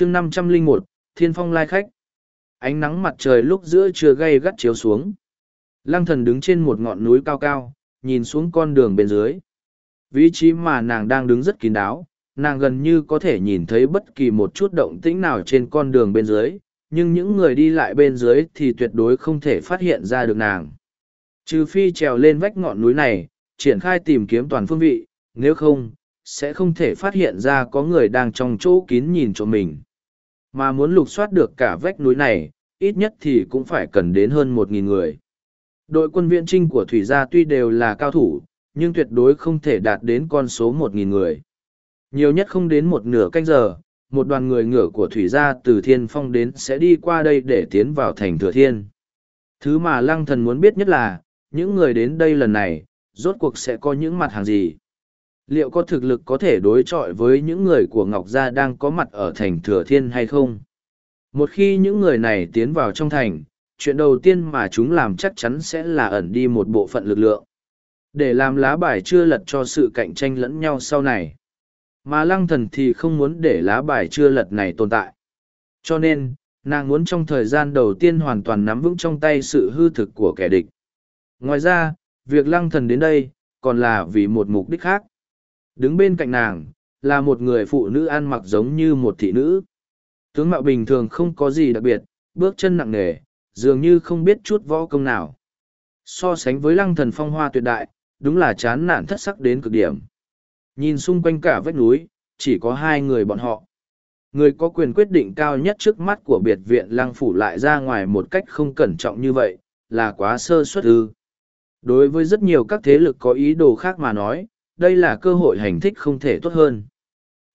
chương năm trăm linh một, thiên phong lai khách. Ánh nắng mặt trời lúc giữa trưa gay gắt chiếu xuống. Lăng thần đứng trên một ngọn núi cao cao, nhìn xuống con đường bên dưới. Vị trí mà nàng đang đứng rất kín đáo, nàng gần như có thể nhìn thấy bất kỳ một chút động tĩnh nào trên con đường bên dưới, nhưng những người đi lại bên dưới thì tuyệt đối không thể phát hiện ra được nàng. Trừ phi trèo lên vách ngọn núi này, triển khai tìm kiếm toàn phương vị, nếu không, sẽ không thể phát hiện ra có người đang trong chỗ kín nhìn chỗ mình mà muốn lục soát được cả vách núi này, ít nhất thì cũng phải cần đến hơn một nghìn người. Đội quân viện trinh của thủy gia tuy đều là cao thủ, nhưng tuyệt đối không thể đạt đến con số một nghìn người. Nhiều nhất không đến một nửa canh giờ, một đoàn người ngựa của thủy gia từ thiên phong đến sẽ đi qua đây để tiến vào thành thừa thiên. Thứ mà lăng thần muốn biết nhất là, những người đến đây lần này, rốt cuộc sẽ có những mặt hàng gì? Liệu có thực lực có thể đối chọi với những người của ngọc gia đang có mặt ở thành thừa thiên hay không? Một khi những người này tiến vào trong thành, chuyện đầu tiên mà chúng làm chắc chắn sẽ là ẩn đi một bộ phận lực lượng. Để làm lá bài chưa lật cho sự cạnh tranh lẫn nhau sau này. Mà lăng thần thì không muốn để lá bài chưa lật này tồn tại. Cho nên, nàng muốn trong thời gian đầu tiên hoàn toàn nắm vững trong tay sự hư thực của kẻ địch. Ngoài ra, việc lăng thần đến đây còn là vì một mục đích khác đứng bên cạnh nàng, là một người phụ nữ ăn mặc giống như một thị nữ. Tướng mạo bình thường không có gì đặc biệt, bước chân nặng nề, dường như không biết chút võ công nào. So sánh với lăng thần phong hoa tuyệt đại, đúng là chán nản thất sắc đến cực điểm. Nhìn xung quanh cả vách núi, chỉ có hai người bọn họ. Người có quyền quyết định cao nhất trước mắt của biệt viện lăng phủ lại ra ngoài một cách không cẩn trọng như vậy, là quá sơ suất ư. Đối với rất nhiều các thế lực có ý đồ khác mà nói đây là cơ hội hành thích không thể tốt hơn.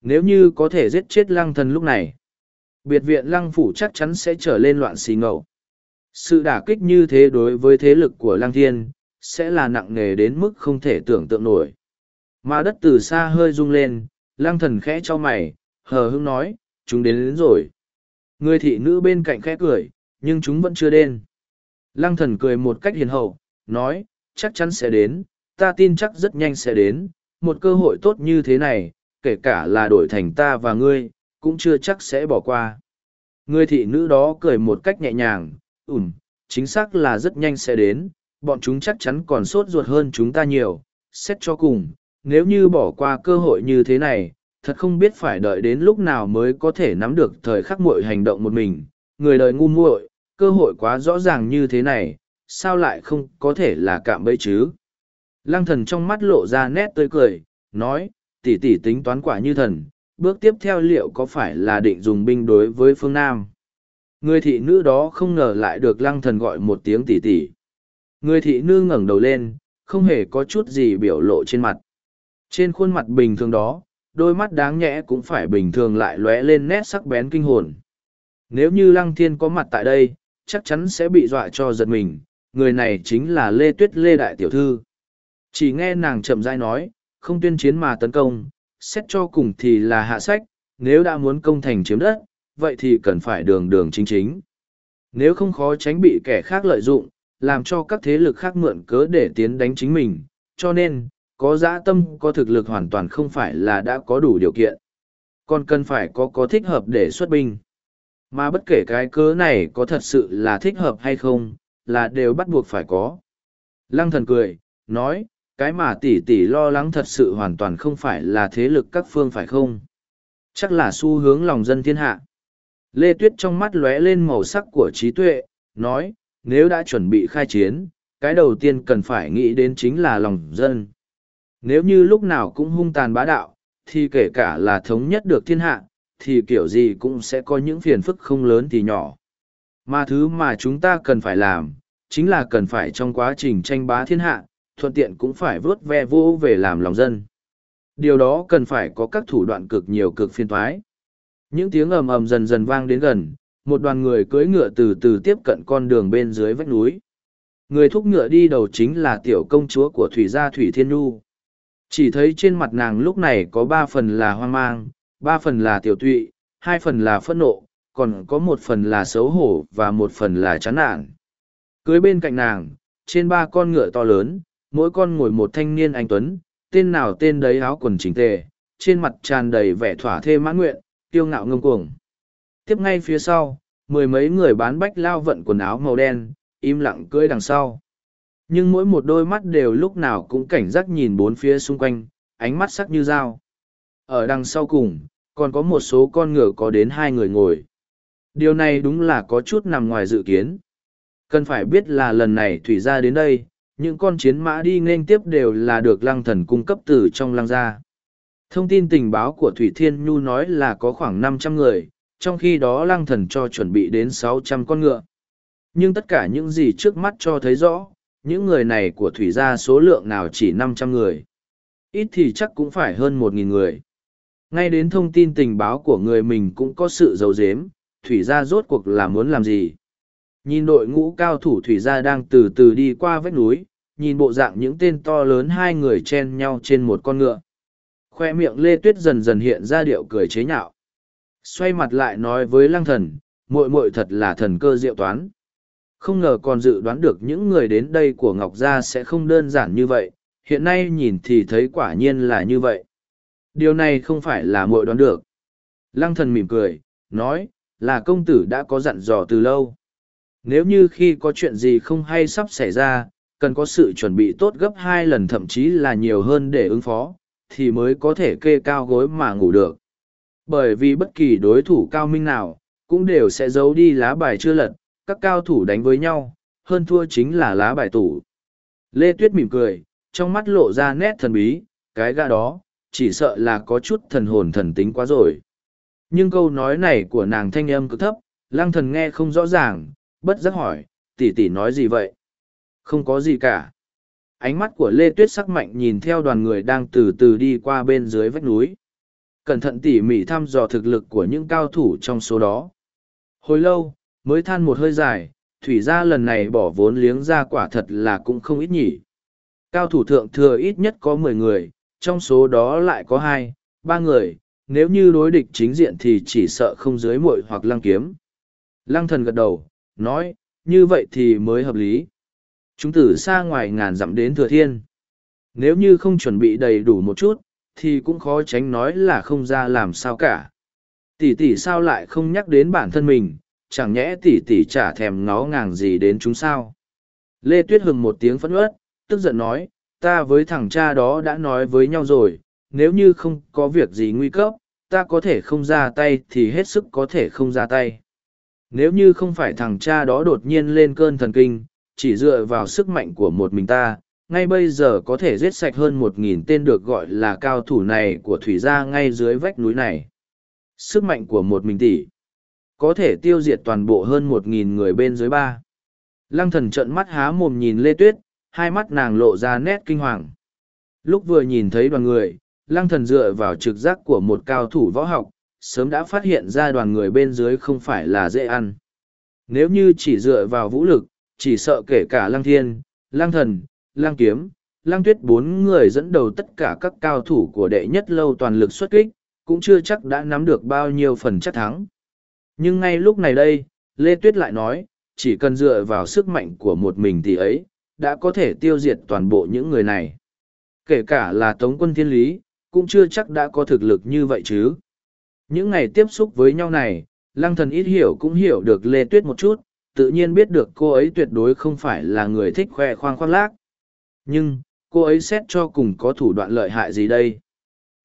Nếu như có thể giết chết lăng thần lúc này biệt viện lăng phủ chắc chắn sẽ trở lên loạn xì ngầu. Sự đả kích như thế đối với thế lực của lăng thiên sẽ là nặng nề đến mức không thể tưởng tượng nổi. Mà đất từ xa hơi rung lên lăng thần khẽ cho mày hờ hững nói chúng đến, đến rồi. Người thị nữ bên cạnh khẽ cười nhưng chúng vẫn chưa đến. Lăng thần cười một cách hiền hậu nói chắc chắn sẽ đến ta tin chắc rất nhanh sẽ đến, một cơ hội tốt như thế này, kể cả là đổi thành ta và ngươi, cũng chưa chắc sẽ bỏ qua. Người thị nữ đó cười một cách nhẹ nhàng ủm chính xác là rất nhanh sẽ đến, bọn chúng chắc chắn còn sốt ruột hơn chúng ta nhiều, xét cho cùng, nếu như bỏ qua cơ hội như thế này, thật không biết phải đợi đến lúc nào mới có thể nắm được thời khắc muội hành động một mình. Người đời ngu muội, cơ hội quá rõ ràng như thế này, sao lại không có thể là cạm bẫy chứ? Lăng thần trong mắt lộ ra nét tươi cười, nói, tỷ tỷ tính toán quả như thần, bước tiếp theo liệu có phải là định dùng binh đối với phương nam? Người thị nữ đó không ngờ lại được lăng thần gọi một tiếng tỷ tỷ. Người thị nữ ngẩng đầu lên, không hề có chút gì biểu lộ trên mặt. Trên khuôn mặt bình thường đó, đôi mắt đáng nhẽ cũng phải bình thường lại lóe lên nét sắc bén kinh hồn. Nếu như lăng thiên có mặt tại đây, chắc chắn sẽ bị dọa cho giật mình, người này chính là lê tuyết lê đại tiểu thư chỉ nghe nàng chậm rãi nói, không tuyên chiến mà tấn công, xét cho cùng thì là hạ sách, nếu đã muốn công thành chiếm đất, vậy thì cần phải đường đường chính chính. Nếu không khó tránh bị kẻ khác lợi dụng, làm cho các thế lực khác mượn cớ để tiến đánh chính mình, cho nên, có dã tâm, có thực lực hoàn toàn không phải là đã có đủ điều kiện. Còn cần phải có có thích hợp để xuất binh. Mà bất kể cái cớ này có thật sự là thích hợp hay không, là đều bắt buộc phải có. Lăng thần cười, nói cái mà tỷ tỷ lo lắng thật sự hoàn toàn không phải là thế lực các phương phải không? Chắc là xu hướng lòng dân thiên hạ. Lê tuyết trong mắt lóe lên màu sắc của trí tuệ, nói, nếu đã chuẩn bị khai chiến, cái đầu tiên cần phải nghĩ đến chính là lòng dân. Nếu như lúc nào cũng hung tàn bá đạo, thì kể cả là thống nhất được thiên hạ, thì kiểu gì cũng sẽ có những phiền phức không lớn thì nhỏ. Mà thứ mà chúng ta cần phải làm, chính là cần phải trong quá trình tranh bá thiên hạ thuận tiện cũng phải vớt ve vô về làm lòng dân. Điều đó cần phải có các thủ đoạn cực nhiều cực phiên thoái những tiếng ầm ầm dần dần vang đến gần, một đoàn người cưỡi ngựa từ từ tiếp cận con đường bên dưới vách núi. Người thúc ngựa đi đầu chính là tiểu công chúa của thủy gia thủy thiên nhu. Chỉ thấy trên mặt nàng lúc này có ba phần là hoang mang, ba phần là tiểu tụy, hai phần là phẫn nộ, còn có một phần là xấu hổ và một phần là chán nản. Cưới bên cạnh nàng, trên ba con ngựa to lớn mỗi con ngồi một thanh niên anh tuấn tên nào tên đấy áo quần chỉnh tề trên mặt tràn đầy vẻ thỏa thê mãn nguyện kiêu ngạo ngông cuồng Tiếp ngay phía sau, mười mấy người bán bách lao vận quần áo màu đen, im lặng cưỡi đằng sau. Nhưng mỗi một đôi mắt đều lúc nào cũng cảnh giác nhìn bốn phía xung quanh, ánh mắt sắc như dao. Ở đằng sau cùng, còn có một số con ngựa có đến hai người ngồi. Điều này đúng là có chút nằm ngoài dự kiến. Cần phải biết là lần này Thủy ra đến đây, những con chiến mã đi nên tiếp đều là được lăng thần cung cấp từ trong lăng gia. Thông tin tình báo của Thủy Thiên Nhu nói là có khoảng năm trăm người, trong khi đó lăng thần cho chuẩn bị đến sáu trăm con ngựa. Nhưng tất cả những gì trước mắt cho thấy rõ, những người này của Thủy gia số lượng nào chỉ năm trăm người. Ít thì chắc cũng phải hơn một nghìn người. Ngay đến thông tin tình báo của người mình cũng có sự giấu giếm, Thủy gia rốt cuộc là muốn làm gì. Nhìn đội ngũ cao thủ Thủy gia đang từ từ đi qua vách núi, nhìn bộ dạng những tên to lớn hai người chen nhau trên một con ngựa. Khoe miệng Lê Tuyết dần dần hiện ra điệu cười chế nhạo. Xoay mặt lại nói với lăng thần, muội muội thật là thần cơ diệu toán. Không ngờ còn dự đoán được những người đến đây của Ngọc Gia sẽ không đơn giản như vậy, hiện nay nhìn thì thấy quả nhiên là như vậy. Điều này không phải là muội đoán được. Lăng thần mỉm cười, nói, là công tử đã có dặn dò từ lâu. Nếu như khi có chuyện gì không hay sắp xảy ra, cần có sự chuẩn bị tốt gấp hai lần thậm chí là nhiều hơn để ứng phó, thì mới có thể kê cao gối mà ngủ được. Bởi vì bất kỳ đối thủ cao minh nào, cũng đều sẽ giấu đi lá bài chưa lật, các cao thủ đánh với nhau, hơn thua chính là lá bài tủ. Lê Tuyết mỉm cười, trong mắt lộ ra nét thần bí, cái gã đó, chỉ sợ là có chút thần hồn thần tính quá rồi. Nhưng câu nói này của nàng thanh âm cực thấp, lăng thần nghe không rõ ràng, bất giác hỏi, tỷ tỷ nói gì vậy? Không có gì cả. Ánh mắt của Lê Tuyết sắc mạnh nhìn theo đoàn người đang từ từ đi qua bên dưới vách núi. Cẩn thận tỉ mỉ thăm dò thực lực của những cao thủ trong số đó. Hồi lâu, mới than một hơi dài, thủy gia lần này bỏ vốn liếng ra quả thật là cũng không ít nhỉ. Cao thủ thượng thừa ít nhất có mười người, trong số đó lại có hai, ba người, nếu như đối địch chính diện thì chỉ sợ không dưới muội hoặc lăng kiếm. Lăng thần gật đầu, nói, như vậy thì mới hợp lý. Chúng từ xa ngoài ngàn dặm đến thừa thiên. Nếu như không chuẩn bị đầy đủ một chút, thì cũng khó tránh nói là không ra làm sao cả. Tỷ tỷ sao lại không nhắc đến bản thân mình, chẳng nhẽ tỷ tỷ chả thèm ngó ngàng gì đến chúng sao. Lê Tuyết hừng một tiếng phẫn uất, tức giận nói, ta với thằng cha đó đã nói với nhau rồi, nếu như không có việc gì nguy cấp, ta có thể không ra tay thì hết sức có thể không ra tay. Nếu như không phải thằng cha đó đột nhiên lên cơn thần kinh, chỉ dựa vào sức mạnh của một mình ta, ngay bây giờ có thể giết sạch hơn một nghìn tên được gọi là cao thủ này của thủy gia ngay dưới vách núi này. Sức mạnh của một mình tỷ có thể tiêu diệt toàn bộ hơn một nghìn người bên dưới ba. Lăng thần trợn mắt há mồm nhìn Lê Tuyết, hai mắt nàng lộ ra nét kinh hoàng. Lúc vừa nhìn thấy đoàn người, lăng thần dựa vào trực giác của một cao thủ võ học, sớm đã phát hiện ra đoàn người bên dưới không phải là dễ ăn. Nếu như chỉ dựa vào vũ lực, chỉ sợ kể cả lăng thiên, lăng thần, lăng kiếm, lăng tuyết bốn người dẫn đầu tất cả các cao thủ của đệ nhất lâu toàn lực xuất kích, cũng chưa chắc đã nắm được bao nhiêu phần chắc thắng. Nhưng ngay lúc này đây, Lê Tuyết lại nói, chỉ cần dựa vào sức mạnh của một mình thì ấy, đã có thể tiêu diệt toàn bộ những người này. Kể cả là Tống quân Thiên Lý, cũng chưa chắc đã có thực lực như vậy chứ. Những ngày tiếp xúc với nhau này, Lăng Thần ít hiểu cũng hiểu được Lê Tuyết một chút, tự nhiên biết được cô ấy tuyệt đối không phải là người thích khoe khoang khoác lác. Nhưng, cô ấy xét cho cùng có thủ đoạn lợi hại gì đây?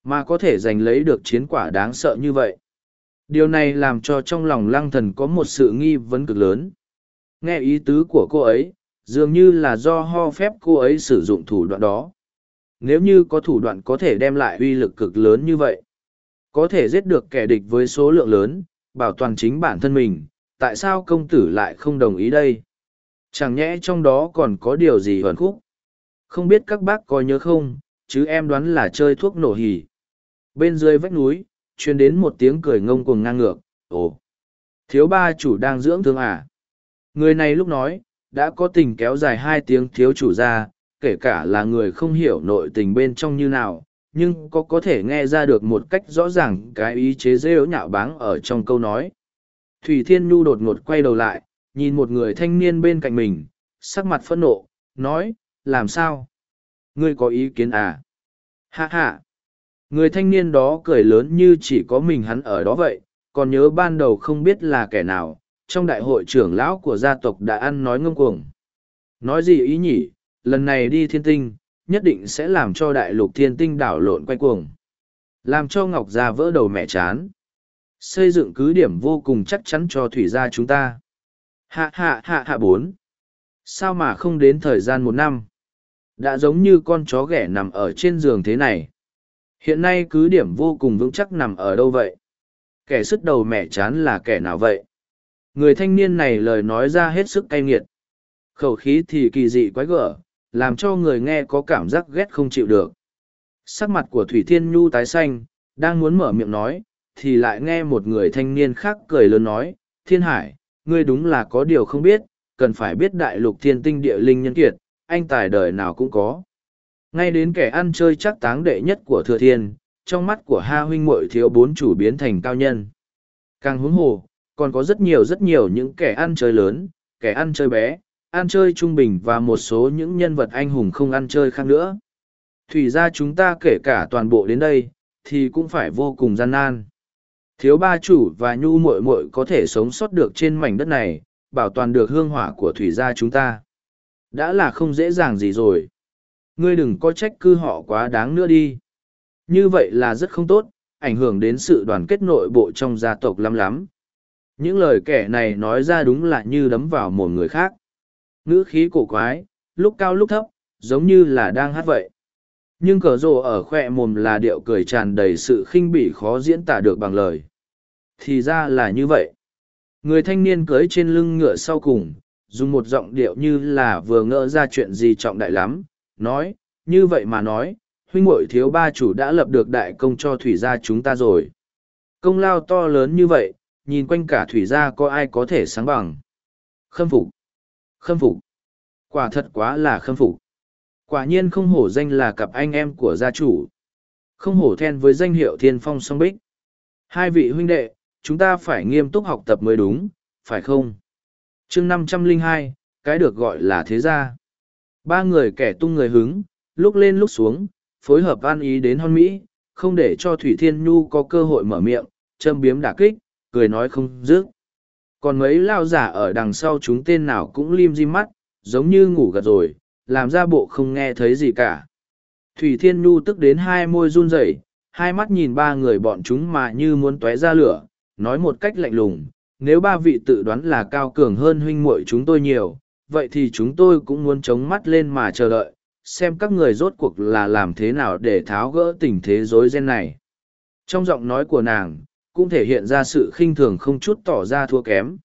Mà có thể giành lấy được chiến quả đáng sợ như vậy. Điều này làm cho trong lòng lăng thần có một sự nghi vấn cực lớn. Nghe ý tứ của cô ấy, dường như là do ho phép cô ấy sử dụng thủ đoạn đó. Nếu như có thủ đoạn có thể đem lại uy lực cực lớn như vậy, có thể giết được kẻ địch với số lượng lớn, bảo toàn chính bản thân mình, tại sao công tử lại không đồng ý đây? Chẳng nhẽ trong đó còn có điều gì hoàn khúc? Không biết các bác có nhớ không, chứ em đoán là chơi thuốc nổ hỉ. Bên dưới vách núi, truyền đến một tiếng cười ngông cuồng ngang ngược, ồ, thiếu ba chủ đang dưỡng thương à? Người này lúc nói, đã có tình kéo dài hai tiếng thiếu chủ ra, kể cả là người không hiểu nội tình bên trong như nào, nhưng có có thể nghe ra được một cách rõ ràng cái ý chế rêu nhạo báng ở trong câu nói. Thủy Thiên Nhu đột ngột quay đầu lại, nhìn một người thanh niên bên cạnh mình, sắc mặt phẫn nộ, nói, làm sao? Ngươi có ý kiến à? Hạ hạ! Người thanh niên đó cười lớn như chỉ có mình hắn ở đó vậy, còn nhớ ban đầu không biết là kẻ nào, trong đại hội trưởng lão của gia tộc đã ăn nói ngông cuồng. Nói gì ý nhỉ, lần này đi thiên tinh, nhất định sẽ làm cho đại lục thiên tinh đảo lộn quay cuồng. Làm cho Ngọc Gia vỡ đầu mẹ chán. Xây dựng cứ điểm vô cùng chắc chắn cho thủy gia chúng ta. Hạ hạ hạ hạ bốn. Sao mà không đến thời gian một năm? Đã giống như con chó ghẻ nằm ở trên giường thế này. Hiện nay cứ điểm vô cùng vững chắc nằm ở đâu vậy? Kẻ sức đầu mẹ chán là kẻ nào vậy? Người thanh niên này lời nói ra hết sức cay nghiệt. Khẩu khí thì kỳ dị quái gở, làm cho người nghe có cảm giác ghét không chịu được. Sắc mặt của Thủy Thiên Nhu tái xanh, đang muốn mở miệng nói, thì lại nghe một người thanh niên khác cười lớn nói, Thiên Hải, ngươi đúng là có điều không biết, cần phải biết đại lục thiên tinh địa linh nhân kiệt, anh tài đời nào cũng có. Ngay đến kẻ ăn chơi chắc táng đệ nhất của thừa thiên, trong mắt của ha huynh muội thiếu bốn chủ biến thành cao nhân. Càng huống hồ, còn có rất nhiều rất nhiều những kẻ ăn chơi lớn, kẻ ăn chơi bé, ăn chơi trung bình và một số những nhân vật anh hùng không ăn chơi khác nữa. Thủy ra chúng ta kể cả toàn bộ đến đây, thì cũng phải vô cùng gian nan. Thiếu ba chủ và nhu muội muội có thể sống sót được trên mảnh đất này, bảo toàn được hương hỏa của thủy gia chúng ta. Đã là không dễ dàng gì rồi. Ngươi đừng có trách cư họ quá đáng nữa đi. Như vậy là rất không tốt, ảnh hưởng đến sự đoàn kết nội bộ trong gia tộc lắm lắm. Những lời kẻ này nói ra đúng là như đấm vào một người khác. Ngữ khí cổ quái, lúc cao lúc thấp, giống như là đang hát vậy. Nhưng cờ rồ ở khoe mồm là điệu cười tràn đầy sự khinh bỉ khó diễn tả được bằng lời. Thì ra là như vậy. Người thanh niên cưới trên lưng ngựa sau cùng, dùng một giọng điệu như là vừa ngỡ ra chuyện gì trọng đại lắm, nói, như vậy mà nói, huynh hội thiếu ba chủ đã lập được đại công cho thủy gia chúng ta rồi. Công lao to lớn như vậy, nhìn quanh cả thủy gia có ai có thể sáng bằng. Khâm phục. Khâm phục. Quả thật quá là khâm phục. Quả nhiên không hổ danh là cặp anh em của gia chủ. Không hổ then với danh hiệu thiên phong song bích. Hai vị huynh đệ, chúng ta phải nghiêm túc học tập mới đúng, phải không? chương năm trăm linh hai cái được gọi là thế gia. Ba người kẻ tung người hứng, lúc lên lúc xuống, phối hợp an ý đến hon Mỹ, không để cho Thủy Thiên Nhu có cơ hội mở miệng, châm biếm đả kích, cười nói không dứt. Còn mấy lao giả ở đằng sau chúng tên nào cũng lim di mắt, giống như ngủ gật rồi, làm ra bộ không nghe thấy gì cả. Thủy Thiên Nhu tức đến hai môi run rẩy, hai mắt nhìn ba người bọn chúng mà như muốn tóe ra lửa, nói một cách lạnh lùng, nếu ba vị tự đoán là cao cường hơn huynh muội chúng tôi nhiều, vậy thì chúng tôi cũng muốn chống mắt lên mà chờ đợi, xem các người rốt cuộc là làm thế nào để tháo gỡ tình thế rối ren này. Trong giọng nói của nàng, cũng thể hiện ra sự khinh thường không chút tỏ ra thua kém.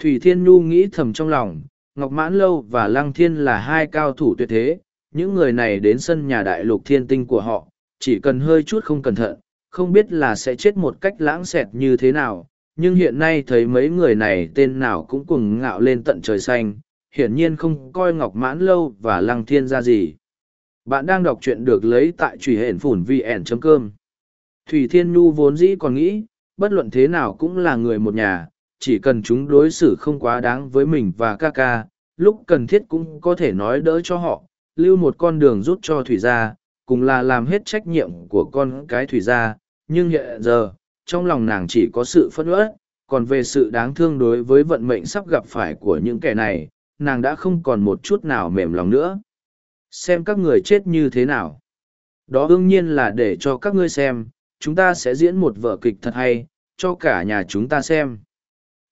Thủy Thiên Nhu nghĩ thầm trong lòng, Ngọc Mãn Lâu và Lăng Thiên là hai cao thủ tuyệt thế, những người này đến sân nhà đại lục thiên tinh của họ, chỉ cần hơi chút không cẩn thận, không biết là sẽ chết một cách lãng xẹt như thế nào, nhưng hiện nay thấy mấy người này tên nào cũng cùng ngạo lên tận trời xanh, hiển nhiên không coi Ngọc Mãn Lâu và Lăng Thiên ra gì. Bạn đang đọc truyện được lấy tại truy hển phủn vn.com. Thủy Thiên Nhu vốn dĩ còn nghĩ, bất luận thế nào cũng là người một nhà, chỉ cần chúng đối xử không quá đáng với mình và ca ca, lúc cần thiết cũng có thể nói đỡ cho họ, lưu một con đường rút cho Thủy gia, cùng là làm hết trách nhiệm của con cái Thủy gia, nhưng hiện giờ, trong lòng nàng chỉ có sự phẫn uất, còn về sự đáng thương đối với vận mệnh sắp gặp phải của những kẻ này, nàng đã không còn một chút nào mềm lòng nữa. Xem các người chết như thế nào. Đó đương nhiên là để cho các ngươi xem, chúng ta sẽ diễn một vở kịch thật hay, cho cả nhà chúng ta xem.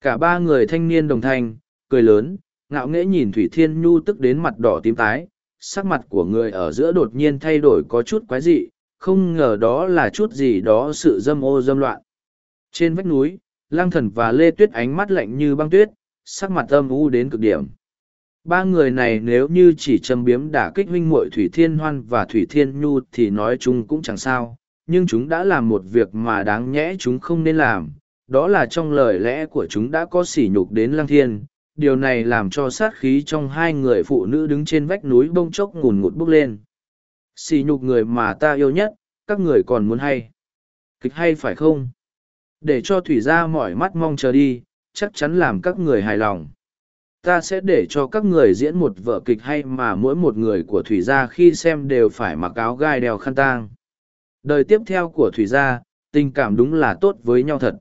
Cả ba người thanh niên đồng thanh, cười lớn, ngạo nghễ nhìn Thủy Thiên Nhu tức đến mặt đỏ tím tái, sắc mặt của người ở giữa đột nhiên thay đổi có chút quái dị, không ngờ đó là chút gì đó sự dâm ô dâm loạn. Trên vách núi, lang thần và lê tuyết ánh mắt lạnh như băng tuyết, sắc mặt âm u đến cực điểm. Ba người này nếu như chỉ châm biếm đả kích huynh muội Thủy Thiên Hoan và Thủy Thiên Nhu thì nói chung cũng chẳng sao, nhưng chúng đã làm một việc mà đáng nhẽ chúng không nên làm, đó là trong lời lẽ của chúng đã có sỉ nhục đến Lăng Thiên. Điều này làm cho sát khí trong hai người phụ nữ đứng trên vách núi bông chốc ngùn ngụt bốc lên. Sỉ nhục người mà ta yêu nhất, các người còn muốn hay. Kịch hay phải không? Để cho thủy gia mỏi mắt mong chờ đi, chắc chắn làm các người hài lòng. Ta sẽ để cho các người diễn một vở kịch hay mà mỗi một người của thủy gia khi xem đều phải mặc áo gai đeo khăn tang. Đời tiếp theo của thủy gia, tình cảm đúng là tốt với nhau thật.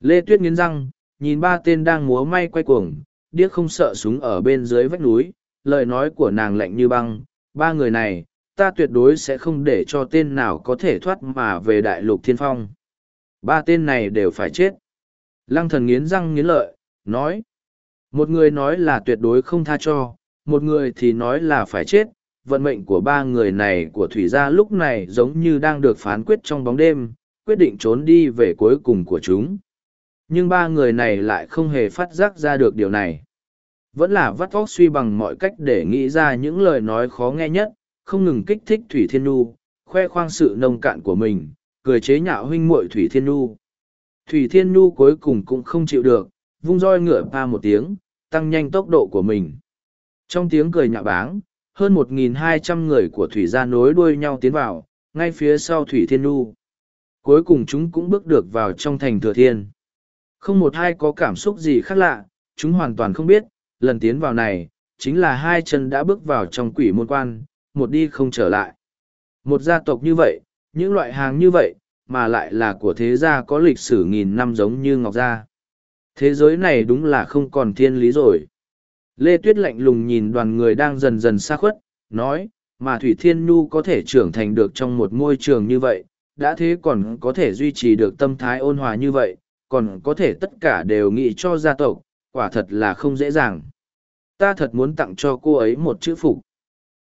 Lê Tuyết nghiến răng, nhìn ba tên đang múa may quay cuồng, điếc không sợ súng ở bên dưới vách núi, lời nói của nàng lạnh như băng, ba người này, ta tuyệt đối sẽ không để cho tên nào có thể thoát mà về đại lục thiên phong. Ba tên này đều phải chết. Lăng thần nghiến răng nghiến lợi, nói. Một người nói là tuyệt đối không tha cho, một người thì nói là phải chết. Vận mệnh của ba người này của Thủy gia lúc này giống như đang được phán quyết trong bóng đêm, quyết định trốn đi về cuối cùng của chúng. Nhưng ba người này lại không hề phát giác ra được điều này. Vẫn là vắt óc suy bằng mọi cách để nghĩ ra những lời nói khó nghe nhất, không ngừng kích thích Thủy Thiên Nu, khoe khoang sự nông cạn của mình, cười chế nhạo huynh muội Thủy Thiên Nu. Thủy Thiên Nu cuối cùng cũng không chịu được, vung roi ngựa pa một tiếng, tăng nhanh tốc độ của mình. Trong tiếng cười nhạo báng, hơn 1.200 người của Thủy gia nối đuôi nhau tiến vào, ngay phía sau Thủy Thiên Nu. Cuối cùng chúng cũng bước được vào trong thành Thừa Thiên. Không một ai có cảm xúc gì khác lạ, chúng hoàn toàn không biết, lần tiến vào này, chính là hai chân đã bước vào trong quỷ môn quan, một đi không trở lại. Một gia tộc như vậy, những loại hàng như vậy, mà lại là của thế gia có lịch sử nghìn năm giống như Ngọc Gia. Thế giới này đúng là không còn thiên lý rồi. Lê Tuyết lạnh lùng nhìn đoàn người đang dần dần xa khuất, nói, mà Thủy Thiên Nhu có thể trưởng thành được trong một môi trường như vậy, đã thế còn có thể duy trì được tâm thái ôn hòa như vậy, còn có thể tất cả đều nghĩ cho gia tộc, quả thật là không dễ dàng. Ta thật muốn tặng cho cô ấy một chữ phục.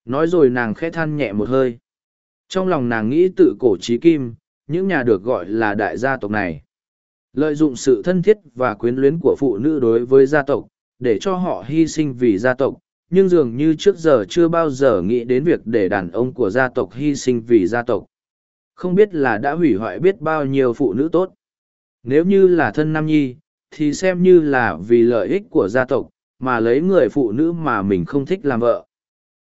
Nói rồi nàng khẽ than nhẹ một hơi. Trong lòng nàng nghĩ tự cổ trí kim, những nhà được gọi là đại gia tộc này. Lợi dụng sự thân thiết và quyến luyến của phụ nữ đối với gia tộc, để cho họ hy sinh vì gia tộc, nhưng dường như trước giờ chưa bao giờ nghĩ đến việc để đàn ông của gia tộc hy sinh vì gia tộc. Không biết là đã hủy hoại biết bao nhiêu phụ nữ tốt. Nếu như là thân Nam Nhi, thì xem như là vì lợi ích của gia tộc, mà lấy người phụ nữ mà mình không thích làm vợ.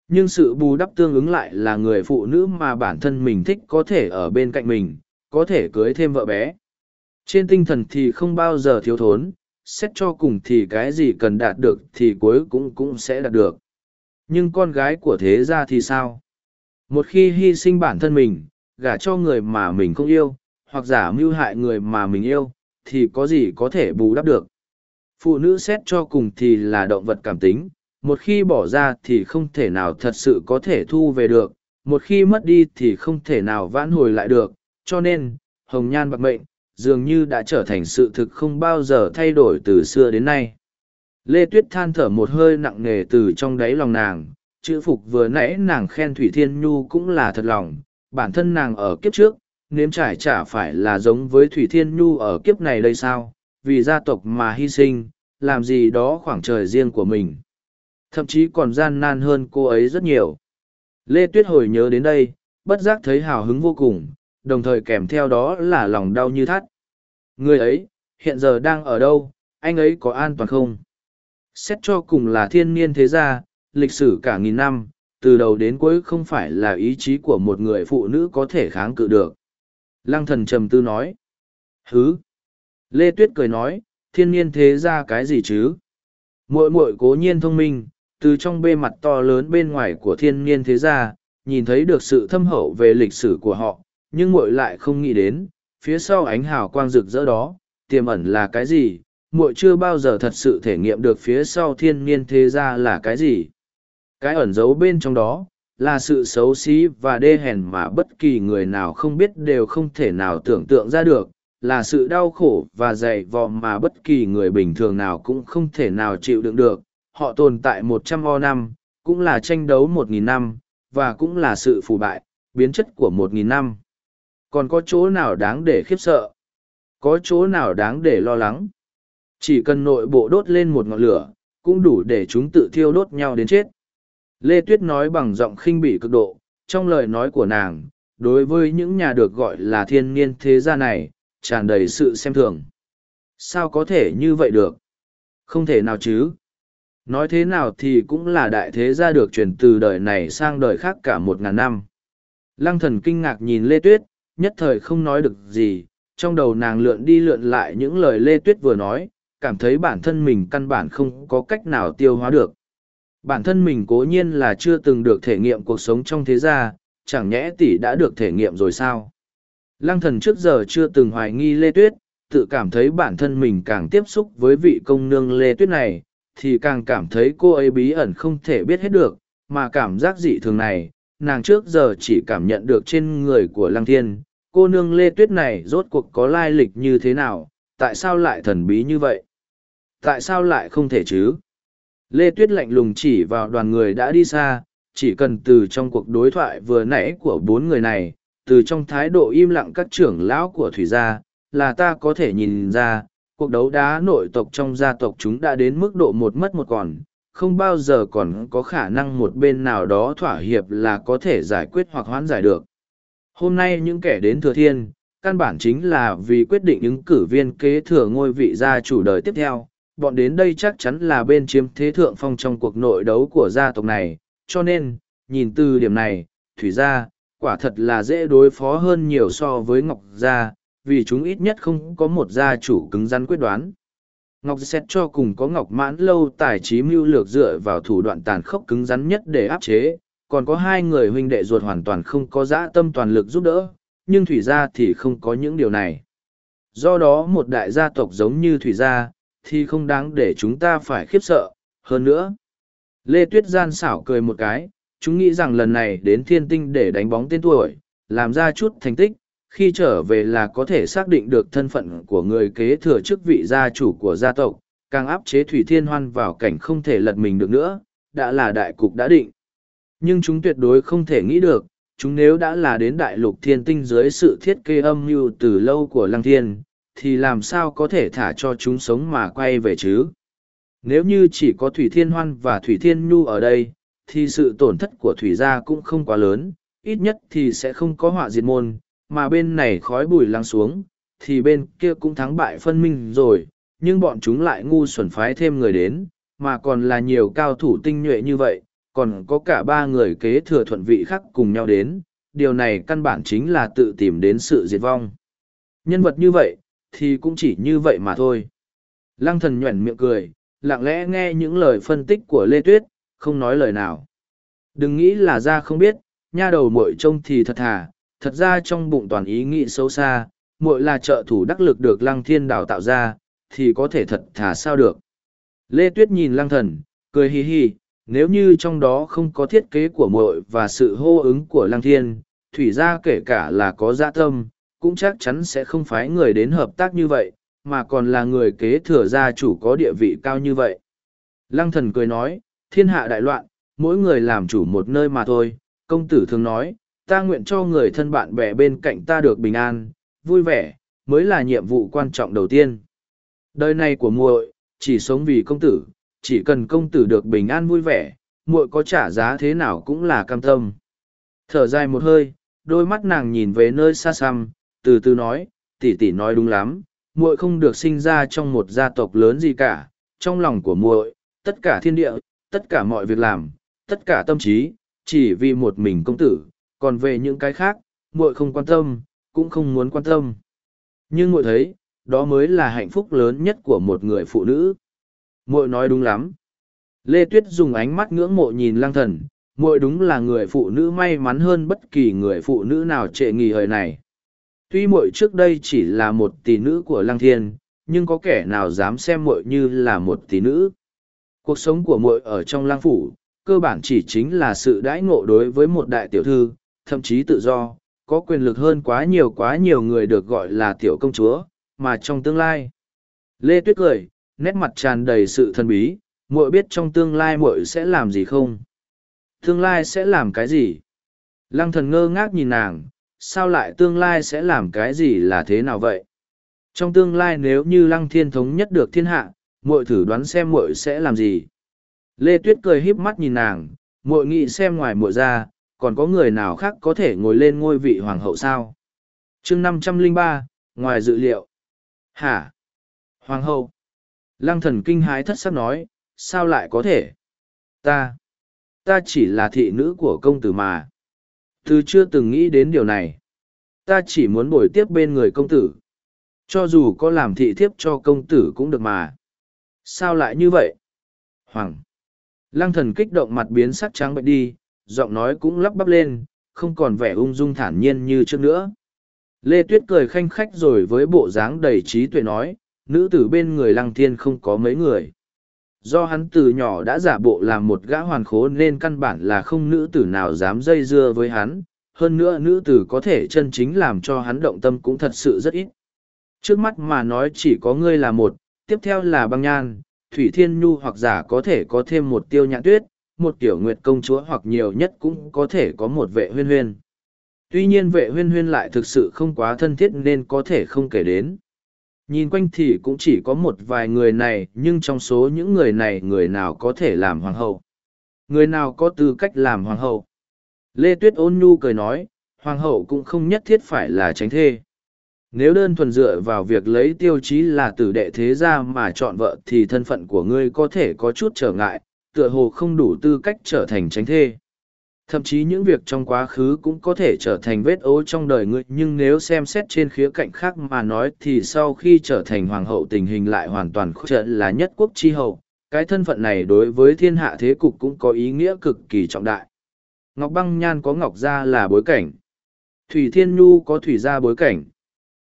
Nhưng sự bù đắp tương ứng lại là người phụ nữ mà bản thân mình thích có thể ở bên cạnh mình, có thể cưới thêm vợ bé. Trên tinh thần thì không bao giờ thiếu thốn, xét cho cùng thì cái gì cần đạt được thì cuối cũng cũng sẽ đạt được. Nhưng con gái của thế gia thì sao? Một khi hy sinh bản thân mình, gả cho người mà mình không yêu, hoặc giả mưu hại người mà mình yêu, thì có gì có thể bù đắp được. Phụ nữ xét cho cùng thì là động vật cảm tính, một khi bỏ ra thì không thể nào thật sự có thể thu về được, một khi mất đi thì không thể nào vãn hồi lại được, cho nên, hồng nhan bạc mệnh, dường như đã trở thành sự thực không bao giờ thay đổi từ xưa đến nay. Lê Tuyết than thở một hơi nặng nề từ trong đáy lòng nàng, chữ phục vừa nãy nàng khen Thủy Thiên Nhu cũng là thật lòng, bản thân nàng ở kiếp trước, nếm trải chả phải là giống với Thủy Thiên Nhu ở kiếp này đây sao, vì gia tộc mà hy sinh, làm gì đó khoảng trời riêng của mình. Thậm chí còn gian nan hơn cô ấy rất nhiều. Lê Tuyết hồi nhớ đến đây, bất giác thấy hào hứng vô cùng, đồng thời kèm theo đó là lòng đau như thắt. Người ấy, hiện giờ đang ở đâu, anh ấy có an toàn không? Xét cho cùng là thiên niên thế gia, lịch sử cả nghìn năm, từ đầu đến cuối không phải là ý chí của một người phụ nữ có thể kháng cự được. Lăng thần trầm tư nói. Hứ. Lê Tuyết cười nói, thiên niên thế gia cái gì chứ? Muội muội cố nhiên thông minh, từ trong bề mặt to lớn bên ngoài của thiên niên thế gia, nhìn thấy được sự thâm hậu về lịch sử của họ, nhưng muội lại không nghĩ đến, phía sau ánh hào quang rực rỡ đó, tiềm ẩn là cái gì, muội chưa bao giờ thật sự thể nghiệm được phía sau thiên niên thế gia là cái gì. Cái ẩn giấu bên trong đó, là sự xấu xí và đê hèn mà bất kỳ người nào không biết đều không thể nào tưởng tượng ra được, là sự đau khổ và dày vò mà bất kỳ người bình thường nào cũng không thể nào chịu đựng được. Họ tồn tại một trăm o năm, cũng là tranh đấu một nghìn năm, và cũng là sự phù bại, biến chất của một nghìn năm. Còn có chỗ nào đáng để khiếp sợ? Có chỗ nào đáng để lo lắng? Chỉ cần nội bộ đốt lên một ngọn lửa, cũng đủ để chúng tự thiêu đốt nhau đến chết. Lê Tuyết nói bằng giọng khinh bỉ cực độ, trong lời nói của nàng, đối với những nhà được gọi là thiên niên thế gia này, tràn đầy sự xem thường. Sao có thể như vậy được? Không thể nào chứ. Nói thế nào thì cũng là đại thế gia được truyền từ đời này sang đời khác cả một ngàn năm. Lăng thần kinh ngạc nhìn Lê Tuyết, nhất thời không nói được gì, trong đầu nàng lượn đi lượn lại những lời Lê Tuyết vừa nói, cảm thấy bản thân mình căn bản không có cách nào tiêu hóa được. Bản thân mình cố nhiên là chưa từng được thể nghiệm cuộc sống trong thế gia, chẳng nhẽ tỷ đã được thể nghiệm rồi sao? Lăng thần trước giờ chưa từng hoài nghi Lê Tuyết, tự cảm thấy bản thân mình càng tiếp xúc với vị công nương lê tuyết này thì càng cảm thấy cô ấy bí ẩn không thể biết hết được mà cảm giác dị thường này nàng trước giờ chỉ cảm nhận được trên người của lăng thiên cô nương lê tuyết này rốt cuộc có lai lịch như thế nào, tại sao lại thần bí như vậy? Tại sao lại không thể chứ? Lê tuyết lạnh lùng chỉ vào đoàn người đã đi xa, chỉ cần từ trong cuộc đối thoại vừa nãy của bốn người này, từ trong thái độ im lặng các trưởng lão của thủy gia, là ta có thể nhìn ra, cuộc đấu đá nội tộc trong gia tộc chúng đã đến mức độ một mất một còn, không bao giờ còn có khả năng một bên nào đó thỏa hiệp là có thể giải quyết hoặc hoãn giải được hôm nay những kẻ đến thừa thiên, căn bản chính là vì quyết định ứng cử viên kế thừa ngôi vị gia chủ đời tiếp theo. Bọn đến đây chắc chắn là bên chiếm thế thượng phong trong cuộc nội đấu của gia tộc này. Cho nên, nhìn từ điểm này, thủy gia, quả thật là dễ đối phó hơn nhiều so với ngọc gia, vì chúng ít nhất không có một gia chủ cứng rắn quyết đoán. Ngọc xét cho cùng có ngọc mãn lâu tài trí mưu lược dựa vào thủ đoạn tàn khốc cứng rắn nhất để áp chế còn có hai người huynh đệ ruột hoàn toàn không có dã tâm toàn lực giúp đỡ, nhưng thủy gia thì không có những điều này. Do đó một đại gia tộc giống như thủy gia, thì không đáng để chúng ta phải khiếp sợ. Hơn nữa, lê tuyết gian xảo cười một cái, chúng nghĩ rằng lần này đến thiên tinh để đánh bóng tên tuổi, làm ra chút thành tích, khi trở về là có thể xác định được thân phận của người kế thừa chức vị gia chủ của gia tộc, càng áp chế thủy thiên hoan vào cảnh không thể lật mình được nữa, đã là đại cục đã định nhưng chúng tuyệt đối không thể nghĩ được, chúng nếu đã là đến đại lục thiên tinh dưới sự thiết kế âm mưu từ lâu của lăng thiên, thì làm sao có thể thả cho chúng sống mà quay về chứ? Nếu như chỉ có thủy thiên hoan và thủy thiên nhu ở đây, thì sự tổn thất của thủy gia cũng không quá lớn, ít nhất thì sẽ không có họa diệt môn, mà bên này khói bụi lắng xuống, thì bên kia cũng thắng bại phân minh rồi, nhưng bọn chúng lại ngu xuẩn phái thêm người đến, mà còn là nhiều cao thủ tinh nhuệ như vậy còn có cả ba người kế thừa thuận vị khác cùng nhau đến, điều này căn bản chính là tự tìm đến sự diệt vong. Nhân vật như vậy, thì cũng chỉ như vậy mà thôi. Lăng thần nhuẩn miệng cười, lặng lẽ nghe những lời phân tích của lê tuyết, không nói lời nào. Đừng nghĩ là ra không biết, nha đầu muội trông thì thật thà, thật ra trong bụng toàn ý nghĩ sâu xa, muội là trợ thủ đắc lực được lăng thiên đào tạo ra, thì có thể thật thà sao được. Lê tuyết nhìn lăng thần, cười hì hì nếu như trong đó không có thiết kế của muội và sự hô ứng của lăng thiên, thủy ra kể cả là có dạ tâm, cũng chắc chắn sẽ không phái người đến hợp tác như vậy, mà còn là người kế thừa gia chủ có địa vị cao như vậy. Lăng thần cười nói, thiên hạ đại loạn, mỗi người làm chủ một nơi mà thôi. Công tử thường nói, ta nguyện cho người thân bạn bè bên cạnh ta được bình an, vui vẻ, mới là nhiệm vụ quan trọng đầu tiên. Đời này của muội chỉ sống vì công tử chỉ cần công tử được bình an vui vẻ, muội có trả giá thế nào cũng là cam tâm. Thở dài một hơi, đôi mắt nàng nhìn về nơi xa xăm, từ từ nói, tỷ tỷ nói đúng lắm, muội không được sinh ra trong một gia tộc lớn gì cả, trong lòng của muội, tất cả thiên địa, tất cả mọi việc làm, tất cả tâm trí, chỉ vì một mình công tử, còn về những cái khác, muội không quan tâm, cũng không muốn quan tâm. Nhưng muội thấy, đó mới là hạnh phúc lớn nhất của một người phụ nữ muội nói đúng lắm. Lê tuyết dùng ánh mắt ngưỡng mộ nhìn lang thần, muội đúng là người phụ nữ may mắn hơn bất kỳ người phụ nữ nào trệ nghỉ hời này. Tuy muội trước đây chỉ là một tỷ nữ của lang thiên, nhưng có kẻ nào dám xem muội như là một tỷ nữ? Cuộc sống của muội ở trong lang phủ, cơ bản chỉ chính là sự đãi ngộ đối với một đại tiểu thư, thậm chí tự do, có quyền lực hơn quá nhiều quá nhiều người được gọi là tiểu công chúa, mà trong tương lai, lê tuyết cười nét mặt tràn đầy sự thân bí, muội biết trong tương lai muội sẽ làm gì không? Tương lai sẽ làm cái gì? Lăng thần ngơ ngác nhìn nàng, sao lại tương lai sẽ làm cái gì là thế nào vậy? Trong tương lai nếu như lăng thiên thống nhất được thiên hạ, muội thử đoán xem muội sẽ làm gì? Lê tuyết cười híp mắt nhìn nàng, muội nghĩ xem ngoài muội ra, còn có người nào khác có thể ngồi lên ngôi vị hoàng hậu sao? Chương năm trăm lẻ ba, ngoài dự liệu. Hả? Hoàng hậu? Lăng thần kinh hái thất sắc nói sao lại có thể? Ta ta chỉ là thị nữ của công tử mà. Từ chưa từng nghĩ đến điều này. Ta chỉ muốn bồi tiếp bên người công tử. Cho dù có làm thị thiếp cho công tử cũng được mà. Sao lại như vậy? Hoàng. Lăng thần kích động mặt biến sắc trắng bệnh đi giọng nói cũng lắp bắp lên không còn vẻ ung dung thản nhiên như trước nữa. Lê Tuyết cười khanh khách rồi với bộ dáng đầy trí tuệ nói, nữ tử bên người lăng thiên không có mấy người. Do hắn từ nhỏ đã giả bộ làm một gã hoàn khố nên căn bản là không nữ tử nào dám dây dưa với hắn, hơn nữa nữ tử có thể chân chính làm cho hắn động tâm cũng thật sự rất ít. Trước mắt mà nói chỉ có ngươi là một, tiếp theo là băng nhan, thủy thiên nhu hoặc giả có thể có thêm một tiêu nhạn tuyết, một tiểu nguyệt công chúa hoặc nhiều nhất cũng có thể có một vệ huyên huyên. Tuy nhiên vệ huyên huyên lại thực sự không quá thân thiết nên có thể không kể đến. Nhìn quanh thì cũng chỉ có một vài người này, nhưng trong số những người này người nào có thể làm hoàng hậu? Người nào có tư cách làm hoàng hậu? Lê Tuyết ôn nhu cười nói, hoàng hậu cũng không nhất thiết phải là tránh thê. Nếu đơn thuần dựa vào việc lấy tiêu chí là tử đệ thế gia mà chọn vợ thì thân phận của ngươi có thể có chút trở ngại, tựa hồ không đủ tư cách trở thành tránh thê. Thậm chí những việc trong quá khứ cũng có thể trở thành vết ố trong đời ngươi nhưng nếu xem xét trên khía cạnh khác mà nói thì sau khi trở thành hoàng hậu tình hình lại hoàn toàn trở là nhất quốc tri hậu. Cái thân phận này đối với thiên hạ thế cục cũng có ý nghĩa cực kỳ trọng đại. Ngọc băng nhan có ngọc gia là bối cảnh. Thủy thiên nhu có thủy gia bối cảnh.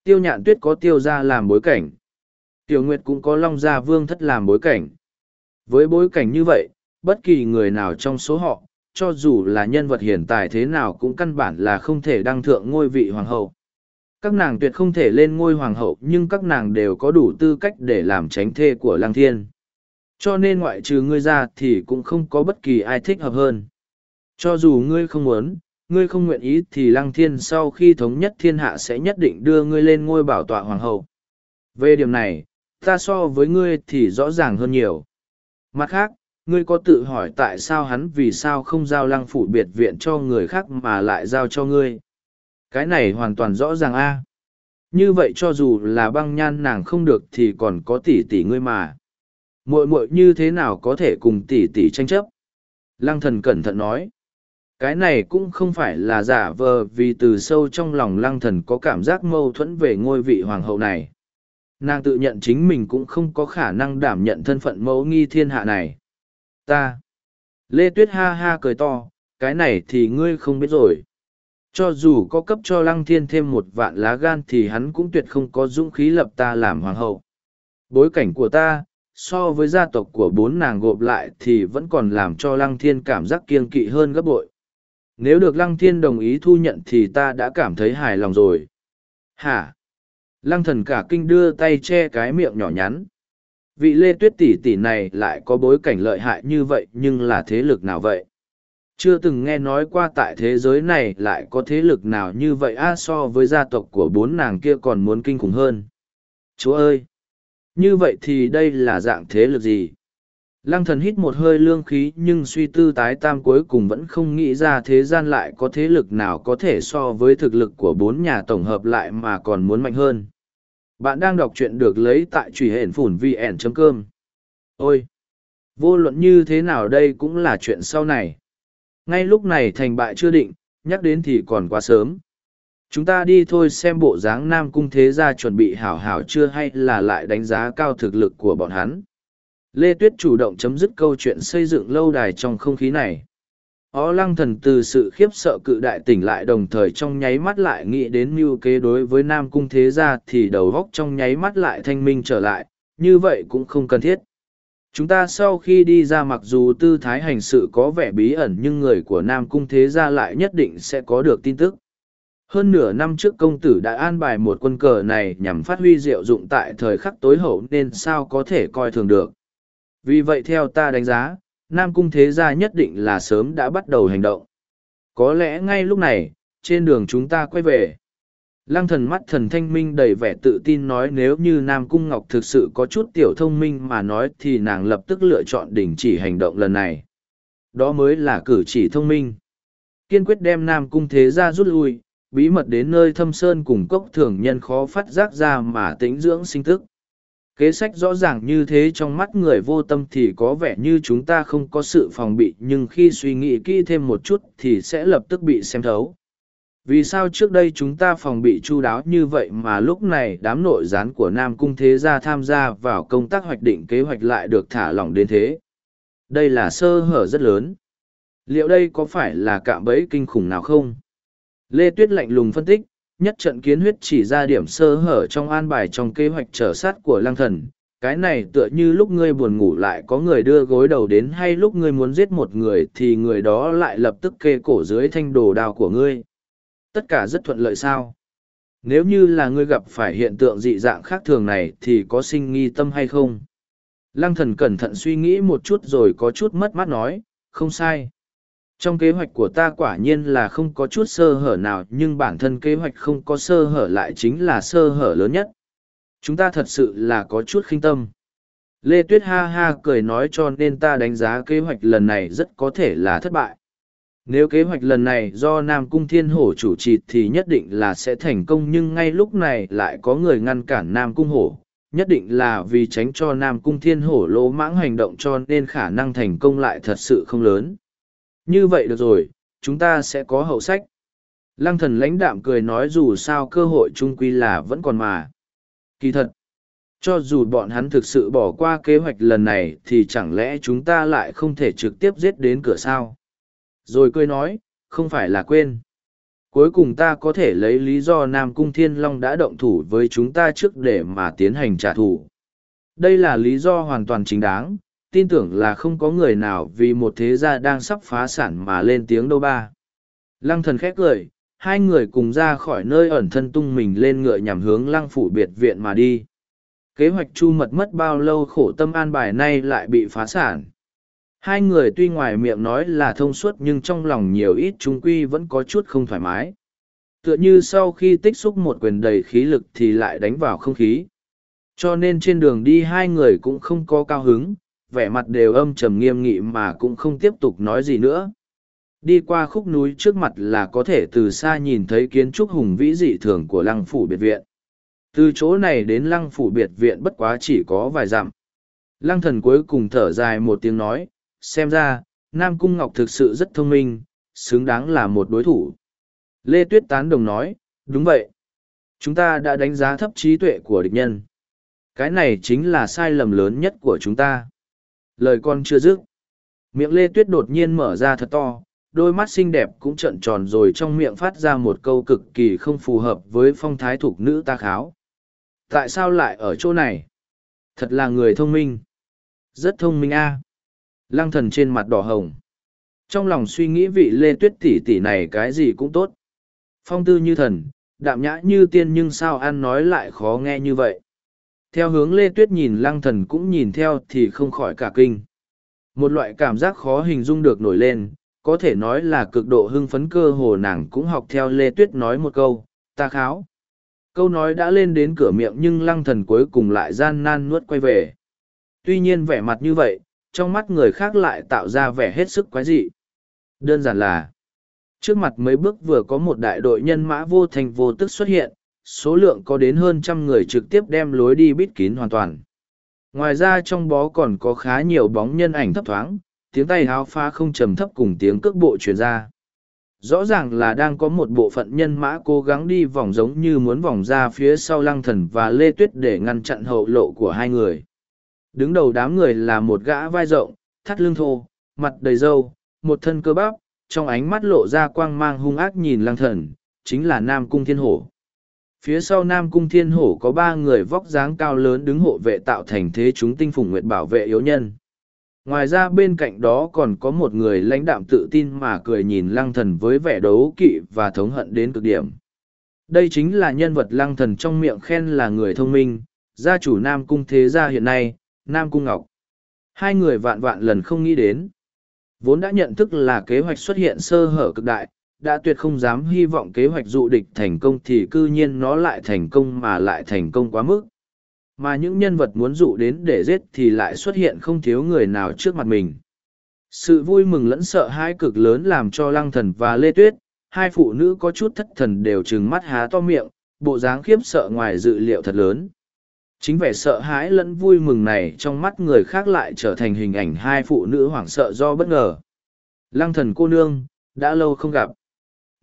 Tiêu nhạn tuyết có tiêu gia làm bối cảnh. Tiểu Nguyệt cũng có long gia vương thất làm bối cảnh. Với bối cảnh như vậy, bất kỳ người nào trong số họ, cho dù là nhân vật hiện tại thế nào cũng căn bản là không thể đăng thượng ngôi vị hoàng hậu. Các nàng tuyệt không thể lên ngôi hoàng hậu nhưng các nàng đều có đủ tư cách để làm tránh thê của lang thiên. Cho nên ngoại trừ ngươi ra thì cũng không có bất kỳ ai thích hợp hơn. Cho dù ngươi không muốn, ngươi không nguyện ý thì lăng thiên sau khi thống nhất thiên hạ sẽ nhất định đưa ngươi lên ngôi bảo tọa hoàng hậu. Về điểm này, ta so với ngươi thì rõ ràng hơn nhiều. Mặt khác, ngươi có tự hỏi tại sao hắn vì sao không giao lăng phủ biệt viện cho người khác mà lại giao cho ngươi. Cái này hoàn toàn rõ ràng a. Như vậy cho dù là băng nhan nàng không được thì còn có tỷ tỷ ngươi mà. muội muội như thế nào có thể cùng tỷ tỷ tranh chấp? Lăng thần cẩn thận nói cái này cũng không phải là giả vờ vì từ sâu trong lòng lăng thần có cảm giác mâu thuẫn về ngôi vị hoàng hậu này nàng tự nhận chính mình cũng không có khả năng đảm nhận thân phận mẫu nghi thiên hạ này ta. Lê tuyết ha ha cười to, cái này thì ngươi không biết rồi. Cho dù có cấp cho lăng thiên thêm một vạn lá gan thì hắn cũng tuyệt không có dũng khí lập ta làm hoàng hậu. Bối cảnh của ta, so với gia tộc của bốn nàng gộp lại thì vẫn còn làm cho lăng thiên cảm giác kiêng kỵ hơn gấp bội. Nếu được lăng thiên đồng ý thu nhận thì ta đã cảm thấy hài lòng rồi. Hả? Lăng thần cả kinh đưa tay che cái miệng nhỏ nhắn vị lê tuyết tỷ tỷ này lại có bối cảnh lợi hại như vậy nhưng là thế lực nào vậy? Chưa từng nghe nói qua tại thế giới này lại có thế lực nào như vậy a, so với gia tộc của bốn nàng kia còn muốn kinh khủng hơn. Chúa ơi! Như vậy thì đây là dạng thế lực gì? Lăng thần hít một hơi lương khí nhưng suy tư tái tam cuối cùng vẫn không nghĩ ra thế gian lại có thế lực nào có thể so với thực lực của bốn nhà tổng hợp lại mà còn muốn mạnh hơn. Bạn đang đọc truyện được lấy tại truy hển phủn vn.com. Ôi! Vô luận như thế nào đây cũng là chuyện sau này. Ngay lúc này thành bại chưa định, nhắc đến thì còn quá sớm. Chúng ta đi thôi xem bộ dáng Nam Cung Thế Gia chuẩn bị hảo hảo chưa hay là lại đánh giá cao thực lực của bọn hắn. Lê Tuyết chủ động chấm dứt câu chuyện xây dựng lâu đài trong không khí này. Ó lăng thần từ sự khiếp sợ cự đại tỉnh lại đồng thời trong nháy mắt lại nghĩ đến mưu kế đối với Nam Cung Thế Gia thì đầu góc trong nháy mắt lại thanh minh trở lại, như vậy cũng không cần thiết. Chúng ta sau khi đi ra mặc dù tư thái hành sự có vẻ bí ẩn nhưng người của Nam Cung Thế Gia lại nhất định sẽ có được tin tức. Hơn nửa năm trước công tử đã an bài một quân cờ này nhằm phát huy diệu dụng tại thời khắc tối hậu nên sao có thể coi thường được. Vì vậy theo ta đánh giá, Nam Cung Thế Gia nhất định là sớm đã bắt đầu hành động. Có lẽ ngay lúc này, trên đường chúng ta quay về. Lăng thần mắt thần thanh minh đầy vẻ tự tin nói nếu như Nam Cung Ngọc thực sự có chút tiểu thông minh mà nói thì nàng lập tức lựa chọn đình chỉ hành động lần này. Đó mới là cử chỉ thông minh. Kiên quyết đem Nam Cung Thế Gia rút lui, bí mật đến nơi thâm sơn cùng cốc thường nhân khó phát giác ra mà tĩnh dưỡng sinh thức. Kế sách rõ ràng như thế trong mắt người vô tâm thì có vẻ như chúng ta không có sự phòng bị nhưng khi suy nghĩ kỹ thêm một chút thì sẽ lập tức bị xem thấu. Vì sao trước đây chúng ta phòng bị chu đáo như vậy mà lúc này đám nội gián của Nam Cung Thế Gia tham gia vào công tác hoạch định kế hoạch lại được thả lỏng đến thế? Đây là sơ hở rất lớn. Liệu đây có phải là cạm bẫy kinh khủng nào không? Lê Tuyết lạnh lùng phân tích, nhất trận kiến huyết chỉ ra điểm sơ hở trong an bài trong kế hoạch trở sát của lăng thần. Cái này tựa như lúc ngươi buồn ngủ lại có người đưa gối đầu đến hay lúc ngươi muốn giết một người thì người đó lại lập tức kê cổ dưới thanh đồ đào của ngươi. Tất cả rất thuận lợi sao? Nếu như là ngươi gặp phải hiện tượng dị dạng khác thường này thì có sinh nghi tâm hay không? Lăng thần cẩn thận suy nghĩ một chút rồi có chút mất mát nói, không sai. Trong kế hoạch của ta quả nhiên là không có chút sơ hở nào, nhưng bản thân kế hoạch không có sơ hở lại chính là sơ hở lớn nhất. Chúng ta thật sự là có chút khinh tâm. Lê Tuyết ha ha cười nói cho nên ta đánh giá kế hoạch lần này rất có thể là thất bại. Nếu kế hoạch lần này do Nam Cung Thiên Hổ chủ trì thì nhất định là sẽ thành công, nhưng ngay lúc này lại có người ngăn cản Nam Cung Hổ. Nhất định là vì tránh cho Nam Cung Thiên Hổ lỗ mãng hành động cho nên khả năng thành công lại thật sự không lớn. Như vậy được rồi, chúng ta sẽ có hậu sách. Lăng thần lãnh đạm cười nói dù sao cơ hội chung quy là vẫn còn mà. Kỳ thật, cho dù bọn hắn thực sự bỏ qua kế hoạch lần này thì chẳng lẽ chúng ta lại không thể trực tiếp giết đến cửa sao? Rồi cười nói, không phải là quên. Cuối cùng ta có thể lấy lý do Nam Cung Thiên Long đã động thủ với chúng ta trước để mà tiến hành trả thù. Đây là lý do hoàn toàn chính đáng, tin tưởng là không có người nào vì một thế gia đang sắp phá sản mà lên tiếng đâu ba. Lăng thần khét cười, hai người cùng ra khỏi nơi ẩn thân tung mình lên ngựa nhằm hướng lăng phủ biệt viện mà đi. Kế hoạch chu mật mất bao lâu khổ tâm an bài nay lại bị phá sản. Hai người tuy ngoài miệng nói là thông suốt nhưng trong lòng nhiều ít chúng quy vẫn có chút không thoải mái. Tựa như sau khi tích xúc một quyền đầy khí lực thì lại đánh vào không khí. Cho nên trên đường đi hai người cũng không có cao hứng, vẻ mặt đều âm trầm nghiêm nghị mà cũng không tiếp tục nói gì nữa. Đi qua khúc núi trước mặt là có thể từ xa nhìn thấy kiến trúc hùng vĩ dị thường của lăng phủ biệt viện. Từ chỗ này đến lăng phủ biệt viện bất quá chỉ có vài dặm. Lăng thần cuối cùng thở dài một tiếng nói, xem ra, Nam Cung Ngọc thực sự rất thông minh, xứng đáng là một đối thủ. Lê Tuyết tán đồng nói, đúng vậy. Chúng ta đã đánh giá thấp trí tuệ của địch nhân. Cái này chính là sai lầm lớn nhất của chúng ta. Lời con chưa dứt. Miệng Lê Tuyết đột nhiên mở ra thật to, đôi mắt xinh đẹp cũng trợn tròn rồi trong miệng phát ra một câu cực kỳ không phù hợp với phong thái thục nữ ta kháo. Tại sao lại ở chỗ này? Thật là người thông minh. Rất thông minh a. Lăng thần trên mặt đỏ hồng. Trong lòng suy nghĩ vị Lê Tuyết tỷ tỷ này cái gì cũng tốt. Phong tư như thần, đạm nhã như tiên nhưng sao ăn nói lại khó nghe như vậy. Theo hướng Lê Tuyết nhìn lăng thần cũng nhìn theo thì không khỏi cả kinh. Một loại cảm giác khó hình dung được nổi lên, có thể nói là cực độ hưng phấn cơ hồ nàng cũng học theo Lê Tuyết nói một câu, ta kháo. Câu nói đã lên đến cửa miệng nhưng lăng thần cuối cùng lại gian nan nuốt quay về. Tuy nhiên vẻ mặt như vậy, trong mắt người khác lại tạo ra vẻ hết sức quái dị. Đơn giản là, trước mặt mấy bước vừa có một đại đội nhân mã vô thành vô tức xuất hiện, số lượng có đến hơn trăm người trực tiếp đem lối đi bít kín hoàn toàn. Ngoài ra trong bó còn có khá nhiều bóng nhân ảnh thấp thoáng, tiếng tay háo pha không trầm thấp cùng tiếng cước bộ truyền ra. Rõ ràng là đang có một bộ phận nhân mã cố gắng đi vòng giống như muốn vòng ra phía sau lăng thần và lê tuyết để ngăn chặn hậu lộ của hai người. Đứng đầu đám người là một gã vai rộng, thắt lưng thô, mặt đầy râu, một thân cơ bắp, trong ánh mắt lộ ra quang mang hung ác nhìn lăng thần, chính là Nam Cung Thiên Hổ. Phía sau Nam Cung Thiên Hổ có ba người vóc dáng cao lớn đứng hộ vệ tạo thành thế chúng tinh phùng nguyệt bảo vệ yếu nhân. Ngoài ra bên cạnh đó còn có một người lãnh đạm tự tin mà cười nhìn lăng thần với vẻ đấu kỵ và thống hận đến cực điểm. Đây chính là nhân vật lăng thần trong miệng khen là người thông minh, gia chủ Nam Cung Thế Gia hiện nay, Nam Cung Ngọc. Hai người vạn vạn lần không nghĩ đến. Vốn đã nhận thức là kế hoạch xuất hiện sơ hở cực đại, đã tuyệt không dám hy vọng kế hoạch dụ địch thành công thì cư nhiên nó lại thành công mà lại thành công quá mức. Mà những nhân vật muốn dụ đến để giết thì lại xuất hiện không thiếu người nào trước mặt mình. Sự vui mừng lẫn sợ hãi cực lớn làm cho lăng thần và lê tuyết, hai phụ nữ có chút thất thần đều trừng mắt há to miệng, bộ dáng khiếp sợ ngoài dự liệu thật lớn chính vẻ sợ hãi lẫn vui mừng này trong mắt người khác lại trở thành hình ảnh hai phụ nữ hoảng sợ do bất ngờ lăng thần cô nương đã lâu không gặp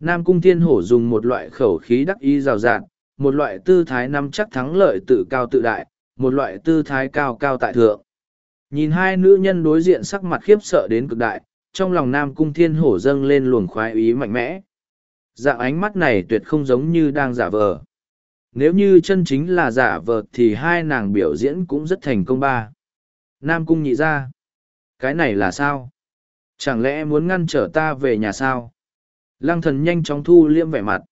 nam cung thiên hổ dùng một loại khẩu khí đắc ý rào rạt, một loại tư thái nắm chắc thắng lợi tự cao tự đại, một loại tư thái cao cao tại thượng nhìn hai nữ nhân đối diện sắc mặt khiếp sợ đến cực đại, trong lòng nam cung thiên hổ dâng lên luồng khoái ý mạnh mẽ Dạng ánh mắt này tuyệt không giống như đang giả vờ. Nếu như chân chính là giả vờ thì hai nàng biểu diễn cũng rất thành công ba. Nam cung nhị ra. Cái này là sao? Chẳng lẽ muốn ngăn trở ta về nhà sao? Lăng thần nhanh chóng thu liễm vẻ mặt.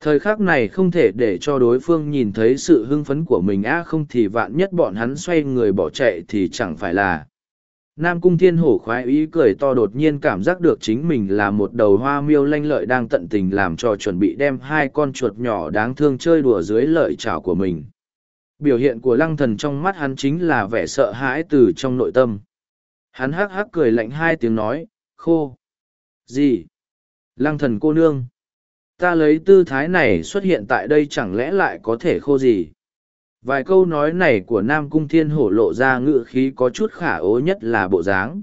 Thời khắc này không thể để cho đối phương nhìn thấy sự hưng phấn của mình á không thì vạn nhất bọn hắn xoay người bỏ chạy thì chẳng phải là. Nam cung thiên hổ khoái ý cười to đột nhiên cảm giác được chính mình là một đầu hoa miêu lanh lợi đang tận tình làm cho chuẩn bị đem hai con chuột nhỏ đáng thương chơi đùa dưới lợi chảo của mình. Biểu hiện của lăng thần trong mắt hắn chính là vẻ sợ hãi từ trong nội tâm. Hắn hắc hắc cười lạnh hai tiếng nói, khô. Gì? Lăng thần cô nương. Ta lấy tư thái này xuất hiện tại đây chẳng lẽ lại có thể khô gì? Vài câu nói này của Nam Cung Thiên hổ lộ ra ngự khí có chút khả ố nhất là bộ dáng.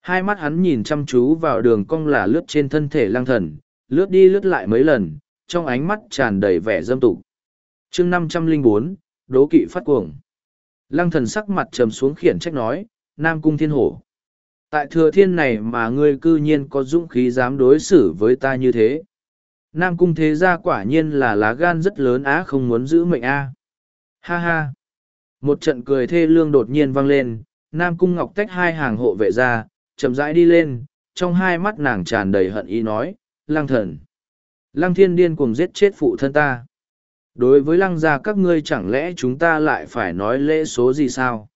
Hai mắt hắn nhìn chăm chú vào đường cong là lướt trên thân thể lăng thần, lướt đi lướt lại mấy lần, trong ánh mắt tràn đầy vẻ dâm tục. chương năm trăm linh bốn đố kỵ phát cuồng. Lăng thần sắc mặt trầm xuống khiển trách nói, Nam Cung Thiên Hổ. Tại thừa thiên này mà ngươi cư nhiên có dũng khí dám đối xử với ta như thế. Nam Cung Thế Gia quả nhiên là lá gan rất lớn á không muốn giữ mệnh a. Ha ha! Một trận cười thê lương đột nhiên vang lên, Nam Cung Ngọc tách hai hàng hộ vệ ra, chậm rãi đi lên, trong hai mắt nàng tràn đầy hận ý nói, Lăng thần! Lăng thiên điên cùng giết chết phụ thân ta. Đối với lăng gia các ngươi chẳng lẽ chúng ta lại phải nói lễ số gì sao?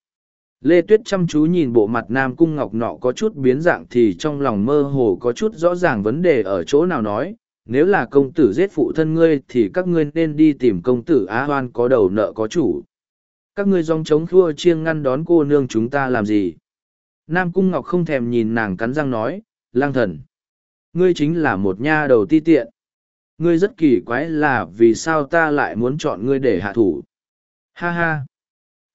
Lê Tuyết chăm chú nhìn bộ mặt Nam Cung Ngọc nọ có chút biến dạng thì trong lòng mơ hồ có chút rõ ràng vấn đề ở chỗ nào nói, nếu là công tử giết phụ thân ngươi thì các ngươi nên đi tìm công tử á hoan có đầu nợ có chủ. Các ngươi dòng chống khua chiêng ngăn đón cô nương chúng ta làm gì? Nam cung ngọc không thèm nhìn nàng cắn răng nói lang thần ngươi chính là một nha đầu ti tiện. Ngươi rất kỳ quái là vì sao ta lại muốn chọn ngươi để hạ thủ? Ha ha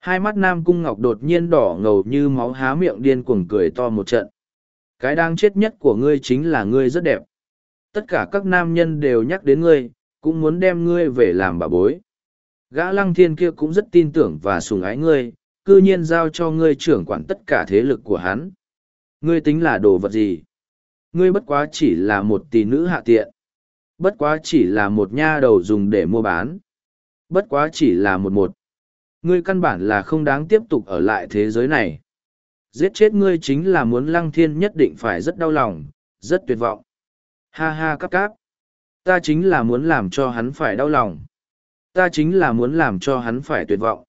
hai mắt nam cung ngọc đột nhiên đỏ ngầu như máu há miệng điên cuồng cười to một trận cái đang chết nhất của ngươi chính là ngươi rất đẹp tất cả các nam nhân đều nhắc đến ngươi, cũng muốn đem ngươi về làm bà bối. Gã lăng thiên kia cũng rất tin tưởng và sùng ái ngươi, cư nhiên giao cho ngươi trưởng quản tất cả thế lực của hắn. Ngươi tính là đồ vật gì? Ngươi bất quá chỉ là một tỷ nữ hạ tiện. Bất quá chỉ là một nha đầu dùng để mua bán. Bất quá chỉ là một một. Ngươi căn bản là không đáng tiếp tục ở lại thế giới này. Giết chết ngươi chính là muốn lăng thiên nhất định phải rất đau lòng, rất tuyệt vọng. Ha ha cắp cáp. Ta chính là muốn làm cho hắn phải đau lòng. Ta chính là muốn làm cho hắn phải tuyệt vọng.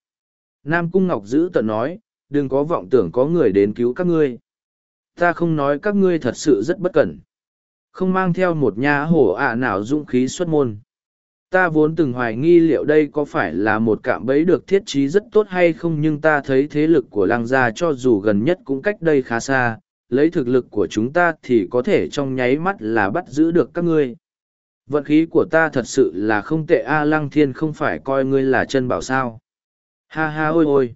Nam Cung Ngọc giữ tận nói, đừng có vọng tưởng có người đến cứu các ngươi. Ta không nói các ngươi thật sự rất bất cẩn. Không mang theo một nha hổ ạ à nào dũng khí xuất môn. Ta vốn từng hoài nghi liệu đây có phải là một cạm bẫy được thiết trí rất tốt hay không nhưng ta thấy thế lực của lăng gia cho dù gần nhất cũng cách đây khá xa, lấy thực lực của chúng ta thì có thể trong nháy mắt là bắt giữ được các ngươi. Vận khí của ta thật sự là không tệ A Lăng Thiên không phải coi ngươi là chân bảo sao. Ha ha ôi ôi.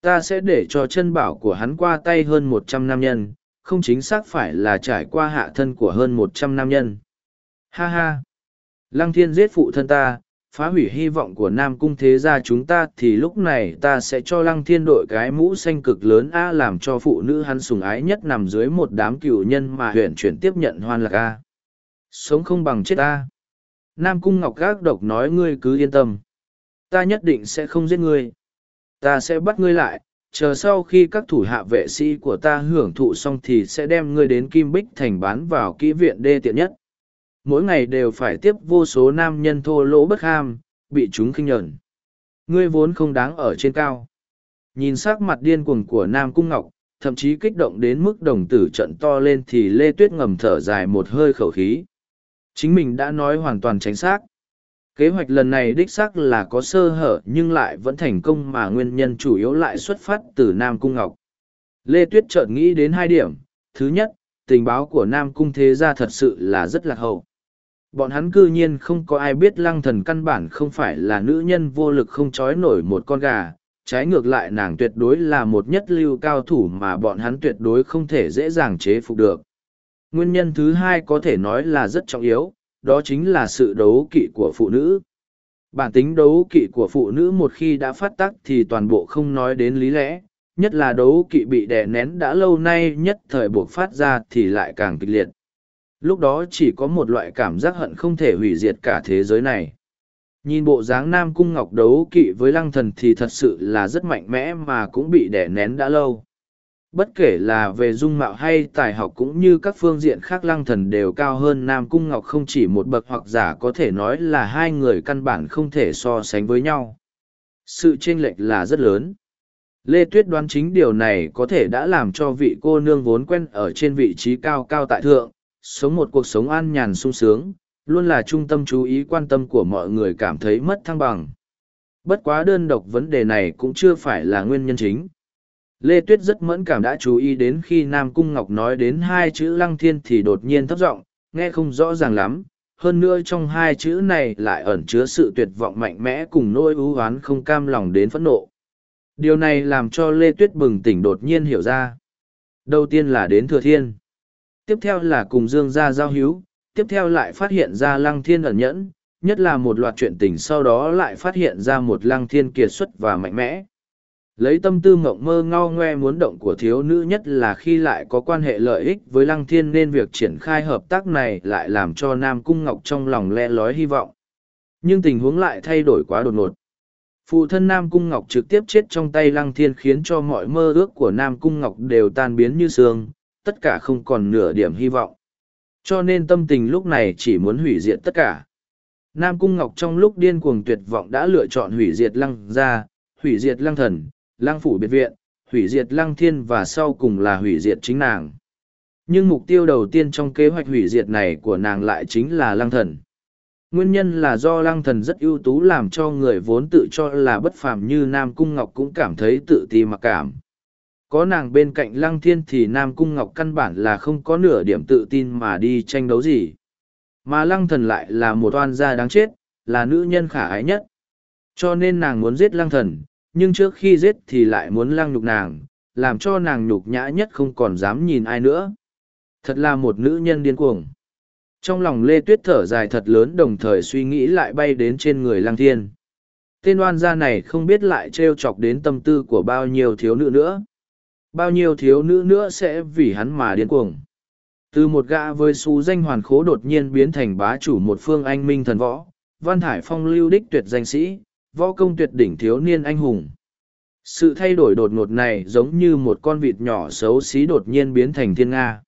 Ta sẽ để cho chân bảo của hắn qua tay hơn một trăm nam nhân, không chính xác phải là trải qua hạ thân của hơn một trăm nam nhân. Ha ha. Lăng Thiên giết phụ thân ta, phá hủy hy vọng của nam cung thế gia chúng ta thì lúc này ta sẽ cho lăng thiên đội cái mũ xanh cực lớn a làm cho phụ nữ hắn sùng ái nhất nằm dưới một đám cựu nhân mà huyện chuyển tiếp nhận hoan lạc a. Sống không bằng chết a. Nam cung ngọc gác độc nói ngươi cứ yên tâm. Ta nhất định sẽ không giết ngươi. Ta sẽ bắt ngươi lại chờ sau khi các thủ hạ vệ sĩ của ta hưởng thụ xong thì sẽ đem ngươi đến kim bích thành bán vào kỹ viện đê tiện nhất mỗi ngày đều phải tiếp vô số nam nhân thô lỗ bất ham, bị chúng khinh nhẫn. Ngươi vốn không đáng ở trên cao. Nhìn sắc mặt điên cuồng của Nam Cung Ngọc, thậm chí kích động đến mức đồng tử trận to lên thì Lê Tuyết ngầm thở dài một hơi khẩu khí. Chính mình đã nói hoàn toàn chính xác. Kế hoạch lần này đích xác là có sơ hở nhưng lại vẫn thành công mà nguyên nhân chủ yếu lại xuất phát từ Nam Cung Ngọc. Lê Tuyết chợt nghĩ đến hai điểm. Thứ nhất, tình báo của Nam Cung Thế Gia thật sự là rất lạc hậu. Bọn hắn cư nhiên không có ai biết lăng thần căn bản không phải là nữ nhân vô lực không trói nổi một con gà, trái ngược lại nàng tuyệt đối là một nhất lưu cao thủ mà bọn hắn tuyệt đối không thể dễ dàng chế phục được. Nguyên nhân thứ hai có thể nói là rất trọng yếu, đó chính là sự đấu kỵ của phụ nữ. Bản tính đấu kỵ của phụ nữ một khi đã phát tác thì toàn bộ không nói đến lý lẽ, nhất là đấu kỵ bị đè nén đã lâu nay nhất thời buộc phát ra thì lại càng kịch liệt lúc đó chỉ có một loại cảm giác hận không thể hủy diệt cả thế giới này. Nhìn bộ dáng nam cung ngọc đấu kỵ với lăng thần thì thật sự là rất mạnh mẽ mà cũng bị đẻ nén đã lâu. Bất kể là về dung mạo hay tài học cũng như các phương diện khác lăng thần đều cao hơn nam cung ngọc không chỉ một bậc hoặc giả có thể nói là hai người căn bản không thể so sánh với nhau. Sự chênh lệch là rất lớn. Lê tuyết đoán chính điều này có thể đã làm cho vị cô nương vốn quen ở trên vị trí cao cao tại thượng sống một cuộc sống an nhàn sung sướng, luôn là trung tâm chú ý quan tâm của mọi người cảm thấy mất thăng bằng. Bất quá đơn độc vấn đề này cũng chưa phải là nguyên nhân chính. Lê tuyết rất mẫn cảm đã chú ý đến khi nam cung ngọc nói đến hai chữ lăng thiên thì đột nhiên thấp giọng, nghe không rõ ràng lắm. Hơn nữa trong hai chữ này lại ẩn chứa sự tuyệt vọng mạnh mẽ cùng nỗi ưu oán không cam lòng đến phẫn nộ. Điều này làm cho lê tuyết bừng tỉnh đột nhiên hiểu ra. Đầu tiên là đến thừa thiên tiếp theo là cùng dương gia giao hữu, tiếp theo lại phát hiện ra lăng thiên ẩn nhẫn, nhất là một loạt chuyện tình sau đó lại phát hiện ra một lăng thiên kiệt xuất và mạnh mẽ. Lấy tâm tư mộng mơ ngao ngoe muốn động của thiếu nữ nhất là khi lại có quan hệ lợi ích với lăng thiên nên việc triển khai hợp tác này lại làm cho nam cung ngọc trong lòng le lói hy vọng. Nhưng tình huống lại thay đổi quá đột ngột. Phụ thân nam cung ngọc trực tiếp chết trong tay lăng thiên khiến cho mọi mơ ước của nam cung ngọc đều tan biến như sương tất cả không còn nửa điểm hy vọng. Cho nên tâm tình lúc này chỉ muốn hủy diệt tất cả. Nam cung ngọc trong lúc điên cuồng tuyệt vọng đã lựa chọn hủy diệt lăng gia, hủy diệt lăng thần, lăng phủ biệt viện, hủy diệt lăng thiên và sau cùng là hủy diệt chính nàng. Nhưng mục tiêu đầu tiên trong kế hoạch hủy diệt này của nàng lại chính là lăng thần. Nguyên nhân là do lăng thần rất ưu tú làm cho người vốn tự cho là bất phàm như nam cung ngọc cũng cảm thấy tự ti mặc cảm có nàng bên cạnh lăng thiên thì nam cung ngọc căn bản là không có nửa điểm tự tin mà đi tranh đấu gì. Mà lăng thần lại là một oan gia đáng chết, là nữ nhân khả ái nhất. Cho nên nàng muốn giết lăng thần, nhưng trước khi giết thì lại muốn lăng nhục nàng, làm cho nàng nhục nhã nhất không còn dám nhìn ai nữa. Thật là một nữ nhân điên cuồng. Trong lòng lê tuyết thở dài thật lớn đồng thời suy nghĩ lại bay đến trên người lăng thiên. Tên oan gia này không biết lại t chọc đến tâm tư của bao nhiêu thiếu nữ nữa bao nhiêu thiếu nữ nữa sẽ vì hắn mà điên cuồng. Từ một gã với xú danh hoàn khố đột nhiên biến thành bá chủ một phương anh minh thần võ, văn hải phong lưu đích tuyệt danh sĩ, võ công tuyệt đỉnh thiếu niên anh hùng. Sự thay đổi đột ngột này giống như một con vịt nhỏ xấu xí đột nhiên biến thành thiên nga.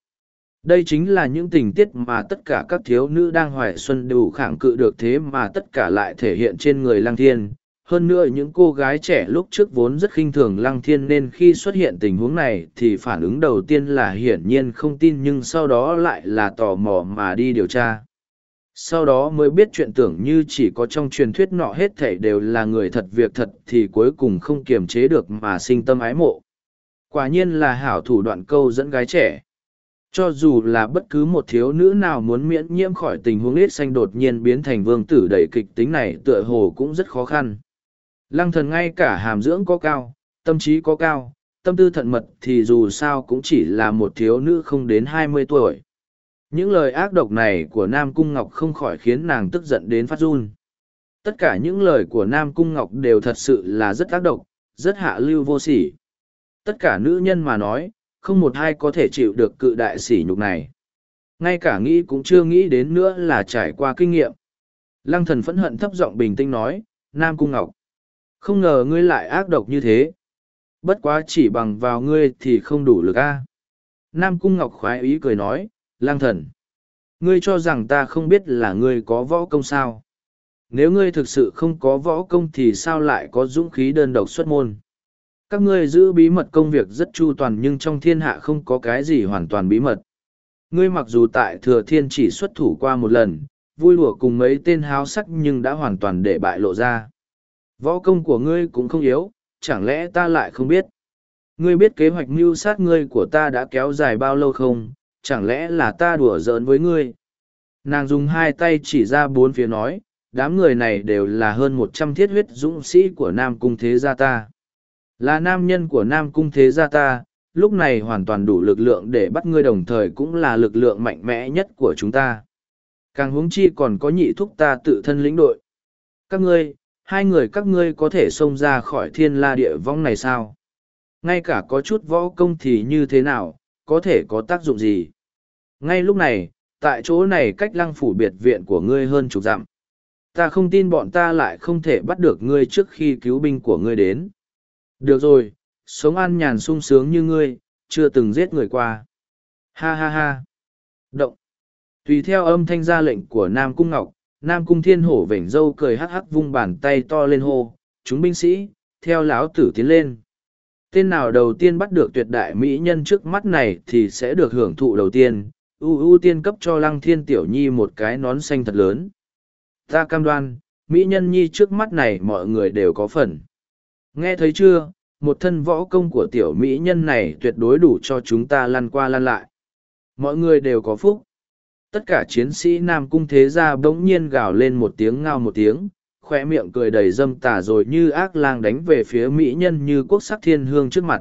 Đây chính là những tình tiết mà tất cả các thiếu nữ đang hoài xuân đều khẳng cự được thế mà tất cả lại thể hiện trên người lăng thiên hơn nữa những cô gái trẻ lúc trước vốn rất khinh thường lăng thiên nên khi xuất hiện tình huống này thì phản ứng đầu tiên là hiển nhiên không tin nhưng sau đó lại là tò mò mà đi điều tra. Sau đó mới biết chuyện tưởng như chỉ có trong truyền thuyết nọ hết thảy đều là người thật việc thật thì cuối cùng không kiềm chế được mà sinh tâm ái mộ. Quả nhiên là hảo thủ đoạn câu dẫn gái trẻ. Cho dù là bất cứ một thiếu nữ nào muốn miễn nhiễm khỏi tình huống ít xanh đột nhiên biến thành vương tử đầy kịch tính này tựa hồ cũng rất khó khăn lăng thần ngay cả hàm dưỡng có cao, tâm trí có cao, tâm tư thận mật thì dù sao cũng chỉ là một thiếu nữ không đến hai mươi tuổi. Những lời ác độc này của nam cung ngọc không khỏi khiến nàng tức giận đến phát run. Tất cả những lời của nam cung ngọc đều thật sự là rất ác độc, rất hạ lưu vô sỉ. Tất cả nữ nhân mà nói, không một ai có thể chịu được cự đại sỉ nhục này. Ngay cả nghĩ cũng chưa nghĩ đến nữa là trải qua kinh nghiệm. Lăng thần phẫn hận thấp giọng bình tĩnh nói, nam cung ngọc không ngờ ngươi lại ác độc như thế. Bất quá chỉ bằng vào ngươi thì không đủ lực a. Nam cung ngọc khoái ý cười nói, lang thần, ngươi cho rằng ta không biết là ngươi có võ công sao? Nếu ngươi thực sự không có võ công thì sao lại có dũng khí đơn độc xuất môn? Các ngươi giữ bí mật công việc rất chu toàn nhưng trong thiên hạ không có cái gì hoàn toàn bí mật. Ngươi mặc dù tại thừa thiên chỉ xuất thủ qua một lần, vui lụa cùng mấy tên háo sắc nhưng đã hoàn toàn để bại lộ ra võ công của ngươi cũng không yếu, chẳng lẽ ta lại không biết? Ngươi biết kế hoạch mưu sát ngươi của ta đã kéo dài bao lâu không? Chẳng lẽ là ta đùa giỡn với ngươi? Nàng dùng hai tay chỉ ra bốn phía nói, đám người này đều là hơn một trăm thiết huyết dũng sĩ của nam cung thế gia ta. Là nam nhân của nam cung thế gia ta, lúc này hoàn toàn đủ lực lượng để bắt ngươi đồng thời cũng là lực lượng mạnh mẽ nhất của chúng ta. Càng huống chi còn có nhị thúc ta tự thân lĩnh đội. Các ngươi hai người các ngươi có thể xông ra khỏi thiên la địa vong này sao ngay cả có chút võ công thì như thế nào có thể có tác dụng gì ngay lúc này tại chỗ này cách lăng phủ biệt viện của ngươi hơn chục dặm. Ta không tin bọn ta lại không thể bắt được ngươi trước khi cứu binh của ngươi đến. Được rồi, sống an nhàn sung sướng như ngươi, chưa từng giết người qua. Ha ha ha. Động. Tùy theo âm thanh ra lệnh của Nam Cung Ngọc, Nam Cung Thiên Hổ vểnh dâu cười hắc hắc vung bàn tay to lên hô, chúng binh sĩ, theo lão tử tiến lên. Tên nào đầu tiên bắt được tuyệt đại mỹ nhân trước mắt này thì sẽ được hưởng thụ đầu tiên, ưu ưu tiên cấp cho Lăng Thiên Tiểu Nhi một cái nón xanh thật lớn. Ta cam đoan, mỹ nhân nhi trước mắt này mọi người đều có phần. Nghe thấy chưa, một thân võ công của tiểu mỹ nhân này tuyệt đối đủ cho chúng ta lăn qua lăn lại. Mọi người đều có phúc. Tất cả chiến sĩ Nam Cung Thế Gia bỗng nhiên gào lên một tiếng ngao một tiếng, khoe miệng cười đầy dâm tà rồi như ác lang đánh về phía mỹ nhân như quốc sắc thiên hương trước mặt.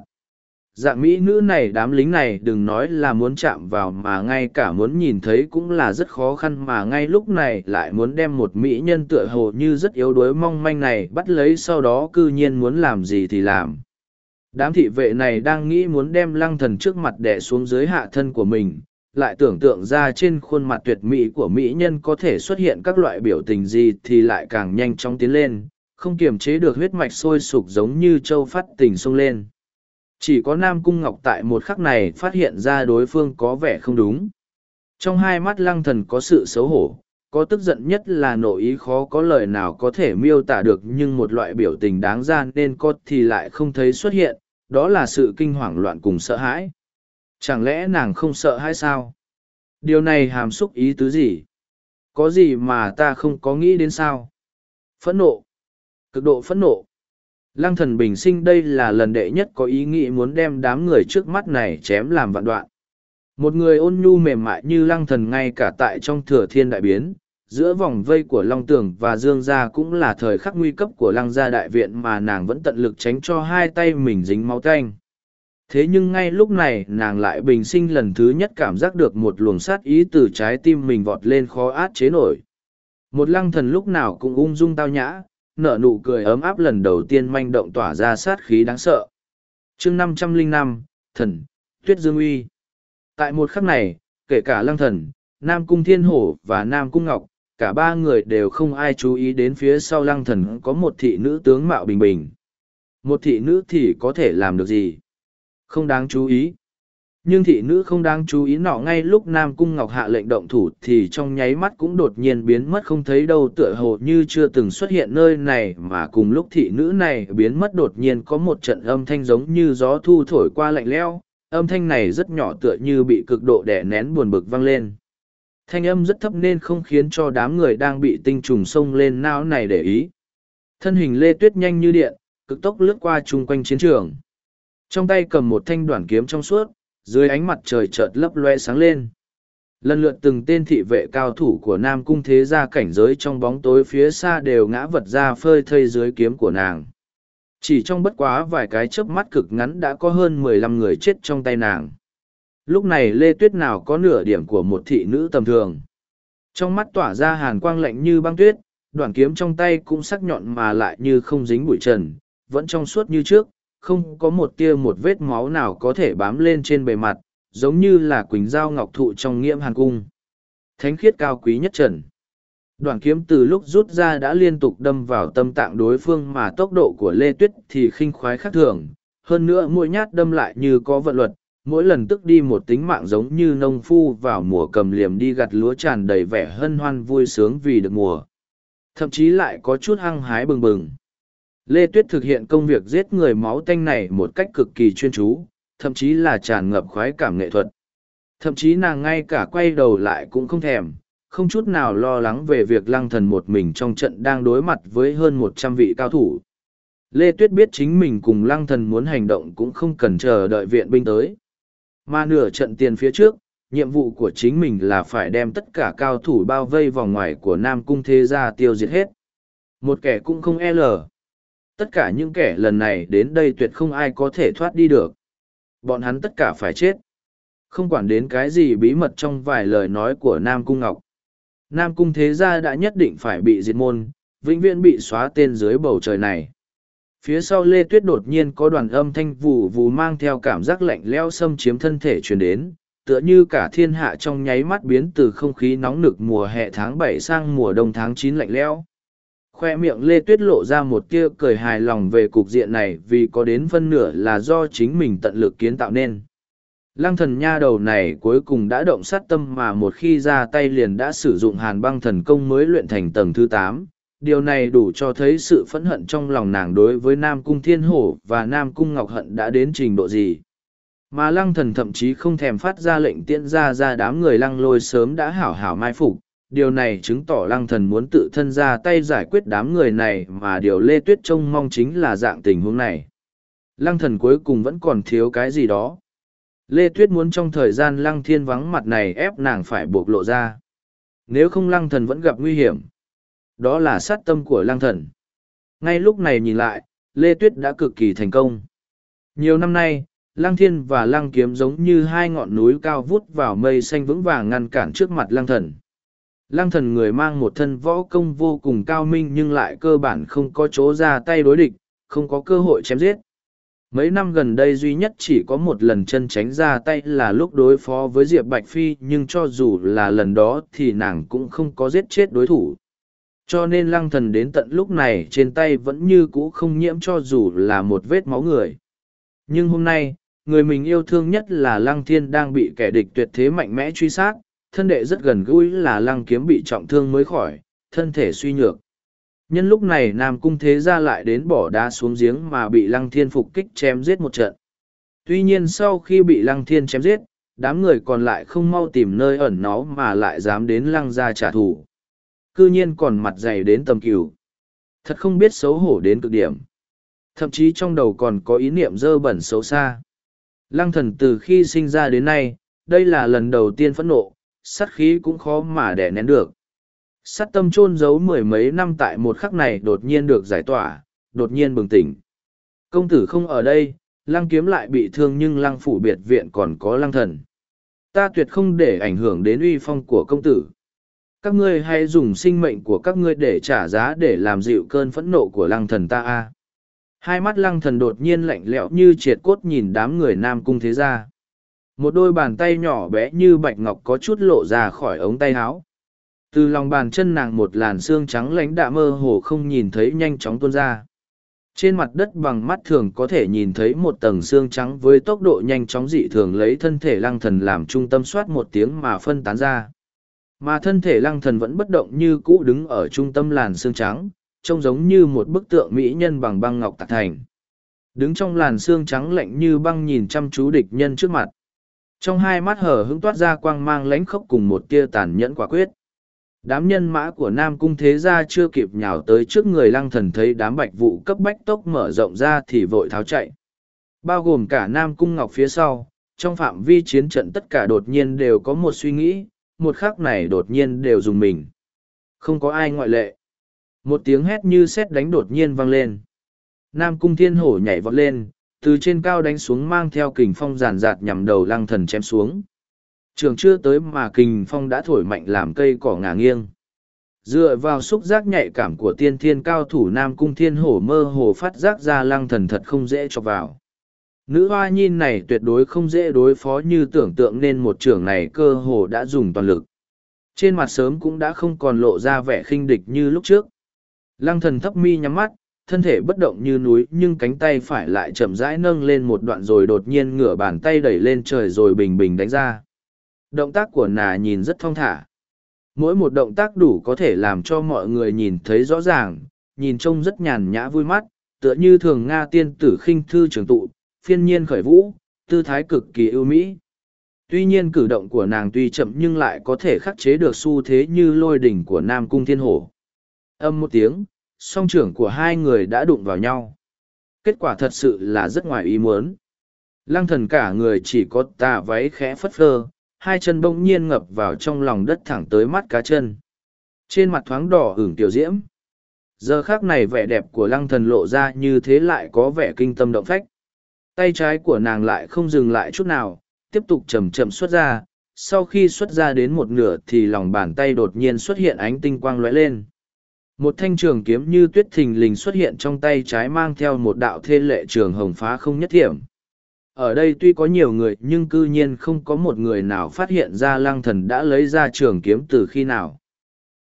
Dạng mỹ nữ này đám lính này đừng nói là muốn chạm vào mà ngay cả muốn nhìn thấy cũng là rất khó khăn mà ngay lúc này lại muốn đem một mỹ nhân tựa hồ như rất yếu đuối mong manh này bắt lấy sau đó cư nhiên muốn làm gì thì làm. Đám thị vệ này đang nghĩ muốn đem lăng thần trước mặt đẻ xuống dưới hạ thân của mình, lại tưởng tượng ra trên khuôn mặt tuyệt mỹ của mỹ nhân có thể xuất hiện các loại biểu tình gì thì lại càng nhanh chóng tiến lên, không kiềm chế được huyết mạch sôi sục giống như châu phát tình sông lên. Chỉ có Nam Cung Ngọc tại một khắc này phát hiện ra đối phương có vẻ không đúng. Trong hai mắt lăng thần có sự xấu hổ, có tức giận nhất là nội ý khó có lời nào có thể miêu tả được nhưng một loại biểu tình đáng ra nên có thì lại không thấy xuất hiện, đó là sự kinh hoàng loạn cùng sợ hãi. Chẳng lẽ nàng không sợ hay sao? Điều này hàm xúc ý tứ gì? Có gì mà ta không có nghĩ đến sao? Phẫn nộ. Cực độ phẫn nộ. Lăng thần bình sinh đây là lần đệ nhất có ý nghĩ muốn đem đám người trước mắt này chém làm vạn đoạn. Một người ôn nhu mềm mại như lăng thần ngay cả tại trong thừa thiên đại biến, giữa vòng vây của Long Tường và Dương Gia cũng là thời khắc nguy cấp của lăng gia đại viện mà nàng vẫn tận lực tránh cho hai tay mình dính máu tanh. Thế nhưng ngay lúc này nàng lại bình sinh lần thứ nhất cảm giác được một luồng sát ý từ trái tim mình vọt lên khó át chế nổi. Một lăng thần lúc nào cũng ung dung tao nhã, nở nụ cười ấm áp lần đầu tiên manh động tỏa ra sát khí đáng sợ. chương năm trăm linh năm thần, tuyết dương uy. Tại một khắc này, kể cả lăng thần, Nam Cung Thiên Hổ và Nam Cung Ngọc, cả ba người đều không ai chú ý đến phía sau lăng thần có một thị nữ tướng mạo bình bình. Một thị nữ thì có thể làm được gì? Không đáng chú ý. Nhưng thị nữ không đáng chú ý nọ ngay lúc Nam Cung Ngọc hạ lệnh động thủ thì trong nháy mắt cũng đột nhiên biến mất không thấy đâu tựa hồ như chưa từng xuất hiện nơi này mà cùng lúc thị nữ này biến mất đột nhiên có một trận âm thanh giống như gió thu thổi qua lạnh leo, âm thanh này rất nhỏ tựa như bị cực độ đè nén buồn bực vang lên. Thanh âm rất thấp nên không khiến cho đám người đang bị tinh trùng sông lên não này để ý. Thân hình Lê Tuyết nhanh như điện, cực tốc lướt qua chung quanh chiến trường. Trong tay cầm một thanh đoạn kiếm trong suốt, dưới ánh mặt trời chợt lấp loe sáng lên. Lần lượt từng tên thị vệ cao thủ của Nam Cung thế gia cảnh giới trong bóng tối phía xa đều ngã vật ra phơi thây dưới kiếm của nàng. Chỉ trong bất quá vài cái chớp mắt cực ngắn đã có hơn mười lăm người chết trong tay nàng. Lúc này Lê Tuyết nào có nửa điểm của một thị nữ tầm thường. Trong mắt tỏa ra hàn quang lạnh như băng tuyết, đoạn kiếm trong tay cũng sắc nhọn mà lại như không dính bụi trần, vẫn trong suốt như trước, không có một tia một vết máu nào có thể bám lên trên bề mặt, giống như là quỳnh dao ngọc thụ trong nghiễm hàn cung. Thánh khiết cao quý nhất trần. Đoạn kiếm từ lúc rút ra đã liên tục đâm vào tâm tạng đối phương mà tốc độ của Lê Tuyết thì khinh khoái khác thường. Hơn nữa mỗi nhát đâm lại như có vận luật, mỗi lần tức đi một tính mạng giống như nông phu vào mùa cầm liềm đi gặt lúa tràn đầy vẻ hân hoan vui sướng vì được mùa. Thậm chí lại có chút hăng hái bừng bừng. Lê Tuyết thực hiện công việc giết người máu tanh này một cách cực kỳ chuyên chú, thậm chí là tràn ngập khoái cảm nghệ thuật. Thậm chí nàng ngay cả quay đầu lại cũng không thèm, không chút nào lo lắng về việc lăng thần một mình trong trận đang đối mặt với hơn một trăm vị cao thủ. Lê Tuyết biết chính mình cùng lăng thần muốn hành động cũng không cần chờ đợi viện binh tới. Mà nửa trận tiền phía trước, nhiệm vụ của chính mình là phải đem tất cả cao thủ bao vây vòng ngoài của Nam Cung Thế Gia tiêu diệt hết. Một kẻ cũng không e lờ tất cả những kẻ lần này đến đây tuyệt không ai có thể thoát đi được. Bọn hắn tất cả phải chết. Không quản đến cái gì bí mật trong vài lời nói của nam cung ngọc. Nam cung thế gia đã nhất định phải bị diệt môn, vĩnh viễn bị xóa tên dưới bầu trời này. Phía sau lê tuyết đột nhiên có đoàn âm thanh vù vù mang theo cảm giác lạnh leo xâm chiếm thân thể truyền đến, tựa như cả thiên hạ trong nháy mắt biến từ không khí nóng nực mùa hè tháng bảy sang mùa đông tháng chín lạnh lẽo khoe miệng lê tuyết lộ ra một tia cười hài lòng về cục diện này vì có đến phân nửa là do chính mình tận lực kiến tạo nên. Lăng thần nha đầu này cuối cùng đã động sát tâm mà một khi ra tay liền đã sử dụng hàn băng thần công mới luyện thành tầng thứ tám. Điều này đủ cho thấy sự phẫn hận trong lòng nàng đối với nam cung thiên hổ và nam cung ngọc hận đã đến trình độ gì. Mà lăng thần thậm chí không thèm phát ra lệnh tiễn ra ra đám người lăng lôi sớm đã hảo hảo mai phục điều này chứng tỏ lăng thần muốn tự thân ra tay giải quyết đám người này mà điều lê tuyết trông mong chính là dạng tình huống này. Lăng thần cuối cùng vẫn còn thiếu cái gì đó. Lê tuyết muốn trong thời gian lăng thiên vắng mặt này ép nàng phải buộc lộ ra. Nếu không lăng thần vẫn gặp nguy hiểm. Đó là sát tâm của lăng thần. Ngay lúc này nhìn lại, lê tuyết đã cực kỳ thành công. Nhiều năm nay, lăng thiên và lăng kiếm giống như hai ngọn núi cao vút vào mây xanh vững vàng ngăn cản trước mặt lăng thần. Lăng thần người mang một thân võ công vô cùng cao minh nhưng lại cơ bản không có chỗ ra tay đối địch, không có cơ hội chém giết. Mấy năm gần đây duy nhất chỉ có một lần chân tránh ra tay là lúc đối phó với Diệp Bạch Phi nhưng cho dù là lần đó thì nàng cũng không có giết chết đối thủ. Cho nên lăng thần đến tận lúc này trên tay vẫn như cũ không nhiễm cho dù là một vết máu người. Nhưng hôm nay, người mình yêu thương nhất là lăng thiên đang bị kẻ địch tuyệt thế mạnh mẽ truy sát, thân đệ rất gần gũi là lăng kiếm bị trọng thương mới khỏi, thân thể suy nhược. Nhân lúc này Nam Cung Thế Gia lại đến bỏ đá xuống giếng mà bị Lăng Thiên phục kích chém giết một trận. Tuy nhiên sau khi bị Lăng Thiên chém giết, đám người còn lại không mau tìm nơi ẩn náu mà lại dám đến Lăng gia trả thù. Cư nhiên còn mặt dày đến tầm cửu. Thật không biết xấu hổ đến cực điểm. Thậm chí trong đầu còn có ý niệm dơ bẩn xấu xa. Lăng thần từ khi sinh ra đến nay, đây là lần đầu tiên phẫn nộ, sát khí cũng khó mà đẻ nén được. Sát tâm chôn giấu mười mấy năm tại một khắc này đột nhiên được giải tỏa, đột nhiên bừng tỉnh. Công tử không ở đây, lăng kiếm lại bị thương nhưng lăng phủ biệt viện còn có lăng thần. Ta tuyệt không để ảnh hưởng đến uy phong của công tử. Các ngươi hãy dùng sinh mệnh của các ngươi để trả giá để làm dịu cơn phẫn nộ của lăng thần ta a. Hai mắt lăng thần đột nhiên lạnh lẽo như triệt cốt nhìn đám người nam cung thế gia một đôi bàn tay nhỏ bé như bạch ngọc có chút lộ ra khỏi ống tay áo. Từ lòng bàn chân nàng một làn xương trắng lãnh đạ mơ hồ không nhìn thấy nhanh chóng tuôn ra. Trên mặt đất bằng mắt thường có thể nhìn thấy một tầng xương trắng với tốc độ nhanh chóng dị thường lấy thân thể lăng thần làm trung tâm soát một tiếng mà phân tán ra. Mà thân thể lăng thần vẫn bất động như cũ đứng ở trung tâm làn xương trắng, trông giống như một bức tượng mỹ nhân bằng băng ngọc tạc thành. Đứng trong làn xương trắng lạnh như băng nhìn chăm chú địch nhân trước mặt trong hai mắt hở hứng toát ra quang mang lánh khốc cùng một tia tàn nhẫn quả quyết. Đám nhân mã của nam cung thế gia chưa kịp nhào tới trước người lăng thần thấy đám bạch vụ cấp bách tốc mở rộng ra thì vội tháo chạy. Bao gồm cả nam cung ngọc phía sau, trong phạm vi chiến trận tất cả đột nhiên đều có một suy nghĩ, một khắc này đột nhiên đều dùng mình. Không có ai ngoại lệ. Một tiếng hét như sét đánh đột nhiên vang lên. Nam cung thiên hổ nhảy vọt lên từ trên cao đánh xuống mang theo kình phong giàn giạt nhằm đầu lăng thần chém xuống. Trường chưa tới mà kình phong đã thổi mạnh làm cây cỏ ngả nghiêng. Dựa vào xúc giác nhạy cảm của tiên thiên cao thủ nam cung thiên hổ mơ hồ phát giác ra lăng thần thật không dễ cho vào. Nữ hoa nhìn này tuyệt đối không dễ đối phó như tưởng tượng nên một trưởng này cơ hồ đã dùng toàn lực. Trên mặt sớm cũng đã không còn lộ ra vẻ khinh địch như lúc trước. Lăng thần thấp mi nhắm mắt thân thể bất động như núi, nhưng cánh tay phải lại chậm rãi nâng lên một đoạn rồi đột nhiên ngửa bàn tay đẩy lên trời rồi bình bình đánh ra. Động tác của nà nhìn rất thong thả. Mỗi một động tác đủ có thể làm cho mọi người nhìn thấy rõ ràng, nhìn trông rất nhàn nhã vui mắt, tựa như thường nga tiên tử khinh thư trường tụ, phiên nhiên khởi vũ, tư thái cực kỳ ưu mỹ. Tuy nhiên cử động của nàng tuy chậm nhưng lại có thể khắc chế được xu thế như lôi đỉnh của nam cung thiên hổ. Âm một tiếng song trưởng của hai người đã đụng vào nhau. Kết quả thật sự là rất ngoài ý muốn. Lăng thần cả người chỉ có tà váy khẽ phất phơ, hai chân bỗng nhiên ngập vào trong lòng đất thẳng tới mắt cá chân. Trên mặt thoáng đỏ ửng tiểu diễm. Giờ khác này vẻ đẹp của lăng thần lộ ra như thế lại có vẻ kinh tâm động phách. Tay trái của nàng lại không dừng lại chút nào, tiếp tục chậm chậm xuất ra. Sau khi xuất ra đến một nửa thì lòng bàn tay đột nhiên xuất hiện ánh tinh quang lóe lên một thanh trường kiếm như tuyết thình lình xuất hiện trong tay trái mang theo một đạo thê lệ trường hồng phá không nhất thiểm ở đây tuy có nhiều người, nhưng cư nhiên không có một người nào phát hiện ra lăng thần đã lấy ra trường kiếm từ khi nào.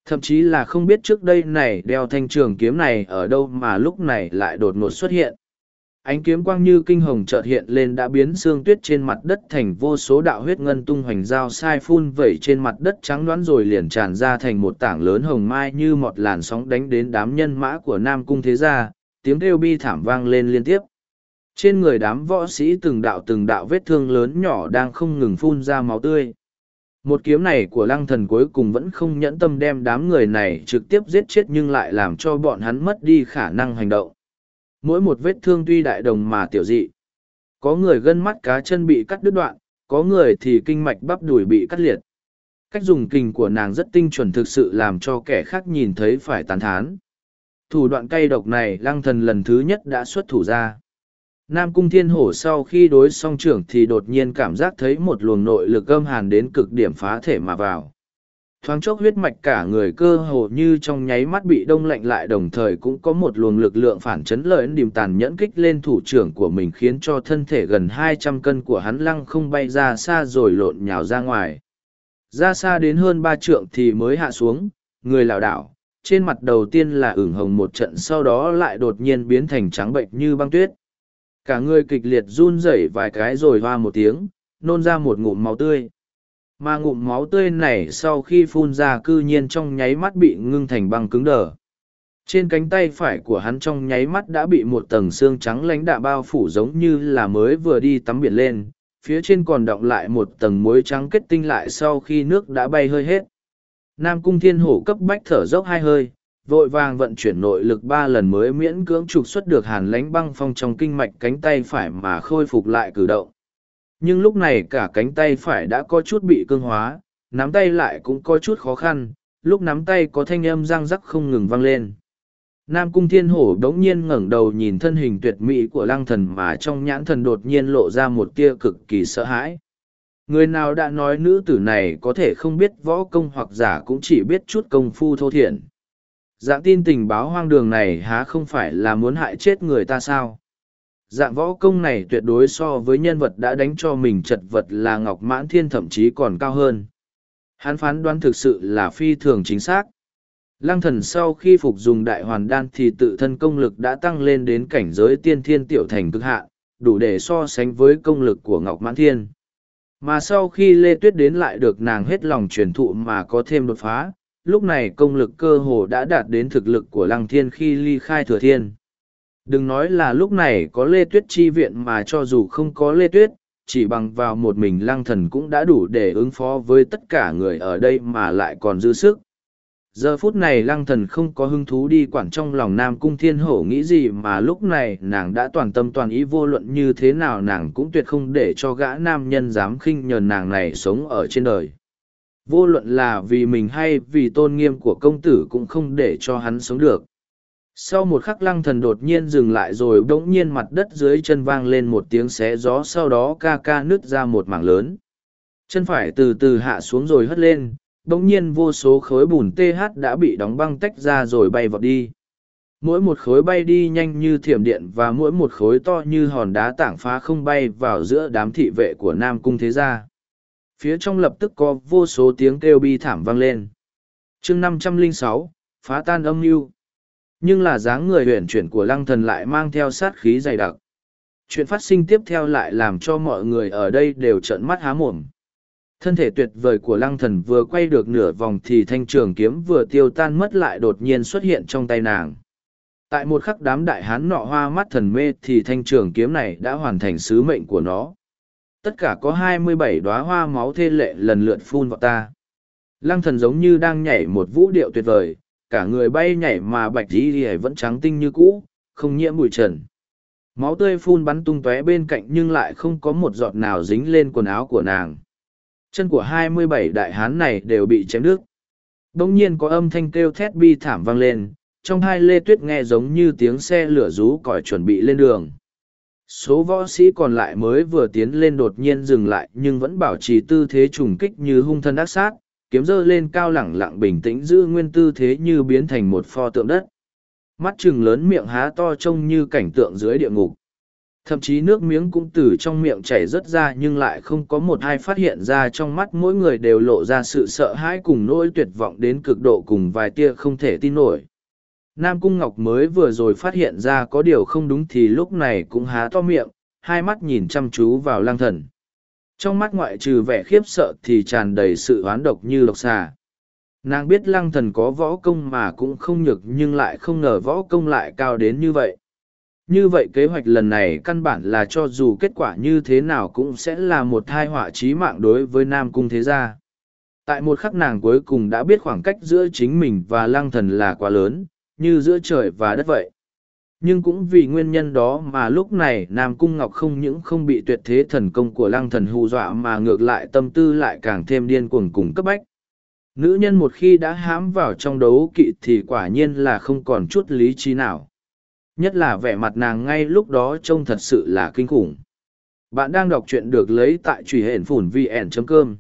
Thậm chí là không biết trước đây này đeo thanh trường kiếm này ở đâu mà lúc này lại đột ngột xuất hiện. Ánh kiếm quang như kinh hồng chợt hiện lên đã biến xương tuyết trên mặt đất thành vô số đạo huyết ngân tung hoành dao sai phun vẩy trên mặt đất trắng đoán rồi liền tràn ra thành một tảng lớn hồng mai như một làn sóng đánh đến đám nhân mã của Nam Cung Thế Gia, tiếng kêu bi thảm vang lên liên tiếp. Trên người đám võ sĩ từng đạo từng đạo vết thương lớn nhỏ đang không ngừng phun ra máu tươi. Một kiếm này của lăng thần cuối cùng vẫn không nhẫn tâm đem đám người này trực tiếp giết chết nhưng lại làm cho bọn hắn mất đi khả năng hành động. Mỗi một vết thương tuy đại đồng mà tiểu dị. Có người gân mắt cá chân bị cắt đứt đoạn, có người thì kinh mạch bắp đùi bị cắt liệt. Cách dùng kình của nàng rất tinh chuẩn thực sự làm cho kẻ khác nhìn thấy phải tán thán. Thủ đoạn cay độc này lăng thần lần thứ nhất đã xuất thủ ra. Nam Cung Thiên Hổ sau khi đối song trưởng thì đột nhiên cảm giác thấy một luồng nội lực âm hàn đến cực điểm phá thể mà vào. Thoáng chốc huyết mạch cả người cơ hồ như trong nháy mắt bị đông lạnh lại đồng thời cũng có một luồng lực lượng phản chấn lợi điềm tàn nhẫn kích lên thủ trưởng của mình khiến cho thân thể gần hai trăm cân của hắn lăng không bay ra xa rồi lộn nhào ra ngoài. Ra xa đến hơn ba trượng thì mới hạ xuống, người lảo đảo, trên mặt đầu tiên là ửng hồng một trận sau đó lại đột nhiên biến thành trắng bệnh như băng tuyết cả người kịch liệt run rẩy vài cái rồi hoa một tiếng nôn ra một ngụm máu tươi mà ngụm máu tươi này sau khi phun ra cư nhiên trong nháy mắt bị ngưng thành băng cứng đờ trên cánh tay phải của hắn trong nháy mắt đã bị một tầng xương trắng lãnh đạ bao phủ giống như là mới vừa đi tắm biển lên, phía trên còn đọng lại một tầng muối trắng kết tinh lại sau khi nước đã bay hơi hết nam cung thiên hổ cấp bách thở dốc hai hơi, vội vàng vận chuyển nội lực ba lần mới miễn cưỡng trục xuất được hàn lánh băng phong trong kinh mạch cánh tay phải mà khôi phục lại cử động. Nhưng lúc này cả cánh tay phải đã có chút bị cương hóa, nắm tay lại cũng có chút khó khăn, lúc nắm tay có thanh âm răng rắc không ngừng vang lên. Nam Cung Thiên Hổ đống nhiên ngẩng đầu nhìn thân hình tuyệt mỹ của lăng thần mà trong nhãn thần đột nhiên lộ ra một tia cực kỳ sợ hãi. Người nào đã nói nữ tử này có thể không biết võ công hoặc giả cũng chỉ biết chút công phu thô thiển. dạng tin tình báo hoang đường này há không phải là muốn hại chết người ta sao dạng võ công này tuyệt đối so với nhân vật đã đánh cho mình chật vật là ngọc mãn thiên thậm chí còn cao hơn. Hắn phán đoán thực sự là phi thường chính xác. Lăng thần sau khi phục dùng đại hoàn đan thì tự thân công lực đã tăng lên đến cảnh giới tiên thiên tiểu thành cực hạ đủ để so sánh với công lực của ngọc mãn thiên. Mà sau khi lê tuyết đến lại được nàng hết lòng truyền thụ mà có thêm đột phá, lúc này công lực cơ hồ đã đạt đến thực lực của lăng thiên khi ly khai thừa thiên. Đừng nói là lúc này có lê tuyết chi viện mà cho dù không có lê tuyết, chỉ bằng vào một mình lăng thần cũng đã đủ để ứng phó với tất cả người ở đây mà lại còn dư sức. Giờ phút này lăng thần không có hứng thú đi quản trong lòng Nam Cung Thiên Hổ nghĩ gì mà lúc này nàng đã toàn tâm toàn ý vô luận như thế nào nàng cũng tuyệt không để cho gã nam nhân dám khinh nhờn nàng này sống ở trên đời. Vô luận là vì mình hay vì tôn nghiêm của công tử cũng không để cho hắn sống được. Sau một khắc lăng thần đột nhiên dừng lại rồi bỗng nhiên mặt đất dưới chân vang lên một tiếng xé gió sau đó ca ca nứt ra một mảng lớn. Chân phải từ từ hạ xuống rồi hất lên, bỗng nhiên vô số khối bùn TH đã bị đóng băng tách ra rồi bay vọt đi. Mỗi một khối bay đi nhanh như thiểm điện và mỗi một khối to như hòn đá tảng phá không bay vào giữa đám thị vệ của Nam Cung Thế Gia phía trong lập tức có vô số tiếng kêu bi thảm vang lên chương năm trăm lẻ sáu phá tan âm mưu nhưng là dáng người huyền chuyển của lăng thần lại mang theo sát khí dày đặc. Chuyện phát sinh tiếp theo lại làm cho mọi người ở đây đều trợn mắt há mồm. Thân thể tuyệt vời của lăng thần vừa quay được nửa vòng thì thanh trường kiếm vừa tiêu tan mất lại đột nhiên xuất hiện trong tay nàng. Tại một khắc đám đại hán nọ hoa mắt thần mê thì thanh trường kiếm này đã hoàn thành sứ mệnh của nó. Tất cả có hai mươi bảy đóa hoa máu thê lệ lần lượt phun vào ta. Lăng thần giống như đang nhảy một vũ điệu tuyệt vời cả người bay nhảy mà bạch dĩ ỉa vẫn trắng tinh như cũ, không nhiễm bụi trần. Máu tươi phun bắn tung tóe bên cạnh nhưng lại không có một giọt nào dính lên quần áo của nàng. Chân của hai mươi bảy đại hán này đều bị chém đứt bỗng nhiên có âm thanh kêu thét bi thảm vang lên, trong hai lê tuyết nghe giống như tiếng xe lửa rú còi chuẩn bị lên đường. Số võ sĩ còn lại mới vừa tiến lên đột nhiên dừng lại nhưng vẫn bảo trì tư thế trùng kích như hung thân ác sát kiếm dơ lên cao lẳng lặng bình tĩnh giữ nguyên tư thế như biến thành một pho tượng đất. Mắt chừng lớn miệng há to trông như cảnh tượng dưới địa ngục. Thậm chí nước miếng cũng từ trong miệng chảy rớt ra nhưng lại không có một ai phát hiện ra trong mắt mỗi người đều lộ ra sự sợ hãi cùng nỗi tuyệt vọng đến cực độ cùng vài tia không thể tin nổi. Nam cung ngọc mới vừa rồi phát hiện ra có điều không đúng thì lúc này cũng há to miệng, hai mắt nhìn chăm chú vào lang thần trong mắt ngoại trừ vẻ khiếp sợ thì tràn đầy sự oán độc như độc xà. Nàng biết lăng thần có võ công mà cũng không nhược nhưng lại không ngờ võ công lại cao đến như vậy. Như vậy kế hoạch lần này căn bản là cho dù kết quả như thế nào cũng sẽ là một thai họa trí mạng đối với nam cung thế gia. Tại một khắc nàng cuối cùng đã biết khoảng cách giữa chính mình và lăng thần là quá lớn, như giữa trời và đất vậy nhưng cũng vì nguyên nhân đó mà lúc này nam cung ngọc không những không bị tuyệt thế thần công của lăng thần hù dọa mà ngược lại tâm tư lại càng thêm điên cuồng cùng cấp bách. Nữ nhân một khi đã hãm vào trong đấu kỵ thì quả nhiên là không còn chút lý trí nào. Nhất là vẻ mặt nàng ngay lúc đó trông thật sự là kinh khủng. Bạn đang đọc truyện được lấy tại truy hển phủn vn com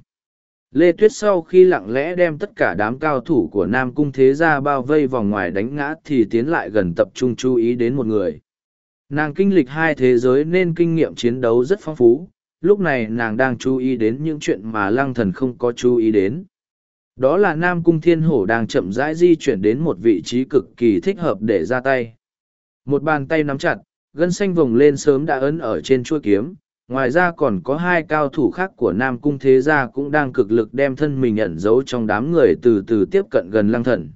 lê tuyết sau khi lặng lẽ đem tất cả đám cao thủ của nam cung thế gia bao vây vòng ngoài đánh ngã thì tiến lại gần tập trung chú ý đến một người. Nàng kinh lịch hai thế giới nên kinh nghiệm chiến đấu rất phong phú, lúc này nàng đang chú ý đến những chuyện mà lăng thần không có chú ý đến. Đó là nam cung thiên hổ đang chậm rãi di chuyển đến một vị trí cực kỳ thích hợp để ra tay. Một bàn tay nắm chặt, gân xanh vồng lên sớm đã ấn ở trên chuôi kiếm ngoài ra còn có hai cao thủ khác của nam cung thế gia cũng đang cực lực đem thân mình ẩn giấu trong đám người từ từ tiếp cận gần lăng thần.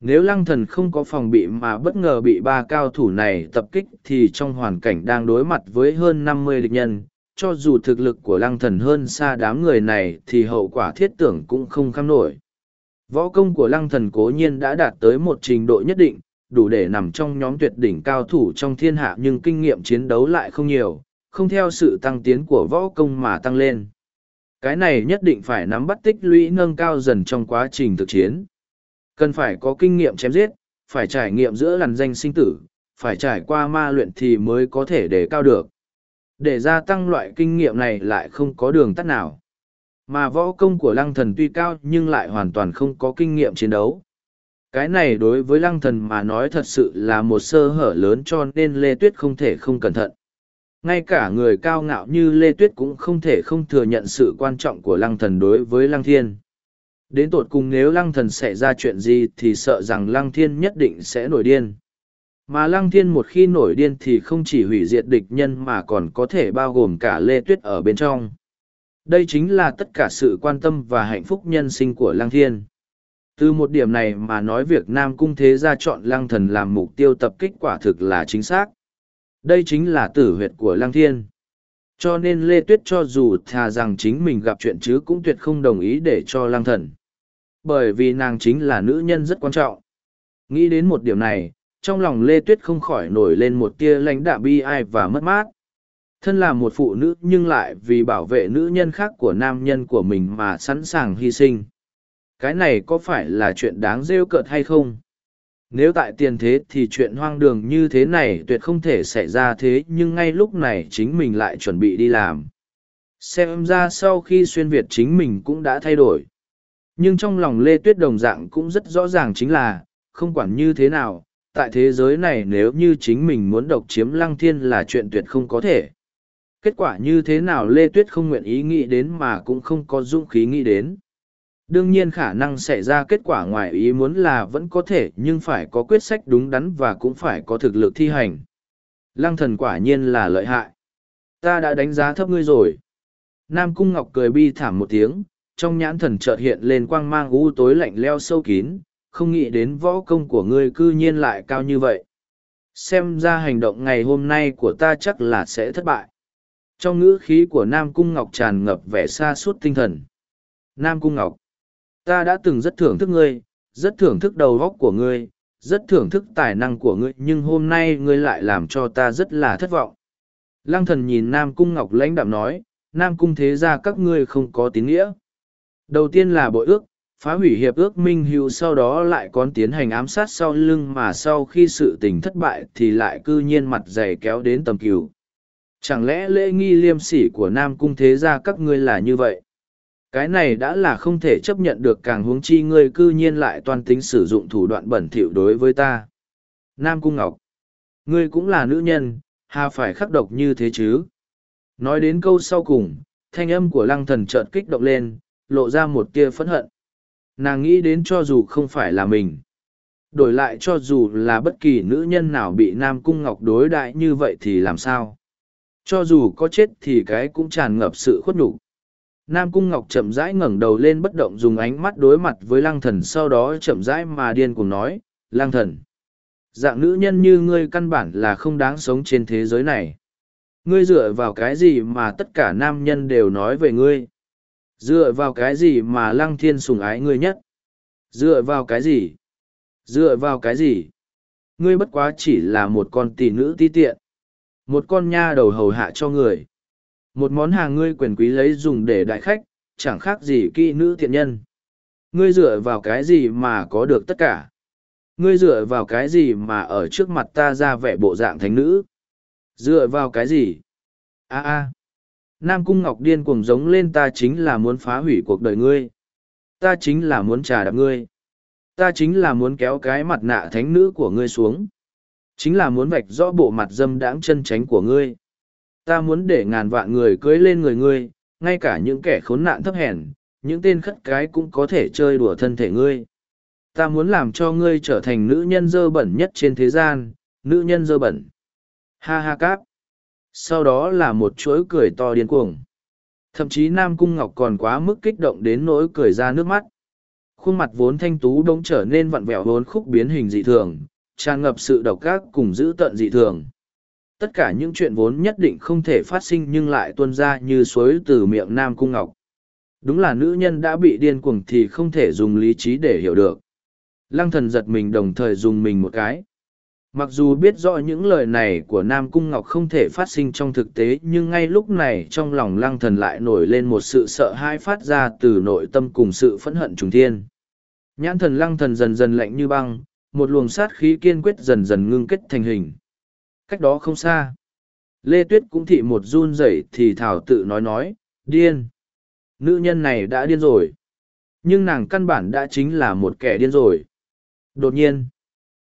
Nếu lăng thần không có phòng bị mà bất ngờ bị ba cao thủ này tập kích thì trong hoàn cảnh đang đối mặt với hơn năm mươi địch nhân, cho dù thực lực của lăng thần hơn xa đám người này thì hậu quả thiết tưởng cũng không kham nổi. Võ công của lăng thần cố nhiên đã đạt tới một trình độ nhất định, đủ để nằm trong nhóm tuyệt đỉnh cao thủ trong thiên hạ nhưng kinh nghiệm chiến đấu lại không nhiều không theo sự tăng tiến của võ công mà tăng lên. Cái này nhất định phải nắm bắt tích lũy nâng cao dần trong quá trình thực chiến. Cần phải có kinh nghiệm chém giết, phải trải nghiệm giữa làn danh sinh tử, phải trải qua ma luyện thì mới có thể để cao được. Để gia tăng loại kinh nghiệm này lại không có đường tắt nào. Mà võ công của lăng thần tuy cao nhưng lại hoàn toàn không có kinh nghiệm chiến đấu. Cái này đối với lăng thần mà nói thật sự là một sơ hở lớn cho nên Lê Tuyết không thể không cẩn thận ngay cả người cao ngạo như lê tuyết cũng không thể không thừa nhận sự quan trọng của lăng thần đối với lăng thiên. Đến tột cùng nếu lăng thần xảy ra chuyện gì thì sợ rằng lăng thiên nhất định sẽ nổi điên. Mà lăng thiên một khi nổi điên thì không chỉ hủy diệt địch nhân mà còn có thể bao gồm cả lê tuyết ở bên trong. Đây chính là tất cả sự quan tâm và hạnh phúc nhân sinh của lăng thiên. Từ một điểm này mà nói việc nam cung thế gia chọn lăng thần làm mục tiêu tập kích quả thực là chính xác đây chính là tử huyệt của Lăng Thiên. Cho nên Lê Tuyết cho dù thà rằng chính mình gặp chuyện chứ cũng tuyệt không đồng ý để cho Lăng Thần. Bởi vì nàng chính là nữ nhân rất quan trọng. Nghĩ đến một điểm này, trong lòng Lê Tuyết không khỏi nổi lên một tia lãnh đạm bi ai và mất mát. Thân là một phụ nữ nhưng lại vì bảo vệ nữ nhân khác của nam nhân của mình mà sẵn sàng hy sinh. Cái này có phải là chuyện đáng rêu cợt hay không? Nếu tại tiền thế thì chuyện hoang đường như thế này tuyệt không thể xảy ra thế nhưng ngay lúc này chính mình lại chuẩn bị đi làm. Xem ra sau khi xuyên Việt chính mình cũng đã thay đổi. Nhưng trong lòng Lê Tuyết đồng dạng cũng rất rõ ràng chính là, không quản như thế nào, tại thế giới này nếu như chính mình muốn độc chiếm lăng thiên là chuyện tuyệt không có thể. Kết quả như thế nào Lê Tuyết không nguyện ý nghĩ đến mà cũng không có dũng khí nghĩ đến đương nhiên khả năng xảy ra kết quả ngoài ý muốn là vẫn có thể, nhưng phải có quyết sách đúng đắn và cũng phải có thực lực thi hành. Lăng thần quả nhiên là lợi hại. Ta đã đánh giá thấp ngươi rồi. Nam cung ngọc cười bi thảm một tiếng, trong nhãn thần chợt hiện lên quang mang u tối lạnh leo sâu kín, không nghĩ đến võ công của ngươi cư nhiên lại cao như vậy. Xem ra hành động ngày hôm nay của ta chắc là sẽ thất bại. Trong ngữ khí của nam cung ngọc tràn ngập vẻ xa suốt tinh thần. Nam cung ngọc ta đã từng rất thưởng thức ngươi, rất thưởng thức đầu óc của ngươi, rất thưởng thức tài năng của ngươi nhưng hôm nay ngươi lại làm cho ta rất là thất vọng. Lăng thần nhìn Nam Cung Ngọc lãnh đạm nói, Nam Cung thế ra các ngươi không có tín nghĩa. Đầu tiên là bội ước, phá hủy hiệp ước minh hữu sau đó lại còn tiến hành ám sát sau lưng mà sau khi sự tình thất bại thì lại cư nhiên mặt dày kéo đến tầm cừu. Chẳng lẽ lễ nghi liêm sỉ của Nam Cung thế gia các ngươi là như vậy? Cái này đã là không thể chấp nhận được càng huống chi ngươi cư nhiên lại toàn tính sử dụng thủ đoạn bẩn thỉu đối với ta. Nam cung ngọc, ngươi cũng là nữ nhân, hà phải khắc độc như thế chứ? Nói đến câu sau cùng, thanh âm của lăng thần chợt kích động lên, lộ ra một tia phẫn hận. Nàng nghĩ đến cho dù không phải là mình, đổi lại cho dù là bất kỳ nữ nhân nào bị nam cung ngọc đối đại như vậy thì làm sao? Cho dù có chết thì cái cũng tràn ngập sự khuất nhục nam cung ngọc chậm rãi ngẩng đầu lên bất động dùng ánh mắt đối mặt với lăng thần, sau đó chậm rãi mà điên cùng nói, lăng thần, dạng nữ nhân như ngươi căn bản là không đáng sống trên thế giới này. Ngươi dựa vào cái gì mà tất cả nam nhân đều nói về ngươi? Dựa vào cái gì mà lăng thiên sùng ái ngươi nhất? Dựa vào cái gì? Dựa vào cái gì? Ngươi bất quá chỉ là một con tỷ nữ ti tiện, một con nha đầu hầu hạ cho người một món hàng ngươi quyền quý lấy dùng để đại khách, chẳng khác gì kỹ nữ thiện nhân. Ngươi dựa vào cái gì mà có được tất cả? Ngươi dựa vào cái gì mà ở trước mặt ta ra vẻ bộ dạng thánh nữ? Dựa vào cái gì? A a. Nam cung ngọc điên cuồng giống lên ta chính là muốn phá hủy cuộc đời ngươi. Ta chính là muốn trà đạp ngươi. Ta chính là muốn kéo cái mặt nạ thánh nữ của ngươi xuống. Chính là muốn vạch rõ bộ mặt dâm đãng chân tránh của ngươi ta muốn để ngàn vạn người cưới lên người ngươi, ngay cả những kẻ khốn nạn thấp hèn, những tên khất cái cũng có thể chơi đùa thân thể ngươi. Ta muốn làm cho ngươi trở thành nữ nhân dơ bẩn nhất trên thế gian, nữ nhân dơ bẩn. Ha ha cáp. Sau đó là một chuỗi cười to điên cuồng. Thậm chí nam cung ngọc còn quá mức kích động đến nỗi cười ra nước mắt. Khuôn mặt vốn thanh tú đông trở nên vặn vẹo vốn khúc biến hình dị thường, tràn ngập sự độc ác cùng giữ tận dị thường tất cả những chuyện vốn nhất định không thể phát sinh nhưng lại tuôn ra như suối từ miệng nam cung ngọc. Đúng là nữ nhân đã bị điên cuồng thì không thể dùng lý trí để hiểu được. Lăng thần giật mình đồng thời dùng mình một cái. Mặc dù biết rõ những lời này của nam cung ngọc không thể phát sinh trong thực tế, nhưng ngay lúc này trong lòng lăng thần lại nổi lên một sự sợ hãi phát ra từ nội tâm cùng sự phẫn hận trùng thiên. Nhãn thần lăng thần dần dần lạnh như băng, một luồng sát khí kiên quyết dần dần ngưng kết thành hình cách đó không xa. Lê tuyết cũng thị một run rẩy thì thảo tự nói nói, điên. Nữ nhân này đã điên rồi. Nhưng nàng căn bản đã chính là một kẻ điên rồi. Đột nhiên,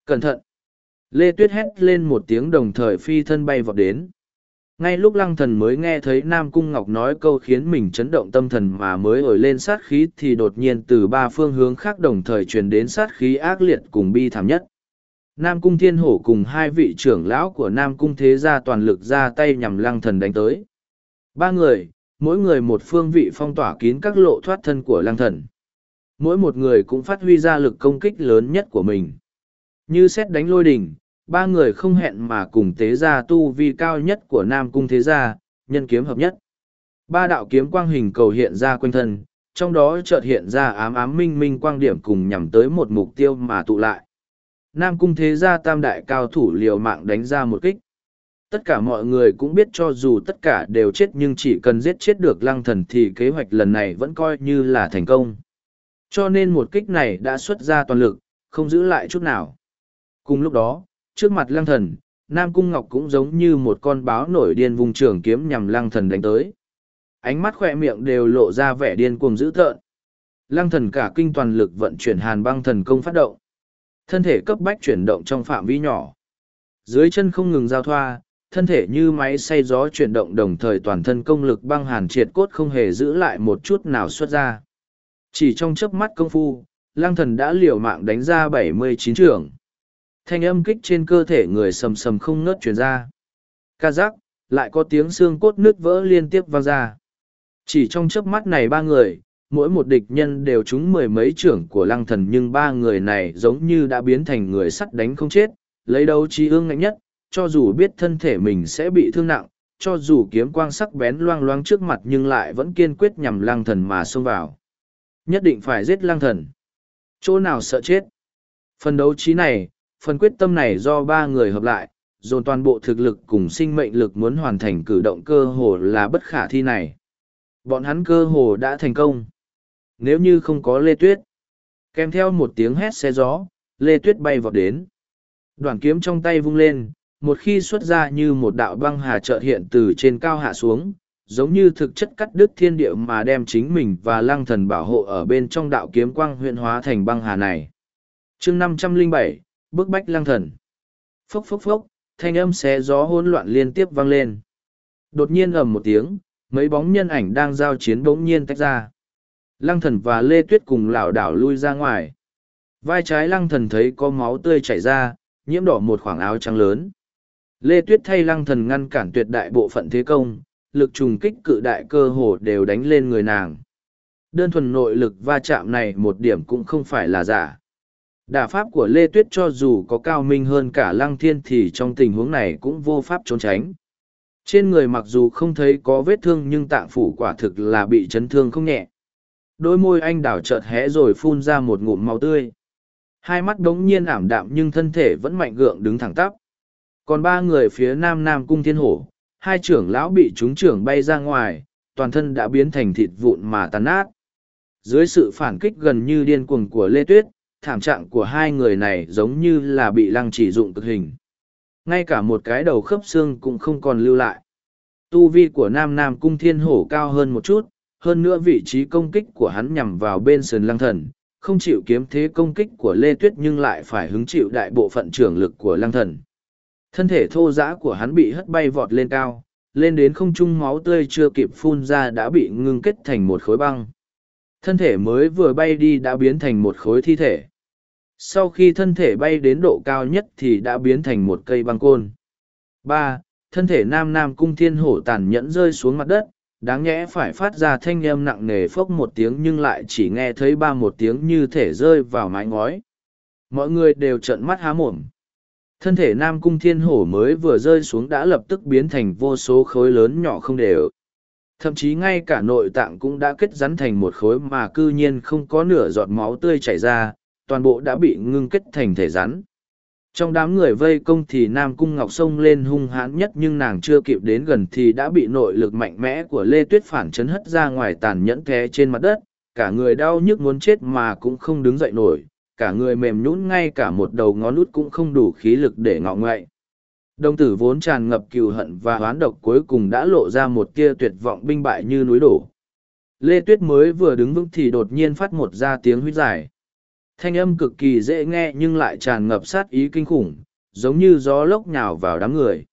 cẩn thận. Lê Tuyết hét lên một tiếng đồng thời phi thân bay vọt đến. Ngay lúc lăng thần mới nghe thấy Nam Cung Ngọc nói câu khiến mình chấn động tâm thần mà mới ổi lên sát khí thì đột nhiên từ ba phương hướng khác đồng thời truyền đến sát khí ác liệt cùng bi thảm nhất. Nam Cung Thiên Hổ cùng hai vị trưởng lão của Nam Cung Thế Gia toàn lực ra tay nhằm lăng thần đánh tới. Ba người, mỗi người một phương vị phong tỏa kín các lộ thoát thân của lăng thần. Mỗi một người cũng phát huy ra lực công kích lớn nhất của mình. Như xét đánh lôi đỉnh, ba người không hẹn mà cùng thế gia tu vi cao nhất của Nam Cung Thế Gia, nhân kiếm hợp nhất. Ba đạo kiếm quang hình cầu hiện ra quanh thân, trong đó chợt hiện ra ám ám minh minh quang điểm cùng nhằm tới một mục tiêu mà tụ lại. Nam Cung Thế Gia tam đại cao thủ liều mạng đánh ra một kích. Tất cả mọi người cũng biết cho dù tất cả đều chết nhưng chỉ cần giết chết được lăng thần thì kế hoạch lần này vẫn coi như là thành công. Cho nên một kích này đã xuất ra toàn lực, không giữ lại chút nào. Cùng lúc đó, trước mặt lăng thần, Nam Cung Ngọc cũng giống như một con báo nổi điên vùng trường kiếm nhằm lăng thần đánh tới. Ánh mắt khỏe miệng đều lộ ra vẻ điên cuồng dữ tợn. Lăng thần cả kinh toàn lực vận chuyển hàn băng thần công phát động. Thân thể cấp bách chuyển động trong phạm vi nhỏ. Dưới chân không ngừng giao thoa, thân thể như máy xay gió chuyển động đồng thời toàn thân công lực băng hàn triệt cốt không hề giữ lại một chút nào xuất ra. Chỉ trong chớp mắt công phu, Lang thần đã liều mạng đánh ra bảy mươi chín trường thanh âm kích trên cơ thể người sầm sầm không ngớt chuyển ra. Ca giác, lại có tiếng xương cốt nứt vỡ liên tiếp vang ra. Chỉ trong chớp mắt này ba người, mỗi một địch nhân đều trúng mười mấy trưởng của lăng thần nhưng ba người này giống như đã biến thành người sắt đánh không chết, lấy đấu trí ương ngạnh nhất, cho dù biết thân thể mình sẽ bị thương nặng, cho dù kiếm quang sắc bén loang loang trước mặt nhưng lại vẫn kiên quyết nhằm lăng thần mà xông vào. Nhất định phải giết lăng thần. Chỗ nào sợ chết? Phần đấu trí này, phần quyết tâm này do ba người hợp lại dồn toàn bộ thực lực cùng sinh mệnh lực muốn hoàn thành cử động cơ hồ là bất khả thi này bọn hắn cơ hồ đã thành công nếu như không có lê tuyết kèm theo một tiếng hét xe gió lê tuyết bay vọt đến đoàn kiếm trong tay vung lên một khi xuất ra như một đạo băng hà chợt hiện từ trên cao hạ xuống giống như thực chất cắt đứt thiên địa mà đem chính mình và lăng thần bảo hộ ở bên trong đạo kiếm quang huyện hóa thành băng hà này chương năm trăm linh bảy bức bách lăng thần. Phốc phốc phốc, thanh âm xé gió hỗn loạn liên tiếp vang lên. Đột nhiên ầm một tiếng, mấy bóng nhân ảnh đang giao chiến bỗng nhiên tách ra. Lăng thần và Lê Tuyết cùng lảo đảo lui ra ngoài. Vai trái lăng thần thấy có máu tươi chảy ra, nhiễm đỏ một khoảng áo trắng lớn. Lê Tuyết thay lăng thần ngăn cản tuyệt đại bộ phận thế công, lực trùng kích cự đại cơ hồ đều đánh lên người nàng. Đơn thuần nội lực va chạm này một điểm cũng không phải là giả. Đả pháp của Lê Tuyết cho dù có cao minh hơn cả lăng thiên thì trong tình huống này cũng vô pháp trốn tránh. Trên người mặc dù không thấy có vết thương nhưng tạng phủ quả thực là bị chấn thương không nhẹ. Đôi môi anh đảo chợt hé rồi phun ra một ngụm máu tươi. Hai mắt đống nhiên ảm đạm nhưng thân thể vẫn mạnh gượng đứng thẳng tắp. Còn ba người phía nam nam cung thiên hổ, hai trưởng lão bị chúng trưởng bay ra ngoài, toàn thân đã biến thành thịt vụn mà tàn nát. Dưới sự phản kích gần như điên cuồng của Lê Tuyết, thảm trạng của hai người này giống như là bị lăng chỉ dụng cực hình. Ngay cả một cái đầu khớp xương cũng không còn lưu lại. Tu vi của Nam Nam Cung Thiên Hổ cao hơn một chút, hơn nữa vị trí công kích của hắn nhằm vào bên sườn lăng thần, không chịu kiếm thế công kích của Lê Tuyết nhưng lại phải hứng chịu đại bộ phận trưởng lực của lăng thần. Thân thể thô giã của hắn bị hất bay vọt lên cao, lên đến không trung máu tươi chưa kịp phun ra đã bị ngưng kết thành một khối băng. Thân thể mới vừa bay đi đã biến thành một khối thi thể. Sau khi thân thể bay đến độ cao nhất thì đã biến thành một cây băng côn. ba Thân thể nam nam cung thiên hổ tàn nhẫn rơi xuống mặt đất, đáng nhẽ phải phát ra thanh âm nặng nề phốc một tiếng nhưng lại chỉ nghe thấy ba một tiếng như thể rơi vào mái ngói. Mọi người đều trợn mắt há mồm. Thân thể nam cung thiên hổ mới vừa rơi xuống đã lập tức biến thành vô số khối lớn nhỏ không đều. Thậm chí ngay cả nội tạng cũng đã kết rắn thành một khối mà cư nhiên không có nửa giọt máu tươi chảy ra, toàn bộ đã bị ngưng kết thành thể rắn. Trong đám người vây công thì Nam Cung Ngọc sông lên hung hãn nhất nhưng nàng chưa kịp đến gần thì đã bị nội lực mạnh mẽ của Lê Tuyết phản chấn hất ra ngoài tàn nhẫn thế trên mặt đất, cả người đau nhức muốn chết mà cũng không đứng dậy nổi, cả người mềm nhũn ngay cả một đầu ngón út cũng không đủ khí lực để ngọ ngoại. Đồng tử vốn tràn ngập cừu hận và oán độc cuối cùng đã lộ ra một tia tuyệt vọng binh bại như núi đổ. Lê Tuyết mới vừa đứng vững thì đột nhiên phát một ra tiếng huýt dài. Thanh âm cực kỳ dễ nghe nhưng lại tràn ngập sát ý kinh khủng, giống như gió lốc nhào vào đám người.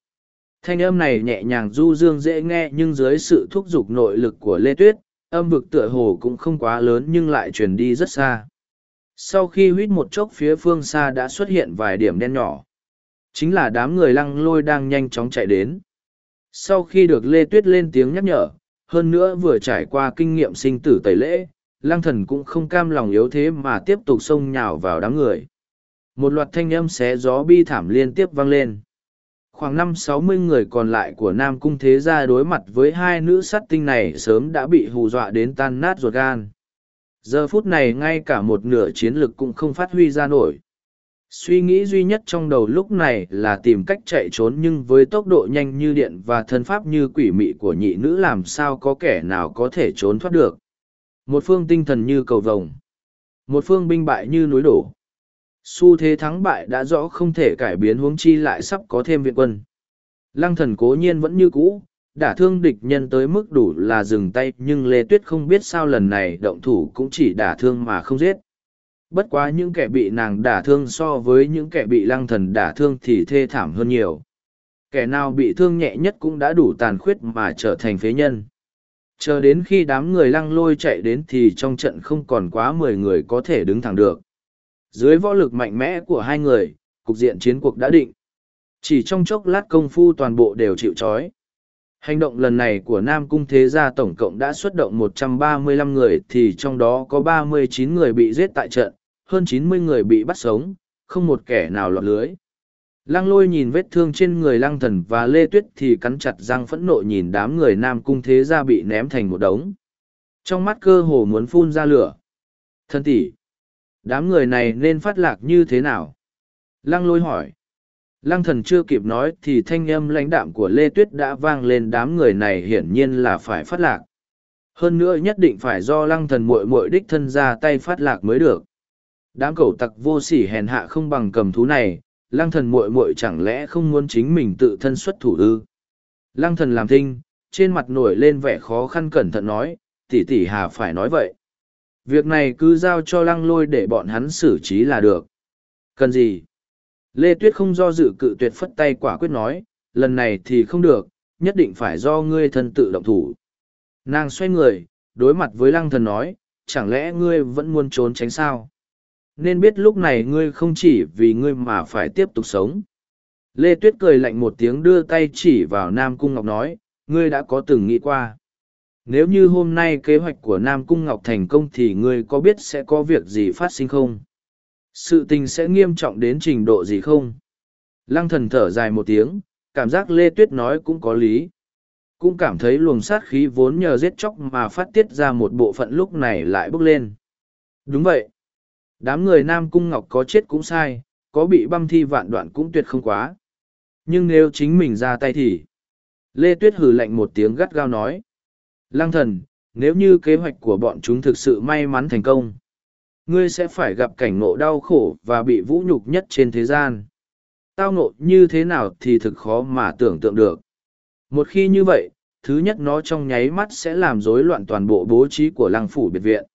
Thanh âm này nhẹ nhàng du dương dễ nghe nhưng dưới sự thúc giục nội lực của Lê Tuyết, âm vực tựa hồ cũng không quá lớn nhưng lại truyền đi rất xa. Sau khi huýt một chốc phía phương xa đã xuất hiện vài điểm đen nhỏ. Chính là đám người lăng lôi đang nhanh chóng chạy đến. Sau khi được Lê Tuyết lên tiếng nhắc nhở, hơn nữa vừa trải qua kinh nghiệm sinh tử tẩy lễ, Lang thần cũng không cam lòng yếu thế mà tiếp tục xông nhào vào đám người. Một loạt thanh âm xé gió bi thảm liên tiếp vang lên. Khoảng năm sáu mươi người còn lại của Nam Cung Thế Gia đối mặt với hai nữ sát tinh này sớm đã bị hù dọa đến tan nát ruột gan. Giờ phút này ngay cả một nửa chiến lực cũng không phát huy ra nổi. Suy nghĩ duy nhất trong đầu lúc này là tìm cách chạy trốn nhưng với tốc độ nhanh như điện và thân pháp như quỷ mị của nhị nữ làm sao có kẻ nào có thể trốn thoát được. Một phương tinh thần như cầu vồng. Một phương binh bại như núi đổ. Xu thế thắng bại đã rõ không thể cải biến huống chi lại sắp có thêm viện quân. Lăng thần cố nhiên vẫn như cũ, đả thương địch nhân tới mức đủ là dừng tay nhưng Lê Tuyết không biết sao lần này động thủ cũng chỉ đả thương mà không giết. Bất quá những kẻ bị nàng đả thương so với những kẻ bị lăng thần đả thương thì thê thảm hơn nhiều. Kẻ nào bị thương nhẹ nhất cũng đã đủ tàn khuyết mà trở thành phế nhân. Chờ đến khi đám người lăng lôi chạy đến thì trong trận không còn quá mười người có thể đứng thẳng được. Dưới võ lực mạnh mẽ của hai người, cục diện chiến cuộc đã định. Chỉ trong chốc lát công phu toàn bộ đều chịu trói. Hành động lần này của Nam Cung Thế Gia tổng cộng đã xuất động 135 người thì trong đó có 39 người bị giết tại trận, hơn 90 người bị bắt sống, không một kẻ nào lọt lưới. Lăng lôi nhìn vết thương trên người lăng thần và lê tuyết thì cắn chặt răng phẫn nộ nhìn đám người Nam Cung Thế Gia bị ném thành một đống. Trong mắt cơ hồ muốn phun ra lửa. Thân tỷ, đám người này nên phát lạc như thế nào? Lăng lôi hỏi. Lăng thần chưa kịp nói thì thanh âm lãnh đạm của Lê Tuyết đã vang lên đám người này hiển nhiên là phải phát lạc. Hơn nữa nhất định phải do lăng thần muội muội đích thân ra tay phát lạc mới được. Đám cẩu tặc vô sỉ hèn hạ không bằng cầm thú này, lăng thần muội muội chẳng lẽ không muốn chính mình tự thân xuất thủ ư? Lăng thần làm thinh, trên mặt nổi lên vẻ khó khăn cẩn thận nói, tỷ tỷ hà phải nói vậy. Việc này cứ giao cho lăng lôi để bọn hắn xử trí là được. Cần gì? Lê Tuyết không do dự cự tuyệt phất tay quả quyết nói, lần này thì không được, nhất định phải do ngươi thân tự động thủ. Nàng xoay người, đối mặt với lăng thần nói, chẳng lẽ ngươi vẫn muốn trốn tránh sao? Nên biết lúc này ngươi không chỉ vì ngươi mà phải tiếp tục sống. Lê Tuyết cười lạnh một tiếng đưa tay chỉ vào Nam Cung Ngọc nói, ngươi đã có từng nghĩ qua. Nếu như hôm nay kế hoạch của Nam Cung Ngọc thành công thì ngươi có biết sẽ có việc gì phát sinh không? Sự tình sẽ nghiêm trọng đến trình độ gì không? Lăng thần thở dài một tiếng, cảm giác Lê Tuyết nói cũng có lý. Cũng cảm thấy luồng sát khí vốn nhờ giết chóc mà phát tiết ra một bộ phận lúc này lại bốc lên. Đúng vậy. Đám người Nam Cung Ngọc có chết cũng sai, có bị băm thi vạn đoạn cũng tuyệt không quá. Nhưng nếu chính mình ra tay thì... Lê Tuyết hử lạnh một tiếng gắt gao nói. Lăng thần, nếu như kế hoạch của bọn chúng thực sự may mắn thành công, ngươi sẽ phải gặp cảnh ngộ đau khổ và bị vũ nhục nhất trên thế gian. Tao ngộ như thế nào thì thực khó mà tưởng tượng được. Một khi như vậy, thứ nhất nó trong nháy mắt sẽ làm rối loạn toàn bộ bố trí của lăng phủ biệt viện.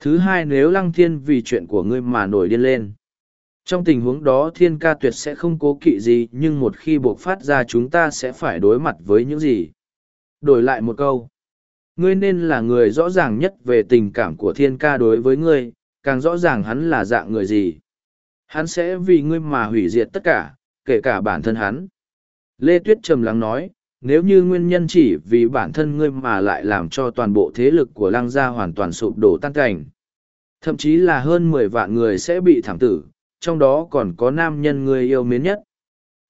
Thứ hai nếu lăng thiên vì chuyện của ngươi mà nổi điên lên. Trong tình huống đó thiên ca tuyệt sẽ không cố kỵ gì nhưng một khi buộc phát ra chúng ta sẽ phải đối mặt với những gì. Đổi lại một câu. Ngươi nên là người rõ ràng nhất về tình cảm của thiên ca đối với ngươi, càng rõ ràng hắn là dạng người gì. Hắn sẽ vì ngươi mà hủy diệt tất cả, kể cả bản thân hắn. Lê Tuyết trầm lắng nói, nếu như nguyên nhân chỉ vì bản thân ngươi mà lại làm cho toàn bộ thế lực của lăng gia hoàn toàn sụp đổ tan cảnh. Thậm chí là hơn mười vạn người sẽ bị thảm tử, trong đó còn có nam nhân ngươi yêu mến nhất.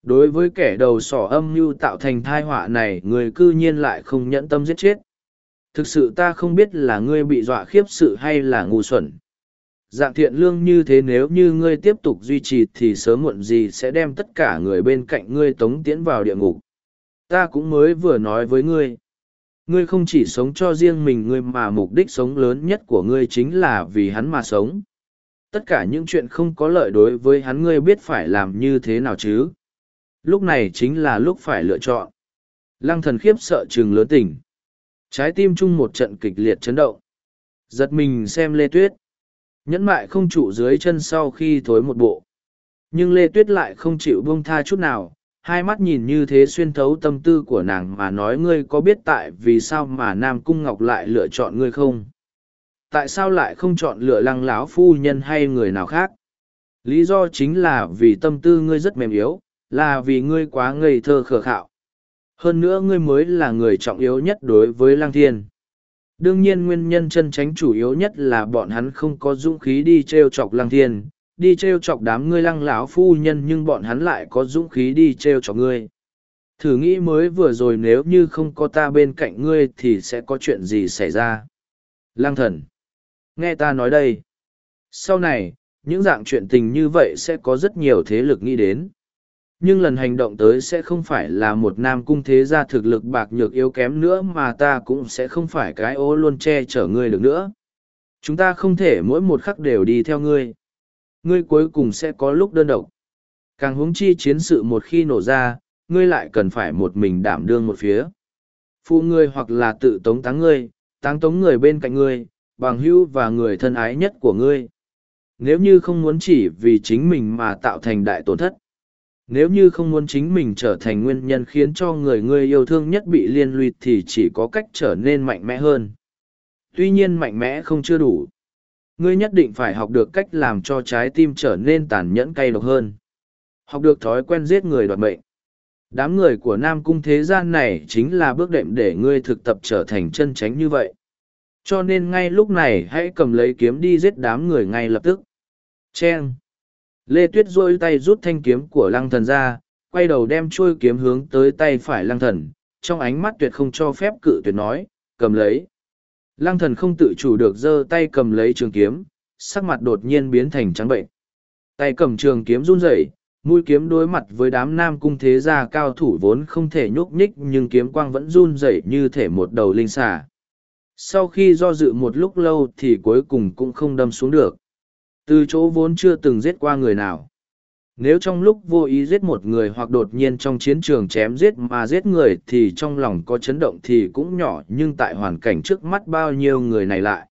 Đối với kẻ đầu sỏ âm mưu tạo thành thai họa này người cư nhiên lại không nhẫn tâm giết chết. Thực sự ta không biết là ngươi bị dọa khiếp sự hay là ngu xuẩn. Dạng thiện lương như thế nếu như ngươi tiếp tục duy trì thì sớm muộn gì sẽ đem tất cả người bên cạnh ngươi tống tiễn vào địa ngục ta cũng mới vừa nói với ngươi. Ngươi không chỉ sống cho riêng mình ngươi mà mục đích sống lớn nhất của ngươi chính là vì hắn mà sống. Tất cả những chuyện không có lợi đối với hắn ngươi biết phải làm như thế nào chứ? Lúc này chính là lúc phải lựa chọn. Lăng thần khiếp sợ chừng lớn tỉnh. Trái tim chung một trận kịch liệt chấn động. Giật mình xem lê tuyết. Nhẫn mại không trụ dưới chân sau khi thối một bộ. Nhưng lê tuyết lại không chịu buông tha chút nào hai mắt nhìn như thế xuyên thấu tâm tư của nàng mà nói ngươi có biết tại vì sao mà nam cung ngọc lại lựa chọn ngươi không? Tại sao lại không chọn lựa lăng láo phu nhân hay người nào khác? Lý do chính là vì tâm tư ngươi rất mềm yếu, là vì ngươi quá ngây thơ khờ khạo. Hơn nữa ngươi mới là người trọng yếu nhất đối với lăng thiên. Đương nhiên nguyên nhân chân tránh chủ yếu nhất là bọn hắn không có dũng khí đi t r e o chọc lăng thiên đi t r e o chọc đám ngươi lăng láo, phu nhân nhưng bọn hắn lại có dũng khí đi t r e o chọc ngươi. Thử nghĩ mới vừa rồi nếu như không có ta bên cạnh ngươi thì sẽ có chuyện gì xảy ra? Lăng thần nghe ta nói đây. Sau này những dạng chuyện tình như vậy sẽ có rất nhiều thế lực nghĩ đến. Nhưng lần hành động tới sẽ không phải là một nam cung thế gia thực lực bạc nhược yếu kém nữa mà ta cũng sẽ không phải cái ô luôn che chở ngươi được nữa. Chúng ta không thể mỗi một khắc đều đi theo ngươi ngươi cuối cùng sẽ có lúc đơn độc. Càng hướng chi chiến sự một khi nổ ra, ngươi lại cần phải một mình đảm đương một phía. Phụ ngươi hoặc là tự tống táng ngươi, táng tống người bên cạnh ngươi, bằng hữu và người thân ái nhất của ngươi. Nếu như không muốn chỉ vì chính mình mà tạo thành đại tổn thất. Nếu như không muốn chính mình trở thành nguyên nhân khiến cho người ngươi yêu thương nhất bị liên lụy thì chỉ có cách trở nên mạnh mẽ hơn. Tuy nhiên mạnh mẽ không chưa đủ ngươi nhất định phải học được cách làm cho trái tim trở nên tàn nhẫn cay độc hơn. Học được thói quen giết người đoạt mệnh. Đám người của nam cung thế gian này chính là bước đệm để ngươi thực tập trở thành chân tránh như vậy. Cho nên ngay lúc này hãy cầm lấy kiếm đi giết đám người ngay lập tức. C h e n lê tuyết dôi tay rút thanh kiếm của lăng thần ra, quay đầu đem trôi kiếm hướng tới tay phải lăng thần, trong ánh mắt tuyệt không cho phép cự tuyệt nói, cầm lấy. Lăng thần không tự chủ được giơ tay cầm lấy trường kiếm, sắc mặt đột nhiên biến thành trắng bệnh. Tay cầm trường kiếm run rẩy, mũi kiếm đối mặt với đám nam cung thế gia cao thủ vốn không thể nhúc nhích nhưng kiếm quang vẫn run rẩy như thể một đầu linh xà. Sau khi do dự một lúc lâu thì cuối cùng cũng không đâm xuống được. Từ chỗ vốn chưa từng giết qua người nào nếu trong lúc vô ý giết một người hoặc đột nhiên trong chiến trường chém giết mà giết người thì trong lòng có chấn động thì cũng nhỏ nhưng tại hoàn cảnh trước mắt bao nhiêu người này lại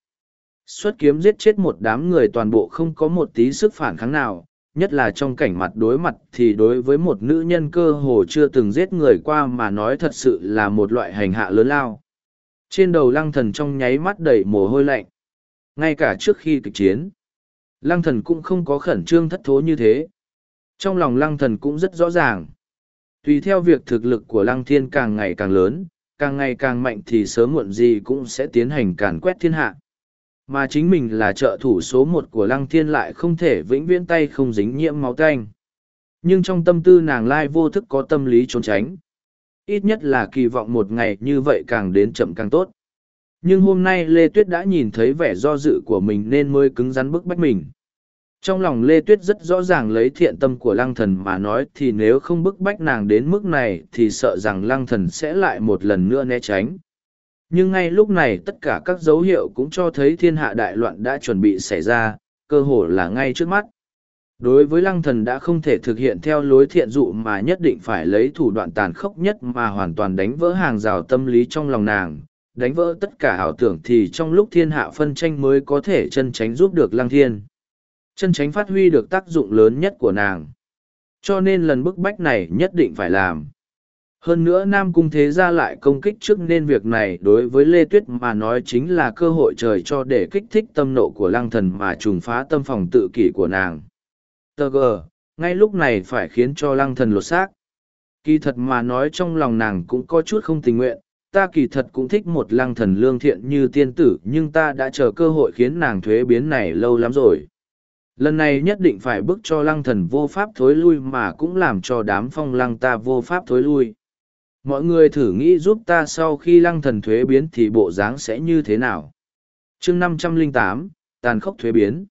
xuất kiếm giết chết một đám người toàn bộ không có một tí sức phản kháng nào nhất là trong cảnh mặt đối mặt thì đối với một nữ nhân cơ hồ chưa từng giết người qua mà nói thật sự là một loại hành hạ lớn lao. Trên đầu lăng thần trong nháy mắt đầy mồ hôi lạnh. Ngay cả trước khi kịch chiến, lăng thần cũng không có khẩn trương thất thố như thế. Trong lòng lăng thần cũng rất rõ ràng. Tùy theo việc thực lực của lăng thiên càng ngày càng lớn, càng ngày càng mạnh thì sớm muộn gì cũng sẽ tiến hành càn quét thiên hạ. Mà chính mình là trợ thủ số một của lăng thiên lại không thể vĩnh viễn tay không dính nhiễm máu tanh. Nhưng trong tâm tư nàng lai vô thức có tâm lý trốn tránh. Ít nhất là kỳ vọng một ngày như vậy càng đến chậm càng tốt. Nhưng hôm nay Lê Tuyết đã nhìn thấy vẻ do dự của mình nên mới cứng rắn bức bách mình. Trong lòng Lê Tuyết rất rõ ràng lấy thiện tâm của lăng thần mà nói thì nếu không bức bách nàng đến mức này thì sợ rằng lăng thần sẽ lại một lần nữa né tránh. Nhưng ngay lúc này tất cả các dấu hiệu cũng cho thấy thiên hạ đại loạn đã chuẩn bị xảy ra, cơ hồ là ngay trước mắt. Đối với lăng thần đã không thể thực hiện theo lối thiện dụ mà nhất định phải lấy thủ đoạn tàn khốc nhất mà hoàn toàn đánh vỡ hàng rào tâm lý trong lòng nàng, đánh vỡ tất cả ảo tưởng thì trong lúc thiên hạ phân tranh mới có thể chân tránh giúp được lăng thiên. Chân tránh phát huy được tác dụng lớn nhất của nàng. Cho nên lần bức bách này nhất định phải làm. Hơn nữa Nam Cung Thế Gia lại công kích trước nên việc này đối với Lê Tuyết mà nói chính là cơ hội trời cho để kích thích tâm nộ của lăng thần mà trùng phá tâm phòng tự kỷ của nàng. Tờ gờ, ngay lúc này phải khiến cho lăng thần lột xác. Kỳ thật mà nói trong lòng nàng cũng có chút không tình nguyện, ta kỳ thật cũng thích một lăng thần lương thiện như tiên tử nhưng ta đã chờ cơ hội khiến nàng thuế biến này lâu lắm rồi. Lần này nhất định phải bức cho lăng thần vô pháp thối lui mà cũng làm cho đám phong lăng ta vô pháp thối lui. Mọi người thử nghĩ giúp ta sau khi lăng thần thuế biến thì bộ dáng sẽ như thế nào? Chương năm trăm lẻ tám, tàn khốc thuế biến.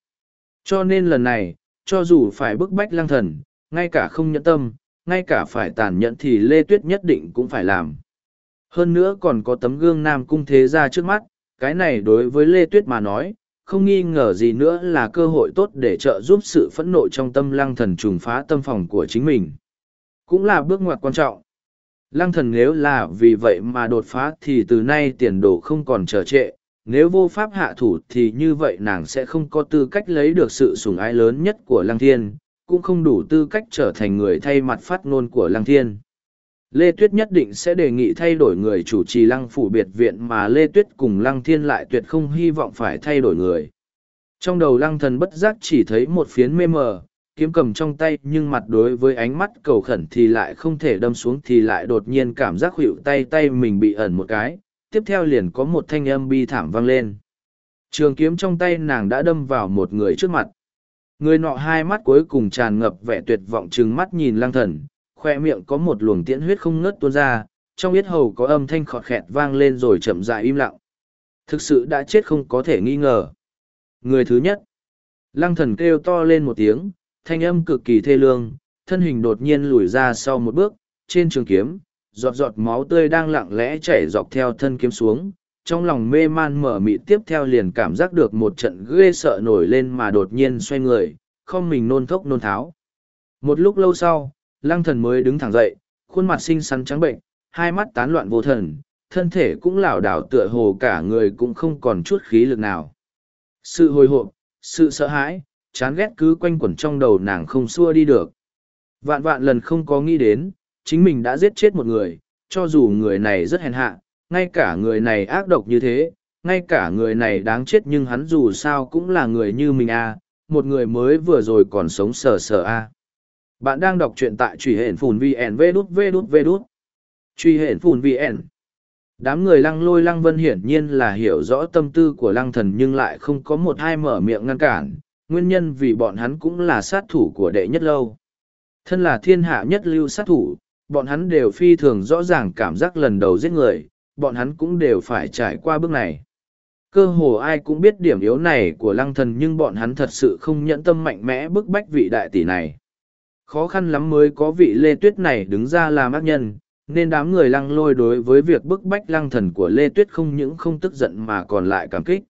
Cho nên lần này, cho dù phải bức bách lăng thần, ngay cả không nhẫn tâm, ngay cả phải tàn nhẫn thì lê tuyết nhất định cũng phải làm. Hơn nữa còn có tấm gương nam cung thế ra trước mắt, cái này đối với lê tuyết mà nói không nghi ngờ gì nữa là cơ hội tốt để trợ giúp sự phẫn nộ trong tâm lăng thần trùng phá tâm phòng của chính mình. Cũng là bước ngoặt quan trọng. Lăng thần nếu là vì vậy mà đột phá thì từ nay tiền đồ không còn trở trệ, nếu vô pháp hạ thủ thì như vậy nàng sẽ không có tư cách lấy được sự sủng ái lớn nhất của lăng thiên, cũng không đủ tư cách trở thành người thay mặt phát ngôn của lăng thiên. Lê Tuyết nhất định sẽ đề nghị thay đổi người chủ trì lăng phủ biệt viện mà Lê Tuyết cùng lăng thiên lại tuyệt không hy vọng phải thay đổi người. Trong đầu lăng thần bất giác chỉ thấy một phiến mê mờ, kiếm cầm trong tay nhưng mặt đối với ánh mắt cầu khẩn thì lại không thể đâm xuống thì lại đột nhiên cảm giác hữu tay tay mình bị ẩn một cái tiếp theo liền có một thanh âm bi thảm vang lên trường kiếm trong tay nàng đã đâm vào một người trước mặt người nọ hai mắt cuối cùng tràn ngập vẻ tuyệt vọng trừng mắt nhìn Lăng thần khoe miệng có một luồng tiễn huyết không ngớt tuôn ra trong yết hầu có âm thanh khọt khẹt vang lên rồi chậm dại im lặng. Thực sự đã chết không có thể nghi ngờ. Người thứ nhất. Lăng thần kêu to lên một tiếng thanh âm cực kỳ thê lương, thân hình đột nhiên lùi ra sau một bước, trên trường kiếm, giọt giọt máu tươi đang lặng lẽ chảy dọc theo thân kiếm xuống, trong lòng mê man mở mịt tiếp theo liền cảm giác được một trận ghê sợ nổi lên mà đột nhiên xoay người, không mình nôn thốc nôn tháo. Một lúc lâu sau, lăng thần mới đứng thẳng dậy, khuôn mặt xinh xắn trắng bệnh, hai mắt tán loạn vô thần, thân thể cũng lảo đảo tựa hồ cả người cũng không còn chút khí lực nào. Sự hồi hộp, sự sợ hãi, chán ghét cứ quanh quẩn trong đầu nàng không xua đi được. Vạn vạn lần không có nghĩ đến, chính mình đã giết chết một người, cho dù người này rất hèn hạ, ngay cả người này ác độc như thế, ngay cả người này đáng chết nhưng hắn dù sao cũng là người như mình a à, một người mới vừa rồi còn sống sờ sờ a à. Bạn đang đọc truyện tại truy hển phùn VN vê đút vê đút vê đút. Truy hển phùn VN. Đám người lăng lôi lăng vân hiển nhiên là hiểu rõ tâm tư của lăng thần nhưng lại không có một ai mở miệng ngăn cản, nguyên nhân vì bọn hắn cũng là sát thủ của đệ nhất lâu. Thân là thiên hạ nhất lưu sát thủ, bọn hắn đều phi thường rõ ràng cảm giác lần đầu giết người, bọn hắn cũng đều phải trải qua bước này. Cơ hồ ai cũng biết điểm yếu này của lăng thần nhưng bọn hắn thật sự không nhẫn tâm mạnh mẽ bức bách vị đại tỷ này. Khó khăn lắm mới có vị Lê Tuyết này đứng ra làm ác nhân, nên đám người lăng lôi đối với việc bức bách lăng thần của Lê Tuyết không những không tức giận mà còn lại cảm kích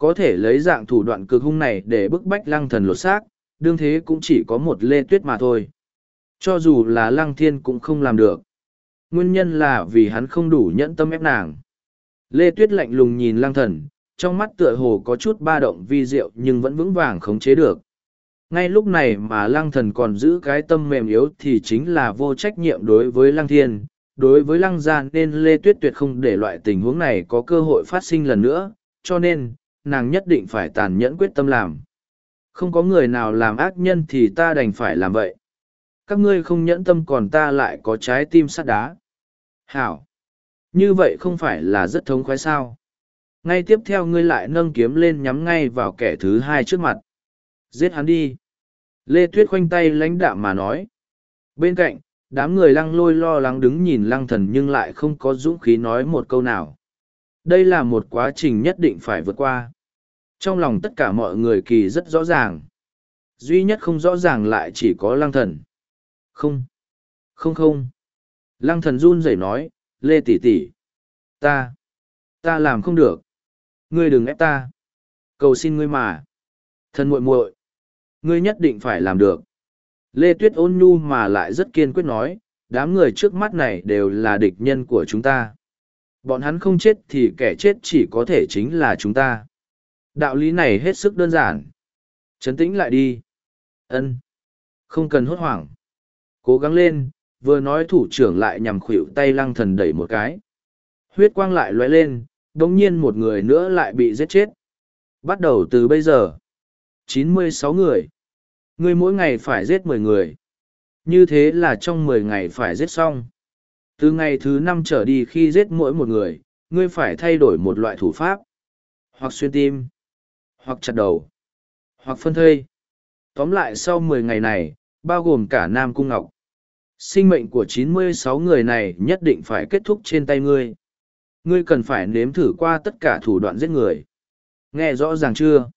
có thể lấy dạng thủ đoạn cực hung này để bức bách lăng thần lột xác, đương thế cũng chỉ có một lê tuyết mà thôi. Cho dù là lăng thiên cũng không làm được. Nguyên nhân là vì hắn không đủ nhẫn tâm ép nàng. Lê tuyết lạnh lùng nhìn lăng thần, trong mắt tựa hồ có chút ba động vi diệu nhưng vẫn vững vàng khống chế được ngay lúc này mà lăng thần còn giữ cái tâm mềm yếu thì chính là vô trách nhiệm đối với lăng thiên. Đối với lăng gia nên lê tuyết tuyệt không để loại tình huống này có cơ hội phát sinh lần nữa, cho nên, nàng nhất định phải tàn nhẫn quyết tâm làm. Không có người nào làm ác nhân thì ta đành phải làm vậy. Các ngươi không nhẫn tâm còn ta lại có trái tim sắt đá. Hảo. Như vậy không phải là rất thống khoái sao? Ngay tiếp theo ngươi lại nâng kiếm lên nhắm ngay vào kẻ thứ hai trước mặt giết hắn đi. Lê tuyết khoanh tay lãnh đạm mà nói. Bên cạnh, đám người lăng lôi lo lắng đứng nhìn lăng thần nhưng lại không có dũng khí nói một câu nào. Đây là một quá trình nhất định phải vượt qua. Trong lòng tất cả mọi người kỳ rất rõ ràng. Duy nhất không rõ ràng lại chỉ có lăng thần. Không. Không không. Lăng thần run rẩy nói, lê tỷ tỷ, ta ta làm không được. Ngươi đừng ép ta. Cầu xin ngươi mà. Thần muội muội ngươi nhất định phải làm được. Lê tuyết ôn nhu mà lại rất kiên quyết nói, đám người trước mắt này đều là địch nhân của chúng ta. Bọn hắn không chết thì kẻ chết chỉ có thể chính là chúng ta. Đạo lý này hết sức đơn giản. Trấn tĩnh lại đi. Ân. Không cần hốt hoảng. Cố gắng lên, vừa nói thủ trưởng lại nhằm khuỵu tay lăng thần đẩy một cái. Huyết quang lại lóe lên đồng nhiên một người nữa lại bị giết chết. Bắt đầu từ bây giờ chín mươi sáu người. Ngươi mỗi ngày phải giết mười người. Như thế là trong mười ngày phải giết xong. Từ ngày thứ năm trở đi khi giết mỗi một người, ngươi phải thay đổi một loại thủ pháp. Hoặc xuyên tim. Hoặc chặt đầu. Hoặc phân thây. Tóm lại sau mười ngày này, bao gồm cả nam cung ngọc. Sinh mệnh của 96 người này nhất định phải kết thúc trên tay ngươi. Ngươi cần phải nếm thử qua tất cả thủ đoạn giết người. Nghe rõ ràng chưa?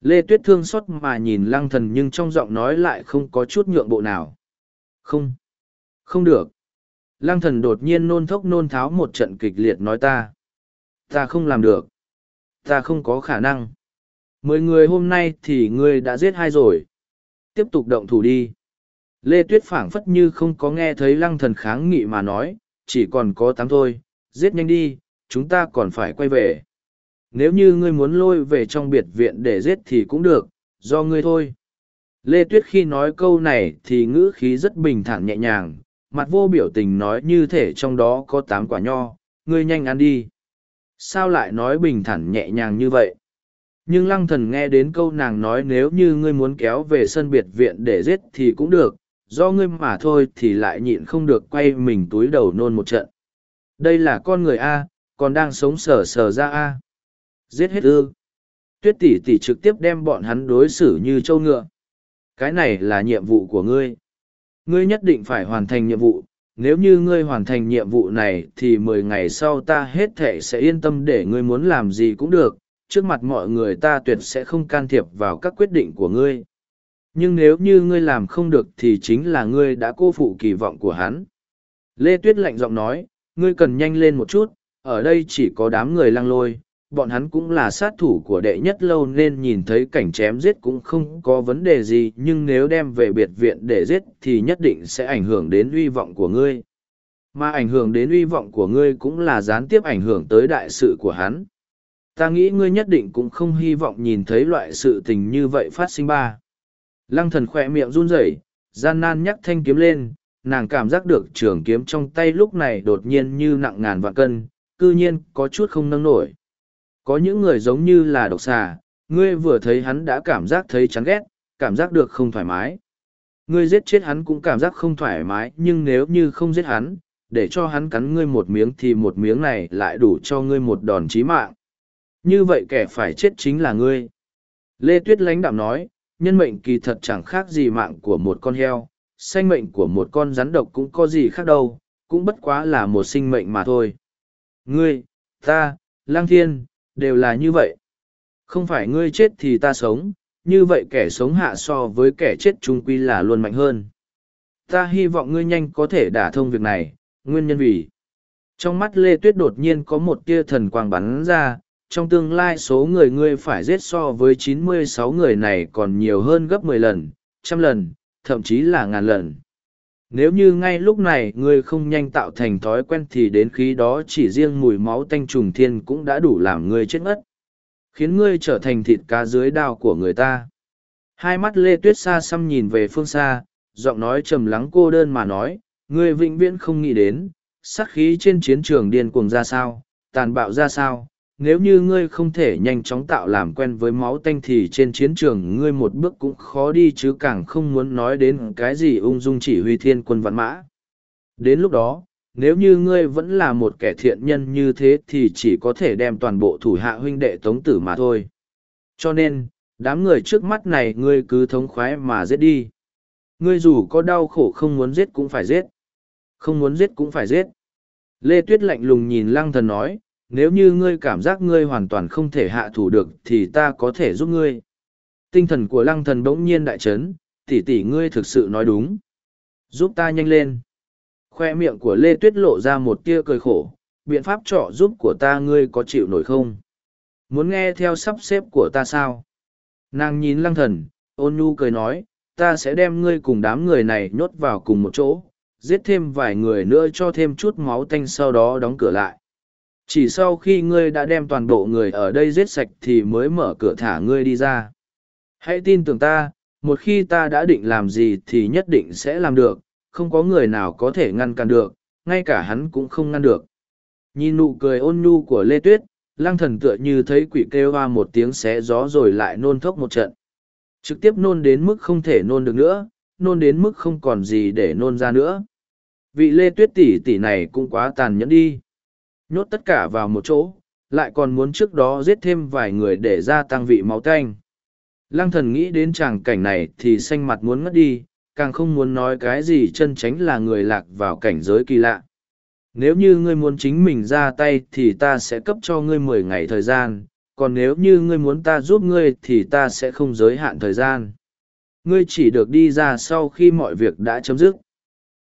Lê tuyết thương xót mà nhìn lăng thần nhưng trong giọng nói lại không có chút nhượng bộ nào. Không không được. Lăng thần đột nhiên nôn thốc nôn tháo một trận kịch liệt nói ta. Ta không làm được. Ta không có khả năng. Mười người hôm nay thì ngươi đã giết hai rồi. Tiếp tục động thủ đi. Lê Tuyết phảng phất như không có nghe thấy lăng thần kháng nghị mà nói, chỉ còn có tám thôi, giết nhanh đi, chúng ta còn phải quay về. Nếu như ngươi muốn lôi về trong biệt viện để giết thì cũng được, do ngươi thôi. Lê Tuyết khi nói câu này thì ngữ khí rất bình thản nhẹ nhàng, mặt vô biểu tình nói như thể trong đó có tám quả nho, ngươi nhanh ăn đi. Sao lại nói bình thản nhẹ nhàng như vậy? Nhưng lăng thần nghe đến câu nàng nói nếu như ngươi muốn kéo về sân biệt viện để giết thì cũng được, do ngươi mà thôi thì lại nhịn không được quay mình túi đầu nôn một trận. Đây là con người A, còn đang sống sờ sờ ra A. Giết hết ư. Tuyết tỷ tỷ trực tiếp đem bọn hắn đối xử như châu ngựa. Cái này là nhiệm vụ của ngươi. Ngươi nhất định phải hoàn thành nhiệm vụ. Nếu như ngươi hoàn thành nhiệm vụ này thì mười ngày sau ta hết thể sẽ yên tâm để ngươi muốn làm gì cũng được. Trước mặt mọi người ta tuyệt sẽ không can thiệp vào các quyết định của ngươi nhưng nếu như ngươi làm không được thì chính là ngươi đã cô phụ kỳ vọng của hắn lê tuyết lạnh giọng nói, ngươi cần nhanh lên một chút, ở đây chỉ có đám người lăng lôi bọn hắn cũng là sát thủ của đệ nhất lâu nên nhìn thấy cảnh chém giết cũng không có vấn đề gì nhưng nếu đem về biệt viện để giết thì nhất định sẽ ảnh hưởng đến uy vọng của ngươi. Mà ảnh hưởng đến uy vọng của ngươi cũng là gián tiếp ảnh hưởng tới đại sự của hắn. Ta nghĩ ngươi nhất định cũng không hy vọng nhìn thấy loại sự tình như vậy phát sinh ba. Lăng thần khỏe miệng run rẩy, gian nan nhắc thanh kiếm lên, nàng cảm giác được trường kiếm trong tay lúc này đột nhiên như nặng ngàn vạn cân, cư nhiên có chút không nâng nổi. Có những người giống như là độc xà, ngươi vừa thấy hắn đã cảm giác thấy chán ghét, cảm giác được không thoải mái. Ngươi giết chết hắn cũng cảm giác không thoải mái, nhưng nếu như không giết hắn, để cho hắn cắn ngươi một miếng thì một miếng này lại đủ cho ngươi một đòn chí mạng. Như vậy kẻ phải chết chính là ngươi. Lê Tuyết lãnh đạm nói, nhân mệnh kỳ thật chẳng khác gì mạng của một con heo, sinh mệnh của một con rắn độc cũng có gì khác đâu, cũng bất quá là một sinh mệnh mà thôi. Ngươi, ta, lang thiên, đều là như vậy. Không phải ngươi chết thì ta sống, như vậy kẻ sống hạ so với kẻ chết trung quy là luôn mạnh hơn. Ta hy vọng ngươi nhanh có thể đả thông việc này, nguyên nhân vì. Trong mắt Lê Tuyết đột nhiên có một tia thần quang bắn ra, trong tương lai số người ngươi phải giết so với 96 người này còn nhiều hơn gấp 10 lần, trăm lần, thậm chí là ngàn lần. Nếu như ngay lúc này ngươi không nhanh tạo thành thói quen thì đến khi đó chỉ riêng mùi máu tanh trùng thiên cũng đã đủ làm ngươi chết ngất. Khiến ngươi trở thành thịt cá dưới đao của người ta. Hai mắt Lê Tuyết xa xăm nhìn về phương xa, giọng nói trầm lắng cô đơn mà nói, ngươi vĩnh viễn không nghĩ đến, sát khí trên chiến trường điên cuồng ra sao, tàn bạo ra sao. Nếu như ngươi không thể nhanh chóng tạo làm quen với máu tanh thì trên chiến trường ngươi một bước cũng khó đi chứ càng không muốn nói đến cái gì ung dung chỉ huy thiên quân văn mã. Đến lúc đó, nếu như ngươi vẫn là một kẻ thiện nhân như thế thì chỉ có thể đem toàn bộ thủ hạ huynh đệ tống tử mà thôi. Cho nên, đám người trước mắt này ngươi cứ thống khoái mà giết đi. Ngươi dù có đau khổ không muốn giết cũng phải giết. Không muốn giết cũng phải giết. Lê Tuyết lạnh lùng nhìn lăng thần nói, nếu như ngươi cảm giác ngươi hoàn toàn không thể hạ thủ được thì ta có thể giúp ngươi. Tinh thần của lăng thần bỗng nhiên đại chấn, tỷ tỷ ngươi thực sự nói đúng. Giúp ta nhanh lên. Khoe miệng của Lê Tuyết lộ ra một tia cười khổ, biện pháp trọ giúp của ta ngươi có chịu nổi không? Muốn nghe theo sắp xếp của ta sao? Nàng nhìn lăng thần, ôn nhu cười nói, ta sẽ đem ngươi cùng đám người này nhốt vào cùng một chỗ, giết thêm vài người nữa cho thêm chút máu tanh sau đó đóng cửa lại. Chỉ sau khi ngươi đã đem toàn bộ người ở đây giết sạch thì mới mở cửa thả ngươi đi ra. Hãy tin tưởng ta, một khi ta đã định làm gì thì nhất định sẽ làm được, không có người nào có thể ngăn cản được, ngay cả hắn cũng không ngăn được. Nhìn nụ cười ôn nhu của Lê Tuyết, lăng thần tựa như thấy quỷ kêu hoa một tiếng xé gió rồi lại nôn thốc một trận. Trực tiếp nôn đến mức không thể nôn được nữa, nôn đến mức không còn gì để nôn ra nữa. Vị Lê Tuyết tỷ tỷ này cũng quá tàn nhẫn đi. Nhốt tất cả vào một chỗ, lại còn muốn trước đó giết thêm vài người để gia tăng vị máu tanh. Lăng thần nghĩ đến tràng cảnh này thì xanh mặt muốn ngất đi, càng không muốn nói cái gì chân tránh là người lạc vào cảnh giới kỳ lạ. Nếu như ngươi muốn chính mình ra tay thì ta sẽ cấp cho ngươi mười ngày thời gian, còn nếu như ngươi muốn ta giúp ngươi thì ta sẽ không giới hạn thời gian. Ngươi chỉ được đi ra sau khi mọi việc đã chấm dứt.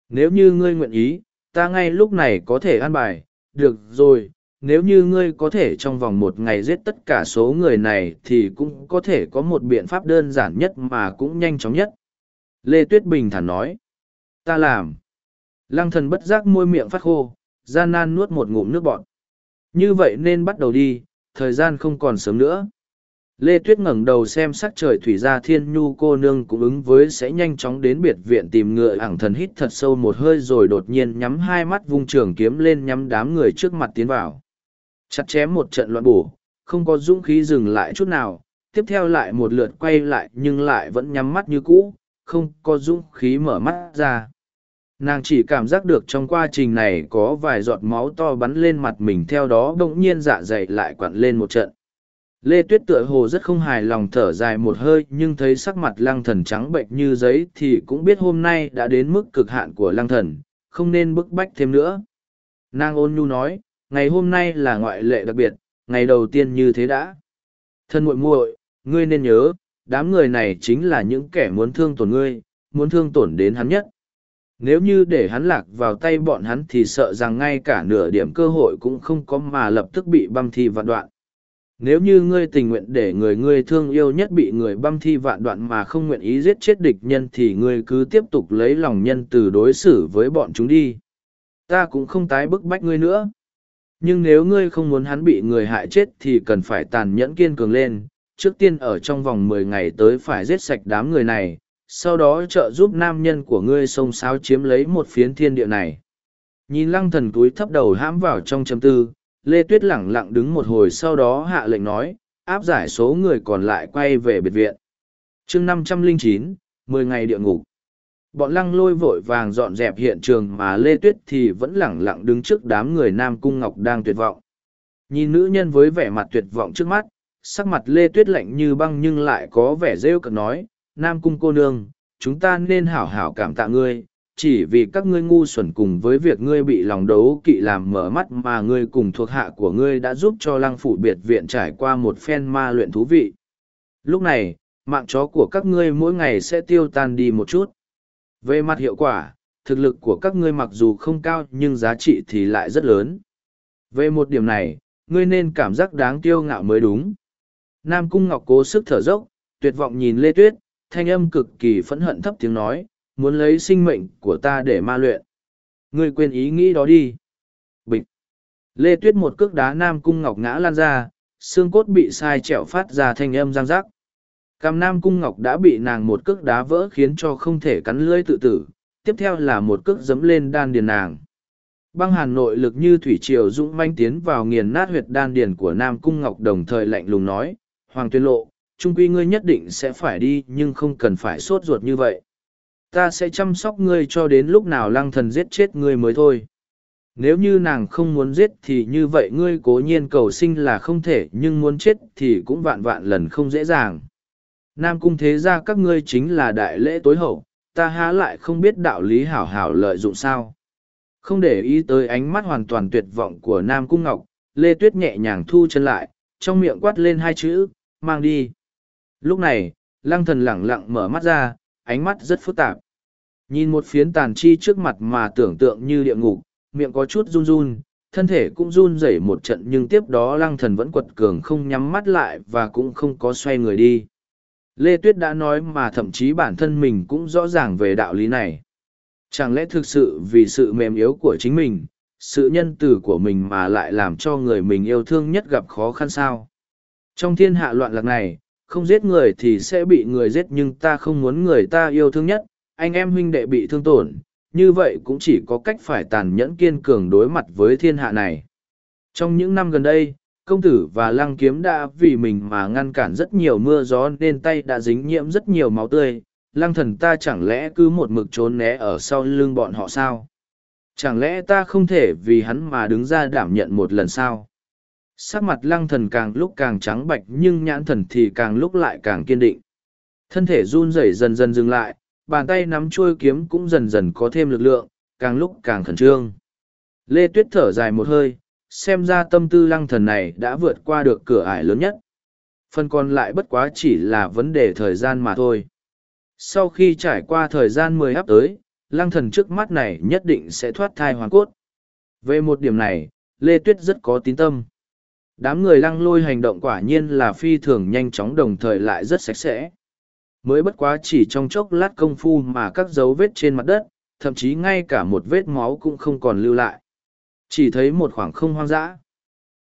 Nếu như ngươi nguyện ý, ta ngay lúc này có thể an bài, được rồi, nếu như ngươi có thể trong vòng một ngày giết tất cả số người này thì cũng có thể có một biện pháp đơn giản nhất mà cũng nhanh chóng nhất. Lê Tuyết Bình thản nói. Ta làm. Lăng thần bất giác môi miệng phát khô, gian nan nuốt một ngụm nước bọt. Như vậy nên bắt đầu đi, thời gian không còn sớm nữa. Lê Tuyết ngẩng đầu xem sắc trời thủy ra thiên nhu cô nương cũng ứng với sẽ nhanh chóng đến biệt viện tìm ngựa ảng thần hít thật sâu một hơi rồi đột nhiên nhắm hai mắt vung trường kiếm lên nhắm đám người trước mặt tiến vào. Chặt chém một trận loạn bổ, không có dũng khí dừng lại chút nào, tiếp theo lại một lượt quay lại nhưng lại vẫn nhắm mắt như cũ, không có dũng khí mở mắt ra nàng chỉ cảm giác được trong quá trình này có vài giọt máu to bắn lên mặt mình theo đó đ ỗ n g nhiên dạ dày lại quặn lên một trận lê tuyết tựa hồ rất không hài lòng thở dài một hơi, nhưng thấy sắc mặt lăng thần trắng bệnh như giấy thì cũng biết hôm nay đã đến mức cực hạn của lăng thần, không nên bức bách thêm nữa. Nàng ôn nhu nói, ngày hôm nay là ngoại lệ đặc biệt, ngày đầu tiên như thế đã. Thân muội muội, ngươi nên nhớ, đám người này chính là những kẻ muốn thương tổn ngươi, muốn thương tổn đến hắn nhất. Nếu như để hắn lạc vào tay bọn hắn thì sợ rằng ngay cả nửa điểm cơ hội cũng không có mà lập tức bị băm thi vạn đoạn. Nếu như ngươi tình nguyện để người ngươi thương yêu nhất bị người băm thi vạn đoạn mà không nguyện ý giết chết địch nhân thì ngươi cứ tiếp tục lấy lòng nhân từ đối xử với bọn chúng đi. Ta cũng không tái bức bách ngươi nữa. Nhưng nếu ngươi không muốn hắn bị người hại chết thì cần phải tàn nhẫn kiên cường lên. Trước tiên ở trong vòng mười ngày tới phải giết sạch đám người này, sau đó trợ giúp nam nhân của ngươi xông xáo chiếm lấy một phiến thiên địa này. Nhìn lăng thần túi thấp đầu hãm vào trong chấm tư, Lê Tuyết lẳng lặng đứng một hồi sau đó hạ lệnh nói, áp giải số người còn lại quay về biệt viện. chương năm trăm linh chín mười ngày địa ngục. Bọn lăng lôi vội vàng dọn dẹp hiện trường mà Lê Tuyết thì vẫn lẳng lặng đứng trước đám người Nam Cung Ngọc đang tuyệt vọng. Nhìn nữ nhân với vẻ mặt tuyệt vọng trước mắt, sắc mặt Lê Tuyết lạnh như băng nhưng lại có vẻ rêu cực nói, Nam Cung cô nương, chúng ta nên hảo hảo cảm tạ ngươi, chỉ vì các ngươi ngu xuẩn cùng với việc ngươi bị lòng đấu kỵ làm mở mắt mà ngươi cùng thuộc hạ của ngươi đã giúp cho lăng phủ biệt viện trải qua một phen ma luyện thú vị. Lúc này, mạng chó của các ngươi mỗi ngày sẽ tiêu tan đi một chút. Về mặt hiệu quả, thực lực của các ngươi mặc dù không cao nhưng giá trị thì lại rất lớn. Về một điểm này, ngươi nên cảm giác đáng tiêu ngạo mới đúng. Nam Cung Ngọc cố sức thở dốc, tuyệt vọng nhìn Lê Tuyết, thanh âm cực kỳ phẫn hận thấp tiếng nói, muốn lấy sinh mệnh của ta để ma luyện. Ngươi quên ý nghĩ đó đi. Bịch. Lê Tuyết một cước đá nam cung ngọc ngã lan ra, xương cốt bị sai trẹo phát ra thanh âm răng rắc. Cam Nam Cung Ngọc đã bị nàng một cước đá vỡ khiến cho không thể cắn lưỡi tự tử, tiếp theo là một cước giấm lên đan điền nàng. Băng hàn nội lực như thủy triều dũng manh tiến vào nghiền nát huyệt đan điền của Nam Cung Ngọc đồng thời lạnh lùng nói, Hoàng tuyên lộ, trung quy ngươi nhất định sẽ phải đi nhưng không cần phải sốt ruột như vậy. Ta sẽ chăm sóc ngươi cho đến lúc nào lăng thần giết chết ngươi mới thôi. Nếu như nàng không muốn giết thì như vậy ngươi cố nhiên cầu sinh là không thể nhưng muốn chết thì cũng vạn vạn lần không dễ dàng. Nam cung thế ra các ngươi chính là đại lễ tối hậu, ta há lại không biết đạo lý hảo hảo lợi dụng sao. Không để ý tới ánh mắt hoàn toàn tuyệt vọng của Nam cung ngọc, Lê Tuyết nhẹ nhàng thu chân lại, trong miệng quát lên hai chữ, mang đi. Lúc này, lăng thần lẳng lặng mở mắt ra, ánh mắt rất phức tạp. Nhìn một phiến tàn chi trước mặt mà tưởng tượng như địa ngục, miệng có chút run run, thân thể cũng run rẩy một trận nhưng tiếp đó lăng thần vẫn quật cường không nhắm mắt lại và cũng không có xoay người đi. Lê Tuyết đã nói mà thậm chí bản thân mình cũng rõ ràng về đạo lý này. Chẳng lẽ thực sự vì sự mềm yếu của chính mình, sự nhân từ của mình mà lại làm cho người mình yêu thương nhất gặp khó khăn sao? Trong thiên hạ loạn lạc này, không giết người thì sẽ bị người giết nhưng ta không muốn người ta yêu thương nhất, anh em huynh đệ bị thương tổn, như vậy cũng chỉ có cách phải tàn nhẫn kiên cường đối mặt với thiên hạ này. Trong những năm gần đây, công tử và lăng kiếm đã vì mình mà ngăn cản rất nhiều mưa gió nên tay đã dính nhiễm rất nhiều máu tươi. Lăng thần ta chẳng lẽ cứ một mực trốn né ở sau lưng bọn họ sao? Chẳng lẽ ta không thể vì hắn mà đứng ra đảm nhận một lần sao? Sắc mặt lăng thần càng lúc càng trắng bạch nhưng nhãn thần thì càng lúc lại càng kiên định. Thân thể run rẩy dần dần dừng lại, bàn tay nắm chuôi kiếm cũng dần dần có thêm lực lượng, càng lúc càng khẩn trương. Lê Tuyết thở dài một hơi, xem ra tâm tư lăng thần này đã vượt qua được cửa ải lớn nhất. Phần còn lại bất quá chỉ là vấn đề thời gian mà thôi. Sau khi trải qua thời gian mười hấp tới, lăng thần trước mắt này nhất định sẽ thoát thai hoàn cốt. Về một điểm này, Lê Tuyết rất có tín tâm. Đám người lăng lôi hành động quả nhiên là phi thường nhanh chóng đồng thời lại rất sạch sẽ. Mới bất quá chỉ trong chốc lát công phu mà các dấu vết trên mặt đất, thậm chí ngay cả một vết máu cũng không còn lưu lại. Chỉ thấy một khoảng không hoang dã.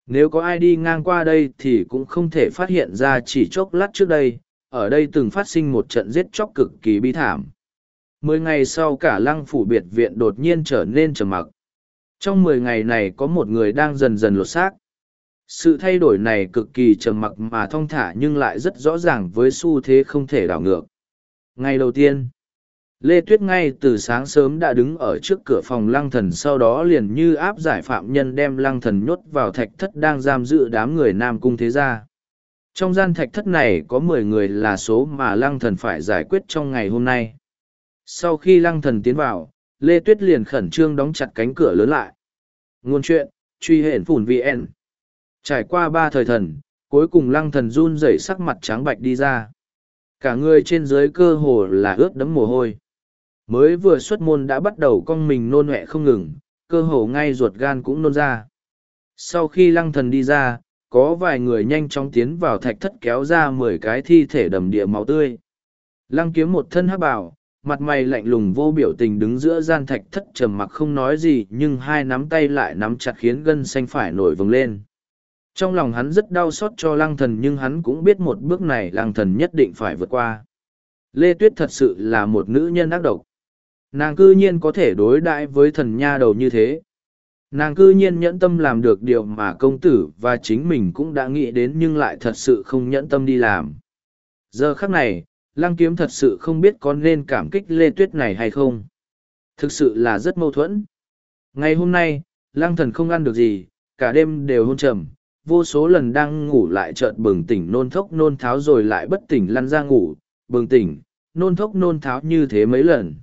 Nếu có ai đi ngang qua đây thì cũng không thể phát hiện ra chỉ chốc lát trước đây, ở đây từng phát sinh một trận giết chóc cực kỳ bi thảm. Mười ngày sau cả lăng phủ biệt viện đột nhiên trở nên trầm mặc. Trong mười ngày này có một người đang dần dần lột xác. Sự thay đổi này cực kỳ trầm mặc mà thong thả nhưng lại rất rõ ràng với xu thế không thể đảo ngược. Ngày đầu tiên, Lê Tuyết ngay từ sáng sớm đã đứng ở trước cửa phòng lăng thần sau đó liền như áp giải phạm nhân đem lăng thần nhốt vào thạch thất đang giam giữ đám người Nam Cung Thế Gia. Trong gian thạch thất này có mười người là số mà lăng thần phải giải quyết trong ngày hôm nay. Sau khi lăng thần tiến vào, Lê Tuyết liền khẩn trương đóng chặt cánh cửa lớn lại. Nguồn chuyện, truy hển phủn VN. Trải qua ba thời thần, cuối cùng lăng thần run rẩy sắc mặt trắng bạch đi ra. Cả người trên dưới cơ hồ là ướt đẫm mồ hôi. Mới vừa xuất môn đã bắt đầu con mình nôn mẹ không ngừng, cơ hồ ngay ruột gan cũng nôn ra. Sau khi lăng thần đi ra, có vài người nhanh chóng tiến vào thạch thất kéo ra mười cái thi thể đầm địa máu tươi. Lăng kiếm một thân hắc bảo, mặt mày lạnh lùng vô biểu tình đứng giữa gian thạch thất trầm mặc không nói gì nhưng hai nắm tay lại nắm chặt khiến gân xanh phải nổi vừng lên. Trong lòng hắn rất đau xót cho lăng thần nhưng hắn cũng biết một bước này lăng thần nhất định phải vượt qua. Lê Tuyết thật sự là một nữ nhân ác độc. Nàng cư nhiên có thể đối đãi với thần nha đầu như thế. Nàng cư nhiên nhẫn tâm làm được điều mà công tử và chính mình cũng đã nghĩ đến nhưng lại thật sự không nhẫn tâm đi làm. Giờ khắc này, lăng kiếm thật sự không biết có nên cảm kích Lê Tuyết này hay không. Thực sự là rất mâu thuẫn. Ngày hôm nay, lăng thần không ăn được gì, cả đêm đều hôn trầm, vô số lần đang ngủ lại chợt bừng tỉnh nôn thốc nôn tháo rồi lại bất tỉnh lăn ra ngủ, bừng tỉnh, nôn thốc nôn tháo như thế mấy lần.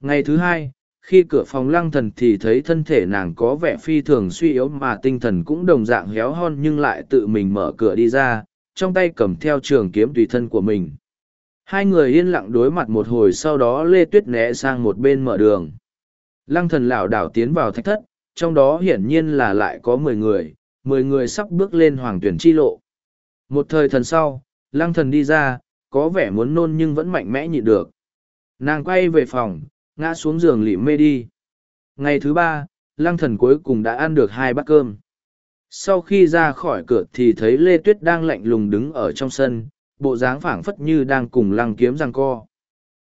Ngày thứ hai, khi cửa phòng lăng thần thì thấy thân thể nàng có vẻ phi thường suy yếu mà tinh thần cũng đồng dạng héo hon nhưng lại tự mình mở cửa đi ra, trong tay cầm theo trường kiếm tùy thân của mình. Hai người yên lặng đối mặt một hồi sau đó Lê Tuyết né sang một bên mở đường. Lăng thần lảo đảo tiến vào thách thất, trong đó hiển nhiên là lại có mười người, mười người sắp bước lên hoàng tuyển chi lộ. Một thời thần sau, lăng thần đi ra, có vẻ muốn nôn nhưng vẫn mạnh mẽ nhịn được. Nàng quay về phòng, ngã xuống giường lịm mê đi. Ngày thứ ba, lăng thần cuối cùng đã ăn được hai bát cơm. Sau khi ra khỏi cửa thì thấy Lê Tuyết đang lạnh lùng đứng ở trong sân, bộ dáng phảng phất như đang cùng lăng kiếm răng co.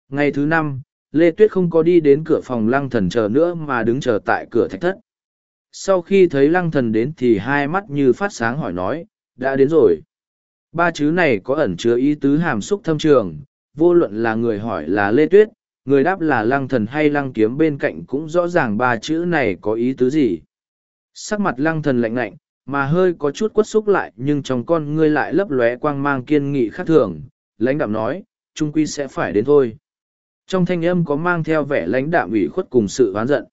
Ngày thứ năm, Lê Tuyết không có đi đến cửa phòng lăng thần chờ nữa mà đứng chờ tại cửa thạch thất. Sau khi thấy lăng thần đến thì hai mắt như phát sáng hỏi nói, đã đến rồi. Ba chữ này có ẩn chứa ý tứ hàm xúc thâm trường, vô luận là người hỏi là Lê Tuyết, người đáp là lăng thần hay lăng kiếm bên cạnh cũng rõ ràng ba chữ này có ý tứ gì. Sắc mặt lăng thần lạnh lạnh, mà hơi có chút quất xúc lại nhưng trong con ngươi lại lấp lóe quang mang kiên nghị khác thường, lãnh đạm nói, trung quy sẽ phải đến thôi. Trong thanh âm có mang theo vẻ lãnh đạm ủy khuất cùng sự oán giận.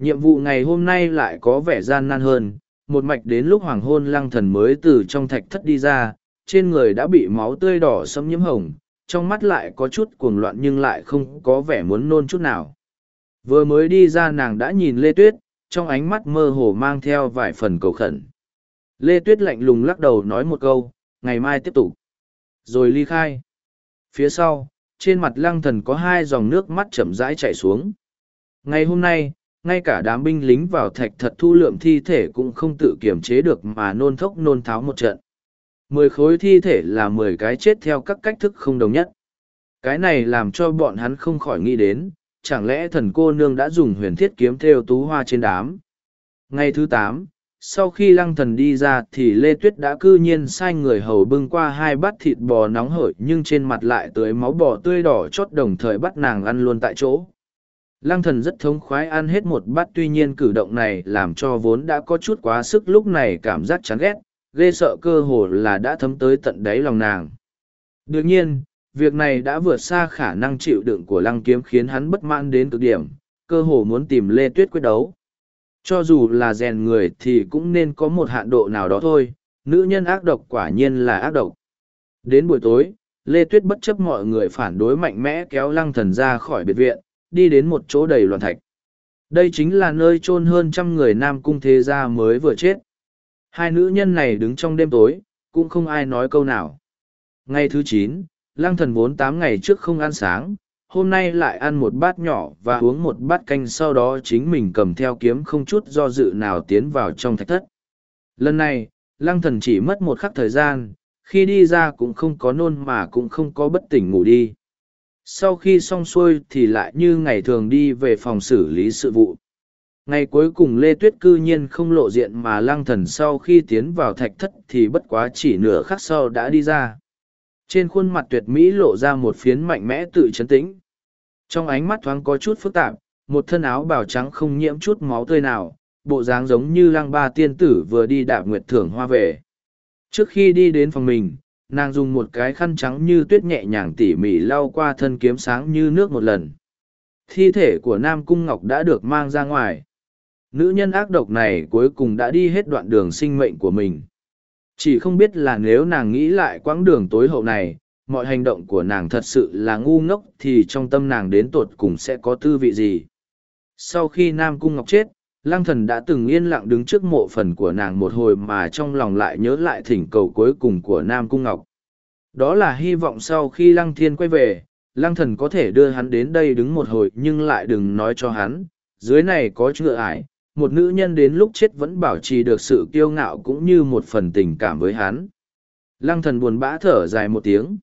Nhiệm vụ ngày hôm nay lại có vẻ gian nan hơn, một mạch đến lúc hoàng hôn lăng thần mới từ trong thạch thất đi ra, trên người đã bị máu tươi đỏ xâm nhiễm hồng, trong mắt lại có chút cuồng loạn nhưng lại không có vẻ muốn nôn chút nào. Vừa mới đi ra nàng đã nhìn Lê Tuyết, trong ánh mắt mơ hồ mang theo vài phần cầu khẩn. Lê Tuyết lạnh lùng lắc đầu nói một câu, ngày mai tiếp tục. Rồi ly khai. Phía sau, trên mặt lăng thần có hai dòng nước mắt chậm rãi chảy xuống. Ngày hôm nay, ngay cả đám binh lính vào thạch thật thu lượm thi thể cũng không tự kiểm chế được mà nôn thốc nôn tháo một trận. Mười khối thi thể là mười cái chết theo các cách thức không đồng nhất. Cái này làm cho bọn hắn không khỏi nghĩ đến, chẳng lẽ thần cô nương đã dùng huyền thiết kiếm theo tú hoa trên đám. Ngày thứ tám, sau khi lăng thần đi ra thì lê tuyết đã cư nhiên sai người hầu bưng qua hai bát thịt bò nóng hổi nhưng trên mặt lại tưới máu bò tươi đỏ chót đồng thời bắt nàng ăn luôn tại chỗ lăng thần rất thống khoái ăn hết một bát tuy nhiên cử động này làm cho vốn đã có chút quá sức lúc này cảm giác chán ghét ghê sợ cơ hồ là đã thấm tới tận đáy lòng nàng đương nhiên việc này đã vượt xa khả năng chịu đựng của lăng kiếm khiến hắn bất mãn đến cực điểm cơ hồ muốn tìm lê tuyết quyết đấu cho dù là rèn người thì cũng nên có một hạn độ nào đó thôi, nữ nhân ác độc quả nhiên là ác độc. Đến buổi tối, Lê Tuyết bất chấp mọi người phản đối mạnh mẽ kéo lăng thần ra khỏi biệt viện, đi đến một chỗ đầy loạn thạch. Đây chính là nơi chôn hơn trăm người nam cung thế gia mới vừa chết. Hai nữ nhân này đứng trong đêm tối, cũng không ai nói câu nào. Ngày thứ chín, Lang thần vốn tám ngày trước không ăn sáng, hôm nay lại ăn một bát nhỏ và uống một bát canh sau đó chính mình cầm theo kiếm không chút do dự nào tiến vào trong thạch thất. Lần này, lăng thần chỉ mất một khắc thời gian, khi đi ra cũng không có nôn mà cũng không có bất tỉnh ngủ đi. Sau khi xong xuôi thì lại như ngày thường đi về phòng xử lý sự vụ. Ngày cuối cùng Lê Tuyết cư nhiên không lộ diện mà lăng thần sau khi tiến vào thạch thất thì bất quá chỉ nửa khắc sau đã đi ra. Trên khuôn mặt tuyệt mỹ lộ ra một phiến mạnh mẽ tự chấn tĩnh. Trong ánh mắt thoáng có chút phức tạp, một thân áo bào trắng không nhiễm chút máu tươi nào, bộ dáng giống như lăng ba tiên tử vừa đi đạp nguyệt thưởng hoa về. Trước khi đi đến phòng mình, nàng dùng một cái khăn trắng như tuyết nhẹ nhàng tỉ mỉ lau qua thân kiếm sáng như nước một lần. Thi thể của Nam Cung Ngọc đã được mang ra ngoài. Nữ nhân ác độc này cuối cùng đã đi hết đoạn đường sinh mệnh của mình. Chỉ không biết là nếu nàng nghĩ lại quãng đường tối hậu này, mọi hành động của nàng thật sự là ngu ngốc thì trong tâm nàng đến tột cùng sẽ có tư vị gì. Sau khi Nam Cung Ngọc chết, Lăng thần đã từng yên lặng đứng trước mộ phần của nàng một hồi mà trong lòng lại nhớ lại thỉnh cầu cuối cùng của Nam Cung Ngọc. Đó là hy vọng sau khi Lăng Thiên quay về, Lăng thần có thể đưa hắn đến đây đứng một hồi nhưng lại đừng nói cho hắn, dưới này có chữa ải, một nữ nhân đến lúc chết vẫn bảo trì được sự kiêu ngạo cũng như một phần tình cảm với hắn. Lăng thần buồn bã thở dài một tiếng.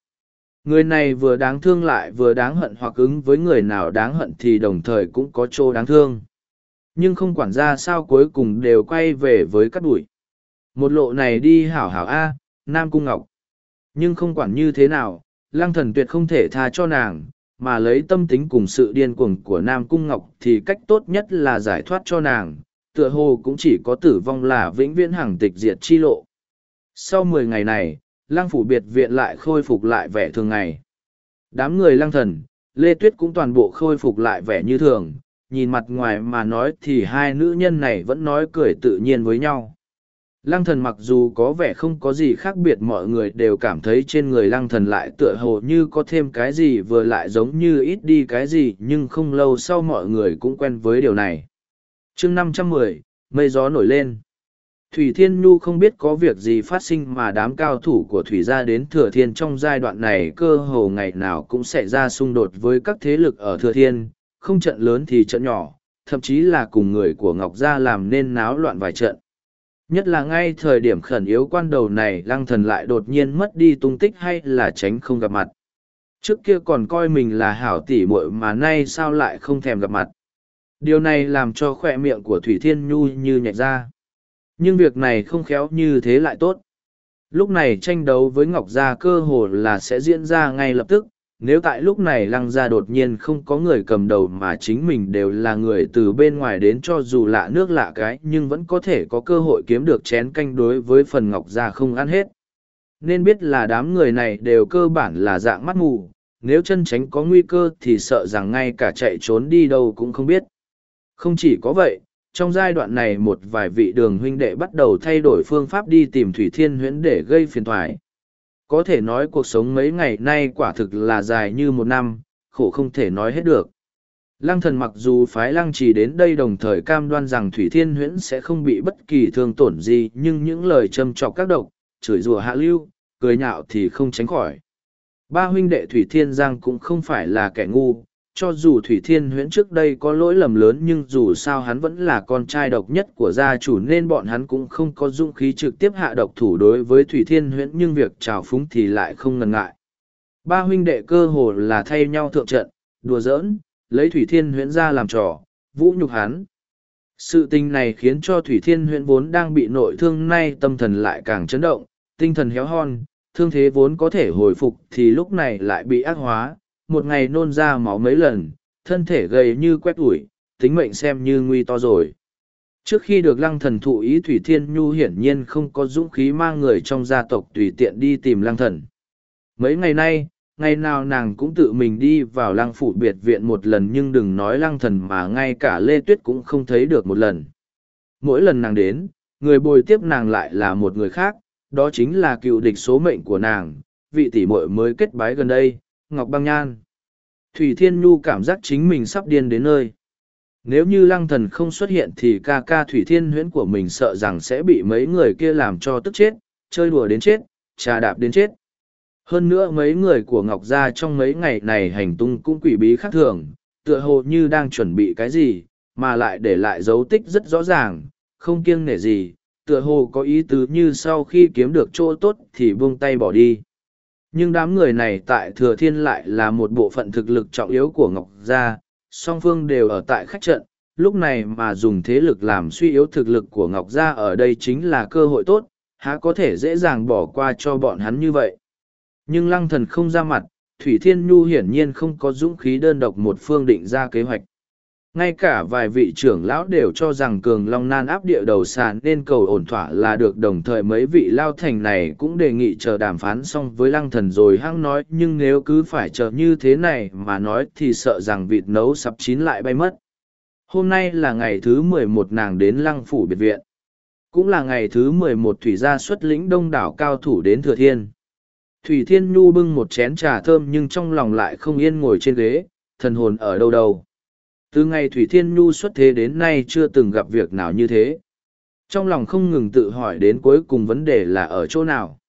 Người này vừa đáng thương lại vừa đáng hận hoặc ứng với người nào đáng hận thì đồng thời cũng có chỗ đáng thương. Nhưng không quản ra sao cuối cùng đều quay về với cắt đùi Một lộ này đi hảo hảo A, Nam Cung Ngọc. Nhưng không quản như thế nào, lăng thần tuyệt không thể tha cho nàng, mà lấy tâm tính cùng sự điên cuồng của Nam Cung Ngọc thì cách tốt nhất là giải thoát cho nàng, tựa hồ cũng chỉ có tử vong là vĩnh viễn hàng tịch diệt chi lộ. Sau mười ngày này, lang phủ biệt viện lại khôi phục lại vẻ thường ngày. Đám người lang thần, Lê Tuyết cũng toàn bộ khôi phục lại vẻ như thường, nhìn mặt ngoài mà nói thì hai nữ nhân này vẫn nói cười tự nhiên với nhau. Lăng thần mặc dù có vẻ không có gì khác biệt mọi người đều cảm thấy trên người lăng thần lại tựa hồ như có thêm cái gì vừa lại giống như ít đi cái gì nhưng không lâu sau mọi người cũng quen với điều này. chương năm trăm mười mây gió nổi lên. Thủy Thiên Nhu không biết có việc gì phát sinh mà đám cao thủ của Thủy gia đến Thừa Thiên trong giai đoạn này cơ hồ ngày nào cũng sẽ ra xung đột với các thế lực ở Thừa Thiên, không trận lớn thì trận nhỏ, thậm chí là cùng người của Ngọc Gia làm nên náo loạn vài trận. Nhất là ngay thời điểm khẩn yếu quan đầu này lăng thần lại đột nhiên mất đi tung tích hay là tránh không gặp mặt. Trước kia còn coi mình là hảo tỷ muội mà nay sao lại không thèm gặp mặt. Điều này làm cho khỏe miệng của Thủy Thiên Nhu như nhạy ra. Nhưng việc này không khéo như thế lại tốt. Lúc này tranh đấu với Ngọc Gia cơ hồ là sẽ diễn ra ngay lập tức, nếu tại lúc này lăng gia đột nhiên không có người cầm đầu mà chính mình đều là người từ bên ngoài đến cho dù lạ nước lạ cái, nhưng vẫn có thể có cơ hội kiếm được chén canh đối với phần ngọc gia không ăn hết. Nên biết là đám người này đều cơ bản là dạng mắt mù, nếu chân tránh có nguy cơ thì sợ rằng ngay cả chạy trốn đi đâu cũng không biết. Không chỉ có vậy, trong giai đoạn này một vài vị đường huynh đệ bắt đầu thay đổi phương pháp đi tìm thủy thiên huyễn để gây phiền thoái có thể nói cuộc sống mấy ngày nay quả thực là dài như một năm, khổ không thể nói hết được. Lăng thần mặc dù phái lăng trì đến đây đồng thời cam đoan rằng Thủy Thiên Huyễn sẽ không bị bất kỳ thương tổn gì nhưng những lời châm trọc các độc, chửi rủa hạ lưu, cười nhạo thì không tránh khỏi. Ba huynh đệ Thủy Thiên Giang cũng không phải là kẻ ngu, cho dù Thủy Thiên Huyễn trước đây có lỗi lầm lớn nhưng dù sao hắn vẫn là con trai độc nhất của gia chủ nên bọn hắn cũng không có dũng khí trực tiếp hạ độc thủ đối với Thủy Thiên Huyễn nhưng việc trào phúng thì lại không ngần ngại. Ba huynh đệ cơ hồ là thay nhau thượng trận, đùa giỡn, lấy Thủy Thiên Huyễn ra làm trò, vũ nhục hắn. Sự tình này khiến cho Thủy Thiên Huyễn vốn đang bị nội thương nay tâm thần lại càng chấn động, tinh thần héo hon, thương thế vốn có thể hồi phục thì lúc này lại bị ác hóa, một ngày nôn ra máu mấy lần, thân thể gầy như quét ủi, tính mệnh xem như nguy to rồi. Trước khi được lăng thần thụ ý Thủy Thiên Nhu hiển nhiên không có dũng khí mang người trong gia tộc tùy tiện đi tìm lăng thần. Mấy ngày nay, ngày nào nàng cũng tự mình đi vào lăng phủ biệt viện một lần nhưng đừng nói lăng thần mà ngay cả Lê Tuyết cũng không thấy được một lần. Mỗi lần nàng đến, người bồi tiếp nàng lại là một người khác, đó chính là cựu địch số mệnh của nàng, vị tỷ muội mới kết bái gần đây, Ngọc Băng Nhan. Thủy Thiên Nhu cảm giác chính mình sắp điên đến nơi. Nếu như lăng thần không xuất hiện thì ca ca Thủy Thiên huyễn của mình sợ rằng sẽ bị mấy người kia làm cho tức chết, chơi đùa đến chết, trà đạp đến chết. Hơn nữa mấy người của Ngọc Gia trong mấy ngày này hành tung cũng quỷ bí khác thường, tựa hồ như đang chuẩn bị cái gì, mà lại để lại dấu tích rất rõ ràng, không kiêng nể gì, tựa hồ có ý tứ như sau khi kiếm được chỗ tốt thì buông tay bỏ đi nhưng đám người này tại thừa thiên lại là một bộ phận thực lực trọng yếu của ngọc gia, song phương đều ở tại khách trận. Lúc này mà dùng thế lực làm suy yếu thực lực của ngọc gia ở đây chính là cơ hội tốt, há có thể dễ dàng bỏ qua cho bọn hắn như vậy. Nhưng lăng thần không ra mặt, thủy thiên nhu hiển nhiên không có dũng khí đơn độc một phương định ra kế hoạch ngay cả vài vị trưởng lão đều cho rằng cường long nan áp địa đầu sàn nên cầu ổn thỏa là được, đồng thời mấy vị lao thành này cũng đề nghị chờ đàm phán xong với lăng thần rồi hăng nói, nhưng nếu cứ phải chờ như thế này mà nói thì sợ rằng vịt nấu sắp chín lại bay mất. Hôm nay là ngày thứ mười một nàng đến lăng phủ biệt viện. Cũng là ngày thứ mười một thủy gia xuất lĩnh đông đảo cao thủ đến thừa thiên. Thủy thiên nhu bưng một chén trà thơm nhưng trong lòng lại không yên ngồi trên ghế, thần hồn ở đâu đâu từ ngày Thủy Thiên Nhu xuất thế đến nay chưa từng gặp việc nào như thế. Trong lòng không ngừng tự hỏi đến cuối cùng vấn đề là ở chỗ nào.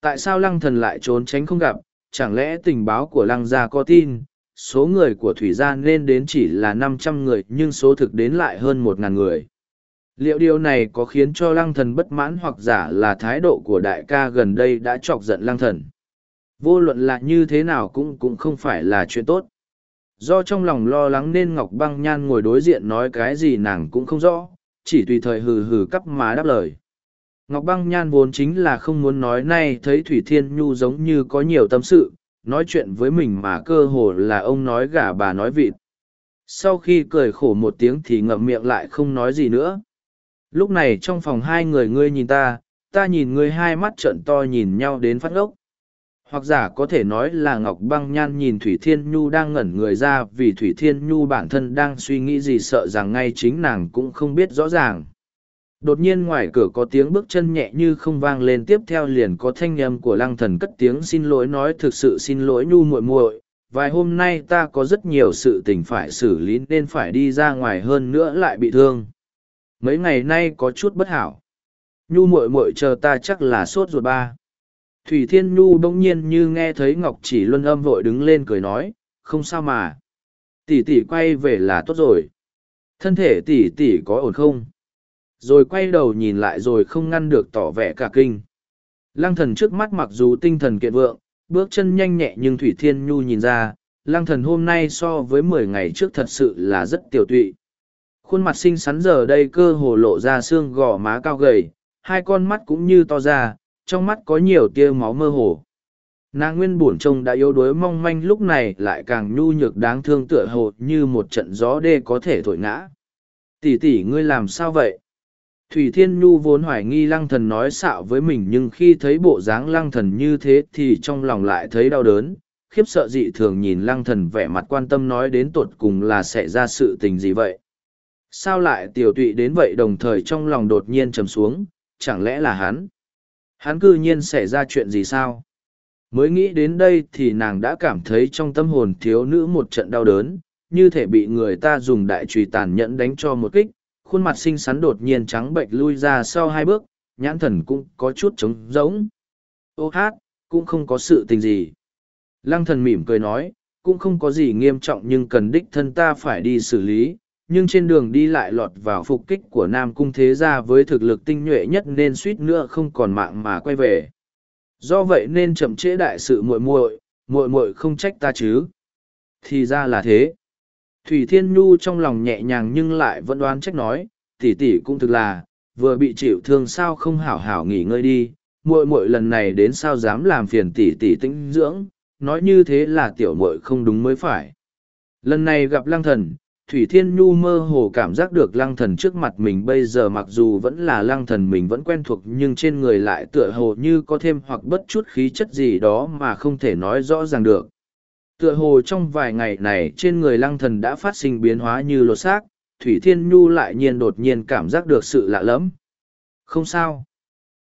Tại sao lăng thần lại trốn tránh không gặp, chẳng lẽ tình báo của lăng gia có tin, số người của Thủy gia nên đến chỉ là năm trăm người nhưng số thực đến lại hơn một ngàn người. Liệu điều này có khiến cho lăng thần bất mãn hoặc giả là thái độ của đại ca gần đây đã chọc giận lăng thần? Vô luận là như thế nào cũng cũng không phải là chuyện tốt do trong lòng lo lắng nên ngọc băng nhan ngồi đối diện nói cái gì nàng cũng không rõ, chỉ tùy thời hừ hừ cắp má đáp lời. Ngọc băng nhan vốn chính là không muốn nói nay thấy thủy thiên nhu giống như có nhiều tâm sự, nói chuyện với mình mà cơ hồ là ông nói gà bà nói vịt. Sau khi cười khổ một tiếng thì ngậm miệng lại không nói gì nữa. Lúc này trong phòng hai người ngươi nhìn ta ta nhìn ngươi hai mắt trợn to nhìn nhau đến phát ngốc hoặc giả có thể nói là Ngọc Băng Nhan nhìn Thủy Thiên Nhu đang ngẩn người ra vì Thủy Thiên Nhu bản thân đang suy nghĩ gì sợ rằng ngay chính nàng cũng không biết rõ ràng. Đột nhiên ngoài cửa có tiếng bước chân nhẹ như không vang lên, tiếp theo liền có thanh âm của lăng thần cất tiếng xin lỗi nói thực sự xin lỗi Nhu muội muội, vài hôm nay ta có rất nhiều sự tình phải xử lý nên phải đi ra ngoài hơn nữa lại bị thương. Mấy ngày nay có chút bất hảo. Nhu muội muội chờ ta chắc là sốt ruột ba Thủy Thiên Nhu bỗng nhiên như nghe thấy Ngọc Chỉ Luân âm vội đứng lên cười nói, không sao mà. Tỷ tỷ quay về là tốt rồi. Thân thể tỷ tỷ có ổn không? rồi quay đầu nhìn lại rồi không ngăn được tỏ vẻ cả kinh lăng thần trước mắt mặc dù tinh thần kiện vượng bước chân nhanh nhẹ nhưng thủy thiên nhu nhìn ra lăng thần hôm nay so với mười ngày trước thật sự là rất tiểu tụy khuôn mặt xinh xắn giờ đây cơ hồ lộ ra xương gò má cao gầy hai con mắt cũng như to ra trong mắt có nhiều tia máu mơ hồ. Nàng nguyên bổn trông đã yếu đuối mong manh lúc này lại càng nhu nhược đáng thương tựa hồ như một trận gió đê có thể thổi ngã. Tỉ tỉ ngươi làm sao vậy? Thủy thiên nhu vốn hoài nghi lăng thần nói xạo với mình nhưng khi thấy bộ dáng lăng thần như thế thì trong lòng lại thấy đau đớn, khiếp sợ dị thường nhìn lăng thần vẻ mặt quan tâm nói đến tột cùng là sẽ ra sự tình gì vậy? Sao lại tiểu tụy đến vậy đồng thời trong lòng đột nhiên trầm xuống, chẳng lẽ là hắn? Hắn cư nhiên xảy ra chuyện gì sao? Mới nghĩ đến đây thì nàng đã cảm thấy trong tâm hồn thiếu nữ một trận đau đớn, như thể bị người ta dùng đại trùy tàn nhẫn đánh cho một kích, khuôn mặt xinh xắn đột nhiên trắng bệnh lui ra sau hai bước, nhãn thần cũng có chút trống rỗng. Ô hát, cũng không có sự tình gì. Lăng thần mỉm cười nói, cũng không có gì nghiêm trọng nhưng cần đích thân ta phải đi xử lý nhưng trên đường đi lại lọt vào phục kích của nam cung thế gia với thực lực tinh nhuệ nhất nên suýt nữa không còn mạng mà quay về. Do vậy nên chậm trễ đại sự muội muội muội muội không trách ta chứ. Thì ra là thế. Thủy thiên nhu trong lòng nhẹ nhàng nhưng lại vẫn đoán trách nói tỉ tỉ cũng thực là, vừa bị chịu thương sao không hảo hảo nghỉ ngơi đi, muội muội lần này đến sao dám làm phiền tỉ tỉ tĩnh dưỡng, nói như thế là tiểu muội không đúng mới phải. Lần này gặp lăng thần Thủy Thiên Nhu mơ hồ cảm giác được lăng thần trước mặt mình bây giờ mặc dù vẫn là lăng thần mình vẫn quen thuộc nhưng trên người lại tựa hồ như có thêm hoặc bất chút khí chất gì đó mà không thể nói rõ ràng được. Tựa hồ trong vài ngày này trên người lăng thần đã phát sinh biến hóa như lột xác, Thủy Thiên Nhu lại nhiên đột nhiên cảm giác được sự lạ lẫm. Không sao.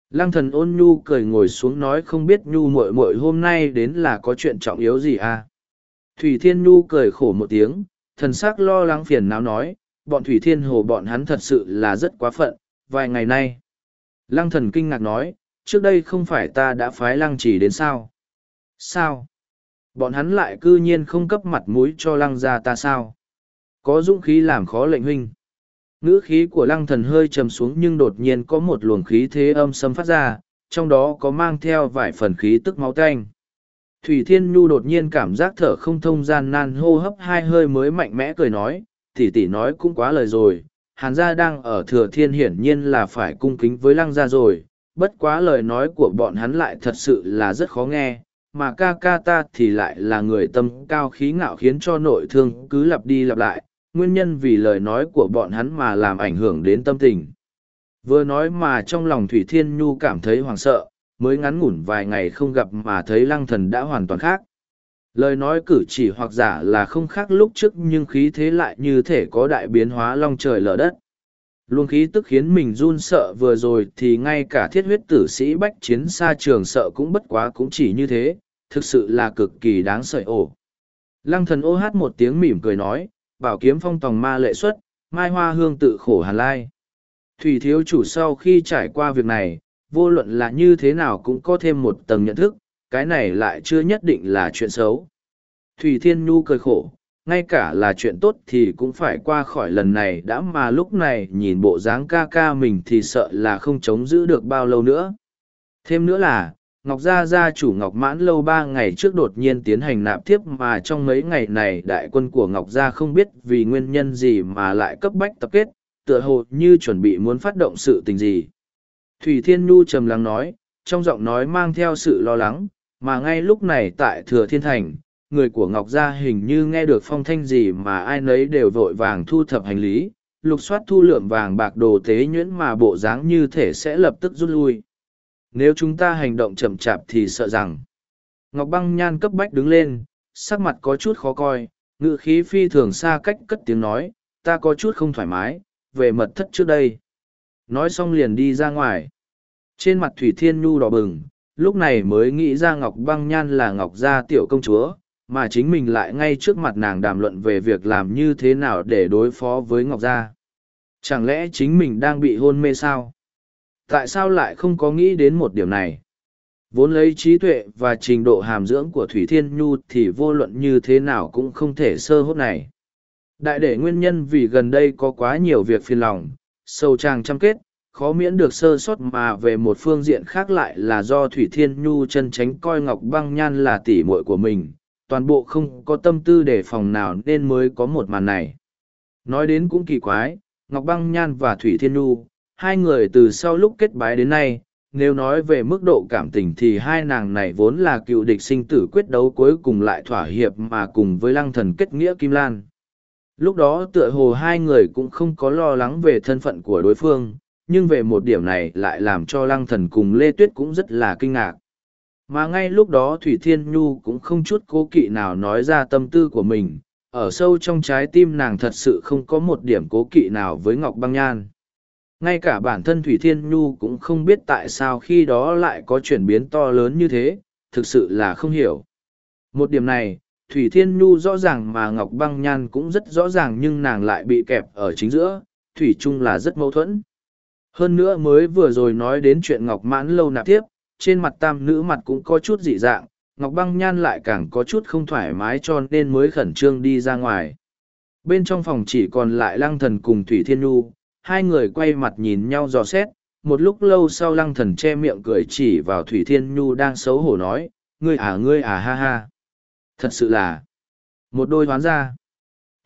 Lăng thần ôn nhu cười ngồi xuống nói không biết nhu muội muội hôm nay đến là có chuyện trọng yếu gì à. Thủy Thiên Nhu cười khổ một tiếng, thần s ắ c lo lắng phiền não nói, bọn thủy thiên hồ bọn hắn thật sự là rất quá phận, vài ngày nay. Lăng thần kinh ngạc nói, trước đây không phải ta đã phái lăng chỉ đến sao? Sao? Bọn hắn lại cư nhiên không cấp mặt mũi cho lăng gia ta sao? Có dũng khí làm khó lệnh huynh. Ngữ khí của lăng thần hơi trầm xuống nhưng đột nhiên có một luồng khí thế âm sấm phát ra, trong đó có mang theo vài phần khí tức máu tanh. Thủy Thiên Nhu đột nhiên cảm giác thở không thông gian nan hô hấp hai hơi mới mạnh mẽ cười nói, tỷ tỷ nói cũng quá lời rồi, hàn gia đang ở thừa thiên hiển nhiên là phải cung kính với lăng gia rồi, bất quá lời nói của bọn hắn lại thật sự là rất khó nghe, mà ca ca ta thì lại là người tâm cao khí ngạo khiến cho nội thương cứ lặp đi lặp lại, nguyên nhân vì lời nói của bọn hắn mà làm ảnh hưởng đến tâm tình. Vừa nói mà trong lòng Thủy Thiên Nhu cảm thấy hoảng sợ, mới ngắn ngủn vài ngày không gặp mà thấy lăng thần đã hoàn toàn khác. Lời nói cử chỉ hoặc giả là không khác lúc trước nhưng khí thế lại như thể có đại biến hóa long trời lở đất. Luôn khí tức khiến mình run sợ vừa rồi thì ngay cả thiết huyết tử sĩ bách chiến xa trường sợ cũng bất quá cũng chỉ như thế, thực sự là cực kỳ đáng sợi ổ. Lăng thần ô hát một tiếng mỉm cười nói, bảo kiếm phong tòng ma lệ xuất, mai hoa hương tự khổ hàn lai. Thủy thiếu chủ sau khi trải qua việc này, vô luận là như thế nào cũng có thêm một tầng nhận thức, cái này lại chưa nhất định là chuyện xấu. Thủy Thiên Nhu cười khổ, ngay cả là chuyện tốt thì cũng phải qua khỏi lần này đã mà lúc này nhìn bộ dáng ca ca mình thì sợ là không chống giữ được bao lâu nữa. Thêm nữa là, Ngọc Gia Gia chủ Ngọc Mãn lâu ba ngày trước đột nhiên tiến hành nạp tiếp mà trong mấy ngày này đại quân của Ngọc Gia không biết vì nguyên nhân gì mà lại cấp bách tập kết, tựa hồ như chuẩn bị muốn phát động sự tình gì. Thủy Thiên Nhu trầm lắng nói, trong giọng nói mang theo sự lo lắng, mà ngay lúc này tại Thừa Thiên Thành, người của Ngọc Gia hình như nghe được phong thanh gì mà ai nấy đều vội vàng thu thập hành lý, lục soát thu lượm vàng bạc đồ tế nhuyễn mà bộ dáng như thể sẽ lập tức rút lui. Nếu chúng ta hành động chậm chạp thì sợ rằng. Ngọc Băng Nhan cấp bách đứng lên, sắc mặt có chút khó coi, ngự khí phi thường xa cách cất tiếng nói, ta có chút không thoải mái, về mật thất trước đây nói xong liền đi ra ngoài. Trên mặt thủy thiên nhu đỏ bừng, lúc này mới nghĩ ra ngọc băng nhan là ngọc gia tiểu công chúa, mà chính mình lại ngay trước mặt nàng đàm luận về việc làm như thế nào để đối phó với ngọc gia. Chẳng lẽ chính mình đang bị hôn mê sao? Tại sao lại không có nghĩ đến một điểm này? Vốn lấy trí tuệ và trình độ hàm dưỡng của thủy thiên nhu thì vô luận như thế nào cũng không thể sơ hốt này. Đại để nguyên nhân vì gần đây có quá nhiều việc phiền lòng sâu trang chăm kết, khó miễn được sơ sót mà về một phương diện khác lại là do Thủy Thiên Nhu chân tránh coi Ngọc Băng Nhan là tỷ muội của mình, toàn bộ không có tâm tư đề phòng nào nên mới có một màn này. Nói đến cũng kỳ quái, Ngọc Băng Nhan và Thủy Thiên Nhu, hai người từ sau lúc kết bái đến nay, nếu nói về mức độ cảm tình thì hai nàng này vốn là cựu địch sinh tử quyết đấu cuối cùng lại thỏa hiệp mà cùng với lăng thần kết nghĩa Kim Lan. Lúc đó tựa hồ hai người cũng không có lo lắng về thân phận của đối phương, nhưng về một điểm này lại làm cho lăng thần cùng Lê Tuyết cũng rất là kinh ngạc. Mà ngay lúc đó Thủy Thiên Nhu cũng không chút cố kỵ nào nói ra tâm tư của mình, ở sâu trong trái tim nàng thật sự không có một điểm cố kỵ nào với Ngọc Băng Nhan. Ngay cả bản thân Thủy Thiên Nhu cũng không biết tại sao khi đó lại có chuyển biến to lớn như thế, thực sự là không hiểu. Một điểm này, Thủy Thiên Nhu rõ ràng mà Ngọc Băng Nhan cũng rất rõ ràng nhưng nàng lại bị kẹp ở chính giữa, Thủy Trung là rất mâu thuẫn. Hơn nữa mới vừa rồi nói đến chuyện Ngọc Mãn lâu nạp tiếp, trên mặt tam nữ mặt cũng có chút dị dạng, Ngọc Băng Nhan lại càng có chút không thoải mái cho nên mới khẩn trương đi ra ngoài. Bên trong phòng chỉ còn lại Lăng Thần cùng Thủy Thiên Nhu, hai người quay mặt nhìn nhau dò xét, một lúc lâu sau Lăng Thần che miệng cười chỉ vào Thủy Thiên Nhu đang xấu hổ nói, ngươi à ngươi à ha ha. Thật sự là một đôi hoán ra.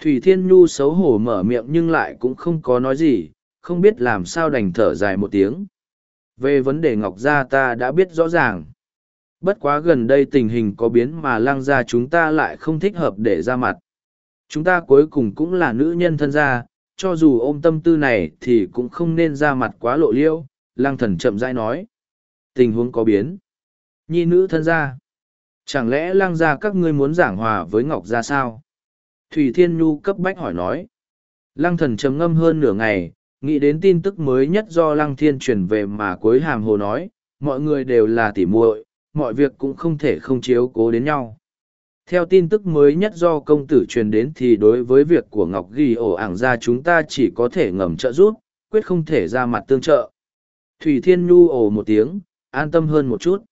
Thủy Thiên Nhu xấu hổ mở miệng nhưng lại cũng không có nói gì, không biết làm sao đành thở dài một tiếng. Về vấn đề Ngọc Gia ta đã biết rõ ràng. Bất quá gần đây tình hình có biến mà lang gia chúng ta lại không thích hợp để ra mặt. Chúng ta cuối cùng cũng là nữ nhân thân gia, cho dù ôm tâm tư này thì cũng không nên ra mặt quá lộ liêu, lang thần chậm rãi nói. Tình huống có biến. Nhi nữ thân gia. Chẳng lẽ Lang gia các ngươi muốn giảng hòa với Ngọc gia sao? Thủy Thiên Nhu cấp bách hỏi nói. Lăng thần trầm ngâm hơn nửa ngày, nghĩ đến tin tức mới nhất do lăng thiên truyền về mà cuối hàm hồ nói mọi người đều là tỉ muội mọi việc cũng không thể không chiếu cố đến nhau theo tin tức mới nhất do công tử truyền đến thì đối với việc của ngọc ghi ổ ảng ra chúng ta chỉ có thể ngầm trợ giúp quyết không thể ra mặt tương trợ thủy thiên nhu ồ một tiếng an tâm hơn một chút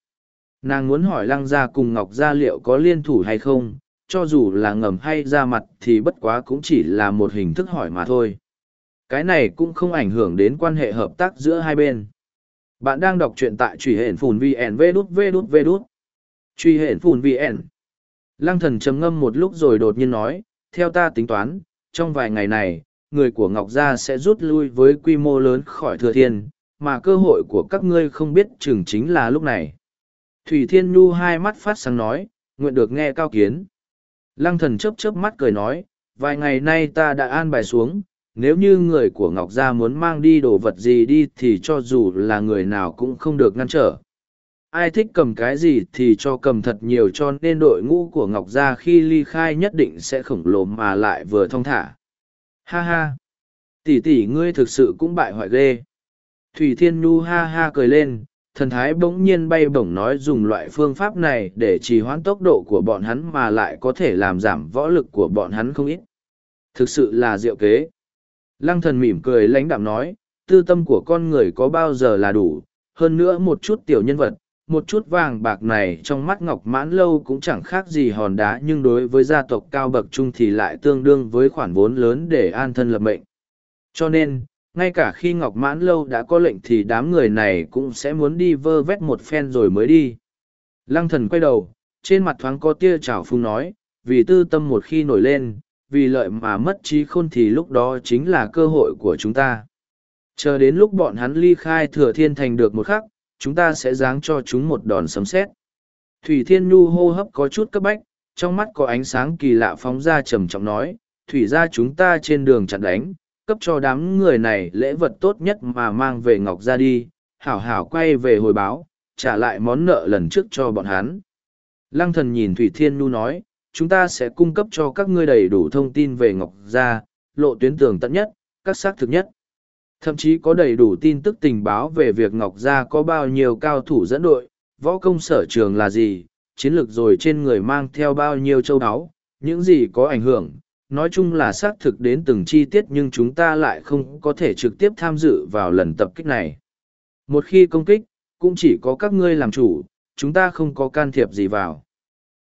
nàng muốn hỏi lăng gia cùng ngọc gia liệu có liên thủ hay không cho dù là ngầm hay ra mặt thì bất quá cũng chỉ là một hình thức hỏi mà thôi cái này cũng không ảnh hưởng đến quan hệ hợp tác giữa hai bên. Bạn đang đọc truyện tại truy hển phùn VN V đút V đút V đút. Truy hển phùn VN. Lăng thần trầm ngâm một lúc rồi đột nhiên nói, theo ta tính toán, trong vài ngày này, người của Ngọc Gia sẽ rút lui với quy mô lớn khỏi thừa thiên, mà cơ hội của các ngươi không biết chừng chính là lúc này. Thủy Thiên Nhu hai mắt phát sáng nói, nguyện được nghe cao kiến. Lăng thần chớp chớp mắt cười nói, vài ngày nay ta đã an bài xuống, nếu như người của ngọc gia muốn mang đi đồ vật gì đi thì cho dù là người nào cũng không được ngăn trở. Ai thích cầm cái gì thì cho cầm thật nhiều cho nên đội ngũ của ngọc gia khi ly khai nhất định sẽ khổng lồ mà lại vừa thong thả. Ha ha. Tỷ tỷ ngươi thực sự cũng bại hoại ghê. Thủy thiên nhu ha ha cười lên thần thái bỗng nhiên bay bổng nói dùng loại phương pháp này để trì hoãn tốc độ của bọn hắn mà lại có thể làm giảm võ lực của bọn hắn không ít thực sự là diệu kế Lăng thần mỉm cười lãnh đạm nói, tư tâm của con người có bao giờ là đủ, hơn nữa một chút tiểu nhân vật, một chút vàng bạc này trong mắt ngọc mãn lâu cũng chẳng khác gì hòn đá nhưng đối với gia tộc cao bậc trung thì lại tương đương với khoản vốn lớn để an thân lập mệnh. Cho nên, ngay cả khi ngọc mãn lâu đã có lệnh thì đám người này cũng sẽ muốn đi vơ vét một phen rồi mới đi. Lăng thần quay đầu, trên mặt thoáng có tia trào phung nói, vì tư tâm một khi nổi lên, vì lợi mà mất trí khôn thì lúc đó chính là cơ hội của chúng ta. Chờ đến lúc bọn hắn ly khai thừa thiên thành được một khắc, chúng ta sẽ giáng cho chúng một đòn sấm sét. Thủy Thiên Nhu hô hấp có chút cấp bách, trong mắt có ánh sáng kỳ lạ phóng ra trầm trọng nói, Thủy ra chúng ta trên đường chặn đánh, cấp cho đám người này lễ vật tốt nhất mà mang về Ngọc ra đi, hảo hảo quay về hồi báo, trả lại món nợ lần trước cho bọn hắn. Lăng thần nhìn Thủy Thiên Nhu nói, chúng ta sẽ cung cấp cho các ngươi đầy đủ thông tin về Ngọc Gia, lộ tuyến tường tận nhất, các xác thực nhất. Thậm chí có đầy đủ tin tức tình báo về việc Ngọc Gia có bao nhiêu cao thủ dẫn đội, võ công sở trường là gì, chiến lược rồi trên người mang theo bao nhiêu châu áo, những gì có ảnh hưởng. Nói chung là xác thực đến từng chi tiết nhưng chúng ta lại không có thể trực tiếp tham dự vào lần tập kích này. Một khi công kích, cũng chỉ có các ngươi làm chủ, chúng ta không có can thiệp gì vào.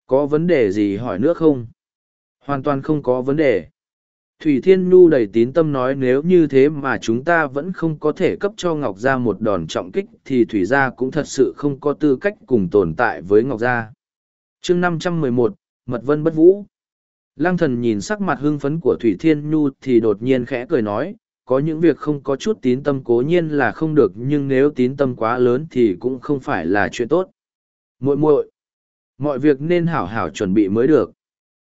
Có vấn đề gì hỏi nữa không? Hoàn toàn không có vấn đề. Thủy Thiên Nhu đầy tín tâm nói nếu như thế mà chúng ta vẫn không có thể cấp cho Ngọc Gia một đòn trọng kích thì Thủy Gia cũng thật sự không có tư cách cùng tồn tại với Ngọc Gia. chương năm trăm mười một Mật Vân Bất Vũ Lăng thần nhìn sắc mặt hưng phấn của Thủy Thiên Nhu thì đột nhiên khẽ cười nói, có những việc không có chút tín tâm cố nhiên là không được nhưng nếu tín tâm quá lớn thì cũng không phải là chuyện tốt. muội muội mọi việc nên hảo hảo chuẩn bị mới được.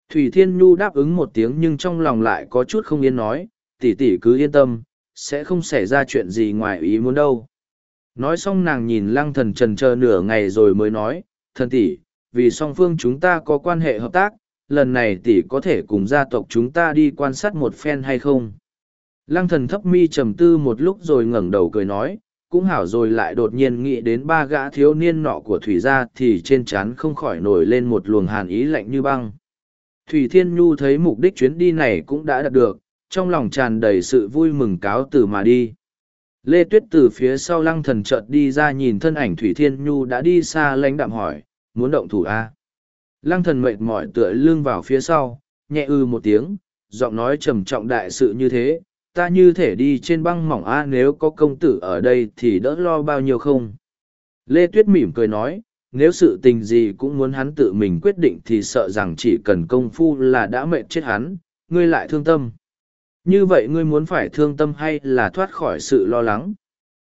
Thủy Thiên Nhu đáp ứng một tiếng nhưng trong lòng lại có chút không yên nói, tỷ tỷ cứ yên tâm, sẽ không xảy ra chuyện gì ngoài ý muốn đâu. Nói xong nàng nhìn lăng thần trần chờ nửa ngày rồi mới nói, thần tỷ, vì song phương chúng ta có quan hệ hợp tác, lần này tỷ có thể cùng gia tộc chúng ta đi quan sát một phen hay không? Lăng thần thấp mi trầm tư một lúc rồi ngẩng đầu cười nói, cũng hảo rồi lại đột nhiên nghĩ đến ba gã thiếu niên nọ của thủy gia thì trên trán không khỏi nổi lên một luồng hàn ý lạnh như băng. Thủy Thiên Nhu thấy mục đích chuyến đi này cũng đã đạt được, trong lòng tràn đầy sự vui mừng cáo từ mà đi. Lê Tuyết từ phía sau lăng thần chợt đi ra nhìn thân ảnh Thủy Thiên Nhu đã đi xa lãnh đạm hỏi, muốn động thủ A. Lăng thần mệt mỏi tựa lưng vào phía sau, nhẹ ư một tiếng, giọng nói trầm trọng đại sự như thế, ta như thể đi trên băng mỏng A nếu có công tử ở đây thì đỡ lo bao nhiêu không. Lê Tuyết mỉm cười nói, nếu sự tình gì cũng muốn hắn tự mình quyết định thì sợ rằng chỉ cần công phu là đã mệt chết hắn, ngươi lại thương tâm. Như vậy ngươi muốn phải thương tâm hay là thoát khỏi sự lo lắng?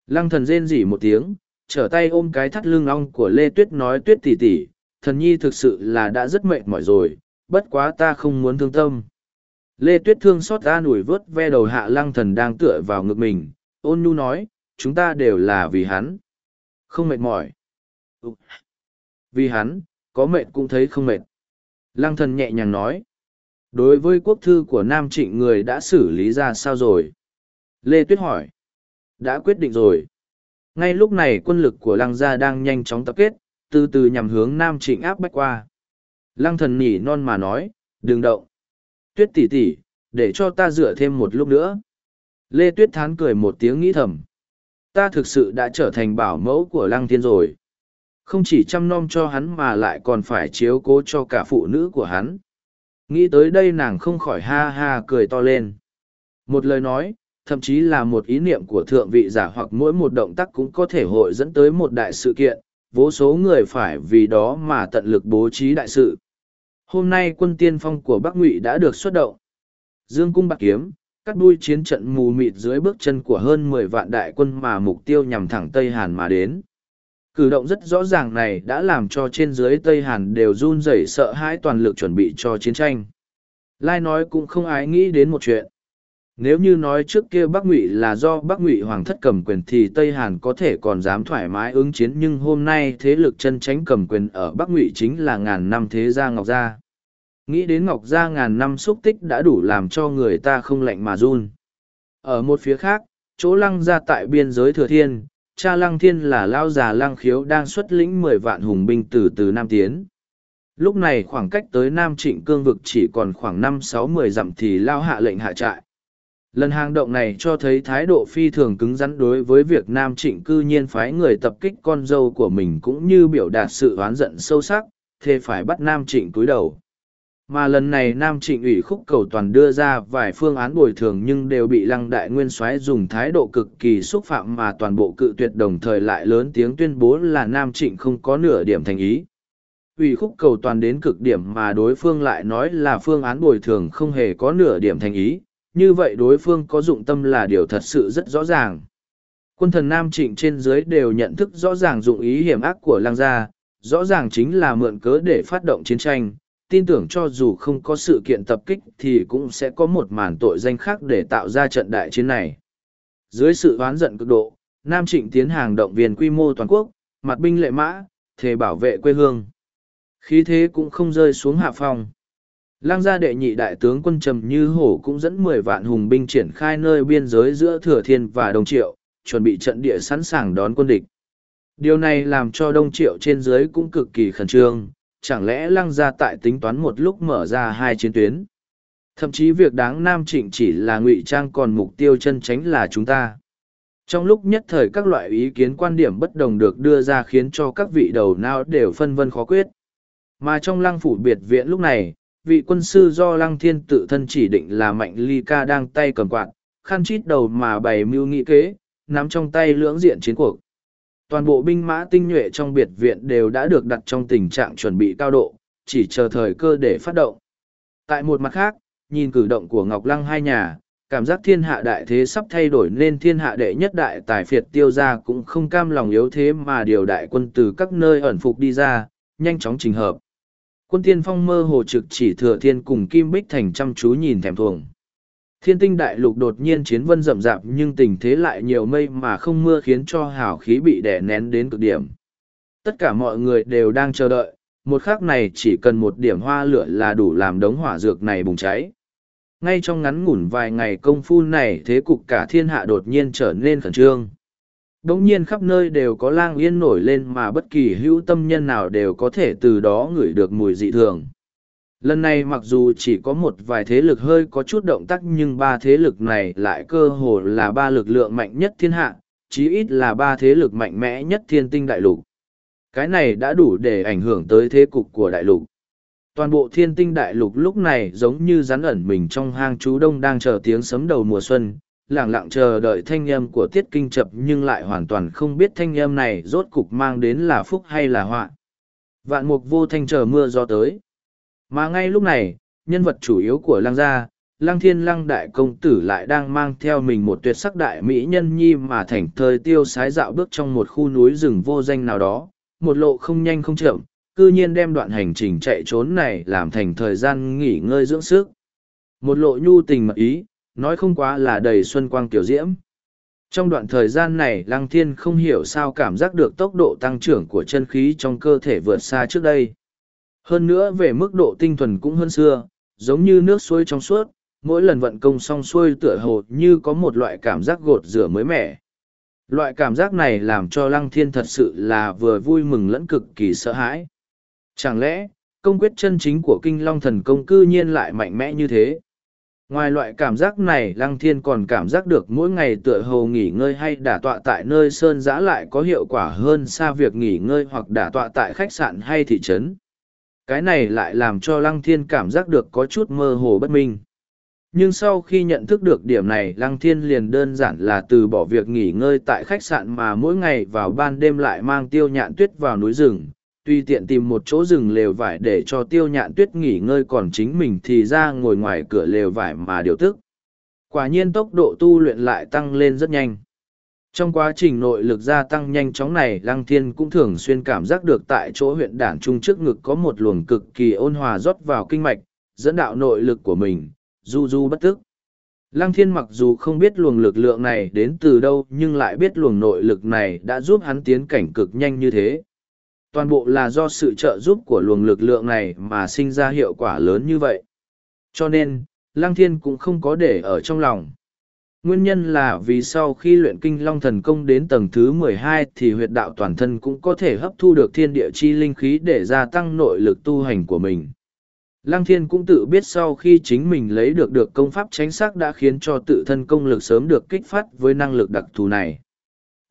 Lăng thần rên rỉ một tiếng, trở tay ôm cái thắt lưng ong của Lê Tuyết nói Tuyết tỉ tỉ, thần nhi thực sự là đã rất mệt mỏi rồi, bất quá ta không muốn thương tâm. Lê Tuyết thương xót an ủi vớt ve đầu hạ lăng thần đang tựa vào ngực mình, ôn nhu nói, chúng ta đều là vì hắn. Không mệt mỏi. Vì hắn, có mệt cũng thấy không mệt. Lăng thần nhẹ nhàng nói. Đối với quốc thư của Nam Trịnh người đã xử lý ra sao rồi? Lê Tuyết hỏi. Đã quyết định rồi. Ngay lúc này quân lực của lăng gia đang nhanh chóng tập kết, từ từ nhằm hướng Nam Trịnh áp bách qua. Lăng thần nhỉ non mà nói, đừng động. Tuyết tỷ tỷ, để cho ta dựa thêm một lúc nữa. Lê Tuyết thán cười một tiếng nghĩ thầm. Ta thực sự đã trở thành bảo mẫu của lăng thiên rồi. Không chỉ chăm nom cho hắn mà lại còn phải chiếu cố cho cả phụ nữ của hắn. Nghĩ tới đây nàng không khỏi ha ha cười to lên. Một lời nói, thậm chí là một ý niệm của thượng vị giả hoặc mỗi một động tác cũng có thể hội dẫn tới một đại sự kiện, vô số người phải vì đó mà tận lực bố trí đại sự. Hôm nay quân tiên phong của Bắc Ngụy đã được xuất động. Dương cung bạc kiếm, cắt đuôi chiến trận mù mịt dưới bước chân của hơn mười vạn đại quân mà mục tiêu nhằm thẳng Tây Hàn mà đến. Cử động rất rõ ràng này đã làm cho trên dưới Tây Hàn đều run rẩy sợ hãi toàn lực chuẩn bị cho chiến tranh. Lai nói cũng không ai nghĩ đến một chuyện. Nếu như nói trước kia Bắc Ngụy là do Bắc Ngụy Hoàng thất cầm quyền thì Tây Hàn có thể còn dám thoải mái ứng chiến nhưng hôm nay thế lực chân tránh cầm quyền ở Bắc Ngụy chính là ngàn năm thế gia Ngọc Gia. Nghĩ đến Ngọc Gia ngàn năm xúc tích đã đủ làm cho người ta không lạnh mà run. Ở một phía khác, chỗ lăng gia tại biên giới Thừa Thiên, cha lăng thiên là lao già lăng khiếu đang xuất lĩnh mười vạn hùng binh từ từ Nam Tiến. Lúc này khoảng cách tới Nam Trịnh Cương vực chỉ còn khoảng năm sáu mười dặm thì lao hạ lệnh hạ trại. Lần hàng động này cho thấy thái độ phi thường cứng rắn đối với việc Nam Trịnh cư nhiên phái người tập kích con dâu của mình cũng như biểu đạt sự oán giận sâu sắc, thế phải bắt Nam Trịnh cúi đầu. Mà lần này Nam Trịnh ủy khúc cầu toàn đưa ra vài phương án bồi thường nhưng đều bị Lăng Đại Nguyên soái dùng thái độ cực kỳ xúc phạm mà toàn bộ cự tuyệt đồng thời lại lớn tiếng tuyên bố là Nam Trịnh không có nửa điểm thành ý. Ủy khúc cầu toàn đến cực điểm mà đối phương lại nói là phương án bồi thường không hề có nửa điểm thành ý, như vậy đối phương có dụng tâm là điều thật sự rất rõ ràng. Quân thần Nam Trịnh trên dưới đều nhận thức rõ ràng dụng ý hiểm ác của Lăng gia, rõ ràng chính là mượn cớ để phát động chiến tranh tin tưởng cho dù không có sự kiện tập kích thì cũng sẽ có một màn tội danh khác để tạo ra trận đại chiến này. Dưới sự oán giận cực độ, Nam Trịnh tiến hàng động viên quy mô toàn quốc, mặt binh lệ mã, thề bảo vệ quê hương. Khí thế cũng không rơi xuống hạ phong. Lang gia đệ nhị đại tướng quân Trầm Như Hổ cũng dẫn mười vạn hùng binh triển khai nơi biên giới giữa Thừa Thiên và Đông Triệu, chuẩn bị trận địa sẵn sàng đón quân địch. Điều này làm cho Đông Triệu trên dưới cũng cực kỳ khẩn trương, chẳng lẽ Lang gia tại tính toán một lúc mở ra hai chiến tuyến? Thậm chí việc đáng nam trịnh chỉ là ngụy trang còn mục tiêu chân tránh là chúng ta. Trong lúc nhất thời các loại ý kiến quan điểm bất đồng được đưa ra khiến cho các vị đầu não đều phân vân khó quyết. Mà trong lăng phủ biệt viện lúc này vị quân sư do lăng thiên tự thân chỉ định là mạnh ly ca đang tay cầm quạt, khăn chít đầu mà bày mưu nghị kế, nắm trong tay lưỡng diện chiến cuộc. Toàn bộ binh mã tinh nhuệ trong biệt viện đều đã được đặt trong tình trạng chuẩn bị cao độ, chỉ chờ thời cơ để phát động. Tại một mặt khác, nhìn cử động của Ngọc Lăng hai nhà, cảm giác thiên hạ đại thế sắp thay đổi nên thiên hạ đệ nhất đại tài phiệt tiêu ra cũng không cam lòng yếu thế mà điều đại quân từ các nơi ẩn phục đi ra, nhanh chóng trình hợp. Quân tiên phong mơ hồ trực chỉ thừa thiên cùng Kim Bích Thành chăm chú nhìn thèm thuồng. Thiên tinh đại lục đột nhiên chiến vân rậm rạp nhưng tình thế lại nhiều mây mà không mưa khiến cho hào khí bị đè nén đến cực điểm. Tất cả mọi người đều đang chờ đợi, một khắc này chỉ cần một điểm hoa lửa là đủ làm đống hỏa dược này bùng cháy. Ngay trong ngắn ngủn vài ngày công phu này thế cục cả thiên hạ đột nhiên trở nên khẩn trương. Đống nhiên khắp nơi đều có lang yên nổi lên mà bất kỳ hữu tâm nhân nào đều có thể từ đó ngửi được mùi dị thường. Lần này mặc dù chỉ có một vài thế lực hơi có chút động tác nhưng ba thế lực này lại cơ hồ là ba lực lượng mạnh nhất thiên hạ, chí ít là ba thế lực mạnh mẽ nhất thiên tinh đại lục. Cái này đã đủ để ảnh hưởng tới thế cục của đại lục. Toàn bộ thiên tinh đại lục lúc này giống như rắn ẩn mình trong hang chú đông đang chờ tiếng sấm đầu mùa xuân, lẳng lặng chờ đợi thanh âm của tiết kinh chập nhưng lại hoàn toàn không biết thanh âm này rốt cục mang đến là phúc hay là họa. Vạn mục vô thanh chờ mưa do tới. Mà ngay lúc này, nhân vật chủ yếu của lăng gia, lăng thiên lăng đại công tử lại đang mang theo mình một tuyệt sắc đại mỹ nhân nhi mà thành thời tiêu sái dạo bước trong một khu núi rừng vô danh nào đó, một lộ không nhanh không chậm, cư nhiên đem đoạn hành trình chạy trốn này làm thành thời gian nghỉ ngơi dưỡng sức. Một lộ nhu tình mật ý, nói không quá là đầy xuân quang tiểu diễm. Trong đoạn thời gian này Lăng Thiên không hiểu sao cảm giác được tốc độ tăng trưởng của chân khí trong cơ thể vượt xa trước đây. Hơn nữa về mức độ tinh thuần cũng hơn xưa, giống như nước suối trong suốt, mỗi lần vận công xong xuôi tựa hồ như có một loại cảm giác gột rửa mới mẻ. Loại cảm giác này làm cho Lăng Thiên thật sự là vừa vui mừng lẫn cực kỳ sợ hãi. Chẳng lẽ, công quyết chân chính của kinh long thần công cư nhiên lại mạnh mẽ như thế? Ngoài loại cảm giác này Lăng Thiên còn cảm giác được mỗi ngày tựa hồ nghỉ ngơi hay đả tọa tại nơi sơn giã lại có hiệu quả hơn xa việc nghỉ ngơi hoặc đả tọa tại khách sạn hay thị trấn. Cái này lại làm cho Lăng Thiên cảm giác được có chút mơ hồ bất minh. Nhưng sau khi nhận thức được điểm này Lăng Thiên liền đơn giản là từ bỏ việc nghỉ ngơi tại khách sạn mà mỗi ngày vào ban đêm lại mang tiêu nhạn tuyết vào núi rừng, tùy tiện tìm một chỗ rừng lều vải để cho tiêu nhạn tuyết nghỉ ngơi còn chính mình thì ra ngồi ngoài cửa lều vải mà điều tức. Quả nhiên tốc độ tu luyện lại tăng lên rất nhanh. Trong quá trình nội lực gia tăng nhanh chóng này Lăng Thiên cũng thường xuyên cảm giác được tại chỗ huyện đản trung trước ngực có một luồng cực kỳ ôn hòa rót vào kinh mạch, dẫn đạo nội lực của mình, du du bất tức. Lăng Thiên mặc dù không biết luồng lực lượng này đến từ đâu nhưng lại biết luồng nội lực này đã giúp hắn tiến cảnh cực nhanh như thế toàn bộ là do sự trợ giúp của luồng lực lượng này mà sinh ra hiệu quả lớn như vậy. Cho nên, Lăng Thiên cũng không có để ở trong lòng. Nguyên nhân là vì sau khi luyện kinh long thần công đến tầng thứ mười hai thì huyệt đạo toàn thân cũng có thể hấp thu được thiên địa chi linh khí để gia tăng nội lực tu hành của mình. Lăng thiên cũng tự biết sau khi chính mình lấy được được công pháp tránh xác đã khiến cho tự thân công lực sớm được kích phát với năng lực đặc thù này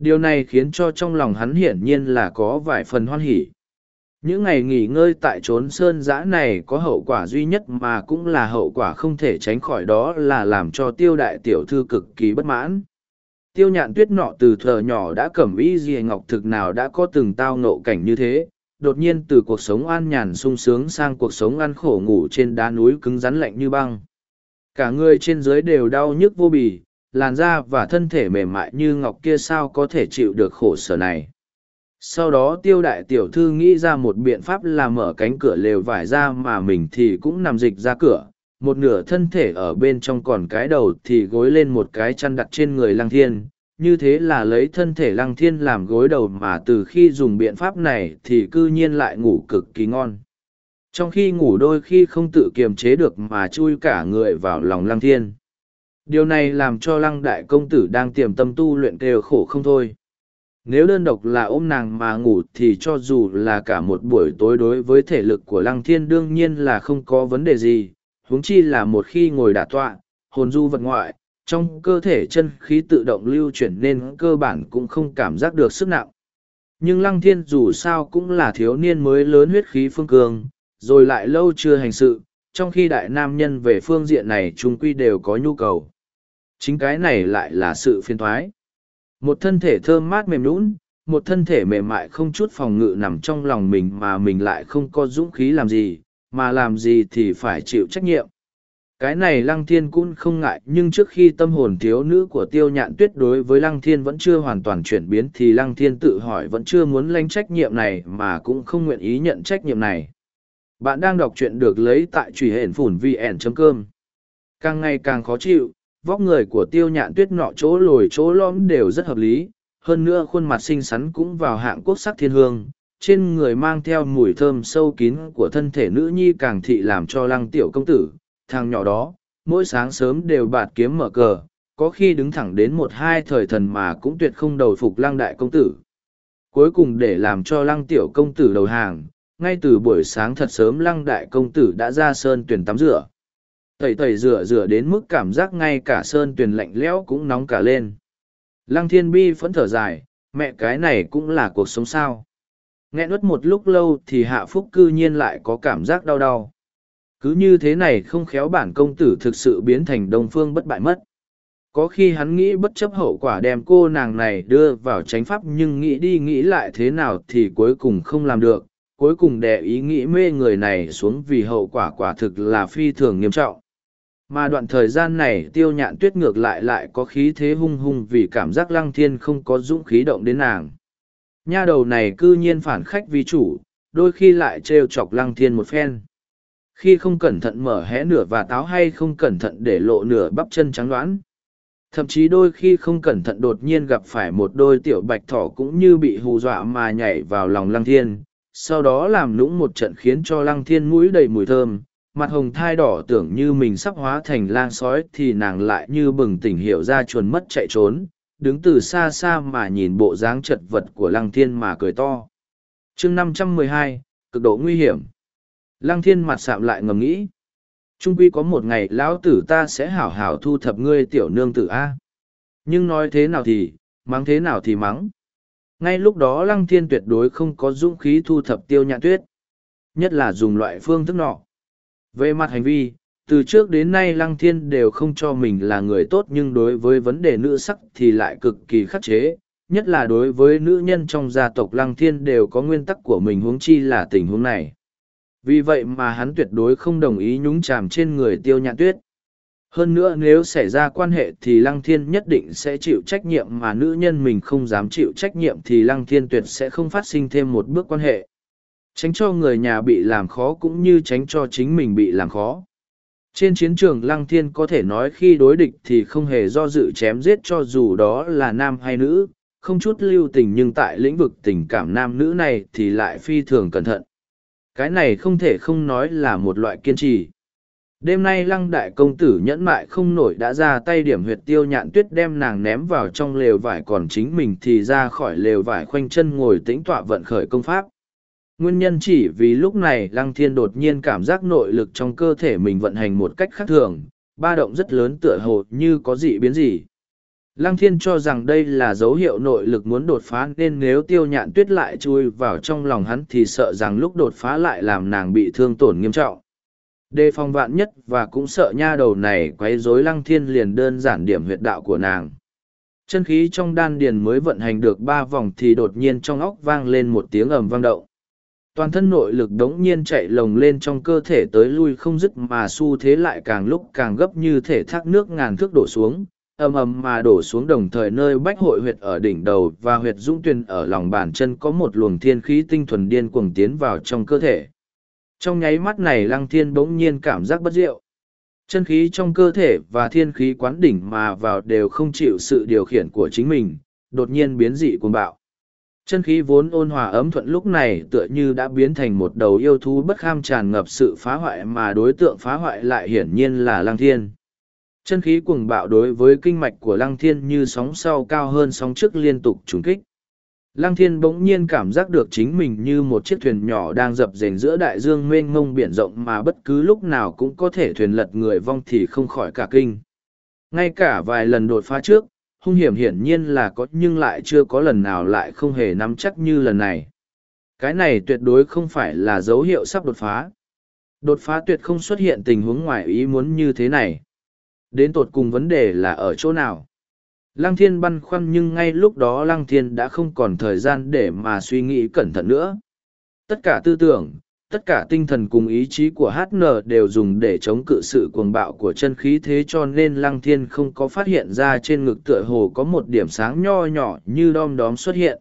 điều này khiến cho trong lòng hắn hiển nhiên là có vài phần hoan hỉ. Những ngày nghỉ ngơi tại trốn sơn giã này có hậu quả duy nhất mà cũng là hậu quả không thể tránh khỏi đó là làm cho tiêu đại tiểu thư cực kỳ bất mãn. Tiêu nhạn tuyết nọ từ thờ nhỏ đã cẩm ý gì ngọc thực nào đã có từng tao nộ cảnh như thế, đột nhiên từ cuộc sống an nhàn sung sướng sang cuộc sống ăn khổ ngủ trên đá núi cứng rắn lạnh như băng. Cả người trên dưới đều đau nhức vô bì làn da và thân thể mềm mại như ngọc kia sao có thể chịu được khổ sở này? Sau đó tiêu đại tiểu thư nghĩ ra một biện pháp là mở cánh cửa lều vải ra mà mình thì cũng nằm dịch ra cửa. Một nửa thân thể ở bên trong còn cái đầu thì gối lên một cái chăn đặt trên người lăng thiên. Như thế là lấy thân thể lăng thiên làm gối đầu mà từ khi dùng biện pháp này thì c ư nhiên lại ngủ cực kỳ ngon. Trong khi ngủ đôi khi không tự kiềm chế được mà chui cả người vào lòng lăng thiên. Điều này làm cho lăng đại công tử đang tiềm tâm tu luyện kêu khổ không thôi. Nếu đơn độc là ôm nàng mà ngủ thì cho dù là cả một buổi tối đối với thể lực của lăng thiên đương nhiên là không có vấn đề gì, huống chi là một khi ngồi đả tọa, hồn du vật ngoại, trong cơ thể chân khí tự động lưu chuyển nên cơ bản cũng không cảm giác được sức nặng. Nhưng lăng thiên dù sao cũng là thiếu niên mới lớn huyết khí phương cường, rồi lại lâu chưa hành sự, trong khi đại nam nhân về phương diện này chung quy đều có nhu cầu. Chính cái này lại là sự phiền thoái. Một thân thể thơm mát mềm lũn một thân thể mềm mại không chút phòng ngự nằm trong lòng mình mà mình lại không có dũng khí làm gì, mà làm gì thì phải chịu trách nhiệm. Cái này lăng thiên cũng không ngại nhưng trước khi tâm hồn thiếu nữ của tiêu nhạn tuyết đối với lăng thiên vẫn chưa hoàn toàn chuyển biến thì lăng thiên tự hỏi vẫn chưa muốn lãnh trách nhiệm này mà cũng không nguyện ý nhận trách nhiệm này. Bạn đang đọc truyện được lấy tại truy hển phủn vn.com. Càng ngày càng khó chịu, vóc người của tiêu nhạn tuyết nọ chỗ lồi chỗ lõm đều rất hợp lý, hơn nữa khuôn mặt xinh xắn cũng vào hạng quốc sắc thiên hương, trên người mang theo mùi thơm sâu kín của thân thể nữ nhi càng thị làm cho lăng tiểu công tử, thằng nhỏ đó, mỗi sáng sớm đều bạt kiếm mở cờ, có khi đứng thẳng đến một hai thời thần mà cũng tuyệt không đầu phục lăng đại công tử. Cuối cùng để làm cho lăng tiểu công tử đầu hàng, ngay từ buổi sáng thật sớm lăng đại công tử đã ra sơn tuyển tắm rửa. Tẩy tẩy rửa rửa đến mức cảm giác ngay cả sơn tuyền lạnh lẽo cũng nóng cả lên. Lăng thiên bi phẫn thở dài, mẹ cái này cũng là cuộc sống sao. Nghe nuốt một lúc lâu thì hạ phúc cư nhiên lại có cảm giác đau đau. Cứ như thế này không khéo bản công tử thực sự biến thành đông phương bất bại mất. Có khi hắn nghĩ bất chấp hậu quả đem cô nàng này đưa vào tránh pháp nhưng nghĩ đi nghĩ lại thế nào thì cuối cùng không làm được, cuối cùng đè ý nghĩ mê người này xuống vì hậu quả quả thực là phi thường nghiêm trọng. Mà đoạn thời gian này tiêu nhạn tuyết ngược lại lại có khí thế hung hung vì cảm giác lăng thiên không có dũng khí động đến nàng. Nha đầu này cư nhiên phản khách vì chủ, đôi khi lại trêu chọc lăng thiên một phen. Khi không cẩn thận mở hé nửa và táo hay không cẩn thận để lộ nửa bắp chân trắng đoán. Thậm chí đôi khi không cẩn thận đột nhiên gặp phải một đôi tiểu bạch thỏ cũng như bị hù dọa mà nhảy vào lòng lăng thiên, sau đó làm nũng một trận khiến cho lăng thiên mũi đầy mùi thơm, mặt hồng thai đỏ tưởng như mình sắp hóa thành lang sói thì nàng lại như bừng tỉnh hiểu ra chuồn mất chạy trốn, đứng từ xa xa mà nhìn bộ dáng chật vật của lăng thiên mà cười to. chương năm trăm mười hai cực độ nguy hiểm. Lăng thiên mặt sạm lại ngầm nghĩ. Trung quy có một ngày lão tử ta sẽ hảo hảo thu thập ngươi tiểu nương tử A. Nhưng nói thế nào thì, mắng thế nào thì mắng. Ngay lúc đó lăng thiên tuyệt đối không có dũng khí thu thập tiêu nhạn tuyết. Nhất là dùng loại phương thức nọ. Về mặt hành vi, từ trước đến nay lăng thiên đều không cho mình là người tốt nhưng đối với vấn đề nữ sắc thì lại cực kỳ khắc chế, nhất là đối với nữ nhân trong gia tộc lăng thiên đều có nguyên tắc của mình huống chi là tình huống này. Vì vậy mà hắn tuyệt đối không đồng ý nhúng chàm trên người tiêu nhạn tuyết. Hơn nữa nếu xảy ra quan hệ thì Lăng Thiên nhất định sẽ chịu trách nhiệm mà nữ nhân mình không dám chịu trách nhiệm thì Lăng Thiên tuyệt sẽ không phát sinh thêm một bước quan hệ. Tránh cho người nhà bị làm khó cũng như tránh cho chính mình bị làm khó. Trên chiến trường Lăng Thiên có thể nói khi đối địch thì không hề do dự chém giết cho dù đó là nam hay nữ, không chút lưu tình nhưng tại lĩnh vực tình cảm nam nữ này thì lại phi thường cẩn thận. Cái này không thể không nói là một loại kiên trì. Đêm nay lăng đại công tử nhẫn mại không nổi đã ra tay điểm huyệt tiêu nhạn tuyết đem nàng ném vào trong lều vải còn chính mình thì ra khỏi lều vải khoanh chân ngồi tĩnh tọa vận khởi công pháp. Nguyên nhân chỉ vì lúc này lăng thiên đột nhiên cảm giác nội lực trong cơ thể mình vận hành một cách khác thường, ba động rất lớn tựa hồ như có dị biến gì. Lăng thiên cho rằng đây là dấu hiệu nội lực muốn đột phá nên nếu tiêu nhạn tuyết lại chui vào trong lòng hắn thì sợ rằng lúc đột phá lại làm nàng bị thương tổn nghiêm trọng. Đề phòng vạn nhất và cũng sợ nha đầu này quấy rối lăng thiên liền đơn giản điểm huyệt đạo của nàng. Chân khí trong đan điền mới vận hành được ba vòng thì đột nhiên trong óc vang lên một tiếng ầm vang động. Toàn thân nội lực đống nhiên chạy lồng lên trong cơ thể tới lui không dứt mà xu thế lại càng lúc càng gấp như thể thác nước ngàn thước đổ xuống, ầm ầm mà đổ xuống đồng thời nơi bách hội huyệt ở đỉnh đầu và huyệt dũng tuyền ở lòng bàn chân có một luồng thiên khí tinh thuần điên cuồng tiến vào trong cơ thể. Trong nháy mắt này lăng thiên bỗng nhiên cảm giác bất diệu. Chân khí trong cơ thể và thiên khí quán đỉnh mà vào đều không chịu sự điều khiển của chính mình đột nhiên biến dị cuồng bạo chân khí vốn ôn hòa ấm thuận lúc này tựa như đã biến thành một đầu yêu thú bất kham tràn ngập sự phá hoại mà đối tượng phá hoại lại hiển nhiên là lăng thiên chân khí cuồng bạo đối với kinh mạch của lăng thiên như sóng sau cao hơn sóng trước liên tục trúng kích Lăng thiên bỗng nhiên cảm giác được chính mình như một chiếc thuyền nhỏ đang dập dềnh giữa đại dương mênh mông biển rộng mà bất cứ lúc nào cũng có thể thuyền lật người vong thì không khỏi cả kinh. Ngay cả vài lần đột phá trước, hung hiểm hiển nhiên là có nhưng lại chưa có lần nào lại không hề nắm chắc như lần này. Cái này tuyệt đối không phải là dấu hiệu sắp đột phá. Đột phá tuyệt không xuất hiện tình huống ngoài ý muốn như thế này. Đến tột cùng vấn đề là ở chỗ nào? Lăng thiên băn khoăn nhưng ngay lúc đó lăng thiên đã không còn thời gian để mà suy nghĩ cẩn thận nữa. Tất cả tư tưởng, tất cả tinh thần cùng ý chí của HN đều dùng để chống cự sự cuồng bạo của chân khí thế cho nên lăng thiên không có phát hiện ra trên ngực tựa hồ có một điểm sáng nho nhỏ như đom đóm xuất hiện.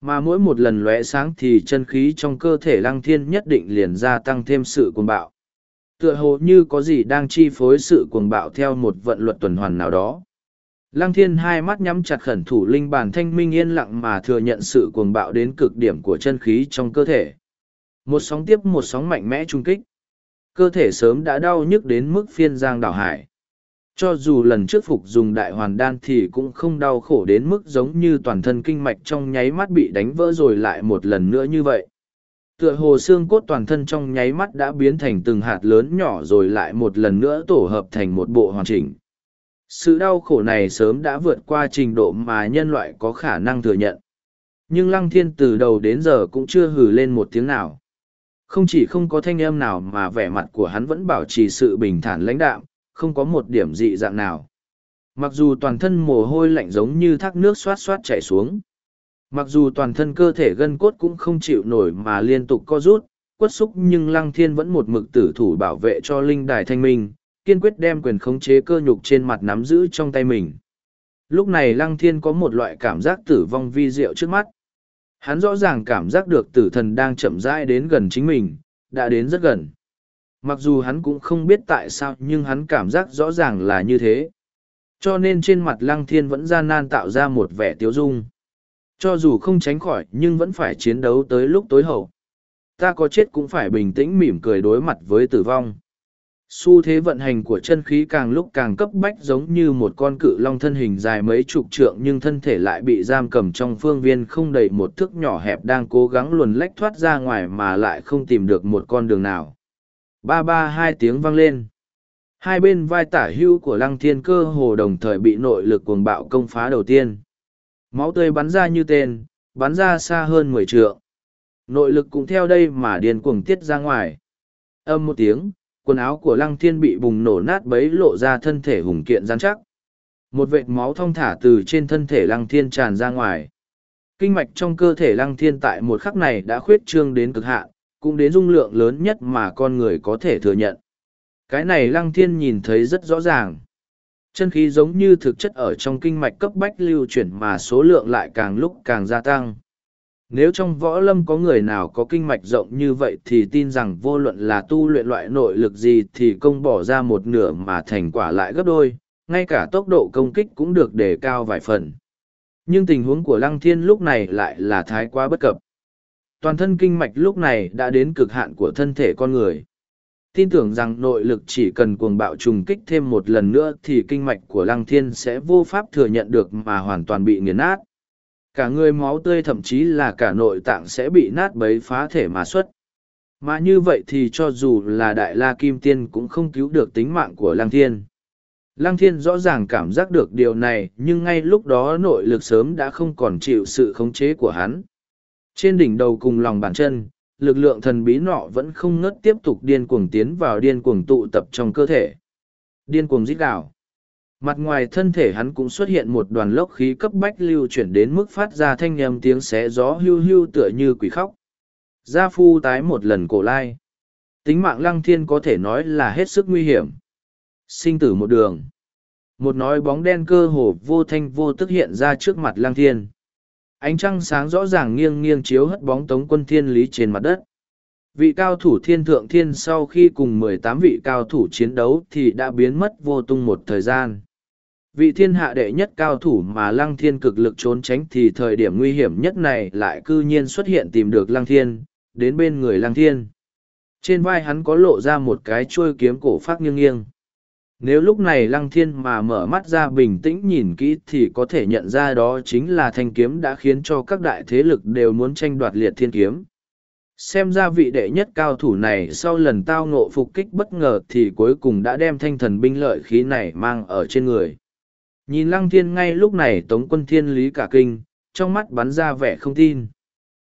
Mà mỗi một lần lóe sáng thì chân khí trong cơ thể lăng thiên nhất định liền gia tăng thêm sự cuồng bạo. Tựa hồ như có gì đang chi phối sự cuồng bạo theo một vận luật tuần hoàn nào đó. Lăng thiên hai mắt nhắm chặt khẩn thủ linh bản thanh minh yên lặng mà thừa nhận sự cuồng bạo đến cực điểm của chân khí trong cơ thể. Một sóng tiếp một sóng mạnh mẽ trung kích. Cơ thể sớm đã đau nhức đến mức phiên giang đảo hải. Cho dù lần trước phục dùng đại hoàn đan thì cũng không đau khổ đến mức giống như toàn thân kinh mạch trong nháy mắt bị đánh vỡ rồi lại một lần nữa như vậy. Tựa hồ xương cốt toàn thân trong nháy mắt đã biến thành từng hạt lớn nhỏ rồi lại một lần nữa tổ hợp thành một bộ hoàn chỉnh. Sự đau khổ này sớm đã vượt qua trình độ mà nhân loại có khả năng thừa nhận. Nhưng lăng thiên từ đầu đến giờ cũng chưa hừ lên một tiếng nào. Không chỉ không có thanh âm nào mà vẻ mặt của hắn vẫn bảo trì sự bình thản lãnh đạm, không có một điểm dị dạng nào. Mặc dù toàn thân mồ hôi lạnh giống như thác nước xoát xoát chảy xuống. Mặc dù toàn thân cơ thể gân cốt cũng không chịu nổi mà liên tục co rút, quất xúc nhưng Lăng Thiên vẫn một mực tử thủ bảo vệ cho linh đài thanh minh, kiên quyết đem quyền khống chế cơ nhục trên mặt nắm giữ trong tay mình. Lúc này Lăng Thiên có một loại cảm giác tử vong vi diệu trước mắt. Hắn rõ ràng cảm giác được tử thần đang chậm rãi đến gần chính mình, đã đến rất gần. Mặc dù hắn cũng không biết tại sao nhưng hắn cảm giác rõ ràng là như thế. Cho nên trên mặt Lăng Thiên vẫn gian nan tạo ra một vẻ tiếu dung. Cho dù không tránh khỏi nhưng vẫn phải chiến đấu tới lúc tối hậu. Ta có chết cũng phải bình tĩnh mỉm cười đối mặt với tử vong xu thế vận hành của chân khí càng lúc càng cấp bách giống như một con cự long thân hình dài mấy chục trượng nhưng thân thể lại bị giam cầm trong phương viên không đầy một thước nhỏ hẹp đang cố gắng luồn lách thoát ra ngoài mà lại không tìm được một con đường nào. Ba ba hai tiếng vang lên. Hai bên vai tả hưu của lăng thiên cơ hồ đồng thời bị nội lực cuồng bạo công phá đầu tiên. Máu tươi bắn ra như tên, bắn ra xa hơn mười trượng. Nội lực cũng theo đây mà điên cuồng tiết ra ngoài. Âm một tiếng quần áo của lăng thiên bị bùng nổ nát bấy lộ ra thân thể hùng kiện rắn chắc. Một vệt máu thong thả từ trên thân thể lăng thiên tràn ra ngoài. Kinh mạch trong cơ thể lăng thiên tại một khắc này đã khuyết trương đến cực hạn, cũng đến dung lượng lớn nhất mà con người có thể thừa nhận. Cái này lăng thiên nhìn thấy rất rõ ràng. Chân khí giống như thực chất ở trong kinh mạch cấp bách lưu chuyển mà số lượng lại càng lúc càng gia tăng. Nếu trong võ lâm có người nào có kinh mạch rộng như vậy thì tin rằng vô luận là tu luyện loại nội lực gì thì công bỏ ra một nửa mà thành quả lại gấp đôi, ngay cả tốc độ công kích cũng được đề cao vài phần. Nhưng tình huống của Lăng Thiên lúc này lại là thái quá bất cập. Toàn thân kinh mạch lúc này đã đến cực hạn của thân thể con người. Tin tưởng rằng nội lực chỉ cần cuồng bạo trùng kích thêm một lần nữa thì kinh mạch của Lăng Thiên sẽ vô pháp thừa nhận được mà hoàn toàn bị nghiền nát cả người máu tươi thậm chí là cả nội tạng sẽ bị nát bấy phá thể mà xuất. Mà như vậy thì cho dù là đại la kim tiên cũng không cứu được tính mạng của lăng thiên. Lăng thiên rõ ràng cảm giác được điều này, nhưng ngay lúc đó nội lực sớm đã không còn chịu sự khống chế của hắn. Trên đỉnh đầu cùng lòng bàn chân, lực lượng thần bí nọ vẫn không ngớt tiếp tục điên cuồng tiến vào điên cuồng tụ tập trong cơ thể. Điên cuồng giết gào. Mặt ngoài thân thể hắn cũng xuất hiện một đoàn lốc khí cấp bách lưu chuyển đến mức phát ra thanh nhầm tiếng xé gió hưu hưu tựa như quỷ khóc. Gia phu tái một lần cổ lai. Tính mạng lăng thiên có thể nói là hết sức nguy hiểm. Sinh tử một đường. Một nói bóng đen cơ hồ vô thanh vô tức hiện ra trước mặt lăng thiên. Ánh trăng sáng rõ ràng nghiêng nghiêng chiếu hất bóng tống quân thiên lý trên mặt đất vị cao thủ thiên thượng thiên sau khi cùng mười tám vị cao thủ chiến đấu thì đã biến mất vô tung một thời gian vị thiên hạ đệ nhất cao thủ mà lăng thiên cực lực trốn tránh thì thời điểm nguy hiểm nhất này lại cư nhiên xuất hiện tìm được lăng thiên, đến bên người lăng thiên. Trên vai hắn có lộ ra một cái chuôi kiếm cổ phát nghiêng nghiêng. Nếu lúc này lăng thiên mà mở mắt ra bình tĩnh nhìn kỹ thì có thể nhận ra đó chính là thanh kiếm đã khiến cho các đại thế lực đều muốn tranh đoạt liệt thiên kiếm. Xem ra vị đệ nhất cao thủ này sau lần tao ngộ phục kích bất ngờ thì cuối cùng đã đem thanh thần binh lợi khí này mang ở trên người Nhìn lăng thiên ngay lúc này tống quân thiên lý cả kinh, trong mắt bắn ra vẻ không tin.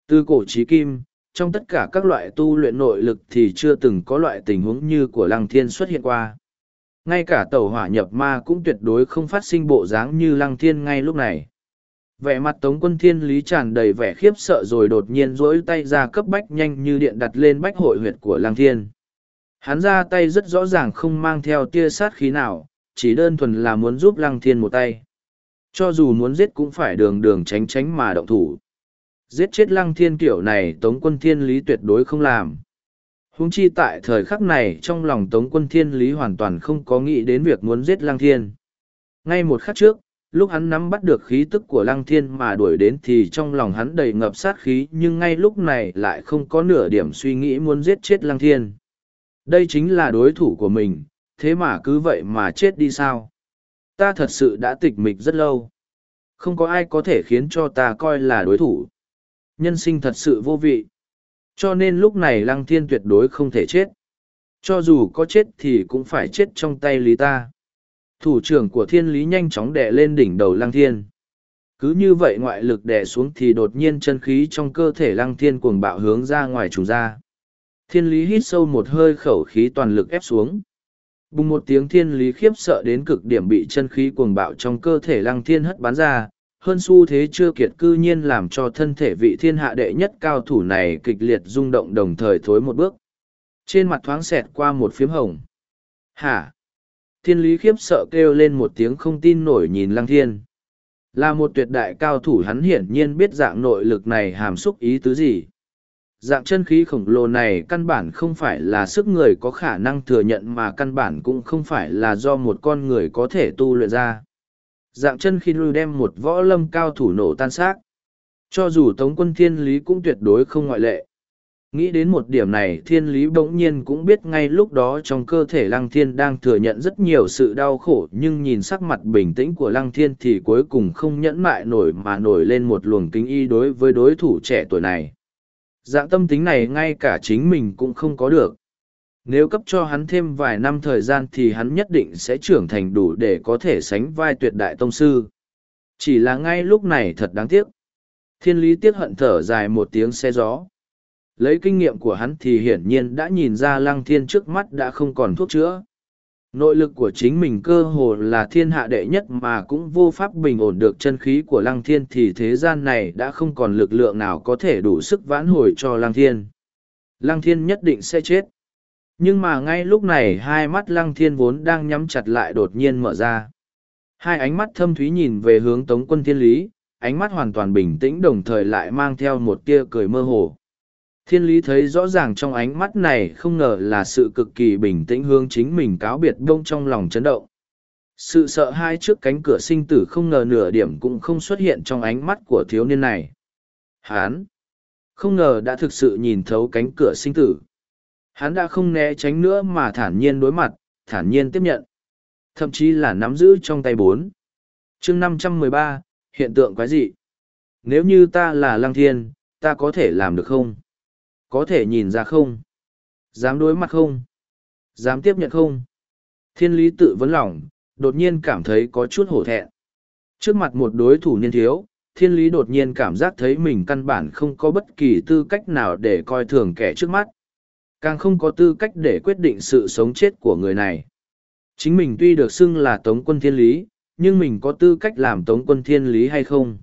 Từ cổ trí kim, trong tất cả các loại tu luyện nội lực thì chưa từng có loại tình huống như của lăng thiên xuất hiện qua. Ngay cả tàu hỏa nhập ma cũng tuyệt đối không phát sinh bộ dáng như lăng thiên ngay lúc này. Vẻ mặt tống quân thiên lý tràn đầy vẻ khiếp sợ rồi đột nhiên rỗi tay ra cấp bách nhanh như điện đặt lên bách hội huyệt của lăng thiên. Hắn ra tay rất rõ ràng không mang theo tia sát khí nào, chỉ đơn thuần là muốn giúp lăng thiên một tay. Cho dù muốn giết cũng phải đường đường tránh tránh mà động thủ. Giết chết lăng thiên kiểu này tống quân thiên lý tuyệt đối không làm. Húng chi tại thời khắc này trong lòng tống quân thiên lý hoàn toàn không có nghĩ đến việc muốn giết lăng thiên. Ngay một khắc trước, lúc hắn nắm bắt được khí tức của lăng thiên mà đuổi đến thì trong lòng hắn đầy ngập sát khí nhưng ngay lúc này lại không có nửa điểm suy nghĩ muốn giết chết lăng thiên. Đây chính là đối thủ của mình, thế mà cứ vậy mà chết đi sao? Ta thật sự đã tịch mịch rất lâu. Không có ai có thể khiến cho ta coi là đối thủ. Nhân sinh thật sự vô vị. Cho nên lúc này lăng thiên tuyệt đối không thể chết. Cho dù có chết thì cũng phải chết trong tay lý ta. Thủ trưởng của thiên lý nhanh chóng đè lên đỉnh đầu lăng thiên. Cứ như vậy ngoại lực đè xuống thì đột nhiên chân khí trong cơ thể lăng thiên cuồng bạo hướng ra ngoài trùng ra. Thiên lý hít sâu một hơi khẩu khí toàn lực ép xuống. Bùng một tiếng thiên lý khiếp sợ đến cực điểm bị chân khí cuồng bạo trong cơ thể lăng thiên hất bắn ra, hơn xu thế chưa kiệt cư nhiên làm cho thân thể vị thiên hạ đệ nhất cao thủ này kịch liệt rung động đồng thời thối một bước. Trên mặt thoáng xẹt qua một phiếm hồng. Hả? Thiên lý khiếp sợ kêu lên một tiếng không tin nổi nhìn lăng thiên. Là một tuyệt đại cao thủ hắn hiển nhiên biết dạng nội lực này hàm xúc ý tứ gì. Dạng chân khí khổng lồ này căn bản không phải là sức người có khả năng thừa nhận mà căn bản cũng không phải là do một con người có thể tu luyện ra. Dạng chân khí lưu đem một võ lâm cao thủ nổ tan xác. Cho dù Tống quân thiên lý cũng tuyệt đối không ngoại lệ. Nghĩ đến một điểm này, thiên lý bỗng nhiên cũng biết ngay lúc đó trong cơ thể lăng thiên đang thừa nhận rất nhiều sự đau khổ, nhưng nhìn sắc mặt bình tĩnh của lăng thiên thì cuối cùng không nhẫn mại nổi mà nổi lên một luồng kính y đối với đối thủ trẻ tuổi này. Dạng tâm tính này ngay cả chính mình cũng không có được. Nếu cấp cho hắn thêm vài năm thời gian thì hắn nhất định sẽ trưởng thành đủ để có thể sánh vai tuyệt đại tông sư. Chỉ là ngay lúc này thật đáng tiếc. Thiên lý tiếc hận thở dài một tiếng xe gió. Lấy kinh nghiệm của hắn thì hiển nhiên đã nhìn ra lăng thiên trước mắt đã không còn thuốc chữa. Nội lực của chính mình cơ hồ là thiên hạ đệ nhất mà cũng vô pháp bình ổn được chân khí của lăng thiên thì thế gian này đã không còn lực lượng nào có thể đủ sức vãn hồi cho lăng thiên. Lăng thiên nhất định sẽ chết. Nhưng mà ngay lúc này hai mắt lăng thiên vốn đang nhắm chặt lại đột nhiên mở ra. Hai ánh mắt thâm thúy nhìn về hướng tống quân thiên lý, ánh mắt hoàn toàn bình tĩnh đồng thời lại mang theo một tia cười mơ hồ. Thiên lý thấy rõ ràng trong ánh mắt này không ngờ là sự cực kỳ bình tĩnh hướng chính mình cáo biệt đông trong lòng chấn động. Sự sợ hãi trước cánh cửa sinh tử không ngờ nửa điểm cũng không xuất hiện trong ánh mắt của thiếu niên này. Hán! Không ngờ đã thực sự nhìn thấu cánh cửa sinh tử. Hắn đã không né tránh nữa mà thản nhiên đối mặt, thản nhiên tiếp nhận. Thậm chí là nắm giữ trong tay bốn. chương năm trăm mười ba hiện tượng quái dị. Nếu như ta là lăng thiên, ta có thể làm được không? Có thể nhìn ra không? Dám đối mặt không? Dám tiếp nhận không? Thiên lý tự vấn lòng, đột nhiên cảm thấy có chút hổ thẹn. Trước mặt một đối thủ niên thiếu, thiên lý đột nhiên cảm giác thấy mình căn bản không có bất kỳ tư cách nào để coi thường kẻ trước mắt. Càng không có tư cách để quyết định sự sống chết của người này. Chính mình tuy được xưng là tống quân thiên lý, nhưng mình có tư cách làm tống quân thiên lý hay không?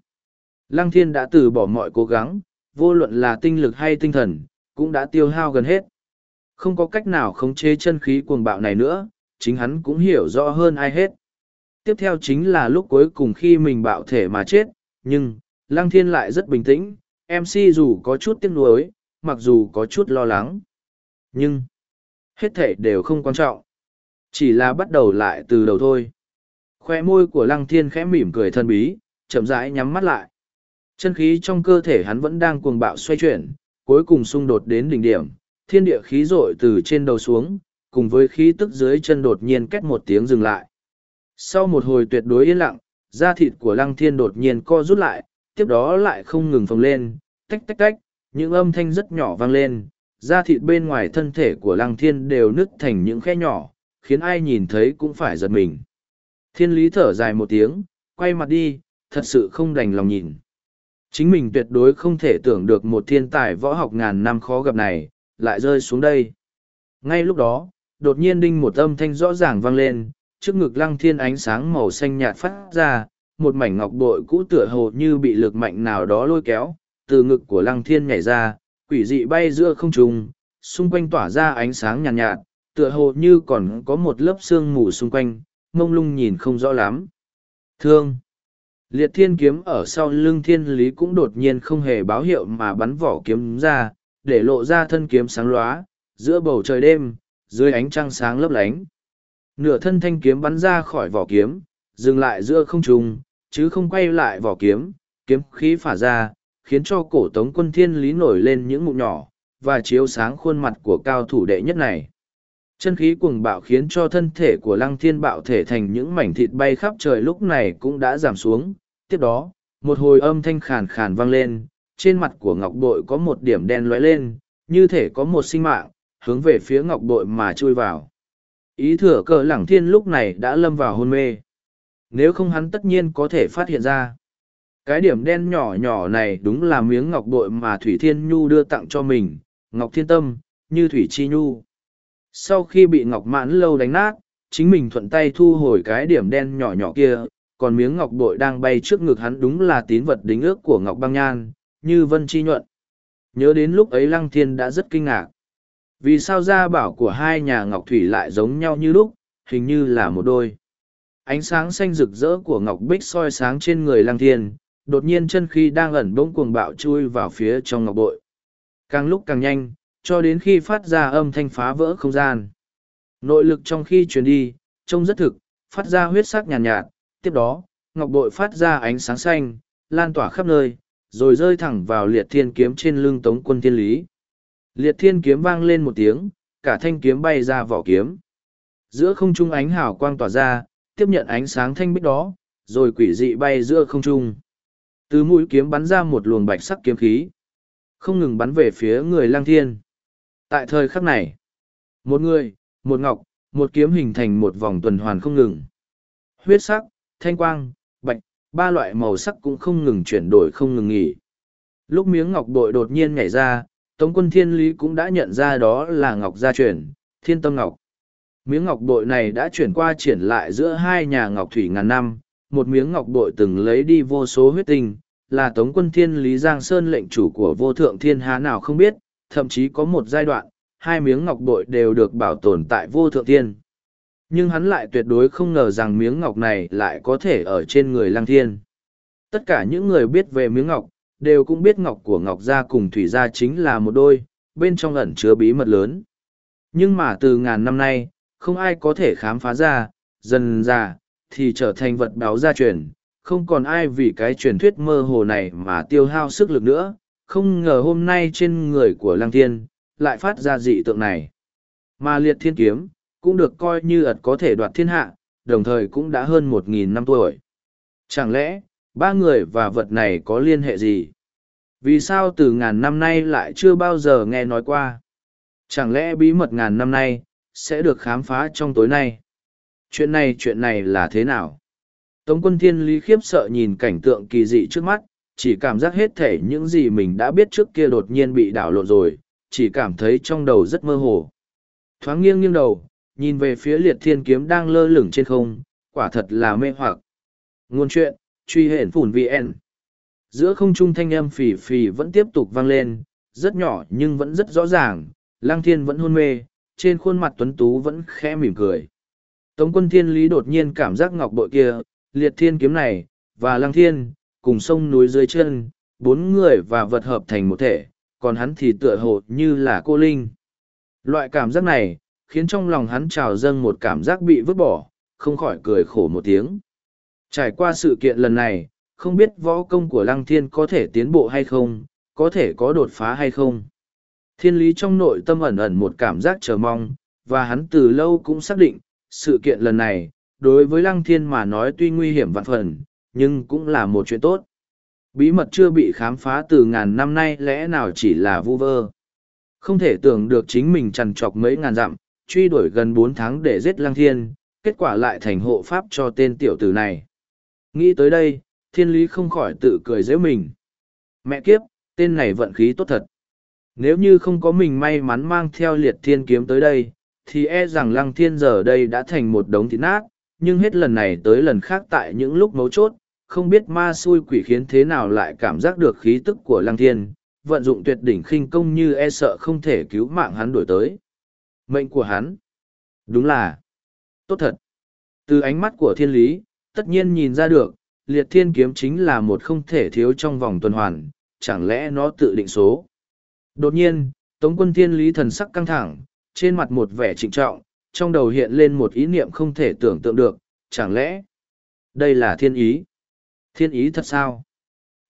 Lăng thiên đã từ bỏ mọi cố gắng, vô luận là tinh lực hay tinh thần, cũng đã tiêu hao gần hết. Không có cách nào khống chế chân khí cuồng bạo này nữa, chính hắn cũng hiểu rõ hơn ai hết. Tiếp theo chính là lúc cuối cùng khi mình bạo thể mà chết, nhưng, Lăng Thiên lại rất bình tĩnh, MC dù có chút tiếc nuối, mặc dù có chút lo lắng. Nhưng, hết thể đều không quan trọng. Chỉ là bắt đầu lại từ đầu thôi. Khoe môi của Lăng Thiên khẽ mỉm cười thân bí, chậm rãi nhắm mắt lại. Chân khí trong cơ thể hắn vẫn đang cuồng bạo xoay chuyển, cuối cùng xung đột đến đỉnh điểm, thiên địa khí rội từ trên đầu xuống, cùng với khí tức dưới chân đột nhiên két một tiếng dừng lại. Sau một hồi tuyệt đối yên lặng, da thịt của lăng thiên đột nhiên co rút lại, tiếp đó lại không ngừng phồng lên, tách tách tách, những âm thanh rất nhỏ vang lên, da thịt bên ngoài thân thể của lăng thiên đều nứt thành những khe nhỏ, khiến ai nhìn thấy cũng phải giật mình. Thiên lý thở dài một tiếng, quay mặt đi, thật sự không đành lòng nhìn. Chính mình tuyệt đối không thể tưởng được một thiên tài võ học ngàn năm khó gặp này, lại rơi xuống đây. Ngay lúc đó, đột nhiên đinh một âm thanh rõ ràng vang lên, trước ngực lăng thiên ánh sáng màu xanh nhạt phát ra, một mảnh ngọc bội cũ tựa hồ như bị lực mạnh nào đó lôi kéo, từ ngực của lăng thiên nhảy ra, quỷ dị bay giữa không trung, xung quanh tỏa ra ánh sáng nhàn nhạt, nhạt, tựa hồ như còn có một lớp sương mù xung quanh, mông lung nhìn không rõ lắm. Thương! Liệt thiên kiếm ở sau lưng thiên lý cũng đột nhiên không hề báo hiệu mà bắn vỏ kiếm ra, để lộ ra thân kiếm sáng lóa, giữa bầu trời đêm, dưới ánh trăng sáng lấp lánh. Nửa thân thanh kiếm bắn ra khỏi vỏ kiếm, dừng lại giữa không trung, chứ không quay lại vỏ kiếm, kiếm khí phả ra, khiến cho cổ tống quân thiên lý nổi lên những mụn nhỏ, và chiếu sáng khuôn mặt của cao thủ đệ nhất này. Chân khí cuồng bạo khiến cho thân thể của lăng thiên bạo thể thành những mảnh thịt bay khắp trời lúc này cũng đã giảm xuống. Tiếp đó, một hồi âm thanh khàn khàn vang lên, trên mặt của ngọc bội có một điểm đen lóe lên, như thể có một sinh mạng, hướng về phía ngọc bội mà chui vào. Ý thừa cờ lẳng thiên lúc này đã lâm vào hôn mê. Nếu không hắn tất nhiên có thể phát hiện ra. Cái điểm đen nhỏ nhỏ này đúng là miếng ngọc bội mà Thủy Thiên Nhu đưa tặng cho mình, Ngọc Thiên Tâm, như Thủy Chi Nhu. Sau khi bị Ngọc Mãn Lâu đánh nát, chính mình thuận tay thu hồi cái điểm đen nhỏ nhỏ kia, còn miếng ngọc bội đang bay trước ngực hắn đúng là tín vật đính ước của Ngọc Băng Nhan, như Vân Chi Nhuận. Nhớ đến lúc ấy Lăng Thiên đã rất kinh ngạc. Vì sao gia bảo của hai nhà Ngọc Thủy lại giống nhau như lúc, hình như là một đôi. Ánh sáng xanh rực rỡ của Ngọc Bích soi sáng trên người Lăng Thiên, đột nhiên chân khi đang ẩn bỗng cuồng bạo chui vào phía trong ngọc bội. Càng lúc càng nhanh, cho đến khi phát ra âm thanh phá vỡ không gian. Nội lực trong khi truyền đi, trông rất thực, phát ra huyết sắc nhàn nhạt, nhạt, tiếp đó, ngọc bội phát ra ánh sáng xanh, lan tỏa khắp nơi, rồi rơi thẳng vào liệt thiên kiếm trên lưng tống quân thiên lý. Liệt thiên kiếm vang lên một tiếng, cả thanh kiếm bay ra vỏ kiếm. Giữa không trung ánh hào quang tỏa ra, tiếp nhận ánh sáng thanh bích đó, rồi quỷ dị bay giữa không trung. Từ mũi kiếm bắn ra một luồng bạch sắc kiếm khí. Không ngừng bắn về phía người lang thiên. Tại thời khắc này, một người, một ngọc, một kiếm hình thành một vòng tuần hoàn không ngừng. Huyết sắc, thanh quang, bạch, ba loại màu sắc cũng không ngừng chuyển đổi không ngừng nghỉ. Lúc miếng ngọc bội đột nhiên nhảy ra, Tống quân thiên lý cũng đã nhận ra đó là ngọc gia chuyển, thiên tâm ngọc. Miếng ngọc bội này đã chuyển qua triển lại giữa hai nhà ngọc thủy ngàn năm, một miếng ngọc bội từng lấy đi vô số huyết tinh, là Tống quân thiên lý Giang Sơn lệnh chủ của vô thượng thiên há nào không biết, thậm chí có một giai đoạn, hai miếng ngọc bội đều được bảo tồn tại vô thượng thiên. Nhưng hắn lại tuyệt đối không ngờ rằng miếng ngọc này lại có thể ở trên người lăng thiên. Tất cả những người biết về miếng ngọc, đều cũng biết ngọc của ngọc gia cùng thủy gia chính là một đôi, bên trong ẩn chứa bí mật lớn. Nhưng mà từ ngàn năm nay, không ai có thể khám phá ra, dần ra, thì trở thành vật báo gia truyền, không còn ai vì cái truyền thuyết mơ hồ này mà tiêu hao sức lực nữa, không ngờ hôm nay trên người của lăng thiên, lại phát ra dị tượng này. Mà liệt thiên kiếm, cũng được coi như ật có thể đoạt thiên hạ, đồng thời cũng đã hơn một nghìn năm tuổi. Chẳng lẽ, ba người và vật này có liên hệ gì? Vì sao từ ngàn năm nay lại chưa bao giờ nghe nói qua? Chẳng lẽ bí mật ngàn năm nay, sẽ được khám phá trong tối nay? Chuyện này chuyện này là thế nào? Tống quân thiên lý khiếp sợ nhìn cảnh tượng kỳ dị trước mắt, chỉ cảm giác hết thể những gì mình đã biết trước kia đột nhiên bị đảo lộn rồi, chỉ cảm thấy trong đầu rất mơ hồ. Thoáng nghiêng nghiêng đầu, nhìn về phía liệt thiên kiếm đang lơ lửng trên không, quả thật là mê hoặc. Ngôn chuyện, truy hển phủn VN. Giữa không trung thanh âm phì phì vẫn tiếp tục vang lên, rất nhỏ nhưng vẫn rất rõ ràng, lang thiên vẫn hôn mê, trên khuôn mặt tuấn tú vẫn khẽ mỉm cười. Tống quân thiên lý đột nhiên cảm giác ngọc bội kia, liệt thiên kiếm này, và lang thiên, cùng sông núi dưới chân, bốn người và vật hợp thành một thể, còn hắn thì tựa hồ như là cô Linh. Loại cảm giác này, khiến trong lòng hắn trào dâng một cảm giác bị vứt bỏ, không khỏi cười khổ một tiếng. Trải qua sự kiện lần này, không biết võ công của Lăng Thiên có thể tiến bộ hay không, có thể có đột phá hay không. Thiên lý trong nội tâm ẩn ẩn một cảm giác chờ mong, và hắn từ lâu cũng xác định, sự kiện lần này, đối với Lăng Thiên mà nói tuy nguy hiểm vạn phần, nhưng cũng là một chuyện tốt. Bí mật chưa bị khám phá từ ngàn năm nay lẽ nào chỉ là vu vơ. Không thể tưởng được chính mình trằn trọc mấy ngàn dặm, truy đuổi gần bốn tháng để giết Lăng Thiên, kết quả lại thành hộ pháp cho tên tiểu tử này. Nghĩ tới đây, thiên lý không khỏi tự cười dễ mình. Mẹ kiếp, tên này vận khí tốt thật. Nếu như không có mình may mắn mang theo liệt thiên kiếm tới đây, thì e rằng lăng thiên giờ đây đã thành một đống thịt nát, nhưng hết lần này tới lần khác tại những lúc mấu chốt, không biết ma xui quỷ khiến thế nào lại cảm giác được khí tức của lăng thiên, vận dụng tuyệt đỉnh khinh công như e sợ không thể cứu mạng hắn đổi tới. Mệnh của hắn. Đúng là. Tốt thật. Từ ánh mắt của thiên lý, tất nhiên nhìn ra được, liệt thiên kiếm chính là một không thể thiếu trong vòng tuần hoàn, chẳng lẽ nó tự định số. Đột nhiên, Tống quân thiên lý thần sắc căng thẳng, trên mặt một vẻ trịnh trọng, trong đầu hiện lên một ý niệm không thể tưởng tượng được, chẳng lẽ đây là thiên ý? Thiên ý thật sao?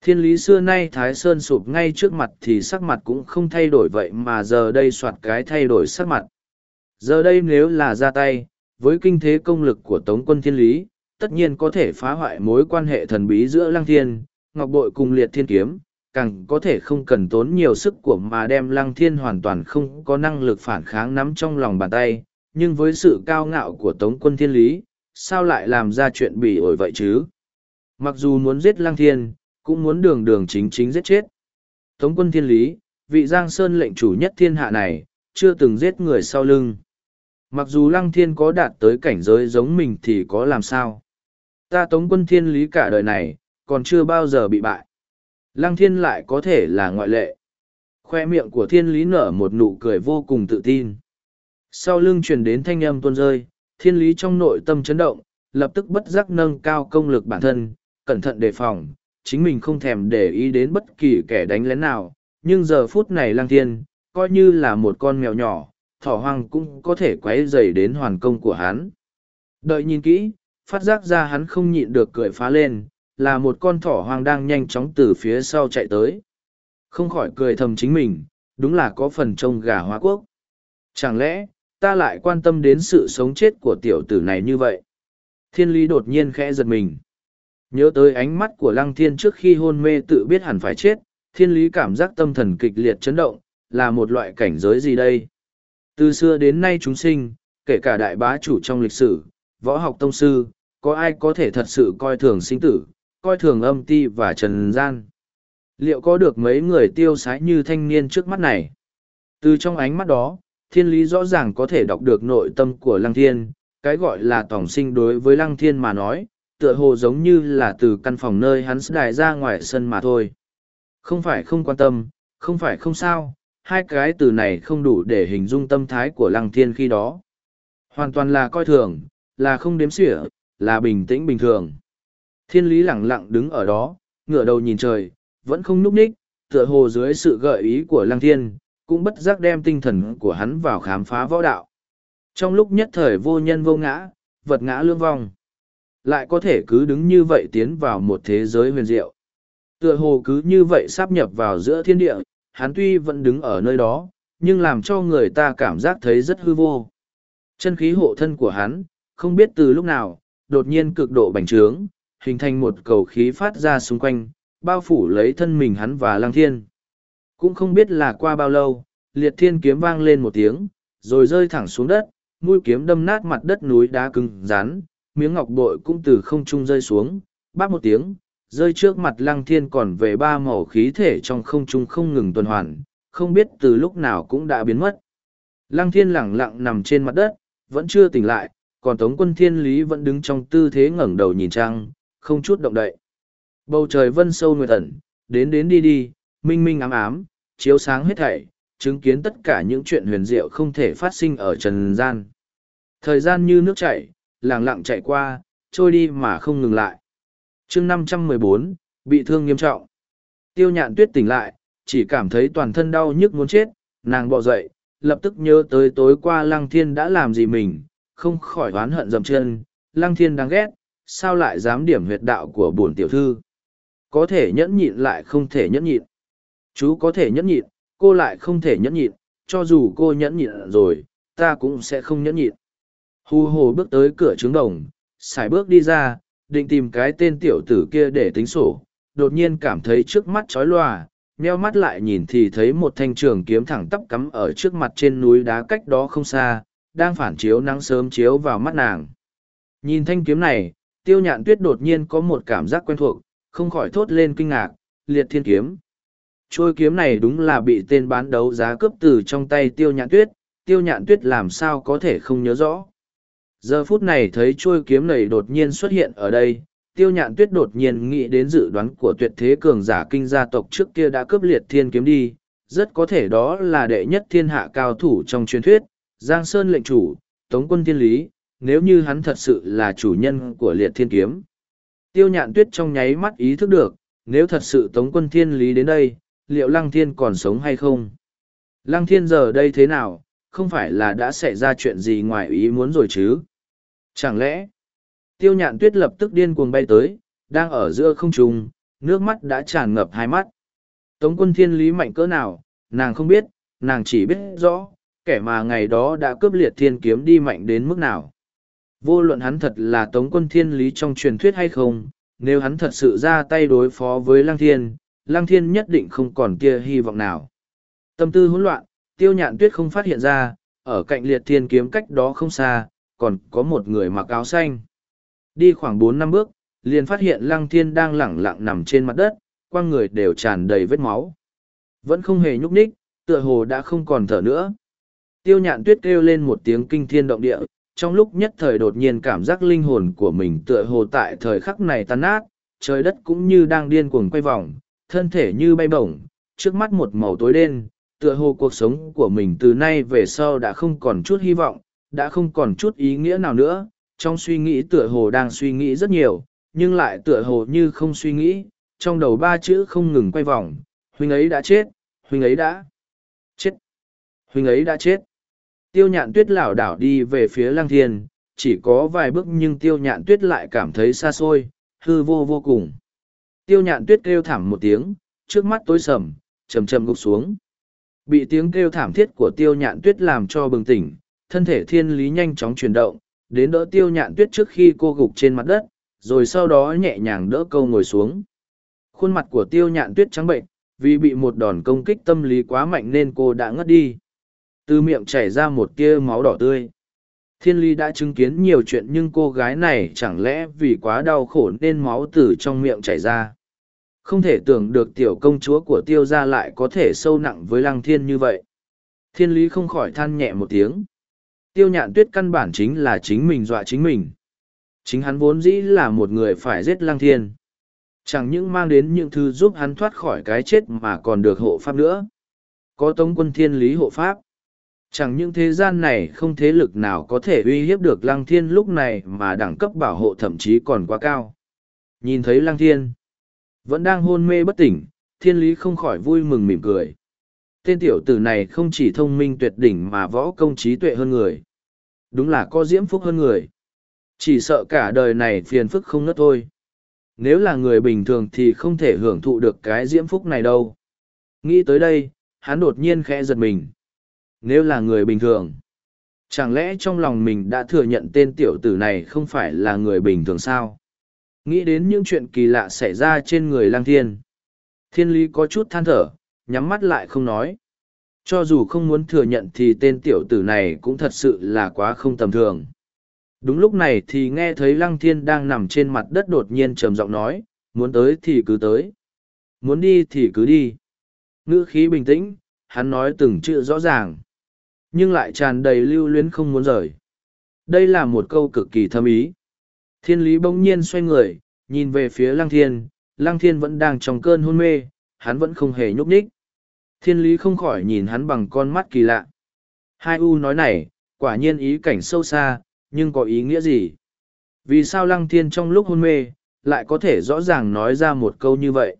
Thiên lý xưa nay Thái Sơn sụp ngay trước mặt thì sắc mặt cũng không thay đổi vậy mà giờ đây soạt cái thay đổi sắc mặt. Giờ đây nếu là ra tay, với kinh thế công lực của Tống quân thiên lý, tất nhiên có thể phá hoại mối quan hệ thần bí giữa Lăng Thiên, Ngọc Bội cùng Liệt Thiên Kiếm, càng có thể không cần tốn nhiều sức của mà đem Lăng Thiên hoàn toàn không có năng lực phản kháng nắm trong lòng bàn tay, nhưng với sự cao ngạo của Tống quân thiên lý, sao lại làm ra chuyện bỉ ổi vậy chứ? Mặc dù muốn giết lang Thiên, cũng muốn đường đường chính chính giết chết. Tống quân thiên lý, vị Giang Sơn lệnh chủ nhất thiên hạ này, chưa từng giết người sau lưng. Mặc dù Lăng Thiên có đạt tới cảnh giới giống mình thì có làm sao? Ta Tống quân thiên lý cả đời này, còn chưa bao giờ bị bại. Lăng Thiên lại có thể là ngoại lệ. Khoe miệng của thiên lý nở một nụ cười vô cùng tự tin. Sau lưng truyền đến thanh âm tuôn rơi, thiên lý trong nội tâm chấn động, lập tức bất giác nâng cao công lực bản thân, cẩn thận đề phòng, chính mình không thèm để ý đến bất kỳ kẻ đánh lén nào, nhưng giờ phút này lang thiên, coi như là một con mèo nhỏ, thỏ hoang cũng có thể quấy dày đến hoàn công của hắn. Đợi nhìn kỹ, phát giác ra hắn không nhịn được cười phá lên, là một con thỏ hoang đang nhanh chóng từ phía sau chạy tới. Không khỏi cười thầm chính mình, đúng là có phần trông gà hóa quốc. Chẳng lẽ, ta lại quan tâm đến sự sống chết của tiểu tử này như vậy? Thiên lý đột nhiên khẽ giật mình. Nhớ tới ánh mắt của lăng thiên trước khi hôn mê tự biết hẳn phải chết, thiên lý cảm giác tâm thần kịch liệt chấn động, là một loại cảnh giới gì đây? Từ xưa đến nay chúng sinh, kể cả đại bá chủ trong lịch sử, võ học tông sư, có ai có thể thật sự coi thường sinh tử, coi thường âm ti và trần gian? Liệu có được mấy người tiêu sái như thanh niên trước mắt này? Từ trong ánh mắt đó, thiên lý rõ ràng có thể đọc được nội tâm của lăng thiên, cái gọi là tổng sinh đối với lăng thiên mà nói, tựa hồ giống như là từ căn phòng nơi hắn đài ra ngoài sân mà thôi. Không phải không quan tâm, không phải không sao, hai cái từ này không đủ để hình dung tâm thái của lăng thiên khi đó. Hoàn toàn là coi thường, là không đếm xỉa, là bình tĩnh bình thường. Thiên lý lẳng lặng đứng ở đó, ngửa đầu nhìn trời, vẫn không núp ních, tựa hồ dưới sự gợi ý của lăng thiên, cũng bất giác đem tinh thần của hắn vào khám phá võ đạo. Trong lúc nhất thời vô nhân vô ngã, vật ngã lương vong lại có thể cứ đứng như vậy tiến vào một thế giới huyền diệu. Tựa hồ cứ như vậy sáp nhập vào giữa thiên địa, hắn tuy vẫn đứng ở nơi đó, nhưng làm cho người ta cảm giác thấy rất hư vô. Chân khí hộ thân của hắn, không biết từ lúc nào, đột nhiên cực độ bành trướng, hình thành một cầu khí phát ra xung quanh, bao phủ lấy thân mình hắn và lăng thiên. Cũng không biết là qua bao lâu, liệt thiên kiếm vang lên một tiếng, rồi rơi thẳng xuống đất, mũi kiếm đâm nát mặt đất núi đá cứng rắn, miếng ngọc bội cũng từ không trung rơi xuống, báp một tiếng, rơi trước mặt lăng thiên còn về ba màu khí thể trong không trung không ngừng tuần hoàn, không biết từ lúc nào cũng đã biến mất. Lăng thiên lẳng lặng nằm trên mặt đất, vẫn chưa tỉnh lại, còn tống quân thiên lý vẫn đứng trong tư thế ngẩng đầu nhìn trăng, không chút động đậy. Bầu trời vân sâu nguyệt ẩn, đến đến đi đi, minh minh ám ám, chiếu sáng hết thảy, chứng kiến tất cả những chuyện huyền diệu không thể phát sinh ở trần gian. Thời gian như nước chảy, lẳng lặng chạy qua, trôi đi mà không ngừng lại. chương năm trăm mười bốn bị thương nghiêm trọng. Tiêu nhạn tuyết tỉnh lại, chỉ cảm thấy toàn thân đau nhức muốn chết, nàng bò dậy, lập tức nhớ tới tối qua lăng thiên đã làm gì mình, không khỏi oán hận dầm chân, lăng thiên đáng ghét, sao lại dám điểm huyệt đạo của bổn tiểu thư. Có thể nhẫn nhịn lại không thể nhẫn nhịn. Chú có thể nhẫn nhịn, cô lại không thể nhẫn nhịn, cho dù cô nhẫn nhịn rồi, ta cũng sẽ không nhẫn nhịn. hù hồ bước tới cửa trứng đồng, xài bước đi ra, định tìm cái tên tiểu tử kia để tính sổ, đột nhiên cảm thấy trước mắt chói lòa, nheo mắt lại nhìn thì thấy một thanh trường kiếm thẳng tắp cắm ở trước mặt trên núi đá cách đó không xa, đang phản chiếu nắng sớm chiếu vào mắt nàng. Nhìn thanh kiếm này, tiêu nhạn tuyết đột nhiên có một cảm giác quen thuộc, không khỏi thốt lên kinh ngạc, liệt thiên kiếm. Trôi kiếm này đúng là bị tên bán đấu giá cướp từ trong tay tiêu nhạn tuyết, tiêu nhạn tuyết làm sao có thể không nhớ rõ. Giờ phút này thấy trôi kiếm này đột nhiên xuất hiện ở đây, tiêu nhạn tuyết đột nhiên nghĩ đến dự đoán của tuyệt thế cường giả kinh gia tộc trước kia đã cướp liệt thiên kiếm đi, rất có thể đó là đệ nhất thiên hạ cao thủ trong truyền thuyết, Giang Sơn lệnh chủ, Tống quân thiên lý, nếu như hắn thật sự là chủ nhân của liệt thiên kiếm. Tiêu nhạn tuyết trong nháy mắt ý thức được, nếu thật sự Tống quân thiên lý đến đây, liệu Lăng Thiên còn sống hay không? Lăng Thiên giờ đây thế nào, không phải là đã xảy ra chuyện gì ngoài ý muốn rồi chứ? Chẳng lẽ, tiêu nhạn tuyết lập tức điên cuồng bay tới, đang ở giữa không trung, nước mắt đã tràn ngập hai mắt. Tống quân thiên lý mạnh cỡ nào, nàng không biết, nàng chỉ biết rõ, kẻ mà ngày đó đã cướp liệt thiên kiếm đi mạnh đến mức nào. Vô luận hắn thật là tống quân thiên lý trong truyền thuyết hay không, nếu hắn thật sự ra tay đối phó với lăng thiên, lăng thiên nhất định không còn kia hy vọng nào. Tâm tư hỗn loạn, tiêu nhạn tuyết không phát hiện ra, ở cạnh liệt thiên kiếm cách đó không xa, còn có một người mặc áo xanh. Đi khoảng bốn năm bước, liền phát hiện lăng thiên đang lẳng lặng nằm trên mặt đất, quang người đều tràn đầy vết máu. Vẫn không hề nhúc nhích, tựa hồ đã không còn thở nữa. Tiêu nhạn tuyết kêu lên một tiếng kinh thiên động địa, trong lúc nhất thời đột nhiên cảm giác linh hồn của mình tựa hồ tại thời khắc này tan nát, trời đất cũng như đang điên cuồng quay vòng, thân thể như bay bổng, trước mắt một màu tối đen, tựa hồ cuộc sống của mình từ nay về sau đã không còn chút hy vọng, đã không còn chút ý nghĩa nào nữa, trong suy nghĩ tựa hồ đang suy nghĩ rất nhiều, nhưng lại tựa hồ như không suy nghĩ, trong đầu ba chữ không ngừng quay vòng, huynh ấy đã chết, huynh ấy đã chết, huynh ấy đã chết. Tiêu nhạn tuyết lảo đảo đi về phía lăng thiên, chỉ có vài bước nhưng tiêu nhạn tuyết lại cảm thấy xa xôi, hư vô vô cùng. Tiêu nhạn tuyết kêu thảm một tiếng, trước mắt tối sầm, chầm chầm gục xuống. Bị tiếng kêu thảm thiết của tiêu nhạn tuyết làm cho bừng tỉnh, thân thể thiên lý nhanh chóng chuyển động, đến đỡ tiêu nhạn tuyết trước khi cô gục trên mặt đất, rồi sau đó nhẹ nhàng đỡ câu ngồi xuống. Khuôn mặt của tiêu nhạn tuyết trắng bệnh, vì bị một đòn công kích tâm lý quá mạnh nên cô đã ngất đi. Từ miệng chảy ra một tia máu đỏ tươi. Thiên ly đã chứng kiến nhiều chuyện nhưng cô gái này chẳng lẽ vì quá đau khổ nên máu từ trong miệng chảy ra. Không thể tưởng được tiểu công chúa của tiêu gia lại có thể sâu nặng với lăng thiên như vậy. Thiên lý không khỏi than nhẹ một tiếng. Tiêu nhạn tuyết căn bản chính là chính mình dọa chính mình. Chính hắn vốn dĩ là một người phải giết lăng thiên. Chẳng những mang đến những thứ giúp hắn thoát khỏi cái chết mà còn được hộ pháp nữa. Có tống quân thiên lý hộ pháp. Chẳng những thế gian này không thế lực nào có thể uy hiếp được lăng thiên lúc này mà đẳng cấp bảo hộ thậm chí còn quá cao. Nhìn thấy lăng thiên, vẫn đang hôn mê bất tỉnh, thiên lý không khỏi vui mừng mỉm cười. Tên tiểu tử này không chỉ thông minh tuyệt đỉnh mà võ công trí tuệ hơn người. Đúng là có diễm phúc hơn người. Chỉ sợ cả đời này phiền phức không nớt thôi. Nếu là người bình thường thì không thể hưởng thụ được cái diễm phúc này đâu. Nghĩ tới đây, hắn đột nhiên khẽ giật mình. Nếu là người bình thường, chẳng lẽ trong lòng mình đã thừa nhận tên tiểu tử này không phải là người bình thường sao? Nghĩ đến những chuyện kỳ lạ xảy ra trên người lang thiên. Thiên lý có chút than thở, nhắm mắt lại không nói. Cho dù không muốn thừa nhận thì tên tiểu tử này cũng thật sự là quá không tầm thường. Đúng lúc này thì nghe thấy lăng thiên đang nằm trên mặt đất đột nhiên trầm giọng nói, muốn tới thì cứ tới. Muốn đi thì cứ đi. Ngữ khí bình tĩnh, hắn nói từng chữ rõ ràng. Nhưng lại tràn đầy lưu luyến không muốn rời. Đây là một câu cực kỳ thâm ý. Thiên lý bỗng nhiên xoay người, nhìn về phía lăng thiên, lăng thiên vẫn đang trong cơn hôn mê, hắn vẫn không hề nhúc nhích. Thiên lý không khỏi nhìn hắn bằng con mắt kỳ lạ. Hai U nói này, quả nhiên ý cảnh sâu xa, nhưng có ý nghĩa gì? Vì sao lăng thiên trong lúc hôn mê, lại có thể rõ ràng nói ra một câu như vậy?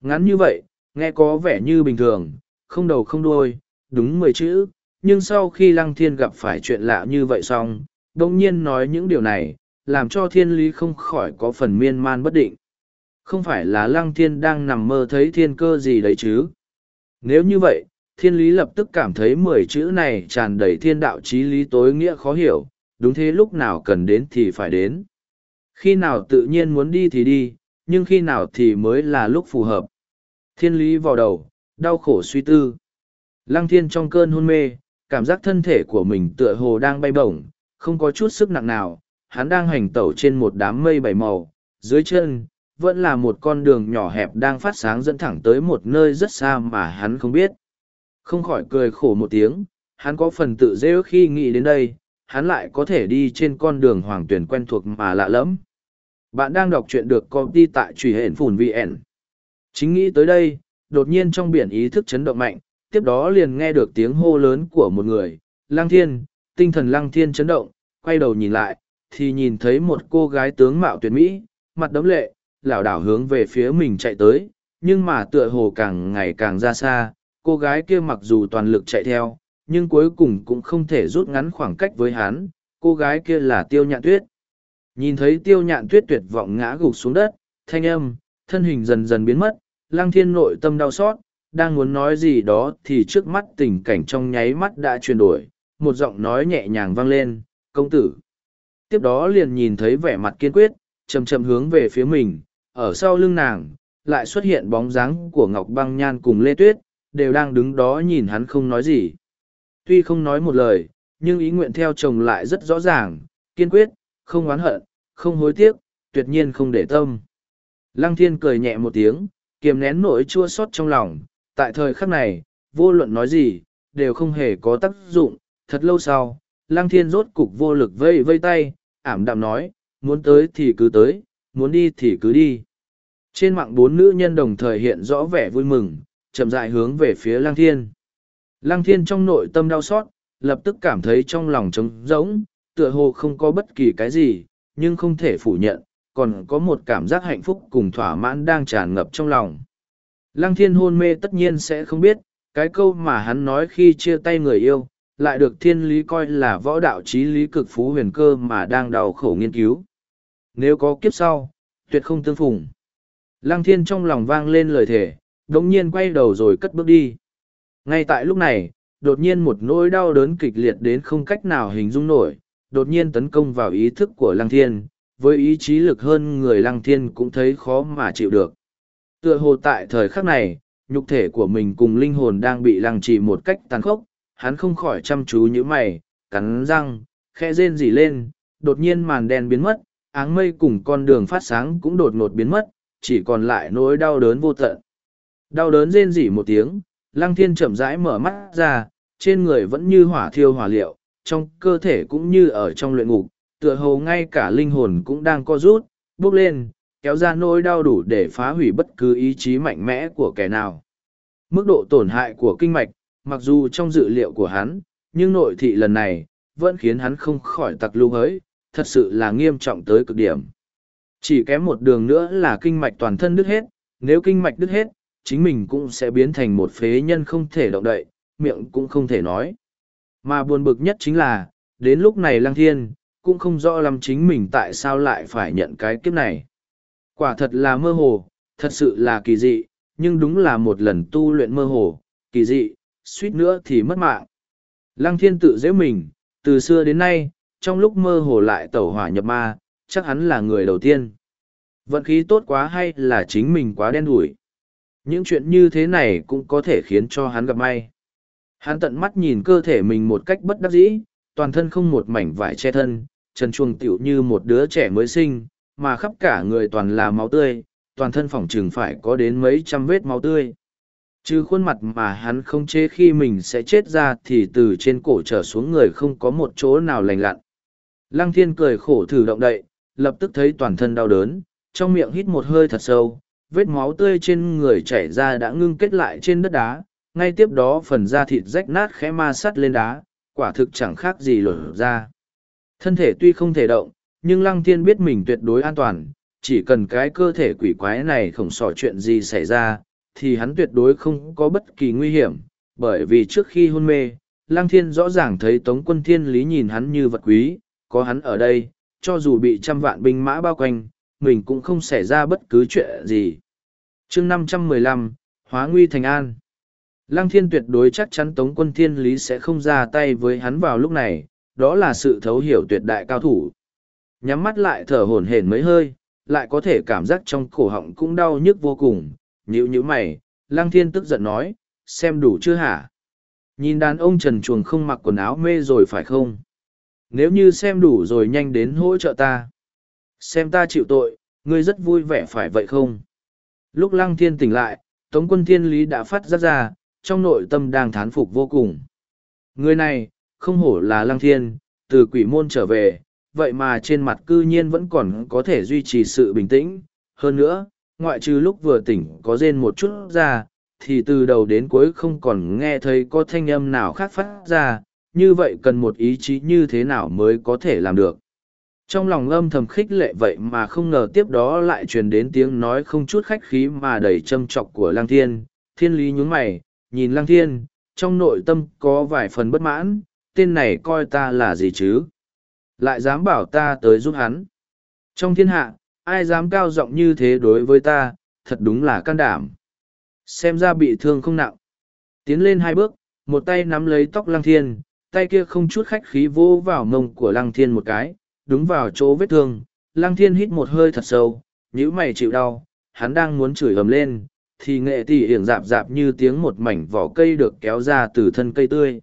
Ngắn như vậy, nghe có vẻ như bình thường, không đầu không đuôi, đúng mười chữ, nhưng sau khi lăng thiên gặp phải chuyện lạ như vậy xong, đông nhiên nói những điều này, làm cho thiên lý không khỏi có phần miên man bất định. Không phải là lăng thiên đang nằm mơ thấy thiên cơ gì đấy chứ? Nếu như vậy, thiên lý lập tức cảm thấy mười chữ này tràn đầy thiên đạo trí lý tối nghĩa khó hiểu, đúng thế lúc nào cần đến thì phải đến. Khi nào tự nhiên muốn đi thì đi, nhưng khi nào thì mới là lúc phù hợp. Thiên lý vào đầu, đau khổ suy tư. Lăng thiên trong cơn hôn mê, cảm giác thân thể của mình tựa hồ đang bay bổng, không có chút sức nặng nào, hắn đang hành tẩu trên một đám mây bảy màu, dưới chân, vẫn là một con đường nhỏ hẹp đang phát sáng dẫn thẳng tới một nơi rất xa mà hắn không biết. Không khỏi cười khổ một tiếng, hắn có phần tự dễ khi nghĩ đến đây, hắn lại có thể đi trên con đường hoàng tuyển quen thuộc mà lạ lẫm. Bạn đang đọc truyện được công ty tại truy hển phùn VN. Chính nghĩ tới đây, đột nhiên trong biển ý thức chấn động mạnh, tiếp đó liền nghe được tiếng hô lớn của một người, Lăng Thiên, tinh thần Lăng Thiên chấn động, quay đầu nhìn lại, thì nhìn thấy một cô gái tướng mạo tuyệt mỹ, mặt đấm lệ, lảo đảo hướng về phía mình chạy tới, nhưng mà tựa hồ càng ngày càng ra xa, cô gái kia mặc dù toàn lực chạy theo, nhưng cuối cùng cũng không thể rút ngắn khoảng cách với hắn, cô gái kia là Tiêu Nhạn Tuyết. Nhìn thấy Tiêu Nhạn Tuyết tuyệt vọng ngã gục xuống đất, thanh âm, thân hình dần dần biến mất, Lăng Thiên nội tâm đau xót, đang muốn nói gì đó thì trước mắt tình cảnh trong nháy mắt đã chuyển đổi, một giọng nói nhẹ nhàng vang lên, công tử. Tiếp đó liền nhìn thấy vẻ mặt kiên quyết, chầm chầm hướng về phía mình, ở sau lưng nàng, lại xuất hiện bóng dáng của Ngọc Băng Nhan cùng Lê Tuyết, đều đang đứng đó nhìn hắn không nói gì. Tuy không nói một lời, nhưng ý nguyện theo chồng lại rất rõ ràng, kiên quyết, không oán hận, không hối tiếc, tuyệt nhiên không để tâm. Lăng thiên cười nhẹ một tiếng, kiềm nén nỗi chua xót trong lòng, tại thời khắc này, vô luận nói gì, đều không hề có tác dụng, thật lâu sau, lăng thiên rốt cục vô lực vây vây tay, ảm đạm nói, muốn tới thì cứ tới, muốn đi thì cứ đi. Trên mạng bốn nữ nhân đồng thời hiện rõ vẻ vui mừng, chậm dại hướng về phía lăng thiên. Lăng thiên trong nội tâm đau xót, lập tức cảm thấy trong lòng trống rỗng, tựa hồ không có bất kỳ cái gì, nhưng không thể phủ nhận, còn có một cảm giác hạnh phúc cùng thỏa mãn đang tràn ngập trong lòng. Lăng thiên hôn mê tất nhiên sẽ không biết, cái câu mà hắn nói khi chia tay người yêu, lại được thiên lý coi là võ đạo trí lý cực phú huyền cơ mà đang đau khổ nghiên cứu. Nếu có kiếp sau, tuyệt không tương phùng. Lăng thiên trong lòng vang lên lời thề, đống nhiên quay đầu rồi cất bước đi. Ngay tại lúc này, đột nhiên một nỗi đau đớn kịch liệt đến không cách nào hình dung nổi, đột nhiên tấn công vào ý thức của Lăng Thiên, với ý chí lực hơn người Lăng Thiên cũng thấy khó mà chịu được. Tựa hồ tại thời khắc này, nhục thể của mình cùng linh hồn đang bị lăng trì một cách tàn khốc, hắn không khỏi chăm chú như mày, cắn răng, khẽ rên rỉ lên, đột nhiên màn đen biến mất, áng mây cùng con đường phát sáng cũng đột ngột biến mất, chỉ còn lại nỗi đau đớn vô tận. Đau đớn rên rỉ một tiếng, lăng thiên chậm rãi mở mắt ra, trên người vẫn như hỏa thiêu hỏa liệu, trong cơ thể cũng như ở trong luyện ngục, tựa hồ ngay cả linh hồn cũng đang co rút, bước lên, kéo ra nỗi đau đủ để phá hủy bất cứ ý chí mạnh mẽ của kẻ nào. Mức độ tổn hại của kinh mạch, mặc dù trong dự liệu của hắn, nhưng nội thị lần này, vẫn khiến hắn không khỏi tặc lưu hới, thật sự là nghiêm trọng tới cực điểm. Chỉ kém một đường nữa là kinh mạch toàn thân đứt hết, nếu kinh mạch đứt hết, chính mình cũng sẽ biến thành một phế nhân không thể động đậy, miệng cũng không thể nói. Mà buồn bực nhất chính là, đến lúc này Lăng Thiên, cũng không rõ lắm chính mình tại sao lại phải nhận cái kiếp này. Quả thật là mơ hồ, thật sự là kỳ dị, nhưng đúng là một lần tu luyện mơ hồ, kỳ dị, suýt nữa thì mất mạng. Lăng thiên tự dễ mình, từ xưa đến nay, trong lúc mơ hồ lại tẩu hỏa nhập ma, chắc hắn là người đầu tiên. Vận khí tốt quá hay là chính mình quá đen đủi. Những chuyện như thế này cũng có thể khiến cho hắn gặp may. Hắn tận mắt nhìn cơ thể mình một cách bất đắc dĩ, toàn thân không một mảnh vải che thân, trần chuồng tiểu như một đứa trẻ mới sinh, mà khắp cả người toàn là máu tươi, toàn thân phỏng trường phải có đến mấy trăm vết máu tươi. Chứ khuôn mặt mà hắn không chế khi mình sẽ chết ra thì từ trên cổ trở xuống người không có một chỗ nào lành lặn. Lăng thiên cười khổ thử động đậy, lập tức thấy toàn thân đau đớn, trong miệng hít một hơi thật sâu, vết máu tươi trên người chảy ra đã ngưng kết lại trên đất đá, ngay tiếp đó phần da thịt rách nát khẽ ma sắt lên đá, quả thực chẳng khác gì lở ra. Thân thể tuy không thể động, nhưng lăng thiên biết mình tuyệt đối an toàn, chỉ cần cái cơ thể quỷ quái này không sỏ chuyện gì xảy ra, thì hắn tuyệt đối không có bất kỳ nguy hiểm, bởi vì trước khi hôn mê, lăng thiên rõ ràng thấy tống quân thiên lý nhìn hắn như vật quý, có hắn ở đây, cho dù bị trăm vạn binh mã bao quanh, mình cũng không xảy ra bất cứ chuyện gì. chương năm trăm mười lăm Hóa Nguy Thành An Lăng thiên tuyệt đối chắc chắn tống quân thiên lý sẽ không ra tay với hắn vào lúc này, đó là sự thấu hiểu tuyệt đại cao thủ nhắm mắt lại thở hổn hển mấy hơi lại có thể cảm giác trong cổ họng cũng đau nhức vô cùng nhữ nhữ mày lăng thiên tức giận nói xem đủ chưa hả nhìn đàn ông trần chuồng không mặc quần áo mê rồi phải không nếu như xem đủ rồi nhanh đến hỗ trợ ta xem ta chịu tội Ngươi rất vui vẻ phải vậy không? Lúc lăng thiên tỉnh lại, Tống quân thiên lý đã phát ra ra, trong nội tâm đang thán phục vô cùng. Người này, không hổ là lăng thiên, từ quỷ môn trở về, vậy mà trên mặt cư nhiên vẫn còn có thể duy trì sự bình tĩnh. Hơn nữa, ngoại trừ lúc vừa tỉnh có rên một chút ra, thì từ đầu đến cuối không còn nghe thấy có thanh âm nào khác phát ra, như vậy cần một ý chí như thế nào mới có thể làm được. Trong lòng âm thầm khích lệ vậy mà không ngờ tiếp đó lại truyền đến tiếng nói không chút khách khí mà đầy châm trọc của Lăng Thiên. Thiên lý nhún mày, nhìn Lăng Thiên, trong nội tâm có vài phần bất mãn, tên này coi ta là gì chứ? Lại dám bảo ta tới giúp hắn. Trong thiên hạ, ai dám cao giọng như thế đối với ta, thật đúng là can đảm. Xem ra bị thương không nặng. Tiến lên hai bước, một tay nắm lấy tóc Lăng Thiên, tay kia không chút khách khí vô vào mông của Lăng Thiên một cái, đúng vào chỗ vết thương, lăng thiên hít một hơi thật sâu, nhíu mày chịu đau, hắn đang muốn chửi ầm lên, thì nghệ tỷ hiển dạp dạp như tiếng một mảnh vỏ cây được kéo ra từ thân cây tươi.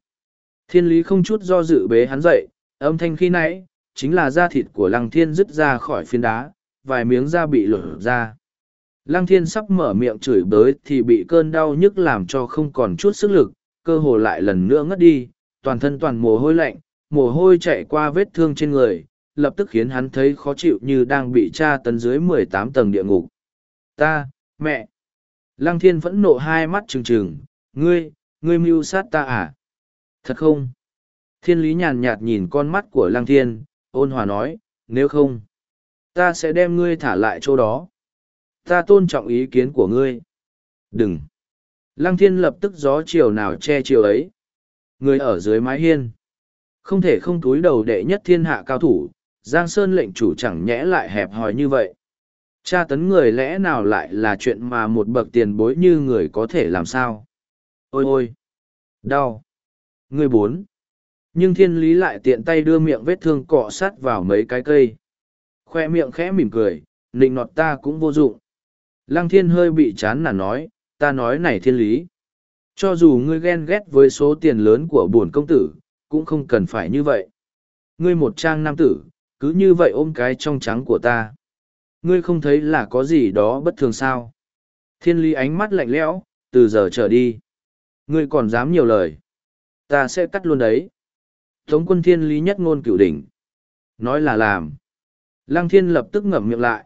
Thiên lý không chút do dự bế hắn dậy, âm thanh khi nãy, chính là da thịt của lăng thiên rứt ra khỏi phiến đá, vài miếng da bị lột ra. Lăng thiên sắp mở miệng chửi bới thì bị cơn đau nhức làm cho không còn chút sức lực, cơ hồ lại lần nữa ngất đi, toàn thân toàn mồ hôi lạnh, mồ hôi chạy qua vết thương trên người, lập tức khiến hắn thấy khó chịu như đang bị tra tấn dưới mười tám tầng địa ngục. Ta, mẹ! Lăng thiên vẫn nộ hai mắt trừng trừng, ngươi, ngươi mưu sát ta à? Thật không? Thiên lý nhàn nhạt nhìn con mắt của lăng thiên, ôn hòa nói, nếu không, ta sẽ đem ngươi thả lại chỗ đó. Ta tôn trọng ý kiến của ngươi. Đừng! Lăng thiên lập tức gió chiều nào che chiều ấy. Người ở dưới mái hiên. Không thể không túi đầu đệ nhất thiên hạ cao thủ, Giang Sơn lệnh chủ chẳng nhẽ lại hẹp hòi như vậy. Tra tấn người lẽ nào lại là chuyện mà một bậc tiền bối như người có thể làm sao? Ôi ôi! Đau! Người bốn! Nhưng thiên lý lại tiện tay đưa miệng vết thương cọ sát vào mấy cái cây. Khoe miệng khẽ mỉm cười, nịnh nọt ta cũng vô dụng. Lăng thiên hơi bị chán nản nói, ta nói này thiên lý. Cho dù ngươi ghen ghét với số tiền lớn của bổn công tử, cũng không cần phải như vậy. Ngươi một trang nam tử, cứ như vậy ôm cái trong trắng của ta. Ngươi không thấy là có gì đó bất thường sao? Thiên lý ánh mắt lạnh lẽo, từ giờ trở đi. Ngươi còn dám nhiều lời. Ta sẽ cắt luôn đấy. Tống quân thiên lý nhất ngôn cửu đỉnh. Nói là làm. Lăng thiên lập tức ngậm miệng lại.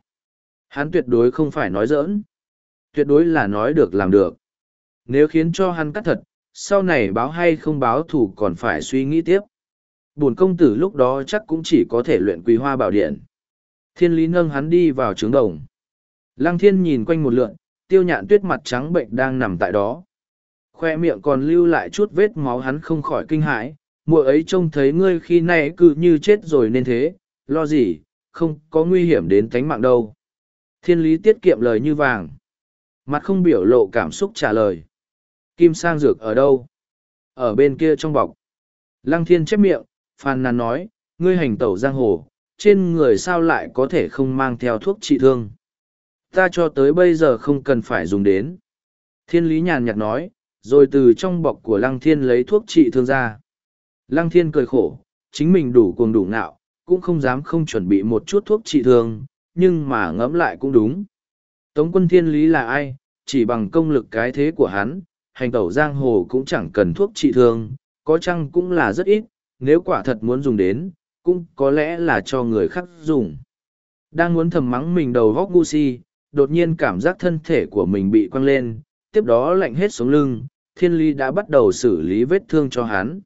Hắn tuyệt đối không phải nói giỡn. Tuyệt đối là nói được làm được. Nếu khiến cho hắn cắt thật, sau này báo hay không báo thủ còn phải suy nghĩ tiếp bổn công tử lúc đó chắc cũng chỉ có thể luyện quý hoa bảo điện. Thiên lý nâng hắn đi vào trướng đồng. Lăng thiên nhìn quanh một lượn, tiêu nhạn tuyết mặt trắng bệnh đang nằm tại đó. Khoe miệng còn lưu lại chút vết máu hắn không khỏi kinh hãi, muội ấy trông thấy ngươi khi nay cứ như chết rồi nên thế, lo gì, không có nguy hiểm đến tánh mạng đâu. Thiên lý tiết kiệm lời như vàng. Mặt không biểu lộ cảm xúc trả lời. Kim sang dược ở đâu? Ở bên kia trong bọc. Lăng thiên chép miệng, phàn nàn nói, ngươi hành tẩu giang hồ, trên người sao lại có thể không mang theo thuốc trị thương. Ta cho tới bây giờ không cần phải dùng đến. Thiên lý nhàn nhạt nói, rồi từ trong bọc của lăng thiên lấy thuốc trị thương ra. Lăng thiên cười khổ, chính mình đủ cuồng đủ nạo, cũng không dám không chuẩn bị một chút thuốc trị thương, nhưng mà ngẫm lại cũng đúng. Tống quân thiên lý là ai, chỉ bằng công lực cái thế của hắn, hành tẩu giang hồ cũng chẳng cần thuốc trị thương, có chăng cũng là rất ít, nếu quả thật muốn dùng đến, cũng có lẽ là cho người khác dùng. Đang muốn thầm mắng mình đầu góc ngu si, đột nhiên cảm giác thân thể của mình bị quăng lên, tiếp đó lạnh hết sống lưng, thiên lý đã bắt đầu xử lý vết thương cho hắn.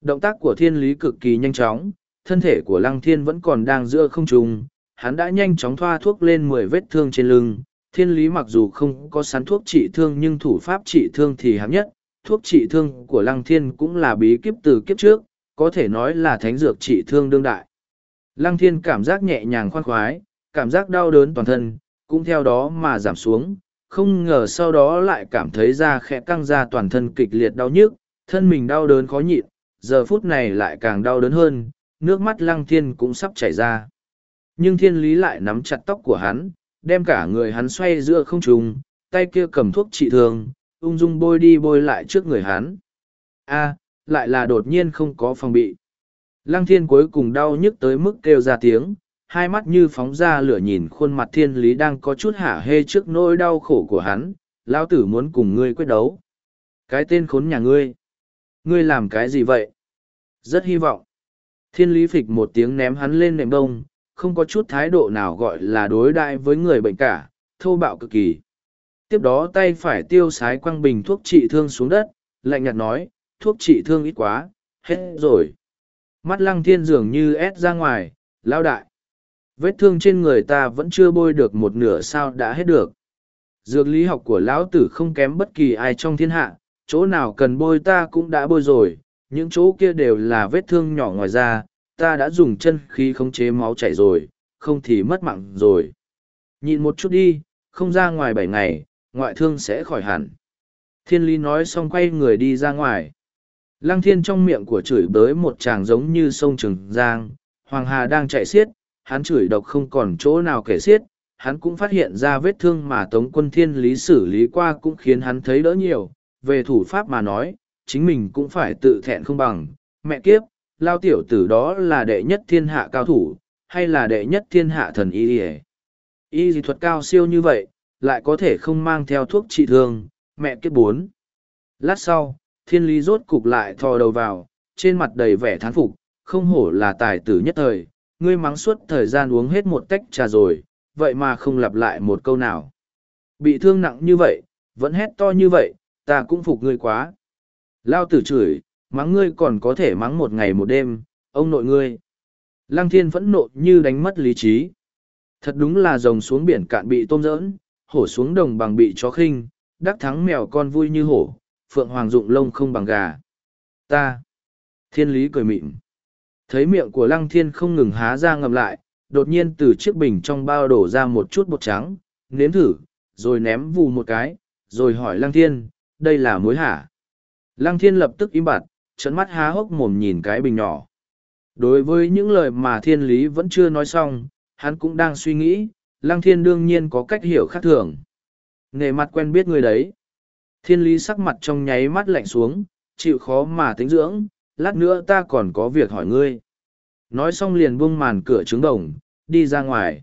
Động tác của thiên lý cực kỳ nhanh chóng, thân thể của lăng thiên vẫn còn đang giữa không trùng, hắn đã nhanh chóng thoa thuốc lên mười vết thương trên lưng. Thiên lý mặc dù không có sắn thuốc trị thương nhưng thủ pháp trị thương thì hám nhất, thuốc trị thương của lăng thiên cũng là bí kíp từ kiếp trước, có thể nói là thánh dược trị thương đương đại. Lăng thiên cảm giác nhẹ nhàng khoan khoái, cảm giác đau đớn toàn thân, cũng theo đó mà giảm xuống, không ngờ sau đó lại cảm thấy da khẽ căng ra toàn thân kịch liệt đau nhức, thân mình đau đớn khó nhịn, giờ phút này lại càng đau đớn hơn, nước mắt lăng thiên cũng sắp chảy ra. Nhưng thiên lý lại nắm chặt tóc của hắn, đem cả người hắn xoay giữa không trùng, tay kia cầm thuốc trị thương, ung dung bôi đi bôi lại trước người hắn. A, lại là đột nhiên không có phòng bị. Lăng thiên cuối cùng đau nhức tới mức kêu ra tiếng, hai mắt như phóng ra lửa nhìn khuôn mặt thiên lý đang có chút hả hê trước nỗi đau khổ của hắn, lão tử muốn cùng ngươi quyết đấu. Cái tên khốn nhà ngươi. Ngươi làm cái gì vậy? Rất hy vọng. Thiên lý phịch một tiếng ném hắn lên nệm đông, không có chút thái độ nào gọi là đối đại với người bệnh cả, thô bạo cực kỳ. Tiếp đó tay phải tiêu sái quăng bình thuốc trị thương xuống đất, lạnh nhạt nói, thuốc trị thương ít quá, hết rồi. Mắt lăng thiên dường như ép ra ngoài, lao đại. Vết thương trên người ta vẫn chưa bôi được một nửa sao đã hết được. Dược lý học của lão tử không kém bất kỳ ai trong thiên hạ, chỗ nào cần bôi ta cũng đã bôi rồi, những chỗ kia đều là vết thương nhỏ ngoài da, ta đã dùng chân khí khống chế máu chảy rồi, không thì mất mạng rồi. Nhìn một chút đi, không ra ngoài bảy ngày, ngoại thương sẽ khỏi hẳn. Thiên lý nói xong quay người đi ra ngoài. Lăng thiên trong miệng của chửi bới một chàng giống như sông Trường Giang, Hoàng Hà đang chạy xiết, hắn chửi độc không còn chỗ nào kể xiết, hắn cũng phát hiện ra vết thương mà Tống quân thiên lý xử lý qua cũng khiến hắn thấy đỡ nhiều. Về thủ pháp mà nói, chính mình cũng phải tự thẹn không bằng. Mẹ kiếp, lao tiểu tử đó là đệ nhất thiên hạ cao thủ, hay là đệ nhất thiên hạ thần y y Y dị thuật cao siêu như vậy, lại có thể không mang theo thuốc trị thương, mẹ kiếp bốn. Lát sau, thiên lý rốt cục lại thò đầu vào, trên mặt đầy vẻ thán phục, không hổ là tài tử nhất thời, ngươi mắng suốt thời gian uống hết một tách trà rồi, vậy mà không lặp lại một câu nào. Bị thương nặng như vậy, vẫn hét to như vậy, ta cũng phục ngươi quá. Lao tử chửi, mắng ngươi còn có thể mắng một ngày một đêm, ông nội ngươi. Lăng thiên phẫn nộ như đánh mất lý trí. Thật đúng là rồng xuống biển cạn bị tôm dỡn, hổ xuống đồng bằng bị chó khinh, đắc thắng mèo con vui như hổ, phượng hoàng dụng lông không bằng gà. Ta. Thiên lý cười mịn. Thấy miệng của lăng thiên không ngừng há ra ngầm lại, đột nhiên từ chiếc bình trong bao đổ ra một chút bột trắng, nếm thử, rồi ném vù một cái, rồi hỏi lăng thiên, đây là muối hả? Lăng thiên lập tức im bặt, trận mắt há hốc mồm nhìn cái bình nhỏ. Đối với những lời mà thiên lý vẫn chưa nói xong, hắn cũng đang suy nghĩ, lăng thiên đương nhiên có cách hiểu khác thường. nề mặt quen biết người đấy. Thiên lý sắc mặt trong nháy mắt lạnh xuống, chịu khó mà tính dưỡng, lát nữa ta còn có việc hỏi ngươi. Nói xong liền buông màn cửa trứng đồng, đi ra ngoài.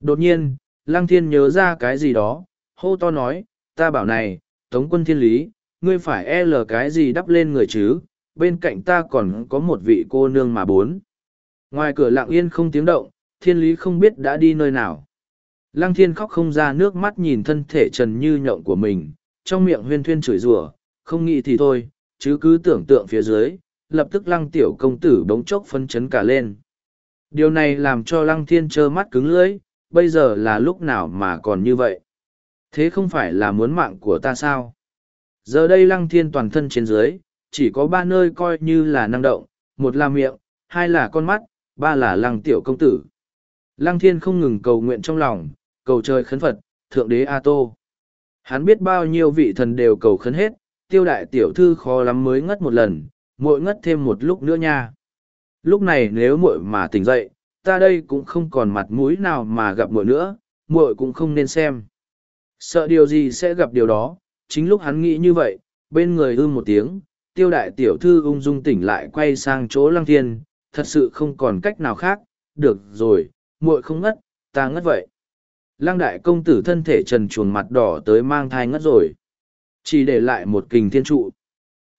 Đột nhiên, lăng thiên nhớ ra cái gì đó, hô to nói, ta bảo này, tống quân thiên lý, ngươi phải e lờ cái gì đắp lên người chứ, bên cạnh ta còn có một vị cô nương mà bốn. Ngoài cửa lặng yên không tiếng động, thiên lý không biết đã đi nơi nào. Lăng thiên khóc không ra nước mắt nhìn thân thể trần như nhộng của mình, trong miệng huyên thuyên chửi rủa không nghĩ thì thôi, chứ cứ tưởng tượng phía dưới, lập tức lăng tiểu công tử bỗng chốc phân chấn cả lên. Điều này làm cho lăng thiên trơ mắt cứng lưỡi, bây giờ là lúc nào mà còn như vậy. Thế không phải là muốn mạng của ta sao? Giờ đây lăng thiên toàn thân trên dưới, chỉ có ba nơi coi như là năng động, một là miệng, hai là con mắt, ba là lăng tiểu công tử. Lăng thiên không ngừng cầu nguyện trong lòng, cầu trời khấn Phật, thượng đế A Tô. Hắn biết bao nhiêu vị thần đều cầu khấn hết, tiêu đại tiểu thư khó lắm mới ngất một lần, muội ngất thêm một lúc nữa nha. Lúc này nếu muội mà tỉnh dậy, ta đây cũng không còn mặt mũi nào mà gặp muội nữa, muội cũng không nên xem. Sợ điều gì sẽ gặp điều đó, chính lúc hắn nghĩ như vậy, bên người ư một tiếng, tiêu đại tiểu thư ung dung tỉnh lại quay sang chỗ lăng thiên, thật sự không còn cách nào khác, được rồi, muội không ngất, ta ngất vậy. Lăng đại công tử thân thể trần chuồn mặt đỏ tới mang thai ngất rồi. Chỉ để lại một kình thiên trụ.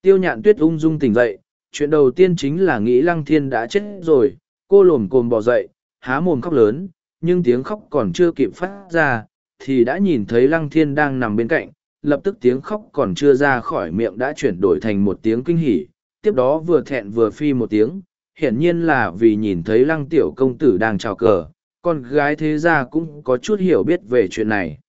Tiêu nhạn tuyết ung dung tỉnh dậy, chuyện đầu tiên chính là nghĩ lăng thiên đã chết rồi, cô lồm cồm bỏ dậy, há mồm khóc lớn, nhưng tiếng khóc còn chưa kịp phát ra, thì đã nhìn thấy lăng thiên đang nằm bên cạnh, lập tức tiếng khóc còn chưa ra khỏi miệng đã chuyển đổi thành một tiếng kinh hỉ, tiếp đó vừa thẹn vừa phi một tiếng, hiển nhiên là vì nhìn thấy lăng tiểu công tử đang chào cờ, con gái thế ra cũng có chút hiểu biết về chuyện này.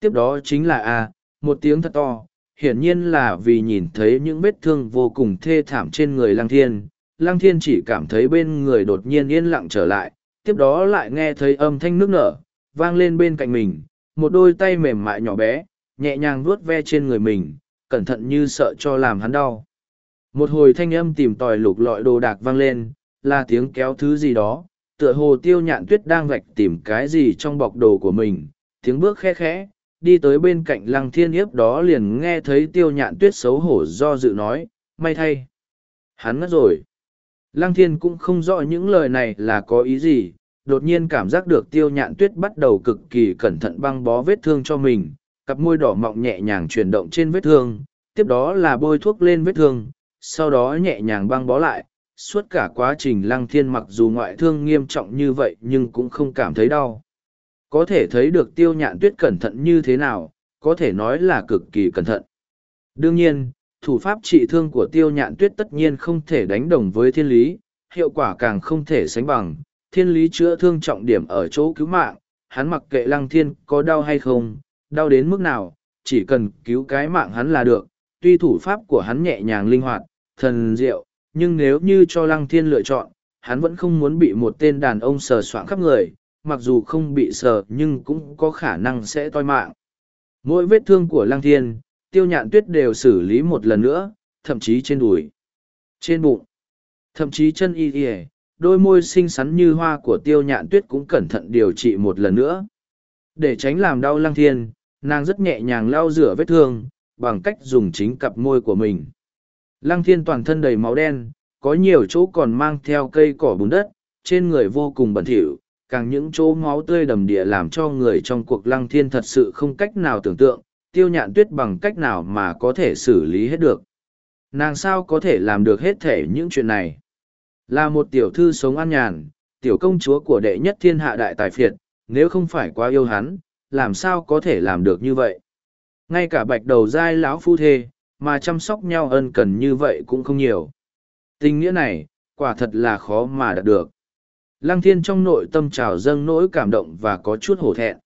Tiếp đó chính là A, một tiếng thật to, hiển nhiên là vì nhìn thấy những vết thương vô cùng thê thảm trên người lăng thiên. Lăng thiên chỉ cảm thấy bên người đột nhiên yên lặng trở lại, tiếp đó lại nghe thấy âm thanh nước nở, vang lên bên cạnh mình, một đôi tay mềm mại nhỏ bé, nhẹ nhàng vuốt ve trên người mình, cẩn thận như sợ cho làm hắn đau. Một hồi thanh âm tìm tòi lục lọi đồ đạc vang lên, là tiếng kéo thứ gì đó, tựa hồ tiêu nhạn tuyết đang vạch tìm cái gì trong bọc đồ của mình, tiếng bước khe khẽ, đi tới bên cạnh lăng thiên yếp đó liền nghe thấy tiêu nhạn tuyết xấu hổ do dự nói, may thay. Hắn ngất rồi. Lăng thiên cũng không rõ những lời này là có ý gì, đột nhiên cảm giác được tiêu nhạn tuyết bắt đầu cực kỳ cẩn thận băng bó vết thương cho mình, cặp môi đỏ mọng nhẹ nhàng chuyển động trên vết thương, tiếp đó là bôi thuốc lên vết thương, sau đó nhẹ nhàng băng bó lại. Suốt cả quá trình lăng thiên mặc dù ngoại thương nghiêm trọng như vậy nhưng cũng không cảm thấy đau. Có thể thấy được tiêu nhạn tuyết cẩn thận như thế nào, có thể nói là cực kỳ cẩn thận. Đương nhiên, thủ pháp trị thương của tiêu nhạn tuyết tất nhiên không thể đánh đồng với thiên lý, hiệu quả càng không thể sánh bằng. Thiên lý chữa thương trọng điểm ở chỗ cứu mạng, hắn mặc kệ lăng thiên có đau hay không, đau đến mức nào, chỉ cần cứu cái mạng hắn là được. Tuy thủ pháp của hắn nhẹ nhàng linh hoạt, thần diệu, nhưng nếu như cho lăng thiên lựa chọn, hắn vẫn không muốn bị một tên đàn ông sờ soạng khắp người, mặc dù không bị sờ nhưng cũng có khả năng sẽ toi mạng. Mỗi vết thương của lăng thiên, tiêu nhạn tuyết đều xử lý một lần nữa, thậm chí trên đùi, trên bụng, thậm chí chân y y đôi môi xinh xắn như hoa của tiêu nhạn tuyết cũng cẩn thận điều trị một lần nữa. Để tránh làm đau lăng thiên, nàng rất nhẹ nhàng lau rửa vết thương, bằng cách dùng chính cặp môi của mình. Lăng thiên toàn thân đầy máu đen, có nhiều chỗ còn mang theo cây cỏ bùn đất, trên người vô cùng bẩn thỉu, càng những chỗ máu tươi đầm địa làm cho người trong cuộc lăng thiên thật sự không cách nào tưởng tượng, tiêu nhạn tuyết bằng cách nào mà có thể xử lý hết được. Nàng sao có thể làm được hết thể những chuyện này? Là một tiểu thư sống an nhàn, tiểu công chúa của đệ nhất thiên hạ đại tài phiệt, nếu không phải quá yêu hắn, làm sao có thể làm được như vậy? Ngay cả bạch đầu giai lão phu thê, mà chăm sóc nhau ân cần như vậy cũng không nhiều. Tình nghĩa này, quả thật là khó mà đạt được. Lăng thiên trong nội tâm trào dâng nỗi cảm động và có chút hổ thẹn.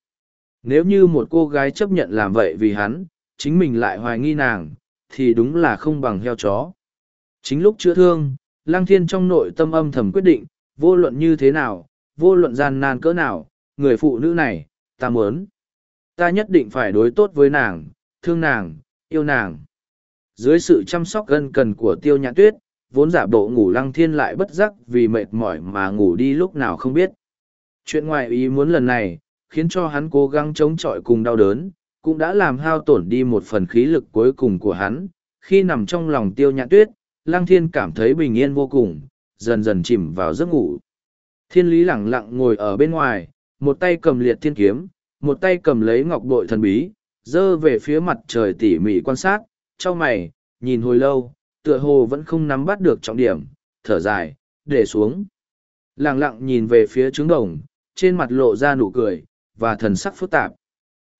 Nếu như một cô gái chấp nhận làm vậy vì hắn, chính mình lại hoài nghi nàng, thì đúng là không bằng heo chó. Chính lúc chữa thương, Lăng Thiên trong nội tâm âm thầm quyết định, vô luận như thế nào, vô luận gian nan cỡ nào, người phụ nữ này, ta muốn. Ta nhất định phải đối tốt với nàng, thương nàng, yêu nàng. Dưới sự chăm sóc gân cần của tiêu nhã tuyết, vốn giả bộ ngủ lăng thiên lại bất giác vì mệt mỏi mà ngủ đi lúc nào không biết. Chuyện ngoài ý muốn lần này, khiến cho hắn cố gắng chống chọi cùng đau đớn, cũng đã làm hao tổn đi một phần khí lực cuối cùng của hắn. Khi nằm trong lòng tiêu nhã tuyết, lăng thiên cảm thấy bình yên vô cùng, dần dần chìm vào giấc ngủ. Thiên lý lặng lặng ngồi ở bên ngoài, một tay cầm liệt thiên kiếm, một tay cầm lấy ngọc bội thần bí, dơ về phía mặt trời tỉ mỉ quan sát, trao mày, nhìn hồi lâu, tựa hồ vẫn không nắm bắt được trọng điểm, thở dài, để xuống. Lặng lặng nhìn về phía trứng đồng, trên mặt lộ ra nụ cười, và thần sắc phức tạp.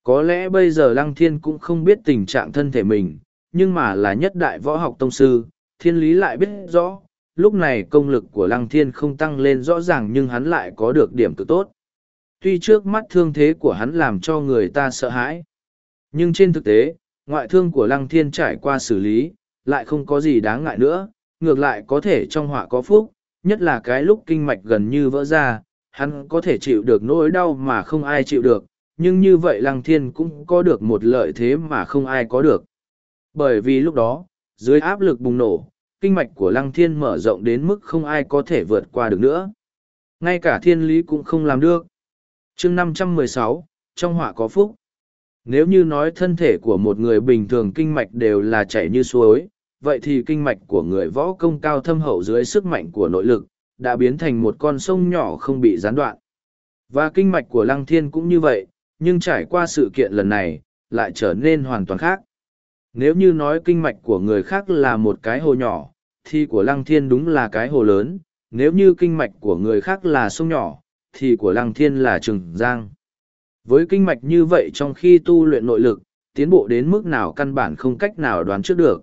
Có lẽ bây giờ Lăng Thiên cũng không biết tình trạng thân thể mình, nhưng mà là nhất đại võ học tông sư, thiên lý lại biết rõ, lúc này công lực của Lăng Thiên không tăng lên rõ ràng nhưng hắn lại có được điểm cực tốt. Tuy trước mắt thương thế của hắn làm cho người ta sợ hãi, nhưng trên thực tế, ngoại thương của Lăng Thiên trải qua xử lý, lại không có gì đáng ngại nữa, ngược lại có thể trong họa có phúc, nhất là cái lúc kinh mạch gần như vỡ ra, hắn có thể chịu được nỗi đau mà không ai chịu được, nhưng như vậy Lăng Thiên cũng có được một lợi thế mà không ai có được. Bởi vì lúc đó, dưới áp lực bùng nổ, kinh mạch của Lăng Thiên mở rộng đến mức không ai có thể vượt qua được nữa. Ngay cả thiên lý cũng không làm được chương 516, trong họa có phúc. Nếu như nói thân thể của một người bình thường kinh mạch đều là chảy như suối, vậy thì kinh mạch của người võ công cao thâm hậu dưới sức mạnh của nội lực, đã biến thành một con sông nhỏ không bị gián đoạn. Và kinh mạch của Lăng Thiên cũng như vậy, nhưng trải qua sự kiện lần này, lại trở nên hoàn toàn khác. Nếu như nói kinh mạch của người khác là một cái hồ nhỏ, thì của Lăng Thiên đúng là cái hồ lớn, nếu như kinh mạch của người khác là sông nhỏ, thì của Lăng Thiên là Trường Giang. Với kinh mạch như vậy trong khi tu luyện nội lực, tiến bộ đến mức nào căn bản không cách nào đoán trước được.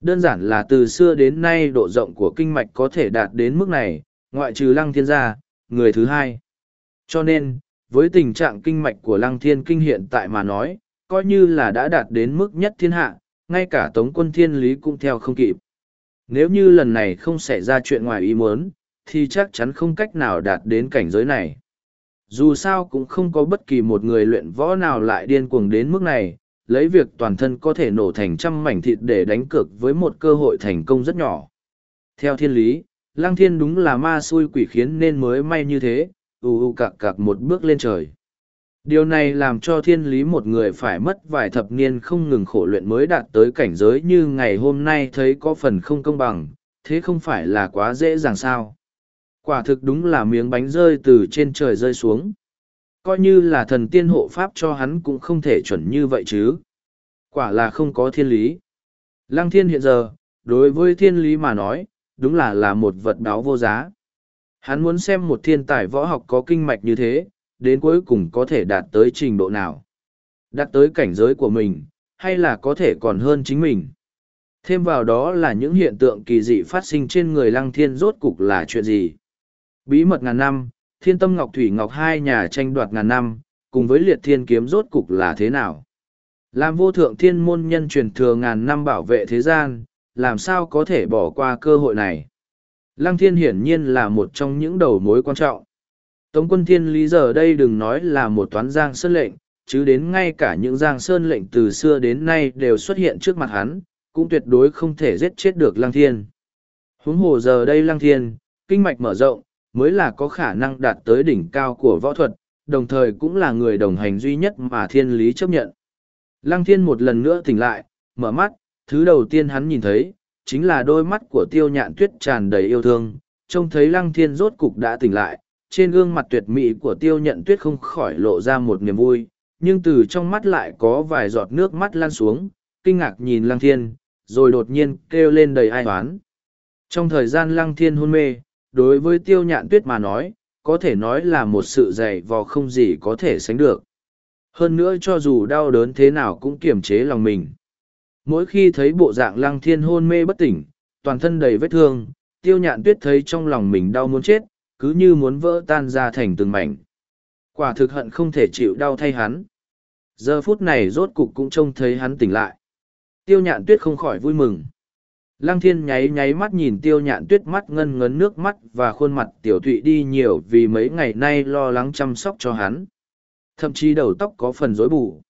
Đơn giản là từ xưa đến nay độ rộng của kinh mạch có thể đạt đến mức này, ngoại trừ lăng thiên gia, người thứ hai. Cho nên, với tình trạng kinh mạch của lăng thiên kinh hiện tại mà nói, coi như là đã đạt đến mức nhất thiên hạ, ngay cả tống quân thiên lý cũng theo không kịp. Nếu như lần này không xảy ra chuyện ngoài ý muốn, thì chắc chắn không cách nào đạt đến cảnh giới này. Dù sao cũng không có bất kỳ một người luyện võ nào lại điên cuồng đến mức này, lấy việc toàn thân có thể nổ thành trăm mảnh thịt để đánh cược với một cơ hội thành công rất nhỏ. Theo thiên lý, Lăng Thiên đúng là ma xui quỷ khiến nên mới may như thế, ù ù cạc cạc một bước lên trời. Điều này làm cho thiên lý một người phải mất vài thập niên không ngừng khổ luyện mới đạt tới cảnh giới như ngày hôm nay thấy có phần không công bằng, thế không phải là quá dễ dàng sao. Quả thực đúng là miếng bánh rơi từ trên trời rơi xuống. Coi như là thần tiên hộ pháp cho hắn cũng không thể chuẩn như vậy chứ. Quả là không có thiên lý. Lăng thiên hiện giờ, đối với thiên lý mà nói, đúng là là một vật đáo vô giá. Hắn muốn xem một thiên tài võ học có kinh mạch như thế, đến cuối cùng có thể đạt tới trình độ nào. Đạt tới cảnh giới của mình, hay là có thể còn hơn chính mình. Thêm vào đó là những hiện tượng kỳ dị phát sinh trên người lăng thiên rốt cục là chuyện gì. Bí mật ngàn năm, thiên tâm ngọc thủy ngọc hai nhà tranh đoạt ngàn năm, cùng với liệt thiên kiếm rốt cục là thế nào. Làm vô thượng thiên môn nhân truyền thừa ngàn năm bảo vệ thế gian, làm sao có thể bỏ qua cơ hội này. Lăng thiên hiển nhiên là một trong những đầu mối quan trọng. Tống quân thiên lý giờ đây đừng nói là một toán giang sơn lệnh, chứ đến ngay cả những giang sơn lệnh từ xưa đến nay đều xuất hiện trước mặt hắn, cũng tuyệt đối không thể giết chết được lăng thiên. Huống hồ giờ đây lăng thiên, kinh mạch mở rộng, mới là có khả năng đạt tới đỉnh cao của võ thuật, đồng thời cũng là người đồng hành duy nhất mà thiên lý chấp nhận. Lăng thiên một lần nữa tỉnh lại, mở mắt, thứ đầu tiên hắn nhìn thấy, chính là đôi mắt của tiêu nhạn tuyết tràn đầy yêu thương, trông thấy lăng thiên rốt cục đã tỉnh lại, trên gương mặt tuyệt mỹ của tiêu nhận tuyết không khỏi lộ ra một niềm vui, nhưng từ trong mắt lại có vài giọt nước mắt lan xuống, kinh ngạc nhìn lăng thiên, rồi đột nhiên kêu lên đầy ai oán. Trong thời gian lăng thiên hôn mê, đối với tiêu nhạn tuyết mà nói, có thể nói là một sự dày vò không gì có thể sánh được. Hơn nữa cho dù đau đớn thế nào cũng kiềm chế lòng mình. Mỗi khi thấy bộ dạng lăng thiên hôn mê bất tỉnh, toàn thân đầy vết thương, tiêu nhạn tuyết thấy trong lòng mình đau muốn chết, cứ như muốn vỡ tan ra thành từng mảnh. Quả thực hận không thể chịu đau thay hắn. Giờ phút này rốt cục cũng trông thấy hắn tỉnh lại. Tiêu nhạn tuyết không khỏi vui mừng. Lăng thiên nháy nháy mắt nhìn tiêu nhạn tuyết mắt ngân ngấn nước mắt và khuôn mặt tiểu thụy đi nhiều vì mấy ngày nay lo lắng chăm sóc cho hắn. Thậm chí đầu tóc có phần rối bù.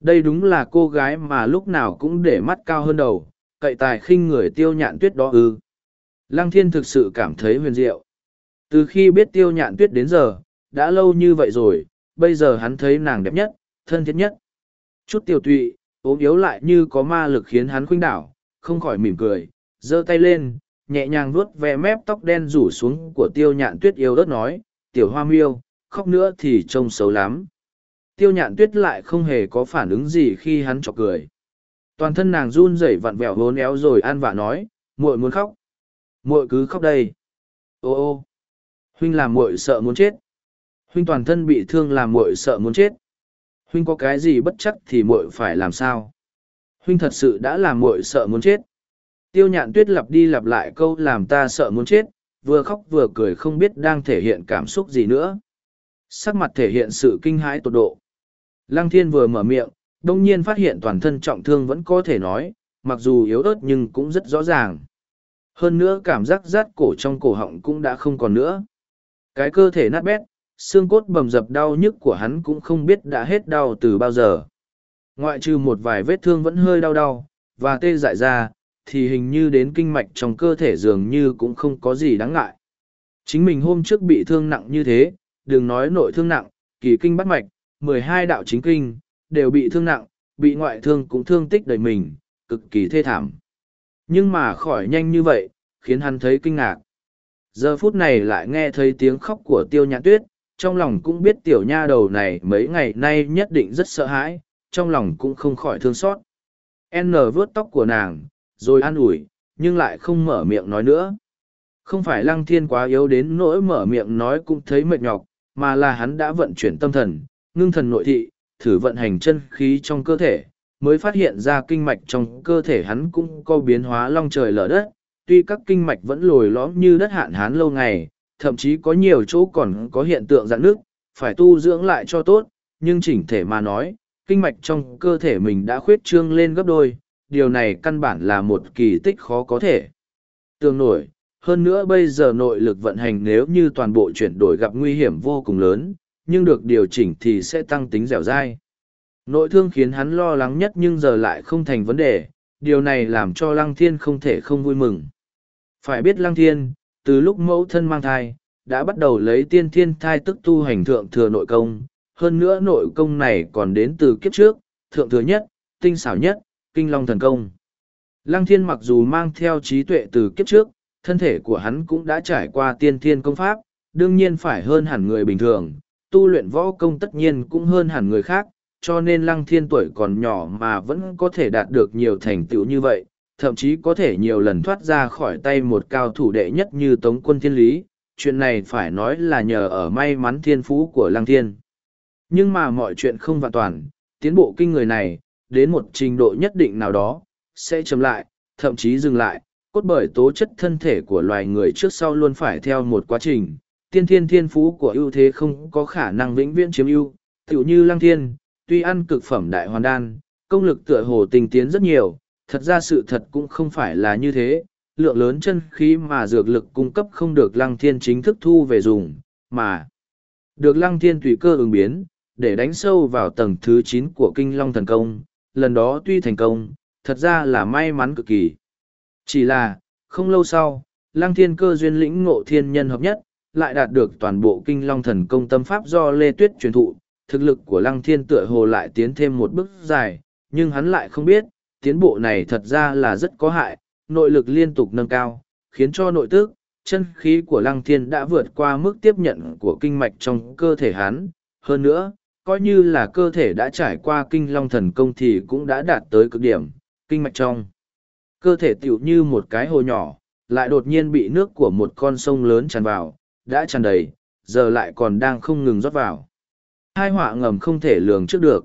Đây đúng là cô gái mà lúc nào cũng để mắt cao hơn đầu, cậy tài khinh người tiêu nhạn tuyết đó ư. Lăng thiên thực sự cảm thấy huyền diệu. Từ khi biết tiêu nhạn tuyết đến giờ, đã lâu như vậy rồi, bây giờ hắn thấy nàng đẹp nhất, thân thiết nhất. Chút tiểu tụy, ốm yếu lại như có ma lực khiến hắn khuynh đảo, không khỏi mỉm cười, giơ tay lên, nhẹ nhàng vuốt ve mép tóc đen rủ xuống của tiêu nhạn tuyết yêu đất nói, tiểu hoa miêu, khóc nữa thì trông xấu lắm. Tiêu nhạn tuyết lại không hề có phản ứng gì khi hắn chọc cười. Toàn thân nàng run rẩy vặn vẹo hốn éo rồi an vạ nói, muội muốn khóc. muội cứ khóc đây. Ô ô, huynh làm muội sợ muốn chết. Huynh toàn thân bị thương làm muội sợ muốn chết. Huynh có cái gì bất chắc thì muội phải làm sao? Huynh thật sự đã làm muội sợ muốn chết. Tiêu nhạn tuyết lặp đi lặp lại câu làm ta sợ muốn chết, vừa khóc vừa cười không biết đang thể hiện cảm xúc gì nữa. Sắc mặt thể hiện sự kinh hãi tột độ. Lăng thiên vừa mở miệng, đông nhiên phát hiện toàn thân trọng thương vẫn có thể nói, mặc dù yếu ớt nhưng cũng rất rõ ràng. Hơn nữa cảm giác rát cổ trong cổ họng cũng đã không còn nữa. Cái cơ thể nát bét, xương cốt bầm dập đau nhức của hắn cũng không biết đã hết đau từ bao giờ ngoại trừ một vài vết thương vẫn hơi đau đau, và tê dại ra thì hình như đến kinh mạch trong cơ thể dường như cũng không có gì đáng ngại. Chính mình hôm trước bị thương nặng như thế, đừng nói nội thương nặng, kỳ kinh bắt mạch, mười hai đạo chính kinh, đều bị thương nặng, bị ngoại thương cũng thương tích đầy mình, cực kỳ thê thảm. Nhưng mà khỏi nhanh như vậy, khiến hắn thấy kinh ngạc. Giờ phút này lại nghe thấy tiếng khóc của tiêu nhã tuyết, trong lòng cũng biết tiểu nha đầu này mấy ngày nay nhất định rất sợ hãi trong lòng cũng không khỏi thương xót. N vướt tóc của nàng, rồi an ủi, nhưng lại không mở miệng nói nữa. Không phải lăng thiên quá yếu đến nỗi mở miệng nói cũng thấy mệt nhọc, mà là hắn đã vận chuyển tâm thần, ngưng thần nội thị, thử vận hành chân khí trong cơ thể, mới phát hiện ra kinh mạch trong cơ thể hắn cũng có biến hóa long trời lở đất. Tuy các kinh mạch vẫn lồi lõm như đất hạn hán lâu ngày, thậm chí có nhiều chỗ còn có hiện tượng dạng nước, phải tu dưỡng lại cho tốt, nhưng chỉnh thể mà nói, kinh mạch trong cơ thể mình đã khuyết trương lên gấp đôi, điều này căn bản là một kỳ tích khó có thể. Tương nổi, hơn nữa bây giờ nội lực vận hành nếu như toàn bộ chuyển đổi gặp nguy hiểm vô cùng lớn, nhưng được điều chỉnh thì sẽ tăng tính dẻo dai. Nội thương khiến hắn lo lắng nhất nhưng giờ lại không thành vấn đề, điều này làm cho Lăng Thiên không thể không vui mừng. Phải biết Lăng Thiên, từ lúc mẫu thân mang thai, đã bắt đầu lấy tiên thiên thai tức tu hành thượng thừa nội công, hơn nữa nội công này còn đến từ kiếp trước, thượng thừa nhất, tinh xảo nhất, kinh long thần công. Lăng thiên mặc dù mang theo trí tuệ từ kiếp trước, thân thể của hắn cũng đã trải qua tiên thiên công pháp, đương nhiên phải hơn hẳn người bình thường, tu luyện võ công tất nhiên cũng hơn hẳn người khác, cho nên lăng thiên tuổi còn nhỏ mà vẫn có thể đạt được nhiều thành tựu như vậy, thậm chí có thể nhiều lần thoát ra khỏi tay một cao thủ đệ nhất như Tống quân Thiên Lý, chuyện này phải nói là nhờ ở may mắn thiên phú của lăng thiên. Nhưng mà mọi chuyện không vạn toàn, tiến bộ kinh người này, đến một trình độ nhất định nào đó, sẽ chậm lại, thậm chí dừng lại, cốt bởi tố chất thân thể của loài người trước sau luôn phải theo một quá trình. Tiên thiên thiên phú của ưu thế không có khả năng vĩnh viễn chiếm ưu, tiểu như lăng thiên, tuy ăn cực phẩm đại hoàn đan, công lực tựa hồ tình tiến rất nhiều, thật ra sự thật cũng không phải là như thế, lượng lớn chân khí mà dược lực cung cấp không được lăng thiên chính thức thu về dùng, mà được lăng thiên tùy cơ ứng biến, để đánh sâu vào tầng thứ chín của kinh long thần công, lần đó tuy thành công, thật ra là may mắn cực kỳ. Chỉ là, không lâu sau, lăng thiên cơ duyên lĩnh ngộ thiên nhân hợp nhất, lại đạt được toàn bộ kinh long thần công tâm pháp do Lê Tuyết truyền thụ, thực lực của lăng thiên tựa hồ lại tiến thêm một bước dài, nhưng hắn lại không biết, tiến bộ này thật ra là rất có hại, nội lực liên tục nâng cao, khiến cho nội tức, chân khí của lăng thiên đã vượt qua mức tiếp nhận của kinh mạch trong cơ thể hắn. Hơn nữa, coi như là cơ thể đã trải qua kinh long thần công thì cũng đã đạt tới cực điểm, kinh mạch trong. Cơ thể tựu như một cái hồ nhỏ, lại đột nhiên bị nước của một con sông lớn tràn vào, đã tràn đầy, giờ lại còn đang không ngừng rót vào. Hai họa ngầm không thể lường trước được.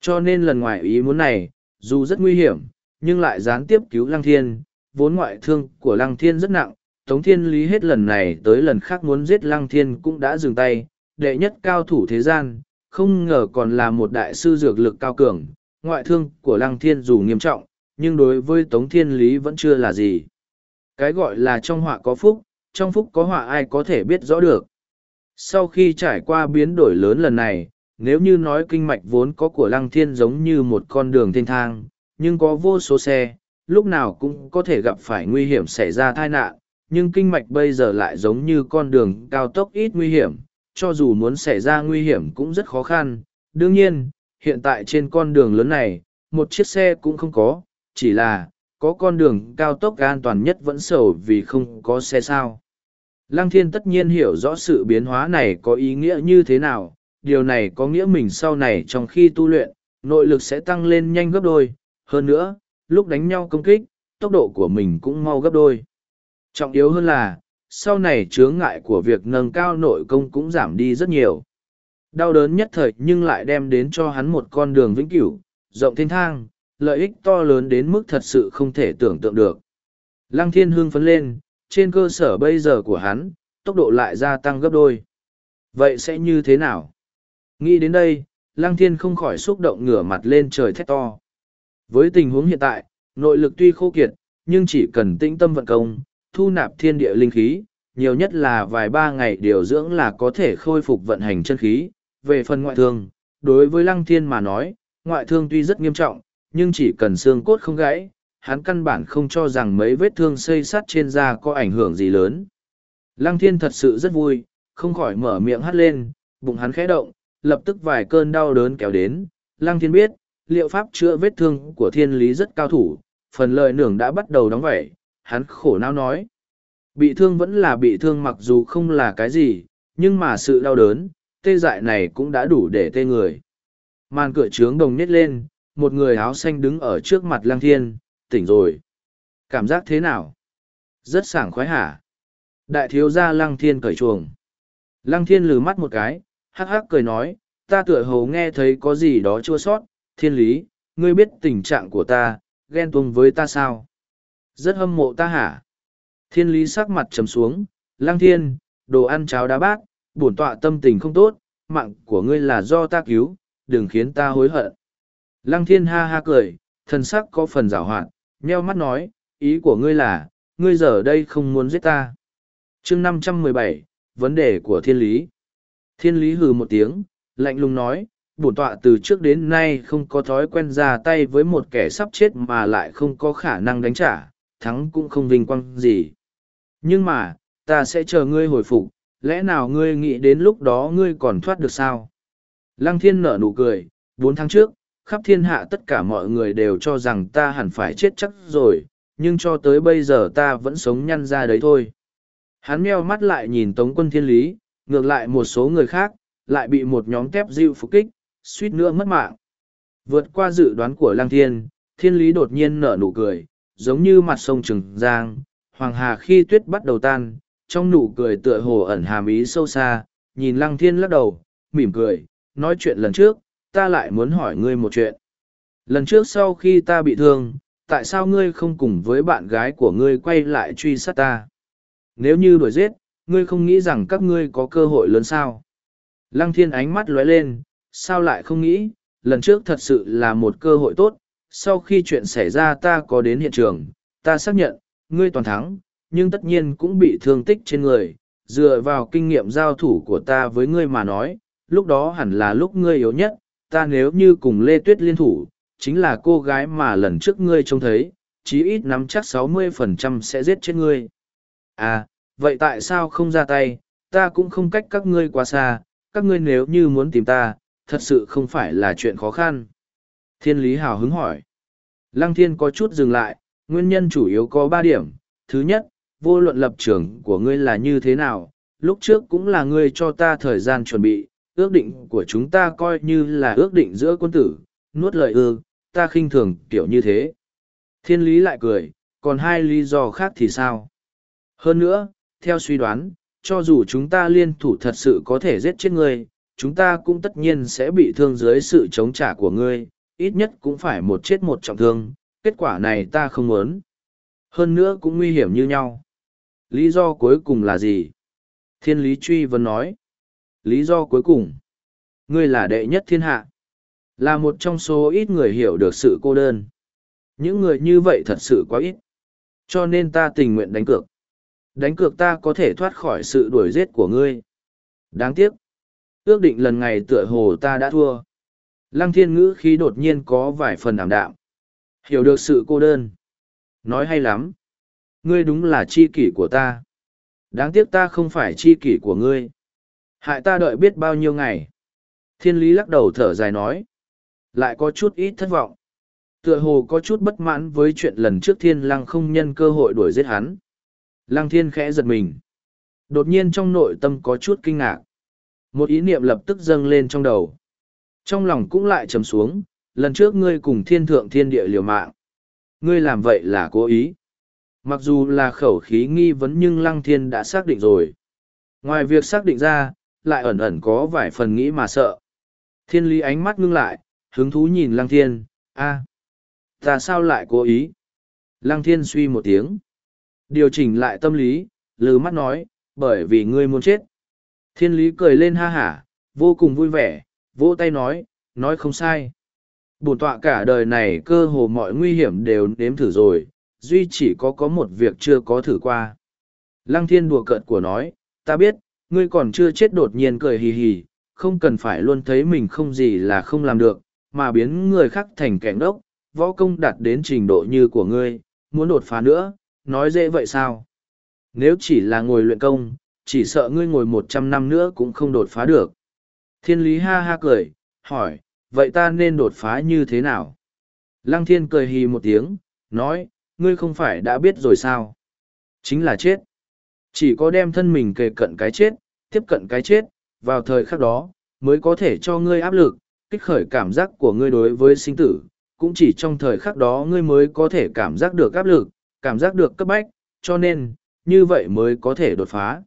Cho nên lần ngoài ý muốn này, dù rất nguy hiểm, nhưng lại gián tiếp cứu Lăng Thiên, vốn ngoại thương của Lăng Thiên rất nặng, Tống Thiên Lý hết lần này tới lần khác muốn giết Lăng Thiên cũng đã dừng tay, đệ nhất cao thủ thế gian, không ngờ còn là một đại sư dược lực cao cường, ngoại thương của Lăng Thiên dù nghiêm trọng, nhưng đối với Tống Thiên Lý vẫn chưa là gì. Cái gọi là trong họa có phúc, trong phúc có họa ai có thể biết rõ được. Sau khi trải qua biến đổi lớn lần này, nếu như nói kinh mạch vốn có của lăng thiên giống như một con đường thênh thang, nhưng có vô số xe, lúc nào cũng có thể gặp phải nguy hiểm xảy ra tai nạn, nhưng kinh mạch bây giờ lại giống như con đường cao tốc ít nguy hiểm, cho dù muốn xảy ra nguy hiểm cũng rất khó khăn. Đương nhiên, hiện tại trên con đường lớn này, một chiếc xe cũng không có, chỉ là, có con đường cao tốc an toàn nhất vẫn sầu vì không có xe sao. Lăng thiên tất nhiên hiểu rõ sự biến hóa này có ý nghĩa như thế nào, điều này có nghĩa mình sau này trong khi tu luyện, nội lực sẽ tăng lên nhanh gấp đôi, hơn nữa, lúc đánh nhau công kích, tốc độ của mình cũng mau gấp đôi. Trọng yếu hơn là, sau này chướng ngại của việc nâng cao nội công cũng giảm đi rất nhiều. Đau đớn nhất thời nhưng lại đem đến cho hắn một con đường vĩnh cửu, rộng thiên thang, lợi ích to lớn đến mức thật sự không thể tưởng tượng được. Lăng thiên hương phấn lên, trên cơ sở bây giờ của hắn, tốc độ lại gia tăng gấp đôi. Vậy sẽ như thế nào? Nghĩ đến đây, Lăng Thiên không khỏi xúc động ngửa mặt lên trời thét to. Với tình huống hiện tại, nội lực tuy khô kiệt, nhưng chỉ cần tĩnh tâm vận công, thu nạp thiên địa linh khí, nhiều nhất là vài ba ngày điều dưỡng là có thể khôi phục vận hành chân khí. Về phần ngoại thương, đối với Lăng Thiên mà nói, ngoại thương tuy rất nghiêm trọng, nhưng chỉ cần xương cốt không gãy, hắn căn bản không cho rằng mấy vết thương xây sắt trên da có ảnh hưởng gì lớn. Lăng Thiên thật sự rất vui, không khỏi mở miệng hắt lên, bụng hắn khẽ động, lập tức vài cơn đau đớn kéo đến. Lăng thiên biết, liệu pháp chữa vết thương của thiên lý rất cao thủ, phần lợi nưởng đã bắt đầu đóng vẩy, hắn khổ não nói. Bị thương vẫn là bị thương mặc dù không là cái gì, nhưng mà sự đau đớn, tê dại này cũng đã đủ để tê người. Màn cửa trướng đồng nhét lên, một người áo xanh đứng ở trước mặt lăng thiên, tỉnh rồi. Cảm giác thế nào? Rất sảng khoái hả? Đại thiếu gia lăng thiên cởi chuồng. Lăng thiên lừ mắt một cái, hắc hắc cười nói, ta tựa hồ nghe thấy có gì đó chua sót, thiên lý, ngươi biết tình trạng của ta, ghen tuông với ta sao? Rất hâm mộ ta hả? Thiên lý sắc mặt trầm xuống, lang thiên, đồ ăn cháo đá bát, bổn tọa tâm tình không tốt, mạng của ngươi là do ta cứu, đừng khiến ta hối hận. Lăng thiên ha ha cười, thân sắc có phần rào hoạn, nheo mắt nói, ý của ngươi là, ngươi giờ đây không muốn giết ta. chương năm trăm mười bảy vấn đề của thiên lý. Thiên lý hừ một tiếng, lạnh lùng nói, bổn tọa từ trước đến nay không có thói quen ra tay với một kẻ sắp chết mà lại không có khả năng đánh trả, thắng cũng không vinh quang gì. Nhưng mà, ta sẽ chờ ngươi hồi phục, lẽ nào ngươi nghĩ đến lúc đó ngươi còn thoát được sao? Lăng thiên nở nụ cười, bốn tháng trước, khắp thiên hạ tất cả mọi người đều cho rằng ta hẳn phải chết chắc rồi, nhưng cho tới bây giờ ta vẫn sống nhăn ra đấy thôi. Hắn meo mắt lại nhìn Tống quân thiên lý, ngược lại một số người khác, lại bị một nhóm tép dịu phục kích, suýt nữa mất mạng. Vượt qua dự đoán của Lăng Thiên, thiên lý đột nhiên nở nụ cười, giống như mặt sông Trường Giang, Hoàng Hà khi tuyết bắt đầu tan, trong nụ cười tựa hồ ẩn hàm ý sâu xa, nhìn Lăng Thiên lắc đầu, mỉm cười, nói chuyện lần trước, ta lại muốn hỏi ngươi một chuyện. Lần trước sau khi ta bị thương, tại sao ngươi không cùng với bạn gái của ngươi quay lại truy sát ta? Nếu như đuổi giết, ngươi không nghĩ rằng các ngươi có cơ hội lớn sao? Lăng thiên ánh mắt lóe lên, sao lại không nghĩ, lần trước thật sự là một cơ hội tốt, sau khi chuyện xảy ra ta có đến hiện trường, ta xác nhận, ngươi toàn thắng, nhưng tất nhiên cũng bị thương tích trên người, dựa vào kinh nghiệm giao thủ của ta với ngươi mà nói, lúc đó hẳn là lúc ngươi yếu nhất, ta nếu như cùng Lê Tuyết liên thủ, chính là cô gái mà lần trước ngươi trông thấy, chí ít nắm chắc sáu mươi phần trăm sẽ giết chết ngươi. À, vậy tại sao không ra tay, ta cũng không cách các ngươi quá xa, các ngươi nếu như muốn tìm ta, thật sự không phải là chuyện khó khăn. Thiên Lý Hào hứng hỏi. Lăng Thiên có chút dừng lại, nguyên nhân chủ yếu có ba điểm. Thứ nhất, vô luận lập trường của ngươi là như thế nào, lúc trước cũng là ngươi cho ta thời gian chuẩn bị, ước định của chúng ta coi như là ước định giữa quân tử, nuốt lời ư, ta khinh thường kiểu như thế. Thiên lý lại cười, còn hai lý do khác thì sao? Hơn nữa, theo suy đoán, cho dù chúng ta liên thủ thật sự có thể giết chết ngươi, chúng ta cũng tất nhiên sẽ bị thương dưới sự chống trả của ngươi, ít nhất cũng phải một chết một trọng thương, kết quả này ta không muốn. Hơn nữa cũng nguy hiểm như nhau. Lý do cuối cùng là gì? Thiên lý truy vấn nói. Lý do cuối cùng. Ngươi là đệ nhất thiên hạ. Là một trong số ít người hiểu được sự cô đơn. Những người như vậy thật sự quá ít. Cho nên ta tình nguyện đánh cược. Đánh cược ta có thể thoát khỏi sự đuổi giết của ngươi. Đáng tiếc. Ước định lần ngày tựa hồ ta đã thua. Lăng thiên ngữ khí đột nhiên có vài phần ảm đạm. Hiểu được sự cô đơn. Nói hay lắm. Ngươi đúng là chi kỷ của ta. Đáng tiếc ta không phải chi kỷ của ngươi. Hại ta đợi biết bao nhiêu ngày. Thiên lý lắc đầu thở dài nói. Lại có chút ít thất vọng. Tựa hồ có chút bất mãn với chuyện lần trước thiên lăng không nhân cơ hội đuổi giết hắn. Lăng thiên khẽ giật mình. Đột nhiên trong nội tâm có chút kinh ngạc. Một ý niệm lập tức dâng lên trong đầu. Trong lòng cũng lại trầm xuống, lần trước ngươi cùng thiên thượng thiên địa liều mạng. Ngươi làm vậy là cố ý. Mặc dù là khẩu khí nghi vấn nhưng lăng thiên đã xác định rồi. Ngoài việc xác định ra, lại ẩn ẩn có vài phần nghĩ mà sợ. Thiên lý ánh mắt ngưng lại, hứng thú nhìn lăng thiên, a, ta sao lại cố ý? Lăng thiên suy một tiếng. Điều chỉnh lại tâm lý, lừ mắt nói, bởi vì ngươi muốn chết. Thiên lý cười lên ha hả, vô cùng vui vẻ, vỗ tay nói, nói không sai. Bổn tọa cả đời này cơ hồ mọi nguy hiểm đều nếm thử rồi, duy chỉ có có một việc chưa có thử qua. Lăng thiên đùa cợt của nói, ta biết, ngươi còn chưa chết đột nhiên cười hì hì, không cần phải luôn thấy mình không gì là không làm được, mà biến người khác thành kẻ đốc, võ công đạt đến trình độ như của ngươi, muốn đột phá nữa, nói dễ vậy sao? Nếu chỉ là ngồi luyện công, chỉ sợ ngươi ngồi một trăm năm nữa cũng không đột phá được. Thiên lý ha ha cười, hỏi, vậy ta nên đột phá như thế nào? Lăng thiên cười hì một tiếng, nói, ngươi không phải đã biết rồi sao? Chính là chết. Chỉ có đem thân mình kề cận cái chết, tiếp cận cái chết, vào thời khắc đó, mới có thể cho ngươi áp lực, kích khởi cảm giác của ngươi đối với sinh tử. Cũng chỉ trong thời khắc đó ngươi mới có thể cảm giác được áp lực, cảm giác được cấp bách, cho nên, như vậy mới có thể đột phá.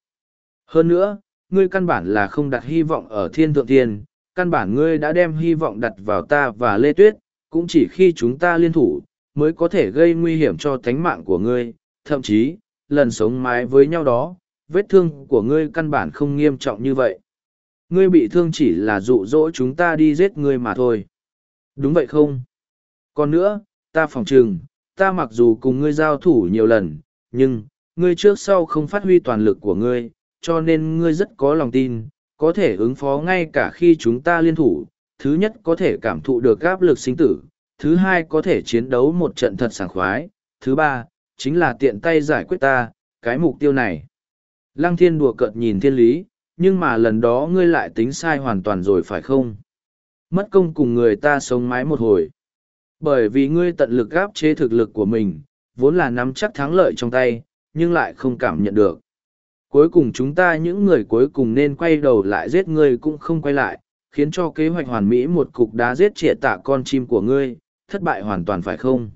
Hơn nữa, ngươi căn bản là không đặt hy vọng ở thiên thượng thiên, căn bản ngươi đã đem hy vọng đặt vào ta và Lê Tuyết, cũng chỉ khi chúng ta liên thủ, mới có thể gây nguy hiểm cho tánh mạng của ngươi, thậm chí, lần sống mái với nhau đó, vết thương của ngươi căn bản không nghiêm trọng như vậy. Ngươi bị thương chỉ là dụ dỗ chúng ta đi giết ngươi mà thôi. Đúng vậy không? Còn nữa, ta phòng trừng, ta mặc dù cùng ngươi giao thủ nhiều lần, nhưng, ngươi trước sau không phát huy toàn lực của ngươi, cho nên ngươi rất có lòng tin, có thể ứng phó ngay cả khi chúng ta liên thủ. Thứ nhất có thể cảm thụ được áp lực sinh tử, thứ hai có thể chiến đấu một trận thật sảng khoái, thứ ba, chính là tiện tay giải quyết ta, cái mục tiêu này. Lăng thiên đùa cợt nhìn thiên lý, nhưng mà lần đó ngươi lại tính sai hoàn toàn rồi phải không? Mất công cùng người ta sống mái một hồi. Bởi vì ngươi tận lực gáp chế thực lực của mình, vốn là nắm chắc thắng lợi trong tay, nhưng lại không cảm nhận được. Cuối cùng chúng ta những người cuối cùng nên quay đầu lại giết ngươi cũng không quay lại, khiến cho kế hoạch hoàn mỹ một cục đá giết triệt tạ con chim của ngươi, thất bại hoàn toàn phải không?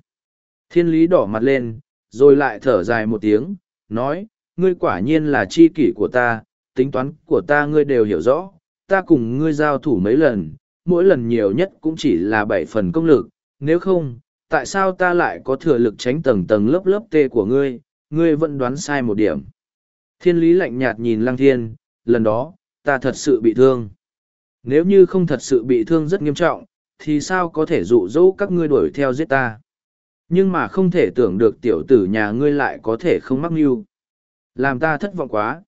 Thiên lý đỏ mặt lên, rồi lại thở dài một tiếng, nói, ngươi quả nhiên là chi kỷ của ta, tính toán của ta ngươi đều hiểu rõ, ta cùng ngươi giao thủ mấy lần, mỗi lần nhiều nhất cũng chỉ là bảy phần công lực, nếu không, tại sao ta lại có thừa lực tránh tầng tầng lớp lớp tê của ngươi, ngươi vẫn đoán sai một điểm. Thiên lý lạnh nhạt nhìn lăng thiên, lần đó, ta thật sự bị thương. Nếu như không thật sự bị thương rất nghiêm trọng, thì sao có thể dụ dỗ các ngươi đuổi theo giết ta? Nhưng mà không thể tưởng được tiểu tử nhà ngươi lại có thể không mắc mưu. Làm ta thất vọng quá.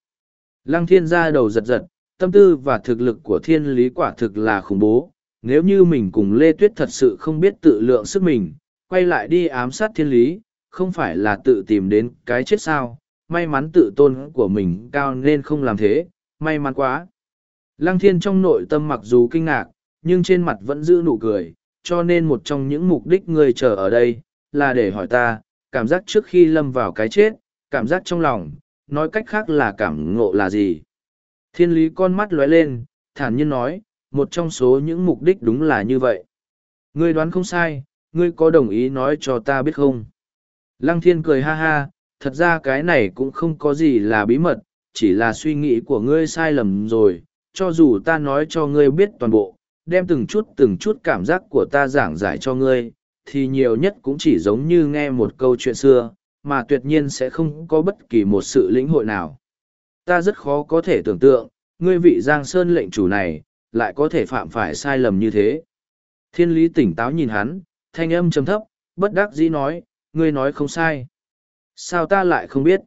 Lăng thiên ra đầu giật giật, tâm tư và thực lực của thiên lý quả thực là khủng bố. Nếu như mình cùng Lê Tuyết thật sự không biết tự lượng sức mình, quay lại đi ám sát thiên lý, không phải là tự tìm đến cái chết sao, may mắn tự tôn của mình cao nên không làm thế, may mắn quá. Lăng thiên trong nội tâm mặc dù kinh ngạc, nhưng trên mặt vẫn giữ nụ cười, cho nên một trong những mục đích người chờ ở đây, là để hỏi ta, cảm giác trước khi lâm vào cái chết, cảm giác trong lòng, nói cách khác là cảm ngộ là gì. Thiên lý con mắt lóe lên, thản nhiên nói, một trong số những mục đích đúng là như vậy. Ngươi đoán không sai, ngươi có đồng ý nói cho ta biết không? Lăng thiên cười ha ha, thật ra cái này cũng không có gì là bí mật, chỉ là suy nghĩ của ngươi sai lầm rồi, cho dù ta nói cho ngươi biết toàn bộ, đem từng chút từng chút cảm giác của ta giảng giải cho ngươi, thì nhiều nhất cũng chỉ giống như nghe một câu chuyện xưa, mà tuyệt nhiên sẽ không có bất kỳ một sự lĩnh hội nào. Ta rất khó có thể tưởng tượng, ngươi vị Giang Sơn lệnh chủ này, lại có thể phạm phải sai lầm như thế. Thiên lý tỉnh táo nhìn hắn, thanh âm trầm thấp, bất đắc dĩ nói, ngươi nói không sai. Sao ta lại không biết?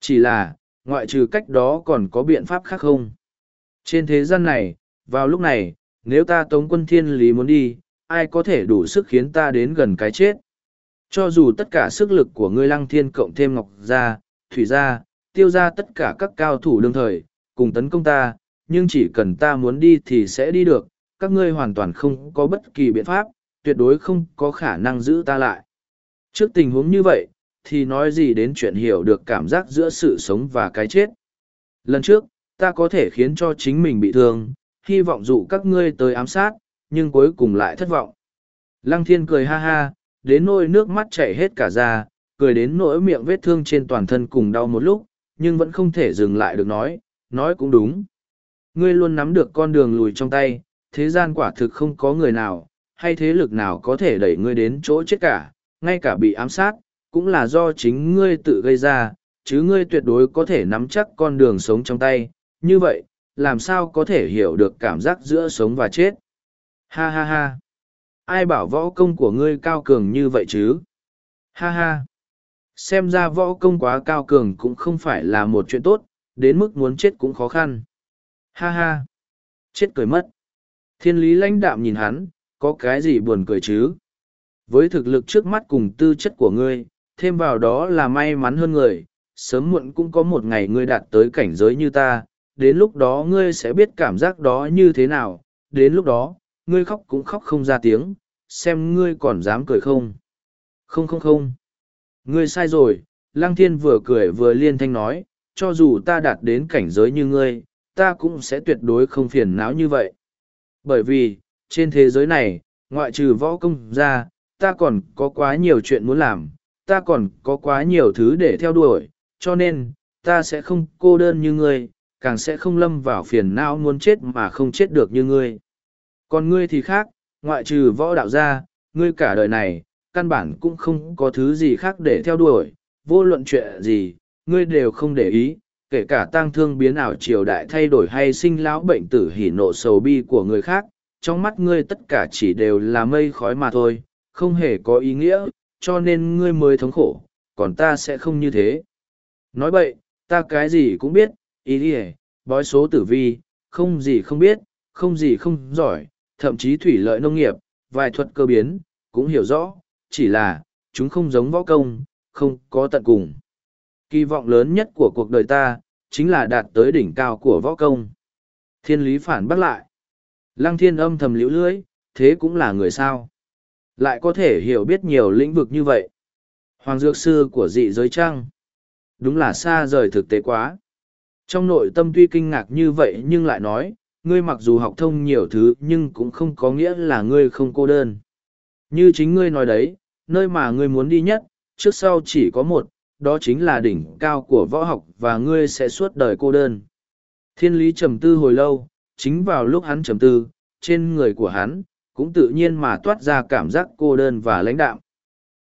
Chỉ là, ngoại trừ cách đó còn có biện pháp khác không? Trên thế gian này, vào lúc này, nếu ta tống quân thiên lý muốn đi, ai có thể đủ sức khiến ta đến gần cái chết? Cho dù tất cả sức lực của ngươi lăng thiên cộng thêm ngọc gia, thủy gia, tiêu gia tất cả các cao thủ đương thời, cùng tấn công ta, nhưng chỉ cần ta muốn đi thì sẽ đi được, các ngươi hoàn toàn không có bất kỳ biện pháp, tuyệt đối không có khả năng giữ ta lại. Trước tình huống như vậy, thì nói gì đến chuyện hiểu được cảm giác giữa sự sống và cái chết. Lần trước, ta có thể khiến cho chính mình bị thương, hy vọng dụ các ngươi tới ám sát, nhưng cuối cùng lại thất vọng. Lăng thiên cười ha ha, đến nỗi nước mắt chảy hết cả ra, cười đến nỗi miệng vết thương trên toàn thân cùng đau một lúc, nhưng vẫn không thể dừng lại được nói, nói cũng đúng. Ngươi luôn nắm được con đường lùi trong tay, thế gian quả thực không có người nào, hay thế lực nào có thể đẩy ngươi đến chỗ chết cả, ngay cả bị ám sát, cũng là do chính ngươi tự gây ra, chứ ngươi tuyệt đối có thể nắm chắc con đường sống trong tay, như vậy, làm sao có thể hiểu được cảm giác giữa sống và chết. Ha ha ha! Ai bảo võ công của ngươi cao cường như vậy chứ? Ha ha! Xem ra võ công quá cao cường cũng không phải là một chuyện tốt, đến mức muốn chết cũng khó khăn. Ha ha! Chết cười mất. Thiên lý lãnh đạm nhìn hắn, có cái gì buồn cười chứ? Với thực lực trước mắt cùng tư chất của ngươi, thêm vào đó là may mắn hơn người, sớm muộn cũng có một ngày ngươi đạt tới cảnh giới như ta, đến lúc đó ngươi sẽ biết cảm giác đó như thế nào, đến lúc đó, ngươi khóc cũng khóc không ra tiếng, xem ngươi còn dám cười không. Không không không. Ngươi sai rồi, Lăng Thiên vừa cười vừa liên thanh nói, cho dù ta đạt đến cảnh giới như ngươi, ta cũng sẽ tuyệt đối không phiền não như vậy. Bởi vì, trên thế giới này, ngoại trừ võ công ra, ta còn có quá nhiều chuyện muốn làm, ta còn có quá nhiều thứ để theo đuổi, cho nên, ta sẽ không cô đơn như ngươi, càng sẽ không lâm vào phiền não muốn chết mà không chết được như ngươi. Còn ngươi thì khác, ngoại trừ võ đạo ra, ngươi cả đời này, căn bản cũng không có thứ gì khác để theo đuổi, vô luận chuyện gì, ngươi đều không để ý, kể cả tang thương biến ảo triều đại thay đổi hay sinh lão bệnh tử hỉ nộ sầu bi của người khác, trong mắt ngươi tất cả chỉ đều là mây khói mà thôi, không hề có ý nghĩa, cho nên ngươi mới thống khổ, còn ta sẽ không như thế. Nói vậy, ta cái gì cũng biết, ý đi bói số tử vi, không gì không biết, không gì không giỏi, thậm chí thủy lợi nông nghiệp, vài thuật cơ biến, cũng hiểu rõ, chỉ là, chúng không giống võ công, không có tận cùng. Kỳ vọng lớn nhất của cuộc đời ta, chính là đạt tới đỉnh cao của võ công. Thiên lý phản bắt lại. Lăng thiên âm thầm liễu lưỡi, thế cũng là người sao. Lại có thể hiểu biết nhiều lĩnh vực như vậy. Hoàng dược sư của dị giới trăng. Đúng là xa rời thực tế quá. Trong nội tâm tuy kinh ngạc như vậy nhưng lại nói, ngươi mặc dù học thông nhiều thứ nhưng cũng không có nghĩa là ngươi không cô đơn. Như chính ngươi nói đấy, nơi mà ngươi muốn đi nhất, trước sau chỉ có một, đó chính là đỉnh cao của võ học và ngươi sẽ suốt đời cô đơn. Thiên lý trầm tư hồi lâu, chính vào lúc hắn trầm tư, trên người của hắn, cũng tự nhiên mà toát ra cảm giác cô đơn và lãnh đạm.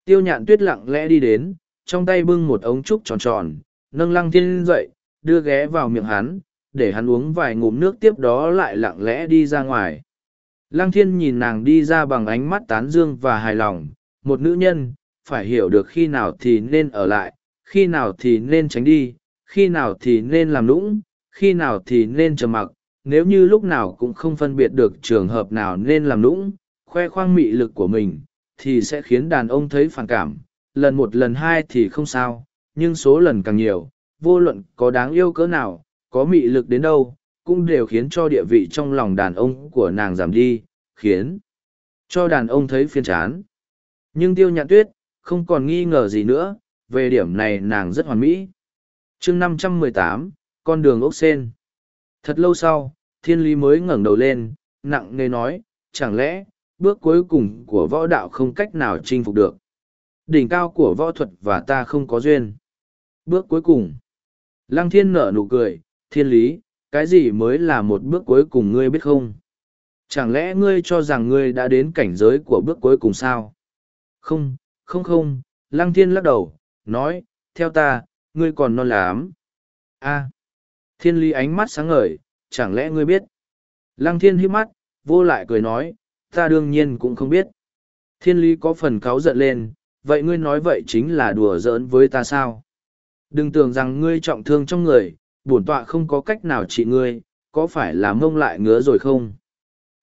Tiêu nhạn tuyết lặng lẽ đi đến, trong tay bưng một ống trúc tròn tròn, nâng lăng thiên dậy, đưa ghé vào miệng hắn, để hắn uống vài ngụm nước tiếp đó lại lặng lẽ đi ra ngoài. Lăng thiên nhìn nàng đi ra bằng ánh mắt tán dương và hài lòng, một nữ nhân, phải hiểu được khi nào thì nên ở lại, khi nào thì nên tránh đi, khi nào thì nên làm lũng, khi nào thì nên trầm mặc, nếu như lúc nào cũng không phân biệt được trường hợp nào nên làm lũng, khoe khoang mị lực của mình, thì sẽ khiến đàn ông thấy phản cảm, lần một lần hai thì không sao, nhưng số lần càng nhiều, vô luận có đáng yêu cỡ nào, có mị lực đến đâu, cũng đều khiến cho địa vị trong lòng đàn ông của nàng giảm đi, khiến cho đàn ông thấy phiền chán. Nhưng tiêu nhạn tuyết, không còn nghi ngờ gì nữa, về điểm này nàng rất hoàn mỹ. chương năm trăm mười tám con đường ốc sen. Thật lâu sau, thiên lý mới ngẩng đầu lên, nặng nề nói, chẳng lẽ, bước cuối cùng của võ đạo không cách nào chinh phục được. Đỉnh cao của võ thuật và ta không có duyên. Bước cuối cùng. Lăng thiên nở nụ cười, thiên lý, cái gì mới là một bước cuối cùng ngươi biết không? Chẳng lẽ ngươi cho rằng ngươi đã đến cảnh giới của bước cuối cùng sao? Không, không không, lăng thiên lắc đầu, nói, theo ta, ngươi còn non lắm. a thiên lý ánh mắt sáng ngời, chẳng lẽ ngươi biết? Lăng thiên hít mắt, vô lại cười nói, ta đương nhiên cũng không biết. Thiên lý có phần cáu giận lên, vậy ngươi nói vậy chính là đùa giỡn với ta sao? Đừng tưởng rằng ngươi trọng thương trong người, bổn tọa không có cách nào trị ngươi, có phải là mông lại ngứa rồi không?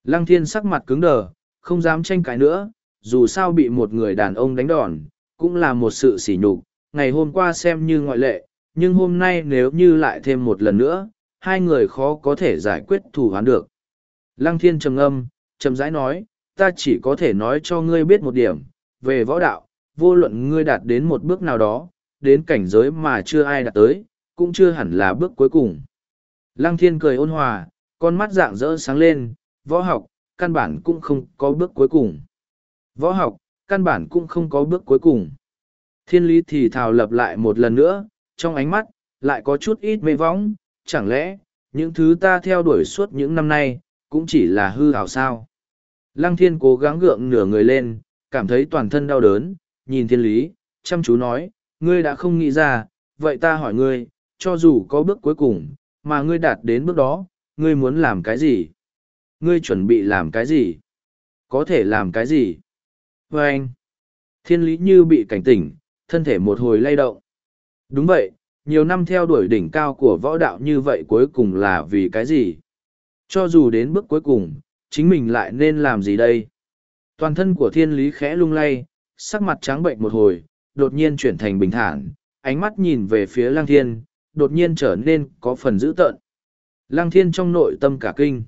Lăng thiên sắc mặt cứng đờ, không dám tranh cãi nữa, dù sao bị một người đàn ông đánh đòn, cũng là một sự sỉ nhục. ngày hôm qua xem như ngoại lệ, nhưng hôm nay nếu như lại thêm một lần nữa, hai người khó có thể giải quyết thù hoán được. Lăng thiên trầm âm, trầm rãi nói, ta chỉ có thể nói cho ngươi biết một điểm, về võ đạo, vô luận ngươi đạt đến một bước nào đó, đến cảnh giới mà chưa ai đạt tới, cũng chưa hẳn là bước cuối cùng. Lăng thiên cười ôn hòa, con mắt dạng dỡ sáng lên, võ học, căn bản cũng không có bước cuối cùng. Võ học, căn bản cũng không có bước cuối cùng. Thiên lý thì thào lập lại một lần nữa, trong ánh mắt, lại có chút ít mê vóng, chẳng lẽ, những thứ ta theo đuổi suốt những năm nay, cũng chỉ là hư hào sao. Lăng thiên cố gắng gượng nửa người lên, cảm thấy toàn thân đau đớn, nhìn thiên lý, chăm chú nói, ngươi đã không nghĩ ra, vậy ta hỏi ngươi, cho dù có bước cuối cùng, mà ngươi đạt đến bước đó, ngươi muốn làm cái gì? Ngươi chuẩn bị làm cái gì? Có thể làm cái gì? Và anh, thiên lý như bị cảnh tỉnh, thân thể một hồi lay động. Đúng vậy, nhiều năm theo đuổi đỉnh cao của võ đạo như vậy cuối cùng là vì cái gì? Cho dù đến bước cuối cùng, chính mình lại nên làm gì đây? Toàn thân của thiên lý khẽ lung lay, sắc mặt trắng bệnh một hồi, đột nhiên chuyển thành bình thản, ánh mắt nhìn về phía lăng thiên, đột nhiên trở nên có phần dữ tợn. Lăng thiên trong nội tâm cả kinh.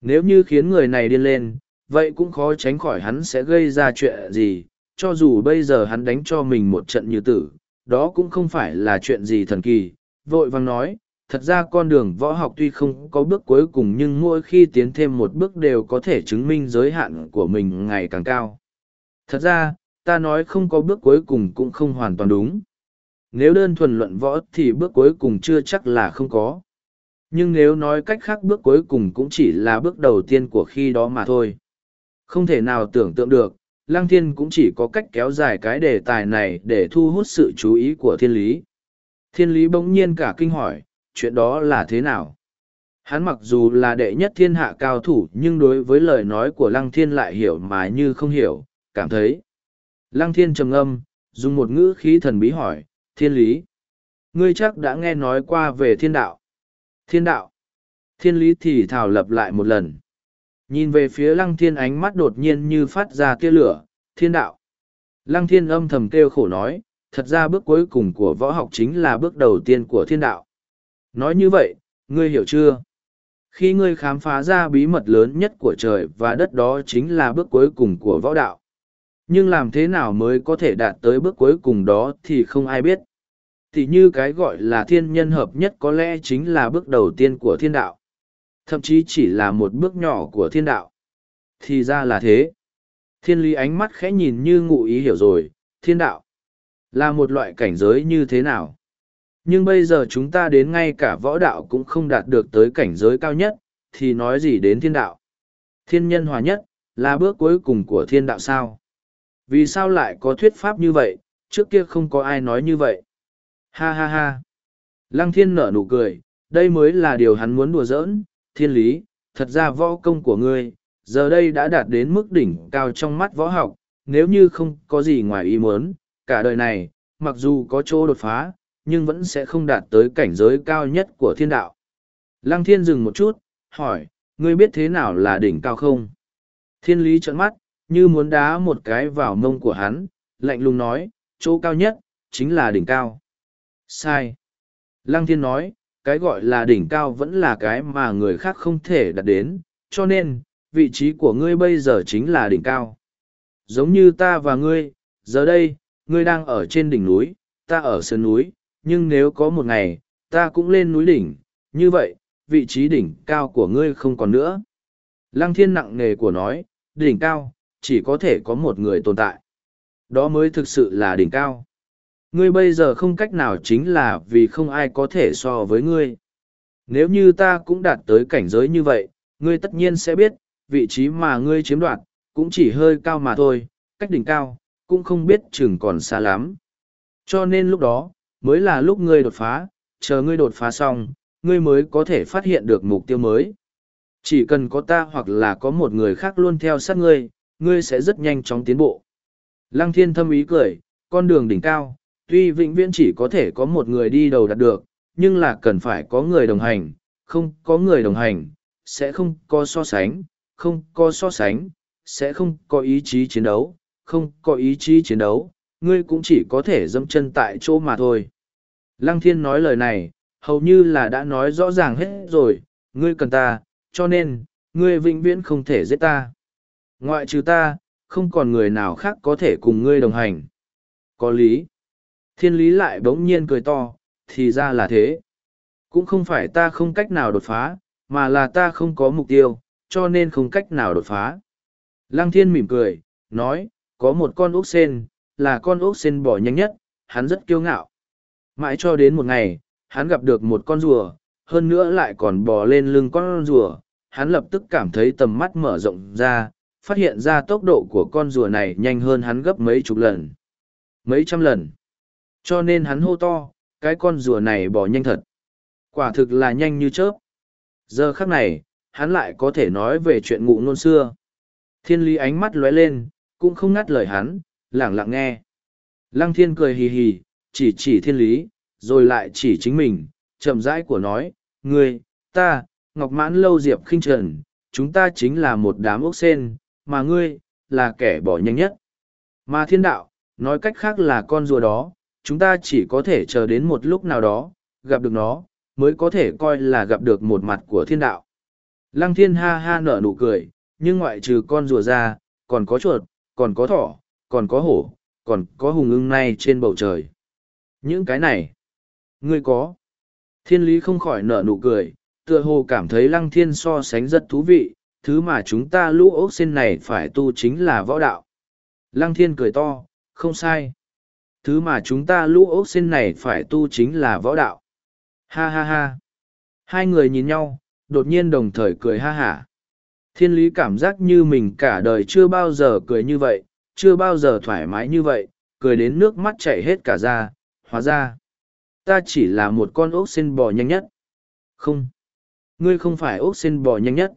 Nếu như khiến người này điên lên, vậy cũng khó tránh khỏi hắn sẽ gây ra chuyện gì, cho dù bây giờ hắn đánh cho mình một trận như tử, đó cũng không phải là chuyện gì thần kỳ. Vội vàng nói, thật ra con đường võ học tuy không có bước cuối cùng nhưng mỗi khi tiến thêm một bước đều có thể chứng minh giới hạn của mình ngày càng cao. Thật ra, ta nói không có bước cuối cùng cũng không hoàn toàn đúng. Nếu đơn thuần luận võ thì bước cuối cùng chưa chắc là không có. Nhưng nếu nói cách khác bước cuối cùng cũng chỉ là bước đầu tiên của khi đó mà thôi. Không thể nào tưởng tượng được, Lăng Thiên cũng chỉ có cách kéo dài cái đề tài này để thu hút sự chú ý của thiên lý. Thiên lý bỗng nhiên cả kinh hỏi, chuyện đó là thế nào? Hắn mặc dù là đệ nhất thiên hạ cao thủ nhưng đối với lời nói của Lăng Thiên lại hiểu mà như không hiểu, cảm thấy. Lăng Thiên trầm âm, dùng một ngữ khí thần bí hỏi, thiên lý. Ngươi chắc đã nghe nói qua về thiên đạo. Thiên đạo. Thiên lý thì thảo lập lại một lần. Nhìn về phía lăng thiên ánh mắt đột nhiên như phát ra tia lửa, thiên đạo. Lăng thiên âm thầm kêu khổ nói, thật ra bước cuối cùng của võ học chính là bước đầu tiên của thiên đạo. Nói như vậy, ngươi hiểu chưa? Khi ngươi khám phá ra bí mật lớn nhất của trời và đất đó chính là bước cuối cùng của võ đạo. Nhưng làm thế nào mới có thể đạt tới bước cuối cùng đó thì không ai biết. Thì như cái gọi là thiên nhân hợp nhất có lẽ chính là bước đầu tiên của thiên đạo. Thậm chí chỉ là một bước nhỏ của thiên đạo. Thì ra là thế. Thiên lý ánh mắt khẽ nhìn như ngụ ý hiểu rồi, thiên đạo. Là một loại cảnh giới như thế nào? Nhưng bây giờ chúng ta đến ngay cả võ đạo cũng không đạt được tới cảnh giới cao nhất, thì nói gì đến thiên đạo? Thiên nhân hòa nhất, là bước cuối cùng của thiên đạo sao? Vì sao lại có thuyết pháp như vậy, trước kia không có ai nói như vậy? Ha ha ha! Lăng thiên nở nụ cười, đây mới là điều hắn muốn đùa giỡn, thiên lý, thật ra võ công của ngươi, giờ đây đã đạt đến mức đỉnh cao trong mắt võ học, nếu như không có gì ngoài ý muốn, cả đời này, mặc dù có chỗ đột phá, nhưng vẫn sẽ không đạt tới cảnh giới cao nhất của thiên đạo. Lăng thiên dừng một chút, hỏi, ngươi biết thế nào là đỉnh cao không? Thiên lý trợn mắt, như muốn đá một cái vào mông của hắn, lạnh lùng nói, chỗ cao nhất, chính là đỉnh cao. Sai. Lăng thiên nói, cái gọi là đỉnh cao vẫn là cái mà người khác không thể đạt đến, cho nên, vị trí của ngươi bây giờ chính là đỉnh cao. Giống như ta và ngươi, giờ đây, ngươi đang ở trên đỉnh núi, ta ở sơn núi, nhưng nếu có một ngày, ta cũng lên núi đỉnh, như vậy, vị trí đỉnh cao của ngươi không còn nữa. Lăng thiên nặng nề của nói, đỉnh cao, chỉ có thể có một người tồn tại. Đó mới thực sự là đỉnh cao. Ngươi bây giờ không cách nào chính là vì không ai có thể so với ngươi. Nếu như ta cũng đạt tới cảnh giới như vậy, ngươi tất nhiên sẽ biết, vị trí mà ngươi chiếm đoạt, cũng chỉ hơi cao mà thôi, cách đỉnh cao, cũng không biết chừng còn xa lắm. Cho nên lúc đó, mới là lúc ngươi đột phá, chờ ngươi đột phá xong, ngươi mới có thể phát hiện được mục tiêu mới. Chỉ cần có ta hoặc là có một người khác luôn theo sát ngươi, ngươi sẽ rất nhanh chóng tiến bộ. Lăng thiên thâm ý cười, con đường đỉnh cao, tuy vĩnh viễn chỉ có thể có một người đi đầu đạt được, nhưng là cần phải có người đồng hành, không có người đồng hành, sẽ không có so sánh, không có so sánh, sẽ không có ý chí chiến đấu, không có ý chí chiến đấu, ngươi cũng chỉ có thể dâm chân tại chỗ mà thôi. Lăng thiên nói lời này, hầu như là đã nói rõ ràng hết rồi, ngươi cần ta, cho nên, ngươi vĩnh viễn không thể giết ta. Ngoại trừ ta, không còn người nào khác có thể cùng ngươi đồng hành. Có lý. Thiên lý lại bỗng nhiên cười to, thì ra là thế. Cũng không phải ta không cách nào đột phá, mà là ta không có mục tiêu, cho nên không cách nào đột phá. Lăng thiên mỉm cười, nói, có một con ốc sen, là con ốc sen bỏ nhanh nhất, hắn rất kiêu ngạo. Mãi cho đến một ngày, hắn gặp được một con rùa, hơn nữa lại còn bò lên lưng con rùa, hắn lập tức cảm thấy tầm mắt mở rộng ra, phát hiện ra tốc độ của con rùa này nhanh hơn hắn gấp mấy chục lần, mấy trăm lần. Cho nên hắn hô to, cái con rùa này bỏ nhanh thật. Quả thực là nhanh như chớp. Giờ khắc này, hắn lại có thể nói về chuyện ngụ ngôn xưa. Thiên lý ánh mắt lóe lên, cũng không ngắt lời hắn, lẳng lặng nghe. Lăng thiên cười hì hì, chỉ chỉ thiên lý, rồi lại chỉ chính mình, chậm rãi của nói, ngươi, ta, Ngọc Mãn Lâu Diệp khinh trần, chúng ta chính là một đám ốc sen, mà ngươi, là kẻ bỏ nhanh nhất. Mà thiên đạo, nói cách khác là con rùa đó, chúng ta chỉ có thể chờ đến một lúc nào đó, gặp được nó, mới có thể coi là gặp được một mặt của thiên đạo. Lăng thiên ha ha nở nụ cười, nhưng ngoại trừ con rùa ra, còn có chuột, còn có thỏ, còn có hổ, còn có hùng ưng nay trên bầu trời. Những cái này, ngươi có. Thiên lý không khỏi nở nụ cười, tựa hồ cảm thấy lăng thiên so sánh rất thú vị, thứ mà chúng ta lũ ốc xin này phải tu chính là võ đạo. Lăng thiên cười to, không sai. Thứ mà chúng ta lũ ốc xin này phải tu chính là võ đạo. Ha ha ha. Hai người nhìn nhau, đột nhiên đồng thời cười ha hả. Thiên lý cảm giác như mình cả đời chưa bao giờ cười như vậy, chưa bao giờ thoải mái như vậy, cười đến nước mắt chảy hết cả ra, hóa ra. Ta chỉ là một con ốc xin bò nhanh nhất. Không. Ngươi không phải ốc xin bò nhanh nhất.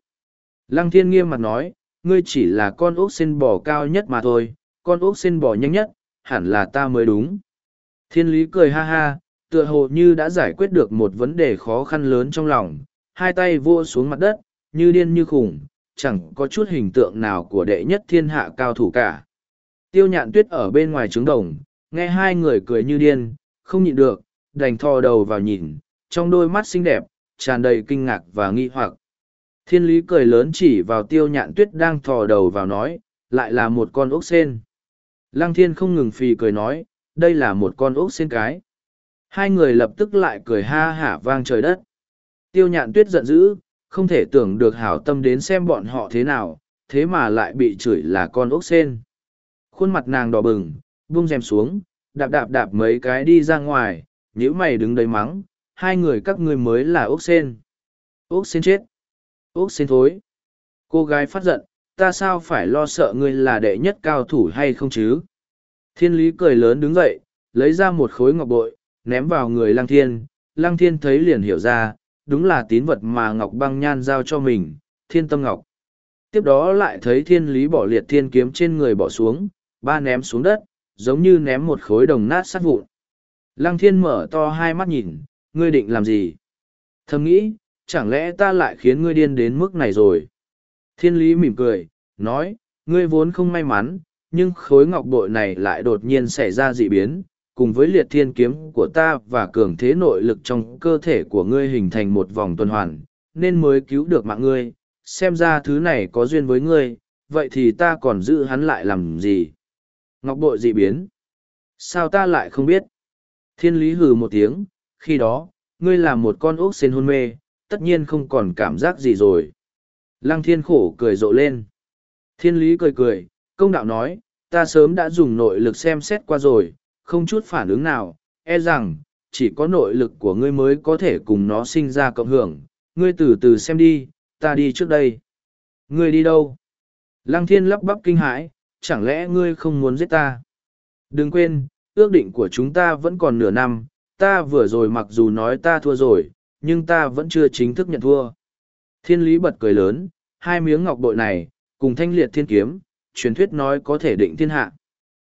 Lăng thiên nghiêm mặt nói, ngươi chỉ là con ốc xin bò cao nhất mà thôi, con ốc xin bò nhanh nhất, hẳn là ta mới đúng. Thiên lý cười ha ha, tựa hồ như đã giải quyết được một vấn đề khó khăn lớn trong lòng, hai tay vua xuống mặt đất, như điên như khủng, chẳng có chút hình tượng nào của đệ nhất thiên hạ cao thủ cả. Tiêu nhạn tuyết ở bên ngoài trứng đồng, nghe hai người cười như điên, không nhịn được, đành thò đầu vào nhìn, trong đôi mắt xinh đẹp, tràn đầy kinh ngạc và nghi hoặc. Thiên lý cười lớn chỉ vào tiêu nhạn tuyết đang thò đầu vào nói, lại là một con ốc sen. Lăng thiên không ngừng phì cười nói, đây là một con ốc xin cái. Hai người lập tức lại cười ha hả vang trời đất. Tiêu nhạn tuyết giận dữ, không thể tưởng được hảo tâm đến xem bọn họ thế nào, thế mà lại bị chửi là con ốc sen. Khuôn mặt nàng đỏ bừng, buông rèm xuống, đạp đạp đạp mấy cái đi ra ngoài, nhíu mày đứng đấy mắng, hai người các ngươi mới là ốc sen. Ốc sen chết. Ốc sen thối. Cô gái phát giận, ta sao phải lo sợ ngươi là đệ nhất cao thủ hay không chứ? Thiên lý cười lớn đứng dậy, lấy ra một khối ngọc bội, ném vào người lăng thiên. Lăng thiên thấy liền hiểu ra, đúng là tín vật mà ngọc băng nhan giao cho mình, thiên tâm ngọc. Tiếp đó lại thấy thiên lý bỏ liệt thiên kiếm trên người bỏ xuống, ba ném xuống đất, giống như ném một khối đồng nát sát vụn. Lăng thiên mở to hai mắt nhìn, ngươi định làm gì? Thầm nghĩ, chẳng lẽ ta lại khiến ngươi điên đến mức này rồi? Thiên lý mỉm cười, nói, ngươi vốn không may mắn, nhưng khối ngọc bội này lại đột nhiên xảy ra dị biến, cùng với liệt thiên kiếm của ta và cường thế nội lực trong cơ thể của ngươi hình thành một vòng tuần hoàn, nên mới cứu được mạng ngươi. Xem ra thứ này có duyên với ngươi, vậy thì ta còn giữ hắn lại làm gì? Ngọc bội dị biến. Sao ta lại không biết? Thiên lý hừ một tiếng, khi đó, ngươi là một con ốc sen hôn mê, tất nhiên không còn cảm giác gì rồi. Lăng thiên khổ cười rộ lên. Thiên lý cười cười, công đạo nói, ta sớm đã dùng nội lực xem xét qua rồi, không chút phản ứng nào, e rằng, chỉ có nội lực của ngươi mới có thể cùng nó sinh ra cộng hưởng. Ngươi từ từ xem đi, ta đi trước đây. Ngươi đi đâu? Lăng thiên lắp bắp kinh hãi, chẳng lẽ ngươi không muốn giết ta? Đừng quên, ước định của chúng ta vẫn còn nửa năm, ta vừa rồi mặc dù nói ta thua rồi, nhưng ta vẫn chưa chính thức nhận thua. Thiên lý bật cười lớn, hai miếng ngọc bội này, cùng thanh liệt thiên kiếm, truyền thuyết nói có thể định thiên hạ.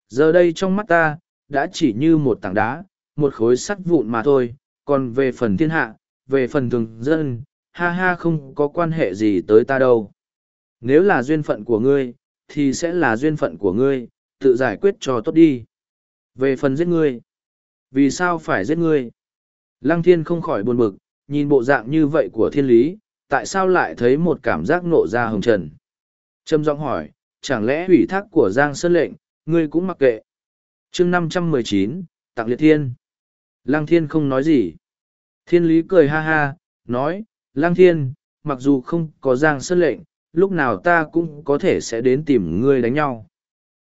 Giờ đây trong mắt ta, đã chỉ như một tảng đá, một khối sắt vụn mà thôi, còn về phần thiên hạ, về phần thường dân, ha ha không có quan hệ gì tới ta đâu. Nếu là duyên phận của ngươi, thì sẽ là duyên phận của ngươi, tự giải quyết cho tốt đi. Về phần giết ngươi, vì sao phải giết ngươi? Lăng thiên không khỏi buồn bực, nhìn bộ dạng như vậy của thiên lý, tại sao lại thấy một cảm giác nộ ra hồng trần? Trâm giọng hỏi, chẳng lẽ ủy thác của Giang Sơn lệnh, ngươi cũng mặc kệ? chương năm trăm mười chín tặng liệt thiên. Lang thiên không nói gì. Thiên lý cười ha ha, nói, Lang thiên, mặc dù không có Giang Sơn lệnh, lúc nào ta cũng có thể sẽ đến tìm ngươi đánh nhau.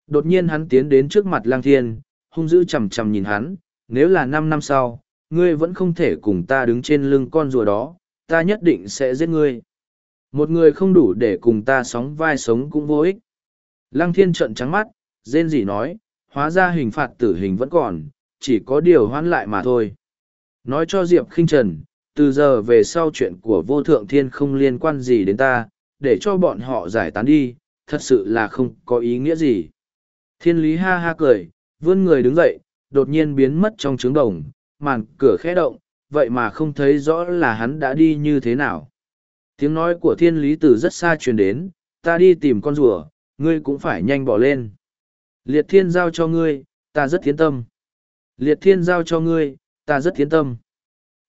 Đột nhiên hắn tiến đến trước mặt Lang thiên, hung dữ chầm chầm nhìn hắn, nếu là năm năm sau, ngươi vẫn không thể cùng ta đứng trên lưng con rùa đó, ta nhất định sẽ giết ngươi. Một người không đủ để cùng ta sóng vai sống cũng vô ích. Lăng thiên trợn trắng mắt, rên rỉ nói, hóa ra hình phạt tử hình vẫn còn, chỉ có điều hoãn lại mà thôi. Nói cho Diệp khinh Trần, từ giờ về sau chuyện của vô thượng thiên không liên quan gì đến ta, để cho bọn họ giải tán đi, thật sự là không có ý nghĩa gì. Thiên lý ha ha cười, vươn người đứng dậy, đột nhiên biến mất trong trứng đồng, màn cửa khẽ động, vậy mà không thấy rõ là hắn đã đi như thế nào. Tiếng nói của thiên lý từ rất xa truyền đến, ta đi tìm con rùa, ngươi cũng phải nhanh bỏ lên. Liệt thiên giao cho ngươi, ta rất thiến tâm. Liệt thiên giao cho ngươi, ta rất thiến tâm.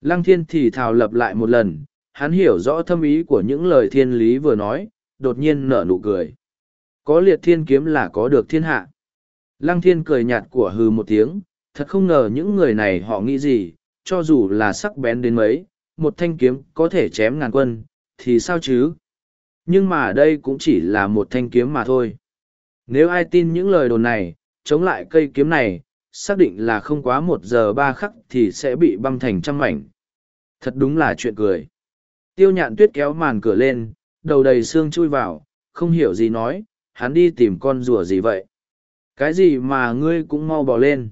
Lăng thiên thì thào lập lại một lần, hắn hiểu rõ thâm ý của những lời thiên lý vừa nói, đột nhiên nở nụ cười. Có liệt thiên kiếm là có được thiên hạ. Lăng thiên cười nhạt của hừ một tiếng, thật không ngờ những người này họ nghĩ gì, cho dù là sắc bén đến mấy, một thanh kiếm có thể chém ngàn quân, thì sao chứ? Nhưng mà đây cũng chỉ là một thanh kiếm mà thôi. Nếu ai tin những lời đồn này, chống lại cây kiếm này, xác định là không quá một giờ ba khắc thì sẽ bị băng thành trăm mảnh. Thật đúng là chuyện cười. Tiêu nhạn tuyết kéo màn cửa lên, đầu đầy xương chui vào, không hiểu gì nói, hắn đi tìm con rùa gì vậy. Cái gì mà ngươi cũng mau bỏ lên.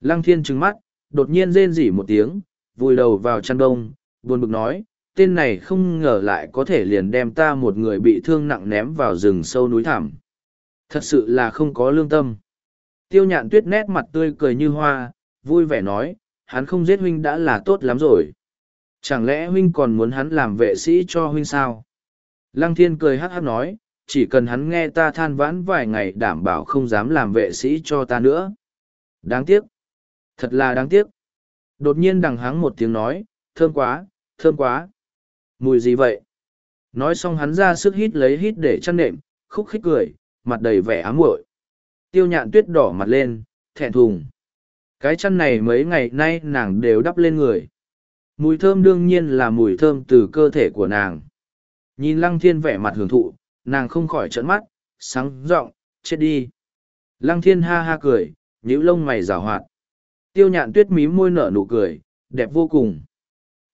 Lăng thiên trừng mắt, đột nhiên rên rỉ một tiếng, vùi đầu vào chăn đông, buồn bực nói, tên này không ngờ lại có thể liền đem ta một người bị thương nặng ném vào rừng sâu núi thẳm. Thật sự là không có lương tâm. Tiêu nhạn tuyết nét mặt tươi cười như hoa, vui vẻ nói, hắn không giết huynh đã là tốt lắm rồi. Chẳng lẽ huynh còn muốn hắn làm vệ sĩ cho huynh sao? Lăng thiên cười hát hát nói, chỉ cần hắn nghe ta than vãn vài ngày đảm bảo không dám làm vệ sĩ cho ta nữa. Đáng tiếc. Thật là đáng tiếc. Đột nhiên đằng hắng một tiếng nói, thơm quá, thơm quá. Mùi gì vậy? Nói xong hắn ra sức hít lấy hít để chăn nệm, khúc khích cười, mặt đầy vẻ ám muội. Tiêu nhạn tuyết đỏ mặt lên, thẹn thùng. Cái chăn này mấy ngày nay nàng đều đắp lên người. Mùi thơm đương nhiên là mùi thơm từ cơ thể của nàng. Nhìn lăng thiên vẻ mặt hưởng thụ, nàng không khỏi trợn mắt, sáng giọng chết đi. Lăng thiên ha ha cười, nhíu lông mày rào hoạt. Tiêu nhạn tuyết mí môi nở nụ cười, đẹp vô cùng.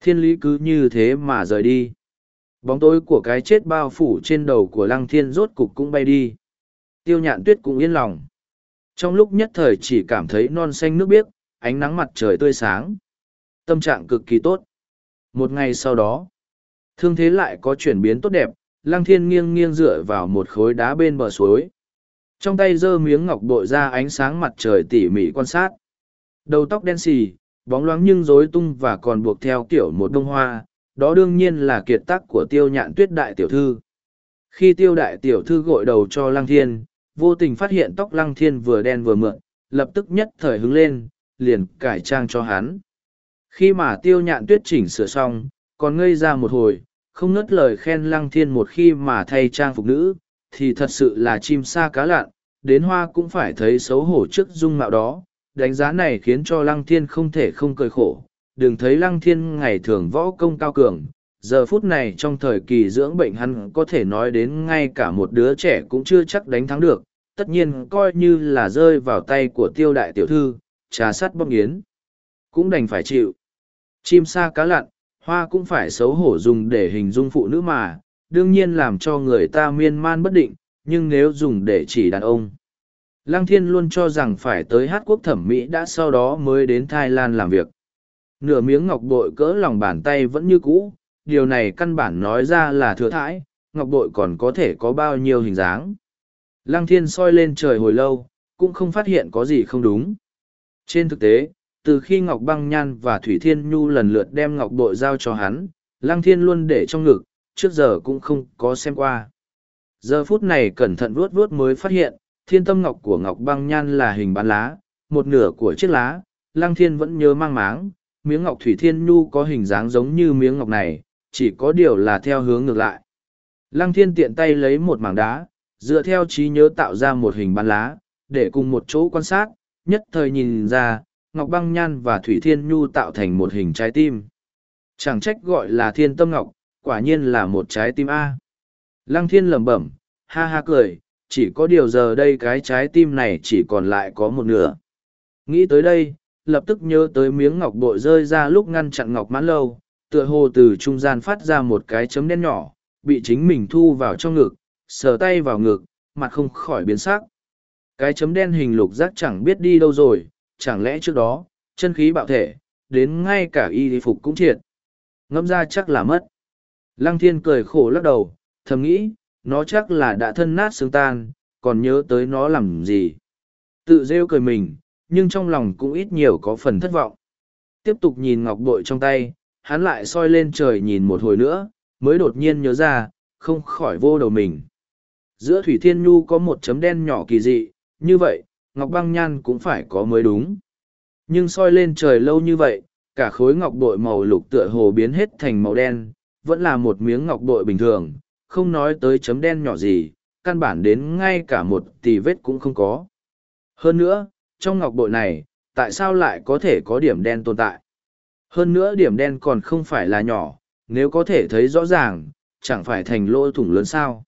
Thiên lý cứ như thế mà rời đi. Bóng tối của cái chết bao phủ trên đầu của lăng thiên rốt cục cũng bay đi. Tiêu nhạn tuyết cũng yên lòng. Trong lúc nhất thời chỉ cảm thấy non xanh nước biếc, ánh nắng mặt trời tươi sáng. Tâm trạng cực kỳ tốt. Một ngày sau đó, thương thế lại có chuyển biến tốt đẹp, lăng thiên nghiêng nghiêng dựa vào một khối đá bên bờ suối. Trong tay giơ miếng ngọc bội ra ánh sáng mặt trời tỉ mỉ quan sát. Đầu tóc đen xì, bóng loáng nhưng rối tung và còn buộc theo kiểu một đông hoa, đó đương nhiên là kiệt tác của tiêu nhạn tuyết đại tiểu thư. Khi tiêu đại tiểu thư gội đầu cho lăng thiên, vô tình phát hiện tóc lăng thiên vừa đen vừa mượn, lập tức nhất thời hứng lên, liền cải trang cho hắn. Khi mà tiêu nhạn tuyết chỉnh sửa xong, còn ngây ra một hồi, không ngớt lời khen lăng thiên một khi mà thay trang phục nữ, thì thật sự là chim sa cá lạn, đến hoa cũng phải thấy xấu hổ trước dung mạo đó. Đánh giá này khiến cho lăng thiên không thể không cười khổ, đừng thấy lăng thiên ngày thường võ công cao cường. Giờ phút này trong thời kỳ dưỡng bệnh hắn có thể nói đến ngay cả một đứa trẻ cũng chưa chắc đánh thắng được, tất nhiên coi như là rơi vào tay của tiêu đại tiểu thư, trà sắt bóc nghiến. Cũng đành phải chịu. Chim sa cá lặn, hoa cũng phải xấu hổ dùng để hình dung phụ nữ mà, đương nhiên làm cho người ta miên man bất định, nhưng nếu dùng để chỉ đàn ông. Lăng Thiên luôn cho rằng phải tới hát quốc thẩm mỹ đã sau đó mới đến Thái Lan làm việc. Nửa miếng ngọc bội cỡ lòng bàn tay vẫn như cũ, điều này căn bản nói ra là thừa thãi, ngọc bội còn có thể có bao nhiêu hình dáng. Lăng Thiên soi lên trời hồi lâu, cũng không phát hiện có gì không đúng. Trên thực tế, từ khi Ngọc Băng Nhan và Thủy Thiên Nhu lần lượt đem ngọc bội giao cho hắn, Lăng Thiên luôn để trong ngực, trước giờ cũng không có xem qua. Giờ phút này cẩn thận vuốt vuốt mới phát hiện, thiên tâm ngọc của Ngọc Băng Nhan là hình bán lá, một nửa của chiếc lá, Lăng Thiên vẫn nhớ mang máng, miếng ngọc Thủy Thiên Nhu có hình dáng giống như miếng ngọc này, chỉ có điều là theo hướng ngược lại. Lăng Thiên tiện tay lấy một mảng đá, dựa theo trí nhớ tạo ra một hình bán lá, để cùng một chỗ quan sát, nhất thời nhìn ra, Ngọc Băng Nhan và Thủy Thiên Nhu tạo thành một hình trái tim. Chẳng trách gọi là thiên tâm ngọc, quả nhiên là một trái tim A. Lăng thiên lẩm bẩm, ha ha cười, chỉ có điều giờ đây cái trái tim này chỉ còn lại có một nửa. Nghĩ tới đây, lập tức nhớ tới miếng ngọc bội rơi ra lúc ngăn chặn ngọc mãn lâu, tựa hồ từ trung gian phát ra một cái chấm đen nhỏ, bị chính mình thu vào trong ngực, sờ tay vào ngực, mặt không khỏi biến sắc. Cái chấm đen hình lục giác chẳng biết đi đâu rồi, chẳng lẽ trước đó, chân khí bạo thể, đến ngay cả y phục cũng triệt. Ngâm ra chắc là mất. Lăng thiên cười khổ lắc đầu, thầm nghĩ, nó chắc là đã thân nát xương tan, còn nhớ tới nó làm gì. Tự rêu cười mình, nhưng trong lòng cũng ít nhiều có phần thất vọng. Tiếp tục nhìn ngọc bội trong tay, hắn lại soi lên trời nhìn một hồi nữa, mới đột nhiên nhớ ra, không khỏi vô đầu mình. Giữa Thủy Thiên Nhu có một chấm đen nhỏ kỳ dị, như vậy, Ngọc Băng Nhan cũng phải có mới đúng. Nhưng soi lên trời lâu như vậy, cả khối ngọc bội màu lục tựa hồ biến hết thành màu đen, vẫn là một miếng ngọc bội bình thường, không nói tới chấm đen nhỏ gì, căn bản đến ngay cả một tì vết cũng không có. Hơn nữa, trong ngọc bội này, tại sao lại có thể có điểm đen tồn tại? Hơn nữa điểm đen còn không phải là nhỏ, nếu có thể thấy rõ ràng, chẳng phải thành lỗ thủng lớn sao.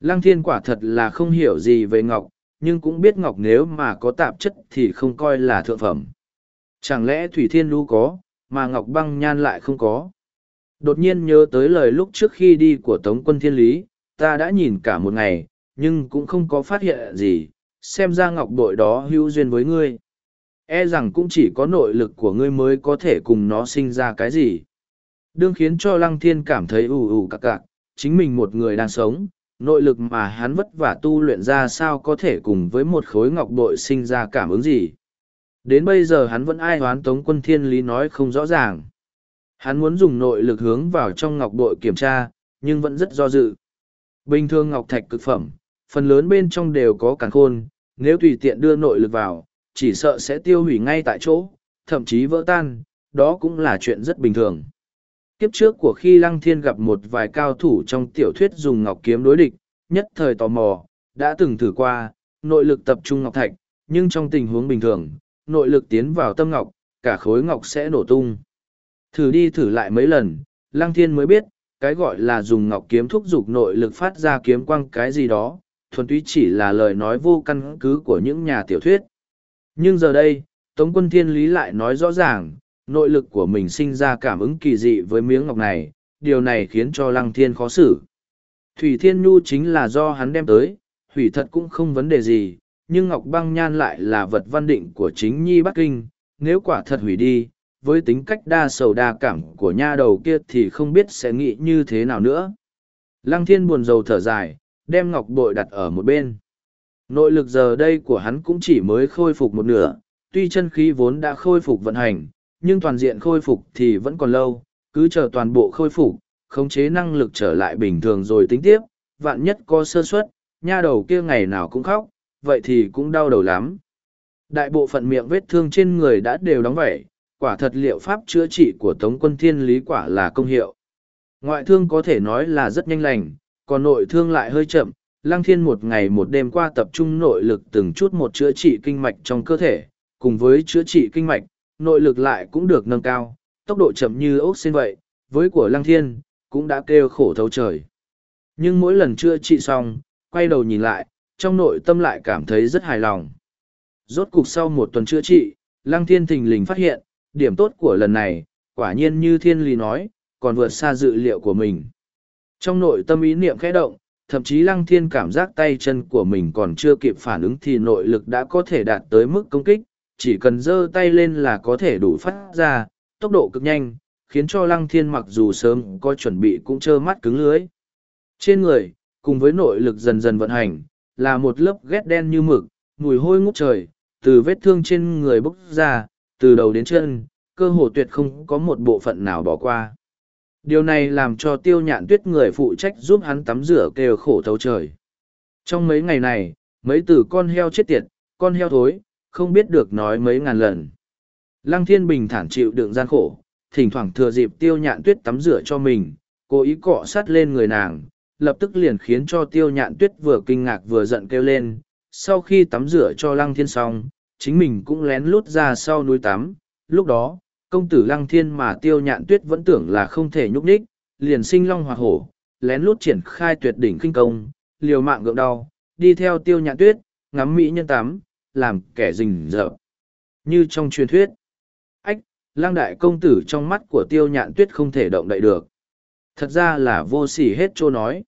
Lăng thiên quả thật là không hiểu gì về ngọc, nhưng cũng biết ngọc nếu mà có tạp chất thì không coi là thượng phẩm. Chẳng lẽ Thủy Thiên Lưu có, mà Ngọc Băng Nhan lại không có? Đột nhiên nhớ tới lời lúc trước khi đi của Tống quân Thiên Lý, ta đã nhìn cả một ngày, nhưng cũng không có phát hiện gì, xem ra ngọc bội đó hữu duyên với ngươi. E rằng cũng chỉ có nội lực của ngươi mới có thể cùng nó sinh ra cái gì. Đương khiến cho Lăng Thiên cảm thấy ù ù cạc cạc, chính mình một người đang sống, nội lực mà hắn vất vả tu luyện ra sao có thể cùng với một khối ngọc bội sinh ra cảm ứng gì. Đến bây giờ hắn vẫn ai hoán tống quân thiên lý nói không rõ ràng. Hắn muốn dùng nội lực hướng vào trong ngọc bội kiểm tra, nhưng vẫn rất do dự. Bình thường ngọc thạch cực phẩm, phần lớn bên trong đều có càn khôn, nếu tùy tiện đưa nội lực vào, chỉ sợ sẽ tiêu hủy ngay tại chỗ, thậm chí vỡ tan, đó cũng là chuyện rất bình thường. Kiếp trước của khi Lăng Thiên gặp một vài cao thủ trong tiểu thuyết dùng ngọc kiếm đối địch, nhất thời tò mò, đã từng thử qua, nội lực tập trung ngọc thạch, nhưng trong tình huống bình thường, nội lực tiến vào tâm ngọc, cả khối ngọc sẽ nổ tung. Thử đi thử lại mấy lần, Lăng Thiên mới biết, cái gọi là dùng ngọc kiếm thúc giục nội lực phát ra kiếm quang cái gì đó, thuần túy chỉ là lời nói vô căn cứ của những nhà tiểu thuyết. Nhưng giờ đây, Tống quân thiên lý lại nói rõ ràng, nội lực của mình sinh ra cảm ứng kỳ dị với miếng ngọc này, điều này khiến cho Lăng Thiên khó xử. Thủy Thiên Nhu chính là do hắn đem tới, hủy thật cũng không vấn đề gì, nhưng Ngọc Băng Nhan lại là vật văn định của chính Nhi Bắc Kinh, nếu quả thật hủy đi, với tính cách đa sầu đa cảm của nha đầu kia thì không biết sẽ nghĩ như thế nào nữa. Lăng Thiên buồn rầu thở dài, đem ngọc bội đặt ở một bên. Nội lực giờ đây của hắn cũng chỉ mới khôi phục một nửa, tuy chân khí vốn đã khôi phục vận hành, nhưng toàn diện khôi phục thì vẫn còn lâu, cứ chờ toàn bộ khôi phục, khống chế năng lực trở lại bình thường rồi tính tiếp, vạn nhất có sơ suất, nha đầu kia ngày nào cũng khóc, vậy thì cũng đau đầu lắm. Đại bộ phận miệng vết thương trên người đã đều đóng vẩy, quả thật liệu pháp chữa trị của Tống quân thiên lý quả là công hiệu. Ngoại thương có thể nói là rất nhanh lành, còn nội thương lại hơi chậm. Lăng thiên một ngày một đêm qua tập trung nội lực từng chút một chữa trị kinh mạch trong cơ thể, cùng với chữa trị kinh mạch, nội lực lại cũng được nâng cao, tốc độ chậm như ốc xin vậy, với của lăng thiên, cũng đã kêu khổ thấu trời. Nhưng mỗi lần chữa trị xong, quay đầu nhìn lại, trong nội tâm lại cảm thấy rất hài lòng. Rốt cục sau một tuần chữa trị, lăng thiên thình lình phát hiện, điểm tốt của lần này, quả nhiên như thiên lý nói, còn vượt xa dự liệu của mình. Trong nội tâm ý niệm khẽ động, thậm chí lăng thiên cảm giác tay chân của mình còn chưa kịp phản ứng thì nội lực đã có thể đạt tới mức công kích, chỉ cần giơ tay lên là có thể đủ phát ra, tốc độ cực nhanh, khiến cho lăng thiên mặc dù sớm có chuẩn bị cũng trơ mắt cứng lưới. Trên người, cùng với nội lực dần dần vận hành, là một lớp ghét đen như mực, mùi hôi ngút trời, từ vết thương trên người bốc ra, từ đầu đến chân, cơ hồ tuyệt không có một bộ phận nào bỏ qua. Điều này làm cho tiêu nhạn tuyết người phụ trách giúp hắn tắm rửa kêu khổ thấu trời. Trong mấy ngày này, mấy từ con heo chết tiệt, con heo thối, không biết được nói mấy ngàn lần. Lăng thiên bình thản chịu đựng gian khổ, thỉnh thoảng thừa dịp tiêu nhạn tuyết tắm rửa cho mình, cố ý cọ sát lên người nàng, lập tức liền khiến cho tiêu nhạn tuyết vừa kinh ngạc vừa giận kêu lên. Sau khi tắm rửa cho lăng thiên xong, chính mình cũng lén lút ra sau núi tắm. Lúc đó, công tử lăng thiên mà tiêu nhạn tuyết vẫn tưởng là không thể nhúc nhích, liền sinh long hoặc hổ, lén lút triển khai tuyệt đỉnh kinh công, liều mạng gượng đau, đi theo tiêu nhạn tuyết, ngắm mỹ nhân tắm, làm kẻ rình rợ. Như trong truyền thuyết, ách, lang đại công tử trong mắt của tiêu nhạn tuyết không thể động đậy được. Thật ra là vô sỉ hết trô nói.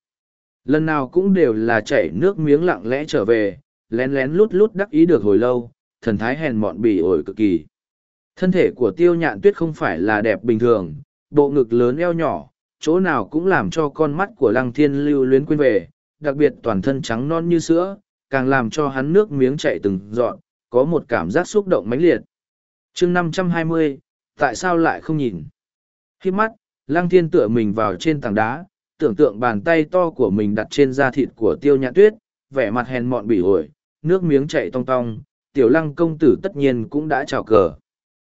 Lần nào cũng đều là chảy nước miếng lặng lẽ trở về, lén lén lút lút đắc ý được hồi lâu, thần thái hèn mọn bỉ ổi cực kỳ. Thân thể của tiêu nhạn tuyết không phải là đẹp bình thường, bộ ngực lớn eo nhỏ, chỗ nào cũng làm cho con mắt của lăng thiên lưu luyến quên về, đặc biệt toàn thân trắng non như sữa, càng làm cho hắn nước miếng chạy từng dọn, có một cảm giác xúc động mãnh liệt. chương năm trăm hai mươi, tại sao lại không nhìn? Khi mắt, lăng thiên tựa mình vào trên tảng đá, tưởng tượng bàn tay to của mình đặt trên da thịt của tiêu nhạn tuyết, vẻ mặt hèn mọn bỉ ổi, nước miếng chạy tong tong, tiểu lăng công tử tất nhiên cũng đã chào cờ.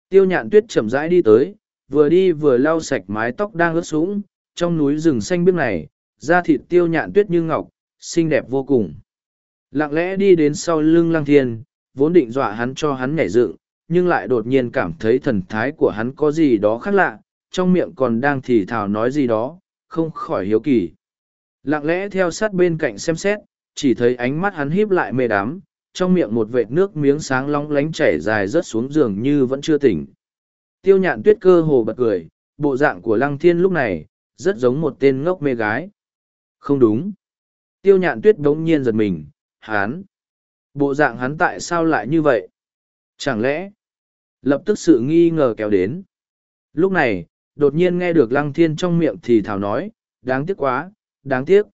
Tiêu nhạn tuyết chậm rãi đi tới, vừa đi vừa lau sạch mái tóc đang ướt sũng, trong núi rừng xanh biếc này, da thịt tiêu nhạn tuyết như ngọc, xinh đẹp vô cùng. Lặng lẽ đi đến sau lưng lăng thiên, vốn định dọa hắn cho hắn nhảy dựng, nhưng lại đột nhiên cảm thấy thần thái của hắn có gì đó khác lạ, trong miệng còn đang thì thào nói gì đó, không khỏi hiếu kỳ. Lặng lẽ theo sát bên cạnh xem xét, chỉ thấy ánh mắt hắn híp lại mê đắm, trong miệng một vệt nước miếng sáng long lánh chảy dài rớt xuống giường như vẫn chưa tỉnh. Tiêu nhạn tuyết cơ hồ bật cười, bộ dạng của lăng thiên lúc này, rất giống một tên ngốc mê gái. Không đúng. Tiêu nhạn tuyết đống nhiên giật mình, hán. Bộ dạng hắn tại sao lại như vậy? Chẳng lẽ, lập tức sự nghi ngờ kéo đến. Lúc này, đột nhiên nghe được lăng thiên trong miệng thì thảo nói, đáng tiếc quá, đáng tiếc.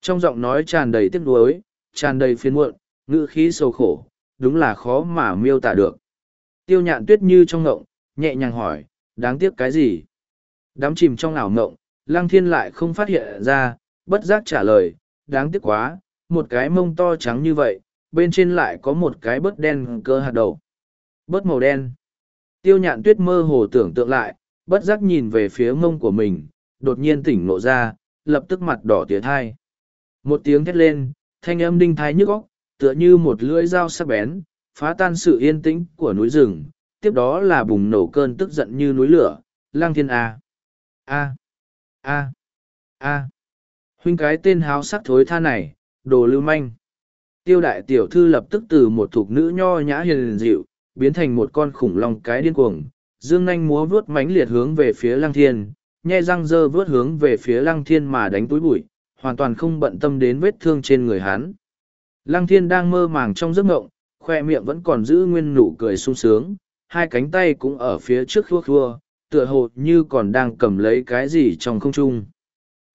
Trong giọng nói tràn đầy tiếc nuối, tràn đầy phiền muộn, ngữ khí sâu khổ, đúng là khó mà miêu tả được. Tiêu nhạn tuyết như trong ngộng, nhẹ nhàng hỏi, đáng tiếc cái gì? Đám chìm trong ảo ngộng, lăng thiên lại không phát hiện ra, bất giác trả lời, đáng tiếc quá, một cái mông to trắng như vậy, bên trên lại có một cái bớt đen cơ hạt đầu. Bớt màu đen. Tiêu nhạn tuyết mơ hồ tưởng tượng lại, bất giác nhìn về phía mông của mình, đột nhiên tỉnh nộ ra, lập tức mặt đỏ tía thai. Một tiếng thét lên, thanh âm đinh thai nhức óc, tựa như một lưỡi dao sắc bén, phá tan sự yên tĩnh của núi rừng, tiếp đó là bùng nổ cơn tức giận như núi lửa, lang thiên A. A. A. A. Huynh cái tên háo sắc thối tha này, đồ lưu manh. Tiêu đại tiểu thư lập tức từ một thục nữ nho nhã hiền dịu, biến thành một con khủng long cái điên cuồng, dương nanh múa vuốt mánh liệt hướng về phía lăng thiên, nhe răng dơ vớt hướng về phía lăng thiên mà đánh túi bụi, hoàn toàn không bận tâm đến vết thương trên người hắn. Lăng thiên đang mơ màng trong giấc ngộng, khoe miệng vẫn còn giữ nguyên nụ cười sung sướng, hai cánh tay cũng ở phía trước khua khua, tựa hồ như còn đang cầm lấy cái gì trong không trung.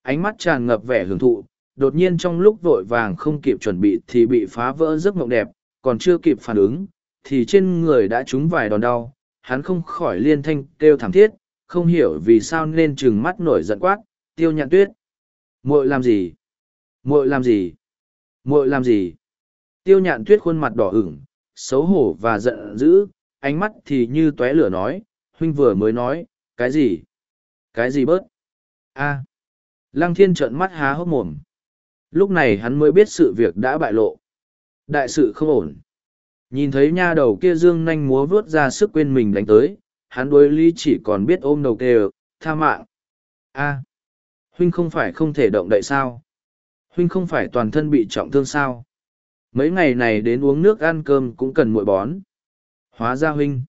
Ánh mắt tràn ngập vẻ hưởng thụ, đột nhiên trong lúc vội vàng không kịp chuẩn bị thì bị phá vỡ giấc mộng đẹp, còn chưa kịp phản ứng, thì trên người đã trúng vài đòn đau, hắn không khỏi liên thanh kêu thảm thiết, không hiểu vì sao nên trừng mắt nổi giận quát, tiêu nhạn tuyết. muội làm gì? muội làm gì? Muội làm gì? Tiêu nhạn tuyết khuôn mặt đỏ ửng, xấu hổ và giận dữ, ánh mắt thì như tóe lửa nói, huynh vừa mới nói, cái gì? Cái gì bớt? a Lăng thiên trợn mắt há hốc mồm. Lúc này hắn mới biết sự việc đã bại lộ. Đại sự không ổn. Nhìn thấy nha đầu kia dương nanh múa vướt ra sức quên mình đánh tới, hắn đối lý chỉ còn biết ôm đầu kêu, tha mạng. a huynh không phải không thể động đậy sao? Huynh không phải toàn thân bị trọng thương sao? Mấy ngày này đến uống nước ăn cơm cũng cần muội bón. Hóa ra huynh.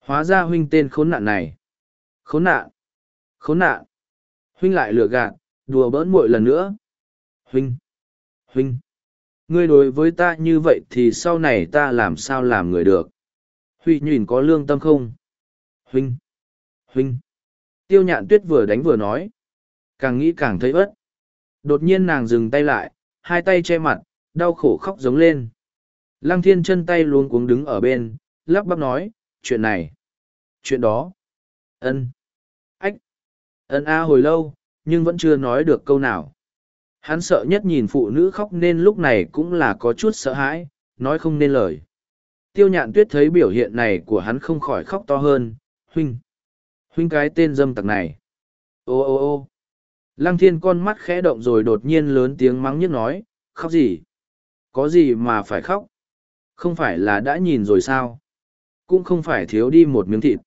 Hóa ra huynh tên khốn nạn này. Khốn nạn. Khốn nạn. Huynh lại lừa gạt, đùa bỡn muội lần nữa. Huynh. Huynh. Ngươi đối với ta như vậy thì sau này ta làm sao làm người được? Huy nhìn có lương tâm không? Huynh. Huynh. Tiêu nhạn tuyết vừa đánh vừa nói. Càng nghĩ càng thấy ớt. Đột nhiên nàng dừng tay lại, hai tay che mặt, đau khổ khóc giống lên. Lăng thiên chân tay luôn cuống đứng ở bên, lắp bắp nói, chuyện này. Chuyện đó. ân Ách. ân a hồi lâu, nhưng vẫn chưa nói được câu nào. Hắn sợ nhất nhìn phụ nữ khóc nên lúc này cũng là có chút sợ hãi, nói không nên lời. Tiêu nhạn tuyết thấy biểu hiện này của hắn không khỏi khóc to hơn, huynh. Huynh cái tên dâm tặc này. Ô ô ô lăng thiên con mắt khẽ động rồi đột nhiên lớn tiếng mắng nhức nói, khóc gì? Có gì mà phải khóc? Không phải là đã nhìn rồi sao? Cũng không phải thiếu đi một miếng thịt.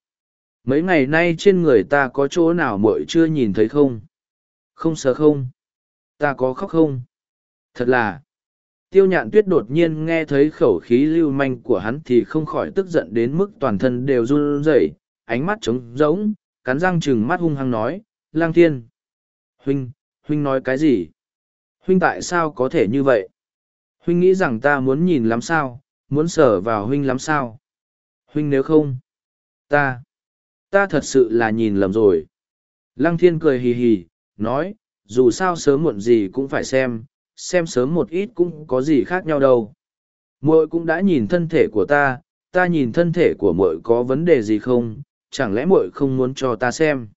Mấy ngày nay trên người ta có chỗ nào mội chưa nhìn thấy không? Không sợ không? Ta có khóc không? Thật là, tiêu nhạn tuyết đột nhiên nghe thấy khẩu khí lưu manh của hắn thì không khỏi tức giận đến mức toàn thân đều run rẩy, ánh mắt trống rỗng, cắn răng chừng mắt hung hăng nói, lang thiên. Huynh, huynh nói cái gì? Huynh tại sao có thể như vậy? Huynh nghĩ rằng ta muốn nhìn lắm sao, muốn sở vào huynh lắm sao? Huynh nếu không, ta, ta thật sự là nhìn lầm rồi. Lăng thiên cười hì hì, nói, dù sao sớm muộn gì cũng phải xem, xem sớm một ít cũng có gì khác nhau đâu. Muội cũng đã nhìn thân thể của ta, ta nhìn thân thể của muội có vấn đề gì không, chẳng lẽ muội không muốn cho ta xem?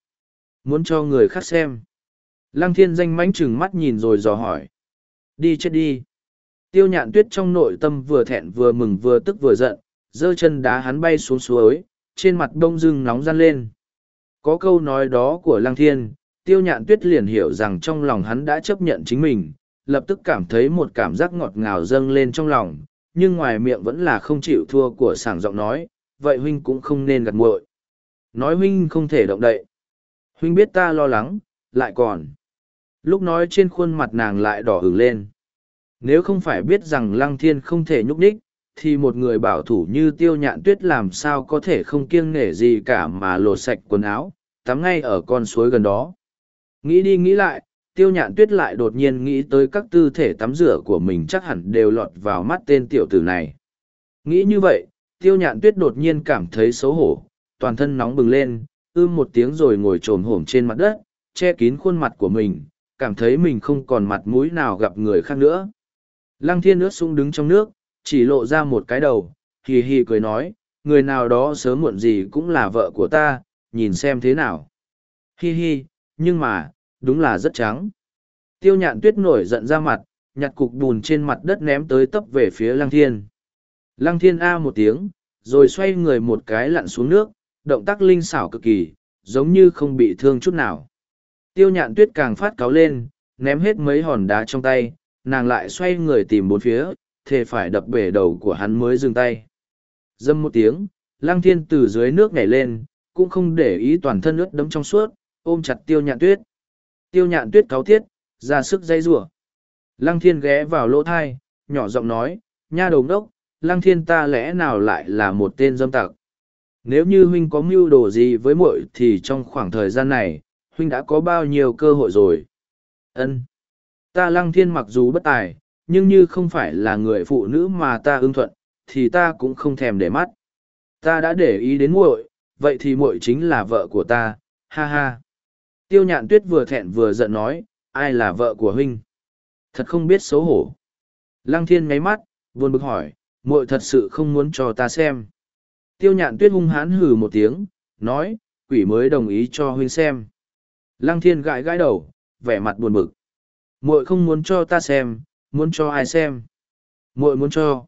Muốn cho người khác xem? Lăng thiên danh mánh chừng mắt nhìn rồi dò hỏi. Đi chết đi. Tiêu nhạn tuyết trong nội tâm vừa thẹn vừa mừng vừa tức vừa giận, giơ chân đá hắn bay xuống suối, trên mặt đông dưng nóng gian lên. Có câu nói đó của Lăng Thiên, tiêu nhạn tuyết liền hiểu rằng trong lòng hắn đã chấp nhận chính mình, lập tức cảm thấy một cảm giác ngọt ngào dâng lên trong lòng, nhưng ngoài miệng vẫn là không chịu thua của sảng giọng nói, vậy huynh cũng không nên gật muội. Nói huynh không thể động đậy. Huynh biết ta lo lắng, lại còn. Lúc nói trên khuôn mặt nàng lại đỏ hửng lên. Nếu không phải biết rằng lăng thiên không thể nhúc nhích, thì một người bảo thủ như tiêu nhạn tuyết làm sao có thể không kiêng nể gì cả mà lột sạch quần áo, tắm ngay ở con suối gần đó. Nghĩ đi nghĩ lại, tiêu nhạn tuyết lại đột nhiên nghĩ tới các tư thể tắm rửa của mình chắc hẳn đều lọt vào mắt tên tiểu tử này. Nghĩ như vậy, tiêu nhạn tuyết đột nhiên cảm thấy xấu hổ, toàn thân nóng bừng lên, ưm một tiếng rồi ngồi trồm hổm trên mặt đất, che kín khuôn mặt của mình, cảm thấy mình không còn mặt mũi nào gặp người khác nữa. Lăng thiên ướt sung đứng trong nước, chỉ lộ ra một cái đầu, hì hì cười nói, người nào đó sớm muộn gì cũng là vợ của ta, nhìn xem thế nào. Hi hi, nhưng mà, đúng là rất trắng. Tiêu nhạn tuyết nổi giận ra mặt, nhặt cục bùn trên mặt đất ném tới tấp về phía lăng thiên. Lăng thiên A một tiếng, rồi xoay người một cái lặn xuống nước, động tác linh xảo cực kỳ, giống như không bị thương chút nào. Tiêu nhạn tuyết càng phát cáo lên, ném hết mấy hòn đá trong tay, nàng lại xoay người tìm bốn phía, thề phải đập bể đầu của hắn mới dừng tay. Dâm một tiếng, lăng thiên từ dưới nước nhảy lên, cũng không để ý toàn thân ướt đấm trong suốt, ôm chặt tiêu nhạn tuyết. Tiêu nhạn tuyết cáo tiết, ra sức dây rủa Lăng thiên ghé vào lỗ thai, nhỏ giọng nói, nha đầu đốc, lăng thiên ta lẽ nào lại là một tên dâm tặc. Nếu như huynh có mưu đồ gì với muội thì trong khoảng thời gian này, huynh đã có bao nhiêu cơ hội rồi. Ân, Ta lăng thiên mặc dù bất tài, nhưng như không phải là người phụ nữ mà ta ưng thuận, thì ta cũng không thèm để mắt. Ta đã để ý đến muội, vậy thì muội chính là vợ của ta, ha ha. Tiêu nhạn tuyết vừa thẹn vừa giận nói, ai là vợ của huynh? Thật không biết xấu hổ. Lăng thiên nháy mắt, buồn bực hỏi, muội thật sự không muốn cho ta xem. Tiêu nhạn tuyết hung hãn hừ một tiếng, nói, quỷ mới đồng ý cho huynh xem. Lăng thiên gãi gãi đầu, vẻ mặt buồn bực. muội không muốn cho ta xem, muốn cho ai xem. muội muốn cho.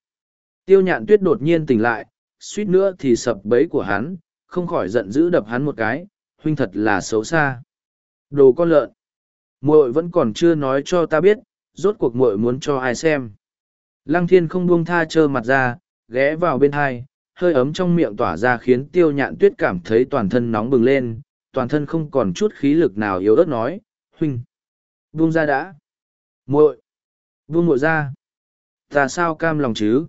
Tiêu nhạn tuyết đột nhiên tỉnh lại, suýt nữa thì sập bẫy của hắn, không khỏi giận dữ đập hắn một cái, huynh thật là xấu xa. Đồ con lợn. muội vẫn còn chưa nói cho ta biết, rốt cuộc muội muốn cho ai xem. Lăng thiên không buông tha trơ mặt ra, ghé vào bên hai, hơi ấm trong miệng tỏa ra khiến tiêu nhạn tuyết cảm thấy toàn thân nóng bừng lên, toàn thân không còn chút khí lực nào yếu ớt nói, huynh. Buông ra đã. muội Buông muội ra. Ta sao cam lòng chứ?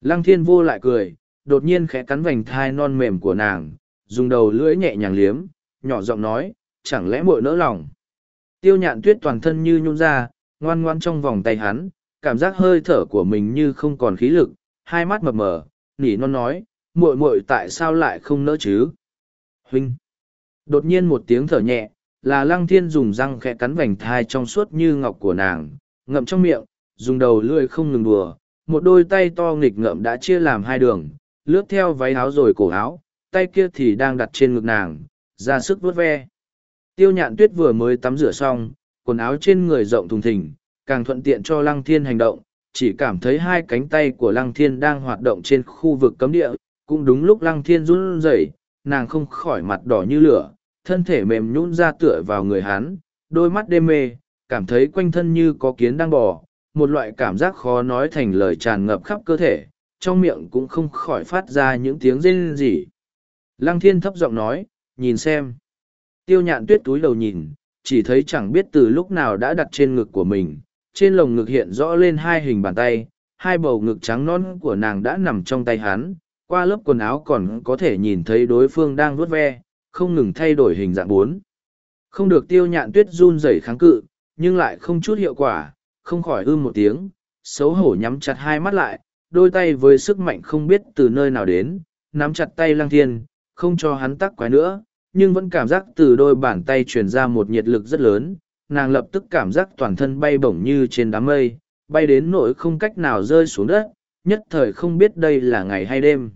Lăng thiên vô lại cười, đột nhiên khẽ cắn vành thai non mềm của nàng, dùng đầu lưỡi nhẹ nhàng liếm, nhỏ giọng nói, chẳng lẽ muội nỡ lòng. Tiêu nhạn tuyết toàn thân như nhung ra, ngoan ngoan trong vòng tay hắn, cảm giác hơi thở của mình như không còn khí lực, hai mắt mập mờ, nỉ non nói, muội muội tại sao lại không nỡ chứ? Huynh! Đột nhiên một tiếng thở nhẹ, là lăng thiên dùng răng khẽ cắn vành thai trong suốt như ngọc của nàng, ngậm trong miệng, dùng đầu lưỡi không ngừng đùa, một đôi tay to nghịch ngợm đã chia làm hai đường, lướt theo váy áo rồi cổ áo, tay kia thì đang đặt trên ngực nàng, ra sức vuốt ve. Tiêu nhạn tuyết vừa mới tắm rửa xong, quần áo trên người rộng thùng thình, càng thuận tiện cho lăng thiên hành động, chỉ cảm thấy hai cánh tay của lăng thiên đang hoạt động trên khu vực cấm địa, cũng đúng lúc lăng thiên run rẩy, nàng không khỏi mặt đỏ như lửa, thân thể mềm nhũn ra tựa vào người hắn, đôi mắt đê mê, cảm thấy quanh thân như có kiến đang bò, một loại cảm giác khó nói thành lời tràn ngập khắp cơ thể, trong miệng cũng không khỏi phát ra những tiếng rên rỉ. Lăng thiên thấp giọng nói, nhìn xem. Tiêu nhạn tuyết túi đầu nhìn, chỉ thấy chẳng biết từ lúc nào đã đặt trên ngực của mình, trên lồng ngực hiện rõ lên hai hình bàn tay, hai bầu ngực trắng non của nàng đã nằm trong tay hắn, qua lớp quần áo còn có thể nhìn thấy đối phương đang vuốt ve, không ngừng thay đổi hình dạng bốn. Không được tiêu nhạn tuyết run rẩy kháng cự, nhưng lại không chút hiệu quả, không khỏi ưm một tiếng, xấu hổ nhắm chặt hai mắt lại, đôi tay với sức mạnh không biết từ nơi nào đến, nắm chặt tay lăng thiên, không cho hắn tắc quái nữa, nhưng vẫn cảm giác từ đôi bàn tay truyền ra một nhiệt lực rất lớn, nàng lập tức cảm giác toàn thân bay bổng như trên đám mây, bay đến nỗi không cách nào rơi xuống đất, nhất thời không biết đây là ngày hay đêm.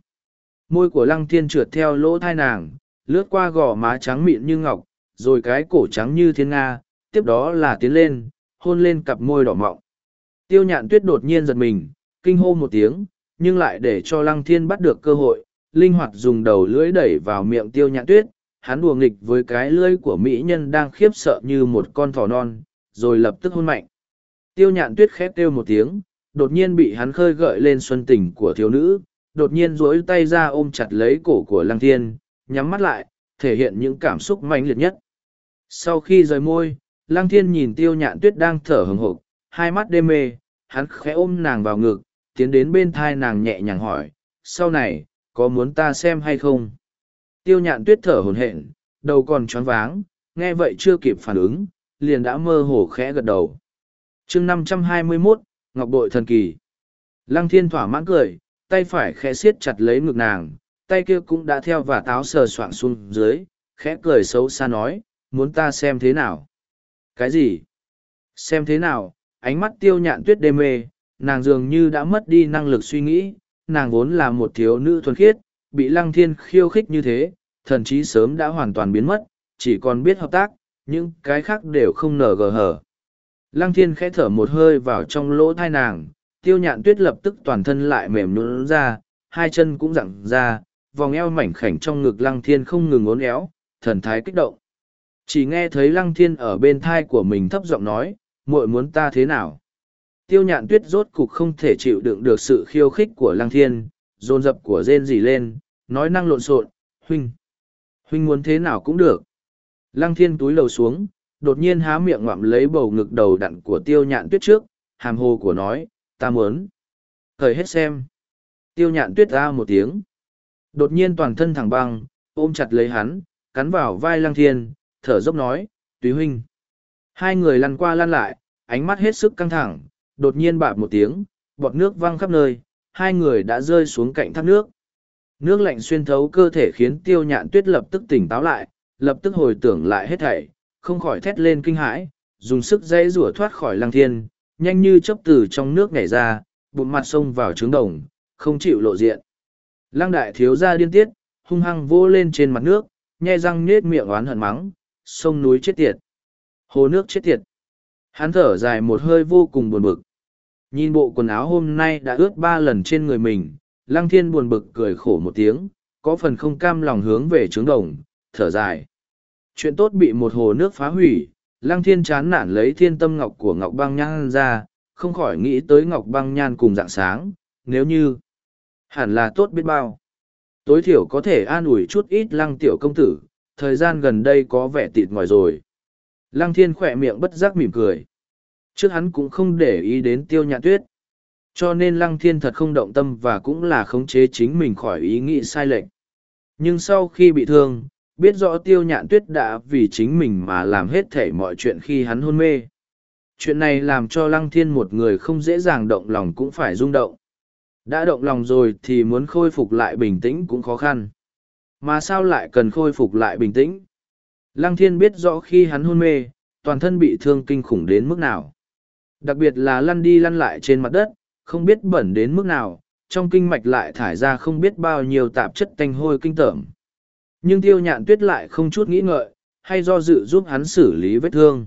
Môi của lăng thiên trượt theo lỗ thai nàng, lướt qua gò má trắng mịn như ngọc, rồi cái cổ trắng như thiên nga, tiếp đó là tiến lên, hôn lên cặp môi đỏ mọng. Tiêu nhạn tuyết đột nhiên giật mình, kinh hô một tiếng, nhưng lại để cho lăng thiên bắt được cơ hội, linh hoạt dùng đầu lưỡi đẩy vào miệng tiêu nhạn tuyết, hắn đùa nghịch với cái lưỡi của mỹ nhân đang khiếp sợ như một con thỏ non, rồi lập tức hôn mạnh. Tiêu nhạn tuyết khét tiêu một tiếng, đột nhiên bị hắn khơi gợi lên xuân tình của thiếu nữ, đột nhiên duỗi tay ra ôm chặt lấy cổ của lăng thiên, nhắm mắt lại, thể hiện những cảm xúc mãnh liệt nhất. Sau khi rời môi, lăng thiên nhìn tiêu nhạn tuyết đang thở hừng hực, hai mắt đê mê, hắn khẽ ôm nàng vào ngực, tiến đến bên thai nàng nhẹ nhàng hỏi, sau này, có muốn ta xem hay không? Tiêu nhạn tuyết thở hổn hển, đầu còn choáng váng, nghe vậy chưa kịp phản ứng, liền đã mơ hồ khẽ gật đầu. chương năm trăm hai mươi 521, Ngọc Bội Thần Kỳ. Lăng thiên thỏa mãn cười, tay phải khẽ siết chặt lấy ngực nàng, tay kia cũng đã theo và táo sờ soạng xuống dưới, khẽ cười xấu xa nói, muốn ta xem thế nào? Cái gì? Xem thế nào? Ánh mắt tiêu nhạn tuyết đê mê, nàng dường như đã mất đi năng lực suy nghĩ, nàng vốn là một thiếu nữ thuần khiết, bị lăng thiên khiêu khích như thế, thần trí sớm đã hoàn toàn biến mất, chỉ còn biết hợp tác, những cái khác đều không nở gờ hở. Lăng thiên khẽ thở một hơi vào trong lỗ thai nàng, tiêu nhạn tuyết lập tức toàn thân lại mềm nhũn ra, hai chân cũng dặn ra, vòng eo mảnh khảnh trong ngực lăng thiên không ngừng ốn éo, thần thái kích động. Chỉ nghe thấy lăng thiên ở bên thai của mình thấp giọng nói, muội muốn ta thế nào? Tiêu nhạn tuyết rốt cục không thể chịu đựng được sự khiêu khích của lăng thiên, dồn dập của rên rỉ lên, nói năng lộn xộn, huynh. Huynh muốn thế nào cũng được. Lăng thiên túi lầu xuống, đột nhiên há miệng ngoạm lấy bầu ngực đầu đặn của tiêu nhạn tuyết trước, hàm hồ của nói, ta muốn. Thời hết xem. Tiêu nhạn tuyết ra một tiếng. Đột nhiên toàn thân thẳng băng, ôm chặt lấy hắn, cắn vào vai lăng thiên, thở dốc nói, túy huynh. Hai người lăn qua lăn lại, ánh mắt hết sức căng thẳng, đột nhiên bạp một tiếng, bọt nước văng khắp nơi, hai người đã rơi xuống cạnh thác nước. Nước lạnh xuyên thấu cơ thể khiến tiêu nhạn tuyết lập tức tỉnh táo lại, lập tức hồi tưởng lại hết thảy, không khỏi thét lên kinh hãi, dùng sức dây rủa thoát khỏi lăng thiên, nhanh như chấp từ trong nước nhảy ra, bụng mặt sông vào trứng đồng, không chịu lộ diện. Lăng đại thiếu ra điên tiết, hung hăng vô lên trên mặt nước, nhe răng nết miệng oán hận mắng, sông núi chết tiệt. Hồ nước chết tiệt. Hắn thở dài một hơi vô cùng buồn bực. Nhìn bộ quần áo hôm nay đã ướt ba lần trên người mình, lăng thiên buồn bực cười khổ một tiếng, có phần không cam lòng hướng về trướng đồng, thở dài. Chuyện tốt bị một hồ nước phá hủy, lăng thiên chán nản lấy thiên tâm ngọc của ngọc băng nhan ra, không khỏi nghĩ tới ngọc băng nhan cùng dạng sáng, nếu như hẳn là tốt biết bao. Tối thiểu có thể an ủi chút ít lăng tiểu công tử, thời gian gần đây có vẻ tịt ngòi rồi. Lăng thiên khỏe miệng bất giác mỉm cười. Trước hắn cũng không để ý đến tiêu nhạn tuyết. Cho nên lăng thiên thật không động tâm và cũng là khống chế chính mình khỏi ý nghĩ sai lệch. Nhưng sau khi bị thương, biết rõ tiêu nhạn tuyết đã vì chính mình mà làm hết thể mọi chuyện khi hắn hôn mê. Chuyện này làm cho lăng thiên một người không dễ dàng động lòng cũng phải rung động. Đã động lòng rồi thì muốn khôi phục lại bình tĩnh cũng khó khăn. Mà sao lại cần khôi phục lại bình tĩnh? Lăng thiên biết rõ khi hắn hôn mê, toàn thân bị thương kinh khủng đến mức nào. Đặc biệt là lăn đi lăn lại trên mặt đất, không biết bẩn đến mức nào, trong kinh mạch lại thải ra không biết bao nhiêu tạp chất tanh hôi kinh tởm. Nhưng tiêu nhạn tuyết lại không chút nghĩ ngợi, hay do dự giúp hắn xử lý vết thương.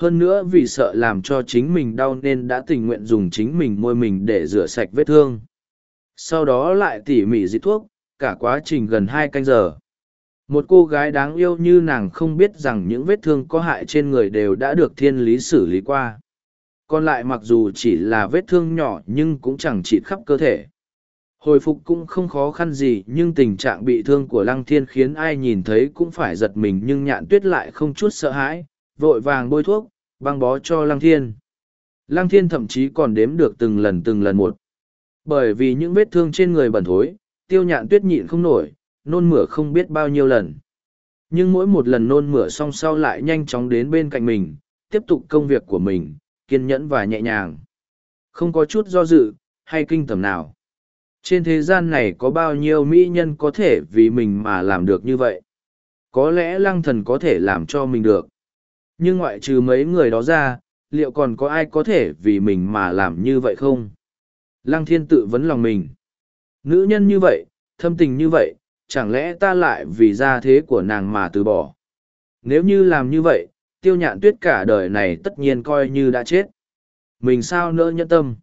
Hơn nữa vì sợ làm cho chính mình đau nên đã tình nguyện dùng chính mình môi mình để rửa sạch vết thương. Sau đó lại tỉ mỉ dịch thuốc, cả quá trình gần hai canh giờ. Một cô gái đáng yêu như nàng không biết rằng những vết thương có hại trên người đều đã được thiên lý xử lý qua còn lại mặc dù chỉ là vết thương nhỏ nhưng cũng chẳng chịt khắp cơ thể hồi phục cũng không khó khăn gì nhưng tình trạng bị thương của lăng thiên khiến ai nhìn thấy cũng phải giật mình nhưng nhạn tuyết lại không chút sợ hãi vội vàng bôi thuốc băng bó cho lăng thiên lăng thiên thậm chí còn đếm được từng lần từng lần một bởi vì những vết thương trên người bẩn thối tiêu nhạn tuyết nhịn không nổi nôn mửa không biết bao nhiêu lần nhưng mỗi một lần nôn mửa xong sau lại nhanh chóng đến bên cạnh mình tiếp tục công việc của mình kiên nhẫn và nhẹ nhàng. Không có chút do dự, hay kinh tầm nào. Trên thế gian này có bao nhiêu mỹ nhân có thể vì mình mà làm được như vậy? Có lẽ lăng thần có thể làm cho mình được. Nhưng ngoại trừ mấy người đó ra, liệu còn có ai có thể vì mình mà làm như vậy không? Lăng thiên tự vấn lòng mình. Nữ nhân như vậy, thâm tình như vậy, chẳng lẽ ta lại vì gia thế của nàng mà từ bỏ? Nếu như làm như vậy, tiêu nhạn tuyết cả đời này tất nhiên coi như đã chết. Mình sao nỡ nhẫn tâm?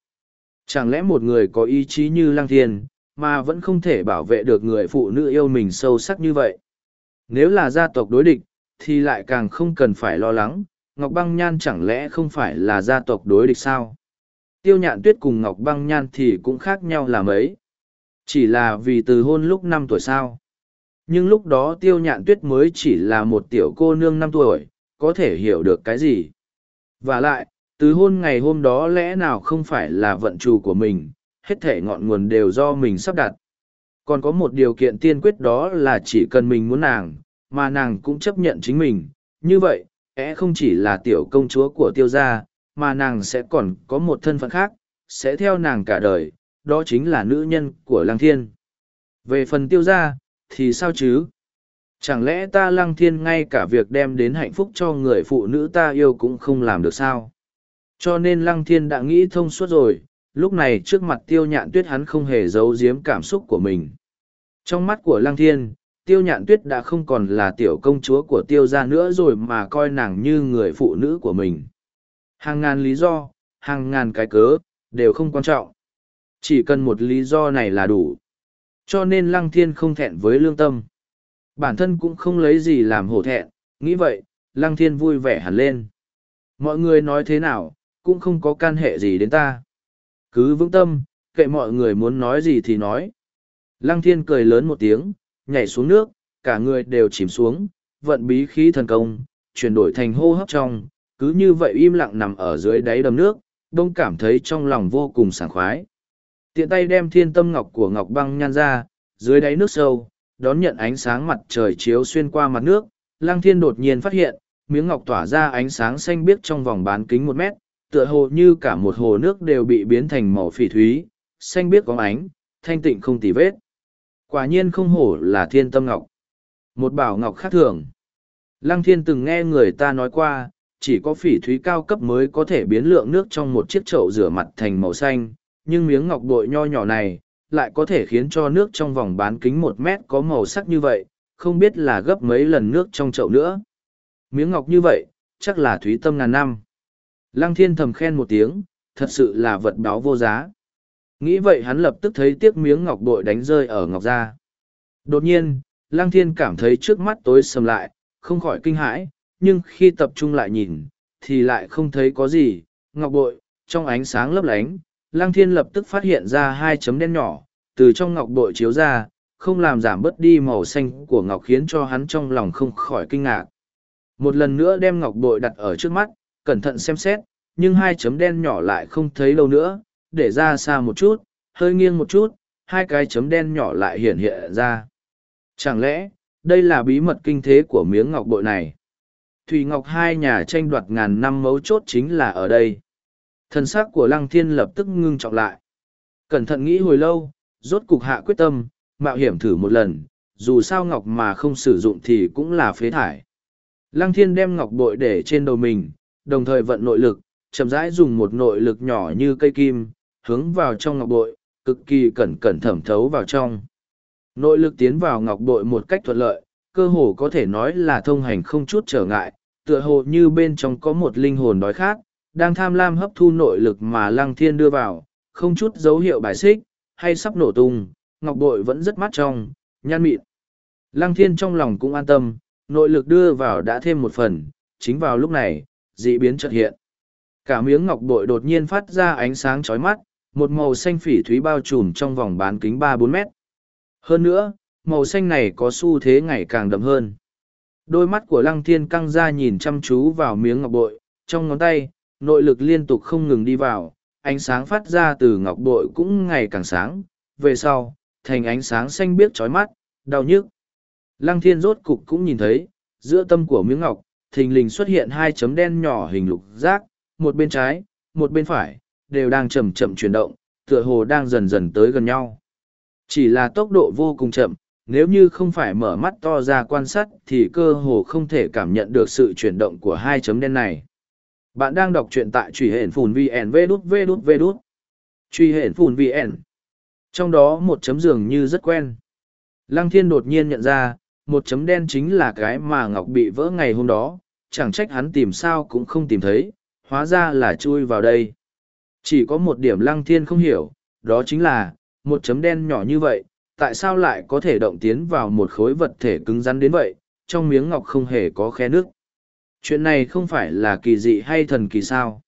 Chẳng lẽ một người có ý chí như lăng thiên, mà vẫn không thể bảo vệ được người phụ nữ yêu mình sâu sắc như vậy? Nếu là gia tộc đối địch, thì lại càng không cần phải lo lắng, Ngọc Băng Nhan chẳng lẽ không phải là gia tộc đối địch sao? Tiêu nhạn tuyết cùng Ngọc Băng Nhan thì cũng khác nhau là mấy. Chỉ là vì từ hôn lúc năm tuổi sao. Nhưng lúc đó tiêu nhạn tuyết mới chỉ là một tiểu cô nương năm tuổi, có thể hiểu được cái gì. Và lại, từ hôn ngày hôm đó lẽ nào không phải là vận trù của mình, hết thể ngọn nguồn đều do mình sắp đặt. Còn có một điều kiện tiên quyết đó là chỉ cần mình muốn nàng, mà nàng cũng chấp nhận chính mình. Như vậy, é không chỉ là tiểu công chúa của tiêu gia, mà nàng sẽ còn có một thân phận khác, sẽ theo nàng cả đời, đó chính là nữ nhân của Lăng Thiên. Về phần tiêu gia, thì sao chứ? Chẳng lẽ ta lăng thiên ngay cả việc đem đến hạnh phúc cho người phụ nữ ta yêu cũng không làm được sao? Cho nên lăng thiên đã nghĩ thông suốt rồi, lúc này trước mặt tiêu nhạn tuyết hắn không hề giấu giếm cảm xúc của mình. Trong mắt của lăng thiên, tiêu nhạn tuyết đã không còn là tiểu công chúa của tiêu gia nữa rồi mà coi nàng như người phụ nữ của mình. Hàng ngàn lý do, hàng ngàn cái cớ, đều không quan trọng. Chỉ cần một lý do này là đủ. Cho nên lăng thiên không thẹn với lương tâm bản thân cũng không lấy gì làm hổ thẹn, nghĩ vậy, lăng thiên vui vẻ hẳn lên. Mọi người nói thế nào, cũng không có can hệ gì đến ta. Cứ vững tâm, kệ mọi người muốn nói gì thì nói. Lăng thiên cười lớn một tiếng, nhảy xuống nước, cả người đều chìm xuống, vận bí khí thần công, chuyển đổi thành hô hấp trong, cứ như vậy im lặng nằm ở dưới đáy đầm nước, đông cảm thấy trong lòng vô cùng sảng khoái. Tiện tay đem thiên tâm ngọc của ngọc băng nhan ra, dưới đáy nước sâu, đón nhận ánh sáng mặt trời chiếu xuyên qua mặt nước, lang thiên đột nhiên phát hiện, miếng ngọc tỏa ra ánh sáng xanh biếc trong vòng bán kính một mét, tựa hồ như cả một hồ nước đều bị biến thành màu phỉ thúy, xanh biếc có ánh, thanh tịnh không tì vết. Quả nhiên không hổ là thiên tâm ngọc. Một bảo ngọc khác thường. Lăng thiên từng nghe người ta nói qua, chỉ có phỉ thúy cao cấp mới có thể biến lượng nước trong một chiếc chậu rửa mặt thành màu xanh, nhưng miếng ngọc bội nho nhỏ này, lại có thể khiến cho nước trong vòng bán kính một mét có màu sắc như vậy, không biết là gấp mấy lần nước trong chậu nữa. Miếng ngọc như vậy, chắc là thúy tâm ngàn năm. Lăng thiên thầm khen một tiếng, thật sự là vật báo vô giá. Nghĩ vậy hắn lập tức thấy tiếc miếng ngọc bội đánh rơi ở ngọc ra. Đột nhiên, Lăng thiên cảm thấy trước mắt tối sầm lại, không khỏi kinh hãi, nhưng khi tập trung lại nhìn, thì lại không thấy có gì. Ngọc bội, trong ánh sáng lấp lánh, Lăng thiên lập tức phát hiện ra hai chấm đen nhỏ, từ trong ngọc bội chiếu ra, không làm giảm bớt đi màu xanh của ngọc khiến cho hắn trong lòng không khỏi kinh ngạc. Một lần nữa đem ngọc bội đặt ở trước mắt, cẩn thận xem xét, nhưng hai chấm đen nhỏ lại không thấy đâu nữa, để ra xa một chút, hơi nghiêng một chút, hai cái chấm đen nhỏ lại hiện hiện ra. Chẳng lẽ, đây là bí mật kinh thế của miếng ngọc bội này? Thủy Ngọc hai nhà tranh đoạt ngàn năm mấu chốt chính là ở đây. Thần sắc của Lăng Thiên lập tức ngưng trọng lại. Cẩn thận nghĩ hồi lâu, rốt cục hạ quyết tâm, mạo hiểm thử một lần, dù sao ngọc mà không sử dụng thì cũng là phế thải. Lăng thiên đem ngọc bội để trên đầu mình, đồng thời vận nội lực, chậm rãi dùng một nội lực nhỏ như cây kim, hướng vào trong ngọc bội, cực kỳ cẩn cẩn thẩm thấu vào trong. Nội lực tiến vào ngọc bội một cách thuận lợi, cơ hồ có thể nói là thông hành không chút trở ngại, tựa hồ như bên trong có một linh hồn đói khát, đang tham lam hấp thu nội lực mà lăng thiên đưa vào, không chút dấu hiệu bài xích, hay sắp nổ tung, ngọc bội vẫn rất mát trong, nhan mịn. Lăng thiên trong lòng cũng an tâm, nội lực đưa vào đã thêm một phần, chính vào lúc này, dị biến chợt hiện. Cả miếng ngọc bội đột nhiên phát ra ánh sáng chói mắt, một màu xanh phỉ thúy bao trùm trong vòng bán kính ba bốn mét. Hơn nữa, màu xanh này có xu thế ngày càng đậm hơn. Đôi mắt của lăng thiên căng ra nhìn chăm chú vào miếng ngọc bội, trong ngón tay, nội lực liên tục không ngừng đi vào, ánh sáng phát ra từ ngọc bội cũng ngày càng sáng, về sau, thành ánh sáng xanh biếc chói mắt, đau nhức. Lăng thiên rốt cục cũng nhìn thấy, giữa tâm của miếng ngọc, thình lình xuất hiện hai chấm đen nhỏ hình lục giác, một bên trái, một bên phải, đều đang chậm chậm chuyển động, tựa hồ đang dần dần tới gần nhau. Chỉ là tốc độ vô cùng chậm, nếu như không phải mở mắt to ra quan sát thì cơ hồ không thể cảm nhận được sự chuyển động của hai chấm đen này. Bạn đang đọc truyện tại truy hển phùn VN V đút V đút V đút. Truy hển phùn VN. Trong đó một chấm dường như rất quen. Lăng thiên đột nhiên nhận ra, một chấm đen chính là cái mà Ngọc bị vỡ ngày hôm đó, chẳng trách hắn tìm sao cũng không tìm thấy, hóa ra là chui vào đây. Chỉ có một điểm lăng thiên không hiểu, đó chính là, một chấm đen nhỏ như vậy, tại sao lại có thể động tiến vào một khối vật thể cứng rắn đến vậy, trong miếng ngọc không hề có khe nước. Chuyện này không phải là kỳ dị hay thần kỳ sao.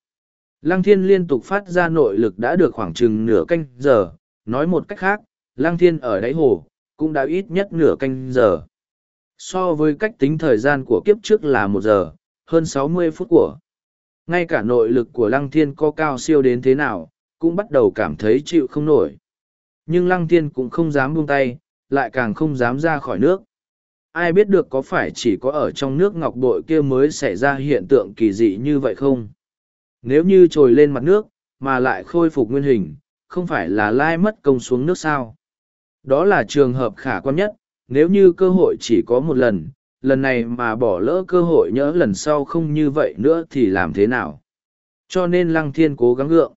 Lăng thiên liên tục phát ra nội lực đã được khoảng chừng nửa canh giờ, nói một cách khác, lăng thiên ở đáy hồ, cũng đã ít nhất nửa canh giờ. So với cách tính thời gian của kiếp trước là một giờ, hơn sáu mươi phút của. Ngay cả nội lực của lăng thiên có cao siêu đến thế nào, cũng bắt đầu cảm thấy chịu không nổi. Nhưng lăng thiên cũng không dám buông tay, lại càng không dám ra khỏi nước. Ai biết được có phải chỉ có ở trong nước ngọc bội kia mới xảy ra hiện tượng kỳ dị như vậy không? Nếu như trồi lên mặt nước, mà lại khôi phục nguyên hình, không phải là lai mất công xuống nước sao? Đó là trường hợp khả quan nhất, nếu như cơ hội chỉ có một lần, lần này mà bỏ lỡ cơ hội nhỡ lần sau không như vậy nữa thì làm thế nào? Cho nên Lăng Thiên cố gắng gượng.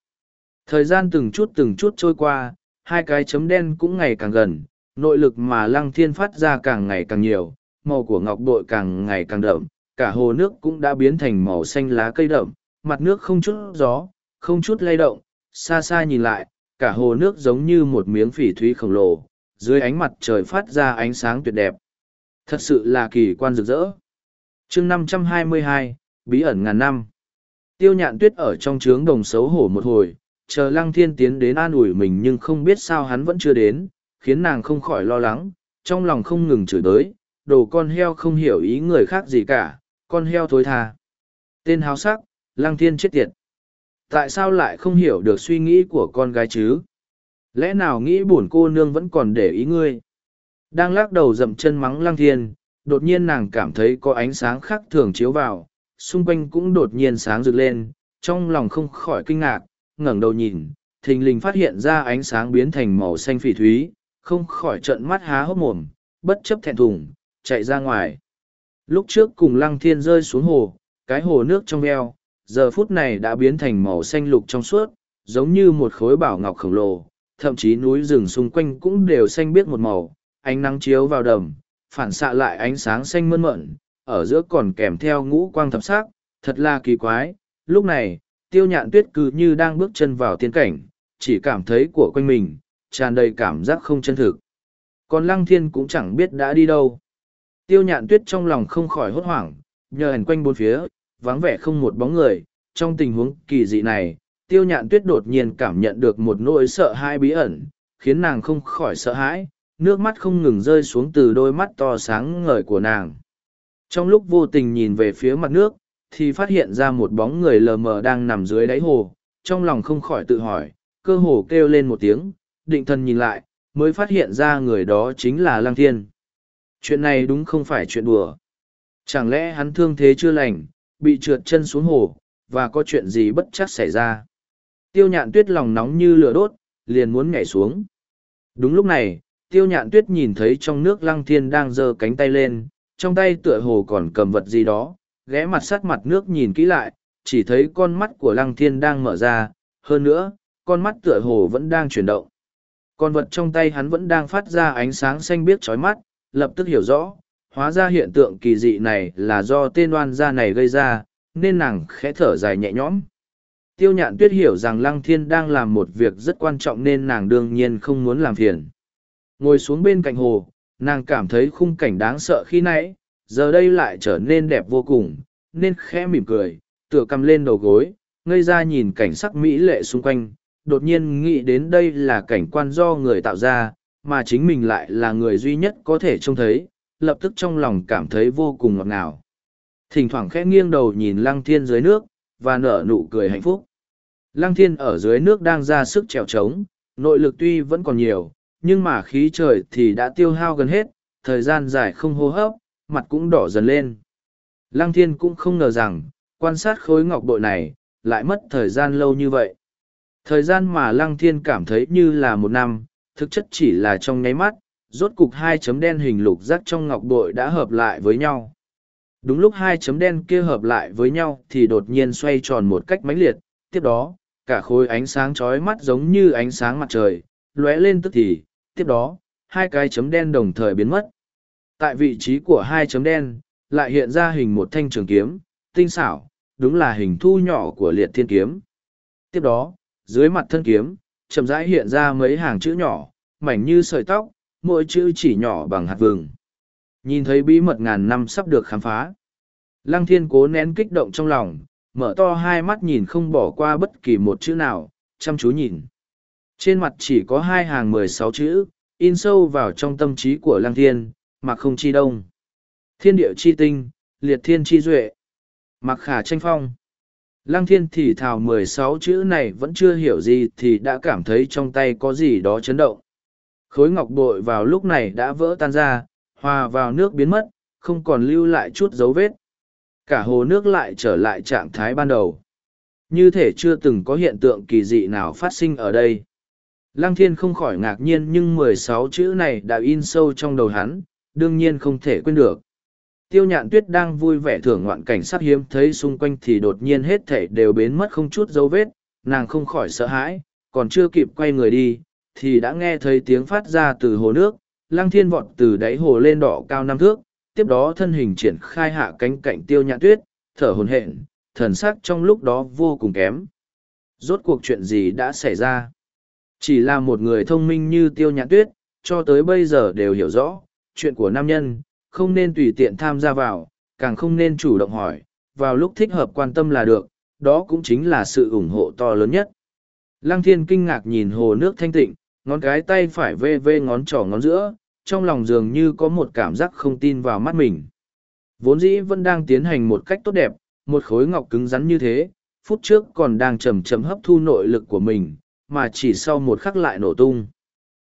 Thời gian từng chút từng chút trôi qua, hai cái chấm đen cũng ngày càng gần, nội lực mà Lăng Thiên phát ra càng ngày càng nhiều, màu của ngọc bội càng ngày càng đậm, cả hồ nước cũng đã biến thành màu xanh lá cây đậm, mặt nước không chút gió, không chút lay động, xa xa nhìn lại, cả hồ nước giống như một miếng phỉ thúy khổng lồ, dưới ánh mặt trời phát ra ánh sáng tuyệt đẹp. Thật sự là kỳ quan rực rỡ. chương 522, bí ẩn ngàn năm. Tiêu nhạn tuyết ở trong trướng đồng xấu hổ một hồi, chờ lăng thiên tiến đến an ủi mình nhưng không biết sao hắn vẫn chưa đến, khiến nàng không khỏi lo lắng, trong lòng không ngừng chửi tới, đồ con heo không hiểu ý người khác gì cả, con heo thối tha. Tên háo sắc, lăng thiên chết tiệt. Tại sao lại không hiểu được suy nghĩ của con gái chứ? Lẽ nào nghĩ buồn cô nương vẫn còn để ý ngươi? Đang lắc đầu dậm chân mắng lăng thiên, đột nhiên nàng cảm thấy có ánh sáng khác thường chiếu vào, xung quanh cũng đột nhiên sáng rực lên, trong lòng không khỏi kinh ngạc, ngẩng đầu nhìn, thình lình phát hiện ra ánh sáng biến thành màu xanh phỉ thúy, không khỏi trận mắt há hốc mồm, bất chấp thẹn thùng, chạy ra ngoài. Lúc trước cùng lăng thiên rơi xuống hồ, cái hồ nước trong veo, giờ phút này đã biến thành màu xanh lục trong suốt, giống như một khối bảo ngọc khổng lồ, thậm chí núi rừng xung quanh cũng đều xanh biếc một màu, ánh nắng chiếu vào đầm, phản xạ lại ánh sáng xanh mơn mận, ở giữa còn kèm theo ngũ quang thập sắc, thật là kỳ quái. Lúc này, tiêu nhạn tuyết cứ như đang bước chân vào tiên cảnh, chỉ cảm thấy của quanh mình, tràn đầy cảm giác không chân thực. Còn lăng thiên cũng chẳng biết đã đi đâu. Tiêu nhạn tuyết trong lòng không khỏi hốt hoảng, nhờ ảnh quanh bốn phía, vắng vẻ không một bóng người. Trong tình huống kỳ dị này, tiêu nhạn tuyết đột nhiên cảm nhận được một nỗi sợ hãi bí ẩn, khiến nàng không khỏi sợ hãi, nước mắt không ngừng rơi xuống từ đôi mắt to sáng ngời của nàng. Trong lúc vô tình nhìn về phía mặt nước, thì phát hiện ra một bóng người lờ mờ đang nằm dưới đáy hồ, trong lòng không khỏi tự hỏi, cơ hồ kêu lên một tiếng, định thần nhìn lại, mới phát hiện ra người đó chính là Lăng Thiên. Chuyện này đúng không phải chuyện đùa. Chẳng lẽ hắn thương thế chưa lành, bị trượt chân xuống hồ, và có chuyện gì bất chắc xảy ra. Tiêu nhạn tuyết lòng nóng như lửa đốt, liền muốn nhảy xuống. Đúng lúc này, tiêu nhạn tuyết nhìn thấy trong nước lăng thiên đang giơ cánh tay lên, trong tay tựa hồ còn cầm vật gì đó, ghé mặt sát mặt nước nhìn kỹ lại, chỉ thấy con mắt của lăng thiên đang mở ra, hơn nữa, con mắt tựa hồ vẫn đang chuyển động. Con vật trong tay hắn vẫn đang phát ra ánh sáng xanh biếc chói mắt, lập tức hiểu rõ, hóa ra hiện tượng kỳ dị này là do tên oan gia này gây ra, nên nàng khẽ thở dài nhẹ nhõm. Tiêu nhạn tuyết hiểu rằng Lăng Thiên đang làm một việc rất quan trọng nên nàng đương nhiên không muốn làm phiền. Ngồi xuống bên cạnh hồ, nàng cảm thấy khung cảnh đáng sợ khi nãy, giờ đây lại trở nên đẹp vô cùng, nên khẽ mỉm cười, tựa cầm lên đầu gối, ngây ra nhìn cảnh sắc mỹ lệ xung quanh, đột nhiên nghĩ đến đây là cảnh quan do người tạo ra, mà chính mình lại là người duy nhất có thể trông thấy, lập tức trong lòng cảm thấy vô cùng ngọt ngào. Thỉnh thoảng khẽ nghiêng đầu nhìn lăng thiên dưới nước, và nở nụ cười hạnh phúc. Lăng thiên ở dưới nước đang ra sức trèo trống, nội lực tuy vẫn còn nhiều, nhưng mà khí trời thì đã tiêu hao gần hết, thời gian dài không hô hấp, mặt cũng đỏ dần lên. Lăng thiên cũng không ngờ rằng, quan sát khối ngọc bội này, lại mất thời gian lâu như vậy. Thời gian mà lăng thiên cảm thấy như là một năm, thực chất chỉ là trong nháy mắt, rốt cục hai chấm đen hình lục giác trong ngọc bội đã hợp lại với nhau. Đúng lúc hai chấm đen kia hợp lại với nhau thì đột nhiên xoay tròn một cách mãnh liệt, tiếp đó, cả khối ánh sáng chói mắt giống như ánh sáng mặt trời, lóe lên tức thì, tiếp đó, hai cái chấm đen đồng thời biến mất. Tại vị trí của hai chấm đen, lại hiện ra hình một thanh trường kiếm, tinh xảo, đúng là hình thu nhỏ của liệt thiên kiếm. Tiếp đó, dưới mặt thân kiếm, chậm rãi hiện ra mấy hàng chữ nhỏ, mảnh như sợi tóc, mỗi chữ chỉ nhỏ bằng hạt vừng. Nhìn thấy bí mật ngàn năm sắp được khám phá. Lăng thiên cố nén kích động trong lòng, mở to hai mắt nhìn không bỏ qua bất kỳ một chữ nào, chăm chú nhìn. Trên mặt chỉ có hai hàng mười sáu chữ, in sâu vào trong tâm trí của lăng thiên, mặc không chi đông. Thiên địa chi tinh, liệt thiên chi duệ. Mặc khả tranh phong. Lăng thiên thì thào mười sáu chữ này vẫn chưa hiểu gì thì đã cảm thấy trong tay có gì đó chấn động. Khối ngọc bội vào lúc này đã vỡ tan ra, hòa vào nước biến mất, không còn lưu lại chút dấu vết. Cả hồ nước lại trở lại trạng thái ban đầu. Như thể chưa từng có hiện tượng kỳ dị nào phát sinh ở đây. Lăng thiên không khỏi ngạc nhiên nhưng mười sáu chữ này đã in sâu trong đầu hắn, đương nhiên không thể quên được. Tiêu nhạn tuyết đang vui vẻ thưởng ngoạn cảnh sát hiếm thấy xung quanh thì đột nhiên hết thể đều biến mất không chút dấu vết, nàng không khỏi sợ hãi, còn chưa kịp quay người đi, thì đã nghe thấy tiếng phát ra từ hồ nước, lăng thiên vọt từ đáy hồ lên đỏ cao năm thước, tiếp đó thân hình triển khai hạ cánh cạnh tiêu nhạn tuyết, thở hồn hển, thần sắc trong lúc đó vô cùng kém. Rốt cuộc chuyện gì đã xảy ra? Chỉ là một người thông minh như tiêu nhạn tuyết, cho tới bây giờ đều hiểu rõ, chuyện của nam nhân, không nên tùy tiện tham gia vào, càng không nên chủ động hỏi, vào lúc thích hợp quan tâm là được, đó cũng chính là sự ủng hộ to lớn nhất. Lăng thiên kinh ngạc nhìn hồ nước thanh tịnh, ngón cái tay phải vê vê ngón trỏ ngón giữa, trong lòng dường như có một cảm giác không tin vào mắt mình. Vốn dĩ vẫn đang tiến hành một cách tốt đẹp, một khối ngọc cứng rắn như thế, phút trước còn đang chầm chầm hấp thu nội lực của mình, mà chỉ sau một khắc lại nổ tung.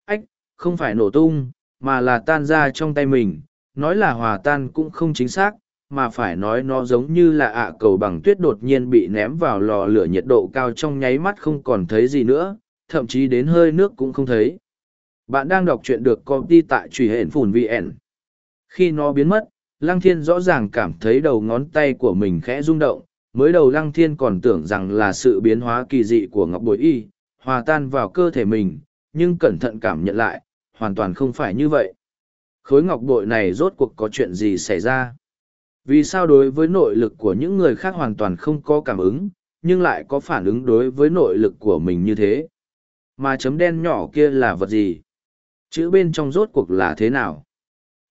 Ách, không phải nổ tung, mà là tan ra trong tay mình, nói là hòa tan cũng không chính xác, mà phải nói nó giống như là ạ cầu bằng tuyết đột nhiên bị ném vào lò lửa nhiệt độ cao trong nháy mắt không còn thấy gì nữa, thậm chí đến hơi nước cũng không thấy. Bạn đang đọc truyện được công ty tại truy hển phùn VN. Khi nó biến mất, Lăng Thiên rõ ràng cảm thấy đầu ngón tay của mình khẽ rung động, mới đầu Lăng Thiên còn tưởng rằng là sự biến hóa kỳ dị của Ngọc Bội Y, hòa tan vào cơ thể mình, nhưng cẩn thận cảm nhận lại, hoàn toàn không phải như vậy. Khối ngọc bội này rốt cuộc có chuyện gì xảy ra? Vì sao đối với nội lực của những người khác hoàn toàn không có cảm ứng, nhưng lại có phản ứng đối với nội lực của mình như thế? Mà chấm đen nhỏ kia là vật gì? Chữ bên trong rốt cuộc là thế nào?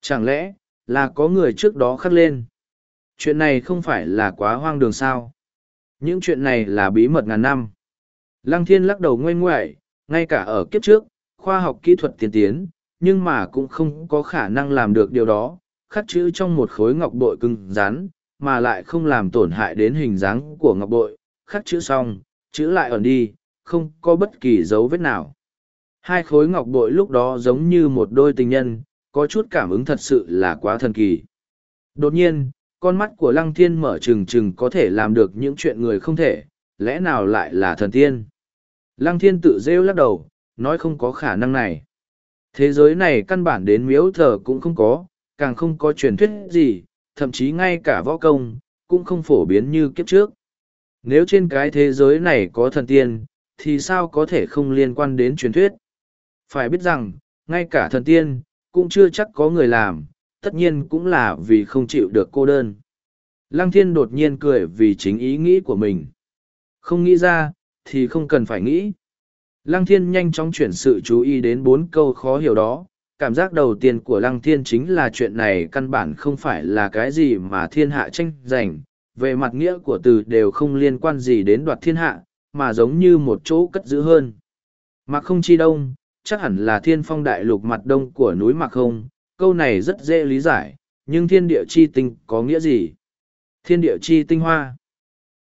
Chẳng lẽ, là có người trước đó khắc lên? Chuyện này không phải là quá hoang đường sao? Những chuyện này là bí mật ngàn năm. Lăng thiên lắc đầu ngoay ngoại, ngay cả ở kiếp trước, khoa học kỹ thuật tiên tiến, nhưng mà cũng không có khả năng làm được điều đó, khắc chữ trong một khối ngọc bội cứng rắn, mà lại không làm tổn hại đến hình dáng của ngọc bội, khắc chữ xong, chữ lại ẩn đi, không có bất kỳ dấu vết nào. Hai khối ngọc bội lúc đó giống như một đôi tình nhân, có chút cảm ứng thật sự là quá thần kỳ. Đột nhiên, con mắt của lăng thiên mở trừng trừng có thể làm được những chuyện người không thể, lẽ nào lại là thần tiên? Lăng thiên tự rêu lắc đầu, nói không có khả năng này. Thế giới này căn bản đến miếu thờ cũng không có, càng không có truyền thuyết gì, thậm chí ngay cả võ công, cũng không phổ biến như kiếp trước. Nếu trên cái thế giới này có thần tiên, thì sao có thể không liên quan đến truyền thuyết? Phải biết rằng, ngay cả thần tiên, cũng chưa chắc có người làm, tất nhiên cũng là vì không chịu được cô đơn. Lăng thiên đột nhiên cười vì chính ý nghĩ của mình. Không nghĩ ra, thì không cần phải nghĩ. Lăng thiên nhanh chóng chuyển sự chú ý đến bốn câu khó hiểu đó. Cảm giác đầu tiên của Lăng thiên chính là chuyện này căn bản không phải là cái gì mà thiên hạ tranh giành. Về mặt nghĩa của từ đều không liên quan gì đến đoạt thiên hạ, mà giống như một chỗ cất giữ hơn. Mạc không chi đông, chắc hẳn là thiên phong đại lục mặt đông của núi Mạc không. Câu này rất dễ lý giải, nhưng thiên địa chi tinh có nghĩa gì? Thiên địa chi tinh hoa.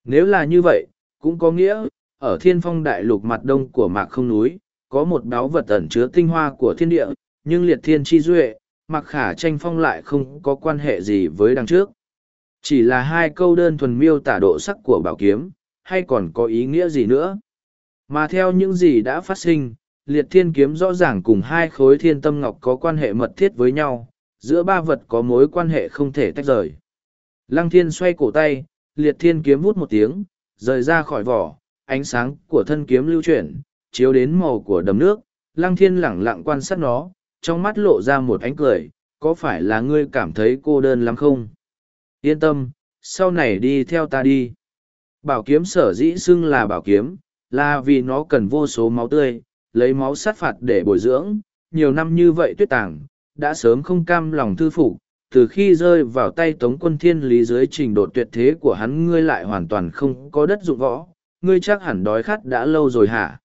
Nếu là như vậy, cũng có nghĩa, ở thiên phong đại lục mặt đông của mạc không núi, có một báu vật ẩn chứa tinh hoa của thiên địa, nhưng liệt thiên chi duệ, mặc khả tranh phong lại không có quan hệ gì với đằng trước. Chỉ là hai câu đơn thuần miêu tả độ sắc của bảo kiếm, hay còn có ý nghĩa gì nữa. Mà theo những gì đã phát sinh, liệt thiên kiếm rõ ràng cùng hai khối thiên tâm ngọc có quan hệ mật thiết với nhau, giữa ba vật có mối quan hệ không thể tách rời. Lăng thiên xoay cổ tay, liệt thiên kiếm vút một tiếng, rời ra khỏi vỏ, ánh sáng của thân kiếm lưu chuyển, chiếu đến màu của đầm nước, lăng thiên lẳng lặng quan sát nó, trong mắt lộ ra một ánh cười, có phải là ngươi cảm thấy cô đơn lắm không? Yên tâm, sau này đi theo ta đi. Bảo kiếm sở dĩ xưng là bảo kiếm, là vì nó cần vô số máu tươi, lấy máu sát phạt để bồi dưỡng, nhiều năm như vậy tuyết tàng, đã sớm không cam lòng thư phục từ khi rơi vào tay tống quân thiên lý dưới trình độ tuyệt thế của hắn ngươi lại hoàn toàn không có đất dụng võ, ngươi chắc hẳn đói khát đã lâu rồi hả?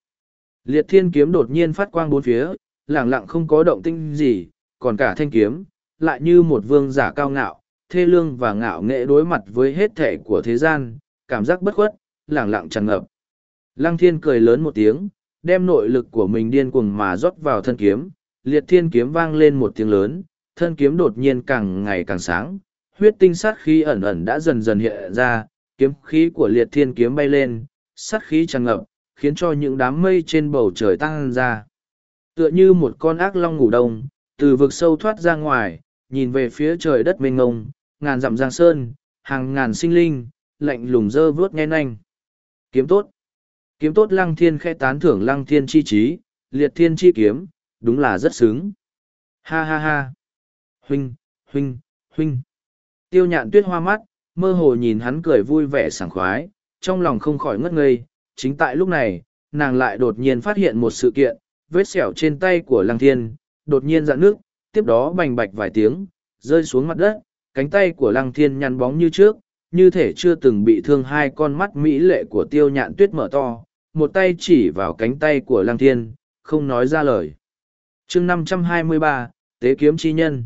Liệt thiên kiếm đột nhiên phát quang bốn phía, lẳng lặng không có động tinh gì, còn cả thanh kiếm, lại như một vương giả cao ngạo, thê lương và ngạo nghệ đối mặt với hết thể của thế gian, cảm giác bất khuất, lẳng lặng tràn ngập. Lăng thiên cười lớn một tiếng, đem nội lực của mình điên cuồng mà rót vào thân kiếm, liệt thiên kiếm vang lên một tiếng lớn, thân kiếm đột nhiên càng ngày càng sáng, huyết tinh sát khí ẩn ẩn đã dần dần hiện ra, kiếm khí của liệt thiên kiếm bay lên, sát khí tràn ngập, khiến cho những đám mây trên bầu trời tăng ra. Tựa như một con ác long ngủ đông, từ vực sâu thoát ra ngoài, nhìn về phía trời đất mênh ngông, ngàn dặm giang sơn, hàng ngàn sinh linh, lạnh lùng dơ vướt nghe nanh. Kiếm tốt. Kiếm tốt lăng thiên khẽ tán thưởng lăng thiên chi trí, liệt thiên chi kiếm, đúng là rất sướng. Ha ha ha. Huynh, huynh, huynh. Tiêu nhạn tuyết hoa mắt, mơ hồ nhìn hắn cười vui vẻ sảng khoái, trong lòng không khỏi ngất ngây, chính tại lúc này, nàng lại đột nhiên phát hiện một sự kiện, vết sẹo trên tay của lăng thiên, đột nhiên dạn nước, tiếp đó bành bạch vài tiếng, rơi xuống mặt đất, cánh tay của lăng thiên nhăn bóng như trước, như thể chưa từng bị thương hai con mắt mỹ lệ của tiêu nhạn tuyết mở to. Một tay chỉ vào cánh tay của lăng thiên không nói ra lời. Chương năm trăm hai mươi ba tế kiếm chi nhân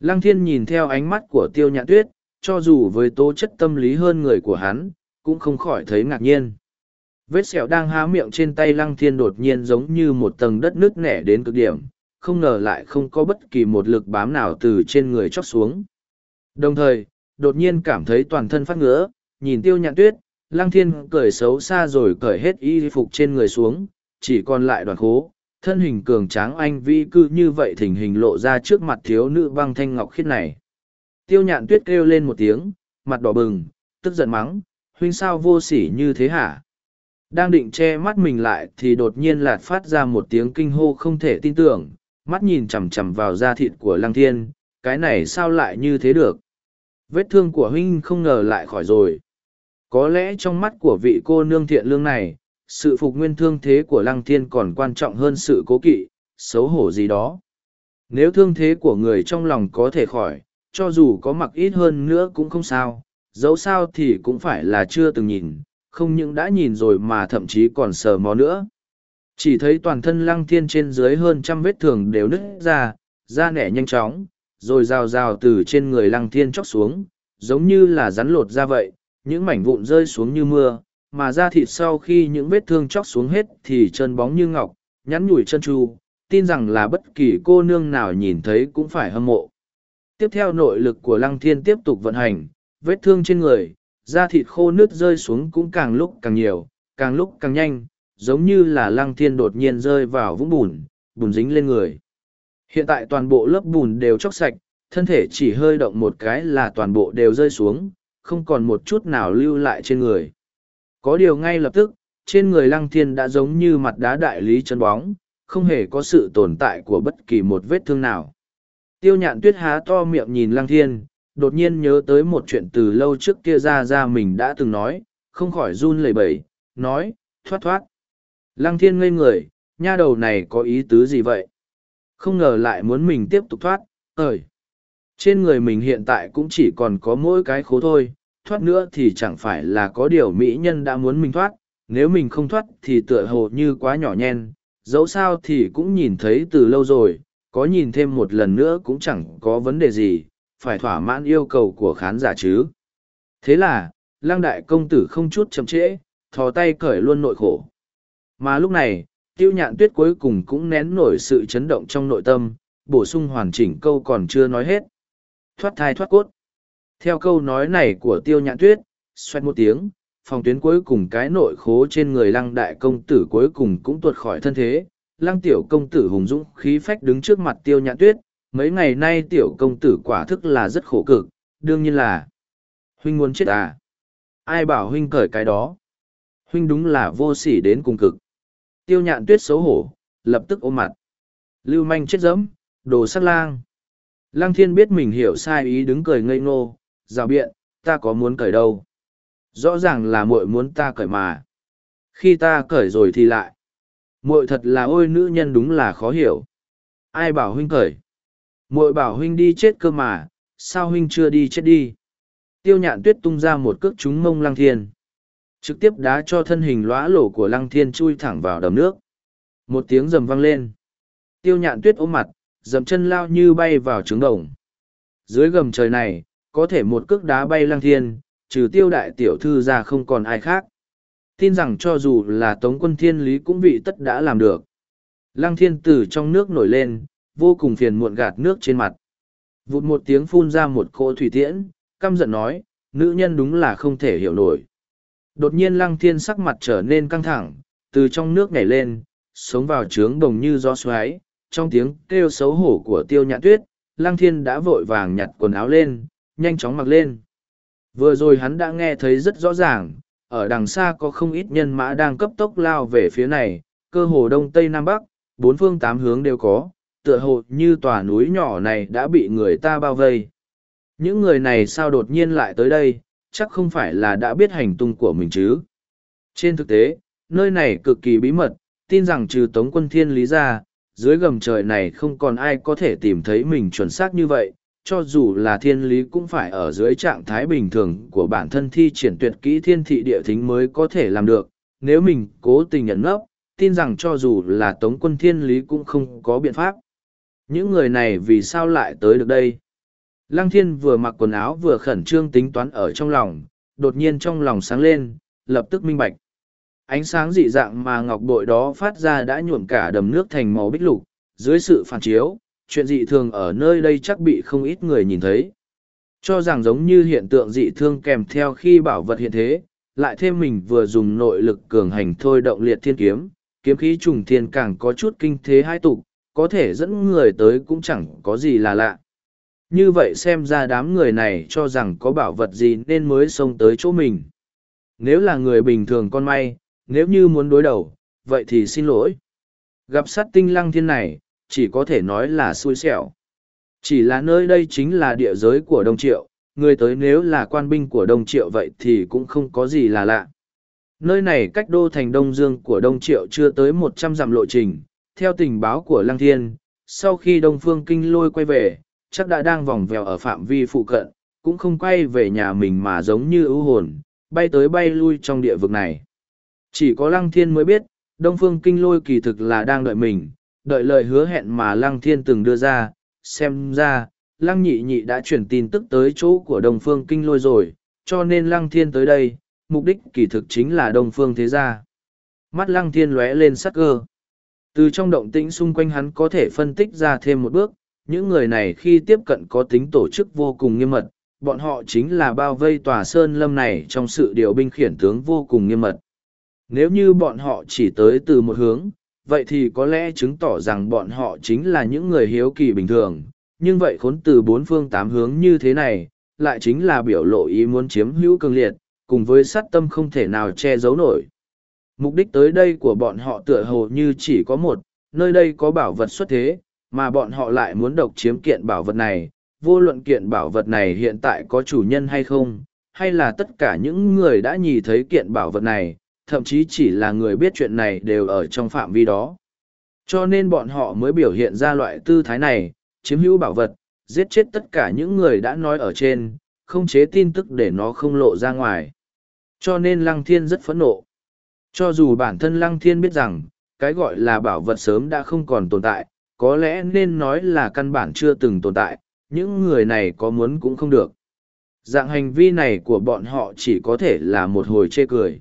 lăng thiên nhìn theo ánh mắt của tiêu nhạn tuyết, cho dù với tố chất tâm lý hơn người của hắn, cũng không khỏi thấy ngạc nhiên. Vết sẹo đang há miệng trên tay lăng thiên đột nhiên giống như một tầng đất nước nẻ đến cực điểm, không ngờ lại không có bất kỳ một lực bám nào từ trên người chóc xuống. Đồng thời, đột nhiên cảm thấy toàn thân phát ngứa, nhìn tiêu nhạn tuyết, lăng thiên cởi xấu xa rồi cởi hết y phục trên người xuống, chỉ còn lại đoàn khố thân hình cường tráng anh vi cư như vậy thình hình lộ ra trước mặt thiếu nữ băng thanh ngọc khiết này. Tiêu nhạn tuyết kêu lên một tiếng, mặt đỏ bừng, tức giận mắng, huynh sao vô sỉ như thế hả? Đang định che mắt mình lại thì đột nhiên lạt phát ra một tiếng kinh hô không thể tin tưởng, mắt nhìn chằm chằm vào da thịt của lăng thiên, cái này sao lại như thế được? Vết thương của huynh không ngờ lại khỏi rồi. Có lẽ trong mắt của vị cô nương thiện lương này sự phục nguyên thương thế của lăng thiên còn quan trọng hơn sự cố kỵ, xấu hổ gì đó. Nếu thương thế của người trong lòng có thể khỏi, cho dù có mặc ít hơn nữa cũng không sao, dẫu sao thì cũng phải là chưa từng nhìn, không những đã nhìn rồi mà thậm chí còn sờ mó nữa. Chỉ thấy toàn thân lăng thiên trên dưới hơn trăm vết thương đều nứt ra, da nẻ nhanh chóng, rồi rào rào từ trên người lăng thiên chóc xuống, giống như là rắn lột ra vậy, những mảnh vụn rơi xuống như mưa mà da thịt sau khi những vết thương chóc xuống hết thì chân bóng như ngọc, nhắn nhủi chân tru, tin rằng là bất kỳ cô nương nào nhìn thấy cũng phải hâm mộ. Tiếp theo nội lực của lăng thiên tiếp tục vận hành, vết thương trên người, da thịt khô nước rơi xuống cũng càng lúc càng nhiều, càng lúc càng nhanh, giống như là lăng thiên đột nhiên rơi vào vũng bùn bùn dính lên người. Hiện tại toàn bộ lớp bùn đều chóc sạch, thân thể chỉ hơi động một cái là toàn bộ đều rơi xuống, không còn một chút nào lưu lại trên người có điều ngay lập tức, trên người lăng thiên đã giống như mặt đá đại lý chân bóng, không hề có sự tồn tại của bất kỳ một vết thương nào. Tiêu nhạn tuyết há to miệng nhìn lăng thiên, đột nhiên nhớ tới một chuyện từ lâu trước kia ra ra mình đã từng nói, không khỏi run lẩy bẩy, nói, thoát thoát. Lăng thiên ngây người, nha đầu này có ý tứ gì vậy? Không ngờ lại muốn mình tiếp tục thoát, ơi. Trên người mình hiện tại cũng chỉ còn có mỗi cái khố thôi thoát nữa thì chẳng phải là có điều mỹ nhân đã muốn mình thoát, nếu mình không thoát thì tựa hồ như quá nhỏ nhen, dẫu sao thì cũng nhìn thấy từ lâu rồi, có nhìn thêm một lần nữa cũng chẳng có vấn đề gì, phải thỏa mãn yêu cầu của khán giả chứ. Thế là, lăng đại công tử không chút chậm trễ, thò tay cởi luôn nội khổ. Mà lúc này, tiêu nhạn tuyết cuối cùng cũng nén nổi sự chấn động trong nội tâm, bổ sung hoàn chỉnh câu còn chưa nói hết. Thoát thai thoát cốt theo câu nói này của tiêu Nhãn tuyết, xoay một tiếng, phòng tuyến cuối cùng cái nội khố trên người lăng đại công tử cuối cùng cũng tuột khỏi thân thế. Lăng tiểu công tử hùng dũng khí phách đứng trước mặt tiêu Nhãn tuyết, mấy ngày nay tiểu công tử quả thức là rất khổ cực, đương nhiên là huynh muốn chết à? Ai bảo huynh cởi cái đó? Huynh đúng là vô sỉ đến cùng cực. Tiêu nhạn tuyết xấu hổ, lập tức ôm mặt. Lưu manh chết dẫm, đồ sát lang. Lăng thiên biết mình hiểu sai ý đứng cười ngây ngô, rào biện, ta có muốn cởi đâu. Rõ ràng là muội muốn ta cởi mà. Khi ta cởi rồi thì lại. muội thật là ôi nữ nhân đúng là khó hiểu. Ai bảo huynh cởi? muội bảo huynh đi chết cơ mà, sao huynh chưa đi chết đi? Tiêu nhạn tuyết tung ra một cước trúng mông lăng thiên. Trực tiếp đá cho thân hình lóa lổ của lăng thiên chui thẳng vào đầm nước. Một tiếng rầm vang lên. Tiêu nhạn tuyết ôm mặt, dầm chân lao như bay vào trứng đồng. Dưới gầm trời này, có thể một cước đá bay lăng thiên, trừ tiêu đại tiểu thư ra không còn ai khác. Tin rằng cho dù là tống quân thiên lý cũng vị tất đã làm được. Lăng thiên từ trong nước nổi lên, vô cùng phiền muộn gạt nước trên mặt. Vụt một tiếng phun ra một cỗ thủy tiễn, căm giận nói, nữ nhân đúng là không thể hiểu nổi. Đột nhiên lăng thiên sắc mặt trở nên căng thẳng, từ trong nước nhảy lên, sống vào trướng đồng như gió xoáy, trong tiếng kêu xấu hổ của tiêu nhạn tuyết, lăng thiên đã vội vàng nhặt quần áo lên, nhanh chóng mặc lên. Vừa rồi hắn đã nghe thấy rất rõ ràng, ở đằng xa có không ít nhân mã đang cấp tốc lao về phía này, cơ hồ đông tây nam bắc, bốn phương tám hướng đều có, tựa hồ như tòa núi nhỏ này đã bị người ta bao vây. Những người này sao đột nhiên lại tới đây, chắc không phải là đã biết hành tung của mình chứ. Trên thực tế, nơi này cực kỳ bí mật, tin rằng trừ Tống quân thiên lý ra, dưới gầm trời này không còn ai có thể tìm thấy mình chuẩn xác như vậy, cho dù là thiên lý cũng phải ở dưới trạng thái bình thường của bản thân thi triển tuyệt kỹ thiên thị địa thính mới có thể làm được. Nếu mình cố tình nhận nấp, tin rằng cho dù là tống quân thiên lý cũng không có biện pháp. Những người này vì sao lại tới được đây? Lăng thiên vừa mặc quần áo vừa khẩn trương tính toán ở trong lòng, đột nhiên trong lòng sáng lên, lập tức minh bạch. Ánh sáng dị dạng mà ngọc bội đó phát ra đã nhuộm cả đầm nước thành màu bích lục, dưới sự phản chiếu, chuyện dị thường ở nơi đây chắc bị không ít người nhìn thấy. Cho rằng giống như hiện tượng dị thương kèm theo khi bảo vật hiện thế, lại thêm mình vừa dùng nội lực cường hành thôi động liệt thiên kiếm, kiếm khí trùng thiên càng có chút kinh thế hai tục, có thể dẫn người tới cũng chẳng có gì là lạ. Như vậy xem ra đám người này cho rằng có bảo vật gì nên mới xông tới chỗ mình. Nếu là người bình thường con may, nếu như muốn đối đầu, vậy thì xin lỗi. Gặp sát tinh lăng thiên này, chỉ có thể nói là xui xẻo. Chỉ là nơi đây chính là địa giới của Đông Triệu, người tới nếu là quan binh của Đông Triệu vậy thì cũng không có gì là lạ. Nơi này cách đô thành Đông Dương của Đông Triệu chưa tới một trăm dặm lộ trình, theo tình báo của Lăng Thiên, sau khi Đông Phương Kinh lôi quay về, chắc đã đang vòng vèo ở phạm vi phụ cận, cũng không quay về nhà mình mà giống như ưu hồn, bay tới bay lui trong địa vực này. Chỉ có Lăng Thiên mới biết, Đông Phương Kinh lôi kỳ thực là đang đợi mình, đợi lời hứa hẹn mà Lăng Thiên từng đưa ra, xem ra, Lăng Nhị Nhị đã chuyển tin tức tới chỗ của Đồng Phương Kinh lôi rồi, cho nên Lăng Thiên tới đây, mục đích kỳ thực chính là Đồng Phương Thế Gia. Mắt Lăng Thiên lóe lên sắc cơ. Từ trong động tĩnh xung quanh hắn có thể phân tích ra thêm một bước, những người này khi tiếp cận có tính tổ chức vô cùng nghiêm mật, bọn họ chính là bao vây tòa sơn lâm này trong sự điều binh khiển tướng vô cùng nghiêm mật. Nếu như bọn họ chỉ tới từ một hướng, vậy thì có lẽ chứng tỏ rằng bọn họ chính là những người hiếu kỳ bình thường, nhưng vậy khốn từ bốn phương tám hướng như thế này, lại chính là biểu lộ ý muốn chiếm hữu cường liệt, cùng với sát tâm không thể nào che giấu nổi. Mục đích tới đây của bọn họ tựa hồ như chỉ có một, nơi đây có bảo vật xuất thế, mà bọn họ lại muốn độc chiếm kiện bảo vật này, vô luận kiện bảo vật này hiện tại có chủ nhân hay không, hay là tất cả những người đã nhìn thấy kiện bảo vật này, thậm chí chỉ là người biết chuyện này đều ở trong phạm vi đó. Cho nên bọn họ mới biểu hiện ra loại tư thái này, chiếm hữu bảo vật, giết chết tất cả những người đã nói ở trên, không chế tin tức để nó không lộ ra ngoài. Cho nên Lăng Thiên rất phẫn nộ. Cho dù bản thân Lăng Thiên biết rằng, cái gọi là bảo vật sớm đã không còn tồn tại, có lẽ nên nói là căn bản chưa từng tồn tại, những người này có muốn cũng không được. Dạng hành vi này của bọn họ chỉ có thể là một hồi chê cười.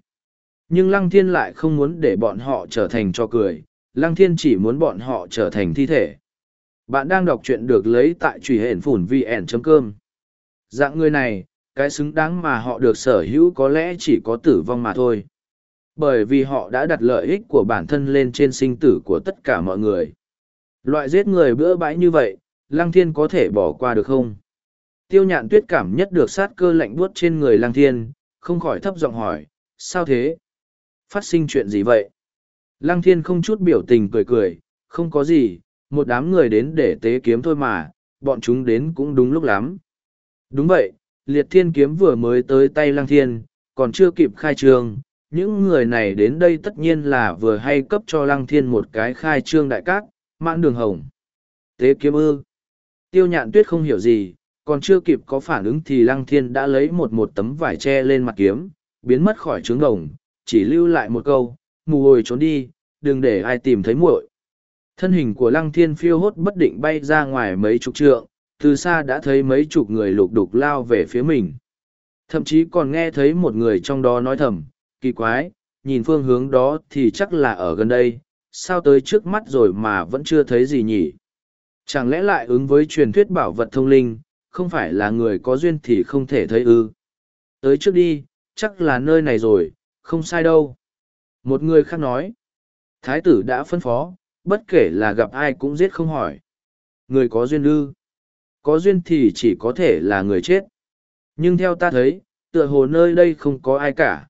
Nhưng Lăng Thiên lại không muốn để bọn họ trở thành cho cười, Lăng Thiên chỉ muốn bọn họ trở thành thi thể. Bạn đang đọc truyện được lấy tại truy hển phủn vn.com. Dạng người này, cái xứng đáng mà họ được sở hữu có lẽ chỉ có tử vong mà thôi. Bởi vì họ đã đặt lợi ích của bản thân lên trên sinh tử của tất cả mọi người. Loại giết người bữa bãi như vậy, Lăng Thiên có thể bỏ qua được không? Tiêu nhạn tuyết cảm nhất được sát cơ lạnh buốt trên người Lăng Thiên, không khỏi thấp giọng hỏi, sao thế? Phát sinh chuyện gì vậy? Lăng Thiên không chút biểu tình cười cười, không có gì, một đám người đến để tế kiếm thôi mà, bọn chúng đến cũng đúng lúc lắm. Đúng vậy, liệt thiên kiếm vừa mới tới tay Lăng Thiên, còn chưa kịp khai trương. Những người này đến đây tất nhiên là vừa hay cấp cho Lăng Thiên một cái khai trương đại cát, mãn đường hồng. Tế kiếm ư. Tiêu nhạn tuyết không hiểu gì, còn chưa kịp có phản ứng thì Lăng Thiên đã lấy một một tấm vải tre lên mặt kiếm, biến mất khỏi trướng đồng, chỉ lưu lại một câu, mù hồi trốn đi, đừng để ai tìm thấy muội. Thân hình của lăng thiên phiêu hốt bất định bay ra ngoài mấy chục trượng, từ xa đã thấy mấy chục người lục đục lao về phía mình. Thậm chí còn nghe thấy một người trong đó nói thầm, kỳ quái, nhìn phương hướng đó thì chắc là ở gần đây, sao tới trước mắt rồi mà vẫn chưa thấy gì nhỉ? Chẳng lẽ lại ứng với truyền thuyết bảo vật thông linh, không phải là người có duyên thì không thể thấy ư? Tới trước đi, chắc là nơi này rồi, không sai đâu. Một người khác nói, thái tử đã phân phó, bất kể là gặp ai cũng giết không hỏi. Người có duyên ư. Có duyên thì chỉ có thể là người chết. Nhưng theo ta thấy, tựa hồ nơi đây không có ai cả.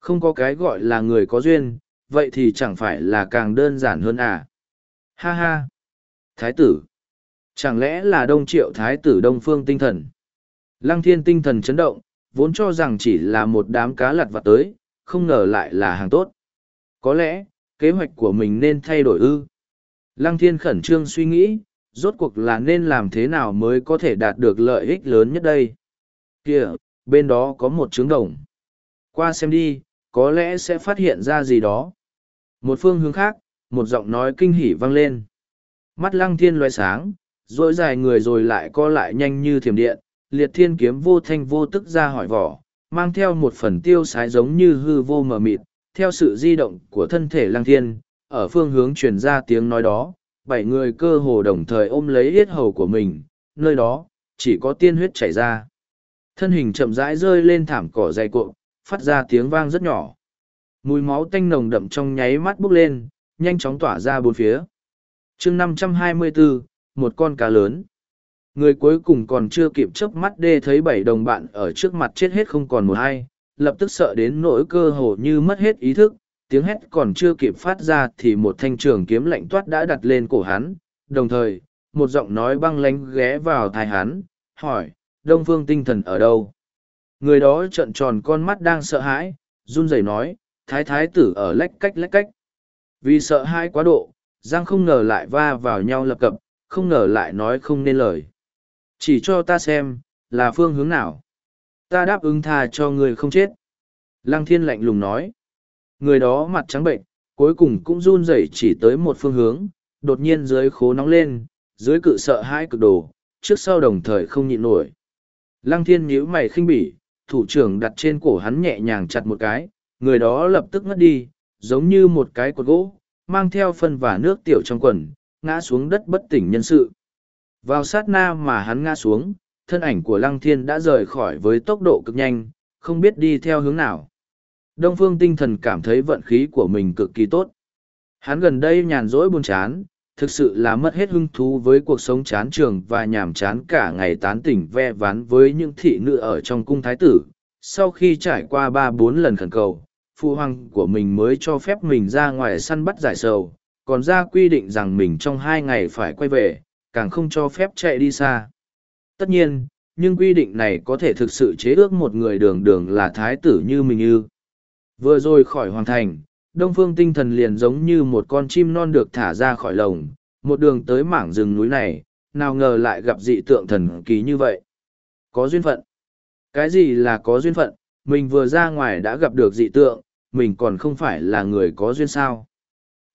Không có cái gọi là người có duyên, vậy thì chẳng phải là càng đơn giản hơn à. Ha ha! Thái tử! Chẳng lẽ là đông triệu thái tử đông phương tinh thần? Lăng thiên tinh thần chấn động, vốn cho rằng chỉ là một đám cá lặt vặt tới, không ngờ lại là hàng tốt. Có lẽ, kế hoạch của mình nên thay đổi ư. Lăng thiên khẩn trương suy nghĩ, rốt cuộc là nên làm thế nào mới có thể đạt được lợi ích lớn nhất đây. Kìa, bên đó có một trứng đồng. Qua xem đi, có lẽ sẽ phát hiện ra gì đó. Một phương hướng khác, một giọng nói kinh hỉ vang lên. Mắt lăng thiên loe sáng, dỗi dài người rồi lại co lại nhanh như thiểm điện, liệt thiên kiếm vô thanh vô tức ra hỏi vỏ, mang theo một phần tiêu sái giống như hư vô mờ mịt, theo sự di động của thân thể lăng thiên, ở phương hướng truyền ra tiếng nói đó, bảy người cơ hồ đồng thời ôm lấy yết hầu của mình, nơi đó, chỉ có tiên huyết chảy ra. Thân hình chậm rãi rơi lên thảm cỏ dày cộm, phát ra tiếng vang rất nhỏ. Mùi máu tanh nồng đậm trong nháy mắt bốc lên, nhanh chóng tỏa ra bốn phía. chương 524, một con cá lớn. Người cuối cùng còn chưa kịp chớp mắt đê thấy bảy đồng bạn ở trước mặt chết hết không còn một ai, lập tức sợ đến nỗi cơ hồ như mất hết ý thức, tiếng hét còn chưa kịp phát ra thì một thanh trường kiếm lạnh toát đã đặt lên cổ hắn, đồng thời, một giọng nói băng lánh ghé vào thai hắn, hỏi, Đông Phương tinh thần ở đâu? Người đó trợn tròn con mắt đang sợ hãi, run rẩy nói, thái thái tử ở lách cách lách cách. Vì sợ hãi quá độ, Giang không ngờ lại va vào nhau lập cập, không ngờ lại nói không nên lời. Chỉ cho ta xem, là phương hướng nào. Ta đáp ứng tha cho người không chết. Lăng thiên lạnh lùng nói. Người đó mặt trắng bệnh, cuối cùng cũng run rẩy chỉ tới một phương hướng, đột nhiên dưới khố nóng lên, dưới cự sợ hai cực đồ, trước sau đồng thời không nhịn nổi. Lăng thiên nhíu mày khinh bỉ, thủ trưởng đặt trên cổ hắn nhẹ nhàng chặt một cái, người đó lập tức ngất đi, giống như một cái cột gỗ, mang theo phân và nước tiểu trong quần, ngã xuống đất bất tỉnh nhân sự. Vào sát na mà hắn ngã xuống, thân ảnh của lăng thiên đã rời khỏi với tốc độ cực nhanh, không biết đi theo hướng nào. Đông phương tinh thần cảm thấy vận khí của mình cực kỳ tốt. Hắn gần đây nhàn rỗi buồn chán, thực sự là mất hết hứng thú với cuộc sống chán trường và nhàm chán cả ngày tán tỉnh ve ván với những thị nữ ở trong cung thái tử. Sau khi trải qua ba bốn lần khẩn cầu, phụ hoàng của mình mới cho phép mình ra ngoài săn bắt giải sầu, còn ra quy định rằng mình trong hai ngày phải quay về, càng không cho phép chạy đi xa. Tất nhiên, nhưng quy định này có thể thực sự chế ước một người đường đường là thái tử như mình ư. Vừa rồi khỏi hoàng thành, đông phương tinh thần liền giống như một con chim non được thả ra khỏi lồng, một đường tới mảng rừng núi này, nào ngờ lại gặp dị tượng thần kỳ như vậy. Có duyên phận. Cái gì là có duyên phận, mình vừa ra ngoài đã gặp được dị tượng, mình còn không phải là người có duyên sao.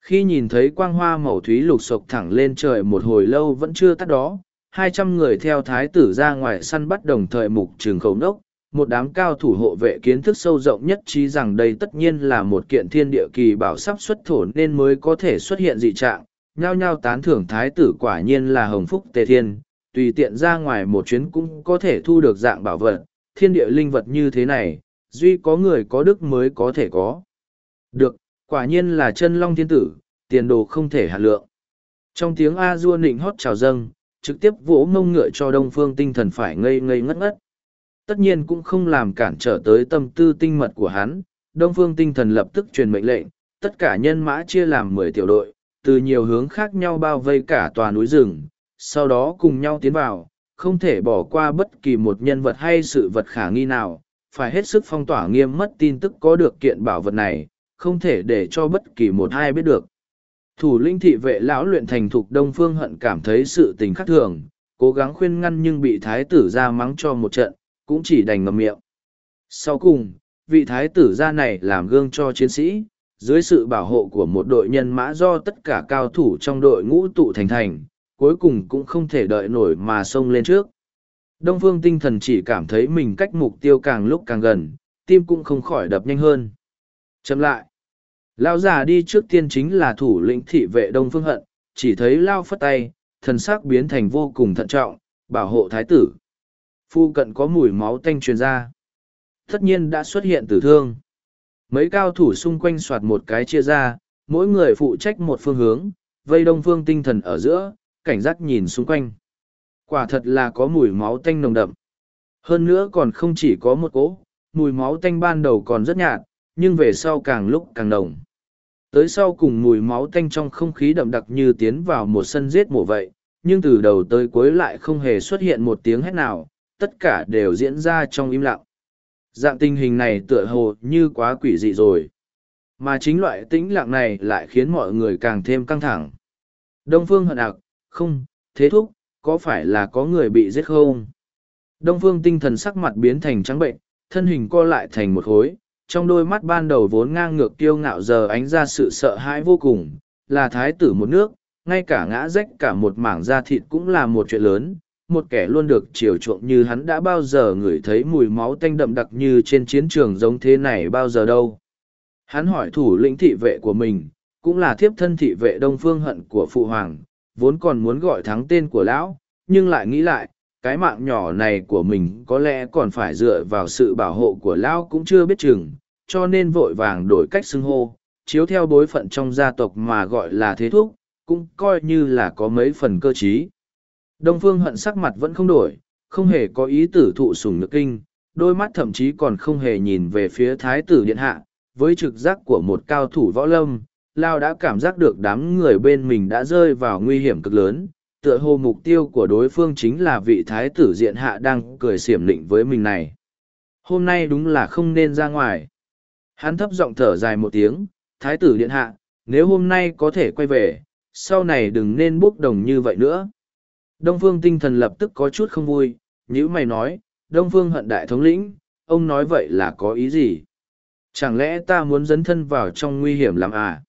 Khi nhìn thấy quang hoa màu thúy lục sộc thẳng lên trời một hồi lâu vẫn chưa tắt đó, hai trăm người theo thái tử ra ngoài săn bắt đồng thời mục trường khẩu nốc, một đám cao thủ hộ vệ kiến thức sâu rộng nhất trí rằng đây tất nhiên là một kiện thiên địa kỳ bảo sắp xuất thổ nên mới có thể xuất hiện dị trạng, nhao nhao tán thưởng thái tử quả nhiên là hồng phúc tề thiên, tùy tiện ra ngoài một chuyến cũng có thể thu được dạng bảo vật, thiên địa linh vật như thế này, duy có người có đức mới có thể có. Được, quả nhiên là chân long thiên tử, tiền đồ không thể hạt lượng. Trong tiếng A dua nịnh hót chào dâng, trực tiếp vỗ mông ngựa cho đông phương tinh thần phải ngây ngây ngất ngất. Tất nhiên cũng không làm cản trở tới tâm tư tinh mật của hắn, đông phương tinh thần lập tức truyền mệnh lệnh, tất cả nhân mã chia làm mười tiểu đội, từ nhiều hướng khác nhau bao vây cả tòa núi rừng, sau đó cùng nhau tiến vào, không thể bỏ qua bất kỳ một nhân vật hay sự vật khả nghi nào, phải hết sức phong tỏa nghiêm mất tin tức có được kiện bảo vật này, không thể để cho bất kỳ một ai biết được. Thủ linh thị vệ lão luyện thành thục Đông Phương Hận cảm thấy sự tình khác thường, cố gắng khuyên ngăn nhưng bị thái tử ra mắng cho một trận, cũng chỉ đành ngậm miệng. Sau cùng, vị thái tử ra này làm gương cho chiến sĩ, dưới sự bảo hộ của một đội nhân mã do tất cả cao thủ trong đội ngũ tụ thành thành, cuối cùng cũng không thể đợi nổi mà xông lên trước. Đông phương tinh thần chỉ cảm thấy mình cách mục tiêu càng lúc càng gần, tim cũng không khỏi đập nhanh hơn. Chậm lại. Lao già đi trước tiên chính là thủ lĩnh thị vệ Đông Phương Hận, chỉ thấy Lao phất tay, thần sắc biến thành vô cùng thận trọng, bảo hộ thái tử. Phu cận có mùi máu tanh truyền ra. Tất nhiên đã xuất hiện tử thương. Mấy cao thủ xung quanh soạt một cái chia ra, mỗi người phụ trách một phương hướng, vây đông phương tinh thần ở giữa, cảnh giác nhìn xung quanh. Quả thật là có mùi máu tanh nồng đậm. Hơn nữa còn không chỉ có một cỗ, mùi máu tanh ban đầu còn rất nhạt, nhưng về sau càng lúc càng nồng. Tới sau cùng mùi máu tanh trong không khí đậm đặc như tiến vào một sân giết mổ vậy, nhưng từ đầu tới cuối lại không hề xuất hiện một tiếng hét nào, tất cả đều diễn ra trong im lặng. Dạng tình hình này tựa hồ như quá quỷ dị rồi. Mà chính loại tĩnh lặng này lại khiến mọi người càng thêm căng thẳng. Đông Phương hận ạc, không, thế thúc, có phải là có người bị giết không? Đông phương tinh thần sắc mặt biến thành trắng bệnh, thân hình co lại thành một khối, trong đôi mắt ban đầu vốn ngang ngược kiêu ngạo giờ ánh ra sự sợ hãi vô cùng, là thái tử một nước, ngay cả ngã rách cả một mảng da thịt cũng là một chuyện lớn, một kẻ luôn được chiều chuộng như hắn đã bao giờ ngửi thấy mùi máu tanh đậm đặc như trên chiến trường giống thế này bao giờ đâu. Hắn hỏi thủ lĩnh thị vệ của mình, cũng là thiếp thân thị vệ đông phương hận của phụ hoàng, vốn còn muốn gọi thắng tên của lão, nhưng lại nghĩ lại, cái mạng nhỏ này của mình có lẽ còn phải dựa vào sự bảo hộ của lão cũng chưa biết chừng, cho nên vội vàng đổi cách xưng hô, chiếu theo bối phận trong gia tộc mà gọi là thế thúc, cũng coi như là có mấy phần cơ trí. Đông Phương hận sắc mặt vẫn không đổi, không hề có ý tử thụ sủng nhược kinh, đôi mắt thậm chí còn không hề nhìn về phía thái tử điện hạ, với trực giác của một cao thủ võ lâm, Lao đã cảm giác được đám người bên mình đã rơi vào nguy hiểm cực lớn, tựa hồ mục tiêu của đối phương chính là vị thái tử diện hạ đang cười xiểm lịnh với mình này. Hôm nay đúng là không nên ra ngoài. Hắn thấp giọng thở dài một tiếng, thái tử điện hạ, nếu hôm nay có thể quay về, sau này đừng nên bốc đồng như vậy nữa. Đông Phương tinh thần lập tức có chút không vui, như mày nói, Đông Phương hận đại thống lĩnh, ông nói vậy là có ý gì? Chẳng lẽ ta muốn dấn thân vào trong nguy hiểm làm à?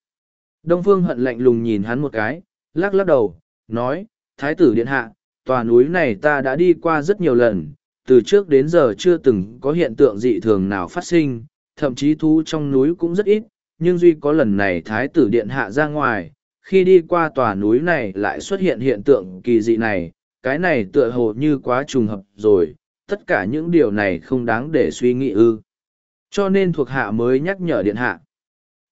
Đông Phương hận lạnh lùng nhìn hắn một cái, lắc lắc đầu, nói, Thái tử Điện Hạ, tòa núi này ta đã đi qua rất nhiều lần, từ trước đến giờ chưa từng có hiện tượng dị thường nào phát sinh, thậm chí thú trong núi cũng rất ít, nhưng duy có lần này Thái tử Điện Hạ ra ngoài, khi đi qua tòa núi này lại xuất hiện hiện tượng kỳ dị này, cái này tựa hồ như quá trùng hợp rồi, tất cả những điều này không đáng để suy nghĩ ư. Cho nên thuộc hạ mới nhắc nhở điện hạ.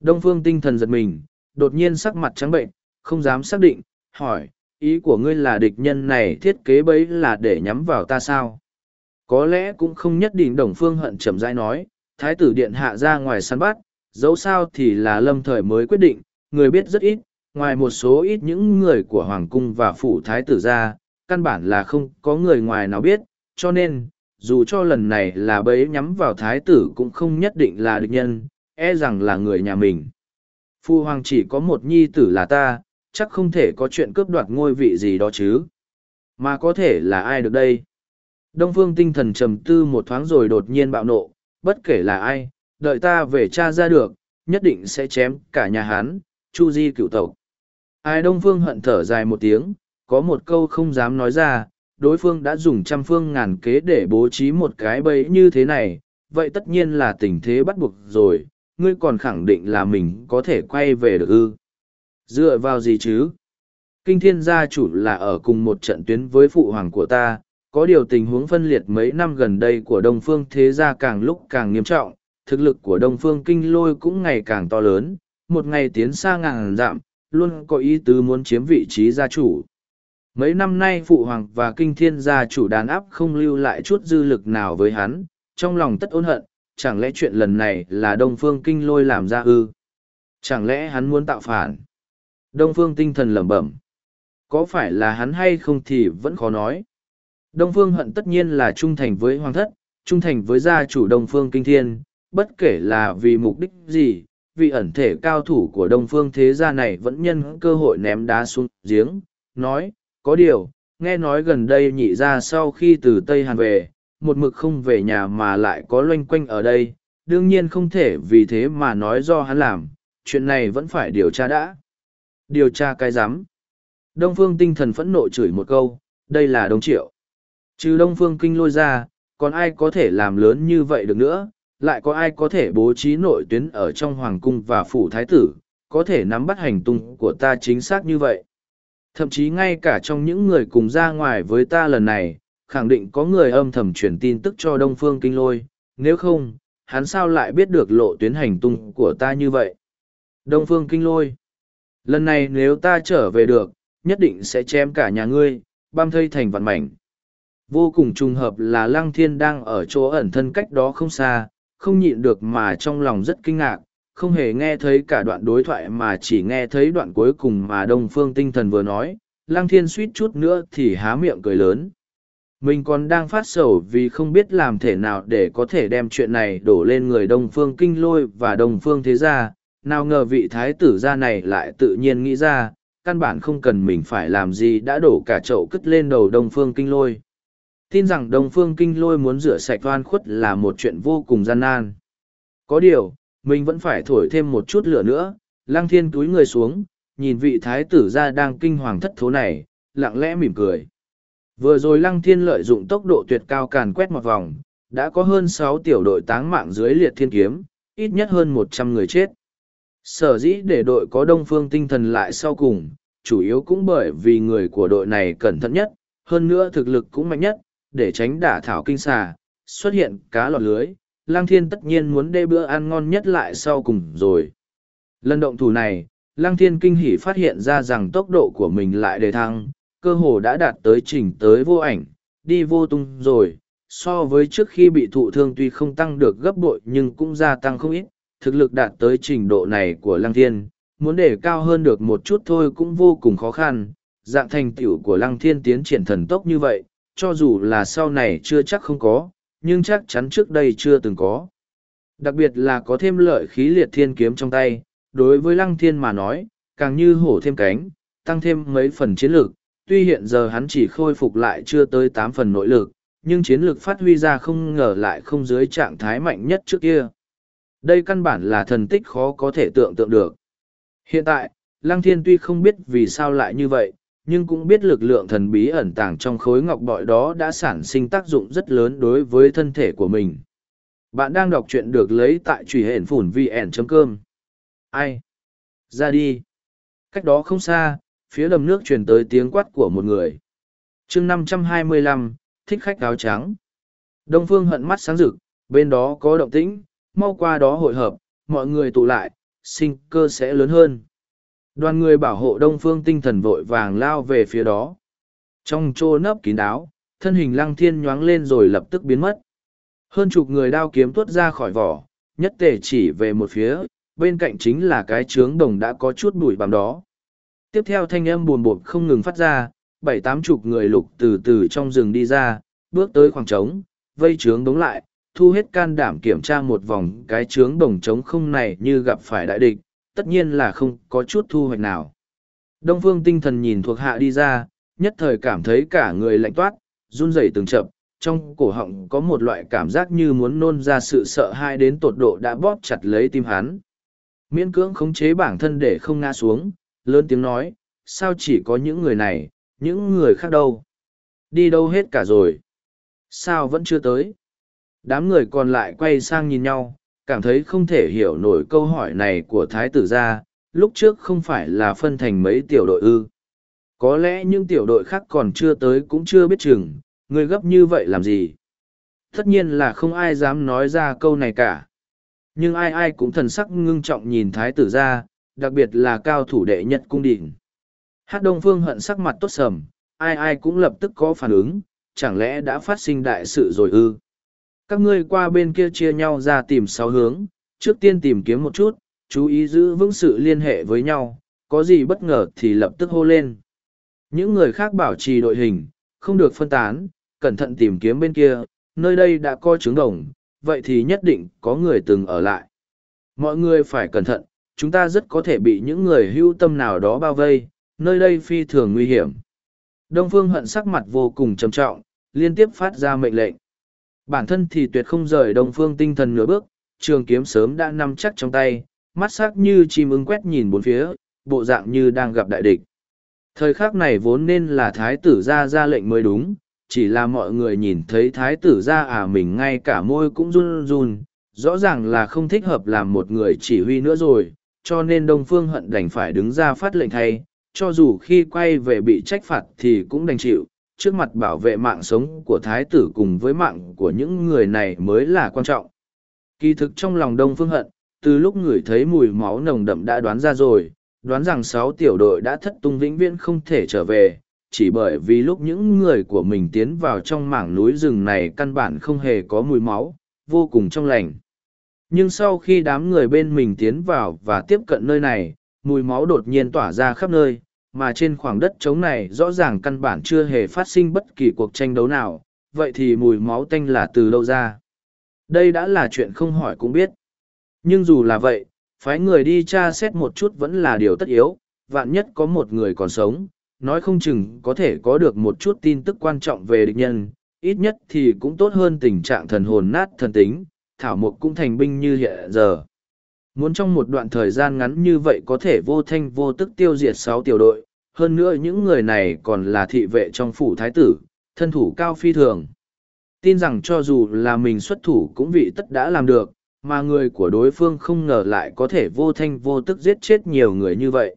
Đông phương tinh thần giật mình, đột nhiên sắc mặt trắng bệnh, không dám xác định, hỏi, ý của ngươi là địch nhân này thiết kế bấy là để nhắm vào ta sao? Có lẽ cũng không nhất định đồng phương hận chậm rãi nói, thái tử điện hạ ra ngoài săn bắt, dẫu sao thì là lâm thời mới quyết định, người biết rất ít, ngoài một số ít những người của hoàng cung và phủ thái tử ra, căn bản là không có người ngoài nào biết, cho nên, dù cho lần này là bấy nhắm vào thái tử cũng không nhất định là địch nhân, e rằng là người nhà mình. Phu hoàng chỉ có một nhi tử là ta, chắc không thể có chuyện cướp đoạt ngôi vị gì đó chứ. Mà có thể là ai được đây? Đông phương tinh thần trầm tư một thoáng rồi đột nhiên bạo nộ, bất kể là ai, đợi ta về cha ra được, nhất định sẽ chém cả nhà hán, chu di cựu tộc. Ai Đông phương hận thở dài một tiếng, có một câu không dám nói ra, đối phương đã dùng trăm phương ngàn kế để bố trí một cái bẫy như thế này, vậy tất nhiên là tình thế bắt buộc rồi, ngươi còn khẳng định là mình có thể quay về được ư. Dựa vào gì chứ? Kinh thiên gia chủ là ở cùng một trận tuyến với phụ hoàng của ta, có điều tình huống phân liệt mấy năm gần đây của Đông Phương thế gia càng lúc càng nghiêm trọng, thực lực của Đông Phương kinh lôi cũng ngày càng to lớn, một ngày tiến xa ngàn dặm, luôn có ý tứ muốn chiếm vị trí gia chủ. Mấy năm nay Phụ Hoàng và Kinh Thiên gia chủ đàn áp không lưu lại chút dư lực nào với hắn, trong lòng tất ôn hận, chẳng lẽ chuyện lần này là Đông Phương Kinh lôi làm ra ư? Chẳng lẽ hắn muốn tạo phản? Đông Phương tinh thần lẩm bẩm. Có phải là hắn hay không thì vẫn khó nói. Đông Phương hận tất nhiên là trung thành với Hoàng thất, trung thành với gia chủ Đông Phương Kinh Thiên, bất kể là vì mục đích gì, vị ẩn thể cao thủ của Đông Phương thế gia này vẫn nhân cơ hội ném đá xuống giếng, nói, có điều, nghe nói gần đây nhị ra sau khi từ Tây Hàn về, một mực không về nhà mà lại có loanh quanh ở đây, đương nhiên không thể vì thế mà nói do hắn làm, chuyện này vẫn phải điều tra đã. Điều tra cái giám Đông Phương tinh thần phẫn nộ chửi một câu, đây là Đông Triệu. Trừ Đông Phương kinh lôi ra, còn ai có thể làm lớn như vậy được nữa, lại có ai có thể bố trí nội tuyến ở trong hoàng cung và phủ thái tử, có thể nắm bắt hành tung của ta chính xác như vậy. Thậm chí ngay cả trong những người cùng ra ngoài với ta lần này, khẳng định có người âm thầm truyền tin tức cho Đông Phương Kinh Lôi, nếu không, hắn sao lại biết được lộ tuyến hành tung của ta như vậy? Đông Phương Kinh Lôi Lần này nếu ta trở về được, nhất định sẽ chém cả nhà ngươi, băm thây thành vạn mảnh. Vô cùng trùng hợp là Lăng Thiên đang ở chỗ ẩn thân cách đó không xa, không nhịn được mà trong lòng rất kinh ngạc, không hề nghe thấy cả đoạn đối thoại mà chỉ nghe thấy đoạn cuối cùng mà Đông Phương tinh thần vừa nói, Lăng Thiên suýt chút nữa thì há miệng cười lớn. Mình còn đang phát sầu vì không biết làm thể nào để có thể đem chuyện này đổ lên người Đông Phương Kinh Lôi và Đông Phương Thế Gia, nào ngờ vị thái tử gia này lại tự nhiên nghĩ ra, căn bản không cần mình phải làm gì đã đổ cả chậu cất lên đầu đông phương kinh lôi. Tin rằng đông phương kinh lôi muốn rửa sạch oan khuất là một chuyện vô cùng gian nan. Có điều mình vẫn phải thổi thêm một chút lửa nữa lăng thiên túi người xuống nhìn vị thái tử gia đang kinh hoàng thất thố này lặng lẽ mỉm cười. Vừa rồi lăng thiên lợi dụng tốc độ tuyệt cao càn quét một vòng đã có hơn sáu tiểu đội táng mạng dưới liệt thiên kiếm ít nhất hơn một trăm người chết sở dĩ để đội có đông phương tinh thần lại sau cùng, chủ yếu cũng bởi vì người của đội này cẩn thận nhất, hơn nữa thực lực cũng mạnh nhất, để tránh đả thảo kinh xà, xuất hiện cá lọt lưới lang thiên tất nhiên muốn đê bữa ăn ngon nhất lại sau cùng rồi. Lần động thủ này lang thiên kinh hỉ phát hiện ra rằng tốc độ của mình lại đề thăng, cơ hồ đã đạt tới trình tới vô ảnh, đi vô tung rồi, so với trước khi bị thụ thương tuy không tăng được gấp bội nhưng cũng gia tăng không ít thực lực đạt tới trình độ này của lăng thiên, muốn để cao hơn được một chút thôi cũng vô cùng khó khăn. Dạng thành tựu của lăng thiên tiến triển thần tốc như vậy, cho dù là sau này chưa chắc không có, nhưng chắc chắn trước đây chưa từng có. Đặc biệt là có thêm lợi khí liệt thiên kiếm trong tay, đối với lăng thiên mà nói, càng như hổ thêm cánh, tăng thêm mấy phần chiến lược tuy hiện giờ hắn chỉ khôi phục lại chưa tới tám phần nội lực, nhưng chiến lược phát huy ra không ngờ lại không dưới trạng thái mạnh nhất trước kia đây căn bản là thần tích khó có thể tưởng tượng được. Hiện tại, lăng thiên tuy không biết vì sao lại như vậy, nhưng cũng biết lực lượng thần bí ẩn tàng trong khối ngọc bội đó đã sản sinh tác dụng rất lớn đối với thân thể của mình. Bạn đang đọc truyện được lấy tại truy hển phủn vn.com. ai? Ra đi. Cách đó không xa, phía đầm nước truyền tới tiếng quát của một người. Chương năm trăm hai mươi lăm, thích khách áo trắng. Đông phương hận mắt sáng rực, bên đó có động tĩnh mau qua đó hội hợp, mọi người tụ lại, sinh cơ sẽ lớn hơn. Đoàn người bảo hộ đông phương tinh thần vội vàng lao về phía đó. Trong chỗ nấp kín đáo, thân hình lăng thiên nhoáng lên rồi lập tức biến mất. Hơn chục người đao kiếm tuốt ra khỏi vỏ, nhất tề chỉ về một phía, bên cạnh chính là cái trướng đồng đã có chút bụi bằm đó. Tiếp theo thanh âm buồn bột không ngừng phát ra, bảy tám chục người lục từ từ trong rừng đi ra, bước tới khoảng trống, vây trướng đống lại thu hết can đảm kiểm tra một vòng cái trướng đồng trống không này như gặp phải đại địch, tất nhiên là không có chút thu hoạch nào. Đông phương tinh thần nhìn thuộc hạ đi ra, nhất thời cảm thấy cả người lạnh toát, run rẩy từng chậm trong cổ họng có một loại cảm giác như muốn nôn ra sự sợ hãi đến tột độ đã bóp chặt lấy tim hắn. Miễn cưỡng khống chế bản thân để không ngã xuống, lớn tiếng nói, sao chỉ có những người này, những người khác đâu? Đi đâu hết cả rồi? Sao vẫn chưa tới? Đám người còn lại quay sang nhìn nhau, cảm thấy không thể hiểu nổi câu hỏi này của thái tử gia, lúc trước không phải là phân thành mấy tiểu đội ư. Có lẽ những tiểu đội khác còn chưa tới cũng chưa biết chừng, người gấp như vậy làm gì? Tất nhiên là không ai dám nói ra câu này cả. Nhưng ai ai cũng thần sắc ngưng trọng nhìn thái tử gia, đặc biệt là cao thủ đệ nhất cung đình. Hát đông phương hận sắc mặt tốt sầm, ai ai cũng lập tức có phản ứng, chẳng lẽ đã phát sinh đại sự rồi ư? Các ngươi qua bên kia chia nhau ra tìm sáu hướng, trước tiên tìm kiếm một chút, chú ý giữ vững sự liên hệ với nhau, có gì bất ngờ thì lập tức hô lên. Những người khác bảo trì đội hình, không được phân tán, cẩn thận tìm kiếm bên kia, nơi đây đã có trứng đồng, vậy thì nhất định có người từng ở lại. Mọi người phải cẩn thận, chúng ta rất có thể bị những người hưu tâm nào đó bao vây, nơi đây phi thường nguy hiểm. Đông phương hận sắc mặt vô cùng trầm trọng, liên tiếp phát ra mệnh lệnh. Bản thân thì tuyệt không rời đông phương tinh thần nửa bước, trường kiếm sớm đã nằm chắc trong tay, mắt sắc như chim ưng quét nhìn bốn phía, bộ dạng như đang gặp đại địch. Thời khắc này vốn nên là thái tử ra ra lệnh mới đúng, chỉ là mọi người nhìn thấy thái tử ra à mình ngay cả môi cũng run run, rõ ràng là không thích hợp làm một người chỉ huy nữa rồi, cho nên Đông Phương Hận đành phải đứng ra phát lệnh thay, cho dù khi quay về bị trách phạt thì cũng đành chịu, trước mặt bảo vệ mạng sống của thái tử cùng với mạng của những người này mới là quan trọng. Kỳ thực trong lòng Đông Phương Hận, từ lúc người thấy mùi máu nồng đậm đã đoán ra rồi, đoán rằng sáu tiểu đội đã thất tung vĩnh viễn không thể trở về, chỉ bởi vì lúc những người của mình tiến vào trong mảng núi rừng này căn bản không hề có mùi máu, vô cùng trong lành. Nhưng sau khi đám người bên mình tiến vào và tiếp cận nơi này, mùi máu đột nhiên tỏa ra khắp nơi, mà trên khoảng đất trống này rõ ràng căn bản chưa hề phát sinh bất kỳ cuộc tranh đấu nào, vậy thì mùi máu tanh là từ đâu ra? Đây đã là chuyện không hỏi cũng biết. Nhưng dù là vậy, phái người đi tra xét một chút vẫn là điều tất yếu, vạn nhất có một người còn sống, nói không chừng có thể có được một chút tin tức quan trọng về địch nhân, ít nhất thì cũng tốt hơn tình trạng thần hồn nát thần tính, thảo mộc cũng thành binh như hiện giờ. Muốn trong một đoạn thời gian ngắn như vậy có thể vô thanh vô tức tiêu diệt sáu tiểu đội, hơn nữa những người này còn là thị vệ trong phủ thái tử, thân thủ cao phi thường. Tin rằng cho dù là mình xuất thủ cũng vị tất đã làm được, mà người của đối phương không ngờ lại có thể vô thanh vô tức giết chết nhiều người như vậy.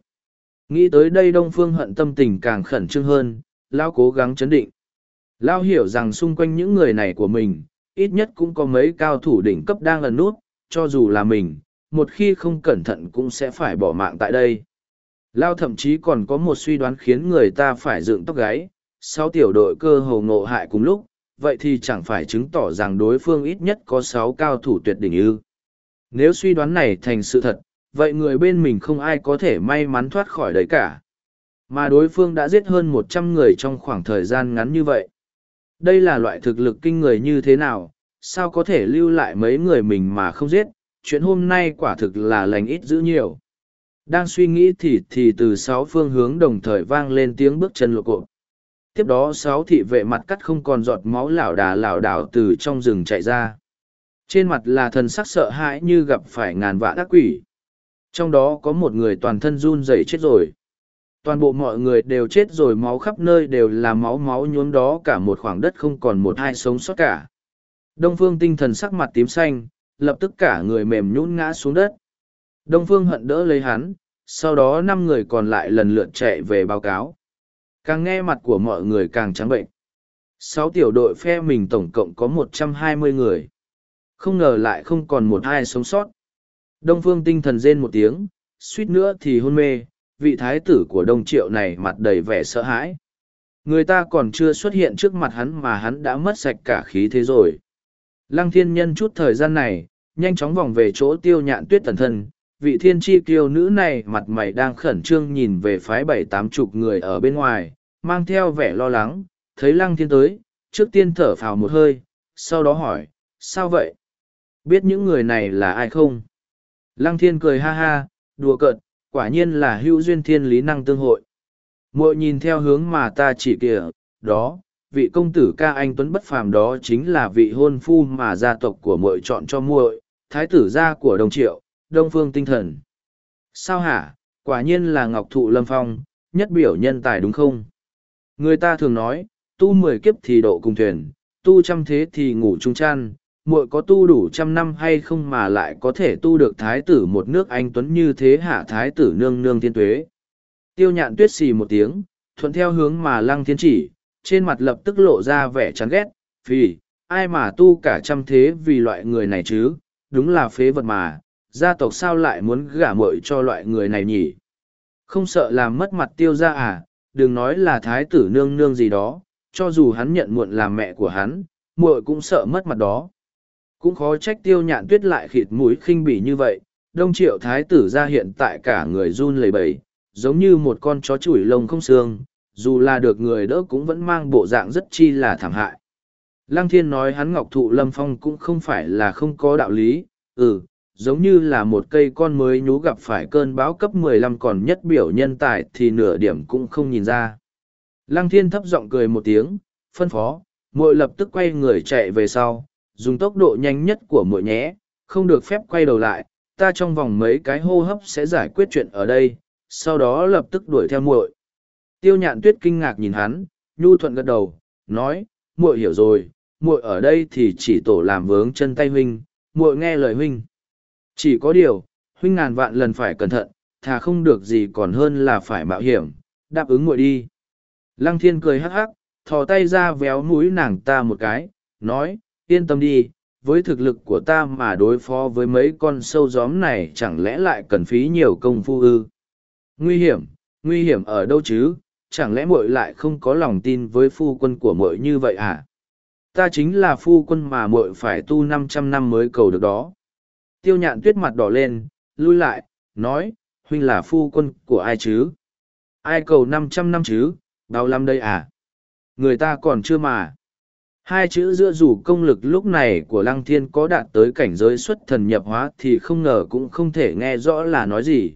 Nghĩ tới đây Đông Phương hận tâm tình càng khẩn trương hơn, Lao cố gắng chấn định. Lao hiểu rằng xung quanh những người này của mình, ít nhất cũng có mấy cao thủ đỉnh cấp đang ẩn nút, cho dù là mình, một khi không cẩn thận cũng sẽ phải bỏ mạng tại đây. Lao thậm chí còn có một suy đoán khiến người ta phải dựng tóc gáy, sáu tiểu đội cơ hồ ngộ hại cùng lúc, vậy thì chẳng phải chứng tỏ rằng đối phương ít nhất có sáu cao thủ tuyệt đỉnh ư. Nếu suy đoán này thành sự thật, vậy người bên mình không ai có thể may mắn thoát khỏi đấy cả. Mà đối phương đã giết hơn một trăm người trong khoảng thời gian ngắn như vậy. Đây là loại thực lực kinh người như thế nào, sao có thể lưu lại mấy người mình mà không giết, chuyện hôm nay quả thực là lành ít dữ nhiều. Đang suy nghĩ thì thì từ sáu phương hướng đồng thời vang lên tiếng bước chân lộ cộp. Tiếp đó sáu thị vệ mặt cắt không còn giọt máu lảo đà lảo đảo từ trong rừng chạy ra. Trên mặt là thần sắc sợ hãi như gặp phải ngàn vạn ác quỷ. Trong đó có một người toàn thân run rẩy chết rồi. Toàn bộ mọi người đều chết rồi máu khắp nơi đều là máu máu nhuốm đó cả một khoảng đất không còn một ai sống sót cả. Đông phương tinh thần sắc mặt tím xanh, lập tức cả người mềm nhũn ngã xuống đất. Đông phương hận đỡ lấy hắn, sau đó năm người còn lại lần lượt chạy về báo cáo. Càng nghe mặt của mọi người càng trắng bệnh. Sáu tiểu đội phe mình tổng cộng có một trăm hai mươi người. Không ngờ lại không còn một ai sống sót. Đông phương tinh thần rên một tiếng, suýt nữa thì hôn mê, vị thái tử của đông triệu này mặt đầy vẻ sợ hãi. Người ta còn chưa xuất hiện trước mặt hắn mà hắn đã mất sạch cả khí thế rồi. Lăng thiên nhân chút thời gian này, nhanh chóng vòng về chỗ tiêu nhạn tuyết tần thân. Vị thiên tri kiêu nữ này mặt mày đang khẩn trương nhìn về phái bảy tám chục người ở bên ngoài, mang theo vẻ lo lắng, thấy lăng thiên tới, trước tiên thở phào một hơi, sau đó hỏi, sao vậy? Biết những người này là ai không? Lăng thiên cười ha ha, đùa cợt, quả nhiên là hữu duyên thiên lý năng tương hội. Muội nhìn theo hướng mà ta chỉ kìa, đó, vị công tử ca anh tuấn bất phàm đó chính là vị hôn phu mà gia tộc của muội chọn cho muội, thái tử gia của Đông Triệu, Đông Phương Tinh Thần. Sao hả? Quả nhiên là Ngọc Thụ Lâm Phong, nhất biểu nhân tài đúng không? Người ta thường nói, tu mười kiếp thì độ cùng thuyền, tu trăm thế thì ngủ chung chăn, muội có tu đủ trăm năm hay không mà lại có thể tu được thái tử một nước anh tuấn như thế hả? thái tử nương nương thiên tuế. Tiêu nhạn tuyết xì một tiếng, thuận theo hướng mà lăng thiên chỉ, trên mặt lập tức lộ ra vẻ chán ghét, vì, ai mà tu cả trăm thế vì loại người này chứ, đúng là phế vật mà, gia tộc sao lại muốn gả muội cho loại người này nhỉ? Không sợ làm mất mặt tiêu ra à, đừng nói là thái tử nương nương gì đó, cho dù hắn nhận muộn làm mẹ của hắn, muội cũng sợ mất mặt đó. Cũng khó trách tiêu nhạn tuyết lại khịt mũi khinh bỉ như vậy, đông triệu thái tử ra hiện tại cả người run lẩy bẩy, giống như một con chó chủi lông không xương, dù là được người đỡ cũng vẫn mang bộ dạng rất chi là thảm hại. Lăng thiên nói hắn ngọc thụ lâm phong cũng không phải là không có đạo lý, ừ, giống như là một cây con mới nhú gặp phải cơn bão cấp 15 còn nhất biểu nhân tài thì nửa điểm cũng không nhìn ra. Lăng thiên thấp giọng cười một tiếng, phân phó, muội lập tức quay người chạy về sau, dùng tốc độ nhanh nhất của muội nhé, không được phép quay đầu lại, ta trong vòng mấy cái hô hấp sẽ giải quyết chuyện ở đây, sau đó lập tức đuổi theo muội. Tiêu nhạn tuyết kinh ngạc nhìn hắn, nhu thuận gật đầu, nói, muội hiểu rồi, muội ở đây thì chỉ tổ làm vướng chân tay huynh, muội nghe lời huynh. Chỉ có điều, huynh ngàn vạn lần phải cẩn thận, thà không được gì còn hơn là phải mạo hiểm, đáp ứng muội đi. Lăng thiên cười hắc hắc, thò tay ra véo mũi nàng ta một cái, nói, yên tâm đi, với thực lực của ta mà đối phó với mấy con sâu gióm này chẳng lẽ lại cần phí nhiều công phu ư. Nguy hiểm, nguy hiểm ở đâu chứ, chẳng lẽ muội lại không có lòng tin với phu quân của muội như vậy à? Ta chính là phu quân mà muội phải tu năm trăm năm mới cầu được đó. Tiêu nhạn tuyết mặt đỏ lên, lui lại, nói, huynh là phu quân của ai chứ? Ai cầu năm trăm năm chứ, đau lắm đây à? Người ta còn chưa mà. Hai chữ giữa dù công lực lúc này của Lăng Thiên có đạt tới cảnh giới xuất thần nhập hóa thì không ngờ cũng không thể nghe rõ là nói gì.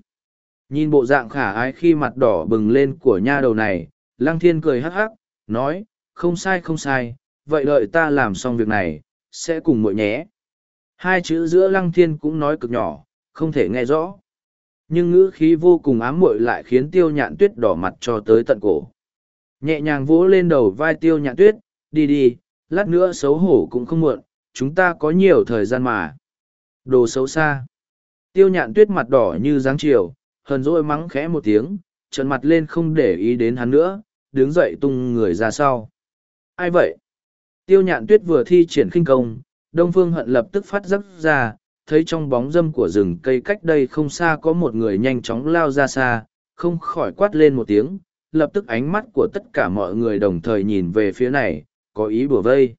Nhìn bộ dạng khả ái khi mặt đỏ bừng lên của nha đầu này, Lăng Thiên cười hắc hắc, nói, không sai không sai, vậy đợi ta làm xong việc này, sẽ cùng muội nhé. Hai chữ giữa Lăng Thiên cũng nói cực nhỏ, không thể nghe rõ. Nhưng ngữ khí vô cùng ám muội lại khiến tiêu nhạn tuyết đỏ mặt cho tới tận cổ. Nhẹ nhàng vỗ lên đầu vai tiêu nhạn tuyết, đi đi, lát nữa xấu hổ cũng không muộn, chúng ta có nhiều thời gian mà. Đồ xấu xa. Tiêu nhạn tuyết mặt đỏ như dáng chiều, hờn dỗi mắng khẽ một tiếng, trợn mặt lên không để ý đến hắn nữa, đứng dậy tung người ra sau. Ai vậy? Tiêu nhạn tuyết vừa thi triển khinh công, Đông Phương Hận lập tức phát giấc ra, thấy trong bóng dâm của rừng cây cách đây không xa có một người nhanh chóng lao ra xa, không khỏi quát lên một tiếng, lập tức ánh mắt của tất cả mọi người đồng thời nhìn về phía này, có ý bùa vây.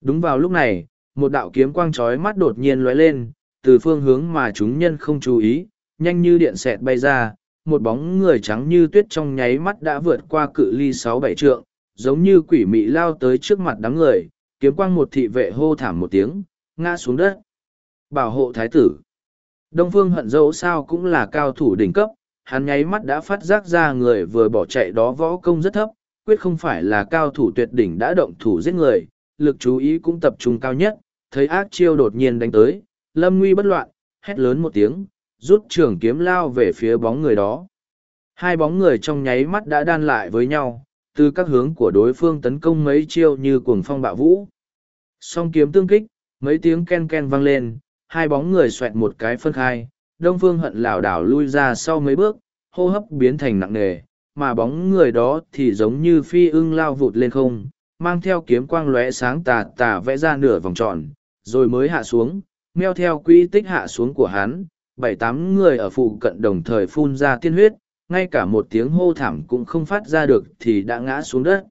Đúng vào lúc này, một đạo kiếm quang trói mắt đột nhiên lóe lên, từ phương hướng mà chúng nhân không chú ý, nhanh như điện xẹt bay ra, một bóng người trắng như tuyết trong nháy mắt đã vượt qua cự ly sáu bảy trượng, giống như quỷ mị lao tới trước mặt đám người, kiếm quang một thị vệ hô thảm một tiếng, ngã xuống đất. Bảo hộ thái tử. Đông phương hận dẫu sao cũng là cao thủ đỉnh cấp, hắn nháy mắt đã phát giác ra người vừa bỏ chạy đó võ công rất thấp, quyết không phải là cao thủ tuyệt đỉnh đã động thủ giết người, lực chú ý cũng tập trung cao nhất, thấy ác chiêu đột nhiên đánh tới, lâm nguy bất loạn, hét lớn một tiếng, rút trường kiếm lao về phía bóng người đó. Hai bóng người trong nháy mắt đã đan lại với nhau, từ các hướng của đối phương tấn công mấy chiêu như cuồng phong bạo vũ. Song kiếm tương kích, mấy tiếng ken ken vang lên, hai bóng người xoẹt một cái phân khai, đông phương hận lảo đảo lui ra sau mấy bước, hô hấp biến thành nặng nề, mà bóng người đó thì giống như phi ưng lao vụt lên không, mang theo kiếm quang lóe sáng tà tà vẽ ra nửa vòng tròn, rồi mới hạ xuống, meo theo quỹ tích hạ xuống của hắn, bảy tám người ở phụ cận đồng thời phun ra tiên huyết, ngay cả một tiếng hô thảm cũng không phát ra được thì đã ngã xuống đất.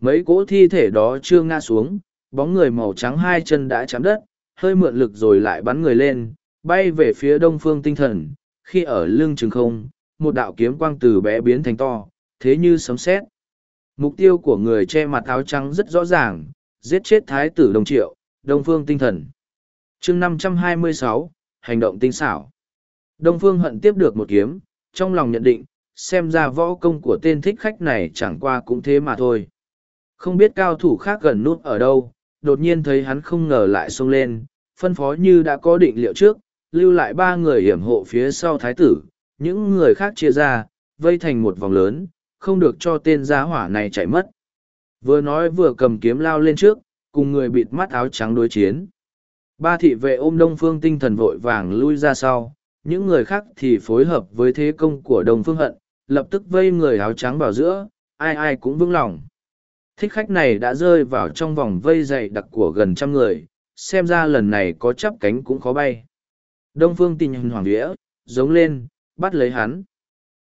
Mấy cỗ thi thể đó chưa ngã xuống, bóng người màu trắng hai chân đã chạm đất, hơi mượn lực rồi lại bắn người lên, bay về phía đông phương tinh thần, khi ở lưng chừng không, một đạo kiếm quang từ bé biến thành to, thế như sấm sét. Mục tiêu của người che mặt áo trắng rất rõ ràng, giết chết thái tử đồng triệu, đông phương tinh thần. chương 526, hành động tinh xảo. Đông phương hận tiếp được một kiếm, trong lòng nhận định, xem ra võ công của tên thích khách này chẳng qua cũng thế mà thôi. Không biết cao thủ khác gần nút ở đâu, đột nhiên thấy hắn không ngờ lại xông lên, phân phó như đã có định liệu trước, lưu lại ba người hiểm hộ phía sau thái tử, những người khác chia ra, vây thành một vòng lớn, không được cho tên giá hỏa này chạy mất. Vừa nói vừa cầm kiếm lao lên trước, cùng người bịt mắt áo trắng đối chiến. Ba thị vệ ôm đông phương tinh thần vội vàng lui ra sau, những người khác thì phối hợp với thế công của đông phương hận, lập tức vây người áo trắng vào giữa, ai ai cũng vững lòng. Thích khách này đã rơi vào trong vòng vây dày đặc của gần trăm người, xem ra lần này có chắp cánh cũng khó bay. Đông phương tình hoàng vĩa, giống lên, bắt lấy hắn.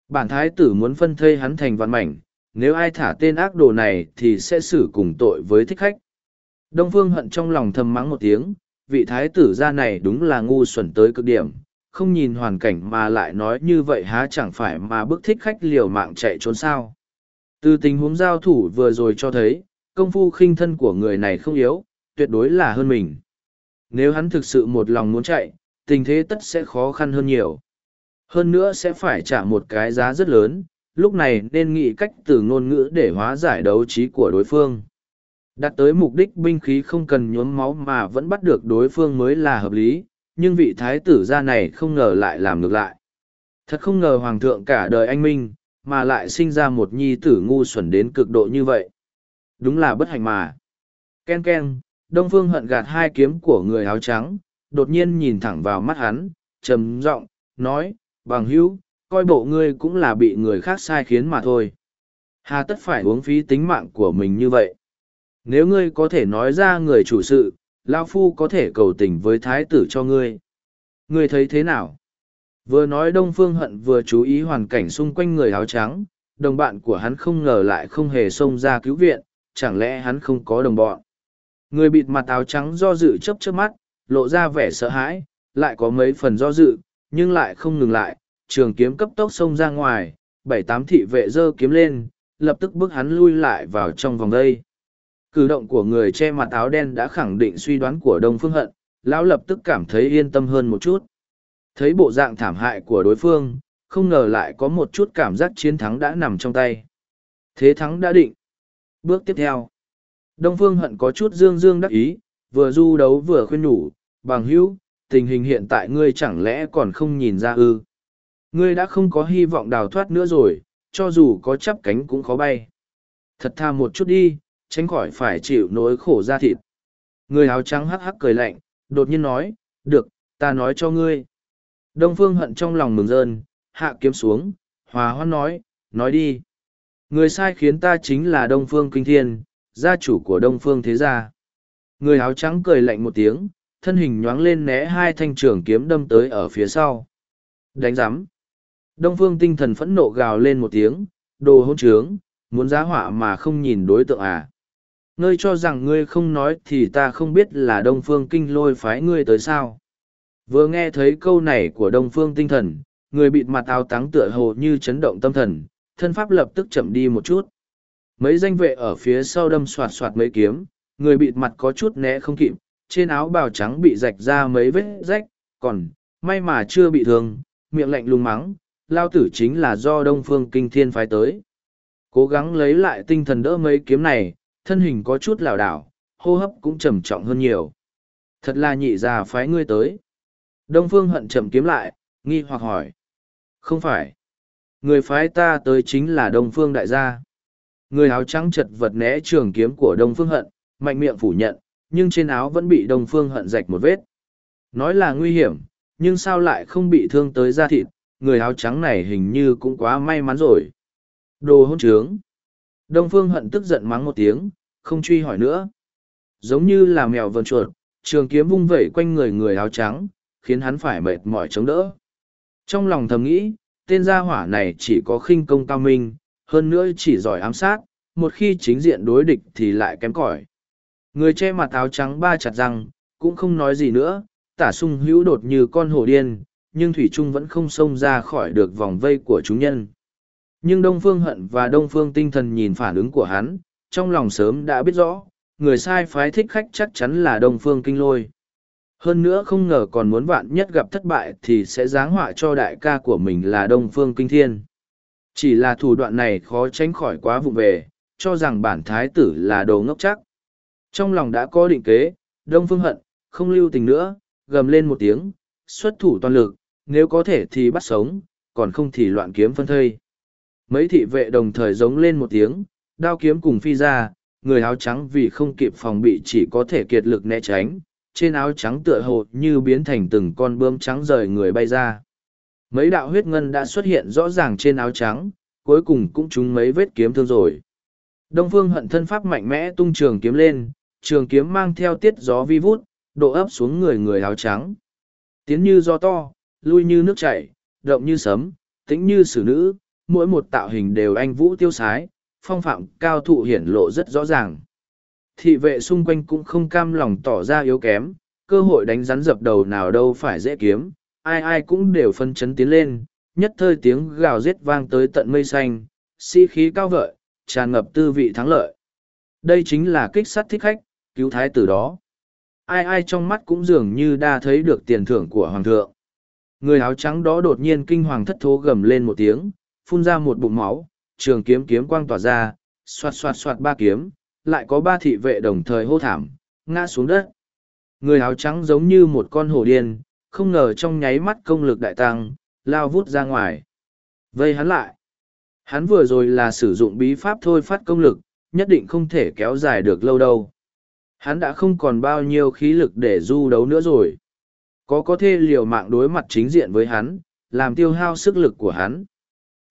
Bản thái tử muốn phân thây hắn thành vạn mảnh, nếu ai thả tên ác đồ này thì sẽ xử cùng tội với thích khách. Đông phương hận trong lòng thầm mắng một tiếng, vị thái tử gia này đúng là ngu xuẩn tới cực điểm, không nhìn hoàn cảnh mà lại nói như vậy há chẳng phải mà bức thích khách liều mạng chạy trốn sao. Từ tình huống giao thủ vừa rồi cho thấy, công phu khinh thân của người này không yếu, tuyệt đối là hơn mình. Nếu hắn thực sự một lòng muốn chạy, tình thế tất sẽ khó khăn hơn nhiều. Hơn nữa sẽ phải trả một cái giá rất lớn, lúc này nên nghĩ cách từ ngôn ngữ để hóa giải đấu trí của đối phương. Đặt tới mục đích binh khí không cần nhuốm máu mà vẫn bắt được đối phương mới là hợp lý, nhưng vị thái tử gia này không ngờ lại làm ngược lại. Thật không ngờ hoàng thượng cả đời anh minh, mà lại sinh ra một nhi tử ngu xuẩn đến cực độ như vậy. Đúng là bất hạnh mà. Ken ken, Đông Phương hận gạt hai kiếm của người áo trắng, đột nhiên nhìn thẳng vào mắt hắn, trầm giọng nói, bằng hữu, coi bộ ngươi cũng là bị người khác sai khiến mà thôi. Hà tất phải uống phí tính mạng của mình như vậy. Nếu ngươi có thể nói ra người chủ sự, Lao Phu có thể cầu tình với thái tử cho ngươi. Ngươi thấy thế nào? Vừa nói Đông Phương Hận vừa chú ý hoàn cảnh xung quanh người áo trắng, đồng bạn của hắn không ngờ lại không hề xông ra cứu viện, chẳng lẽ hắn không có đồng bọn. Người bịt mặt áo trắng do dự chấp chớp mắt, lộ ra vẻ sợ hãi, lại có mấy phần do dự, nhưng lại không ngừng lại, trường kiếm cấp tốc xông ra ngoài, bảy tám thị vệ dơ kiếm lên, lập tức bước hắn lui lại vào trong vòng đây. Cử động của người che mặt áo đen đã khẳng định suy đoán của Đông Phương Hận, lão lập tức cảm thấy yên tâm hơn một chút. Thấy bộ dạng thảm hại của đối phương, không ngờ lại có một chút cảm giác chiến thắng đã nằm trong tay. Thế thắng đã định. Bước tiếp theo. Đông Phương Hận có chút dương dương đắc ý, vừa du đấu vừa khuyên nhủ, bằng hữu, tình hình hiện tại ngươi chẳng lẽ còn không nhìn ra ư. Ngươi đã không có hy vọng đào thoát nữa rồi, cho dù có chắp cánh cũng khó bay. Thật tha một chút đi, tránh khỏi phải chịu nỗi khổ ra thịt. Người áo trắng hắc hắc cười lạnh, đột nhiên nói, được, ta nói cho ngươi. Đông Phương hận trong lòng mừng rơn, hạ kiếm xuống, hòa hoan nói, nói đi. Người sai khiến ta chính là Đông Phương Kinh Thiên, gia chủ của Đông Phương Thế Gia. Người áo trắng cười lạnh một tiếng, thân hình nhoáng lên né hai thanh trường kiếm đâm tới ở phía sau. Đánh giắm. Đông Phương tinh thần phẫn nộ gào lên một tiếng, đồ hôn trướng, muốn giá họa mà không nhìn đối tượng à. Ngươi cho rằng ngươi không nói thì ta không biết là Đông Phương kinh lôi phái ngươi tới sao. Vừa nghe thấy câu này của Đông Phương tinh thần, người bịt mặt áo táng tựa hồ như chấn động tâm thần, thân pháp lập tức chậm đi một chút. Mấy danh vệ ở phía sau đâm soạt soạt mấy kiếm, người bịt mặt có chút né không kịp, trên áo bào trắng bị rạch ra mấy vết rách, còn, may mà chưa bị thương, miệng lạnh lùng mắng, lao tử chính là do Đông Phương Kinh Thiên phái tới. Cố gắng lấy lại tinh thần đỡ mấy kiếm này, thân hình có chút lảo đảo, hô hấp cũng trầm trọng hơn nhiều. Thật là nhị già phái ngươi tới. Đông Phương hận chậm kiếm lại, nghi hoặc hỏi. Không phải. Người phái ta tới chính là Đông Phương đại gia. Người áo trắng chật vật né trường kiếm của Đông Phương hận, mạnh miệng phủ nhận, nhưng trên áo vẫn bị Đông Phương hận rạch một vết. Nói là nguy hiểm, nhưng sao lại không bị thương tới da thịt, người áo trắng này hình như cũng quá may mắn rồi. Đồ hôn trướng. Đông Phương hận tức giận mắng một tiếng, không truy hỏi nữa. Giống như là mèo vờn chuột, trường kiếm vung vẩy quanh người người áo trắng, khiến hắn phải mệt mỏi chống đỡ. Trong lòng thầm nghĩ, tên gia hỏa này chỉ có khinh công cao minh, hơn nữa chỉ giỏi ám sát, một khi chính diện đối địch thì lại kém cỏi. Người che mặt áo trắng ba chặt răng, cũng không nói gì nữa, tả sung hữu đột như con hổ điên, nhưng Thủy Trung vẫn không xông ra khỏi được vòng vây của chúng nhân. Nhưng Đông Phương Hận và Đông Phương Tinh Thần nhìn phản ứng của hắn, trong lòng sớm đã biết rõ, người sai phái thích khách chắc chắn là Đông Phương Kinh Lôi. Hơn nữa không ngờ còn muốn vạn nhất gặp thất bại thì sẽ giáng họa cho đại ca của mình là Đông Phương Kinh Thiên. Chỉ là thủ đoạn này khó tránh khỏi quá vụ về, cho rằng bản thái tử là đồ ngốc chắc. Trong lòng đã có định kế, Đông Phương hận, không lưu tình nữa, gầm lên một tiếng, xuất thủ toàn lực, nếu có thể thì bắt sống, còn không thì loạn kiếm phân thây. Mấy thị vệ đồng thời giống lên một tiếng, đao kiếm cùng phi ra, người áo trắng vì không kịp phòng bị chỉ có thể kiệt lực né tránh, trên áo trắng tựa hồ như biến thành từng con bươm trắng rời người bay ra. Mấy đạo huyết ngân đã xuất hiện rõ ràng trên áo trắng, cuối cùng cũng trúng mấy vết kiếm thương rồi. Đông phương hận thân pháp mạnh mẽ tung trường kiếm lên, trường kiếm mang theo tiết gió vi vút, độ ấp xuống người người áo trắng. Tiến như gió to, lui như nước chảy, động như sấm, tĩnh như xử nữ, mỗi một tạo hình đều anh vũ tiêu sái, phong phạm cao thụ hiển lộ rất rõ ràng. Thị vệ xung quanh cũng không cam lòng tỏ ra yếu kém, cơ hội đánh rắn dập đầu nào đâu phải dễ kiếm, ai ai cũng đều phân chấn tiến lên, nhất thời tiếng gào giết vang tới tận mây xanh, sĩ khí cao vợi, tràn ngập tư vị thắng lợi. Đây chính là kích sát thích khách, cứu thái tử đó. Ai ai trong mắt cũng dường như đã thấy được tiền thưởng của hoàng thượng. Người áo trắng đó đột nhiên kinh hoàng thất thố gầm lên một tiếng, phun ra một bụng máu, trường kiếm kiếm quang tỏa ra, xoạt xoạt xoạt ba kiếm, lại có ba thị vệ đồng thời hô thảm, ngã xuống đất. Người áo trắng giống như một con hổ điên, không ngờ trong nháy mắt công lực đại tăng, lao vút ra ngoài. Vây hắn lại. Hắn vừa rồi là sử dụng bí pháp thôi phát công lực, nhất định không thể kéo dài được lâu đâu. Hắn đã không còn bao nhiêu khí lực để du đấu nữa rồi. Có có thể liều mạng đối mặt chính diện với hắn, làm tiêu hao sức lực của hắn.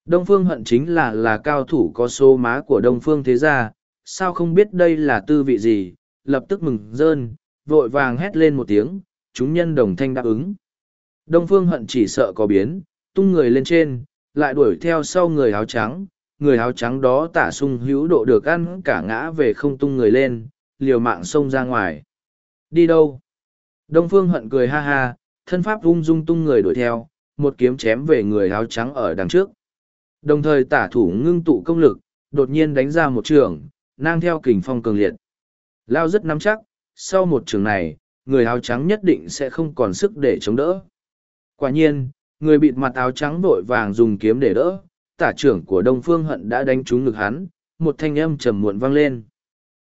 Đông Phương hận chính là là cao thủ có số má của Đông Phương thế gia, sao không biết đây là tư vị gì, lập tức mừng rơn, vội vàng hét lên một tiếng, chúng nhân đồng thanh đáp ứng. Đông Phương hận chỉ sợ có biến, tung người lên trên, lại đuổi theo sau người áo trắng, người áo trắng đó tả sung hữu độ được ăn cả ngã về không tung người lên, liều mạng xông ra ngoài. Đi đâu? Đông Phương hận cười ha ha, thân pháp ung dung tung người đuổi theo, một kiếm chém về người áo trắng ở đằng trước. Đồng thời tả thủ ngưng tụ công lực, đột nhiên đánh ra một trường, nang theo kình phong cường liệt. Lao rất nắm chắc, sau một trường này, người áo trắng nhất định sẽ không còn sức để chống đỡ. Quả nhiên, người bịt mặt áo trắng vội vàng dùng kiếm để đỡ, tả trưởng của Đông Phương Hận đã đánh trúng ngực hắn, một thanh âm trầm muộn vang lên.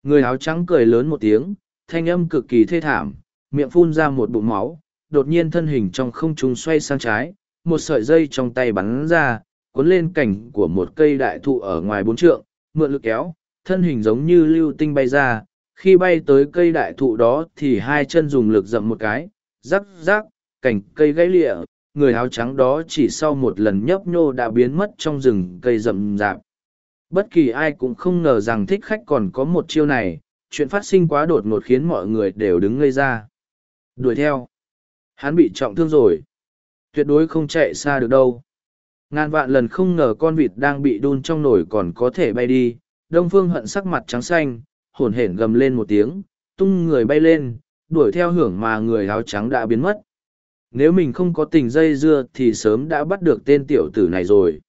Người áo trắng cười lớn một tiếng, thanh âm cực kỳ thê thảm, miệng phun ra một bụng máu, đột nhiên thân hình trong không trung xoay sang trái, một sợi dây trong tay bắn ra, cuốn lên cảnh của một cây đại thụ ở ngoài bốn trượng, mượn lực kéo, thân hình giống như lưu tinh bay ra, khi bay tới cây đại thụ đó thì hai chân dùng lực dậm một cái, rắc rắc, cảnh cây gãy lịa, người áo trắng đó chỉ sau một lần nhấp nhô đã biến mất trong rừng cây rậm rạp. Bất kỳ ai cũng không ngờ rằng thích khách còn có một chiêu này, chuyện phát sinh quá đột ngột khiến mọi người đều đứng ngây ra. Đuổi theo. Hắn bị trọng thương rồi. Tuyệt đối không chạy xa được đâu. Ngàn vạn lần không ngờ con vịt đang bị đun trong nồi còn có thể bay đi. Đông Phương hận sắc mặt trắng xanh, hồn hển gầm lên một tiếng, tung người bay lên, đuổi theo hưởng mà người áo trắng đã biến mất. Nếu mình không có tình dây dưa thì sớm đã bắt được tên tiểu tử này rồi.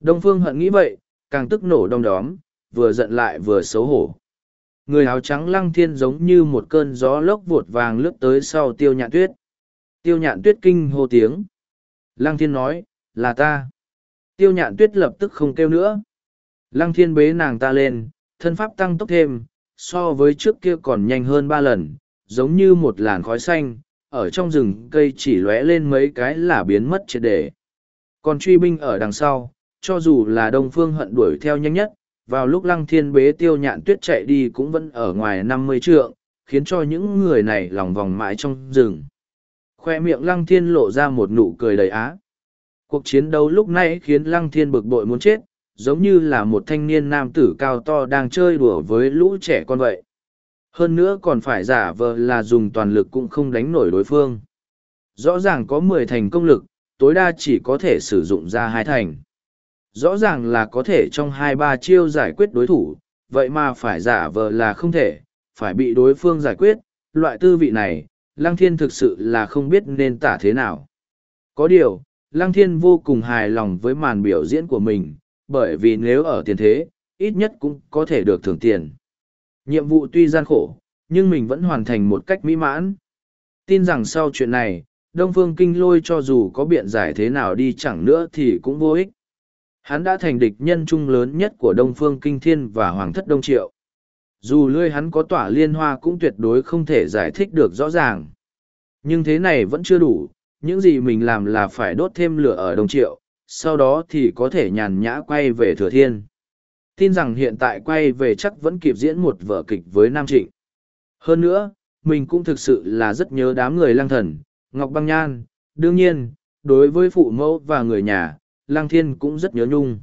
Đông Phương hận nghĩ vậy, càng tức nổ đong đóm, vừa giận lại vừa xấu hổ. Người áo trắng lăng thiên giống như một cơn gió lốc vụt vàng lướt tới sau tiêu nhạn tuyết. Tiêu nhạn tuyết kinh hô tiếng. Lăng thiên nói, là ta. Tiêu nhạn tuyết lập tức không kêu nữa. Lăng thiên bế nàng ta lên, thân pháp tăng tốc thêm, so với trước kia còn nhanh hơn ba lần, giống như một làn khói xanh, ở trong rừng cây chỉ lóe lên mấy cái là biến mất triệt để. Còn truy binh ở đằng sau, cho dù là đông phương hận đuổi theo nhanh nhất, vào lúc lăng thiên bế tiêu nhạn tuyết chạy đi cũng vẫn ở ngoài năm mươi trượng, khiến cho những người này lòng vòng mãi trong rừng. Khoe miệng lăng thiên lộ ra một nụ cười đầy á. Cuộc chiến đấu lúc nãy khiến lăng thiên bực bội muốn chết, giống như là một thanh niên nam tử cao to đang chơi đùa với lũ trẻ con vậy. Hơn nữa còn phải giả vờ là dùng toàn lực cũng không đánh nổi đối phương. Rõ ràng có mười thành công lực, tối đa chỉ có thể sử dụng ra hai thành. Rõ ràng là có thể trong hai ba chiêu giải quyết đối thủ, vậy mà phải giả vờ là không thể, phải bị đối phương giải quyết. Loại tư vị này, Lăng Thiên thực sự là không biết nên tả thế nào. Có điều, Lăng Thiên vô cùng hài lòng với màn biểu diễn của mình, bởi vì nếu ở tiền thế, ít nhất cũng có thể được thưởng tiền. Nhiệm vụ tuy gian khổ, nhưng mình vẫn hoàn thành một cách mỹ mãn. Tin rằng sau chuyện này, Đông Phương Kinh Lôi cho dù có biện giải thế nào đi chẳng nữa thì cũng vô ích. Hắn đã thành địch nhân chung lớn nhất của Đông Phương Kinh Thiên và Hoàng thất Đông Triệu. Dù lươi hắn có tỏa liên hoa cũng tuyệt đối không thể giải thích được rõ ràng. Nhưng thế này vẫn chưa đủ, những gì mình làm là phải đốt thêm lửa ở Đông Triệu, sau đó thì có thể nhàn nhã quay về Thừa Thiên. Tin rằng hiện tại quay về chắc vẫn kịp diễn một vở kịch với Nam Trịnh. Hơn nữa, mình cũng thực sự là rất nhớ đám người lang thần, Ngọc Băng Nhan, đương nhiên, đối với phụ mẫu và người nhà, lang thiên cũng rất nhớ nhung.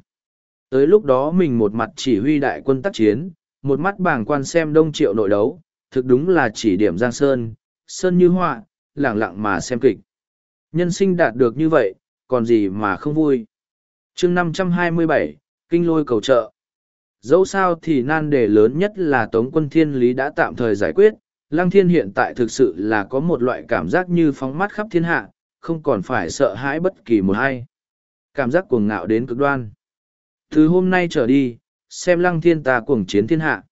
Tới lúc đó mình một mặt chỉ huy đại quân tác chiến, một mắt bảng quan xem đông triệu nội đấu, thực đúng là chỉ điểm Giang Sơn, Sơn như họa, lẳng lặng mà xem kịch. Nhân sinh đạt được như vậy, còn gì mà không vui. chương năm trăm hai mươi bảy Kinh lôi cầu trợ. Dẫu sao thì nan đề lớn nhất là Tống quân Thiên Lý đã tạm thời giải quyết, Lăng Thiên hiện tại thực sự là có một loại cảm giác như phóng mắt khắp thiên hạ, không còn phải sợ hãi bất kỳ một ai. Cảm giác cuồng ngạo đến cực đoan. Từ hôm nay trở đi, xem Lăng Thiên ta cuồng chiến thiên hạ.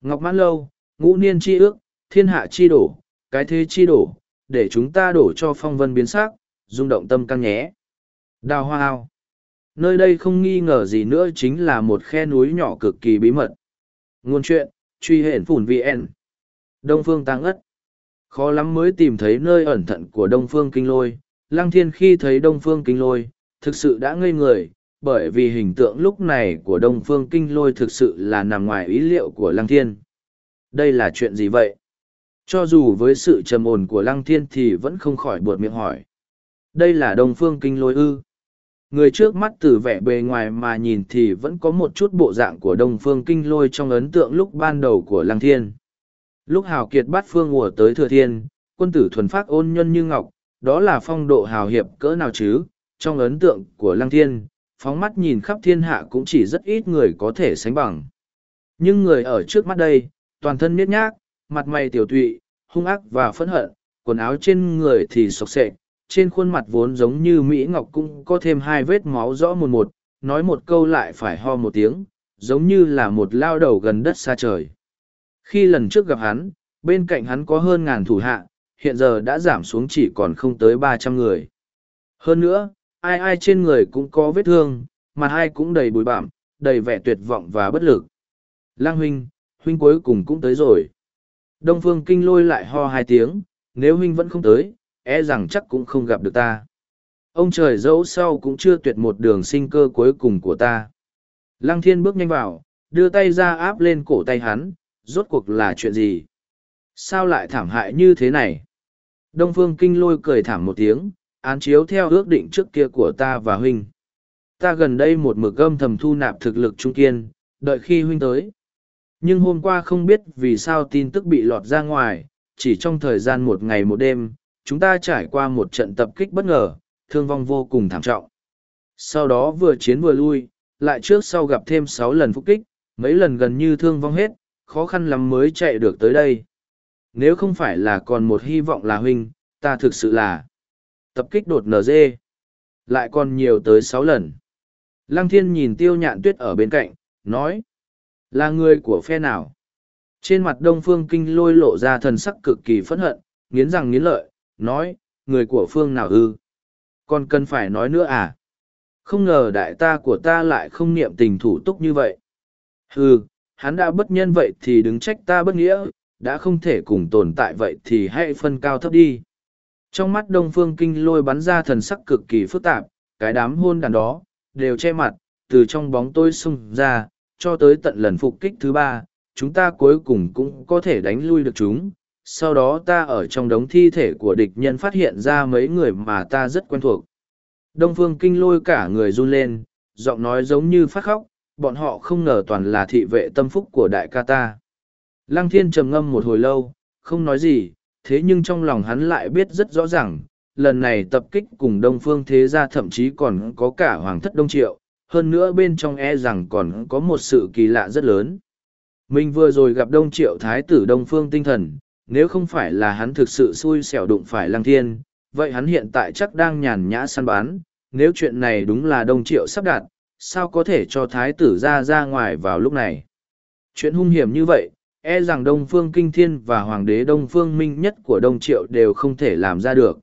Ngọc Mãn Lâu, ngũ niên chi ước, thiên hạ chi đổ, cái thế chi đổ, để chúng ta đổ cho phong vân biến sắc, rung động tâm căng nhé. Đào hoa ao. Nơi đây không nghi ngờ gì nữa chính là một khe núi nhỏ cực kỳ bí mật. Nguồn chuyện, truy hển phủn VN. Đông Phương Tăng ất. Khó lắm mới tìm thấy nơi ẩn thận của Đông Phương Kinh Lôi. Lăng Thiên khi thấy Đông Phương Kinh Lôi, thực sự đã ngây người, bởi vì hình tượng lúc này của Đông Phương Kinh Lôi thực sự là nằm ngoài ý liệu của Lăng Thiên. Đây là chuyện gì vậy? Cho dù với sự trầm ổn của Lăng Thiên thì vẫn không khỏi buột miệng hỏi. Đây là Đông Phương Kinh Lôi ư? người trước mắt từ vẻ bề ngoài mà nhìn thì vẫn có một chút bộ dạng của đông phương kinh lôi trong ấn tượng lúc ban đầu của lăng thiên lúc hào kiệt bắt phương ùa tới thừa thiên, quân tử thuần phát ôn nhân như ngọc, đó là phong độ hào hiệp cỡ nào chứ trong ấn tượng của lăng thiên, phóng mắt nhìn khắp thiên hạ cũng chỉ rất ít người có thể sánh bằng nhưng người ở trước mắt đây, toàn thân miết nhác mặt mày tiểu tụy hung ác và phẫn hận quần áo trên người thì sọc sệ, trên khuôn mặt vốn giống như Mỹ Ngọc cũng có thêm hai vết máu rõ một một, nói một câu lại phải ho một tiếng, giống như là một lao đầu gần đất xa trời. Khi lần trước gặp hắn, bên cạnh hắn có hơn ngàn thủ hạ, hiện giờ đã giảm xuống chỉ còn không tới ba trăm người. Hơn nữa, ai ai trên người cũng có vết thương, mà ai cũng đầy bụi bặm, đầy vẻ tuyệt vọng và bất lực. Lang huynh, huynh cuối cùng cũng tới rồi. Đông Phương Kinh lôi lại ho hai tiếng, nếu huynh vẫn không tới, e rằng chắc cũng không gặp được ta. Ông trời dẫu sau cũng chưa tuyệt một đường sinh cơ cuối cùng của ta. Lăng thiên bước nhanh vào, đưa tay ra áp lên cổ tay hắn, rốt cuộc là chuyện gì? Sao lại thảm hại như thế này? Đông Phương Kinh lôi cười thảm một tiếng, án chiếu theo ước định trước kia của ta và huynh. Ta gần đây một mực âm thầm thu nạp thực lực trung kiên, đợi khi huynh tới. Nhưng hôm qua không biết vì sao tin tức bị lọt ra ngoài, chỉ trong thời gian một ngày một đêm, chúng ta trải qua một trận tập kích bất ngờ, thương vong vô cùng thảm trọng. Sau đó vừa chiến vừa lui, lại trước sau gặp thêm sáu lần phục kích, mấy lần gần như thương vong hết, khó khăn lắm mới chạy được tới đây. Nếu không phải là còn một hy vọng là huynh, ta thực sự là tập kích đột NG. Lại còn nhiều tới sáu lần. Lăng thiên nhìn tiêu nhạn tuyết ở bên cạnh, nói. Là người của phe nào? Trên mặt đông phương kinh lôi lộ ra thần sắc cực kỳ phẫn hận, nghiến răng nghiến lợi, nói, người của phương nào ư? Còn cần phải nói nữa à? Không ngờ đại ta của ta lại không niệm tình thủ túc như vậy. Hừ, hắn đã bất nhân vậy thì đứng trách ta bất nghĩa, đã không thể cùng tồn tại vậy thì hãy phân cao thấp đi. Trong mắt đông phương kinh lôi bắn ra thần sắc cực kỳ phức tạp, cái đám hôn đàn đó, đều che mặt, từ trong bóng tôi xung ra, cho tới tận lần phục kích thứ ba, chúng ta cuối cùng cũng có thể đánh lui được chúng. Sau đó ta ở trong đống thi thể của địch nhân phát hiện ra mấy người mà ta rất quen thuộc. Đông Phương Kinh lôi cả người run lên, giọng nói giống như phát khóc, bọn họ không ngờ toàn là thị vệ tâm phúc của đại ca ta. Lăng Thiên trầm ngâm một hồi lâu, không nói gì, thế nhưng trong lòng hắn lại biết rất rõ ràng, lần này tập kích cùng Đông Phương Thế Gia thậm chí còn có cả Hoàng thất Đông Triệu, hơn nữa bên trong e rằng còn có một sự kỳ lạ rất lớn. Mình vừa rồi gặp Đông Triệu Thái tử Đông Phương tinh thần, nếu không phải là hắn thực sự xui xẻo đụng phải Lăng Thiên, vậy hắn hiện tại chắc đang nhàn nhã săn bán, nếu chuyện này đúng là Đông Triệu sắp đặt, sao có thể cho Thái tử ra ra ngoài vào lúc này. Chuyện hung hiểm như vậy, e rằng Đông Phương Kinh Thiên và Hoàng đế Đông Phương Minh nhất của Đông Triệu đều không thể làm ra được.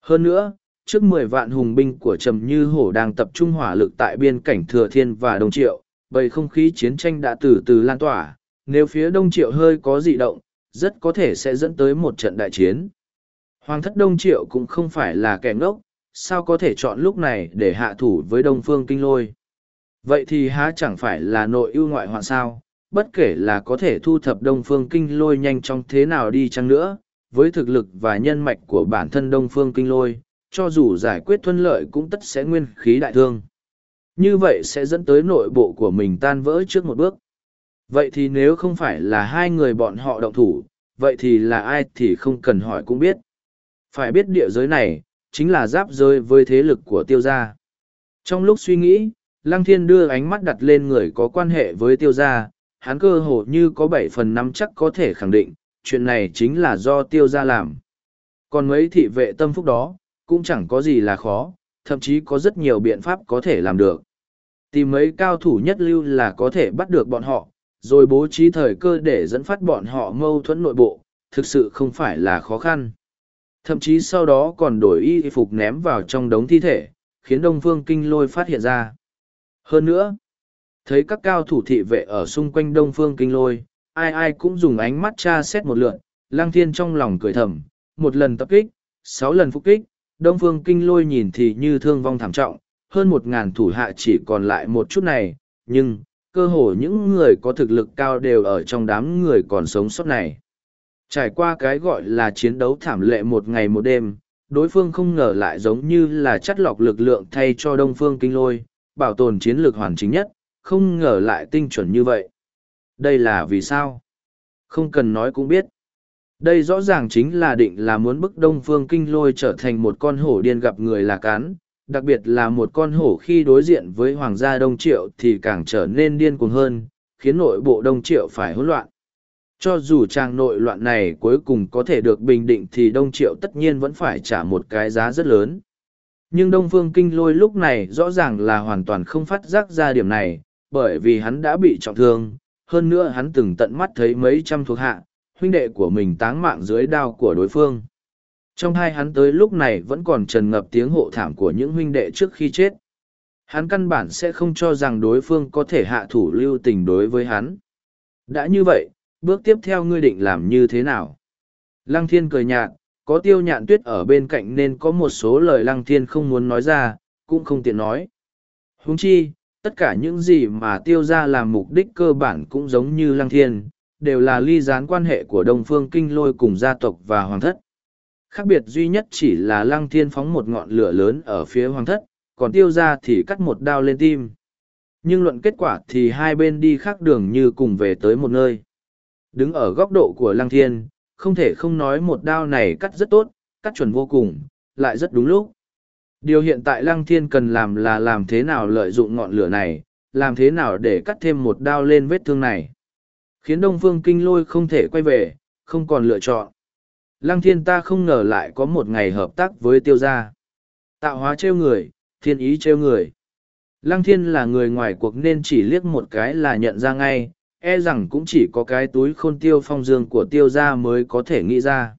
Hơn nữa, trước mười vạn hùng binh của Trầm Như Hổ đang tập trung hỏa lực tại biên cảnh Thừa Thiên và Đông Triệu, bầy không khí chiến tranh đã từ từ lan tỏa, nếu phía Đông Triệu hơi có dị động, rất có thể sẽ dẫn tới một trận đại chiến. Hoàng thất Đông Triệu cũng không phải là kẻ ngốc, sao có thể chọn lúc này để hạ thủ với Đông Phương Kinh Lôi. Vậy thì há chẳng phải là nội ưu ngoại hoạn sao, bất kể là có thể thu thập Đông Phương Kinh Lôi nhanh chóng thế nào đi chăng nữa, với thực lực và nhân mạch của bản thân Đông Phương Kinh Lôi, cho dù giải quyết thuận lợi cũng tất sẽ nguyên khí đại thương. Như vậy sẽ dẫn tới nội bộ của mình tan vỡ trước một bước. Vậy thì nếu không phải là hai người bọn họ động thủ, vậy thì là ai thì không cần hỏi cũng biết. Phải biết địa giới này, chính là giáp giới với thế lực của tiêu gia. Trong lúc suy nghĩ, Lăng Thiên đưa ánh mắt đặt lên người có quan hệ với tiêu gia, hắn cơ hồ như có bảy phần năm chắc có thể khẳng định, chuyện này chính là do tiêu gia làm. Còn mấy thị vệ tâm phúc đó, cũng chẳng có gì là khó, thậm chí có rất nhiều biện pháp có thể làm được. Tìm mấy cao thủ nhất lưu là có thể bắt được bọn họ, rồi bố trí thời cơ để dẫn phát bọn họ mâu thuẫn nội bộ, thực sự không phải là khó khăn. Thậm chí sau đó còn đổi y phục ném vào trong đống thi thể, khiến Đông Phương Kinh Lôi phát hiện ra. Hơn nữa, thấy các cao thủ thị vệ ở xung quanh Đông Phương Kinh Lôi, ai ai cũng dùng ánh mắt tra xét một lượn, Lang Thiên trong lòng cười thầm, một lần tập kích, sáu lần phục kích, Đông Phương Kinh Lôi nhìn thì như thương vong thảm trọng, hơn một ngàn thủ hạ chỉ còn lại một chút này, nhưng, cơ hồ những người có thực lực cao đều ở trong đám người còn sống sót này. Trải qua cái gọi là chiến đấu thảm lệ một ngày một đêm, đối phương không ngờ lại giống như là chắt lọc lực lượng thay cho Đông Phương Kinh Lôi, bảo tồn chiến lược hoàn chính nhất, không ngờ lại tinh chuẩn như vậy. Đây là vì sao? Không cần nói cũng biết. Đây rõ ràng chính là định là muốn bức Đông Phương Kinh Lôi trở thành một con hổ điên gặp người là cán, đặc biệt là một con hổ khi đối diện với Hoàng gia Đông Triệu thì càng trở nên điên cuồng hơn, khiến nội bộ Đông Triệu phải hỗn loạn. Cho dù trang nội loạn này cuối cùng có thể được bình định thì Đông Triệu tất nhiên vẫn phải trả một cái giá rất lớn. Nhưng Đông Phương Kinh Lôi lúc này rõ ràng là hoàn toàn không phát giác ra điểm này, bởi vì hắn đã bị trọng thương, hơn nữa hắn từng tận mắt thấy mấy trăm thuộc hạ, huynh đệ của mình táng mạng dưới đao của đối phương. Trong hai hắn tới lúc này vẫn còn trần ngập tiếng hộ thảm của những huynh đệ trước khi chết. Hắn căn bản sẽ không cho rằng đối phương có thể hạ thủ lưu tình đối với hắn. Đã như vậy, bước tiếp theo ngươi định làm như thế nào? Lăng thiên cười nhạt, có tiêu nhạn tuyết ở bên cạnh nên có một số lời lăng thiên không muốn nói ra, cũng không tiện nói. Huống chi, tất cả những gì mà tiêu ra làm mục đích cơ bản cũng giống như lăng thiên, đều là ly gián quan hệ của Đông Phương Kinh Lôi cùng gia tộc và hoàng thất. Khác biệt duy nhất chỉ là lăng thiên phóng một ngọn lửa lớn ở phía hoàng thất, còn tiêu ra thì cắt một đao lên tim. Nhưng luận kết quả thì hai bên đi khác đường như cùng về tới một nơi. Đứng ở góc độ của lăng thiên, không thể không nói một đao này cắt rất tốt, cắt chuẩn vô cùng, lại rất đúng lúc. Điều hiện tại lăng thiên cần làm là làm thế nào lợi dụng ngọn lửa này, làm thế nào để cắt thêm một đao lên vết thương này. Khiến Đông Phương Kinh Lôi không thể quay về, không còn lựa chọn. Lăng thiên ta không ngờ lại có một ngày hợp tác với tiêu gia. Tạo hóa trêu người, thiên ý trêu người. Lăng thiên là người ngoài cuộc nên chỉ liếc một cái là nhận ra ngay, e rằng cũng chỉ có cái túi khôn tiêu phong dương của tiêu gia mới có thể nghĩ ra.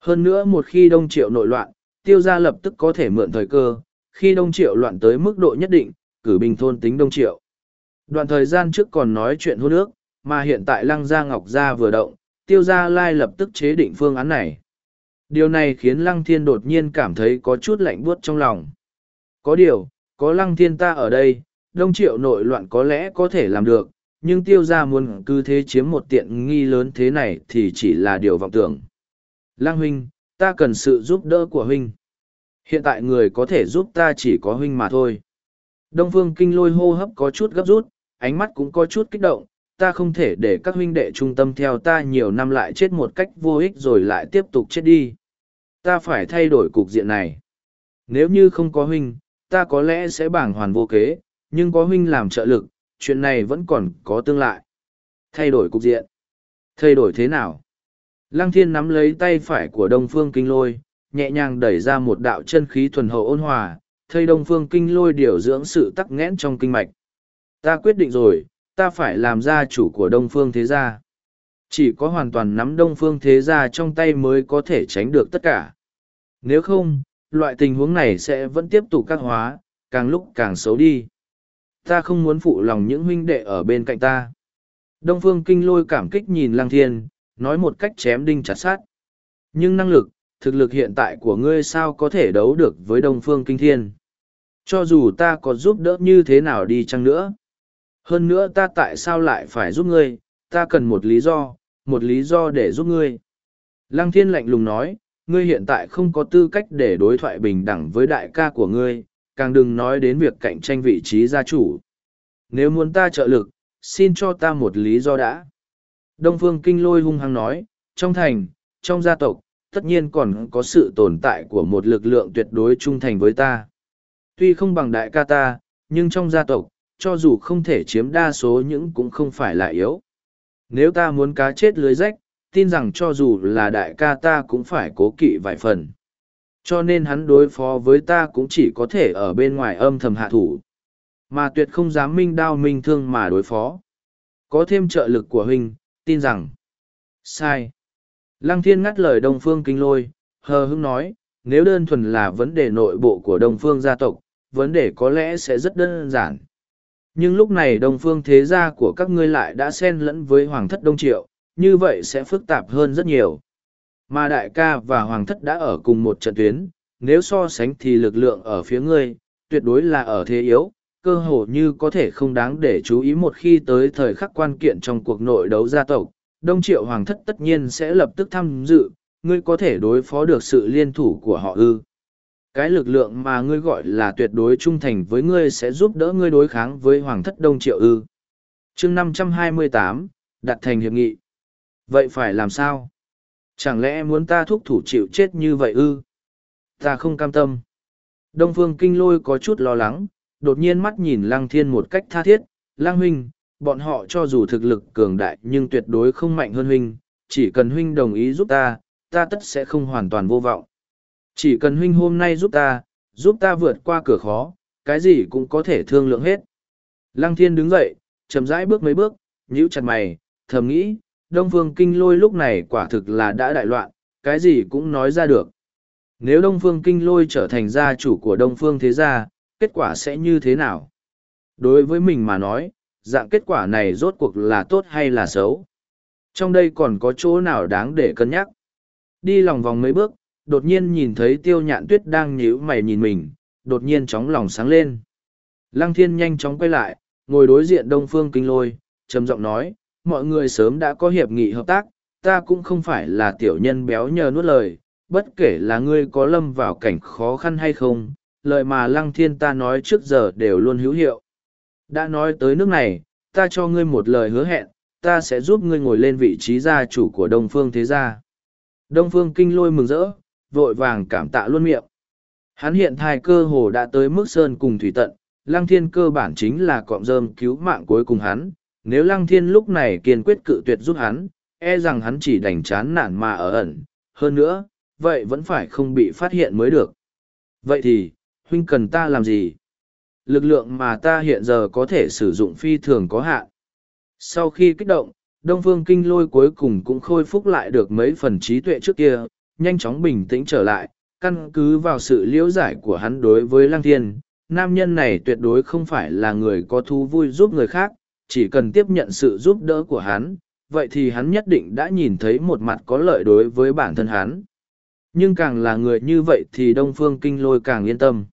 Hơn nữa một khi đông triệu nội loạn, tiêu gia lập tức có thể mượn thời cơ, khi đông triệu loạn tới mức độ nhất định, cử bình thôn tính đông triệu. Đoạn thời gian trước còn nói chuyện hôn ước, mà hiện tại lăng gia ngọc gia vừa động, tiêu gia lai lập tức chế định phương án này. Điều này khiến lăng thiên đột nhiên cảm thấy có chút lạnh buốt trong lòng. Có điều, có lăng thiên ta ở đây, đông triệu nội loạn có lẽ có thể làm được, nhưng tiêu gia muốn cứ thế chiếm một tiện nghi lớn thế này thì chỉ là điều vọng tưởng. Lăng huynh, ta cần sự giúp đỡ của huynh. Hiện tại người có thể giúp ta chỉ có huynh mà thôi. Đông phương kinh lôi hô hấp có chút gấp rút, ánh mắt cũng có chút kích động, ta không thể để các huynh đệ trung tâm theo ta nhiều năm lại chết một cách vô ích rồi lại tiếp tục chết đi. Ta phải thay đổi cục diện này. Nếu như không có huynh, ta có lẽ sẽ bảng hoàn vô kế, nhưng có huynh làm trợ lực, chuyện này vẫn còn có tương lại. Thay đổi cục diện. Thay đổi thế nào? Lăng thiên nắm lấy tay phải của đông phương kinh lôi, nhẹ nhàng đẩy ra một đạo chân khí thuần hậu ôn hòa, thây đông phương kinh lôi điều dưỡng sự tắc nghẽn trong kinh mạch. Ta quyết định rồi, ta phải làm gia chủ của đông phương thế gia. Chỉ có hoàn toàn nắm đông phương thế gia trong tay mới có thể tránh được tất cả. Nếu không, loại tình huống này sẽ vẫn tiếp tục các hóa, càng lúc càng xấu đi. Ta không muốn phụ lòng những huynh đệ ở bên cạnh ta. Đông phương kinh lôi cảm kích nhìn Lang thiên, nói một cách chém đinh chặt sát. Nhưng năng lực, thực lực hiện tại của ngươi sao có thể đấu được với đông phương kinh thiên. Cho dù ta có giúp đỡ như thế nào đi chăng nữa. Hơn nữa ta tại sao lại phải giúp ngươi, ta cần một lý do, một lý do để giúp ngươi. Lăng thiên lạnh lùng nói, ngươi hiện tại không có tư cách để đối thoại bình đẳng với đại ca của ngươi, càng đừng nói đến việc cạnh tranh vị trí gia chủ. Nếu muốn ta trợ lực, xin cho ta một lý do đã. Đông Phương Kinh Lôi hung hăng nói, trong thành, trong gia tộc, tất nhiên còn có sự tồn tại của một lực lượng tuyệt đối trung thành với ta. Tuy không bằng đại ca ta, nhưng trong gia tộc, cho dù không thể chiếm đa số những cũng không phải là yếu. Nếu ta muốn cá chết lưới rách, tin rằng cho dù là đại ca ta cũng phải cố kỵ vài phần. Cho nên hắn đối phó với ta cũng chỉ có thể ở bên ngoài âm thầm hạ thủ. Mà tuyệt không dám minh đao minh thương mà đối phó. Có thêm trợ lực của huynh, tin rằng. Sai. Lăng thiên ngắt lời Đông Phương Kinh Lôi, hờ hững nói, nếu đơn thuần là vấn đề nội bộ của Đông Phương gia tộc, vấn đề có lẽ sẽ rất đơn giản. Nhưng lúc này Đông Phương thế gia của các ngươi lại đã xen lẫn với Hoàng thất Đông Triệu, như vậy sẽ phức tạp hơn rất nhiều. Mà đại ca và Hoàng thất đã ở cùng một trận tuyến, nếu so sánh thì lực lượng ở phía ngươi, tuyệt đối là ở thế yếu, cơ hồ như có thể không đáng để chú ý một khi tới thời khắc quan kiện trong cuộc nội đấu gia tộc, Đông Triệu Hoàng thất tất nhiên sẽ lập tức tham dự, ngươi có thể đối phó được sự liên thủ của họ ư. Cái lực lượng mà ngươi gọi là tuyệt đối trung thành với ngươi sẽ giúp đỡ ngươi đối kháng với Hoàng thất Đông Triệu ư. chương 528, đặt thành hiệp nghị. Vậy phải làm sao? Chẳng lẽ muốn ta thúc thủ chịu chết như vậy ư? Ta không cam tâm. Đông Phương Kinh Lôi có chút lo lắng, đột nhiên mắt nhìn Lăng Thiên một cách tha thiết. Lăng Huynh, bọn họ cho dù thực lực cường đại nhưng tuyệt đối không mạnh hơn Huynh, chỉ cần Huynh đồng ý giúp ta, ta tất sẽ không hoàn toàn vô vọng. Chỉ cần Huynh hôm nay giúp ta, giúp ta vượt qua cửa khó, cái gì cũng có thể thương lượng hết. Lăng Thiên đứng dậy, chậm rãi bước mấy bước, nhíu chặt mày, thầm nghĩ, Đông Phương Kinh Lôi lúc này quả thực là đã đại loạn, cái gì cũng nói ra được. Nếu Đông Phương Kinh Lôi trở thành gia chủ của Đông Phương Thế Gia, kết quả sẽ như thế nào? Đối với mình mà nói, dạng kết quả này rốt cuộc là tốt hay là xấu? Trong đây còn có chỗ nào đáng để cân nhắc? Đi lòng vòng mấy bước, đột nhiên nhìn thấy tiêu nhạn tuyết đang nhíu mày nhìn mình, đột nhiên chóng lòng sáng lên. Lăng thiên nhanh chóng quay lại, ngồi đối diện đông phương kinh lôi, trầm giọng nói, mọi người sớm đã có hiệp nghị hợp tác, ta cũng không phải là tiểu nhân béo nhờ nuốt lời, bất kể là ngươi có lâm vào cảnh khó khăn hay không, lời mà lăng thiên ta nói trước giờ đều luôn hữu hiệu. Đã nói tới nước này, ta cho ngươi một lời hứa hẹn, ta sẽ giúp ngươi ngồi lên vị trí gia chủ của Đông Phương Thế Gia. Đông Phương Kinh lôi mừng rỡ, vội vàng cảm tạ luôn miệng. Hắn hiện thai cơ hồ đã tới mức sơn cùng thủy tận, Lăng Thiên cơ bản chính là cọng rơm cứu mạng cuối cùng hắn. Nếu Lăng Thiên lúc này kiên quyết cự tuyệt giúp hắn, e rằng hắn chỉ đành chán nản mà ở ẩn. Hơn nữa, vậy vẫn phải không bị phát hiện mới được. Vậy thì, huynh cần ta làm gì? Lực lượng mà ta hiện giờ có thể sử dụng phi thường có hạn. Sau khi kích động, Đông Phương Kinh Lôi cuối cùng cũng khôi phục lại được mấy phần trí tuệ trước kia, nhanh chóng bình tĩnh trở lại, căn cứ vào sự liễu giải của hắn đối với Lăng Thiên, nam nhân này tuyệt đối không phải là người có thú vui giúp người khác, chỉ cần tiếp nhận sự giúp đỡ của hắn, vậy thì hắn nhất định đã nhìn thấy một mặt có lợi đối với bản thân hắn. Nhưng càng là người như vậy thì Đông Phương Kinh Lôi càng yên tâm.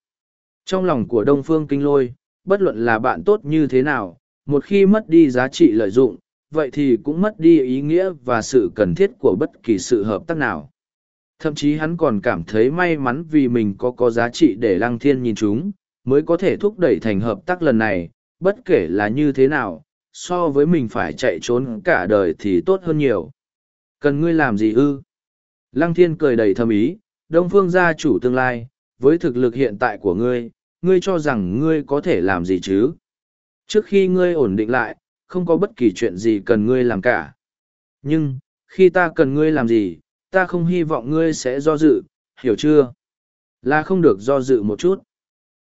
Trong lòng của Đông Phương Kinh Lôi, bất luận là bạn tốt như thế nào, một khi mất đi giá trị lợi dụng, vậy thì cũng mất đi ý nghĩa và sự cần thiết của bất kỳ sự hợp tác nào. Thậm chí hắn còn cảm thấy may mắn vì mình có có giá trị để Lăng Thiên nhìn chúng, mới có thể thúc đẩy thành hợp tác lần này, bất kể là như thế nào, so với mình phải chạy trốn cả đời thì tốt hơn nhiều. Cần ngươi làm gì ư? Lăng thiên cười đầy thâm ý, Đông Phương gia chủ tương lai, với thực lực hiện tại của ngươi, ngươi cho rằng ngươi có thể làm gì chứ? Trước khi ngươi ổn định lại, không có bất kỳ chuyện gì cần ngươi làm cả. Nhưng, khi ta cần ngươi làm gì, ta không hy vọng ngươi sẽ do dự, hiểu chưa? Là không được do dự một chút.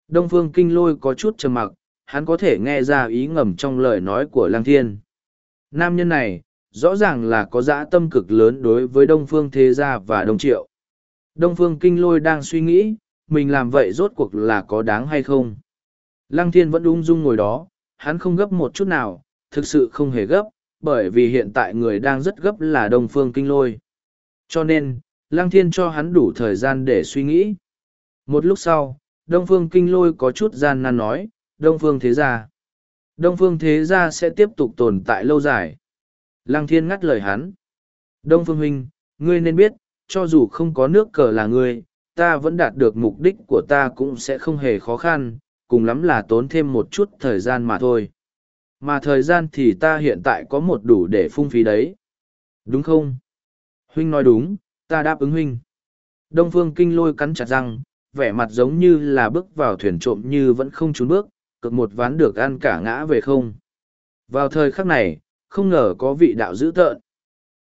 Đông Phương Kinh Lôi có chút trầm mặc, hắn có thể nghe ra ý ngầm trong lời nói của Lăng Thiên. Nam nhân này, rõ ràng là có dã tâm cực lớn đối với Đông Phương Thế Gia và Đông Triệu. Đông Phương Kinh Lôi đang suy nghĩ, mình làm vậy rốt cuộc là có đáng hay không. Lăng Thiên vẫn ung dung ngồi đó, hắn không gấp một chút nào, thực sự không hề gấp, bởi vì hiện tại người đang rất gấp là Đông Phương Kinh Lôi. Cho nên, Lăng Thiên cho hắn đủ thời gian để suy nghĩ. Một lúc sau, Đông Phương Kinh Lôi có chút gian nan nói, Đông Phương Thế Gia. Đông Phương Thế Gia sẽ tiếp tục tồn tại lâu dài. Lăng Thiên ngắt lời hắn. Đông Phương Huynh, ngươi nên biết, cho dù không có nước cờ là ngươi, ta vẫn đạt được mục đích của ta cũng sẽ không hề khó khăn, cùng lắm là tốn thêm một chút thời gian mà thôi. Mà thời gian thì ta hiện tại có một đủ để phung phí đấy. Đúng không? Huynh nói đúng, ta đáp ứng Huynh. Đông Phương Kinh Lôi cắn chặt răng, vẻ mặt giống như là bước vào thuyền trộm như vẫn không trốn bước, cực một ván được ăn cả ngã về không. Vào thời khắc này, không ngờ có vị đạo dữ tợn.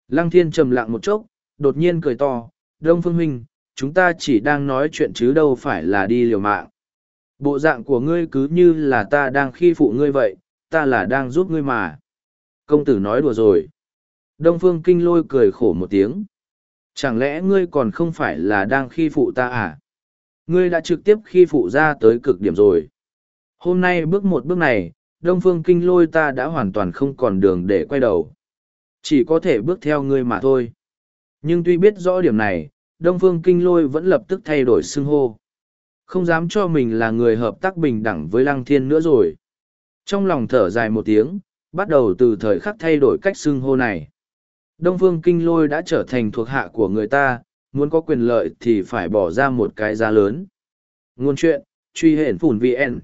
Lăng thiên trầm lặng một chốc, đột nhiên cười to, Đông Phương Huynh, chúng ta chỉ đang nói chuyện chứ đâu phải là đi liều mạng. Bộ dạng của ngươi cứ như là ta đang khi phụ ngươi vậy, ta là đang giúp ngươi mà. Công tử nói đùa rồi. Đông Phương Kinh lôi cười khổ một tiếng. Chẳng lẽ ngươi còn không phải là đang khi phụ ta à? Ngươi đã trực tiếp khi phụ ra tới cực điểm rồi. Hôm nay bước một bước này, Đông Phương Kinh lôi ta đã hoàn toàn không còn đường để quay đầu. Chỉ có thể bước theo ngươi mà thôi. Nhưng tuy biết rõ điểm này, Đông Phương Kinh lôi vẫn lập tức thay đổi xưng hô. Không dám cho mình là người hợp tác bình đẳng với Lăng Thiên nữa rồi. Trong lòng thở dài một tiếng, bắt đầu từ thời khắc thay đổi cách xưng hô này. Đông Phương Kinh Lôi đã trở thành thuộc hạ của người ta, muốn có quyền lợi thì phải bỏ ra một cái giá lớn. Ngôn chuyện, truy hển phủn VN.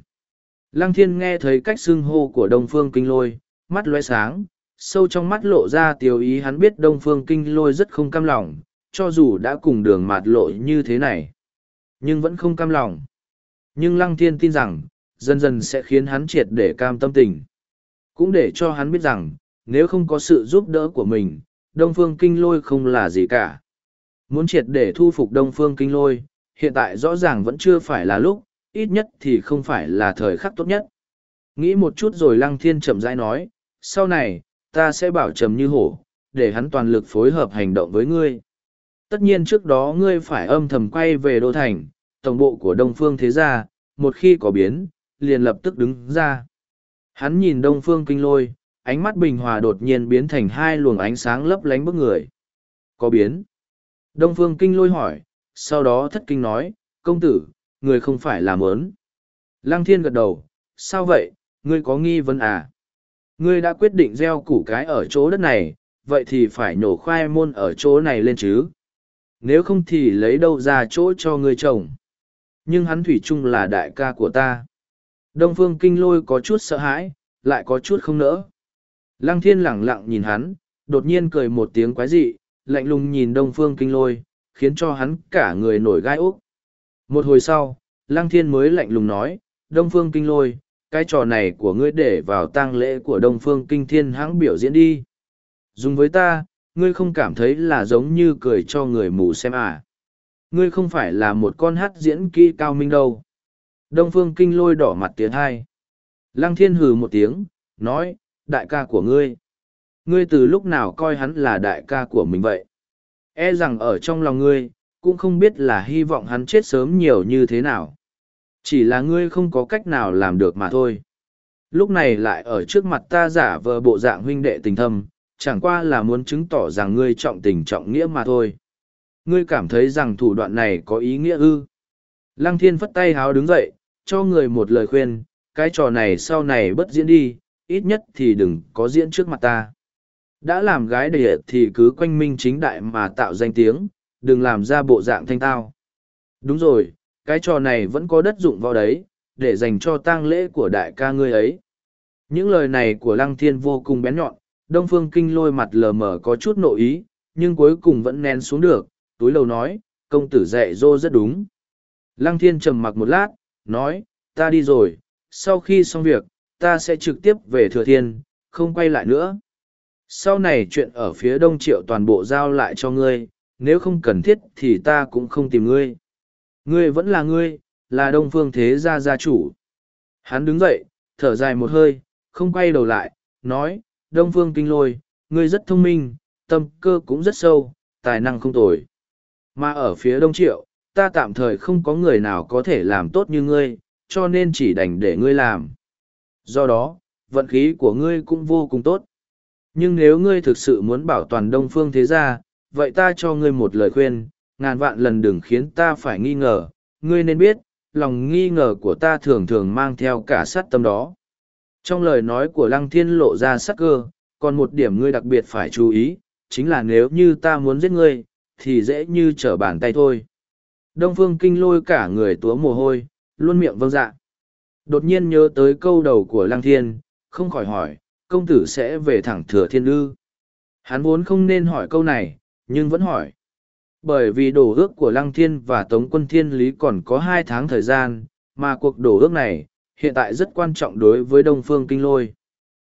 Lăng thiên nghe thấy cách xưng hô của Đông Phương Kinh Lôi, mắt lóe sáng, sâu trong mắt lộ ra tiêu ý hắn biết Đông Phương Kinh Lôi rất không cam lòng, cho dù đã cùng đường mạt lộ như thế này. Nhưng vẫn không cam lòng. Nhưng Lăng thiên tin rằng, dần dần sẽ khiến hắn triệt để cam tâm tình. Cũng để cho hắn biết rằng, nếu không có sự giúp đỡ của mình, Đông Phương Kinh Lôi không là gì cả. Muốn triệt để thu phục Đông Phương Kinh Lôi, hiện tại rõ ràng vẫn chưa phải là lúc, ít nhất thì không phải là thời khắc tốt nhất. Nghĩ một chút rồi Lăng Thiên chậm rãi nói, sau này, ta sẽ bảo trầm như hổ, để hắn toàn lực phối hợp hành động với ngươi. tất nhiên trước đó ngươi phải âm thầm quay về đô thành tổng bộ của đông phương thế gia một khi có biến liền lập tức đứng ra hắn nhìn đông phương kinh lôi ánh mắt bình hòa đột nhiên biến thành hai luồng ánh sáng lấp lánh bức người. Có biến? Đông phương kinh lôi hỏi, sau đó thất kinh nói, công tử, người không phải làm ớn lăng thiên gật đầu, sao vậy? Ngươi có nghi vấn à? Ngươi đã quyết định gieo củ cái ở chỗ đất này, vậy thì phải nhổ khoai môn ở chỗ này lên chứ. Nếu không thì lấy đâu ra chỗ cho ngươi trồng? Nhưng hắn thủy chung là đại ca của ta. Đông phương kinh lôi có chút sợ hãi, lại có chút không nỡ lăng thiên lẳng lặng nhìn hắn đột nhiên cười một tiếng quái dị lạnh lùng nhìn đông phương kinh lôi khiến cho hắn cả người nổi gai úc một hồi sau lăng thiên mới lạnh lùng nói đông phương kinh lôi cái trò này của ngươi để vào tang lễ của đông phương kinh thiên hãng biểu diễn đi dùng với ta ngươi không cảm thấy là giống như cười cho người mù xem à. Ngươi không phải là một con hát diễn kỹ cao minh đâu. Đông phương kinh lôi đỏ mặt tiếng hai. Lăng thiên hừ một tiếng, nói, đại ca của ngươi. Ngươi từ lúc nào coi hắn là đại ca của mình vậy? E rằng ở trong lòng ngươi, cũng không biết là hy vọng hắn chết sớm nhiều như thế nào. Chỉ là ngươi không có cách nào làm được mà thôi. Lúc này lại ở trước mặt ta giả vờ bộ dạng huynh đệ tình thâm, chẳng qua là muốn chứng tỏ rằng ngươi trọng tình trọng nghĩa mà thôi. Ngươi cảm thấy rằng thủ đoạn này có ý nghĩa ư. Lăng thiên phất tay háo đứng dậy, cho người một lời khuyên, cái trò này sau này bất diễn đi, ít nhất thì đừng có diễn trước mặt ta. Đã làm gái đệ thì cứ quanh minh chính đại mà tạo danh tiếng, đừng làm ra bộ dạng thanh tao. Đúng rồi, cái trò này vẫn có đất dụng vào đấy, để dành cho tang lễ của đại ca ngươi ấy. Những lời này của Lăng Thiên vô cùng bén nhọn, Đông Phương Kinh lôi mặt lờ mờ có chút nội ý, nhưng cuối cùng vẫn nén xuống được, túi lầu nói, công tử dạy dô rất đúng. Lăng Thiên trầm mặc một lát, nói, ta đi rồi, sau khi xong việc, ta sẽ trực tiếp về Thừa Thiên, không quay lại nữa. Sau này chuyện ở phía đông triệu toàn bộ giao lại cho ngươi, nếu không cần thiết thì ta cũng không tìm ngươi. Ngươi vẫn là ngươi, là đông phương thế gia gia chủ. Hắn đứng dậy, thở dài một hơi, không quay đầu lại, nói, Đông Phương Kinh Lôi, ngươi rất thông minh, tâm cơ cũng rất sâu, tài năng không tồi. Mà ở phía Đông Triệu, ta tạm thời không có người nào có thể làm tốt như ngươi, cho nên chỉ đành để ngươi làm. Do đó, vận khí của ngươi cũng vô cùng tốt. Nhưng nếu ngươi thực sự muốn bảo toàn Đông Phương thế gia, vậy ta cho ngươi một lời khuyên, ngàn vạn lần đừng khiến ta phải nghi ngờ, ngươi nên biết, lòng nghi ngờ của ta thường thường mang theo cả sát tâm đó. Trong lời nói của Lăng Thiên lộ ra sắc cơ, còn một điểm ngươi đặc biệt phải chú ý, chính là nếu như ta muốn giết ngươi, thì dễ như trở bàn tay thôi. Đông Phương Kinh lôi cả người túa mồ hôi, luôn miệng vâng dạ. Đột nhiên nhớ tới câu đầu của Lăng Thiên, không khỏi hỏi, công tử sẽ về thẳng thừa thiên ư. Hắn vốn không nên hỏi câu này, nhưng vẫn hỏi. Bởi vì đổ ước của Lăng Thiên và Tống quân Thiên Lý còn có hai tháng thời gian, mà cuộc đổ ước này, hiện tại rất quan trọng đối với Đông Phương Kinh Lôi.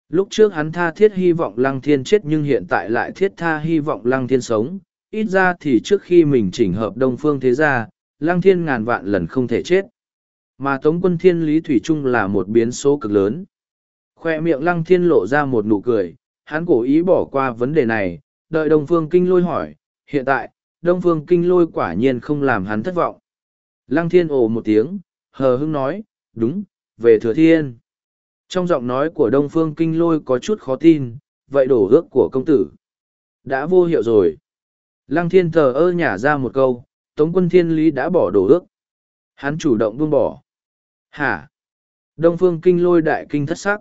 Lúc trước hắn tha thiết hy vọng Lăng Thiên chết nhưng hiện tại lại thiết tha hy vọng Lăng Thiên sống. Ít ra thì trước khi mình chỉnh hợp Đông Phương thế gia, Lăng Thiên ngàn vạn lần không thể chết. Mà Tống quân Thiên Lý Thủy Trung là một biến số cực lớn. Khoe miệng Lăng Thiên lộ ra một nụ cười, hắn cố ý bỏ qua vấn đề này, đợi Đông Phương Kinh Lôi hỏi, hiện tại, Đông Phương Kinh Lôi quả nhiên không làm hắn thất vọng. Lăng Thiên ồ một tiếng, hờ hững nói, đúng, về thừa thiên. Trong giọng nói của Đông Phương Kinh Lôi có chút khó tin, vậy đổ ước của công tử. Đã vô hiệu rồi. Lăng thiên thờ ơ nhả ra một câu, Tống quân thiên lý đã bỏ đổ ước. Hắn chủ động buông bỏ. Hả? Đông Phương Kinh Lôi đại kinh thất sắc.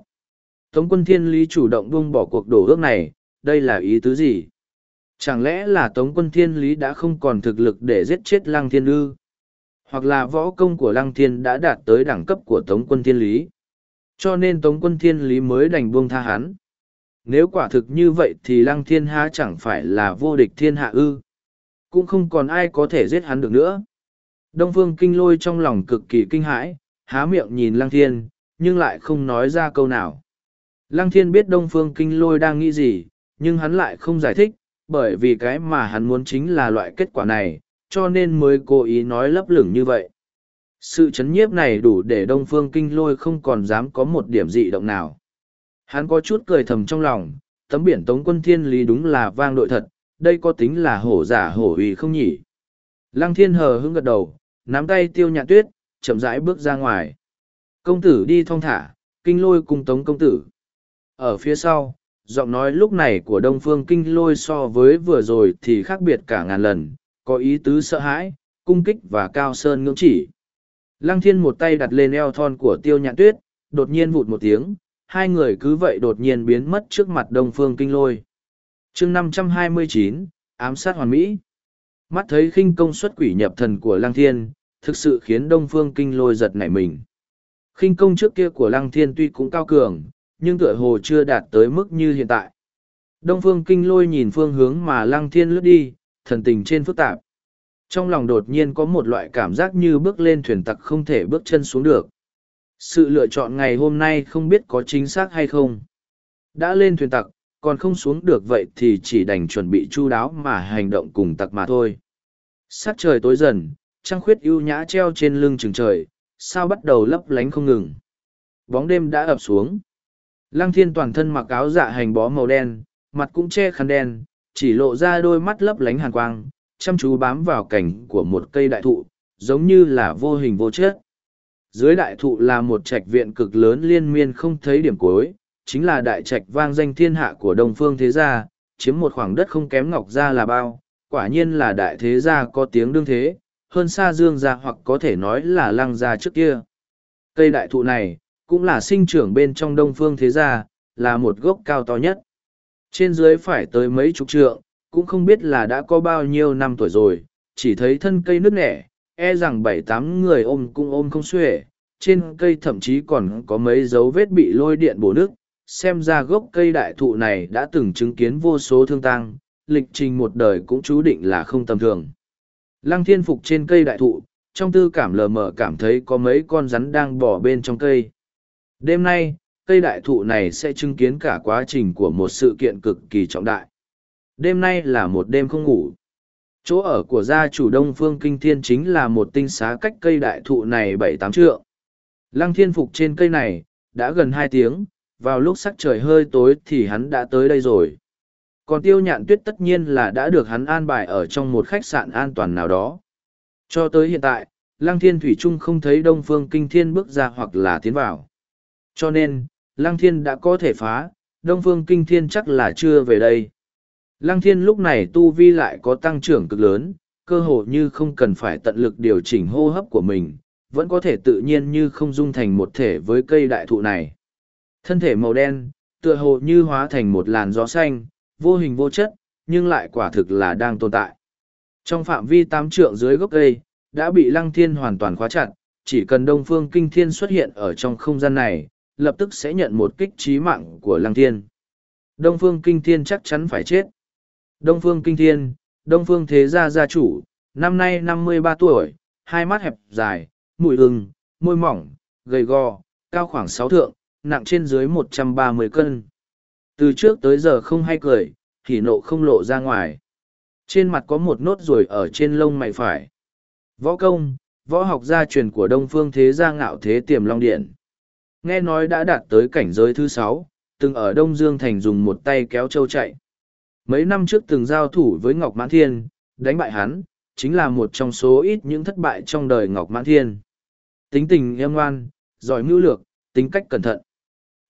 Tống quân thiên lý chủ động buông bỏ cuộc đổ ước này, đây là ý tứ gì? Chẳng lẽ là Tống quân thiên lý đã không còn thực lực để giết chết Lăng thiên ư? hoặc là võ công của lăng thiên đã đạt tới đẳng cấp của tống quân thiên lý cho nên tống quân thiên lý mới đành buông tha hắn nếu quả thực như vậy thì lăng thiên há chẳng phải là vô địch thiên hạ ư cũng không còn ai có thể giết hắn được nữa đông phương kinh lôi trong lòng cực kỳ kinh hãi há miệng nhìn lăng thiên nhưng lại không nói ra câu nào lăng thiên biết đông phương kinh lôi đang nghĩ gì nhưng hắn lại không giải thích bởi vì cái mà hắn muốn chính là loại kết quả này cho nên mới cố ý nói lấp lửng như vậy. Sự chấn nhiếp này đủ để Đông Phương Kinh Lôi không còn dám có một điểm dị động nào. Hắn có chút cười thầm trong lòng, tấm biển Tống quân thiên lý đúng là vang đội thật, đây có tính là hổ giả hổ uy không nhỉ? Lăng thiên hờ hững gật đầu, nắm tay tiêu nhạn tuyết, chậm rãi bước ra ngoài. Công tử đi thong thả, kinh lôi cùng tống công tử. Ở phía sau, giọng nói lúc này của đông phương kinh lôi so với vừa rồi thì khác biệt cả ngàn lần, có ý tứ sợ hãi, cung kích và cao sơn ngưỡng chỉ. Lăng thiên một tay đặt lên eo thon của tiêu nhạn tuyết, đột nhiên vụt một tiếng, hai người cứ vậy đột nhiên biến mất trước mặt đông phương kinh lôi. chương năm trăm hai mươi chín ám sát hoàn mỹ. Mắt thấy khinh công suất quỷ nhập thần của lăng thiên, thực sự khiến đông phương kinh lôi giật nảy mình. khinh công trước kia của lăng thiên tuy cũng cao cường, nhưng tựa hồ chưa đạt tới mức như hiện tại. Đông phương kinh lôi nhìn phương hướng mà lăng thiên lướt đi, thần tình trên phức tạp. Trong lòng đột nhiên có một loại cảm giác như bước lên thuyền tặc không thể bước chân xuống được. Sự lựa chọn ngày hôm nay không biết có chính xác hay không. Đã lên thuyền tặc, còn không xuống được vậy thì chỉ đành chuẩn bị chu đáo mà hành động cùng tặc mà thôi. Sát trời tối dần, trăng khuyết ưu nhã treo trên lưng trường trời, sao bắt đầu lấp lánh không ngừng. Bóng đêm đã ập xuống. Lăng thiên toàn thân mặc áo dạ hành bó màu đen, mặt cũng che khăn đen, chỉ lộ ra đôi mắt lấp lánh hàn quang, chăm chú bám vào cảnh của một cây đại thụ, giống như là vô hình vô chất. Dưới đại thụ là một trạch viện cực lớn liên miên không thấy điểm cuối, chính là đại trạch vang danh thiên hạ của Đông Phương Thế Gia, chiếm một khoảng đất không kém Ngọc Gia là bao, quả nhiên là đại thế gia có tiếng đương thế, hơn xa Dương Gia hoặc có thể nói là Lăng Gia trước kia. Cây đại thụ này, cũng là sinh trưởng bên trong Đông Phương Thế Gia, là một gốc cao to nhất. Trên dưới phải tới mấy chục trượng, cũng không biết là đã có bao nhiêu năm tuổi rồi, chỉ thấy thân cây nứt nẻ, e rằng bảy tám người ôm cũng ôm không xuể, trên cây thậm chí còn có mấy dấu vết bị lôi điện bổ nước, xem ra gốc cây đại thụ này đã từng chứng kiến vô số thương tang, lịch trình một đời cũng chú định là không tầm thường. Lăng thiên phục trên cây đại thụ, trong tư cảm lờ mờ cảm thấy có mấy con rắn đang bỏ bên trong cây. Đêm nay, cây đại thụ này sẽ chứng kiến cả quá trình của một sự kiện cực kỳ trọng đại. Đêm nay là một đêm không ngủ. Chỗ ở của gia chủ Đông Phương Kinh Thiên chính là một tinh xá cách cây đại thụ này bảy tám trượng. Lăng thiên phục trên cây này, đã gần hai tiếng, vào lúc sắc trời hơi tối thì hắn đã tới đây rồi. Còn tiêu nhạn tuyết tất nhiên là đã được hắn an bài ở trong một khách sạn an toàn nào đó. Cho tới hiện tại, Lăng Thiên Thủy Trung không thấy Đông Phương Kinh Thiên bước ra hoặc là tiến vào. Cho nên, Lăng Thiên đã có thể phá, Đông Phương Kinh Thiên chắc là chưa về đây. Lăng Thiên lúc này tu vi lại có tăng trưởng cực lớn, cơ hồ như không cần phải tận lực điều chỉnh hô hấp của mình, vẫn có thể tự nhiên như không dung thành một thể với cây đại thụ này. Thân thể màu đen, tựa hồ như hóa thành một làn gió xanh, vô hình vô chất, nhưng lại quả thực là đang tồn tại. Trong phạm vi tám trượng dưới gốc cây, đã bị lăng thiên hoàn toàn khóa chặt, chỉ cần đông phương kinh thiên xuất hiện ở trong không gian này, lập tức sẽ nhận một kích trí mạng của lăng thiên. Đông phương kinh thiên chắc chắn phải chết. Đông phương kinh thiên, đông phương thế gia gia chủ, năm nay năm mươi ba tuổi, hai mắt hẹp dài, mũi ưng, môi mỏng, gầy gò, cao khoảng sáu thượng, nặng trên dưới một trăm ba mươi cân. Từ trước tới giờ không hay cười, thì nộ không lộ ra ngoài. Trên mặt có một nốt ruồi ở trên lông mày phải. Võ công, võ học gia truyền của Đông Phương Thế Gia ngạo thế tiềm long điện. Nghe nói đã đạt tới cảnh giới thứ sáu, từng ở Đông Dương Thành dùng một tay kéo châu chạy. Mấy năm trước từng giao thủ với Ngọc Mãn Thiên, đánh bại hắn, chính là một trong số ít những thất bại trong đời Ngọc Mãn Thiên. Tính tình em ngoan, giỏi mưu lược, tính cách cẩn thận.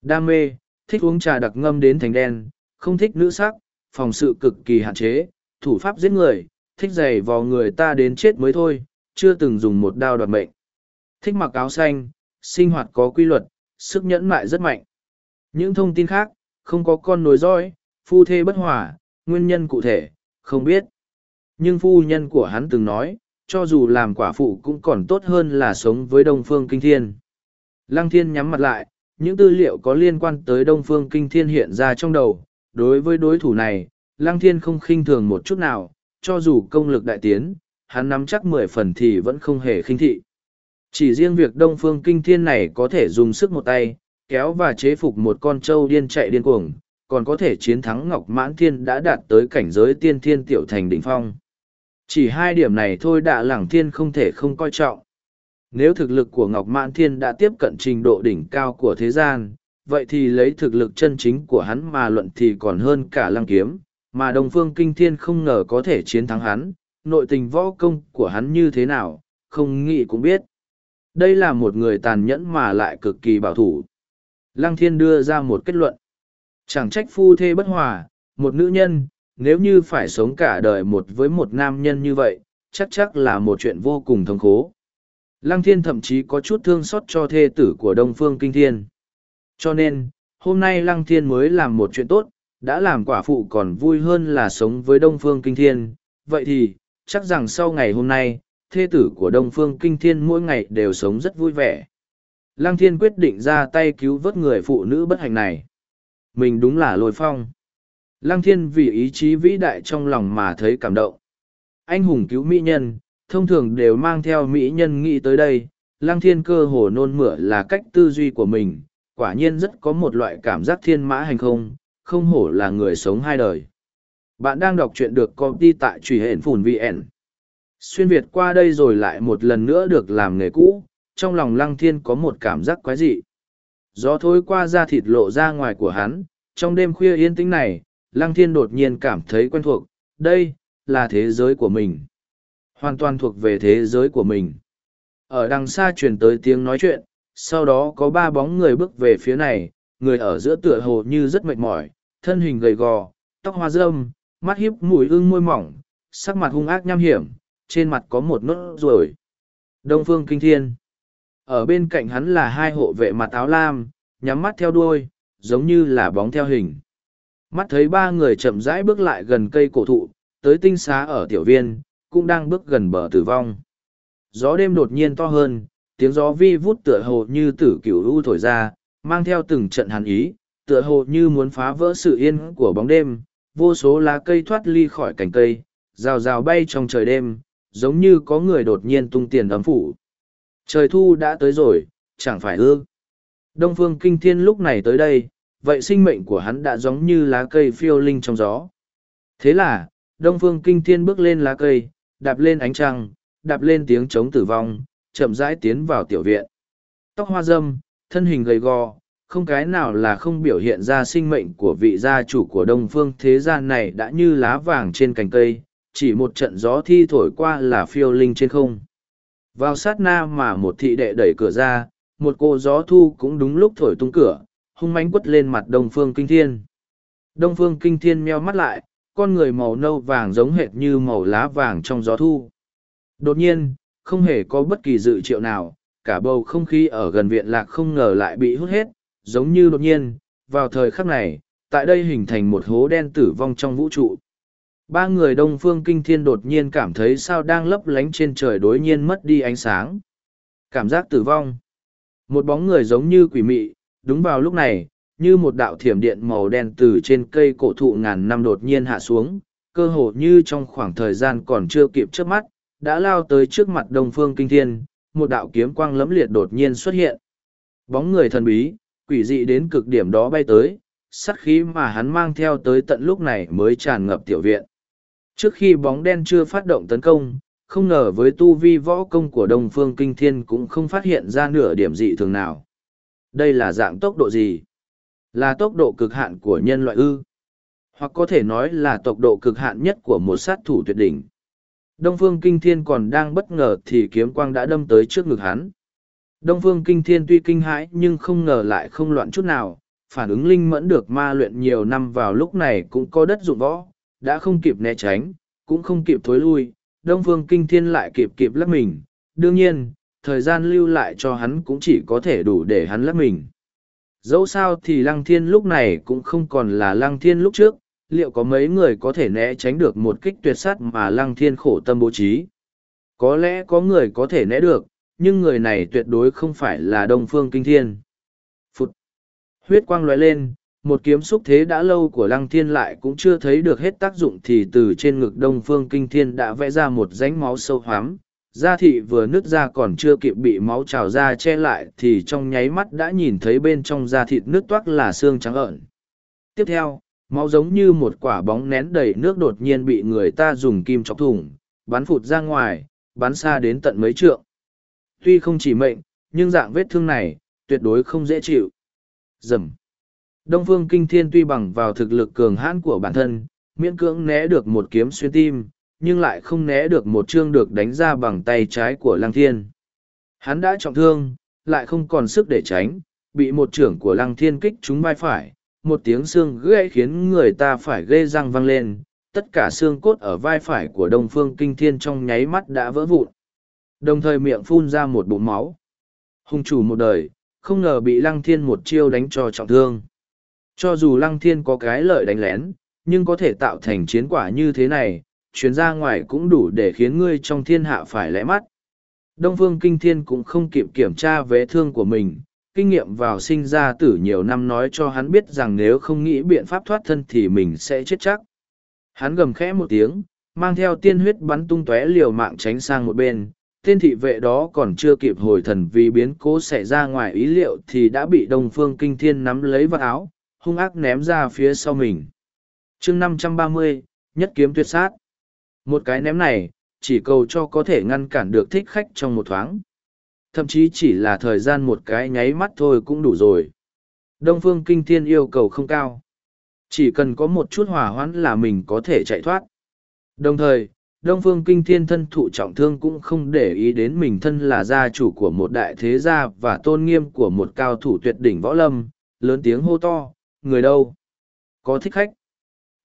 Đam mê, thích uống trà đặc ngâm đến thành đen, không thích nữ sắc, phòng sự cực kỳ hạn chế, thủ pháp giết người, thích giày vò người ta đến chết mới thôi, chưa từng dùng một đao đoạt mệnh. Thích mặc áo xanh, sinh hoạt có quy luật, sức nhẫn mại rất mạnh. Những thông tin khác, không có con nối dõi, phu thê bất hòa, nguyên nhân cụ thể, không biết. Nhưng phu nhân của hắn từng nói, cho dù làm quả phụ cũng còn tốt hơn là sống với Đông Phương Kinh Thiên. Lăng Thiên nhắm mặt lại, những tư liệu có liên quan tới Đông Phương Kinh Thiên hiện ra trong đầu. Đối với đối thủ này, Lăng Thiên không khinh thường một chút nào, cho dù công lực đại tiến, hắn nắm chắc mười phần thì vẫn không hề khinh thị. Chỉ riêng việc Đông Phương Kinh Thiên này có thể dùng sức một tay, kéo và chế phục một con trâu điên chạy điên cuồng, còn có thể chiến thắng Ngọc Mãn Thiên đã đạt tới cảnh giới tiên thiên tiểu thành đỉnh phong. Chỉ hai điểm này thôi đã lẳng thiên không thể không coi trọng. Nếu thực lực của Ngọc Mãn Thiên đã tiếp cận trình độ đỉnh cao của thế gian, vậy thì lấy thực lực chân chính của hắn mà luận thì còn hơn cả lăng kiếm, mà Đông Phương Kinh Thiên không ngờ có thể chiến thắng hắn, nội tình võ công của hắn như thế nào, không nghĩ cũng biết. Đây là một người tàn nhẫn mà lại cực kỳ bảo thủ. Lăng Thiên đưa ra một kết luận. Chẳng trách phu thê bất hòa, một nữ nhân, nếu như phải sống cả đời một với một nam nhân như vậy, chắc chắc là một chuyện vô cùng thống khổ. Lăng Thiên thậm chí có chút thương xót cho thê tử của Đông Phương Kinh Thiên. Cho nên, hôm nay Lăng Thiên mới làm một chuyện tốt, đã làm quả phụ còn vui hơn là sống với Đông Phương Kinh Thiên. Vậy thì, chắc rằng sau ngày hôm nay, thê tử của Đông Phương Kinh Thiên mỗi ngày đều sống rất vui vẻ. Lăng Thiên quyết định ra tay cứu vớt người phụ nữ bất hạnh này. Mình đúng là lôi phong. Lăng Thiên vì ý chí vĩ đại trong lòng mà thấy cảm động. Anh hùng cứu mỹ nhân, thông thường đều mang theo mỹ nhân nghĩ tới đây. Lăng Thiên cơ hồ nôn mửa là cách tư duy của mình, quả nhiên rất có một loại cảm giác thiên mã hành không, không hổ là người sống hai đời. Bạn đang đọc truyện được công ty tại truy hển phùn VN. Xuyên Việt qua đây rồi lại một lần nữa được làm nghề cũ, trong lòng lăng thiên có một cảm giác quái dị. Gió thối qua da thịt lộ ra ngoài của hắn, trong đêm khuya yên tĩnh này, lăng thiên đột nhiên cảm thấy quen thuộc, đây, là thế giới của mình. Hoàn toàn thuộc về thế giới của mình. Ở đằng xa truyền tới tiếng nói chuyện, sau đó có ba bóng người bước về phía này, người ở giữa tựa hồ như rất mệt mỏi, thân hình gầy gò, tóc hoa râm, mắt hiếp mũi ưng môi mỏng, sắc mặt hung ác nham hiểm, trên mặt có một nốt ruồi. Đông Phương Kinh Thiên. Ở bên cạnh hắn là hai hộ vệ mặt áo lam, nhắm mắt theo đuôi, giống như là bóng theo hình. Mắt thấy ba người chậm rãi bước lại gần cây cổ thụ, tới tinh xá ở tiểu viên, cũng đang bước gần bờ tử vong. Gió đêm đột nhiên to hơn, tiếng gió vi vút tựa hồ như tử cửu u thổi ra, mang theo từng trận hàn ý, tựa hồ như muốn phá vỡ sự yên của bóng đêm, vô số lá cây thoát ly khỏi cành cây, rào rào bay trong trời đêm, giống như có người đột nhiên tung tiền ấm phủ. Trời thu đã tới rồi, chẳng phải ư. Đông phương kinh thiên lúc này tới đây, vậy sinh mệnh của hắn đã giống như lá cây phiêu linh trong gió. Thế là, Đông phương kinh thiên bước lên lá cây, đạp lên ánh trăng, đạp lên tiếng chống tử vong, chậm rãi tiến vào tiểu viện. Tóc hoa dâm, thân hình gầy gò, không cái nào là không biểu hiện ra sinh mệnh của vị gia chủ của đông phương thế gian này đã như lá vàng trên cành cây, chỉ một trận gió thi thổi qua là phiêu linh trên không. Vào sát na mà một thị đệ đẩy cửa ra, một cô gió thu cũng đúng lúc thổi tung cửa, hung mánh quất lên mặt đông phương kinh thiên. Đông phương kinh thiên meo mắt lại, con người màu nâu vàng giống hệt như màu lá vàng trong gió thu. Đột nhiên, không hề có bất kỳ dự triệu nào, cả bầu không khí ở gần viện lạc không ngờ lại bị hút hết, giống như đột nhiên, vào thời khắc này, tại đây hình thành một hố đen tử vong trong vũ trụ. Ba người đông phương kinh thiên đột nhiên cảm thấy sao đang lấp lánh trên trời đối nhiên mất đi ánh sáng. Cảm giác tử vong. Một bóng người giống như quỷ mị, đúng vào lúc này, như một đạo thiểm điện màu đen từ trên cây cổ thụ ngàn năm đột nhiên hạ xuống, cơ hồ như trong khoảng thời gian còn chưa kịp trước mắt, đã lao tới trước mặt đông phương kinh thiên, một đạo kiếm quang lẫm liệt đột nhiên xuất hiện. Bóng người thần bí, quỷ dị đến cực điểm đó bay tới, sắc khí mà hắn mang theo tới tận lúc này mới tràn ngập tiểu viện. Trước khi bóng đen chưa phát động tấn công, không ngờ với tu vi võ công của Đông Phương Kinh Thiên cũng không phát hiện ra nửa điểm dị thường nào. Đây là dạng tốc độ gì? Là tốc độ cực hạn của nhân loại ư? Hoặc có thể nói là tốc độ cực hạn nhất của một sát thủ tuyệt đỉnh. Đông Phương Kinh Thiên còn đang bất ngờ thì kiếm quang đã đâm tới trước ngực hắn. Đông Phương Kinh Thiên tuy kinh hãi nhưng không ngờ lại không loạn chút nào, phản ứng linh mẫn được ma luyện nhiều năm vào lúc này cũng có đất dụng võ, đã không kịp né tránh, cũng không kịp thối lui, Đông Phương Kinh Thiên lại kịp kịp lắc mình, đương nhiên, thời gian lưu lại cho hắn cũng chỉ có thể đủ để hắn lắc mình. Dẫu sao thì Lăng Thiên lúc này cũng không còn là Lăng Thiên lúc trước, liệu có mấy người có thể né tránh được một kích tuyệt sát mà Lăng Thiên khổ tâm bố trí? Có lẽ có người có thể né được, nhưng người này tuyệt đối không phải là Đông Phương Kinh Thiên. Phút, Huyết quang lóe lên, một kiếm xúc thế đã lâu của lăng thiên lại cũng chưa thấy được hết tác dụng thì từ trên ngực đông phương kinh thiên đã vẽ ra một rãnh máu sâu hoắm da thị vừa nứt ra còn chưa kịp bị máu trào ra che lại thì trong nháy mắt đã nhìn thấy bên trong da thịt nước toác là xương trắng ợn. Tiếp theo máu giống như một quả bóng nén đầy nước đột nhiên bị người ta dùng kim chọc thủng bắn phụt ra ngoài bắn xa đến tận mấy trượng. Tuy không chỉ mệnh nhưng dạng vết thương này tuyệt đối không dễ chịu. Dầm. Đông Phương Kinh Thiên tuy bằng vào thực lực cường hãn của bản thân, miễn cưỡng né được một kiếm xuyên tim, nhưng lại không né được một chương được đánh ra bằng tay trái của Lăng Thiên. Hắn đã trọng thương, lại không còn sức để tránh, bị một trưởng của Lăng Thiên kích trúng vai phải, một tiếng xương gãy khiến người ta phải ghê răng văng lên, tất cả xương cốt ở vai phải của Đông Phương Kinh Thiên trong nháy mắt đã vỡ vụn. Đồng thời miệng phun ra một bụng máu. Hùng chủ một đời, không ngờ bị Lăng Thiên một chiêu đánh cho trọng thương. Cho dù Lăng Thiên có cái lợi đánh lén, nhưng có thể tạo thành chiến quả như thế này, chuyến ra ngoài cũng đủ để khiến ngươi trong thiên hạ phải lẽ mắt. Đông Phương Kinh Thiên cũng không kịp kiểm tra vết thương của mình, kinh nghiệm vào sinh ra tử nhiều năm nói cho hắn biết rằng nếu không nghĩ biện pháp thoát thân thì mình sẽ chết chắc. Hắn gầm khẽ một tiếng, mang theo tiên huyết bắn tung tóe liều mạng tránh sang một bên. Tên thị vệ đó còn chưa kịp hồi thần vì biến cố xảy ra ngoài ý liệu thì đã bị Đông Phương Kinh Thiên nắm lấy vào áo, hung ác ném ra phía sau mình. chương năm trăm ba mươi nhất kiếm tuyệt sát. Một cái ném này, chỉ cầu cho có thể ngăn cản được thích khách trong một thoáng. Thậm chí chỉ là thời gian một cái nháy mắt thôi cũng đủ rồi. Đông Phương Kinh Thiên yêu cầu không cao. Chỉ cần có một chút hỏa hoãn là mình có thể chạy thoát. Đồng thời, Đông Phương Kinh Thiên thân thụ trọng thương cũng không để ý đến mình thân là gia chủ của một đại thế gia và tôn nghiêm của một cao thủ tuyệt đỉnh võ lâm, lớn tiếng hô to, người đâu? Có thích khách?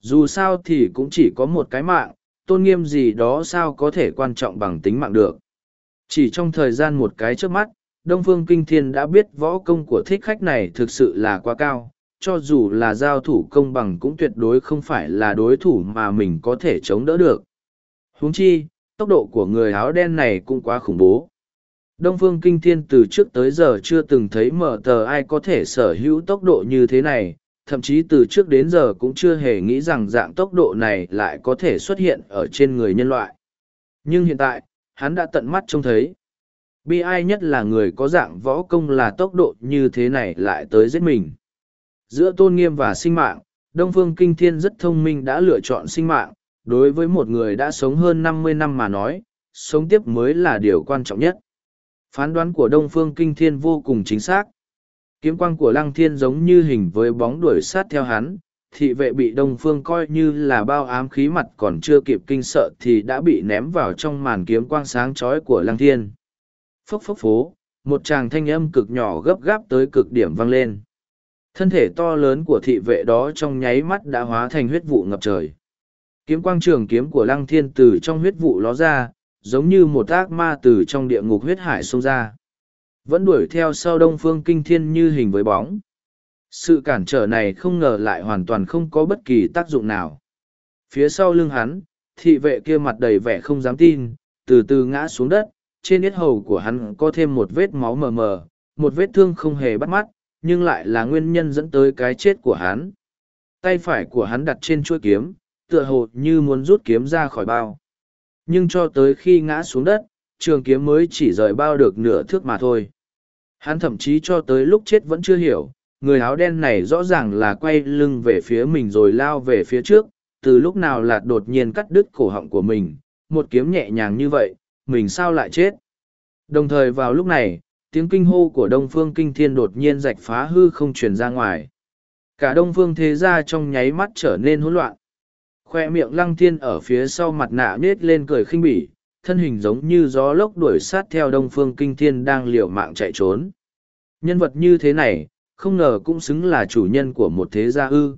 Dù sao thì cũng chỉ có một cái mạng, tôn nghiêm gì đó sao có thể quan trọng bằng tính mạng được. Chỉ trong thời gian một cái trước mắt, Đông Phương Kinh Thiên đã biết võ công của thích khách này thực sự là quá cao, cho dù là giao thủ công bằng cũng tuyệt đối không phải là đối thủ mà mình có thể chống đỡ được. huống chi, tốc độ của người áo đen này cũng quá khủng bố. Đông Phương Kinh Thiên từ trước tới giờ chưa từng thấy mở tờ ai có thể sở hữu tốc độ như thế này, thậm chí từ trước đến giờ cũng chưa hề nghĩ rằng dạng tốc độ này lại có thể xuất hiện ở trên người nhân loại. Nhưng hiện tại, hắn đã tận mắt trông thấy. Bi ai nhất là người có dạng võ công là tốc độ như thế này lại tới giết mình. Giữa tôn nghiêm và sinh mạng, Đông Phương Kinh Thiên rất thông minh đã lựa chọn sinh mạng, đối với một người đã sống hơn năm mươi năm mà nói, sống tiếp mới là điều quan trọng nhất. Phán đoán của Đông Phương Kinh Thiên vô cùng chính xác. Kiếm quang của Lăng Thiên giống như hình với bóng đuổi sát theo hắn, thị vệ bị Đông Phương coi như là bao ám khí mặt còn chưa kịp kinh sợ thì đã bị ném vào trong màn kiếm quang sáng chói của Lăng Thiên. Phốc phốc phố, một tràng thanh âm cực nhỏ gấp gáp tới cực điểm vang lên. Thân thể to lớn của thị vệ đó trong nháy mắt đã hóa thành huyết vụ ngập trời. Kiếm quang trường kiếm của Lăng Thiên từ trong huyết vụ ló ra, giống như một ác ma từ trong địa ngục huyết hải xông ra. Vẫn đuổi theo sau đông phương kinh thiên như hình với bóng. Sự cản trở này không ngờ lại hoàn toàn không có bất kỳ tác dụng nào. Phía sau lưng hắn, thị vệ kia mặt đầy vẻ không dám tin, từ từ ngã xuống đất, trên yết hầu của hắn có thêm một vết máu mờ mờ, một vết thương không hề bắt mắt, nhưng lại là nguyên nhân dẫn tới cái chết của hắn. Tay phải của hắn đặt trên chuôi kiếm, tựa hồ như muốn rút kiếm ra khỏi bao. Nhưng cho tới khi ngã xuống đất, trường kiếm mới chỉ rời bao được nửa thước mà thôi. Hắn thậm chí cho tới lúc chết vẫn chưa hiểu, người áo đen này rõ ràng là quay lưng về phía mình rồi lao về phía trước, từ lúc nào là đột nhiên cắt đứt cổ họng của mình, một kiếm nhẹ nhàng như vậy, mình sao lại chết. Đồng thời vào lúc này, tiếng kinh hô của Đông Phương Kinh Thiên đột nhiên rạch phá hư không truyền ra ngoài. Cả Đông Phương thế gia trong nháy mắt trở nên hỗn loạn. Khoe miệng Lăng Thiên ở phía sau mặt nạ nết lên cười khinh bỉ, thân hình giống như gió lốc đuổi sát theo Đông Phương Kinh Thiên đang liều mạng chạy trốn. Nhân vật như thế này, không ngờ cũng xứng là chủ nhân của một thế gia ư.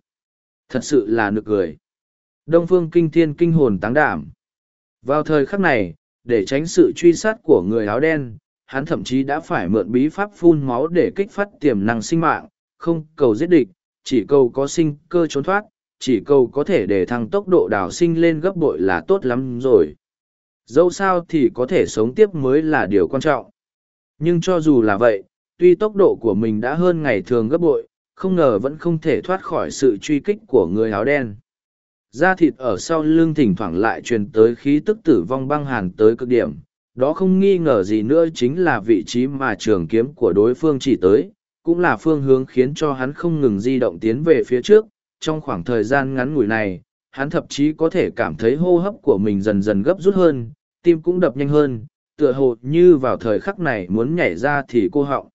Thật sự là nực cười. Đông Phương Kinh Thiên kinh hồn táng đảm. Vào thời khắc này, để tránh sự truy sát của người áo đen, hắn thậm chí đã phải mượn bí pháp phun máu để kích phát tiềm năng sinh mạng, không cầu giết địch, chỉ cầu có sinh cơ trốn thoát, chỉ cầu có thể để thăng tốc độ đào sinh lên gấp bội là tốt lắm rồi. Dẫu sao thì có thể sống tiếp mới là điều quan trọng. Nhưng cho dù là vậy, tuy tốc độ của mình đã hơn ngày thường gấp bội, không ngờ vẫn không thể thoát khỏi sự truy kích của người áo đen. Da thịt ở sau lưng thỉnh thoảng lại truyền tới khí tức tử vong băng hàn tới cực điểm, đó không nghi ngờ gì nữa chính là vị trí mà trường kiếm của đối phương chỉ tới, cũng là phương hướng khiến cho hắn không ngừng di động tiến về phía trước. Trong khoảng thời gian ngắn ngủi này, hắn thậm chí có thể cảm thấy hô hấp của mình dần dần gấp rút hơn, tim cũng đập nhanh hơn, tựa hồ như vào thời khắc này muốn nhảy ra thì cô họng.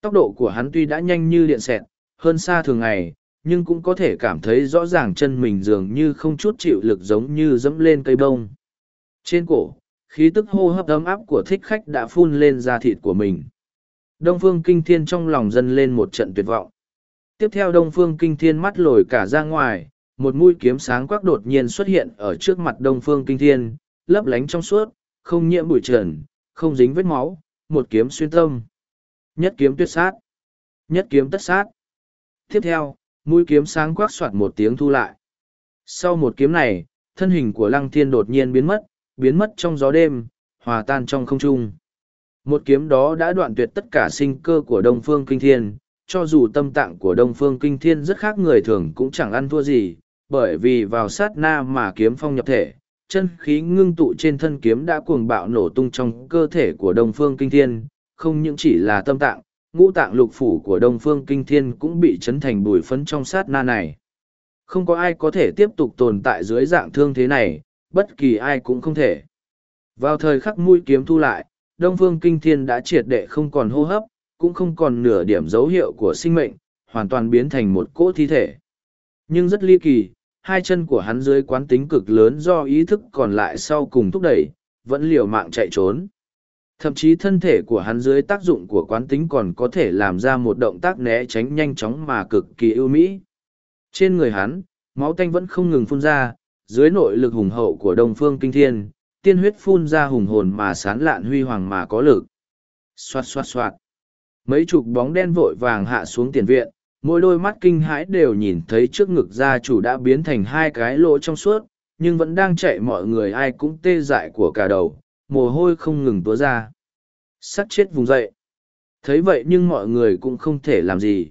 Tốc độ của hắn tuy đã nhanh như điện xẹt, hơn xa thường ngày, nhưng cũng có thể cảm thấy rõ ràng chân mình dường như không chút chịu lực giống như dẫm lên cây bông. Trên cổ, khí tức hô hấp ấm áp của thích khách đã phun lên da thịt của mình. Đông Phương Kinh Thiên trong lòng dâng lên một trận tuyệt vọng. Tiếp theo Đông Phương Kinh Thiên mắt lồi cả ra ngoài, một mũi kiếm sáng quắc đột nhiên xuất hiện ở trước mặt Đông Phương Kinh Thiên, lấp lánh trong suốt, không nhiễm bụi trần, không dính vết máu, một kiếm xuyên tâm. Nhất kiếm tuyệt sát. Nhất kiếm tất sát. Tiếp theo, mũi kiếm sáng quắc soạt một tiếng thu lại. Sau một kiếm này, thân hình của Lăng Thiên đột nhiên biến mất, biến mất trong gió đêm, hòa tan trong không trung. Một kiếm đó đã đoạn tuyệt tất cả sinh cơ của Đông Phương Kinh Thiên, cho dù tâm tạng của Đông Phương Kinh Thiên rất khác người thường cũng chẳng ăn thua gì, bởi vì vào sát na mà kiếm phong nhập thể, chân khí ngưng tụ trên thân kiếm đã cuồng bạo nổ tung trong cơ thể của Đông Phương Kinh Thiên, không những chỉ là tâm tạng, ngũ tạng lục phủ của Đông Phương Kinh Thiên cũng bị chấn thành bùi phấn trong sát na này. Không có ai có thể tiếp tục tồn tại dưới dạng thương thế này, bất kỳ ai cũng không thể. Vào thời khắc mũi kiếm thu lại, Đông Phương Kinh Thiên đã triệt đệ không còn hô hấp, cũng không còn nửa điểm dấu hiệu của sinh mệnh, hoàn toàn biến thành một cỗ thi thể. Nhưng rất ly kỳ, hai chân của hắn dưới quán tính cực lớn do ý thức còn lại sau cùng thúc đẩy, vẫn liều mạng chạy trốn. Thậm chí thân thể của hắn dưới tác dụng của quán tính còn có thể làm ra một động tác né tránh nhanh chóng mà cực kỳ ưu mỹ. Trên người hắn, máu tanh vẫn không ngừng phun ra, dưới nội lực hùng hậu của Đông Phương Kinh Thiên, tiên huyết phun ra hùng hồn mà sán lạn huy hoàng mà có lực. Xoạt xoạt xoạt. Mấy chục bóng đen vội vàng hạ xuống tiền viện, mỗi đôi mắt kinh hãi đều nhìn thấy trước ngực gia chủ đã biến thành hai cái lỗ trong suốt, nhưng vẫn đang chạy mọi người ai cũng tê dại của cả đầu, mồ hôi không ngừng túa ra. sắt chết vùng dậy. Thấy vậy nhưng mọi người cũng không thể làm gì.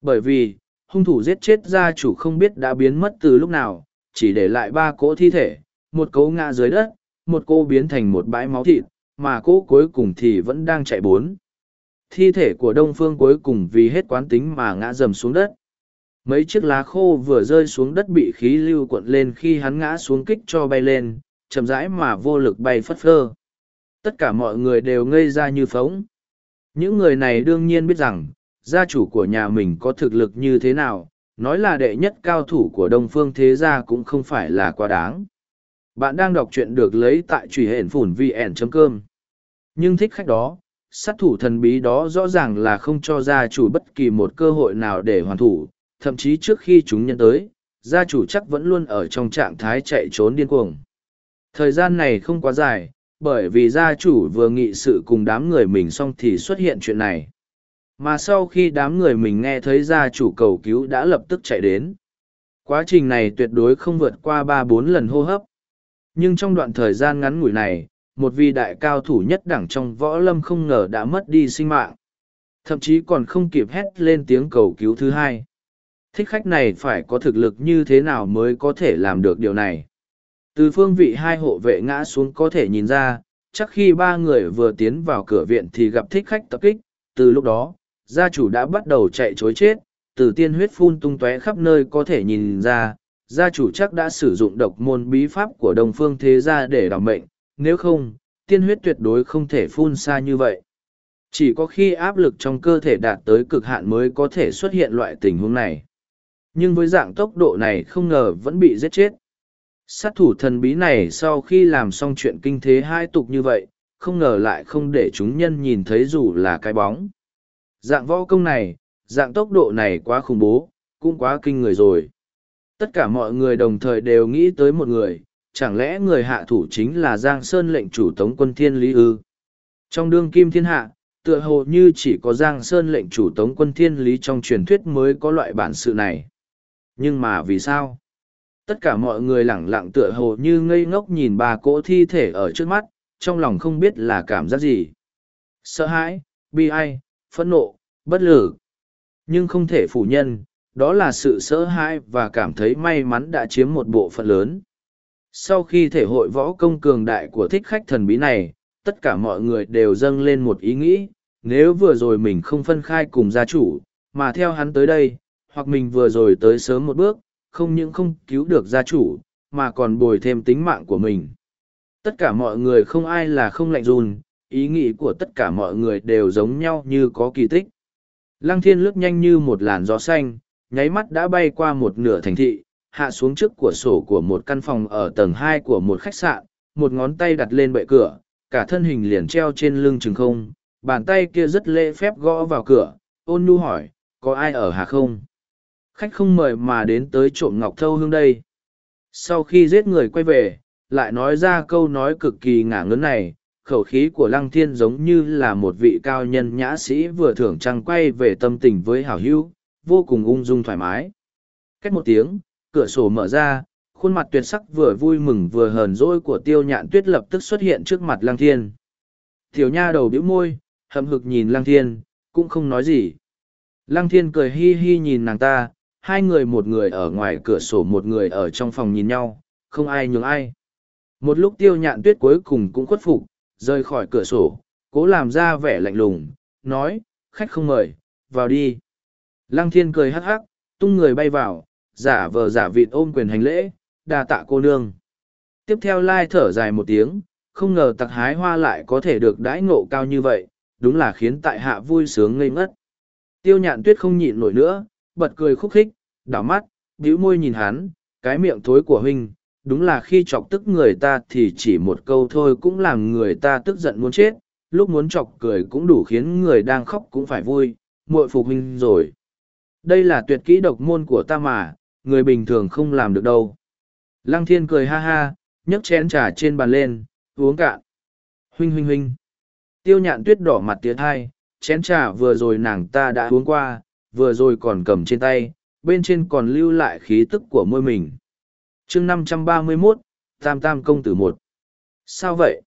Bởi vì, hung thủ giết chết gia chủ không biết đã biến mất từ lúc nào, chỉ để lại ba cỗ thi thể, một cỗ ngã dưới đất, một cô biến thành một bãi máu thịt, mà cỗ cuối cùng thì vẫn đang chạy bốn. Thi thể của Đông Phương cuối cùng vì hết quán tính mà ngã dầm xuống đất. Mấy chiếc lá khô vừa rơi xuống đất bị khí lưu cuộn lên khi hắn ngã xuống kích cho bay lên, chậm rãi mà vô lực bay phất phơ. Tất cả mọi người đều ngây ra như phóng. Những người này đương nhiên biết rằng, gia chủ của nhà mình có thực lực như thế nào, nói là đệ nhất cao thủ của đông phương thế gia cũng không phải là quá đáng. Bạn đang đọc truyện được lấy tại truy hển phủn vn.com. Nhưng thích khách đó, sát thủ thần bí đó rõ ràng là không cho gia chủ bất kỳ một cơ hội nào để hoàn thủ, thậm chí trước khi chúng nhân tới, gia chủ chắc vẫn luôn ở trong trạng thái chạy trốn điên cuồng. Thời gian này không quá dài, bởi vì gia chủ vừa nghị sự cùng đám người mình xong thì xuất hiện chuyện này. Mà sau khi đám người mình nghe thấy gia chủ cầu cứu đã lập tức chạy đến. Quá trình này tuyệt đối không vượt qua ba bốn lần hô hấp. Nhưng trong đoạn thời gian ngắn ngủi này, một vị đại cao thủ nhất đẳng trong võ lâm không ngờ đã mất đi sinh mạng. Thậm chí còn không kịp hét lên tiếng cầu cứu thứ hai. Thích khách này phải có thực lực như thế nào mới có thể làm được điều này. Từ phương vị hai hộ vệ ngã xuống có thể nhìn ra, chắc khi ba người vừa tiến vào cửa viện thì gặp thích khách tập kích, từ lúc đó, gia chủ đã bắt đầu chạy chối chết, từ tiên huyết phun tung tóe khắp nơi có thể nhìn ra, gia chủ chắc đã sử dụng độc môn bí pháp của đồng phương thế gia để đảm mệnh, nếu không, tiên huyết tuyệt đối không thể phun xa như vậy. Chỉ có khi áp lực trong cơ thể đạt tới cực hạn mới có thể xuất hiện loại tình huống này. Nhưng với dạng tốc độ này không ngờ vẫn bị giết chết. Sát thủ thần bí này sau khi làm xong chuyện kinh thế hai tục như vậy, không ngờ lại không để chúng nhân nhìn thấy dù là cái bóng. Dạng võ công này, dạng tốc độ này quá khủng bố, cũng quá kinh người rồi. Tất cả mọi người đồng thời đều nghĩ tới một người, chẳng lẽ người hạ thủ chính là Giang Sơn lệnh chủ tống quân thiên lý ư? Trong đương kim thiên hạ, tựa hồ như chỉ có Giang Sơn lệnh chủ tống quân thiên lý trong truyền thuyết mới có loại bản sự này. Nhưng mà vì sao? Tất cả mọi người lẳng lặng tựa hồ như ngây ngốc nhìn bà cỗ thi thể ở trước mắt, trong lòng không biết là cảm giác gì. Sợ hãi, bi ai, phẫn nộ, bất lử. Nhưng không thể phủ nhân đó là sự sợ hãi và cảm thấy may mắn đã chiếm một bộ phận lớn. Sau khi thể hội võ công cường đại của thích khách thần bí này, tất cả mọi người đều dâng lên một ý nghĩ, nếu vừa rồi mình không phân khai cùng gia chủ, mà theo hắn tới đây, hoặc mình vừa rồi tới sớm một bước, không những không cứu được gia chủ, mà còn bồi thêm tính mạng của mình. Tất cả mọi người không ai là không lạnh run, ý nghĩ của tất cả mọi người đều giống nhau như có kỳ tích. Lăng thiên lướt nhanh như một làn gió xanh, nháy mắt đã bay qua một nửa thành thị, hạ xuống trước của sổ của một căn phòng ở tầng hai của một khách sạn, một ngón tay đặt lên bệ cửa, cả thân hình liền treo trên lưng chừng không, bàn tay kia rất lễ phép gõ vào cửa, ôn nhu hỏi, có ai ở hà không? Khách không mời mà đến tới trộm ngọc thâu hương đây. Sau khi giết người quay về, lại nói ra câu nói cực kỳ ngả ngớn này, khẩu khí của lăng thiên giống như là một vị cao nhân nhã sĩ vừa thưởng trăng quay về tâm tình với hảo hữu, vô cùng ung dung thoải mái. Cách một tiếng, cửa sổ mở ra, khuôn mặt tuyệt sắc vừa vui mừng vừa hờn dỗi của tiêu nhạn tuyết lập tức xuất hiện trước mặt Lang thiên. Tiểu nha đầu bĩu môi, hậm hực nhìn Lang thiên, cũng không nói gì. Lăng thiên cười hi hi nhìn nàng ta, hai người một người ở ngoài cửa sổ một người ở trong phòng nhìn nhau, không ai nhường ai. Một lúc tiêu nhạn tuyết cuối cùng cũng khuất phục, rời khỏi cửa sổ, cố làm ra vẻ lạnh lùng, nói, khách không mời, vào đi. Lăng thiên cười hắc hắc, tung người bay vào, giả vờ giả vịt ôm quyền hành lễ, đa tạ cô nương. Tiếp theo lai thở dài một tiếng, không ngờ tặc hái hoa lại có thể được đãi ngộ cao như vậy, đúng là khiến tại hạ vui sướng ngây ngất. Tiêu nhạn tuyết không nhịn nổi nữa, bật cười khúc khích, đảo mắt, bĩu môi nhìn hắn, cái miệng thối của huynh, đúng là khi chọc tức người ta thì chỉ một câu thôi cũng làm người ta tức giận muốn chết, lúc muốn chọc cười cũng đủ khiến người đang khóc cũng phải vui, muội phục huynh rồi. Đây là tuyệt kỹ độc môn của ta mà, người bình thường không làm được đâu. Lăng thiên cười ha ha, nhấc chén trà trên bàn lên, uống cạn. Huynh huynh huynh. Tiêu nhạn tuyết đỏ mặt tiến thai, chén trà vừa rồi nàng ta đã uống qua, vừa rồi còn cầm trên tay, bên trên còn lưu lại khí tức của môi mình. chương năm trăm ba mươi 531, Tam Tam Công Tử một Sao vậy?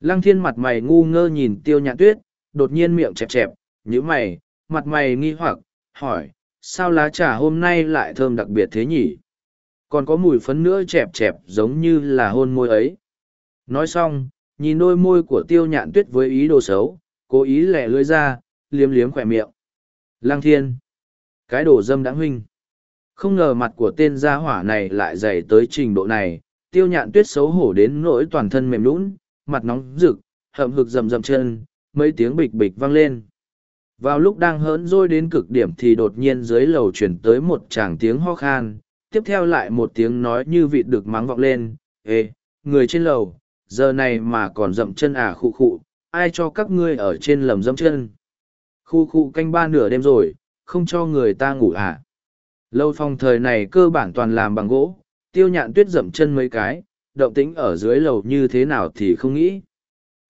Lăng thiên mặt mày ngu ngơ nhìn tiêu nhạn tuyết, đột nhiên miệng chẹp chẹp, như mày, mặt mày nghi hoặc, hỏi, sao lá trà hôm nay lại thơm đặc biệt thế nhỉ? Còn có mùi phấn nữa chẹp chẹp giống như là hôn môi ấy. Nói xong, nhìn đôi môi của tiêu nhạn tuyết với ý đồ xấu, cố ý lẻ lưỡi ra, liếm liếm khỏe miệng. Lang thiên. Cái đồ dâm đã huynh. Không ngờ mặt của tên gia hỏa này lại dày tới trình độ này, tiêu nhạn tuyết xấu hổ đến nỗi toàn thân mềm lún, mặt nóng rực, hậm hực rầm rầm chân, mấy tiếng bịch bịch vang lên. Vào lúc đang hớn rôi đến cực điểm thì đột nhiên dưới lầu chuyển tới một tràng tiếng ho khan, tiếp theo lại một tiếng nói như vịt được mắng vọng lên, Ê, người trên lầu, giờ này mà còn dậm chân à khụ khụ, ai cho các ngươi ở trên lầm dẫm chân. Khu khu canh ba nửa đêm rồi, không cho người ta ngủ à. Lâu phòng thời này cơ bản toàn làm bằng gỗ, tiêu nhạn tuyết dậm chân mấy cái, động tĩnh ở dưới lầu như thế nào thì không nghĩ.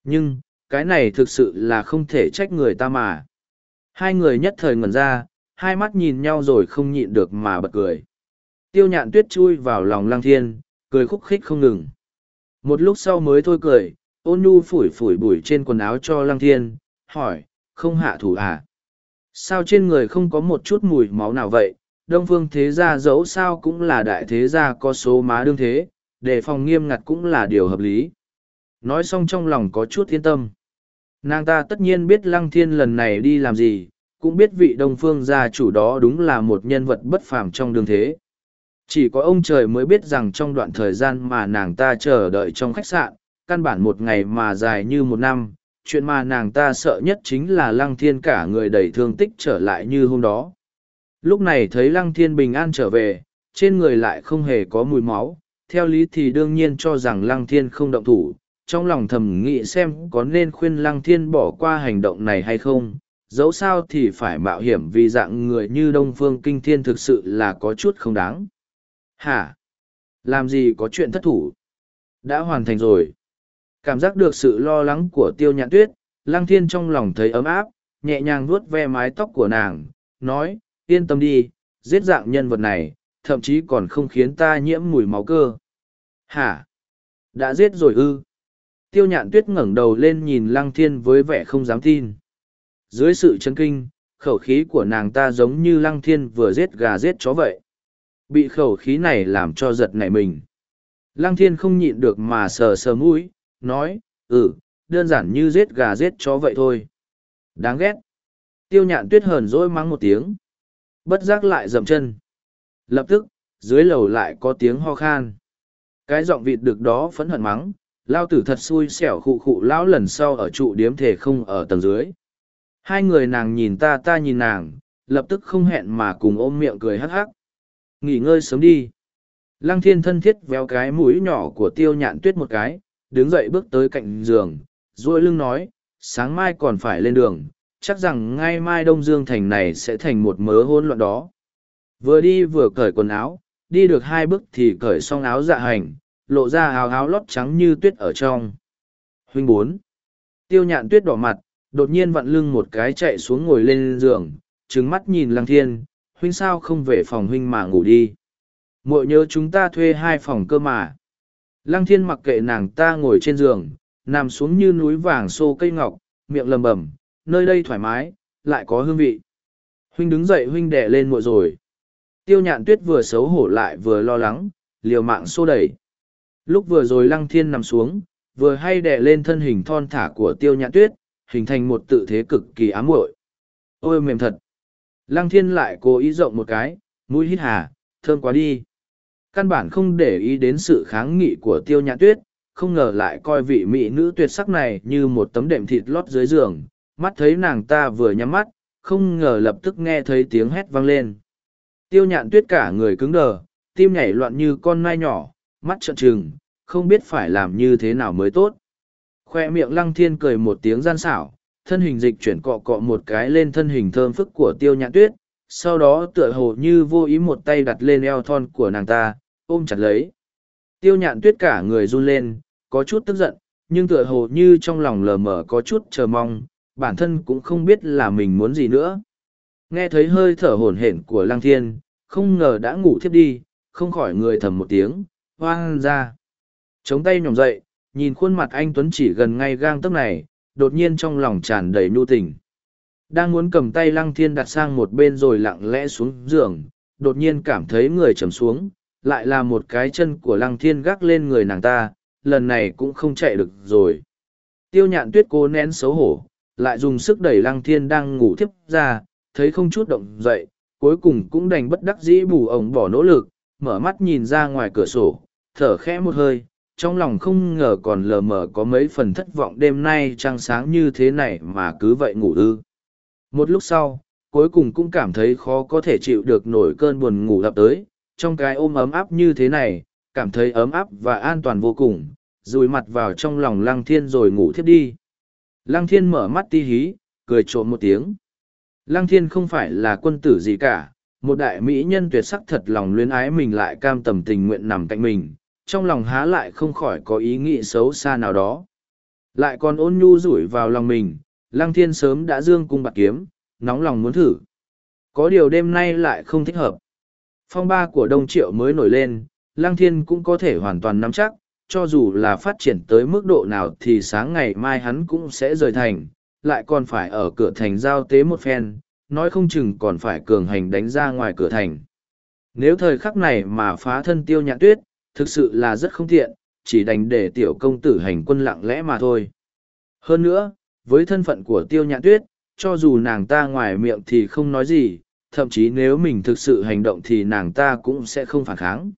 Nhưng, cái này thực sự là không thể trách người ta mà. Hai người nhất thời ngẩn ra, hai mắt nhìn nhau rồi không nhịn được mà bật cười. Tiêu nhạn tuyết chui vào lòng lăng thiên, cười khúc khích không ngừng. Một lúc sau mới thôi cười, ôn nhu phủi phủi bụi trên quần áo cho lăng thiên, hỏi, không hạ thủ à? Sao trên người không có một chút mùi máu nào vậy? Đông phương thế gia dẫu sao cũng là đại thế gia có số má đương thế, đề phòng nghiêm ngặt cũng là điều hợp lý. Nói xong trong lòng có chút yên tâm. Nàng ta tất nhiên biết lăng thiên lần này đi làm gì, cũng biết vị đông phương gia chủ đó đúng là một nhân vật bất phàm trong đường thế. Chỉ có ông trời mới biết rằng trong đoạn thời gian mà nàng ta chờ đợi trong khách sạn, căn bản một ngày mà dài như một năm, chuyện mà nàng ta sợ nhất chính là lăng thiên cả người đầy thương tích trở lại như hôm đó. Lúc này thấy lăng thiên bình an trở về, trên người lại không hề có mùi máu, theo lý thì đương nhiên cho rằng lăng thiên không động thủ, trong lòng thầm nghĩ xem có nên khuyên lăng thiên bỏ qua hành động này hay không, dẫu sao thì phải mạo hiểm vì dạng người như đông phương kinh thiên thực sự là có chút không đáng. Hả? Làm gì có chuyện thất thủ? Đã hoàn thành rồi. Cảm giác được sự lo lắng của tiêu nhạn tuyết, lăng thiên trong lòng thấy ấm áp, nhẹ nhàng vuốt ve mái tóc của nàng, nói, yên tâm đi, giết dạng nhân vật này, thậm chí còn không khiến ta nhiễm mùi máu cơ. Hả? Đã giết rồi ư? Tiêu nhạn tuyết ngẩng đầu lên nhìn lăng thiên với vẻ không dám tin. Dưới sự chấn kinh, khẩu khí của nàng ta giống như lăng thiên vừa giết gà giết chó vậy. Bị khẩu khí này làm cho giật nảy mình. Lăng thiên không nhịn được mà sờ sờ mũi, nói, ừ, đơn giản như giết gà giết chó vậy thôi. Đáng ghét. Tiêu nhạn tuyết hờn dỗi mắng một tiếng. Bất giác lại dậm chân. Lập tức, dưới lầu lại có tiếng ho khan. Cái giọng vịt được đó phẫn hận mắng, lao tử thật xui xẻo khụ khụ lão lần sau ở trụ điếm thể không ở tầng dưới. Hai người nàng nhìn ta ta nhìn nàng, lập tức không hẹn mà cùng ôm miệng cười hắc hắc. Nghỉ ngơi sớm đi. Lăng thiên thân thiết véo cái mũi nhỏ của tiêu nhạn tuyết một cái, đứng dậy bước tới cạnh giường, duỗi lưng nói, sáng mai còn phải lên đường, chắc rằng ngay mai Đông Dương Thành này sẽ thành một mớ hôn loạn đó. Vừa đi vừa cởi quần áo, đi được hai bước thì cởi xong áo dạ hành, lộ ra hào háo lót trắng như tuyết ở trong. Huynh bốn. Tiêu nhạn tuyết đỏ mặt, đột nhiên vặn lưng một cái chạy xuống ngồi lên giường, trứng mắt nhìn lăng thiên, huynh sao không về phòng huynh mà ngủ đi. Mội nhớ chúng ta thuê hai phòng cơ mà. Lăng thiên mặc kệ nàng ta ngồi trên giường, nằm xuống như núi vàng xô cây ngọc, miệng lầm bẩm, nơi đây thoải mái, lại có hương vị. Huynh đứng dậy huynh đẻ lên muội rồi. Tiêu nhạn tuyết vừa xấu hổ lại vừa lo lắng, liều mạng xô đẩy. Lúc vừa rồi lăng thiên nằm xuống, vừa hay đè lên thân hình thon thả của tiêu nhạn tuyết, hình thành một tự thế cực kỳ ám muội. Ôi mềm thật! Lăng thiên lại cố ý rộng một cái, mũi hít hà, thơm quá đi. Căn bản không để ý đến sự kháng nghị của tiêu nhạn tuyết, không ngờ lại coi vị mỹ nữ tuyệt sắc này như một tấm đệm thịt lót dưới giường, mắt thấy nàng ta vừa nhắm mắt, không ngờ lập tức nghe thấy tiếng hét vang lên. Tiêu nhạn tuyết cả người cứng đờ, tim nhảy loạn như con nai nhỏ, mắt trợn trừng, không biết phải làm như thế nào mới tốt. Khoe miệng lăng thiên cười một tiếng gian xảo, thân hình dịch chuyển cọ cọ một cái lên thân hình thơm phức của tiêu nhạn tuyết, sau đó tựa hồ như vô ý một tay đặt lên eo thon của nàng ta, ôm chặt lấy. Tiêu nhạn tuyết cả người run lên, có chút tức giận, nhưng tựa hồ như trong lòng lờ mờ có chút chờ mong, bản thân cũng không biết là mình muốn gì nữa. Nghe thấy hơi thở hổn hển của lăng thiên, không ngờ đã ngủ thiếp đi, không khỏi người thầm một tiếng, hoang ra. Chống tay nhỏm dậy, nhìn khuôn mặt anh Tuấn chỉ gần ngay gang tấc này, đột nhiên trong lòng tràn đầy nhu tình. Đang muốn cầm tay lăng thiên đặt sang một bên rồi lặng lẽ xuống giường, đột nhiên cảm thấy người trầm xuống, lại là một cái chân của lăng thiên gác lên người nàng ta, lần này cũng không chạy được rồi. Tiêu nhạn tuyết cố nén xấu hổ, lại dùng sức đẩy lăng thiên đang ngủ thiếp ra, thấy không chút động dậy, cuối cùng cũng đành bất đắc dĩ bù ổng bỏ nỗ lực, mở mắt nhìn ra ngoài cửa sổ, thở khẽ một hơi, trong lòng không ngờ còn lờ mờ có mấy phần thất vọng đêm nay trăng sáng như thế này mà cứ vậy ngủ ư. Một lúc sau, cuối cùng cũng cảm thấy khó có thể chịu được nổi cơn buồn ngủ ập tới, trong cái ôm ấm áp như thế này, cảm thấy ấm áp và an toàn vô cùng, rùi mặt vào trong lòng lăng thiên rồi ngủ thiếp đi. Lăng thiên mở mắt ti hí, cười trộm một tiếng. Lăng thiên không phải là quân tử gì cả, một đại mỹ nhân tuyệt sắc thật lòng luyến ái mình lại cam tầm tình nguyện nằm cạnh mình, trong lòng há lại không khỏi có ý nghĩ xấu xa nào đó. Lại còn ôn nhu rủi vào lòng mình, lăng thiên sớm đã dương cung bạc kiếm, nóng lòng muốn thử. Có điều đêm nay lại không thích hợp. Phong ba của Đông Triệu mới nổi lên, lăng thiên cũng có thể hoàn toàn nắm chắc, cho dù là phát triển tới mức độ nào thì sáng ngày mai hắn cũng sẽ rời thành, lại còn phải ở cửa thành giao tế một phen, nói không chừng còn phải cường hành đánh ra ngoài cửa thành. Nếu thời khắc này mà phá thân tiêu nhạn tuyết, thực sự là rất không tiện, chỉ đành để tiểu công tử hành quân lặng lẽ mà thôi. Hơn nữa, với thân phận của tiêu nhạn tuyết, cho dù nàng ta ngoài miệng thì không nói gì, thậm chí nếu mình thực sự hành động thì nàng ta cũng sẽ không phản kháng.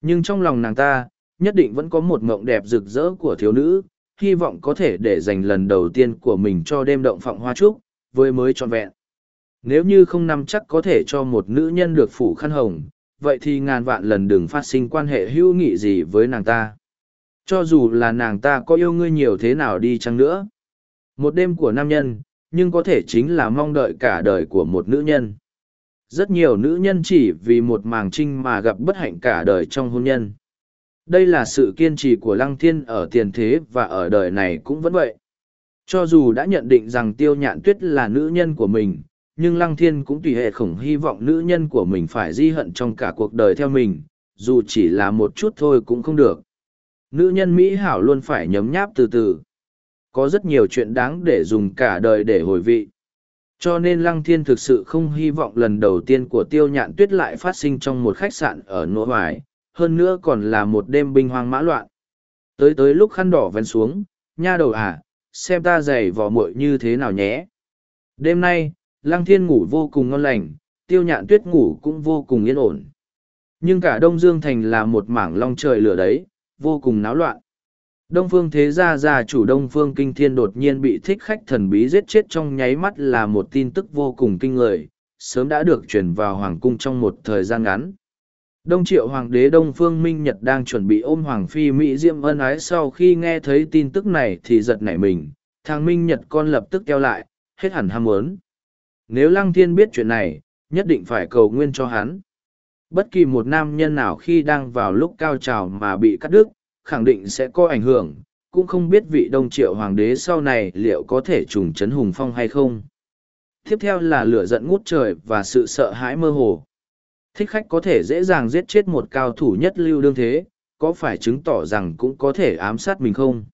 Nhưng trong lòng nàng ta, nhất định vẫn có một mộng đẹp rực rỡ của thiếu nữ, hy vọng có thể để dành lần đầu tiên của mình cho đêm động phọng hoa trúc, với mới trọn vẹn. Nếu như không nắm chắc có thể cho một nữ nhân được phủ khăn hồng, vậy thì ngàn vạn lần đừng phát sinh quan hệ hữu nghị gì với nàng ta. Cho dù là nàng ta có yêu ngươi nhiều thế nào đi chăng nữa. Một đêm của nam nhân, nhưng có thể chính là mong đợi cả đời của một nữ nhân. Rất nhiều nữ nhân chỉ vì một màng trinh mà gặp bất hạnh cả đời trong hôn nhân. Đây là sự kiên trì của Lăng Thiên ở tiền thế và ở đời này cũng vẫn vậy. Cho dù đã nhận định rằng Tiêu Nhạn Tuyết là nữ nhân của mình, nhưng Lăng Thiên cũng tùy hệ khổng hy vọng nữ nhân của mình phải di hận trong cả cuộc đời theo mình, dù chỉ là một chút thôi cũng không được. Nữ nhân Mỹ hảo luôn phải nhấm nháp từ từ. Có rất nhiều chuyện đáng để dùng cả đời để hồi vị. Cho nên Lăng Thiên thực sự không hy vọng lần đầu tiên của Tiêu Nhạn Tuyết lại phát sinh trong một khách sạn ở Nỗ Hoài, hơn nữa còn là một đêm binh hoang mã loạn. Tới tới lúc khăn đỏ ven xuống, nha đầu à, xem ta giày vò muội như thế nào nhé. Đêm nay, Lăng Thiên ngủ vô cùng ngon lành, tiêu nhạn tuyết ngủ cũng vô cùng yên ổn. Nhưng cả Đông Dương Thành là một mảng long trời lửa đấy, vô cùng náo loạn. Đông Phương Thế Gia gia chủ Đông Phương Kinh Thiên đột nhiên bị thích khách thần bí giết chết trong nháy mắt là một tin tức vô cùng kinh người, sớm đã được truyền vào hoàng cung trong một thời gian ngắn. Đông triệu hoàng đế Đông Phương Minh Nhật đang chuẩn bị ôm hoàng phi Mỹ Diệm ân ái sau khi nghe thấy tin tức này thì giật nảy mình, thằng Minh Nhật con lập tức keo lại, hết hẳn ham muốn. Nếu Lăng Thiên biết chuyện này, nhất định phải cầu nguyên cho hắn. Bất kỳ một nam nhân nào khi đang vào lúc cao trào mà bị cắt đứt, khẳng định sẽ có ảnh hưởng, cũng không biết vị đông triệu hoàng đế sau này liệu có thể trùng chấn hùng phong hay không. Tiếp theo là lửa giận ngút trời và sự sợ hãi mơ hồ. Thích khách có thể dễ dàng giết chết một cao thủ nhất lưu đương thế, có phải chứng tỏ rằng cũng có thể ám sát mình không?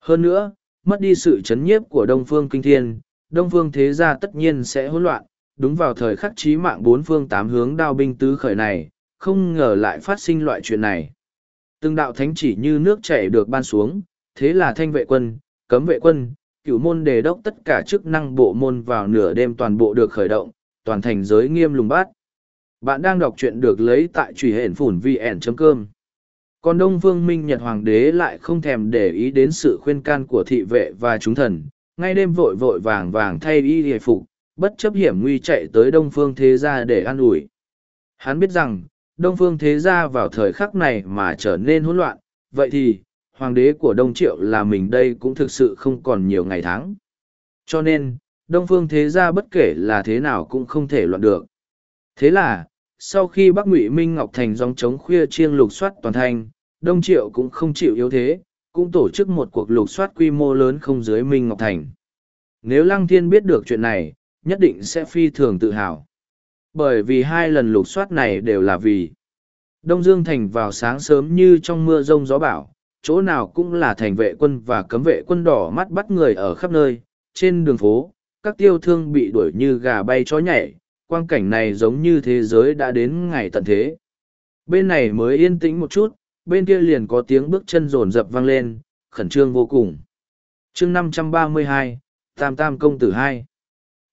Hơn nữa, mất đi sự chấn nhiếp của Đông Phương Kinh Thiên, Đông Phương Thế Gia tất nhiên sẽ hỗn loạn, đúng vào thời khắc chí mạng bốn phương tám hướng đao binh tứ khởi này, không ngờ lại phát sinh loại chuyện này. Từng đạo thánh chỉ như nước chảy được ban xuống, thế là thanh vệ quân, cấm vệ quân, cựu môn đề đốc tất cả chức năng bộ môn vào nửa đêm toàn bộ được khởi động, toàn thành giới nghiêm lùng bát. Bạn đang đọc truyện được lấy tại truy hển phủn vn com Còn Đông Vương Minh Nhật Hoàng đế lại không thèm để ý đến sự khuyên can của thị vệ và chúng thần, ngay đêm vội vội vàng vàng thay y hề phục, bất chấp hiểm nguy chạy tới Đông Phương Thế Gia để an ủi. Hắn biết rằng, Đông Phương Thế Gia vào thời khắc này mà trở nên hỗn loạn, vậy thì, Hoàng đế của Đông Triệu là mình đây cũng thực sự không còn nhiều ngày tháng. Cho nên, Đông Phương Thế Gia bất kể là thế nào cũng không thể loạn được. Thế là, sau khi Bắc Ngụy Minh Ngọc Thành dòng chống khuya chiêng lục soát toàn thành, Đông Triệu cũng không chịu yếu thế, cũng tổ chức một cuộc lục soát quy mô lớn không dưới Minh Ngọc Thành. Nếu Lăng Thiên biết được chuyện này, nhất định sẽ phi thường tự hào. Bởi vì hai lần lục soát này đều là vì Đông Dương Thành vào sáng sớm như trong mưa rông gió bão, chỗ nào cũng là thành vệ quân và cấm vệ quân đỏ mắt bắt người ở khắp nơi, trên đường phố, các tiêu thương bị đuổi như gà bay chó nhảy, quang cảnh này giống như thế giới đã đến ngày tận thế. Bên này mới yên tĩnh một chút, bên kia liền có tiếng bước chân rồn rập vang lên, khẩn trương vô cùng. chương 532, Tam Tam Công Tử hai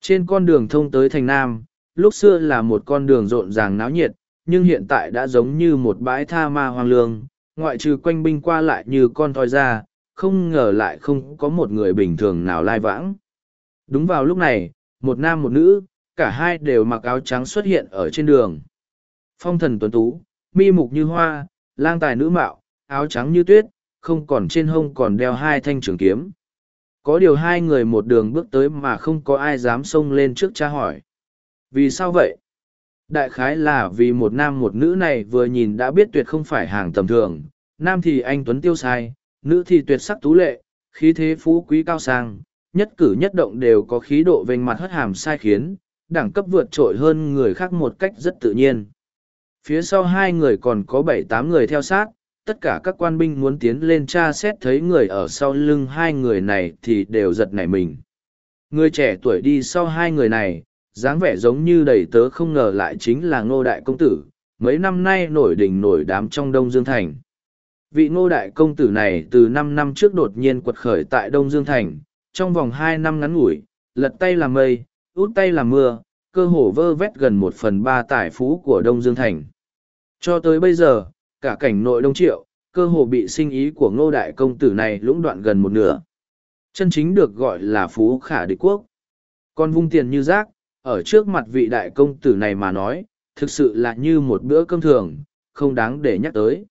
Trên con đường thông tới thành Nam, lúc xưa là một con đường rộn ràng náo nhiệt, nhưng hiện tại đã giống như một bãi tha ma hoang lương, ngoại trừ quanh binh qua lại như con thoi ra, không ngờ lại không có một người bình thường nào lai vãng. Đúng vào lúc này, một nam một nữ, cả hai đều mặc áo trắng xuất hiện ở trên đường. Phong thần tuấn tú, mi mục như hoa, lang tài nữ mạo, áo trắng như tuyết, không còn trên hông còn đeo hai thanh trường kiếm. Có điều hai người một đường bước tới mà không có ai dám xông lên trước cha hỏi. Vì sao vậy? Đại khái là vì một nam một nữ này vừa nhìn đã biết tuyệt không phải hàng tầm thường, nam thì anh Tuấn tiêu sai, nữ thì tuyệt sắc tú lệ, khí thế phú quý cao sang, nhất cử nhất động đều có khí độ vênh mặt hất hàm sai khiến, đẳng cấp vượt trội hơn người khác một cách rất tự nhiên. Phía sau hai người còn có bảy tám người theo sát, tất cả các quan binh muốn tiến lên tra xét thấy người ở sau lưng hai người này thì đều giật nảy mình. Người trẻ tuổi đi sau hai người này, dáng vẻ giống như đầy tớ không ngờ lại chính là ngô đại công tử, mấy năm nay nổi đỉnh nổi đám trong Đông Dương Thành. Vị ngô đại công tử này từ năm năm trước đột nhiên quật khởi tại Đông Dương Thành, trong vòng hai năm ngắn ngủi, lật tay làm mây, út tay làm mưa, cơ hồ vơ vét gần một phần ba tài phú của Đông Dương Thành. Cho tới bây giờ, cả cảnh nội Đông Triệu, cơ hồ bị sinh ý của ngô đại công tử này lũng đoạn gần một nửa. Chân chính được gọi là phú khả địch quốc. Còn vung tiền như rác, ở trước mặt vị đại công tử này mà nói, thực sự là như một bữa cơm thường, không đáng để nhắc tới.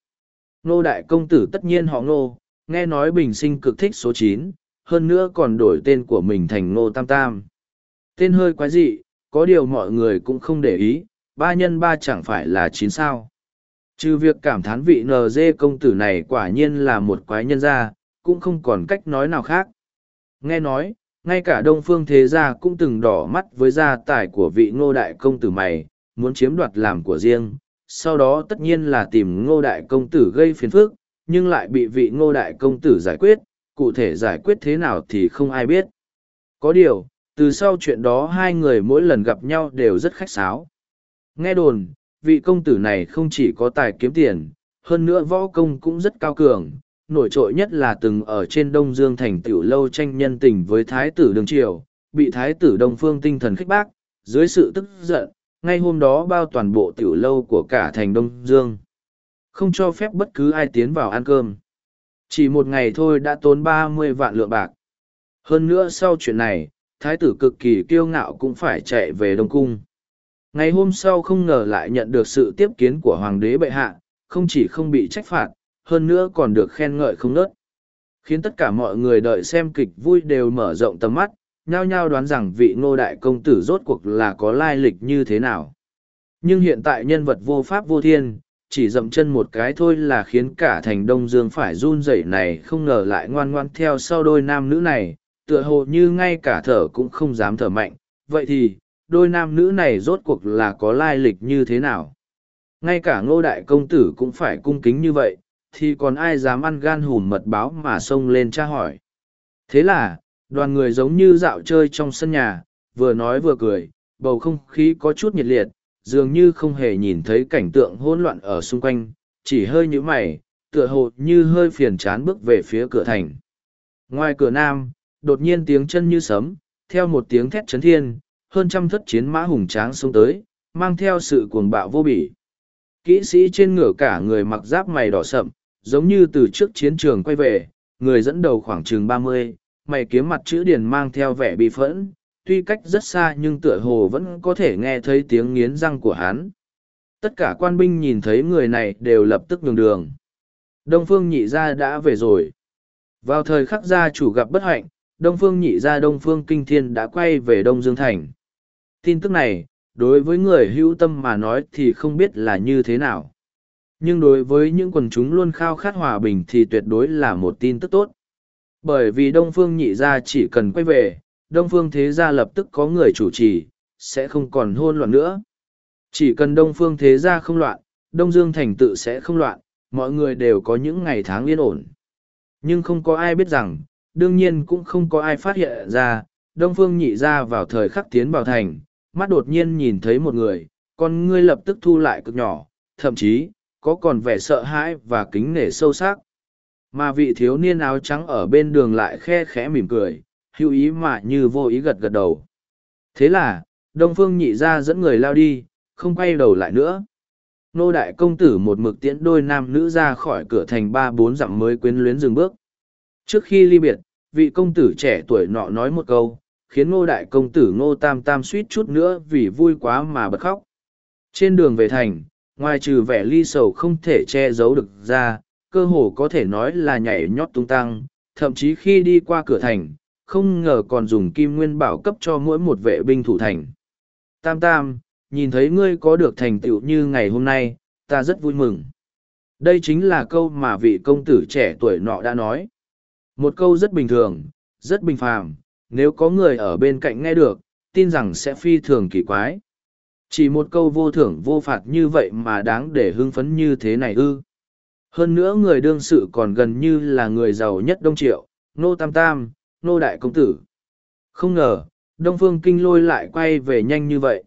Ngô đại công tử tất nhiên họ ngô, nghe nói bình sinh cực thích số chín, hơn nữa còn đổi tên của mình thành ngô tam tam. Tên hơi quái dị, có điều mọi người cũng không để ý, ba nhân ba chẳng phải là chín sao. Trừ việc cảm thán vị NG công tử này quả nhiên là một quái nhân gia, cũng không còn cách nói nào khác. Nghe nói, ngay cả đông phương thế gia cũng từng đỏ mắt với gia tài của vị ngô đại công tử mày, muốn chiếm đoạt làm của riêng, sau đó tất nhiên là tìm ngô đại công tử gây phiền phức, nhưng lại bị vị ngô đại công tử giải quyết, cụ thể giải quyết thế nào thì không ai biết. Có điều, từ sau chuyện đó hai người mỗi lần gặp nhau đều rất khách sáo. Nghe đồn, vị công tử này không chỉ có tài kiếm tiền, hơn nữa võ công cũng rất cao cường, nổi trội nhất là từng ở trên Đông Dương thành tiểu lâu tranh nhân tình với Thái tử Đường Triều, bị Thái tử Đông Phương tinh thần khích bác, dưới sự tức giận, ngay hôm đó bao toàn bộ tiểu lâu của cả thành Đông Dương. Không cho phép bất cứ ai tiến vào ăn cơm. Chỉ một ngày thôi đã tốn ba mươi vạn lượng bạc. Hơn nữa sau chuyện này, thái tử cực kỳ kiêu ngạo cũng phải chạy về Đông Cung. Ngày hôm sau không ngờ lại nhận được sự tiếp kiến của Hoàng đế bệ hạ, không chỉ không bị trách phạt, hơn nữa còn được khen ngợi không nớt. Khiến tất cả mọi người đợi xem kịch vui đều mở rộng tầm mắt, nhao nhao đoán rằng vị ngô đại công tử rốt cuộc là có lai lịch như thế nào. Nhưng hiện tại nhân vật vô pháp vô thiên, chỉ dậm chân một cái thôi là khiến cả thành Đông Dương phải run rẩy này không ngờ lại ngoan ngoan theo sau đôi nam nữ này, tựa hồ như ngay cả thở cũng không dám thở mạnh. Vậy thì, đôi nam nữ này rốt cuộc là có lai lịch như thế nào? Ngay cả ngô đại công tử cũng phải cung kính như vậy, thì còn ai dám ăn gan hùm mật báo mà xông lên tra hỏi. Thế là, đoàn người giống như dạo chơi trong sân nhà, vừa nói vừa cười, bầu không khí có chút nhiệt liệt, dường như không hề nhìn thấy cảnh tượng hỗn loạn ở xung quanh, chỉ hơi nhíu mày, tựa hồ như hơi phiền chán bước về phía cửa thành. Ngoài cửa nam, đột nhiên tiếng chân như sấm, theo một tiếng thét chấn thiên, hơn trăm thất chiến mã hùng tráng xông tới, mang theo sự cuồng bạo vô bỉ. Kỹ sĩ trên ngựa cả người mặc giáp mày đỏ sậm, giống như từ trước chiến trường quay về, người dẫn đầu khoảng chừng ba mươi, mày kiếm mặt chữ điền mang theo vẻ bị phẫn, tuy cách rất xa nhưng tựa hồ vẫn có thể nghe thấy tiếng nghiến răng của hắn. Tất cả quan binh nhìn thấy người này đều lập tức nhường đường. Đông Phương nhị gia đã về rồi. Vào thời khắc gia chủ gặp bất hạnh, Đông Phương nhị gia Đông Phương Kinh Thiên đã quay về Đông Dương Thành. Tin tức này, đối với người hữu tâm mà nói thì không biết là như thế nào. Nhưng đối với những quần chúng luôn khao khát hòa bình thì tuyệt đối là một tin tức tốt. Bởi vì Đông Phương nhị gia chỉ cần quay về, Đông Phương Thế Gia lập tức có người chủ trì, sẽ không còn hôn loạn nữa. Chỉ cần Đông Phương Thế Gia không loạn, Đông Dương Thành tự sẽ không loạn, mọi người đều có những ngày tháng yên ổn. Nhưng không có ai biết rằng, đương nhiên cũng không có ai phát hiện ra, Đông Phương nhị gia vào thời khắc tiến vào thành, mắt đột nhiên nhìn thấy một người, con ngươi lập tức thu lại cực nhỏ, thậm chí, có còn vẻ sợ hãi và kính nể sâu sắc. Mà vị thiếu niên áo trắng ở bên đường lại khe khẽ mỉm cười, hữu ý mà như vô ý gật gật đầu. Thế là, Đông Phương nhị ra dẫn người lao đi, không quay đầu lại nữa. Nô đại công tử một mực tiễn đôi nam nữ ra khỏi cửa thành ba bốn dặm mới quyến luyến dừng bước. Trước khi ly biệt, vị công tử trẻ tuổi nọ nói một câu, khiến ngô đại công tử ngô tam tam suýt chút nữa vì vui quá mà bật khóc. Trên đường về thành, ngoài trừ vẻ ly sầu không thể che giấu được ra, cơ hồ có thể nói là nhảy nhót tung tăng, thậm chí khi đi qua cửa thành, không ngờ còn dùng kim nguyên bảo cấp cho mỗi một vệ binh thủ thành. Tam tam, nhìn thấy ngươi có được thành tựu như ngày hôm nay, ta rất vui mừng. Đây chính là câu mà vị công tử trẻ tuổi nọ đã nói. Một câu rất bình thường, rất bình phàm, nếu có người ở bên cạnh nghe được, tin rằng sẽ phi thường kỳ quái. Chỉ một câu vô thưởng vô phạt như vậy mà đáng để hưng phấn như thế này ư. Hơn nữa người đương sự còn gần như là người giàu nhất Đông Triệu, Nô Tam Tam, Nô Đại Công Tử. Không ngờ, Đông Phương Kinh lôi lại quay về nhanh như vậy.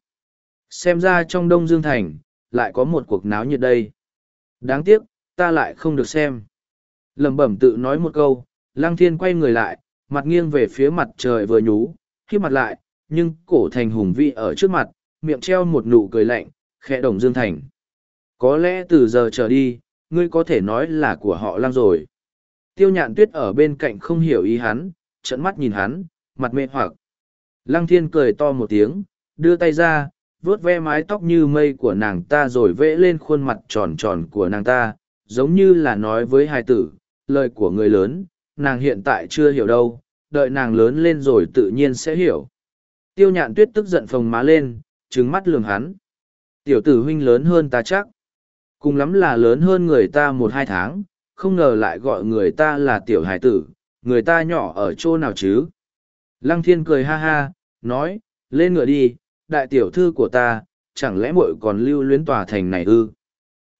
Xem ra trong Đông Dương Thành, lại có một cuộc náo nhiệt đây. Đáng tiếc, ta lại không được xem. Lẩm bẩm tự nói một câu, Lăng Thiên quay người lại, mặt nghiêng về phía mặt trời vừa nhú, khi mặt lại, nhưng cổ thành hùng vị ở trước mặt, miệng treo một nụ cười lạnh, khẽ đồng Dương Thành. Có lẽ từ giờ trở đi, ngươi có thể nói là của họ lang rồi. Tiêu nhạn tuyết ở bên cạnh không hiểu ý hắn, trận mắt nhìn hắn, mặt mê hoặc. Lăng Thiên cười to một tiếng, đưa tay ra, vuốt ve mái tóc như mây của nàng ta rồi vẽ lên khuôn mặt tròn tròn của nàng ta, giống như là nói với hai tử, lời của người lớn, nàng hiện tại chưa hiểu đâu, đợi nàng lớn lên rồi tự nhiên sẽ hiểu. Tiêu nhạn tuyết tức giận phồng má lên, trứng mắt lường hắn. Tiểu tử huynh lớn hơn ta chắc. Cùng lắm là lớn hơn người ta một hai tháng, không ngờ lại gọi người ta là tiểu hải tử, người ta nhỏ ở chỗ nào chứ. Lăng thiên cười ha ha, nói, lên ngựa đi, đại tiểu thư của ta, chẳng lẽ muội còn lưu luyến tòa thành này ư?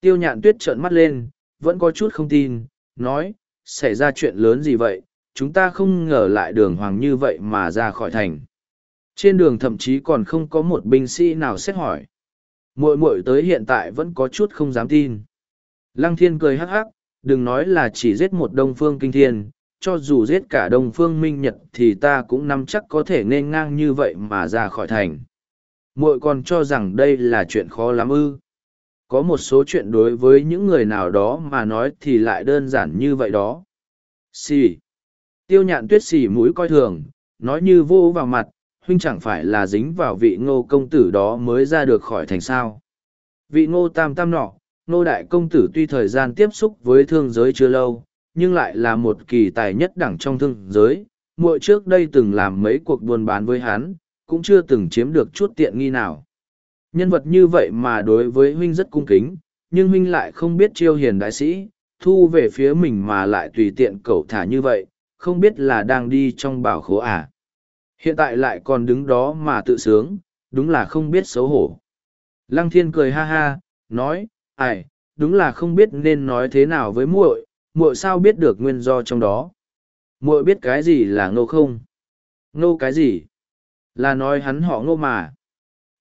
Tiêu nhạn tuyết trợn mắt lên, vẫn có chút không tin, nói, xảy ra chuyện lớn gì vậy, chúng ta không ngờ lại đường hoàng như vậy mà ra khỏi thành. Trên đường thậm chí còn không có một binh sĩ nào xét hỏi. Muội muội tới hiện tại vẫn có chút không dám tin. Lăng thiên cười hắc hắc, đừng nói là chỉ giết một đông phương kinh thiên, cho dù giết cả đông phương minh nhật thì ta cũng nắm chắc có thể nên ngang như vậy mà ra khỏi thành muội còn cho rằng đây là chuyện khó lắm ư có một số chuyện đối với những người nào đó mà nói thì lại đơn giản như vậy đó xì tiêu nhạn tuyết xì mũi coi thường nói như vô vào mặt huynh chẳng phải là dính vào vị ngô công tử đó mới ra được khỏi thành sao. Vị ngô tam tam nọ, ngô đại công tử tuy thời gian tiếp xúc với thương giới chưa lâu, nhưng lại là một kỳ tài nhất đẳng trong thương giới. Muội trước đây từng làm mấy cuộc buôn bán với hắn, cũng chưa từng chiếm được chút tiện nghi nào. Nhân vật như vậy mà đối với huynh rất cung kính, nhưng huynh lại không biết chiêu hiền đại sĩ, thu về phía mình mà lại tùy tiện cẩu thả như vậy, không biết là đang đi trong bảo khố à. Hiện tại lại còn đứng đó mà tự sướng, đúng là không biết xấu hổ. Lăng thiên cười ha ha, nói, ai, đúng là không biết nên nói thế nào với muội, muội sao biết được nguyên do trong đó. muội biết cái gì là ngô không? Ngô cái gì? Là nói hắn họ ngô mà.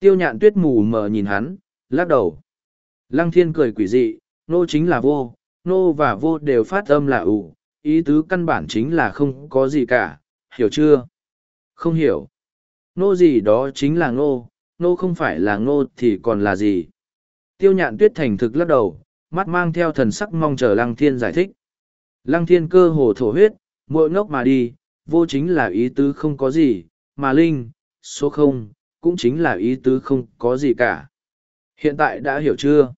Tiêu nhạn tuyết mù mờ nhìn hắn, lắc đầu. Lăng thiên cười quỷ dị, nô chính là vô, nô và vô đều phát âm là ủ, ý tứ căn bản chính là không có gì cả, hiểu chưa? Không hiểu. Nô gì đó chính là nô, nô không phải là nô thì còn là gì? Tiêu nhạn tuyết thành thực lắc đầu, mắt mang theo thần sắc mong chờ lăng thiên giải thích. Lăng thiên cơ hồ thổ huyết, mỗi ngốc mà đi, vô chính là ý tứ không có gì, mà linh, số không, cũng chính là ý tứ không có gì cả. Hiện tại đã hiểu chưa?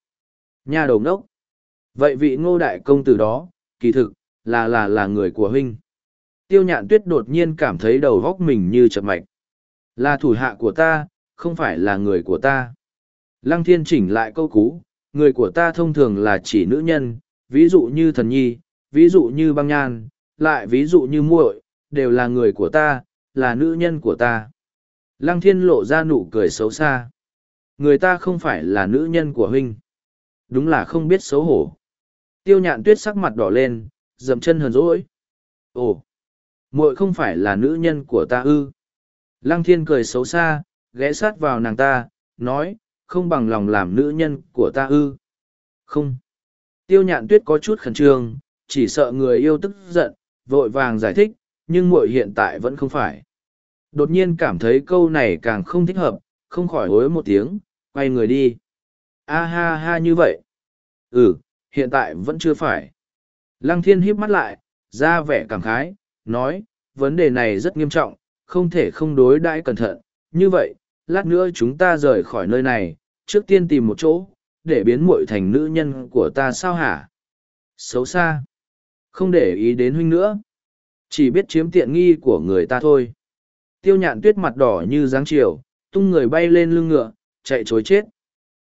Nha đầu ngốc. Vậy vị ngô đại công tử đó, kỳ thực, là là là người của huynh. Tiêu nhạn tuyết đột nhiên cảm thấy đầu góc mình như chập mạch. Là thủ hạ của ta, không phải là người của ta. Lăng thiên chỉnh lại câu cú, người của ta thông thường là chỉ nữ nhân, ví dụ như thần nhi, ví dụ như băng nhan, lại ví dụ như muội, đều là người của ta, là nữ nhân của ta. Lăng thiên lộ ra nụ cười xấu xa. Người ta không phải là nữ nhân của huynh. Đúng là không biết xấu hổ. Tiêu nhạn tuyết sắc mặt đỏ lên, dầm chân hờn dỗi. Ồ, muội không phải là nữ nhân của ta ư. Lăng thiên cười xấu xa, ghé sát vào nàng ta, nói, không bằng lòng làm nữ nhân của ta ư. Không. Tiêu nhạn tuyết có chút khẩn trương, chỉ sợ người yêu tức giận, vội vàng giải thích, nhưng muội hiện tại vẫn không phải. Đột nhiên cảm thấy câu này càng không thích hợp, không khỏi hối một tiếng, quay người đi. A ha ha như vậy. Ừ, hiện tại vẫn chưa phải. Lăng thiên híp mắt lại, ra vẻ cảm khái, nói, vấn đề này rất nghiêm trọng, không thể không đối đãi cẩn thận. Như vậy, lát nữa chúng ta rời khỏi nơi này, trước tiên tìm một chỗ, để biến muội thành nữ nhân của ta sao hả? Xấu xa. Không để ý đến huynh nữa. Chỉ biết chiếm tiện nghi của người ta thôi. Tiêu nhạn tuyết mặt đỏ như dáng chiều, tung người bay lên lưng ngựa, chạy chối chết.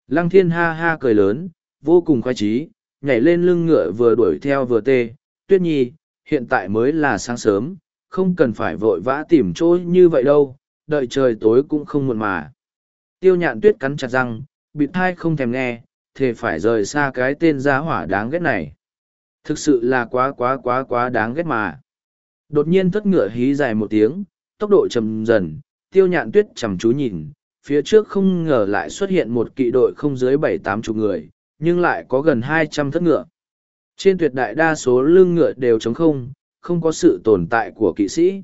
Lăng thiên ha ha cười lớn, vô cùng khoái trí, nhảy lên lưng ngựa vừa đuổi theo vừa tê. Tuyết nhi, hiện tại mới là sáng sớm, không cần phải vội vã tìm chỗ như vậy đâu, đợi trời tối cũng không muộn mà. Tiêu nhạn tuyết cắn chặt răng, bịt thai không thèm nghe, thề phải rời xa cái tên giá hỏa đáng ghét này. Thực sự là quá quá quá quá đáng ghét mà. Đột nhiên thất ngựa hí dài một tiếng, tốc độ chầm dần, tiêu nhạn tuyết chầm chú nhìn, phía trước không ngờ lại xuất hiện một kỵ đội không dưới bảy tám chục người, nhưng lại có gần hai trăm thất ngựa. Trên tuyệt đại đa số lưng ngựa đều trống không, không có sự tồn tại của kỵ sĩ.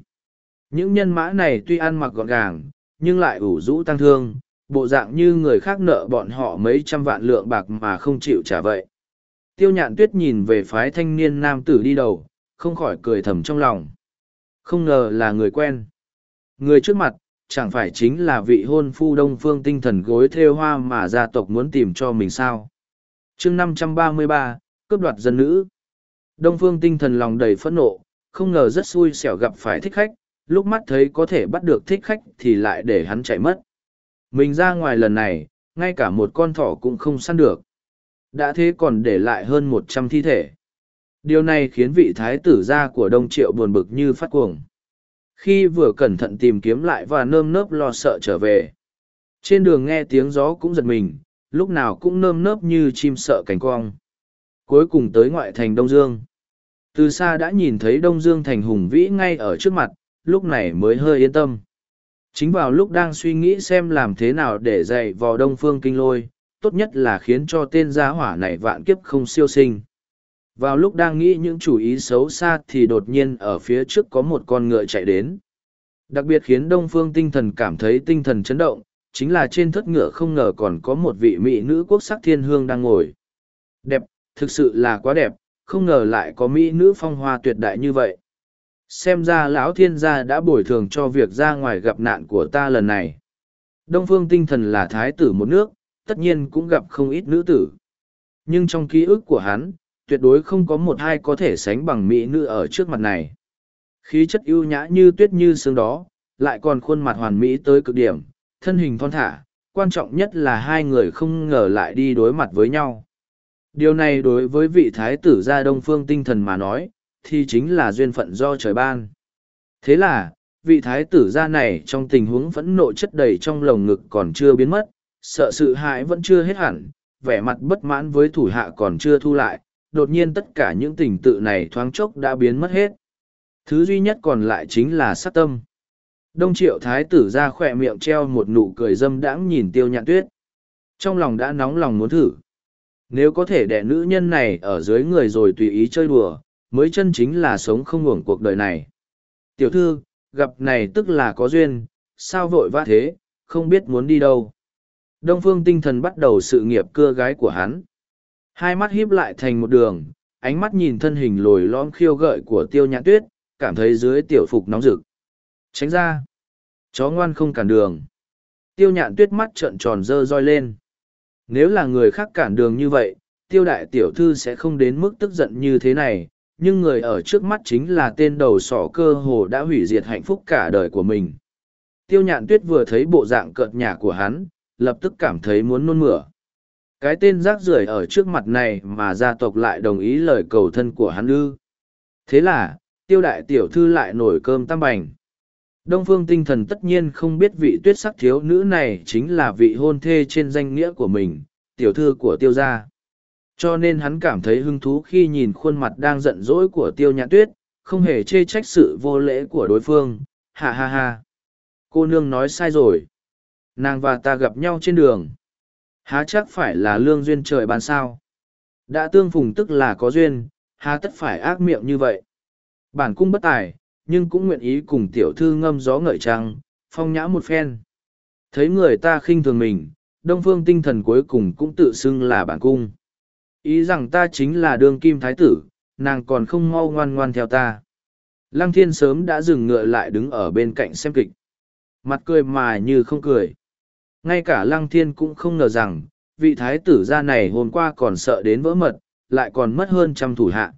Những nhân mã này tuy ăn mặc gọn gàng, nhưng lại ủ rũ tăng thương, bộ dạng như người khác nợ bọn họ mấy trăm vạn lượng bạc mà không chịu trả vậy. Tiêu nhạn tuyết nhìn về phái thanh niên nam tử đi đầu, không khỏi cười thầm trong lòng. Không ngờ là người quen. Người trước mặt, chẳng phải chính là vị hôn phu đông phương tinh thần gối thêu hoa mà gia tộc muốn tìm cho mình sao. chương năm trăm ba mươi ba cướp đoạt dân nữ. Đông phương tinh thần lòng đầy phẫn nộ, không ngờ rất xui xẻo gặp phải thích khách, lúc mắt thấy có thể bắt được thích khách thì lại để hắn chạy mất. Mình ra ngoài lần này, ngay cả một con thỏ cũng không săn được. Đã thế còn để lại hơn một trăm thi thể. Điều này khiến vị thái tử gia của Đông Triệu buồn bực như phát cuồng. Khi vừa cẩn thận tìm kiếm lại và nơm nớp lo sợ trở về. Trên đường nghe tiếng gió cũng giật mình, lúc nào cũng nơm nớp như chim sợ cánh quang. Cuối cùng tới ngoại thành Đông Dương. Từ xa đã nhìn thấy Đông Dương thành hùng vĩ ngay ở trước mặt, lúc này mới hơi yên tâm. Chính vào lúc đang suy nghĩ xem làm thế nào để dạy vào Đông Phương Kinh Lôi, tốt nhất là khiến cho tên gia hỏa này vạn kiếp không siêu sinh. Vào lúc đang nghĩ những chủ ý xấu xa thì đột nhiên ở phía trước có một con ngựa chạy đến. Đặc biệt khiến Đông Phương tinh thần cảm thấy tinh thần chấn động, chính là trên thất ngựa không ngờ còn có một vị mỹ nữ quốc sắc thiên hương đang ngồi. Đẹp, thực sự là quá đẹp, không ngờ lại có mỹ nữ phong hoa tuyệt đại như vậy. xem ra lão thiên gia đã bồi thường cho việc ra ngoài gặp nạn của ta lần này đông phương tinh thần là thái tử một nước tất nhiên cũng gặp không ít nữ tử nhưng trong ký ức của hắn tuyệt đối không có một hai có thể sánh bằng mỹ nữ ở trước mặt này. Khí chất ưu nhã như tuyết như sương đó, lại còn khuôn mặt hoàn mỹ tới cực điểm, thân hình thon thả, quan trọng nhất là hai người không ngờ lại đi đối mặt với nhau. Điều này đối với vị thái tử gia đông phương tinh thần mà nói, thì chính là duyên phận do trời ban. Thế là, vị thái tử gia này trong tình huống phẫn nộ chất đầy trong lồng ngực còn chưa biến mất, sợ sự hãi vẫn chưa hết hẳn, vẻ mặt bất mãn với thủ hạ còn chưa thu lại đột nhiên tất cả những tình tự này thoáng chốc đã biến mất hết. Thứ duy nhất còn lại chính là sát tâm. Đông triệu thái tử ra khỏe miệng treo một nụ cười dâm đãng nhìn tiêu nhạn tuyết. Trong lòng đã nóng lòng muốn thử. Nếu có thể đẻ nữ nhân này ở dưới người rồi tùy ý chơi đùa, mới chân chính là sống không ngủng cuộc đời này. Tiểu thư, gặp này tức là có duyên, sao vội vã thế, không biết muốn đi đâu. Đông phương tinh thần bắt đầu sự nghiệp cưa gái của hắn hai mắt híp lại thành một đường, ánh mắt nhìn thân hình lồi lõm khiêu gợi của tiêu nhãn tuyết, cảm thấy dưới tiểu phục nóng rực. Tránh ra. Chó ngoan không cản đường. Tiêu nhạn tuyết mắt trợn tròn dơ roi lên. Nếu là người khác cản đường như vậy, tiêu đại tiểu thư sẽ không đến mức tức giận như thế này, nhưng người ở trước mắt chính là tên đầu sỏ cơ hồ đã hủy diệt hạnh phúc cả đời của mình. Tiêu nhạn tuyết vừa thấy bộ dạng cợt nhả của hắn, lập tức cảm thấy muốn nôn mửa cái tên rác rưởi ở trước mặt này mà gia tộc lại đồng ý lời cầu thân của hắn ư. Thế là, tiêu đại tiểu thư lại nổi cơm tam bành. Đông phương tinh thần tất nhiên không biết vị tuyết sắc thiếu nữ này chính là vị hôn thê trên danh nghĩa của mình, tiểu thư của tiêu gia. Cho nên hắn cảm thấy hứng thú khi nhìn khuôn mặt đang giận dỗi của tiêu nhã tuyết, không hề chê trách sự vô lễ của đối phương. Ha ha ha. Cô nương nói sai rồi. Nàng và ta gặp nhau trên đường há chắc phải là lương duyên trời ban sao? Đã tương phùng tức là có duyên, há tất phải ác miệng như vậy? Bản cung bất tài, nhưng cũng nguyện ý cùng tiểu thư ngâm gió ngợi trăng, phong nhã một phen. Thấy người ta khinh thường mình, đông phương tinh thần cuối cùng cũng tự xưng là bản cung. Ý rằng ta chính là đương kim thái tử, nàng còn không mau ngoan ngoan theo ta. Lăng thiên sớm đã dừng ngựa lại đứng ở bên cạnh xem kịch. Mặt cười mà như không cười ngay cả lăng thiên cũng không ngờ rằng, vị thái tử gia này hôm qua còn sợ đến vỡ mật, lại còn mất hơn trăm thủ hạ.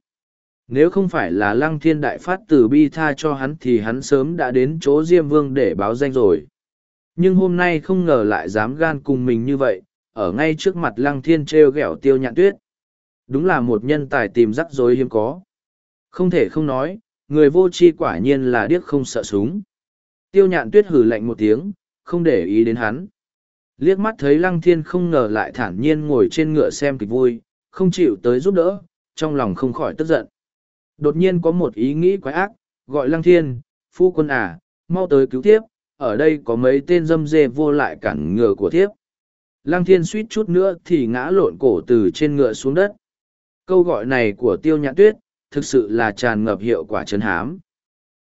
Nếu không phải là lăng thiên đại phát tử bi tha cho hắn thì hắn sớm đã đến chỗ diêm vương để báo danh rồi. Nhưng hôm nay không ngờ lại dám gan cùng mình như vậy, ở ngay trước mặt lăng thiên trêu ghẹo tiêu nhạn tuyết. Đúng là một nhân tài tìm rắc rối hiếm có. Không thể không nói, người vô tri quả nhiên là điếc không sợ súng. Tiêu nhạn tuyết hử lạnh một tiếng, không để ý đến hắn liếc mắt thấy lăng thiên không ngờ lại thản nhiên ngồi trên ngựa xem kịch vui không chịu tới giúp đỡ trong lòng không khỏi tức giận Đột nhiên có một ý nghĩ quái ác, gọi lăng thiên, phu quân à, mau tới cứu thiếp, ở đây có mấy tên dâm dê vô lại cản ngựa của thiếp. Lăng thiên suýt chút nữa thì ngã lộn cổ từ trên ngựa xuống đất. Câu gọi này của tiêu nhãn tuyết, thực sự là tràn ngập hiệu quả chấn hám.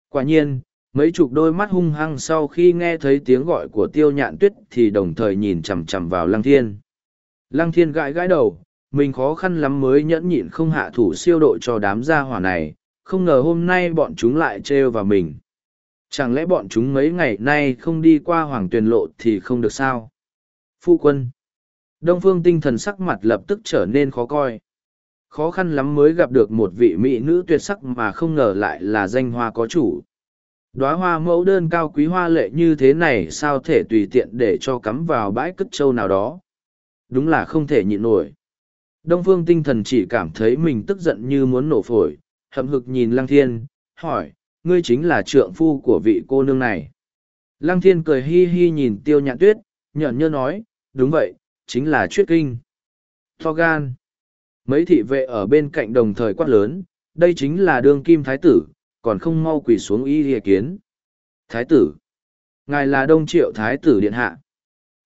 Quả nhiên, mấy chục đôi mắt hung hăng sau khi nghe thấy tiếng gọi của tiêu nhạn tuyết thì đồng thời nhìn chằm chằm vào lăng thiên. Lăng thiên gãi gãi đầu, mình khó khăn lắm mới nhẫn nhịn không hạ thủ siêu độ cho đám gia hỏa này, không ngờ hôm nay bọn chúng lại trêu vào mình. Chẳng lẽ bọn chúng mấy ngày nay không đi qua hoàng tuyền lộ thì không được sao? Phu quân. Đông phương tinh thần sắc mặt lập tức trở nên khó coi. Khó khăn lắm mới gặp được một vị mỹ nữ tuyệt sắc mà không ngờ lại là danh hoa có chủ. Đóa hoa mẫu đơn cao quý hoa lệ như thế này sao thể tùy tiện để cho cắm vào bãi cất trâu nào đó. Đúng là không thể nhịn nổi. Đông phương tinh thần chỉ cảm thấy mình tức giận như muốn nổ phổi, hậm hực nhìn lăng thiên, hỏi, ngươi chính là trượng phu của vị cô nương này. Lăng thiên cười hi hi nhìn tiêu nhạn tuyết, nhợn nhơ nói, đúng vậy, chính là chuyết kinh. Tho gan. Mấy thị vệ ở bên cạnh đồng thời quát lớn, đây chính là đương kim thái tử, còn không mau quỳ xuống y địa kiến. Thái tử. Ngài là đông triệu thái tử điện hạ.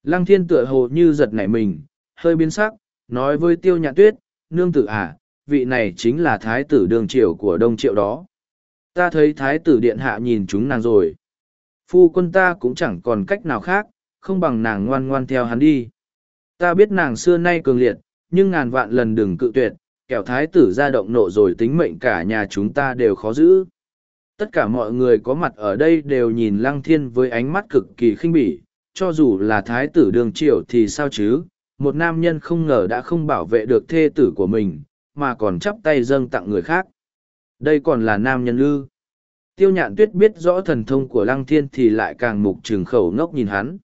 Lăng thiên tựa hồ như giật nảy mình, hơi biến sắc, nói với tiêu nhạn tuyết nương tử à vị này chính là thái tử đường triệu của đông triệu đó ta thấy thái tử điện hạ nhìn chúng nàng rồi phu quân ta cũng chẳng còn cách nào khác không bằng nàng ngoan ngoan theo hắn đi ta biết nàng xưa nay cường liệt nhưng ngàn vạn lần đừng cự tuyệt kẻo thái tử ra động nộ rồi tính mệnh cả nhà chúng ta đều khó giữ Tất cả mọi người có mặt ở đây đều nhìn Lăng Thiên với ánh mắt cực kỳ khinh bỉ, cho dù là thái tử đường triều thì sao chứ, một nam nhân không ngờ đã không bảo vệ được thê tử của mình, mà còn chắp tay dâng tặng người khác. Đây còn là nam nhân ư. Tiêu nhạn tuyết biết rõ thần thông của Lăng Thiên thì lại càng mục trừng khẩu ngốc nhìn hắn.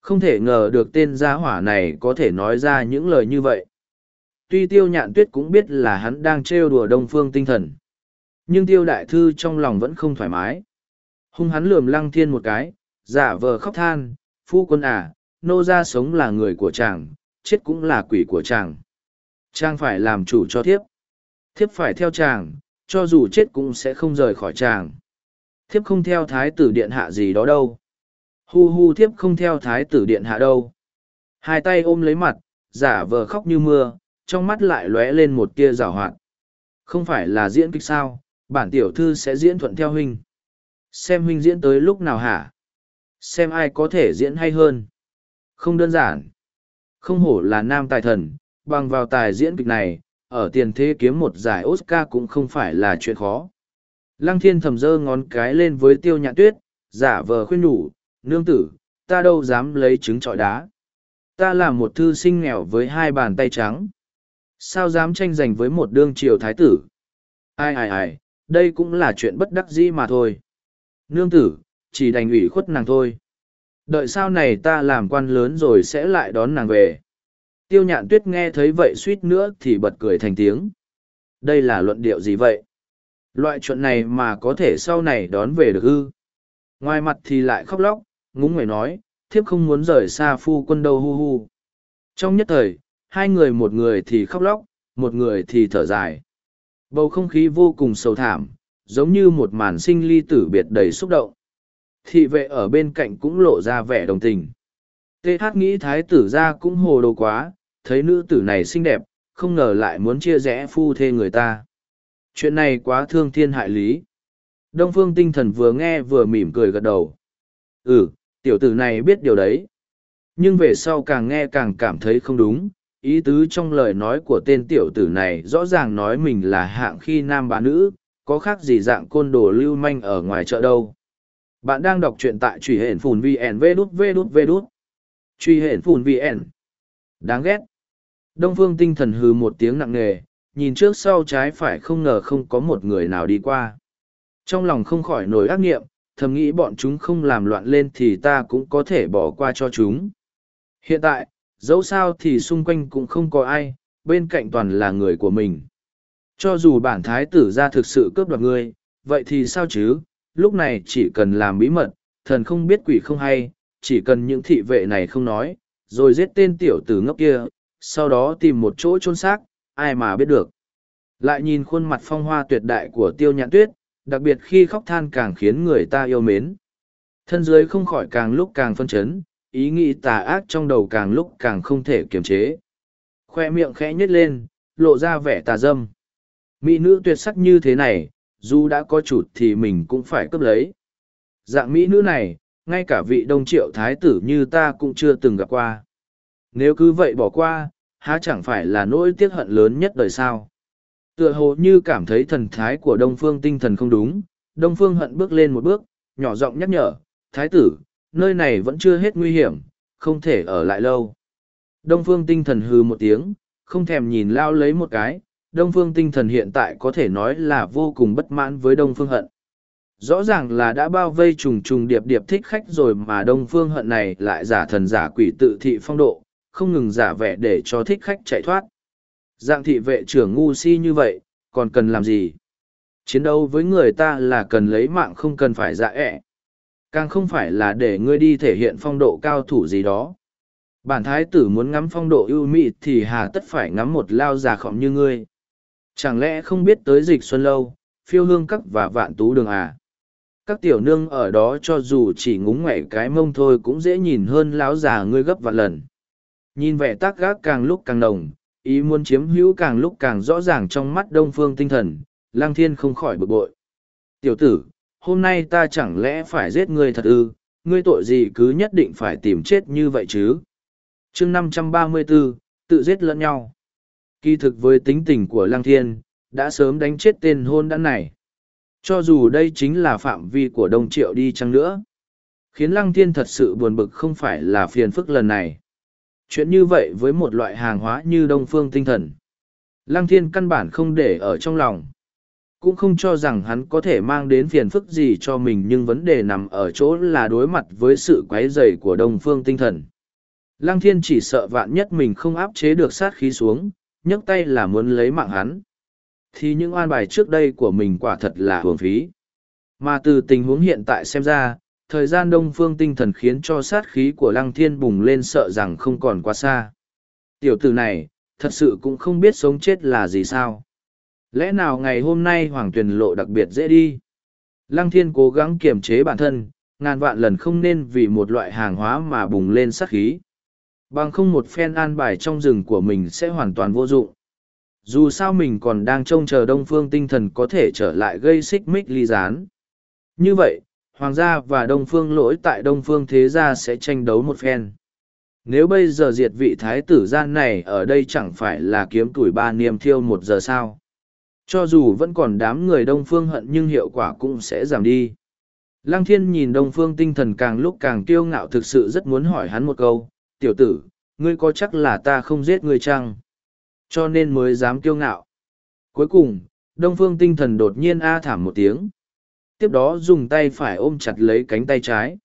Không thể ngờ được tên gia hỏa này có thể nói ra những lời như vậy. Tuy tiêu nhạn tuyết cũng biết là hắn đang trêu đùa đông phương tinh thần. Nhưng tiêu đại thư trong lòng vẫn không thoải mái. Hung hắn lườm lăng thiên một cái, giả vờ khóc than, phu quân à, nô ra sống là người của chàng, chết cũng là quỷ của chàng. Chàng phải làm chủ cho thiếp. Thiếp phải theo chàng, cho dù chết cũng sẽ không rời khỏi chàng. Thiếp không theo thái tử điện hạ gì đó đâu. Hu hu thiếp không theo thái tử điện hạ đâu. Hai tay ôm lấy mặt, giả vờ khóc như mưa, trong mắt lại lóe lên một tia rào hoạt. Không phải là diễn kịch sao, bản tiểu thư sẽ diễn thuận theo huynh. Xem huynh diễn tới lúc nào hả? Xem ai có thể diễn hay hơn. Không đơn giản. Không hổ là nam tài thần, bằng vào tài diễn kịch này, ở tiền thế kiếm một giải Oscar cũng không phải là chuyện khó. Lăng thiên thầm dơ ngón cái lên với tiêu nhạn tuyết, giả vờ khuyên nhủ, nương tử, ta đâu dám lấy trứng trọi đá. Ta là một thư sinh nghèo với hai bàn tay trắng. Sao dám tranh giành với một đương triều thái tử? Ai ai ai, đây cũng là chuyện bất đắc dĩ mà thôi. Nương tử, chỉ đành ủy khuất nàng thôi. Đợi sau này ta làm quan lớn rồi sẽ lại đón nàng về. Tiêu nhạn tuyết nghe thấy vậy suýt nữa thì bật cười thành tiếng. Đây là luận điệu gì vậy? Loại chuyện này mà có thể sau này đón về được ư? Ngoài mặt thì lại khóc lóc, ngúng người nói, thiếp không muốn rời xa phu quân đâu hu hu. Trong nhất thời, hai người một người thì khóc lóc, một người thì thở dài. Bầu không khí vô cùng sầu thảm, giống như một màn sinh ly tử biệt đầy xúc động. Thị vệ ở bên cạnh cũng lộ ra vẻ đồng tình. Tê hát nghĩ thái tử ra cũng hồ đồ quá, thấy nữ tử này xinh đẹp, không ngờ lại muốn chia rẽ phu thê người ta. Chuyện này quá thương thiên hại lý. Đông phương tinh thần vừa nghe vừa mỉm cười gật đầu. Ừ, tiểu tử này biết điều đấy. Nhưng về sau càng nghe càng cảm thấy không đúng, ý tứ trong lời nói của tên tiểu tử này rõ ràng nói mình là hạng khi nam bán nữ, có khác gì dạng côn đồ lưu manh ở ngoài chợ đâu. Bạn đang đọc truyện tại truy hển phùn VN vê đút vê đút vê đút. Truy hển phùn VN. Đáng ghét. Đông phương tinh thần hừ một tiếng nặng nề, nhìn trước sau trái phải không ngờ không có một người nào đi qua. Trong lòng không khỏi nổi ác nghiệm, thầm nghĩ bọn chúng không làm loạn lên thì ta cũng có thể bỏ qua cho chúng. Hiện tại, dẫu sao thì xung quanh cũng không có ai, bên cạnh toàn là người của mình. Cho dù bản thái tử ra thực sự cướp đoạt ngươi, vậy thì sao chứ, lúc này chỉ cần làm bí mật, thần không biết quỷ không hay, chỉ cần những thị vệ này không nói, rồi giết tên tiểu tử ngốc kia, sau đó tìm một chỗ chôn xác, ai mà biết được. Lại nhìn khuôn mặt phong hoa tuyệt đại của tiêu nhãn tuyết, đặc biệt khi khóc than càng khiến người ta yêu mến. Thân dưới không khỏi càng lúc càng phân chấn, ý nghĩ tà ác trong đầu càng lúc càng không thể kiềm chế. Khoe miệng khẽ nhếch lên, lộ ra vẻ tà dâm. Mỹ nữ tuyệt sắc như thế này, dù đã có chủ thì mình cũng phải cướp lấy. Dạng Mỹ nữ này, ngay cả vị đông triệu thái tử như ta cũng chưa từng gặp qua. Nếu cứ vậy bỏ qua, há chẳng phải là nỗi tiếc hận lớn nhất đời sao. Tựa hồ như cảm thấy thần thái của Đông Phương tinh thần không đúng, Đông Phương hận bước lên một bước, nhỏ giọng nhắc nhở, thái tử, nơi này vẫn chưa hết nguy hiểm, không thể ở lại lâu. Đông Phương tinh thần hư một tiếng, không thèm nhìn lao lấy một cái, Đông Phương tinh thần hiện tại có thể nói là vô cùng bất mãn với Đông Phương hận. Rõ ràng là đã bao vây trùng trùng điệp điệp thích khách rồi mà Đông Phương hận này lại giả thần giả quỷ tự thị phong độ, không ngừng giả vẻ để cho thích khách chạy thoát. Dạng thị vệ trưởng ngu si như vậy, còn cần làm gì? Chiến đấu với người ta là cần lấy mạng không cần phải dạ ẹ. Càng không phải là để ngươi đi thể hiện phong độ cao thủ gì đó. Bản thái tử muốn ngắm phong độ ưu mị thì hà tất phải ngắm một lao già khỏm như ngươi. Chẳng lẽ không biết tới dịch xuân lâu, phiêu hương các và vạn tú đường à? Các tiểu nương ở đó cho dù chỉ ngúng ngoẻ cái mông thôi cũng dễ nhìn hơn lão già ngươi gấp vạn lần. Nhìn vẻ tác gác càng lúc càng nồng, ý muốn chiếm hữu càng lúc càng rõ ràng trong mắt đông phương tinh thần, lang thiên không khỏi bực bội. Tiểu tử, hôm nay ta chẳng lẽ phải giết ngươi thật ư, ngươi tội gì cứ nhất định phải tìm chết như vậy chứ? chương năm trăm ba mươi 534, tự giết lẫn nhau. Kỳ thực với tính tình của Lăng Thiên, đã sớm đánh chết tên hôn đản này. Cho dù đây chính là phạm vi của Đông Triệu đi chăng nữa. Khiến Lăng Thiên thật sự buồn bực không phải là phiền phức lần này. Chuyện như vậy với một loại hàng hóa như Đông Phương tinh thần. Lăng Thiên căn bản không để ở trong lòng. Cũng không cho rằng hắn có thể mang đến phiền phức gì cho mình nhưng vấn đề nằm ở chỗ là đối mặt với sự quấy dày của Đông Phương tinh thần. Lăng Thiên chỉ sợ vạn nhất mình không áp chế được sát khí xuống, nhấc tay là muốn lấy mạng hắn. Thì những an bài trước đây của mình quả thật là hưởng phí. Mà từ tình huống hiện tại xem ra, thời gian đông phương tinh thần khiến cho sát khí của lăng thiên bùng lên sợ rằng không còn quá xa. Tiểu tử này, thật sự cũng không biết sống chết là gì sao. Lẽ nào ngày hôm nay hoàng tuyền lộ đặc biệt dễ đi? Lăng thiên cố gắng kiềm chế bản thân, ngàn vạn lần không nên vì một loại hàng hóa mà bùng lên sát khí. Bằng không một phen an bài trong rừng của mình sẽ hoàn toàn vô dụng. Dù sao mình còn đang trông chờ đông phương tinh thần có thể trở lại gây xích mích ly gián. Như vậy, Hoàng gia và Đông phương lỗi tại Đông phương thế gia sẽ tranh đấu một phen. Nếu bây giờ diệt vị thái tử gian này ở đây chẳng phải là kiếm tuổi ba niềm thiêu một giờ sao. Cho dù vẫn còn đám người Đông phương hận nhưng hiệu quả cũng sẽ giảm đi. Lăng thiên nhìn Đông phương tinh thần càng lúc càng kiêu ngạo thực sự rất muốn hỏi hắn một câu, tiểu tử, ngươi có chắc là ta không giết ngươi chăng? Cho nên mới dám kiêu ngạo. Cuối cùng, Đông Phương tinh thần đột nhiên a thảm một tiếng. Tiếp đó dùng tay phải ôm chặt lấy cánh tay trái.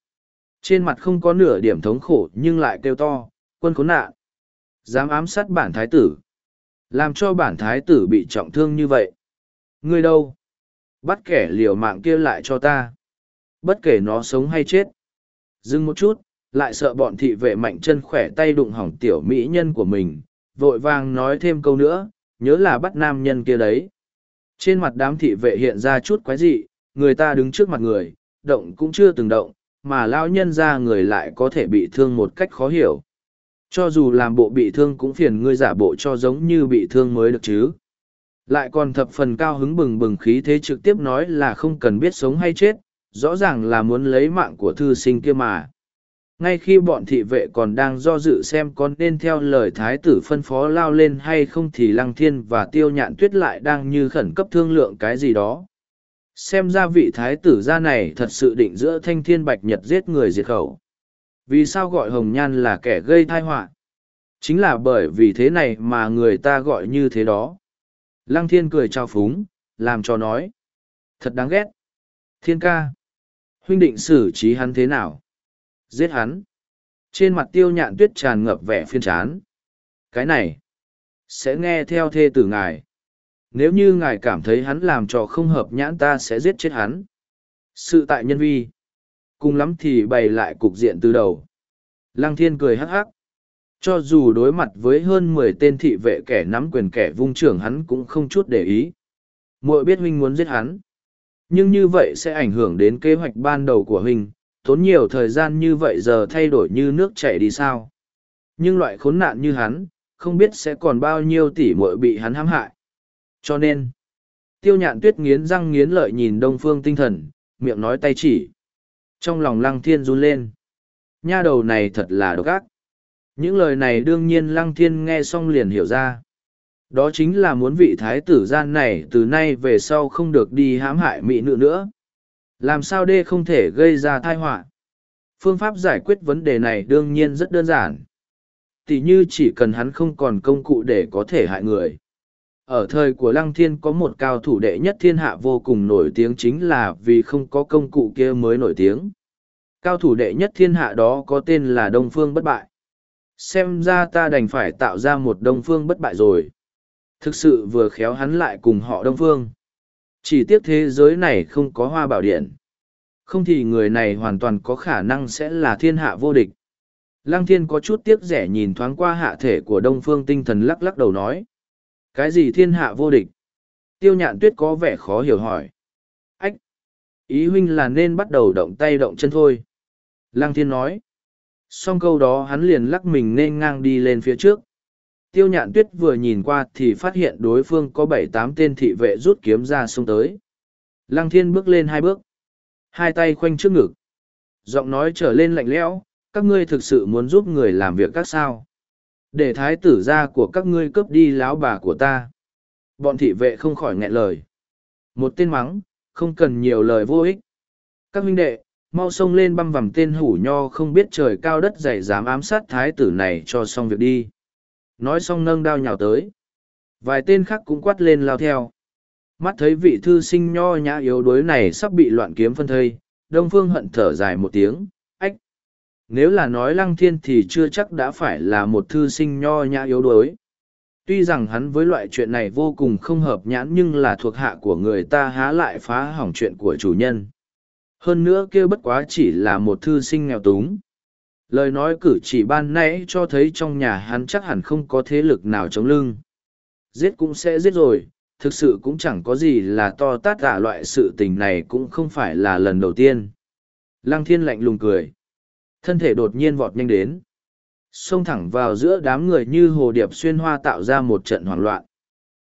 Trên mặt không có nửa điểm thống khổ nhưng lại kêu to, quân khốn nạn. Dám ám sát bản thái tử. Làm cho bản thái tử bị trọng thương như vậy. Ngươi đâu? Bắt kẻ liều mạng kia lại cho ta. Bất kể nó sống hay chết. Dừng một chút, lại sợ bọn thị vệ mạnh chân khỏe tay đụng hỏng tiểu mỹ nhân của mình, vội vàng nói thêm câu nữa, nhớ là bắt nam nhân kia đấy. Trên mặt đám thị vệ hiện ra chút quái dị, người ta đứng trước mặt người, động cũng chưa từng động, mà lão nhân ra người lại có thể bị thương một cách khó hiểu. Cho dù làm bộ bị thương cũng phiền ngươi giả bộ cho giống như bị thương mới được chứ. Lại còn thập phần cao hứng bừng bừng khí thế trực tiếp nói là không cần biết sống hay chết, rõ ràng là muốn lấy mạng của thư sinh kia mà. Ngay khi bọn thị vệ còn đang do dự xem có nên theo lời thái tử phân phó lao lên hay không thì lăng thiên và tiêu nhạn tuyết lại đang như khẩn cấp thương lượng cái gì đó. Xem ra vị thái tử gia này thật sự định giữa thanh thiên bạch nhật giết người diệt khẩu vì sao gọi hồng nhan là kẻ gây thai họa? Chính là bởi vì thế này mà người ta gọi như thế đó. Lăng thiên cười trao phúng, làm cho nói, thật đáng ghét. Thiên ca, huynh định xử trí hắn thế nào? Giết hắn. Trên mặt tiêu nhạn tuyết tràn ngập vẻ phiên chán. Cái này sẽ nghe theo thê tử ngài. Nếu như ngài cảm thấy hắn làm trò không hợp nhãn ta sẽ giết chết hắn. Sự tại nhân vi cùng lắm thì bày lại cục diện từ đầu lăng thiên cười hắc hắc cho dù đối mặt với hơn mười tên thị vệ kẻ nắm quyền kẻ vung trưởng hắn cũng không chút để ý muội biết huynh muốn giết hắn nhưng như vậy sẽ ảnh hưởng đến kế hoạch ban đầu của huynh tốn nhiều thời gian như vậy giờ thay đổi như nước chảy đi sao. Nhưng loại khốn nạn như hắn, không biết sẽ còn bao nhiêu tỷ muội bị hắn hãm hại. Cho nên, tiêu nhạn tuyết nghiến răng nghiến lợi nhìn đông phương tinh thần, miệng nói tay chỉ. Trong lòng lăng thiên run lên. Nha đầu này thật là độc ác. Những lời này đương nhiên lăng thiên nghe xong liền hiểu ra. Đó chính là muốn vị thái tử gian này từ nay về sau không được đi hãm hại mỹ nữ nữa làm sao đê không thể gây ra thai họa phương pháp giải quyết vấn đề này đương nhiên rất đơn giản tỷ như chỉ cần hắn không còn công cụ để có thể hại người ở thời của lăng thiên có một cao thủ đệ nhất thiên hạ vô cùng nổi tiếng chính là vì không có công cụ kia mới nổi tiếng cao thủ đệ nhất thiên hạ đó có tên là đông phương bất bại xem ra ta đành phải tạo ra một đông phương bất bại rồi thực sự vừa khéo hắn lại cùng họ đông phương chỉ tiếc thế giới này không có hoa bảo điện. Không thì người này hoàn toàn có khả năng sẽ là thiên hạ vô địch. Lăng thiên có chút tiếc rẻ nhìn thoáng qua hạ thể của đông phương tinh thần lắc lắc đầu nói. Cái gì thiên hạ vô địch? Tiêu nhạn tuyết có vẻ khó hiểu hỏi. Ách! Ý huynh là nên bắt đầu động tay động chân thôi. Lăng thiên nói. Xong câu đó hắn liền lắc mình nên ngang đi lên phía trước tiêu nhạn tuyết vừa nhìn qua thì phát hiện đối phương có bảy tám tên thị vệ rút kiếm ra xông tới lăng thiên bước lên hai bước hai tay khoanh trước ngực giọng nói trở lên lạnh lẽo, các ngươi thực sự muốn giúp người làm việc các sao để thái tử gia của các ngươi cướp đi láo bà của ta bọn thị vệ không khỏi nghẹn lời một tên mắng không cần nhiều lời vô ích. Các huynh đệ, mau xông lên băm vằm tên hủ nho không biết trời cao đất dày dám ám sát thái tử này cho xong việc đi. Nói xong nâng đao nhào tới. Vài tên khác cũng quát lên lao theo. Mắt thấy vị thư sinh nho nhã yếu đuối này sắp bị loạn kiếm phân thây, Đông Phương hận thở dài một tiếng. Nếu là nói lăng thiên thì chưa chắc đã phải là một thư sinh nho nhã yếu đuối. Tuy rằng hắn với loại chuyện này vô cùng không hợp nhãn nhưng là thuộc hạ của người ta há lại phá hỏng chuyện của chủ nhân. Hơn nữa kia bất quá chỉ là một thư sinh nghèo túng. Lời nói cử chỉ ban nãy cho thấy trong nhà hắn chắc hẳn không có thế lực nào chống lưng. Giết cũng sẽ giết rồi, thực sự cũng chẳng có gì là to tát cả loại sự tình này cũng không phải là lần đầu tiên. Lăng thiên lạnh lùng cười. Thân thể đột nhiên vọt nhanh đến. Xông thẳng vào giữa đám người như hồ điệp xuyên hoa tạo ra một trận hoảng loạn.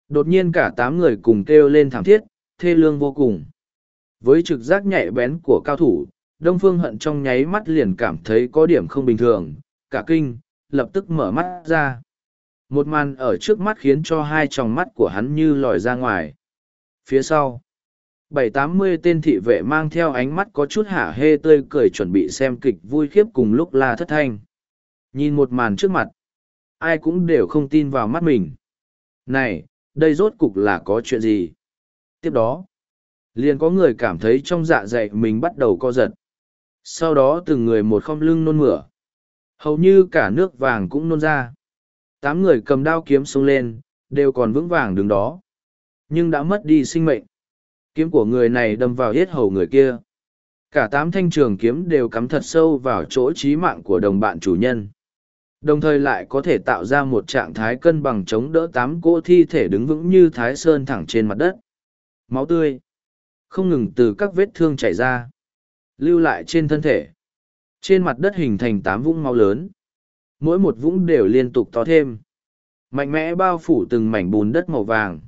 Đột nhiên cả tám người cùng kêu lên thảm thiết, thê lương vô cùng. Với trực giác nhạy bén của cao thủ, Đông Phương Hận trong nháy mắt liền cảm thấy có điểm không bình thường, cả kinh, lập tức mở mắt ra. Một màn ở trước mắt khiến cho hai tròng mắt của hắn như lòi ra ngoài. Phía sau, bảy tám mươi tên thị vệ mang theo ánh mắt có chút hả hê tươi cười chuẩn bị xem kịch vui khiếp cùng lúc la thất thanh. Nhìn một màn trước mặt, ai cũng đều không tin vào mắt mình. Này, đây rốt cục là có chuyện gì? Tiếp đó, liền có người cảm thấy trong dạ dày mình bắt đầu co giật. Sau đó từng người một khom lưng nôn mửa. Hầu như cả nước vàng cũng nôn ra. Tám người cầm đao kiếm xuống lên, đều còn vững vàng đứng đó. Nhưng đã mất đi sinh mệnh. Kiếm của người này đâm vào hết hầu người kia. Cả tám thanh trường kiếm đều cắm thật sâu vào chỗ trí mạng của đồng bạn chủ nhân. Đồng thời lại có thể tạo ra một trạng thái cân bằng chống đỡ tám cỗ thi thể đứng vững như thái sơn thẳng trên mặt đất. Máu tươi. Không ngừng từ các vết thương chảy ra. Lưu lại trên thân thể. Trên mặt đất hình thành tám vũng máu lớn. Mỗi một vũng đều liên tục to thêm. Mạnh mẽ bao phủ từng mảnh bùn đất màu vàng.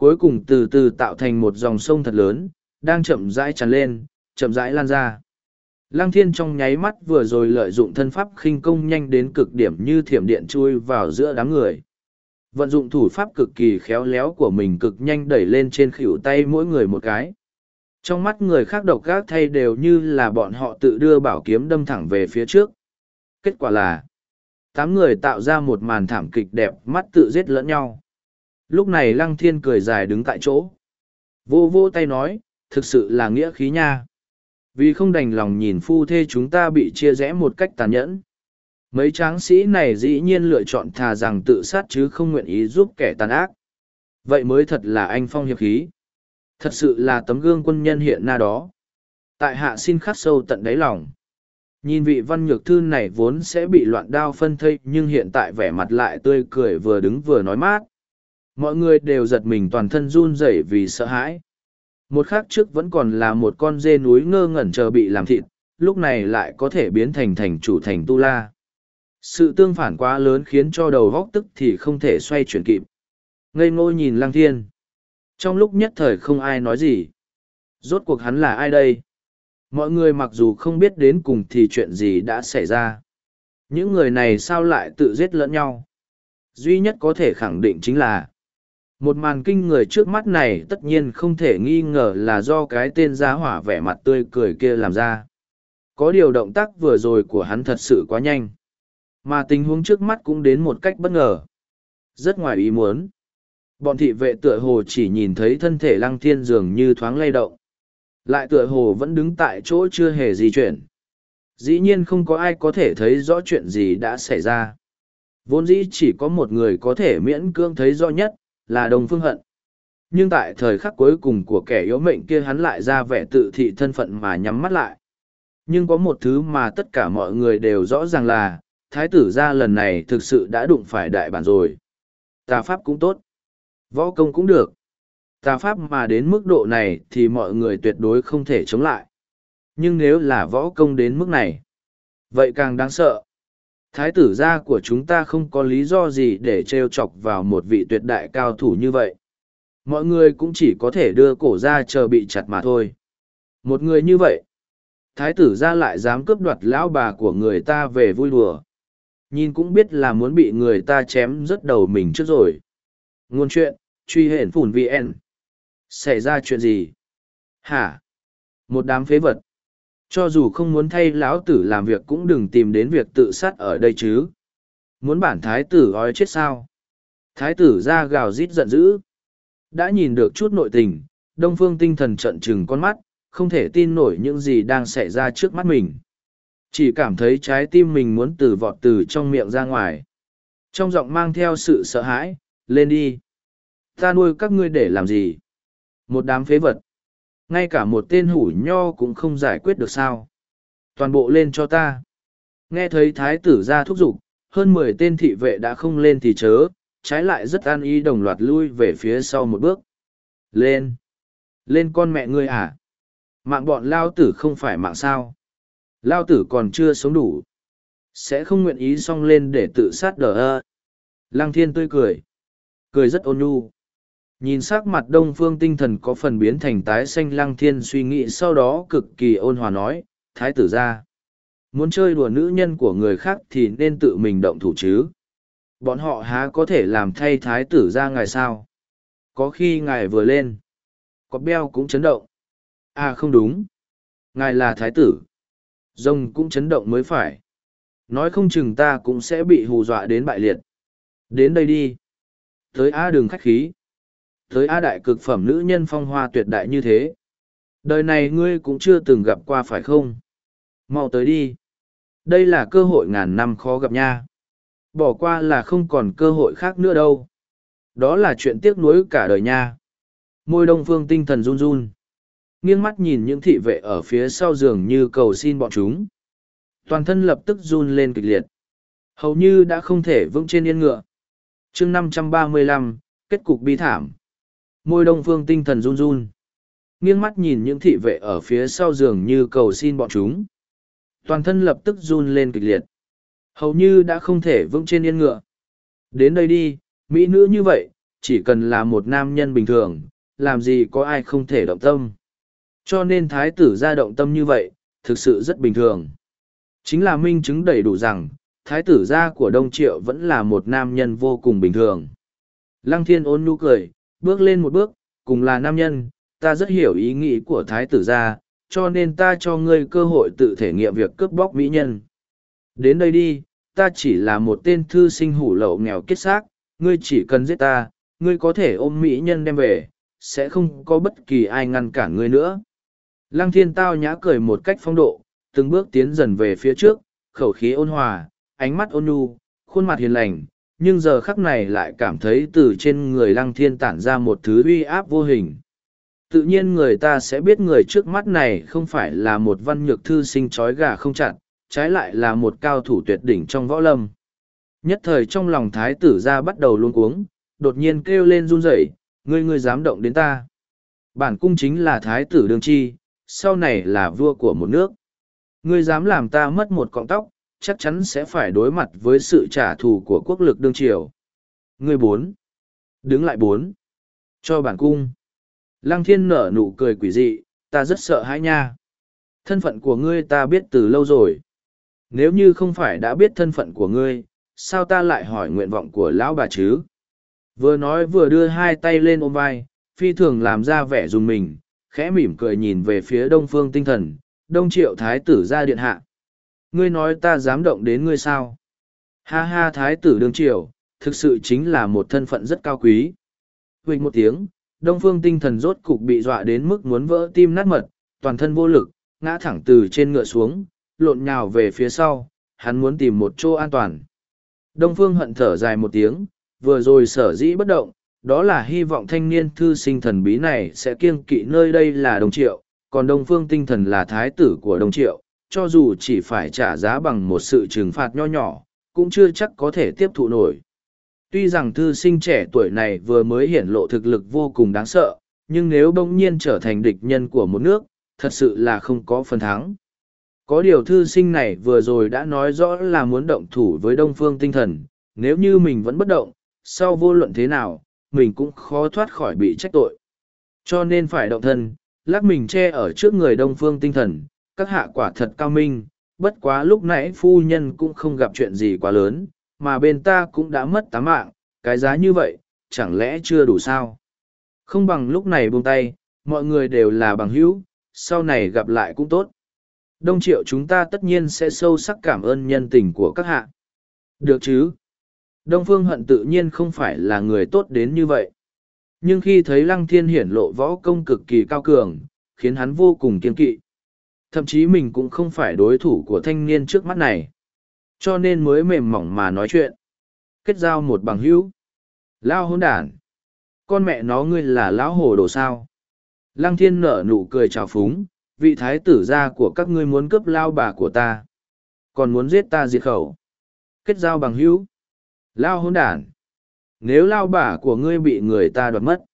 Cuối cùng từ từ tạo thành một dòng sông thật lớn, đang chậm rãi tràn lên, chậm rãi lan ra. Lăng thiên trong nháy mắt vừa rồi lợi dụng thân pháp khinh công nhanh đến cực điểm như thiểm điện chui vào giữa đám người. Vận dụng thủ pháp cực kỳ khéo léo của mình cực nhanh đẩy lên trên khỉu tay mỗi người một cái. Trong mắt người khác độc gác thay đều như là bọn họ tự đưa bảo kiếm đâm thẳng về phía trước. Kết quả là, tám người tạo ra một màn thảm kịch đẹp mắt tự giết lẫn nhau. Lúc này Lăng Thiên cười dài đứng tại chỗ. Vô vô tay nói, thực sự là nghĩa khí nha. Vì không đành lòng nhìn phu thê chúng ta bị chia rẽ một cách tàn nhẫn. Mấy tráng sĩ này dĩ nhiên lựa chọn thà rằng tự sát chứ không nguyện ý giúp kẻ tàn ác. Vậy mới thật là anh phong hiệp khí. Thật sự là tấm gương quân nhân hiện na đó. Tại hạ xin khắc sâu tận đáy lòng. Nhìn vị văn nhược thư này vốn sẽ bị loạn đao phân thây nhưng hiện tại vẻ mặt lại tươi cười vừa đứng vừa nói mát. Mọi người đều giật mình toàn thân run rẩy vì sợ hãi. Một khắc trước vẫn còn là một con dê núi ngơ ngẩn chờ bị làm thịt, lúc này lại có thể biến thành thành chủ thành tu la. Sự tương phản quá lớn khiến cho đầu góc tức thì không thể xoay chuyển kịp. Ngây ngô nhìn lăng thiên. Trong lúc nhất thời không ai nói gì. Rốt cuộc hắn là ai đây? Mọi người mặc dù không biết đến cùng thì chuyện gì đã xảy ra. Những người này sao lại tự giết lẫn nhau? Duy nhất có thể khẳng định chính là một màn kinh người trước mắt này tất nhiên không thể nghi ngờ là do cái tên giá hỏa vẻ mặt tươi cười kia làm ra. Có điều động tác vừa rồi của hắn thật sự quá nhanh. Mà tình huống trước mắt cũng đến một cách bất ngờ. Rất ngoài ý muốn. Bọn thị vệ tựa hồ chỉ nhìn thấy thân thể lăng thiên dường như thoáng lay động. Lại tựa hồ vẫn đứng tại chỗ chưa hề di chuyển. Dĩ nhiên không có ai có thể thấy rõ chuyện gì đã xảy ra. Vốn dĩ chỉ có một người có thể miễn cưỡng thấy rõ nhất, là Đồng Phương Hận. Nhưng tại thời khắc cuối cùng của kẻ yếu mệnh kia hắn lại ra vẻ tự thị thân phận mà nhắm mắt lại. Nhưng có một thứ mà tất cả mọi người đều rõ ràng là, thái tử gia lần này thực sự đã đụng phải đại bản rồi. Tà pháp cũng tốt. Võ công cũng được. Tà pháp mà đến mức độ này thì mọi người tuyệt đối không thể chống lại. Nhưng nếu là võ công đến mức này, vậy càng đáng sợ. Thái tử gia của chúng ta không có lý do gì để trêu chọc vào một vị tuyệt đại cao thủ như vậy. Mọi người cũng chỉ có thể đưa cổ ra chờ bị chặt mà thôi. Một người như vậy, thái tử gia lại dám cướp đoạt lão bà của người ta về vui đùa. Nhìn cũng biết là muốn bị người ta chém rất đầu mình trước rồi. Ngôn chuyện, truy hển phủn VN. Xảy ra chuyện gì? Hả? Một đám phế vật. Cho dù không muốn thay lão tử làm việc cũng đừng tìm đến việc tự sát ở đây chứ. Muốn bản thái tử ói chết sao? Thái tử ra gào rít giận dữ. Đã nhìn được chút nội tình, Đông Phương tinh thần trận chừng con mắt, không thể tin nổi những gì đang xảy ra trước mắt mình. Chỉ cảm thấy trái tim mình muốn từ vọt từ trong miệng ra ngoài. Trong giọng mang theo sự sợ hãi, lên đi. Ta nuôi các ngươi để làm gì? Một đám phế vật. Ngay cả một tên hủ nho cũng không giải quyết được sao. Toàn bộ lên cho ta. Nghe thấy thái tử ra thúc giục, hơn mười tên thị vệ đã không lên thì chớ, trái lại rất an ý đồng loạt lui về phía sau một bước. Lên! Lên con mẹ ngươi à? Mạng bọn lao tử không phải mạng sao? Lao tử còn chưa sống đủ. Sẽ không nguyện ý xong lên để tự sát đờ ơ. Lăng thiên tươi cười. Cười rất ôn nhu. Nhìn sắc mặt đông phương tinh thần có phần biến thành tái xanh lăng thiên suy nghĩ sau đó cực kỳ ôn hòa nói, thái tử ra. Muốn chơi đùa nữ nhân của người khác thì nên tự mình động thủ chứ. Bọn họ há có thể làm thay thái tử ra ngài sao? Có khi ngài vừa lên. Có beo cũng chấn động. À không đúng. Ngài là thái tử. Rồng cũng chấn động mới phải. Nói không chừng ta cũng sẽ bị hù dọa đến bại liệt. Đến đây đi. Tới A đường khách khí. Tới A đại cực phẩm nữ nhân phong hoa tuyệt đại như thế. Đời này ngươi cũng chưa từng gặp qua phải không? Mau tới đi. Đây là cơ hội ngàn năm khó gặp nha. Bỏ qua là không còn cơ hội khác nữa đâu. Đó là chuyện tiếc nuối cả đời nha. Môi đông phương tinh thần run run. Nghiêng mắt nhìn những thị vệ ở phía sau giường như cầu xin bọn chúng. Toàn thân lập tức run lên kịch liệt. Hầu như đã không thể vững trên yên ngựa. chương năm trăm ba mươi lăm, kết cục bi thảm. Môi đông phương tinh thần run run. Nghiêng mắt nhìn những thị vệ ở phía sau giường như cầu xin bọn chúng. Toàn thân lập tức run lên kịch liệt. Hầu như đã không thể vững trên yên ngựa. Đến đây đi, mỹ nữ như vậy, chỉ cần là một nam nhân bình thường, làm gì có ai không thể động tâm. Cho nên thái tử ra động tâm như vậy, thực sự rất bình thường. Chính là minh chứng đầy đủ rằng, thái tử gia của Đông Triệu vẫn là một nam nhân vô cùng bình thường. Lăng thiên ôn nhu cười, bước lên một bước, cùng là nam nhân, ta rất hiểu ý nghĩ của thái tử gia, cho nên ta cho ngươi cơ hội tự thể nghiệm việc cướp bóc mỹ nhân. Đến đây đi, ta chỉ là một tên thư sinh hủ lậu nghèo kết xác, ngươi chỉ cần giết ta, ngươi có thể ôm mỹ nhân đem về, sẽ không có bất kỳ ai ngăn cản ngươi nữa. Lăng thiên tao nhã cười một cách phong độ, từng bước tiến dần về phía trước, khẩu khí ôn hòa, ánh mắt ôn nhu, khuôn mặt hiền lành, nhưng giờ khắc này lại cảm thấy từ trên người lăng thiên tản ra một thứ uy áp vô hình. Tự nhiên người ta sẽ biết người trước mắt này không phải là một văn nhược thư sinh trói gà không chặt, trái lại là một cao thủ tuyệt đỉnh trong võ lâm. Nhất thời trong lòng thái tử ra bắt đầu luôn cuống, đột nhiên kêu lên run rẩy, ngươi ngươi dám động đến ta. Bản cung chính là thái tử đương chi, sau này là vua của một nước. Ngươi dám làm ta mất một cọng tóc, chắc chắn sẽ phải đối mặt với sự trả thù của quốc lực đương triều. Ngươi bốn. Đứng lại bốn. Cho bản cung. Lăng thiên nở nụ cười quỷ dị, ta rất sợ hãi nha. Thân phận của ngươi ta biết từ lâu rồi. Nếu như không phải đã biết thân phận của ngươi, sao ta lại hỏi nguyện vọng của lão bà chứ? Vừa nói vừa đưa hai tay lên ôm vai, phi thường làm ra vẻ dùng mình, khẽ mỉm cười nhìn về phía đông phương tinh thần, đông triệu thái tử ra điện hạ. Ngươi nói ta dám động đến ngươi sao? Ha ha thái tử đương triệu, thực sự chính là một thân phận rất cao quý. Huỳnh một tiếng, đông phương tinh thần rốt cục bị dọa đến mức muốn vỡ tim nát mật, toàn thân vô lực, ngã thẳng từ trên ngựa xuống, lộn nhào về phía sau, hắn muốn tìm một chỗ an toàn. Đông phương hận thở dài một tiếng, vừa rồi sở dĩ bất động, đó là hy vọng thanh niên thư sinh thần bí này sẽ kiêng kỵ nơi đây là đồng triệu, còn đông phương tinh thần là thái tử của đồng triệu, cho dù chỉ phải trả giá bằng một sự trừng phạt nho nhỏ, cũng chưa chắc có thể tiếp thụ nổi. Tuy rằng thư sinh trẻ tuổi này vừa mới hiển lộ thực lực vô cùng đáng sợ, nhưng nếu bỗng nhiên trở thành địch nhân của một nước, thật sự là không có phần thắng. Có điều thư sinh này vừa rồi đã nói rõ là muốn động thủ với đông phương tinh thần, nếu như mình vẫn bất động, sau vô luận thế nào, mình cũng khó thoát khỏi bị trách tội. Cho nên phải động thân, lắc mình che ở trước người đông phương tinh thần, các hạ quả thật cao minh, bất quá lúc nãy phu nhân cũng không gặp chuyện gì quá lớn, mà bên ta cũng đã mất tám mạng, cái giá như vậy, chẳng lẽ chưa đủ sao? Không bằng lúc này buông tay, mọi người đều là bằng hữu, sau này gặp lại cũng tốt. Đông triệu chúng ta tất nhiên sẽ sâu sắc cảm ơn nhân tình của các hạ. Được chứ? Đông Phương Hận tự nhiên không phải là người tốt đến như vậy. Nhưng khi thấy Lăng Thiên hiển lộ võ công cực kỳ cao cường, khiến hắn vô cùng kiên kỵ. Thậm chí mình cũng không phải đối thủ của thanh niên trước mắt này. Cho nên mới mềm mỏng mà nói chuyện. Kết giao một bằng hữu. Lao hôn đản. Con mẹ nó ngươi là lão hồ đồ sao. Lăng thiên nở nụ cười trào phúng, vị thái tử gia của các ngươi muốn cướp lao bà của ta. Còn muốn giết ta diệt khẩu. Kết giao bằng hữu. Lao hôn đản. Nếu lao bà của ngươi bị người ta đoạt mất,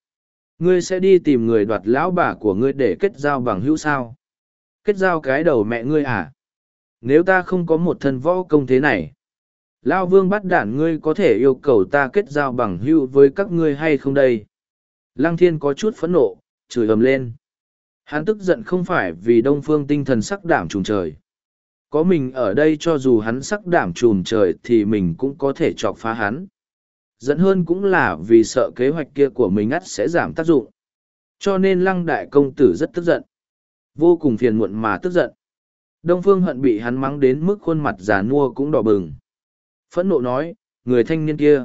ngươi sẽ đi tìm người đoạt lão bà của ngươi để kết giao bằng hữu sao? Kết giao cái đầu mẹ ngươi à? Nếu ta không có một thân võ công thế này, Lao vương bắt đản ngươi có thể yêu cầu ta kết giao bằng hữu với các ngươi hay không đây? Lăng thiên có chút phẫn nộ, chửi ầm lên. Hắn tức giận không phải vì đông phương tinh thần sắc đảm trùng trời. Có mình ở đây cho dù hắn sắc đảm trùm trời thì mình cũng có thể chọc phá hắn. Dẫn hơn cũng là vì sợ kế hoạch kia của mình ắt sẽ giảm tác dụng. Cho nên lăng đại công tử rất tức giận. Vô cùng phiền muộn mà tức giận. Đông phương hận bị hắn mắng đến mức khuôn mặt già nua cũng đỏ bừng. Phẫn nộ nói, người thanh niên kia.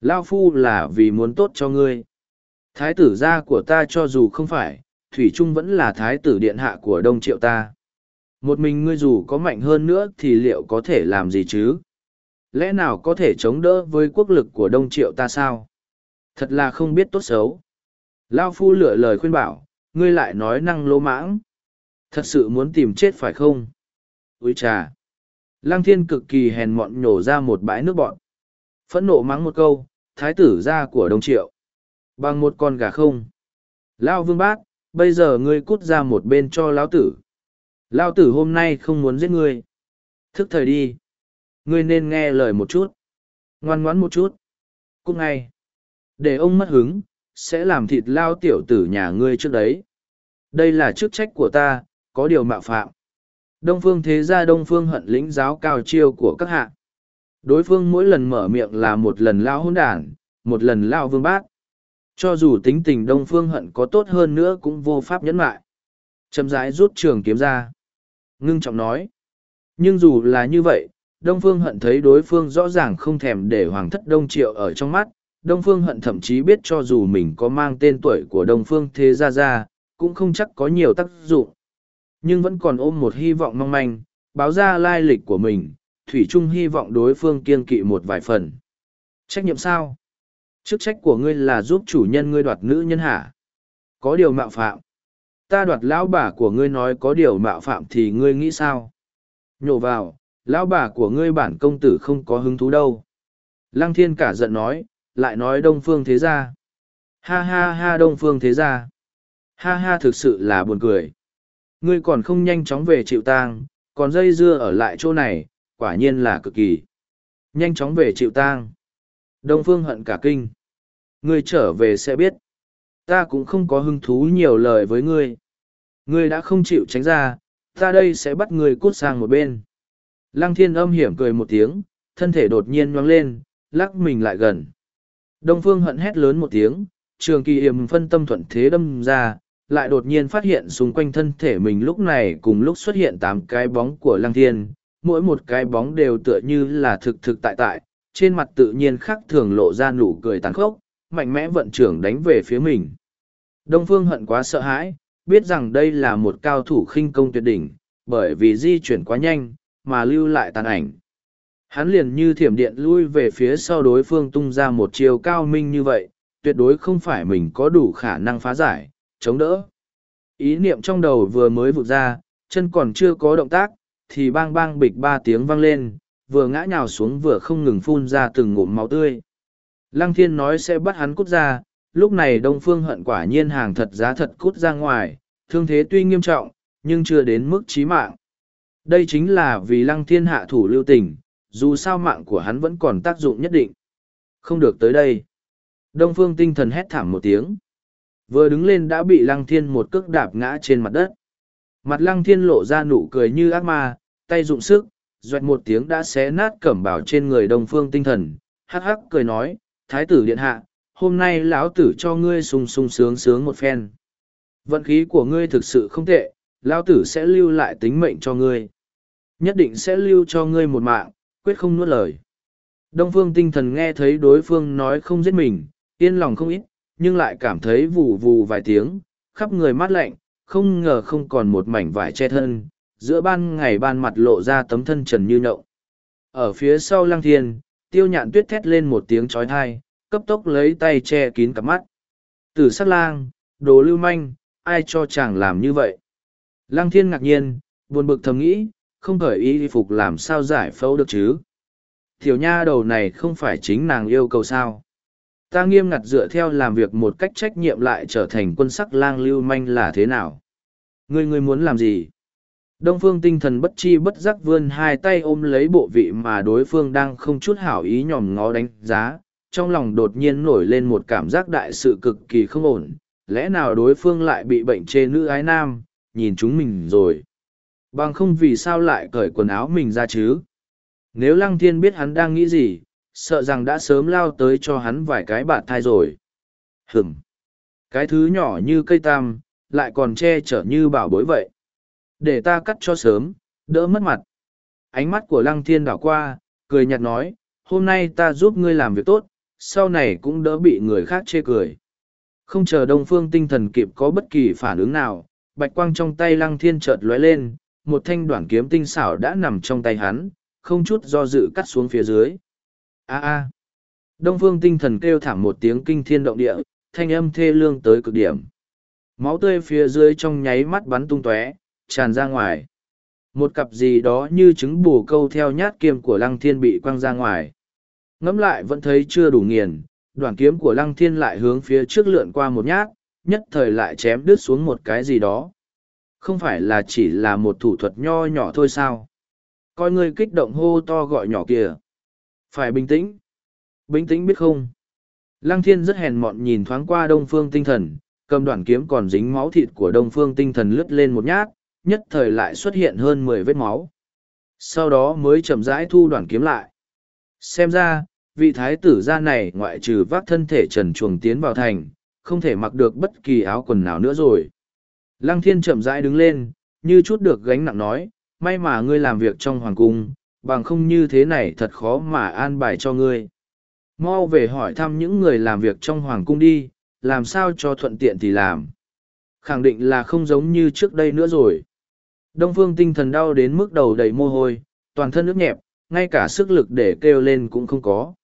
Lao phu là vì muốn tốt cho ngươi. Thái tử gia của ta cho dù không phải, Thủy Trung vẫn là thái tử điện hạ của đông triệu ta. Một mình ngươi dù có mạnh hơn nữa thì liệu có thể làm gì chứ? Lẽ nào có thể chống đỡ với quốc lực của đông triệu ta sao? Thật là không biết tốt xấu. Lao phu lựa lời khuyên bảo, ngươi lại nói năng lỗ mãng. Thật sự muốn tìm chết phải không? Úi trà! Lăng thiên cực kỳ hèn mọn nhổ ra một bãi nước bọn. Phẫn nộ mắng một câu, thái tử ra của đông triệu. Bằng một con gà không. Lao vương bát, bây giờ ngươi cút ra một bên cho lão tử. Lao tử hôm nay không muốn giết ngươi. Thức thời đi. Ngươi nên nghe lời một chút. Ngoan ngoãn một chút. Cút ngay. Để ông mất hứng, sẽ làm thịt lao tiểu tử nhà ngươi trước đấy. Đây là chức trách của ta, có điều mạo phạm. Đông phương thế gia đông phương hận lĩnh giáo cao chiêu của các hạ. Đối phương mỗi lần mở miệng là một lần lao hôn đản, một lần lao vương bát. Cho dù tính tình đông phương hận có tốt hơn nữa cũng vô pháp nhẫn lại. Châm rãi rút trường kiếm ra. Ngưng trọng nói. Nhưng dù là như vậy, Đông Phương Hận thấy đối phương rõ ràng không thèm để Hoàng thất Đông Triệu ở trong mắt, Đông Phương Hận thậm chí biết cho dù mình có mang tên tuổi của Đông Phương Thế Gia Gia, cũng không chắc có nhiều tác dụng. Nhưng vẫn còn ôm một hy vọng mong manh, báo ra lai lịch của mình, Thủy Trung hy vọng đối phương kiên kỵ một vài phần. Trách nhiệm sao? Chức trách của ngươi là giúp chủ nhân ngươi đoạt nữ nhân hả? Có điều mạo phạm. Ta đoạt lão bà của ngươi nói có điều mạo phạm thì ngươi nghĩ sao? Nhổ vào, lão bà của ngươi bản công tử không có hứng thú đâu. Lăng thiên cả giận nói, lại nói đông phương thế gia. Ha ha ha đông phương thế gia. Ha ha thực sự là buồn cười. Ngươi còn không nhanh chóng về chịu tang, còn dây dưa ở lại chỗ này, quả nhiên là cực kỳ. Nhanh chóng về chịu tang. Đông phương hận cả kinh. Ngươi trở về sẽ biết. Ta cũng không có hứng thú nhiều lời với ngươi. Ngươi đã không chịu tránh ra, ta đây sẽ bắt ngươi cút sang một bên. Lăng thiên âm hiểm cười một tiếng, thân thể đột nhiên nhoáng lên, lắc mình lại gần. Đông phương hận hét lớn một tiếng, trường kỳ hiểm phân tâm thuận thế đâm ra, lại đột nhiên phát hiện xung quanh thân thể mình lúc này cùng lúc xuất hiện tám cái bóng của lăng thiên, mỗi một cái bóng đều tựa như là thực thực tại tại, trên mặt tự nhiên khắc thường lộ ra nụ cười tàn khốc, mạnh mẽ vận trưởng đánh về phía mình. Đông Phương hận quá sợ hãi, biết rằng đây là một cao thủ khinh công tuyệt đỉnh, bởi vì di chuyển quá nhanh, mà lưu lại tàn ảnh. Hắn liền như thiểm điện lui về phía sau đối phương tung ra một chiều cao minh như vậy, tuyệt đối không phải mình có đủ khả năng phá giải, chống đỡ. Ý niệm trong đầu vừa mới vụt ra, chân còn chưa có động tác, thì bang bang bịch ba tiếng vang lên, vừa ngã nhào xuống vừa không ngừng phun ra từng ngụm máu tươi. Lăng thiên nói sẽ bắt hắn cút ra, lúc này đông phương hận quả nhiên hàng thật giá thật cút ra ngoài, thương thế tuy nghiêm trọng, nhưng chưa đến mức chí mạng. Đây chính là vì lăng thiên hạ thủ lưu tình, dù sao mạng của hắn vẫn còn tác dụng nhất định. Không được tới đây. Đông phương tinh thần hét thảm một tiếng. Vừa đứng lên đã bị lăng thiên một cước đạp ngã trên mặt đất. Mặt lăng thiên lộ ra nụ cười như ác ma, tay dụng sức, doẹt một tiếng đã xé nát cẩm bảo trên người đông phương tinh thần, hắc hắc cười nói, thái tử điện hạ, hôm nay lão tử cho ngươi sung sung sướng sướng một phen. Vận khí của ngươi thực sự không tệ, lão tử sẽ lưu lại tính mệnh cho ngươi. Nhất định sẽ lưu cho ngươi một mạng, quyết không nuốt lời. Đông phương tinh thần nghe thấy đối phương nói không giết mình, yên lòng không ít, nhưng lại cảm thấy vù vù vài tiếng, khắp người mát lạnh, không ngờ không còn một mảnh vải che thân, giữa ban ngày ban mặt lộ ra tấm thân trần như nậu Ở phía sau lăng thiên, tiêu nhạn tuyết thét lên một tiếng trói thai, cấp tốc lấy tay che kín cặp mắt. Tử sát lang, đồ lưu manh, ai cho chàng làm như vậy? Lăng thiên ngạc nhiên, buồn bực thầm nghĩ, không khởi y phục làm sao giải phẫu được chứ? Tiểu nha đầu này không phải chính nàng yêu cầu sao? Ta nghiêm ngặt dựa theo làm việc một cách trách nhiệm lại trở thành quân sắc lang lưu manh là thế nào? Ngươi ngươi muốn làm gì? Đông phương tinh thần bất chi bất giác vươn hai tay ôm lấy bộ vị mà đối phương đang không chút hảo ý nhòm ngó đánh giá, trong lòng đột nhiên nổi lên một cảm giác đại sự cực kỳ không ổn, lẽ nào đối phương lại bị bệnh chê nữ ái nam, nhìn chúng mình rồi. Bằng không vì sao lại cởi quần áo mình ra chứ? Nếu lăng thiên biết hắn đang nghĩ gì, sợ rằng đã sớm lao tới cho hắn vài cái bạt thai rồi. Hửm! Cái thứ nhỏ như cây tam, lại còn che chở như bảo bối vậy. Để ta cắt cho sớm, đỡ mất mặt. Ánh mắt của lăng thiên đảo qua, cười nhạt nói, hôm nay ta giúp ngươi làm việc tốt, sau này cũng đỡ bị người khác chê cười. Không chờ đông phương tinh thần kịp có bất kỳ phản ứng nào, bạch quang trong tay lăng thiên chợt lóe lên, một thanh đoạn kiếm tinh xảo đã nằm trong tay hắn, không chút do dự cắt xuống phía dưới. A a. Đông phương tinh thần kêu thảm một tiếng kinh thiên động địa, thanh âm thê lương tới cực điểm. Máu tươi phía dưới trong nháy mắt bắn tung tóe, tràn ra ngoài. Một cặp gì đó như trứng bù câu theo nhát kiếm của lăng thiên bị quăng ra ngoài. Ngẫm lại vẫn thấy chưa đủ nghiền, đoạn kiếm của lăng thiên lại hướng phía trước lượn qua một nhát, nhất thời lại chém đứt xuống một cái gì đó. Không phải là chỉ là một thủ thuật nho nhỏ thôi sao? Coi người kích động hô to gọi nhỏ kìa. Phải bình tĩnh. Bình tĩnh biết không? Lăng thiên rất hèn mọn nhìn thoáng qua đông phương tinh thần, cầm đoạn kiếm còn dính máu thịt của đông phương tinh thần lướt lên một nhát, nhất thời lại xuất hiện hơn mười vết máu. Sau đó mới chậm rãi thu đoạn kiếm lại. Xem ra, vị thái tử gia này ngoại trừ vác thân thể trần chuồng tiến vào thành, không thể mặc được bất kỳ áo quần nào nữa rồi. Lăng thiên chậm rãi đứng lên, như chút được gánh nặng nói, may mà ngươi làm việc trong hoàng cung, bằng không như thế này thật khó mà an bài cho ngươi. Mau về hỏi thăm những người làm việc trong hoàng cung đi, làm sao cho thuận tiện thì làm. Khẳng định là không giống như trước đây nữa rồi. Đông phương tinh thần đau đến mức đầu đầy mồ hôi, toàn thân nước nhẹp, ngay cả sức lực để kêu lên cũng không có.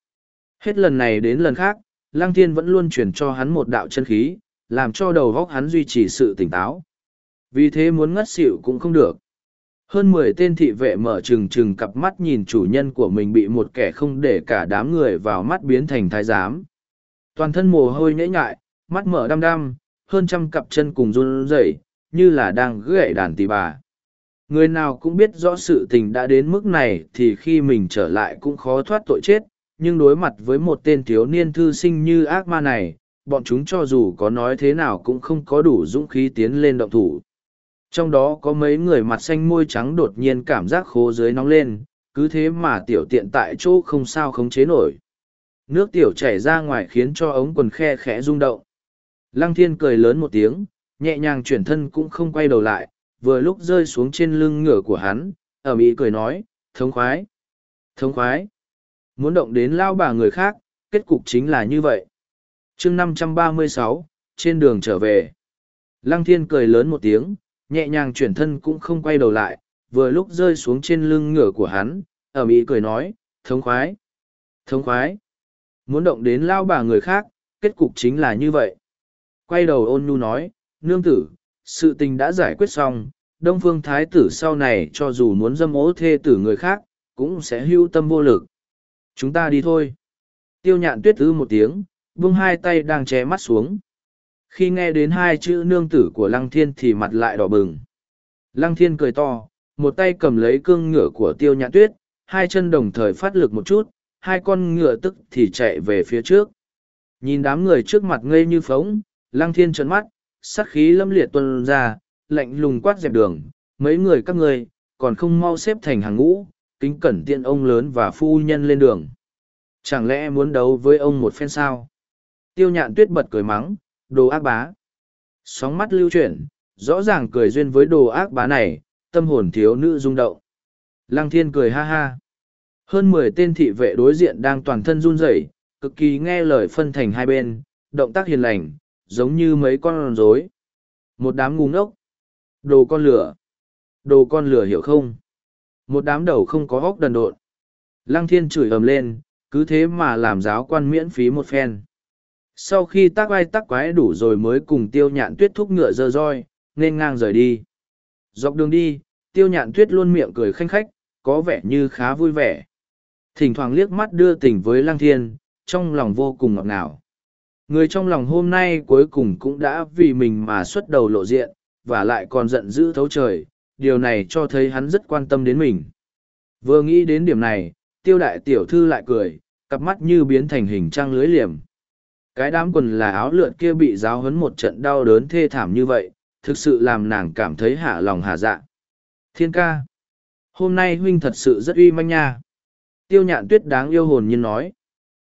Hết lần này đến lần khác, Lăng Thiên vẫn luôn truyền cho hắn một đạo chân khí, làm cho đầu góc hắn duy trì sự tỉnh táo. Vì thế muốn ngất xỉu cũng không được. Hơn mười tên thị vệ mở trừng trừng cặp mắt nhìn chủ nhân của mình bị một kẻ không để cả đám người vào mắt biến thành thái giám. Toàn thân mồ hôi nhễ nhại, mắt mở đăm đăm, hơn trăm cặp chân cùng run rẩy, như là đang gãy đàn tỳ bà. Người nào cũng biết rõ sự tình đã đến mức này thì khi mình trở lại cũng khó thoát tội chết, nhưng đối mặt với một tên thiếu niên thư sinh như ác ma này, bọn chúng cho dù có nói thế nào cũng không có đủ dũng khí tiến lên động thủ. Trong đó có mấy người mặt xanh môi trắng đột nhiên cảm giác khô dưới nóng lên, cứ thế mà tiểu tiện tại chỗ không sao khống chế nổi. Nước tiểu chảy ra ngoài khiến cho ống quần khe khẽ rung động. Lăng thiên cười lớn một tiếng, nhẹ nhàng chuyển thân cũng không quay đầu lại, vừa lúc rơi xuống trên lưng ngựa của hắn, ở mỹ cười nói, thống khoái, thống khoái. Muốn động đến lao bà người khác, kết cục chính là như vậy. chương năm trăm ba mươi sáu trên đường trở về. Lăng thiên cười lớn một tiếng, nhẹ nhàng chuyển thân cũng không quay đầu lại, vừa lúc rơi xuống trên lưng ngựa của hắn, ở mỹ cười nói, thống khoái, thống khoái. Muốn động đến lao bà người khác, kết cục chính là như vậy. Quay đầu ôn nhu nói, nương tử, sự tình đã giải quyết xong, Đông Phương Thái tử sau này cho dù muốn dâm ố thê tử người khác, cũng sẽ hưu tâm vô lực. Chúng ta đi thôi. Tiêu nhạn tuyết ư một tiếng, buông hai tay đang che mắt xuống. Khi nghe đến hai chữ nương tử của Lăng Thiên thì mặt lại đỏ bừng. Lăng Thiên cười to, một tay cầm lấy cương ngựa của tiêu nhạn tuyết, hai chân đồng thời phát lực một chút, hai con ngựa tức thì chạy về phía trước. Nhìn đám người trước mặt ngây như phóng, Lăng Thiên trợn mắt, sát khí lâm liệt tuân ra, lạnh lùng quát dẹp đường, mấy người các ngươi còn không mau xếp thành hàng ngũ, kính cẩn tiện ông lớn và phu nhân lên đường. Chẳng lẽ muốn đấu với ông một phen sao? Tiêu nhạn tuyết bật cười mắng, đồ ác bá. Sóng mắt lưu chuyển, rõ ràng cười duyên với đồ ác bá này, tâm hồn thiếu nữ rung động. Lăng thiên cười ha ha. Hơn mười tên thị vệ đối diện đang toàn thân run rẩy, cực kỳ nghe lời phân thành hai bên, động tác hiền lành, giống như mấy con rối. Một đám ngu ngốc. Đồ con lửa. Đồ con lửa hiểu không? Một đám đầu không có óc đần độn. Lăng thiên chửi ầm lên, cứ thế mà làm giáo quan miễn phí một phen. Sau khi tác vai tác quái đủ rồi mới cùng tiêu nhạn tuyết thúc ngựa dơ roi, nên ngang rời đi. Dọc đường đi, tiêu nhạn tuyết luôn miệng cười khanh khách, có vẻ như khá vui vẻ. Thỉnh thoảng liếc mắt đưa tình với lang thiên, trong lòng vô cùng ngọt ngào. Người trong lòng hôm nay cuối cùng cũng đã vì mình mà xuất đầu lộ diện, và lại còn giận dữ thấu trời, điều này cho thấy hắn rất quan tâm đến mình. Vừa nghĩ đến điểm này, tiêu đại tiểu thư lại cười, cặp mắt như biến thành hình trăng lưới liềm. Cái đám quần là áo lượn kia bị giáo huấn một trận đau đớn thê thảm như vậy, thực sự làm nàng cảm thấy hạ lòng hạ dạ. Thiên ca, hôm nay huynh thật sự rất uy manh nha. Tiêu nhạn tuyết đáng yêu hồn nhiên nói.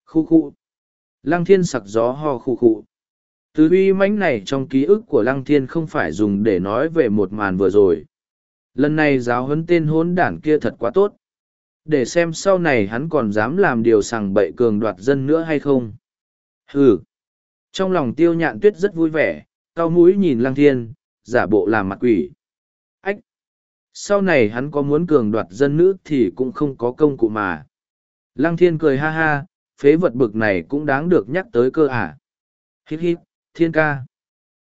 Khu khu. Lăng thiên sặc gió ho khu khu. Từ uy mãnh này trong ký ức của lăng thiên không phải dùng để nói về một màn vừa rồi. Lần này giáo huấn tên hốn đản kia thật quá tốt. Để xem sau này hắn còn dám làm điều sằng bậy cường đoạt dân nữa hay không. Hừ. Trong lòng tiêu nhạn tuyết rất vui vẻ, cao mũi nhìn lăng thiên, giả bộ làm mặt quỷ. Ách! Sau này hắn có muốn cường đoạt dân nữ thì cũng không có công cụ mà. Lăng thiên cười ha ha, phế vật bực này cũng đáng được nhắc tới cơ à. Hít hít, thiên ca.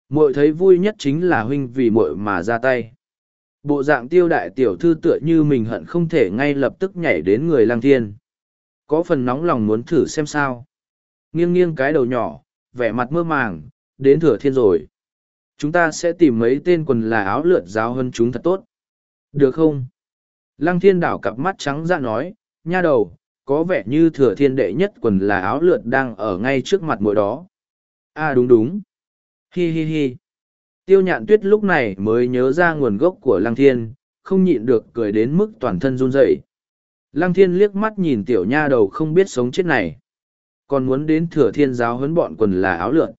Muội thấy vui nhất chính là huynh vì muội mà ra tay. Bộ dạng tiêu đại tiểu thư tựa như mình hận không thể ngay lập tức nhảy đến người lăng thiên. Có phần nóng lòng muốn thử xem sao. Nghiêng nghiêng cái đầu nhỏ, vẻ mặt mơ màng, đến thừa thiên rồi. Chúng ta sẽ tìm mấy tên quần là áo lượt giáo hơn chúng thật tốt. Được không? Lăng thiên đảo cặp mắt trắng ra nói, nha đầu, có vẻ như thừa thiên đệ nhất quần là áo lượt đang ở ngay trước mặt mỗi đó. À đúng đúng. Hi hi hi. Tiêu nhạn tuyết lúc này mới nhớ ra nguồn gốc của lăng thiên, không nhịn được cười đến mức toàn thân run rẩy. Lăng thiên liếc mắt nhìn tiểu nha đầu không biết sống chết này. Còn muốn đến thừa thiên giáo huấn bọn quần là áo lượn.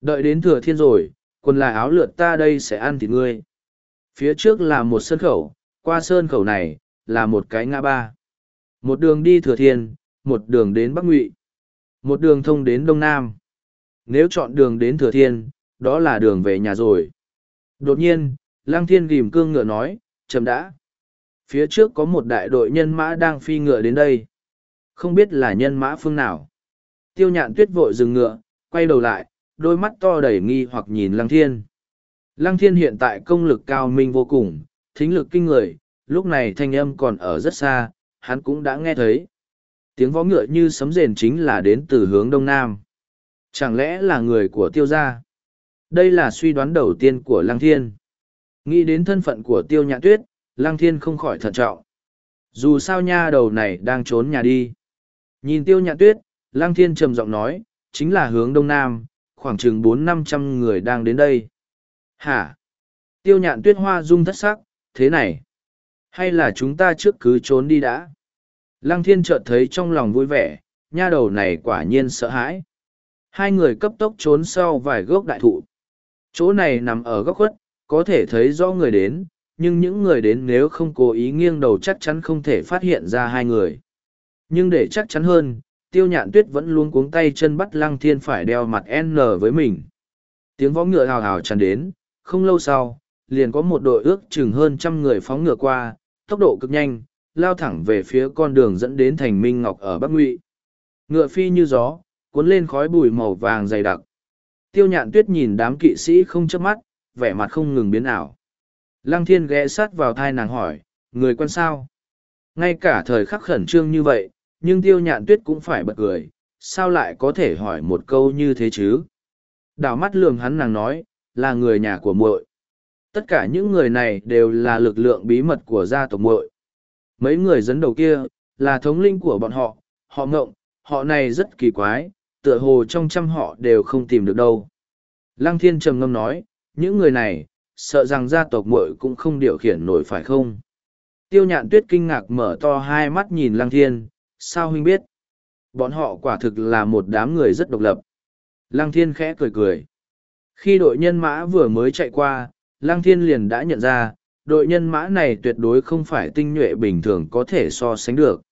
Đợi đến thừa thiên rồi, quần là áo lượn ta đây sẽ ăn thịt ngươi. Phía trước là một sơn khẩu, qua sơn khẩu này, là một cái ngã ba. Một đường đi thừa thiên, một đường đến Bắc Ngụy, một đường thông đến Đông Nam. Nếu chọn đường đến thừa thiên, đó là đường về nhà rồi. Đột nhiên, Lăng Thiên ghim cương ngựa nói, chậm đã. Phía trước có một đại đội nhân mã đang phi ngựa đến đây. Không biết là nhân mã phương nào. Tiêu nhạn tuyết vội dừng ngựa, quay đầu lại, đôi mắt to đầy nghi hoặc nhìn Lăng Thiên. Lăng Thiên hiện tại công lực cao minh vô cùng, thính lực kinh người, lúc này thanh âm còn ở rất xa, hắn cũng đã nghe thấy. Tiếng vó ngựa như sấm rền chính là đến từ hướng đông nam. Chẳng lẽ là người của tiêu gia? Đây là suy đoán đầu tiên của Lăng Thiên. Nghĩ đến thân phận của tiêu nhạn tuyết, Lăng Thiên không khỏi thận trọng. Dù sao nha đầu này đang trốn nhà đi. Nhìn tiêu nhạn tuyết, Lăng Thiên trầm giọng nói, chính là hướng đông nam, khoảng chừng bốn năm trăm người đang đến đây. Hả? Tiêu nhạn tuyết hoa rung thất sắc, thế này. Hay là chúng ta trước cứ trốn đi đã? Lăng Thiên chợt thấy trong lòng vui vẻ, nha đầu này quả nhiên sợ hãi. Hai người cấp tốc trốn sau vài gốc đại thụ. Chỗ này nằm ở góc khuất, có thể thấy rõ người đến, nhưng những người đến nếu không cố ý nghiêng đầu chắc chắn không thể phát hiện ra hai người. Nhưng để chắc chắn hơn, tiêu nhạn tuyết vẫn luôn cuống tay chân bắt lăng thiên phải đeo mặt N với mình. Tiếng võ ngựa hào hào tràn đến, không lâu sau, liền có một đội ước chừng hơn trăm người phóng ngựa qua, tốc độ cực nhanh, lao thẳng về phía con đường dẫn đến thành Minh Ngọc ở Bắc Ngụy. Ngựa phi như gió, cuốn lên khói bụi màu vàng dày đặc. Tiêu nhạn tuyết nhìn đám kỵ sĩ không chớp mắt, vẻ mặt không ngừng biến ảo. Lăng thiên ghé sát vào thai nàng hỏi, người quen sao? Ngay cả thời khắc khẩn trương như vậy, nhưng tiêu nhạn tuyết cũng phải bật cười, sao lại có thể hỏi một câu như thế chứ? Đảo mắt lường hắn nàng nói, là người nhà của muội. Tất cả những người này đều là lực lượng bí mật của gia tộc muội. Mấy người dẫn đầu kia, là thống linh của bọn họ, họ ngộng, họ này rất kỳ quái, tựa hồ trong trăm họ đều không tìm được đâu. Lăng thiên trầm ngâm nói, những người này, sợ rằng gia tộc muội cũng không điều khiển nổi phải không? Tiêu nhạn tuyết kinh ngạc mở to hai mắt nhìn lăng thiên, sao huynh biết? Bọn họ quả thực là một đám người rất độc lập. Lăng thiên khẽ cười cười. Khi đội nhân mã vừa mới chạy qua, Lăng Thiên liền đã nhận ra, đội nhân mã này tuyệt đối không phải tinh nhuệ bình thường có thể so sánh được.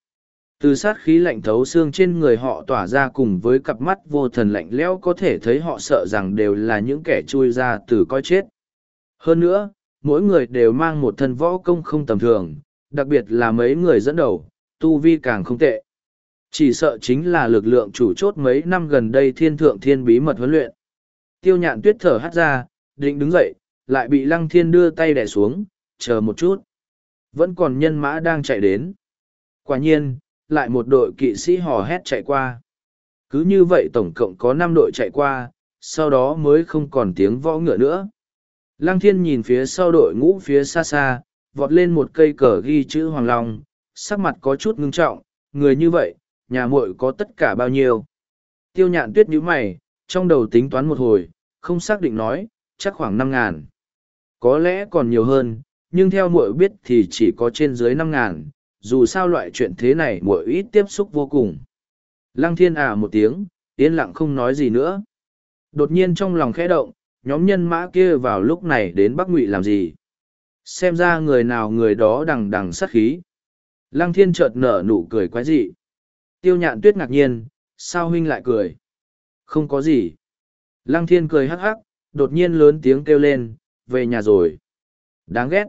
Từ sát khí lạnh thấu xương trên người họ tỏa ra cùng với cặp mắt vô thần lạnh lẽo có thể thấy họ sợ rằng đều là những kẻ chui ra từ coi chết. Hơn nữa, mỗi người đều mang một thân võ công không tầm thường, đặc biệt là mấy người dẫn đầu, tu vi càng không tệ. Chỉ sợ chính là lực lượng chủ chốt mấy năm gần đây thiên thượng thiên bí mật huấn luyện. Tiêu nhạn tuyết thở hắt ra, định đứng dậy, lại bị lăng thiên đưa tay đẻ xuống, chờ một chút. Vẫn còn nhân mã đang chạy đến. Quả nhiên, lại một đội kỵ sĩ hò hét chạy qua. Cứ như vậy tổng cộng có năm đội chạy qua, sau đó mới không còn tiếng võ ngựa nữa. Lăng thiên nhìn phía sau đội ngũ phía xa xa, vọt lên một cây cờ ghi chữ Hoàng Long, sắc mặt có chút ngưng trọng, người như vậy, nhà muội có tất cả bao nhiêu. Tiêu nhạn tuyết nhíu mày, trong đầu tính toán một hồi, không xác định nói, chắc khoảng năm ngàn. Có lẽ còn nhiều hơn, nhưng theo muội biết thì chỉ có trên dưới năm ngàn, dù sao loại chuyện thế này muội ít tiếp xúc vô cùng. Lăng thiên à một tiếng, yên lặng không nói gì nữa. Đột nhiên trong lòng khẽ động, nhóm nhân mã kia vào lúc này đến Bắc Ngụy làm gì? Xem ra người nào người đó đằng đằng sát khí. Lăng thiên chợt nở nụ cười quái dị. Tiêu nhạn tuyết ngạc nhiên, sao huynh lại cười? Không có gì. Lăng thiên cười hắc hắc, đột nhiên lớn tiếng kêu lên, về nhà rồi. Đáng ghét.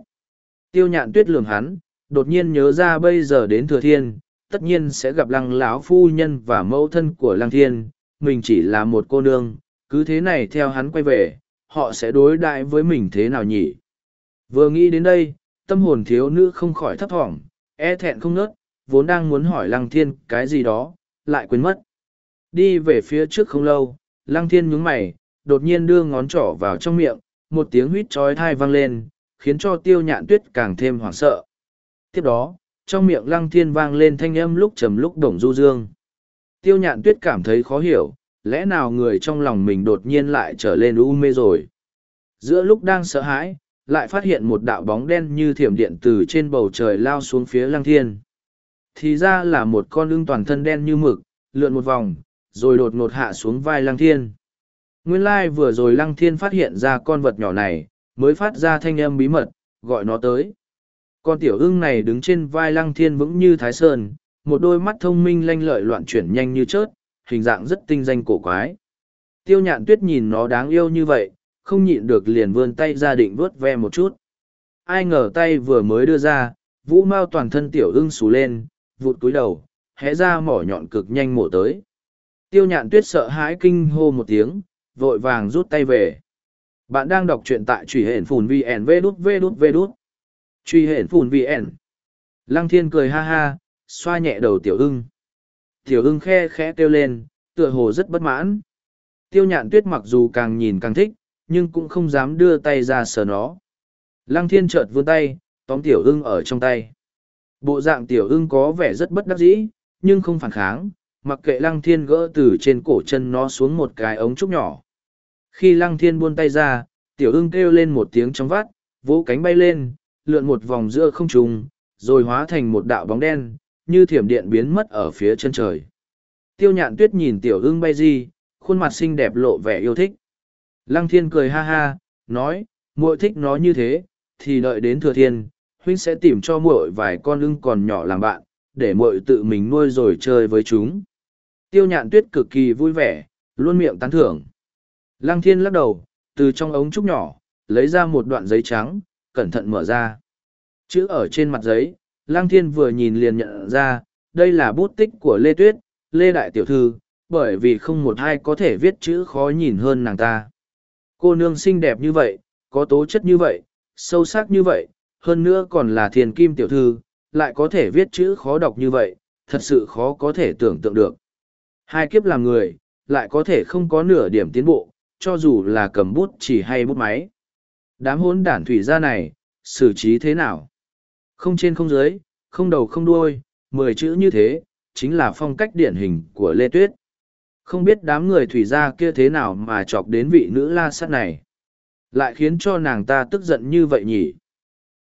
Tiêu nhạn tuyết lường hắn, đột nhiên nhớ ra bây giờ đến thừa thiên, tất nhiên sẽ gặp lăng lão phu nhân và mẫu thân của lăng thiên, mình chỉ là một cô nương, cứ thế này theo hắn quay về, họ sẽ đối đại với mình thế nào nhỉ? Vừa nghĩ đến đây, tâm hồn thiếu nữ không khỏi thấp thỏm, e thẹn không nớt, vốn đang muốn hỏi lăng thiên cái gì đó, lại quên mất. Đi về phía trước không lâu, lăng thiên nhướng mày, đột nhiên đưa ngón trỏ vào trong miệng, một tiếng huýt chói thai vang lên, khiến cho tiêu nhạn tuyết càng thêm hoảng sợ. Tiếp đó, trong miệng lăng thiên vang lên thanh âm lúc trầm lúc đồng du dương. Tiêu nhạn tuyết cảm thấy khó hiểu, lẽ nào người trong lòng mình đột nhiên lại trở lên u mê rồi. Giữa lúc đang sợ hãi, lại phát hiện một đạo bóng đen như thiểm điện từ trên bầu trời lao xuống phía lăng thiên. Thì ra là một con ưng toàn thân đen như mực, lượn một vòng, rồi đột ngột hạ xuống vai lăng thiên. Nguyên lai vừa rồi lăng thiên phát hiện ra con vật nhỏ này, mới phát ra thanh âm bí mật, gọi nó tới. Con tiểu ưng này đứng trên vai lăng thiên vững như thái sơn, một đôi mắt thông minh lanh lợi loạn chuyển nhanh như chớp, hình dạng rất tinh danh cổ quái. Tiêu nhạn tuyết nhìn nó đáng yêu như vậy, không nhịn được liền vươn tay ra định vớt ve một chút. Ai ngờ tay vừa mới đưa ra, vũ mau toàn thân tiểu ưng xù lên, vụt túi đầu, hé ra mỏ nhọn cực nhanh mổ tới. Tiêu nhạn tuyết sợ hãi kinh hô một tiếng, vội vàng rút tay về. Bạn đang đọc truyện tại truy hển phùn VN vê đút vê đút vê đút. Truy hển phùn VN. Lăng thiên cười ha ha, xoa nhẹ đầu tiểu ưng. Tiểu ưng khe khẽ kêu lên, tựa hồ rất bất mãn. Tiêu nhạn tuyết mặc dù càng nhìn càng thích, nhưng cũng không dám đưa tay ra sờ nó. Lăng thiên chợt vươn tay, tóm tiểu ưng ở trong tay. Bộ dạng tiểu ưng có vẻ rất bất đắc dĩ, nhưng không phản kháng, mặc kệ lăng thiên gỡ từ trên cổ chân nó xuống một cái ống trúc nhỏ. Khi lăng thiên buông tay ra, tiểu ưng kêu lên một tiếng trong vắt, vỗ cánh bay lên, lượn một vòng giữa không trùng, rồi hóa thành một đạo bóng đen, như thiểm điện biến mất ở phía chân trời. Tiêu nhạn tuyết nhìn tiểu ưng bay di, khuôn mặt xinh đẹp lộ vẻ yêu thích. Lăng thiên cười ha ha, nói, muội thích nó như thế, thì đợi đến thừa thiên, huynh sẽ tìm cho muội vài con ưng còn nhỏ làm bạn, để muội tự mình nuôi rồi chơi với chúng. Tiêu nhạn tuyết cực kỳ vui vẻ, luôn miệng tán thưởng. Lăng thiên lắc đầu, từ trong ống trúc nhỏ, lấy ra một đoạn giấy trắng, cẩn thận mở ra. Chữ ở trên mặt giấy, Lăng thiên vừa nhìn liền nhận ra, đây là bút tích của Lê Tuyết, Lê Đại Tiểu Thư, bởi vì không một ai có thể viết chữ khó nhìn hơn nàng ta. Cô nương xinh đẹp như vậy, có tố chất như vậy, sâu sắc như vậy, hơn nữa còn là thiền kim tiểu thư, lại có thể viết chữ khó đọc như vậy, thật sự khó có thể tưởng tượng được. Hai kiếp làm người, lại có thể không có nửa điểm tiến bộ, cho dù là cầm bút chỉ hay bút máy. Đám hôn đản thủy gia này, xử trí thế nào? Không trên không dưới, không đầu không đuôi, mười chữ như thế, chính là phong cách điển hình của Lê Tuyết. Không biết đám người thủy gia kia thế nào mà chọc đến vị nữ la sát này. Lại khiến cho nàng ta tức giận như vậy nhỉ?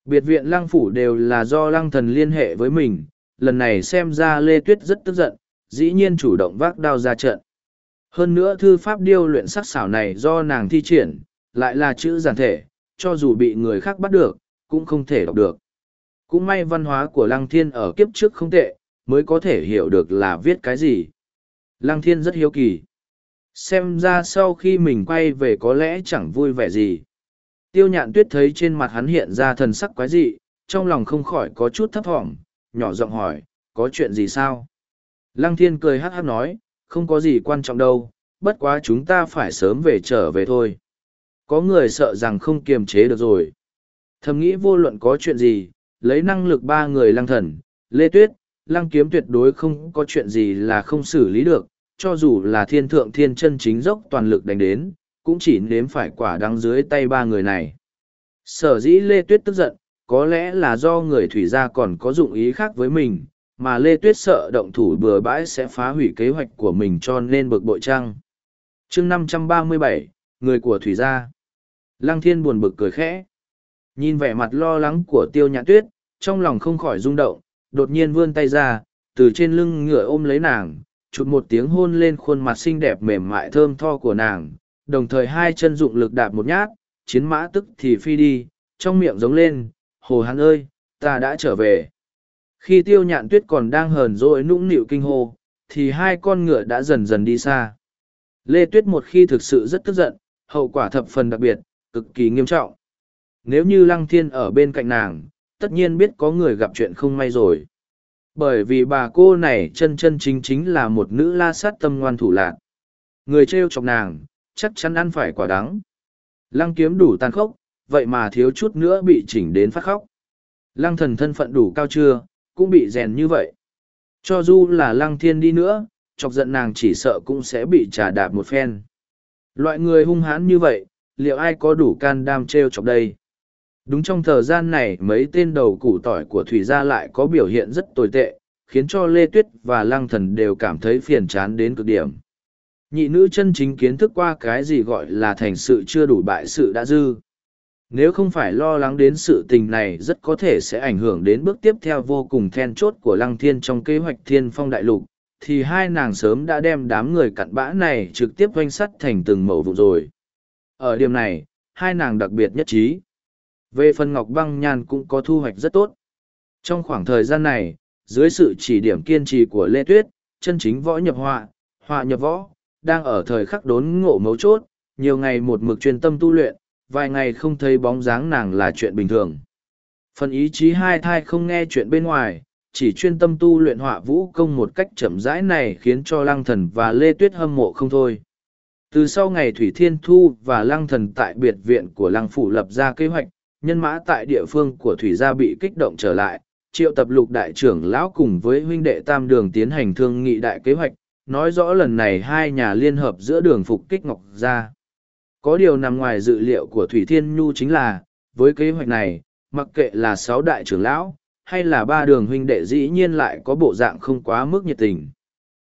Biệt viện lăng phủ đều là do lăng thần liên hệ với mình, lần này xem ra Lê Tuyết rất tức giận, dĩ nhiên chủ động vác đao ra trận. Hơn nữa thư pháp điêu luyện sắc xảo này do nàng thi triển, lại là chữ giản thể, cho dù bị người khác bắt được, cũng không thể đọc được. Cũng may văn hóa của Lăng Thiên ở kiếp trước không tệ, mới có thể hiểu được là viết cái gì. Lăng Thiên rất hiếu kỳ. Xem ra sau khi mình quay về có lẽ chẳng vui vẻ gì. Tiêu nhạn tuyết thấy trên mặt hắn hiện ra thần sắc quái dị, trong lòng không khỏi có chút thấp thỏm, nhỏ giọng hỏi, có chuyện gì sao? Lăng thiên cười hát hát nói, không có gì quan trọng đâu, bất quá chúng ta phải sớm về trở về thôi. Có người sợ rằng không kiềm chế được rồi. Thầm nghĩ vô luận có chuyện gì, lấy năng lực ba người lăng thần, lê tuyết, lăng kiếm tuyệt đối không có chuyện gì là không xử lý được, cho dù là thiên thượng thiên chân chính dốc toàn lực đánh đến, cũng chỉ nếm phải quả đắng dưới tay ba người này. Sở dĩ Lê Tuyết tức giận, có lẽ là do người thủy gia còn có dụng ý khác với mình, mà Lê Tuyết sợ động thủ bừa bãi sẽ phá hủy kế hoạch của mình cho nên bực bội trăng. chương năm trăm ba mươi bảy người của thủy gia. Lăng thiên buồn bực cười khẽ. Nhìn vẻ mặt lo lắng của tiêu nhã tuyết, trong lòng không khỏi rung động, đột nhiên vươn tay ra, từ trên lưng ngựa ôm lấy nàng, chụt một tiếng hôn lên khuôn mặt xinh đẹp mềm mại thơm tho của nàng, đồng thời hai chân dụng lực đạp một nhát, chiến mã tức thì phi đi, trong miệng giống lên, hồ hắn ơi, ta đã trở về. Khi tiêu nhạn tuyết còn đang hờn dỗi nũng nịu kinh hô, thì hai con ngựa đã dần dần đi xa. Lê Tuyết một khi thực sự rất tức giận, hậu quả thập phần đặc biệt, cực kỳ nghiêm trọng. Nếu như Lăng Thiên ở bên cạnh nàng, tất nhiên biết có người gặp chuyện không may rồi. Bởi vì bà cô này chân chân chính chính là một nữ la sát tâm ngoan thủ lạc. Người trêu chọc nàng, chắc chắn ăn phải quả đắng. Lăng kiếm đủ tàn khốc, vậy mà thiếu chút nữa bị chỉnh đến phát khóc. Lăng thần thân phận đủ cao chưa, cũng bị rèn như vậy. Cho dù là lăng thiên đi nữa, chọc giận nàng chỉ sợ cũng sẽ bị trả đạp một phen. Loại người hung hãn như vậy, liệu ai có đủ can đam treo chọc đây? Đúng trong thời gian này mấy tên đầu củ tỏi của Thủy Gia lại có biểu hiện rất tồi tệ, khiến cho Lê Tuyết và Lăng Thần đều cảm thấy phiền chán đến cực điểm. Nhị nữ chân chính kiến thức qua cái gì gọi là thành sự chưa đủ bại sự đã dư. Nếu không phải lo lắng đến sự tình này rất có thể sẽ ảnh hưởng đến bước tiếp theo vô cùng then chốt của Lăng Thiên trong kế hoạch Thiên Phong Đại Lục, thì hai nàng sớm đã đem đám người cặn bã này trực tiếp oanh sắt thành từng mẩu vụ rồi. Ở điểm này, hai nàng đặc biệt nhất trí. Về phần Ngọc Băng Nhan cũng có thu hoạch rất tốt. Trong khoảng thời gian này, dưới sự chỉ điểm kiên trì của Lê Tuyết, chân chính võ nhập họa, họa nhập võ, đang ở thời khắc đốn ngộ mấu chốt, nhiều ngày một mực chuyên tâm tu luyện, vài ngày không thấy bóng dáng nàng là chuyện bình thường. Phần ý chí hai thai không nghe chuyện bên ngoài, chỉ chuyên tâm tu luyện họa vũ công một cách chậm rãi này khiến cho lăng thần và Lê Tuyết hâm mộ không thôi. Từ sau ngày Thủy Thiên Thu và lăng thần tại biệt viện của lăng phủ lập ra kế hoạch, nhân mã tại địa phương của Thủy Gia bị kích động trở lại, triệu tập lục đại trưởng lão cùng với huynh đệ tam đường tiến hành thương nghị đại kế hoạch, nói rõ lần này hai nhà liên hợp giữa đường phục kích Ngọc Gia. Có điều nằm ngoài dự liệu của Thủy Thiên Nhu chính là, với kế hoạch này, mặc kệ là sáu đại trưởng lão, hay là ba đường huynh đệ dĩ nhiên lại có bộ dạng không quá mức nhiệt tình.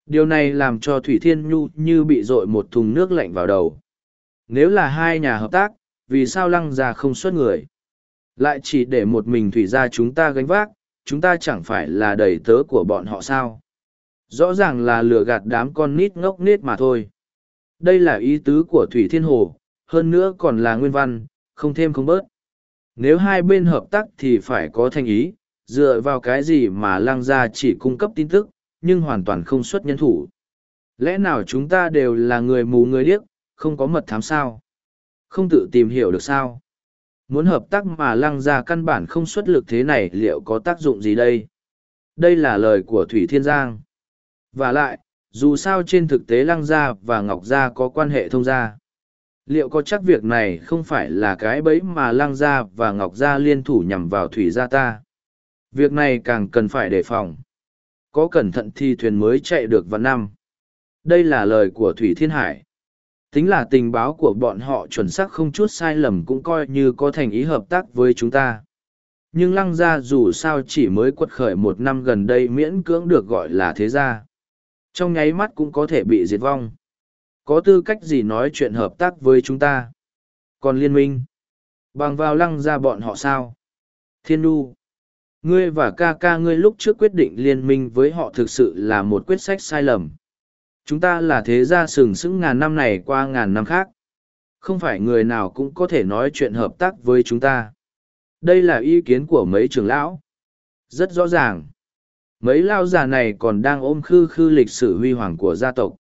Điều này làm cho Thủy Thiên Nhu như bị dội một thùng nước lạnh vào đầu. Nếu là hai nhà hợp tác, vì sao lăng gia không xuất người? Lại chỉ để một mình Thủy gia chúng ta gánh vác, chúng ta chẳng phải là đầy tớ của bọn họ sao? Rõ ràng là lừa gạt đám con nít ngốc nít mà thôi. Đây là ý tứ của Thủy Thiên Hồ, hơn nữa còn là nguyên văn, không thêm không bớt. Nếu hai bên hợp tác thì phải có thành ý, dựa vào cái gì mà lăng gia chỉ cung cấp tin tức, nhưng hoàn toàn không xuất nhân thủ. Lẽ nào chúng ta đều là người mù người điếc, không có mật thám sao? Không tự tìm hiểu được sao? Muốn hợp tác mà lăng gia căn bản không xuất lực thế này liệu có tác dụng gì đây? Đây là lời của Thủy Thiên Giang. Và lại, dù sao trên thực tế lăng gia và ngọc gia có quan hệ thông gia liệu có chắc việc này không phải là cái bẫy mà lăng gia và ngọc gia liên thủ nhằm vào thủy gia ta việc này càng cần phải đề phòng có cẩn thận thì thuyền mới chạy được vào năm đây là lời của thủy thiên hải tính là tình báo của bọn họ chuẩn xác không chút sai lầm cũng coi như có thành ý hợp tác với chúng ta. Nhưng lăng gia dù sao chỉ mới quật khởi một năm gần đây miễn cưỡng được gọi là thế gia. Trong nháy mắt cũng có thể bị diệt vong. Có tư cách gì nói chuyện hợp tác với chúng ta? Còn liên minh? Bằng vào lăng gia bọn họ sao? Thiên nu ngươi và ca ca ngươi lúc trước quyết định liên minh với họ thực sự là một quyết sách sai lầm. Chúng ta là thế gia sừng sững ngàn năm này qua ngàn năm khác. Không phải người nào cũng có thể nói chuyện hợp tác với chúng ta. Đây là ý kiến của mấy trưởng lão. Rất rõ ràng. Mấy lao già này còn đang ôm khư khư lịch sử huy hoàng của gia tộc.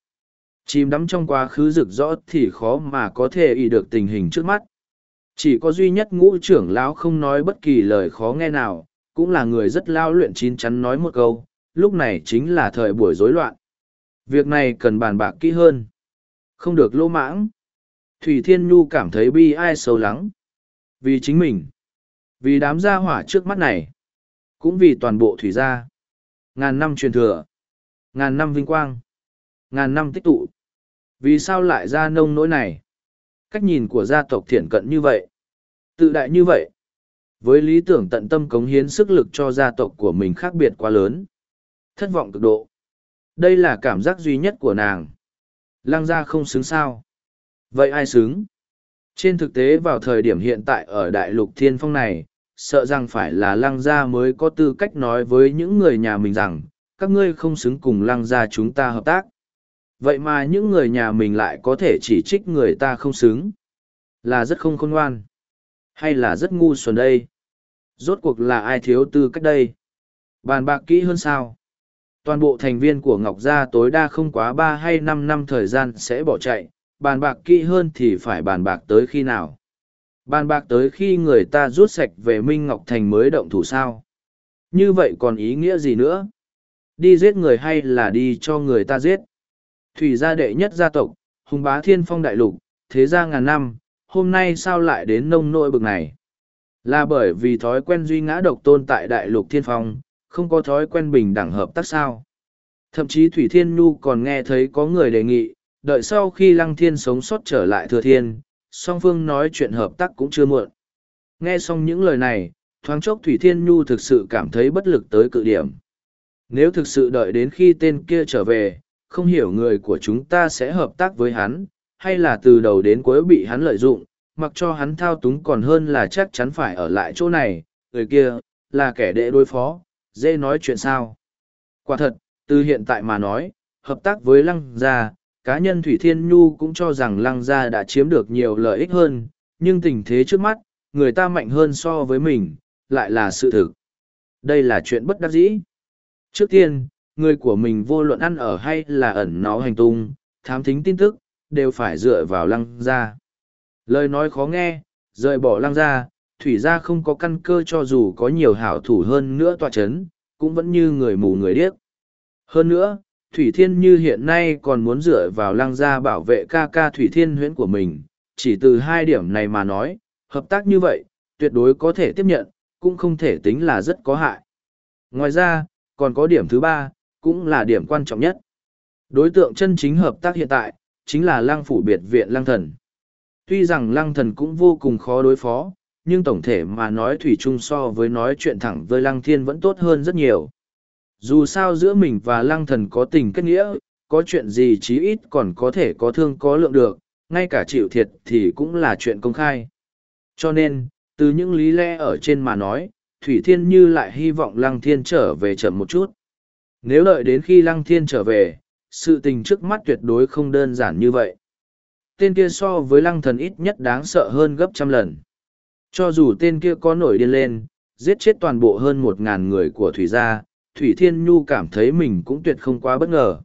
Chìm đắm trong quá khứ rực rõ thì khó mà có thể ý được tình hình trước mắt. Chỉ có duy nhất ngũ trưởng lão không nói bất kỳ lời khó nghe nào, cũng là người rất lao luyện chín chắn nói một câu, lúc này chính là thời buổi rối loạn. Việc này cần bàn bạc kỹ hơn. Không được lỗ mãng. Thủy Thiên Nhu cảm thấy bi ai sâu lắng. Vì chính mình. Vì đám gia hỏa trước mắt này. Cũng vì toàn bộ thủy gia. Ngàn năm truyền thừa. Ngàn năm vinh quang. Ngàn năm tích tụ. Vì sao lại ra nông nỗi này? Cách nhìn của gia tộc thiển cận như vậy. Tự đại như vậy. Với lý tưởng tận tâm cống hiến sức lực cho gia tộc của mình khác biệt quá lớn. Thất vọng cực độ. Đây là cảm giác duy nhất của nàng. Lăng gia không xứng sao. Vậy ai xứng? Trên thực tế vào thời điểm hiện tại ở đại lục thiên phong này, sợ rằng phải là lăng gia mới có tư cách nói với những người nhà mình rằng, các ngươi không xứng cùng lăng gia chúng ta hợp tác. Vậy mà những người nhà mình lại có thể chỉ trích người ta không xứng. Là rất không khôn ngoan. Hay là rất ngu xuẩn đây. Rốt cuộc là ai thiếu tư cách đây? Bàn bạc kỹ hơn sao? Toàn bộ thành viên của Ngọc Gia tối đa không quá ba hay năm năm thời gian sẽ bỏ chạy, bàn bạc kỹ hơn thì phải bàn bạc tới khi nào. Bàn bạc tới khi người ta rút sạch về Minh Ngọc Thành mới động thủ sao. Như vậy còn ý nghĩa gì nữa? Đi giết người hay là đi cho người ta giết? Thủy gia đệ nhất gia tộc, hùng bá thiên phong đại lục, thế gia ngàn năm, hôm nay sao lại đến nông nỗi bực này? Là bởi vì thói quen duy ngã độc tôn tại đại lục thiên phong, không có thói quen bình đẳng hợp tác sao. Thậm chí Thủy Thiên Nhu còn nghe thấy có người đề nghị, đợi sau khi Lăng Thiên sống sót trở lại thừa thiên, song phương nói chuyện hợp tác cũng chưa muộn. Nghe xong những lời này, thoáng chốc Thủy Thiên Nhu thực sự cảm thấy bất lực tới cự điểm. Nếu thực sự đợi đến khi tên kia trở về, không hiểu người của chúng ta sẽ hợp tác với hắn, hay là từ đầu đến cuối bị hắn lợi dụng, mặc cho hắn thao túng còn hơn là chắc chắn phải ở lại chỗ này, người kia, là kẻ đệ đối phó, dễ nói chuyện sao. Quả thật, từ hiện tại mà nói, hợp tác với Lăng Gia, cá nhân Thủy Thiên Nhu cũng cho rằng Lăng Gia đã chiếm được nhiều lợi ích hơn, nhưng tình thế trước mắt, người ta mạnh hơn so với mình, lại là sự thực. Đây là chuyện bất đắc dĩ. Trước tiên, người của mình vô luận ăn ở hay là ẩn nó hành tung, thám thính tin tức, đều phải dựa vào Lăng Gia. Lời nói khó nghe, rời bỏ Lăng Gia, thủy gia không có căn cơ cho dù có nhiều hảo thủ hơn nữa tọa chấn, cũng vẫn như người mù người điếc. Hơn nữa, Thủy Thiên như hiện nay còn muốn dựa vào lăng gia bảo vệ ca ca Thủy Thiên huyễn của mình, chỉ từ hai điểm này mà nói, hợp tác như vậy, tuyệt đối có thể tiếp nhận, cũng không thể tính là rất có hại. Ngoài ra, còn có điểm thứ ba, cũng là điểm quan trọng nhất. Đối tượng chân chính hợp tác hiện tại, chính là lăng phủ biệt viện lăng thần. Tuy rằng lăng thần cũng vô cùng khó đối phó, nhưng tổng thể mà nói thủy chung so với nói chuyện thẳng với lăng thiên vẫn tốt hơn rất nhiều. Dù sao giữa mình và lăng thần có tình kết nghĩa, có chuyện gì chí ít còn có thể có thương có lượng được, ngay cả chịu thiệt thì cũng là chuyện công khai. Cho nên, từ những lý lẽ ở trên mà nói, thủy thiên như lại hy vọng lăng thiên trở về chậm một chút. Nếu đợi đến khi lăng thiên trở về, sự tình trước mắt tuyệt đối không đơn giản như vậy. Tên kia so với lăng thần ít nhất đáng sợ hơn gấp trăm lần cho dù tên kia có nổi điên lên, giết chết toàn bộ hơn một ngàn người của Thủy gia, Thủy Thiên Nhu cảm thấy mình cũng tuyệt không quá bất ngờ.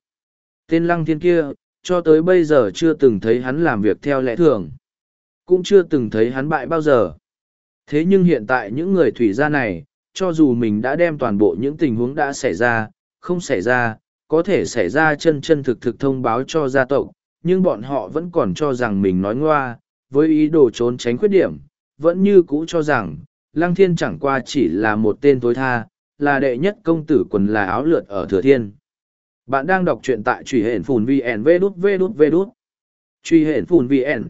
Tên lăng thiên kia, cho tới bây giờ chưa từng thấy hắn làm việc theo lẽ thường. Cũng chưa từng thấy hắn bại bao giờ. Thế nhưng hiện tại những người Thủy gia này, cho dù mình đã đem toàn bộ những tình huống đã xảy ra, không xảy ra, có thể xảy ra chân chân thực thực thông báo cho gia tộc, nhưng bọn họ vẫn còn cho rằng mình nói ngoa, với ý đồ trốn tránh khuyết điểm, vẫn như cũ cho rằng, Lăng Thiên chẳng qua chỉ là một tên tối tha, là đệ nhất công tử quần là áo lượt ở Thừa Thiên. Bạn đang đọc truyện tại truy hển phùn VN V đút V đút V đút. Truy hển phùn VN.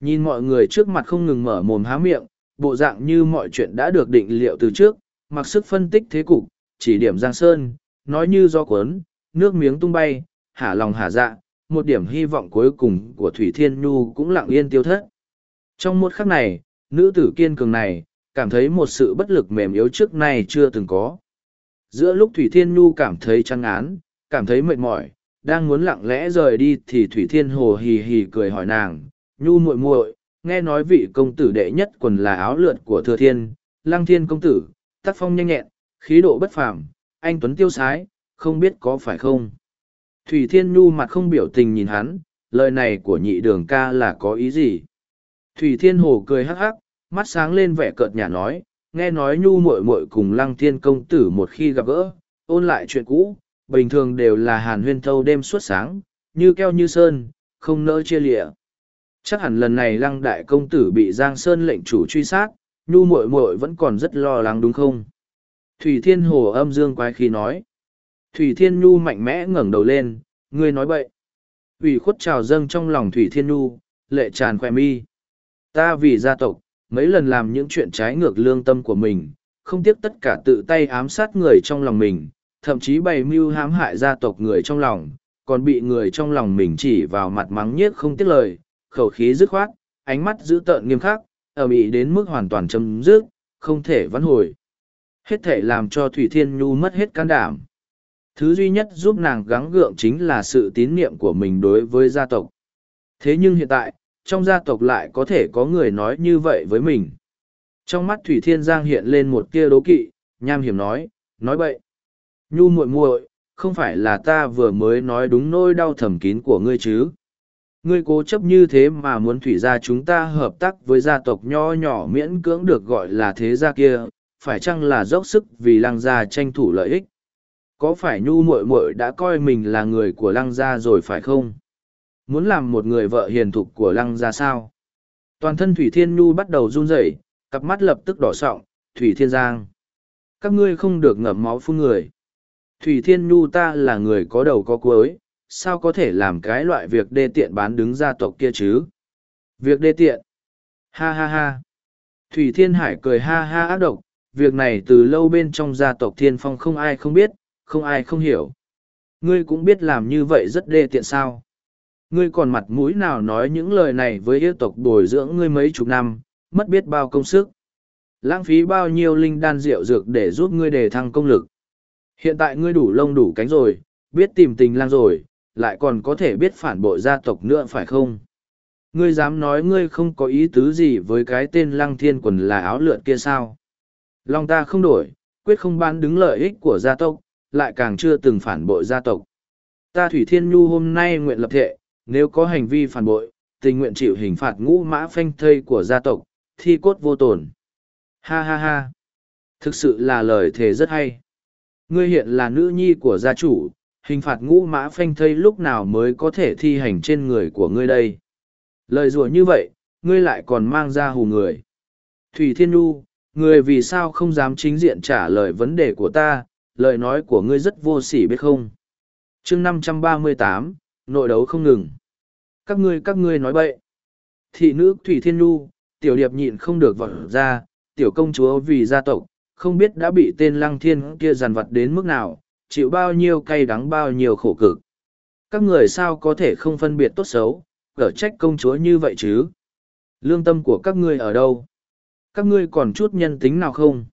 Nhìn mọi người trước mặt không ngừng mở mồm há miệng, bộ dạng như mọi chuyện đã được định liệu từ trước, mặc sức phân tích thế cục, chỉ điểm Giang Sơn, nói như do cuốn, nước miếng tung bay, hả lòng hả dạ, một điểm hy vọng cuối cùng của Thủy Thiên Nhu cũng lặng yên tiêu thất. Trong một khắc này, nữ tử kiên cường này, cảm thấy một sự bất lực mềm yếu trước nay chưa từng có. Giữa lúc Thủy Thiên Nhu cảm thấy trăng án, cảm thấy mệt mỏi, đang muốn lặng lẽ rời đi thì Thủy Thiên Hồ hì hì cười hỏi nàng, nhu muội muội, nghe nói vị công tử đệ nhất quần là áo lượn của thừa thiên, lăng thiên công tử, tác phong nhanh nhẹn, khí độ bất phàm, anh Tuấn tiêu sái, không biết có phải không? Thủy Thiên Nhu mặt không biểu tình nhìn hắn, lời này của nhị đường ca là có ý gì? Thủy Thiên Hồ cười hắc hắc, mắt sáng lên vẻ cợt nhả nói, nghe nói Nhu muội muội cùng Lăng Thiên công tử một khi gặp gỡ, ôn lại chuyện cũ, bình thường đều là hàn huyên thâu đêm suốt sáng, như keo như sơn, không nỡ chia lịa. Chắc hẳn lần này Lăng đại công tử bị Giang Sơn lệnh chủ truy sát, Nhu muội muội vẫn còn rất lo lắng đúng không? Thủy Thiên Hồ âm dương quái khí nói. Thủy Thiên Nhu mạnh mẽ ngẩng đầu lên, ngươi nói bậy. ủy khuất trào dâng trong lòng Thủy Thiên Nhu, lệ tràn khoe mi. Ta vì gia tộc, mấy lần làm những chuyện trái ngược lương tâm của mình, không tiếc tất cả tự tay ám sát người trong lòng mình, thậm chí bày mưu hãm hại gia tộc người trong lòng, còn bị người trong lòng mình chỉ vào mặt mắng nhiếc không tiếc lời, khẩu khí dứt khoát, ánh mắt dữ tợn nghiêm khắc, ở bị đến mức hoàn toàn chấm dứt, không thể vãn hồi. Hết thể làm cho Thủy Thiên Nhu mất hết can đảm. Thứ duy nhất giúp nàng gắng gượng chính là sự tín niệm của mình đối với gia tộc. Thế nhưng hiện tại, trong gia tộc lại có thể có người nói như vậy với mình. Trong mắt Thủy Thiên Giang hiện lên một tia đố kỵ, nham hiểm nói, nói bậy. Nhu muội muội, không phải là ta vừa mới nói đúng nỗi đau thầm kín của ngươi chứ. Ngươi cố chấp như thế mà muốn thủy gia chúng ta hợp tác với gia tộc nho nhỏ miễn cưỡng được gọi là thế gia kia, phải chăng là dốc sức vì lăng gia tranh thủ lợi ích? Có phải nhu muội muội đã coi mình là người của lăng gia rồi phải không? Muốn làm một người vợ hiền thục của lăng gia sao? Toàn thân Thủy Thiên Nhu bắt đầu run rẩy, cặp mắt lập tức đỏ sọng, Thủy Thiên Giang. Các ngươi không được ngậm máu phun người. Thủy Thiên Nhu ta là người có đầu có cuối, sao có thể làm cái loại việc đê tiện bán đứng gia tộc kia chứ? Việc đê tiện. Ha ha ha. Thủy Thiên Hải cười ha ha ác độc, việc này từ lâu bên trong gia tộc Thiên Phong không ai không biết, không ai không hiểu. Ngươi cũng biết làm như vậy rất đê tiện sao. Ngươi còn mặt mũi nào nói những lời này với yêu tộc bồi dưỡng ngươi mấy chục năm, mất biết bao công sức. Lãng phí bao nhiêu linh đan rượu dược để giúp ngươi đề thăng công lực. Hiện tại ngươi đủ lông đủ cánh rồi, biết tìm tình lang rồi, lại còn có thể biết phản bội gia tộc nữa phải không? Ngươi dám nói ngươi không có ý tứ gì với cái tên lăng thiên quần là áo lượn kia sao? Long ta không đổi, quyết không bán đứng lợi ích của gia tộc, lại càng chưa từng phản bội gia tộc. Ta Thủy Thiên Nhu hôm nay nguyện lập thệ, nếu có hành vi phản bội, tình nguyện chịu hình phạt ngũ mã phanh thây của gia tộc, thi cốt vô tổn. Ha ha ha! Thực sự là lời thề rất hay. Ngươi hiện là nữ nhi của gia chủ, hình phạt ngũ mã phanh thây lúc nào mới có thể thi hành trên người của ngươi đây. Lời rủa như vậy, ngươi lại còn mang ra hù người. Thủy Thiên Nhu, ngươi vì sao không dám chính diện trả lời vấn đề của ta, lời nói của ngươi rất vô sỉ biết không? chương 538, nội đấu không ngừng. Các ngươi các ngươi nói bậy. Thị nữ Thủy Thiên Nhu, tiểu điệp nhịn không được vọt ra, tiểu công chúa vì gia tộc, không biết đã bị tên lăng thiên kia giàn vặt đến mức nào, chịu bao nhiêu cay đắng bao nhiêu khổ cực. Các người sao có thể không phân biệt tốt xấu, cở trách công chúa như vậy chứ? Lương tâm của các ngươi ở đâu? Các ngươi còn chút nhân tính nào không?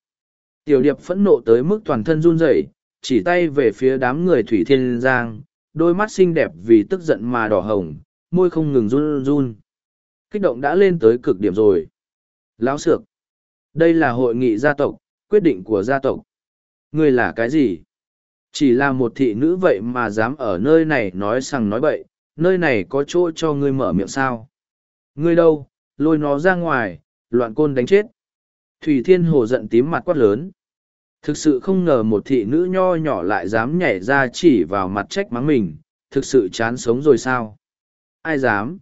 Tiểu điệp phẫn nộ tới mức toàn thân run rẩy, chỉ tay về phía đám người Thủy Thiên Giang, đôi mắt xinh đẹp vì tức giận mà đỏ hồng, môi không ngừng run run. Kích động đã lên tới cực điểm rồi. Lão sược. Đây là hội nghị gia tộc, quyết định của gia tộc. Ngươi là cái gì? Chỉ là một thị nữ vậy mà dám ở nơi này nói sằng nói bậy, nơi này có chỗ cho ngươi mở miệng sao? Ngươi đâu, lôi nó ra ngoài, loạn côn đánh chết. Thủy Thiên Hồ giận tím mặt quát lớn. Thực sự không ngờ một thị nữ nho nhỏ lại dám nhảy ra chỉ vào mặt trách mắng mình, thực sự chán sống rồi sao? Ai dám?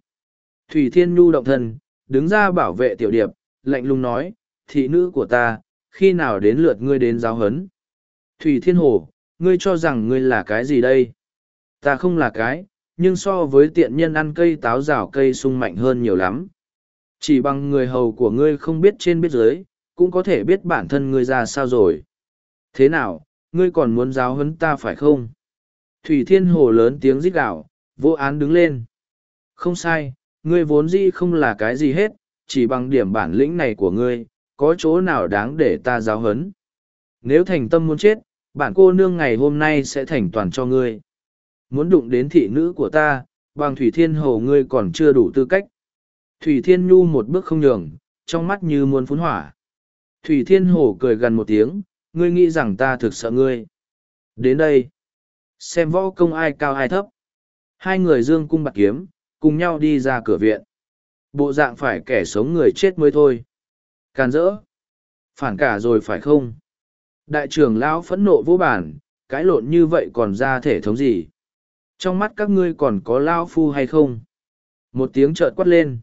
Thủy Thiên Nhu động thân, đứng ra bảo vệ tiểu điệp, lạnh lùng nói, thị nữ của ta, khi nào đến lượt ngươi đến giáo hấn? Thủy Thiên Hồ, ngươi cho rằng ngươi là cái gì đây? Ta không là cái, nhưng so với tiện nhân ăn cây táo rào cây sung mạnh hơn nhiều lắm. Chỉ bằng người hầu của ngươi không biết trên biết dưới, cũng có thể biết bản thân ngươi ra sao rồi. Thế nào, ngươi còn muốn giáo huấn ta phải không? Thủy Thiên Hồ lớn tiếng rít gạo vô án đứng lên. Không sai, ngươi vốn dĩ không là cái gì hết, chỉ bằng điểm bản lĩnh này của ngươi, có chỗ nào đáng để ta giáo huấn. Nếu thành tâm muốn chết, bản cô nương ngày hôm nay sẽ thành toàn cho ngươi. Muốn đụng đến thị nữ của ta, bằng Thủy Thiên Hồ ngươi còn chưa đủ tư cách. Thủy Thiên Nhu một bước không nhường, trong mắt như muốn phun hỏa. Thủy Thiên Hồ cười gần một tiếng, ngươi nghĩ rằng ta thực sợ ngươi. Đến đây, xem võ công ai cao ai thấp. Hai người dương cung bạc kiếm, cùng nhau đi ra cửa viện. Bộ dạng phải kẻ sống người chết mới thôi. Càn rỡ. Phản cả rồi phải không? Đại trưởng lão phẫn nộ vô bản, cãi lộn như vậy còn ra thể thống gì? Trong mắt các ngươi còn có lao phu hay không? Một tiếng chợt quát lên.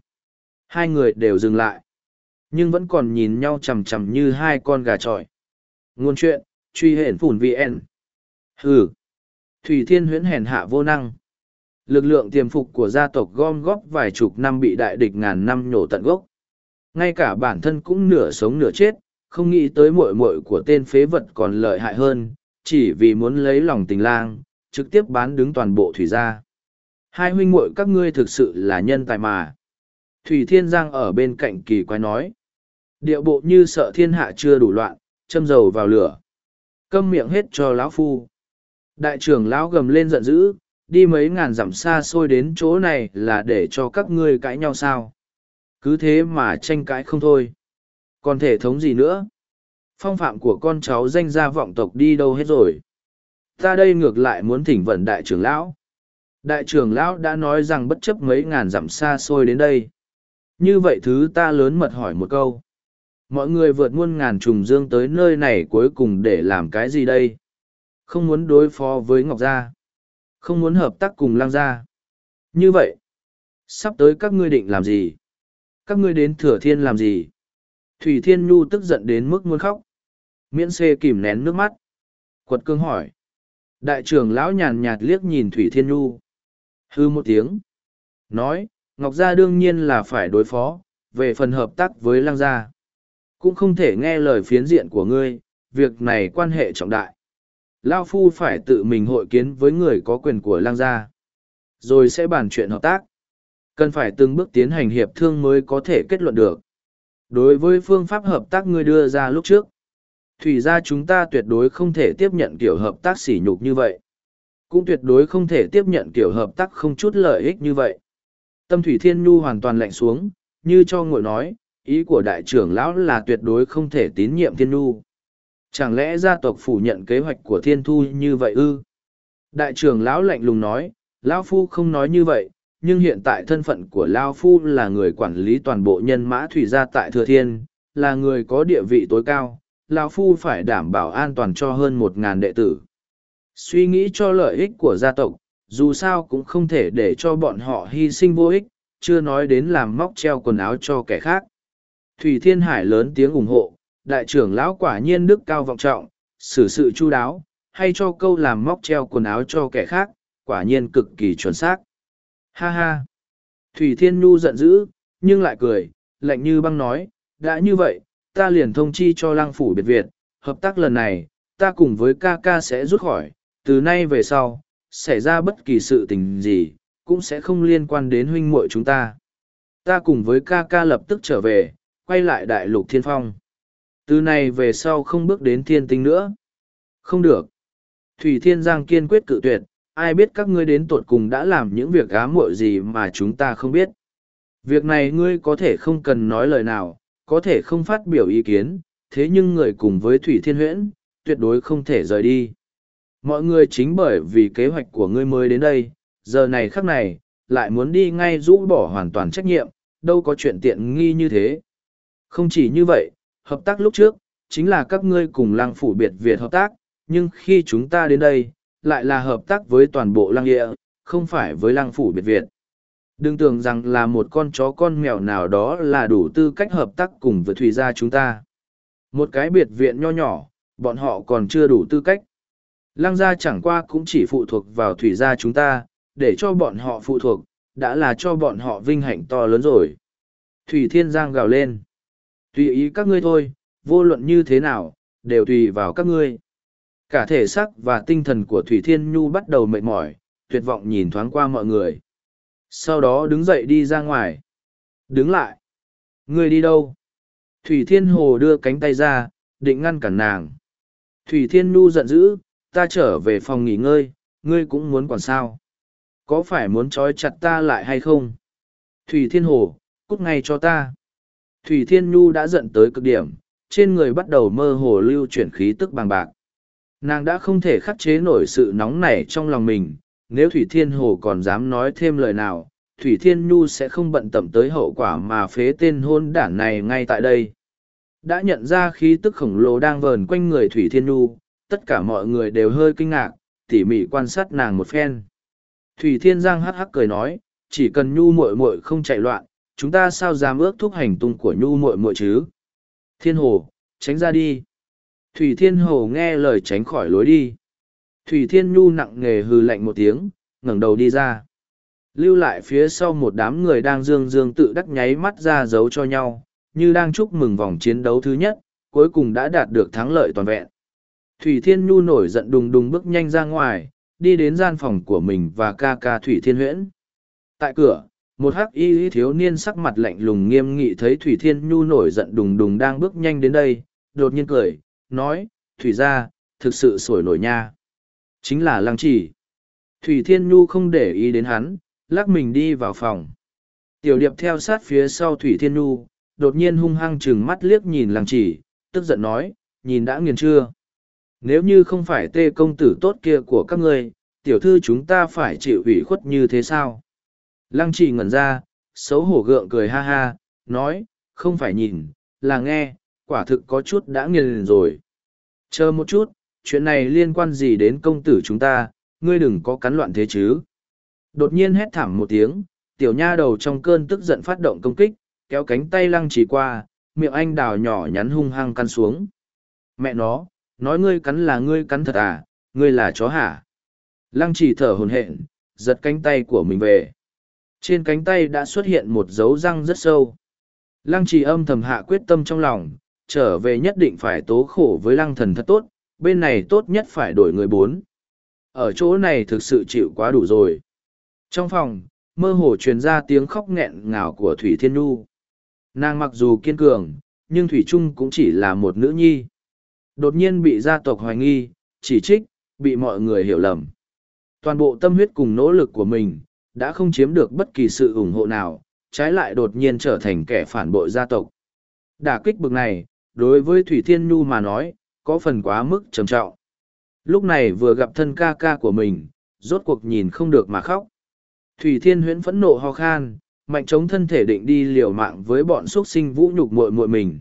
Hai người đều dừng lại. Nhưng vẫn còn nhìn nhau chằm chằm như hai con gà trọi. Ngôn chuyện, truy hển phủn VN. Hừ. Thủy Thiên huyễn hèn hạ vô năng. Lực lượng tiềm phục của gia tộc gom góp vài chục năm bị đại địch ngàn năm nhổ tận gốc. Ngay cả bản thân cũng nửa sống nửa chết, không nghĩ tới muội muội của tên phế vật còn lợi hại hơn, chỉ vì muốn lấy lòng tình lang, trực tiếp bán đứng toàn bộ thủy gia. Hai huynh muội các ngươi thực sự là nhân tài mà. Thủy Thiên Giang ở bên cạnh kỳ quái nói. Điệu bộ như sợ thiên hạ chưa đủ loạn, châm dầu vào lửa. Câm miệng hết cho lão phu. Đại trưởng lão gầm lên giận dữ, đi mấy ngàn dặm xa xôi đến chỗ này là để cho các ngươi cãi nhau sao. Cứ thế mà tranh cãi không thôi. Còn thể thống gì nữa? Phong phạm của con cháu danh gia vọng tộc đi đâu hết rồi? Ta đây ngược lại muốn thỉnh vận đại trưởng lão. Đại trưởng lão đã nói rằng bất chấp mấy ngàn dặm xa xôi đến đây. Như vậy thứ ta lớn mật hỏi một câu. Mọi người vượt muôn ngàn trùng dương tới nơi này cuối cùng để làm cái gì đây? Không muốn đối phó với Ngọc Gia. Không muốn hợp tác cùng Lang Gia. Như vậy, sắp tới các ngươi định làm gì? Các ngươi đến Thừa Thiên làm gì? Thủy Thiên Nhu tức giận đến mức muốn khóc. Miễn xê kìm nén nước mắt. Quật cương hỏi. Đại trưởng lão nhàn nhạt liếc nhìn Thủy Thiên Nhu. Hư một tiếng. Nói, Ngọc Gia đương nhiên là phải đối phó, về phần hợp tác với Lang Gia. Cũng không thể nghe lời phiến diện của ngươi, việc này quan hệ trọng đại. Lao Phu phải tự mình hội kiến với người có quyền của Lang Gia. Rồi sẽ bàn chuyện hợp tác. Cần phải từng bước tiến hành hiệp thương mới có thể kết luận được. Đối với phương pháp hợp tác ngươi đưa ra lúc trước, Thủy gia chúng ta tuyệt đối không thể tiếp nhận kiểu hợp tác sỉ nhục như vậy. Cũng tuyệt đối không thể tiếp nhận kiểu hợp tác không chút lợi ích như vậy. Tâm Thủy Thiên Nhu hoàn toàn lạnh xuống, như cho ngội nói, ý của đại trưởng lão là tuyệt đối không thể tín nhiệm Thiên Nhu. Chẳng lẽ gia tộc phủ nhận kế hoạch của Thiên Thu như vậy ư? Đại trưởng lão lạnh lùng nói, Lão Phu không nói như vậy, nhưng hiện tại thân phận của Lao Phu là người quản lý toàn bộ nhân mã thủy gia tại Thừa Thiên, là người có địa vị tối cao, Lao Phu phải đảm bảo an toàn cho hơn một ngàn đệ tử. Suy nghĩ cho lợi ích của gia tộc, dù sao cũng không thể để cho bọn họ hy sinh vô ích, chưa nói đến làm móc treo quần áo cho kẻ khác. Thủy Thiên Hải lớn tiếng ủng hộ, đại trưởng lão quả nhiên đức cao vọng trọng, xử sự chu đáo, hay cho câu làm móc treo quần áo cho kẻ khác, quả nhiên cực kỳ chuẩn xác. Ha ha! Thủy Thiên Nhu giận dữ, nhưng lại cười, lạnh như băng nói, đã như vậy, ta liền thông chi cho Lang phủ biệt Việt, hợp tác lần này, ta cùng với ca ca sẽ rút khỏi, từ nay về sau, xảy ra bất kỳ sự tình gì, cũng sẽ không liên quan đến huynh muội chúng ta. Ta cùng với ca ca lập tức trở về, quay lại đại lục thiên phong. Từ nay về sau không bước đến thiên tinh nữa. Không được. Thủy Thiên Giang kiên quyết cự tuyệt, ai biết các ngươi đến tuột cùng đã làm những việc ám muội gì mà chúng ta không biết. Việc này ngươi có thể không cần nói lời nào, có thể không phát biểu ý kiến, thế nhưng người cùng với Thủy Thiên Huyễn, tuyệt đối không thể rời đi. Mọi người chính bởi vì kế hoạch của ngươi mới đến đây, giờ này khắc này, lại muốn đi ngay rũ bỏ hoàn toàn trách nhiệm, đâu có chuyện tiện nghi như thế. Không chỉ như vậy, hợp tác lúc trước, chính là các ngươi cùng lăng phủ biệt Việt hợp tác, nhưng khi chúng ta đến đây, lại là hợp tác với toàn bộ lăng địa, không phải với lăng phủ biệt Việt. Đừng tưởng rằng là một con chó con mèo nào đó là đủ tư cách hợp tác cùng với thủy gia chúng ta. Một cái biệt viện nho nhỏ, bọn họ còn chưa đủ tư cách. Lăng gia chẳng qua cũng chỉ phụ thuộc vào thủy gia chúng ta, để cho bọn họ phụ thuộc, đã là cho bọn họ vinh hạnh to lớn rồi. Thủy Thiên Giang gào lên. Tùy ý các ngươi thôi, vô luận như thế nào, đều tùy vào các ngươi. Cả thể xác và tinh thần của Thủy Thiên Nhu bắt đầu mệt mỏi, tuyệt vọng nhìn thoáng qua mọi người. Sau đó đứng dậy đi ra ngoài. Đứng lại. Ngươi đi đâu? Thủy Thiên Hồ đưa cánh tay ra, định ngăn cản nàng. Thủy Thiên Nhu giận dữ, ta trở về phòng nghỉ ngơi, ngươi cũng muốn quản sao. Có phải muốn trói chặt ta lại hay không? Thủy Thiên Hồ, cút ngay cho ta. Thủy Thiên Nhu đã giận tới cực điểm, trên người bắt đầu mơ hồ lưu chuyển khí tức bằng bạc. Nàng đã không thể khắc chế nổi sự nóng nảy trong lòng mình, nếu Thủy Thiên Hồ còn dám nói thêm lời nào, Thủy Thiên Nhu sẽ không bận tâm tới hậu quả mà phế tên hôn đản này ngay tại đây. Đã nhận ra khí tức khổng lồ đang vờn quanh người Thủy Thiên Nhu, tất cả mọi người đều hơi kinh ngạc, tỉ mỉ quan sát nàng một phen. Thủy Thiên Giang hắc hắc cười nói, chỉ cần Nhu muội muội không chạy loạn, chúng ta sao dám ước thúc hành tung của Nhu muội muội chứ? Thiên Hồ, tránh ra đi. Thủy Thiên Hồ nghe lời tránh khỏi lối đi. Thủy Thiên Nhu nặng nề hừ lạnh một tiếng, ngẩng đầu đi ra. Lưu lại phía sau một đám người đang dương dương tự đắc nháy mắt ra giấu cho nhau, như đang chúc mừng vòng chiến đấu thứ nhất, cuối cùng đã đạt được thắng lợi toàn vẹn. Thủy Thiên Nhu nổi giận đùng đùng bước nhanh ra ngoài, đi đến gian phòng của mình và ca ca Thủy Thiên Huyễn. Tại cửa, một hắc y thiếu niên sắc mặt lạnh lùng nghiêm nghị thấy Thủy Thiên Nhu nổi giận đùng đùng đang bước nhanh đến đây, đột nhiên cười, nói, Thủy ra, thực sự sổi nổi nha. Chính là Lăng Chỉ. Thủy Thiên Nhu không để ý đến hắn, lắc mình đi vào phòng. Tiểu điệp theo sát phía sau Thủy Thiên Nhu, đột nhiên hung hăng chừng mắt liếc nhìn Lăng Chỉ, tức giận nói, nhìn đã nghiền chưa? Nếu như không phải tê công tử tốt kia của các ngươi, tiểu thư chúng ta phải chịu ủy khuất như thế sao? Lăng Chỉ ngẩn ra, xấu hổ gượng cười ha ha, nói, không phải nhìn, là nghe, quả thực có chút đã nghiền rồi. Chờ một chút, chuyện này liên quan gì đến công tử chúng ta, ngươi đừng có cắn loạn thế chứ. Đột nhiên hét thảm một tiếng, tiểu nha đầu trong cơn tức giận phát động công kích, kéo cánh tay lăng chỉ qua, miệng anh đào nhỏ nhắn hung hăng căn xuống. Mẹ nó, nói ngươi cắn là ngươi cắn thật à, ngươi là chó hả? Lăng chỉ thở hồn hện, giật cánh tay của mình về. Trên cánh tay đã xuất hiện một dấu răng rất sâu. Lăng trì âm thầm hạ quyết tâm trong lòng, trở về nhất định phải tố khổ với lăng thần thật tốt, bên này tốt nhất phải đổi người bốn. Ở chỗ này thực sự chịu quá đủ rồi. Trong phòng, mơ hồ truyền ra tiếng khóc nghẹn ngào của Thủy Thiên Nhu. Nàng mặc dù kiên cường, nhưng Thủy Trung cũng chỉ là một nữ nhi. Đột nhiên bị gia tộc hoài nghi, chỉ trích, bị mọi người hiểu lầm. Toàn bộ tâm huyết cùng nỗ lực của mình, đã không chiếm được bất kỳ sự ủng hộ nào, trái lại đột nhiên trở thành kẻ phản bội gia tộc. Đả kích bực này, đối với Thủy Thiên Nhu mà nói, có phần quá mức trầm trọng. Lúc này vừa gặp thân ca ca của mình, rốt cuộc nhìn không được mà khóc. Thủy Thiên huyễn phẫn nộ ho khan, mạnh chống thân thể định đi liều mạng với bọn xuất sinh vũ nhục muội muội mình.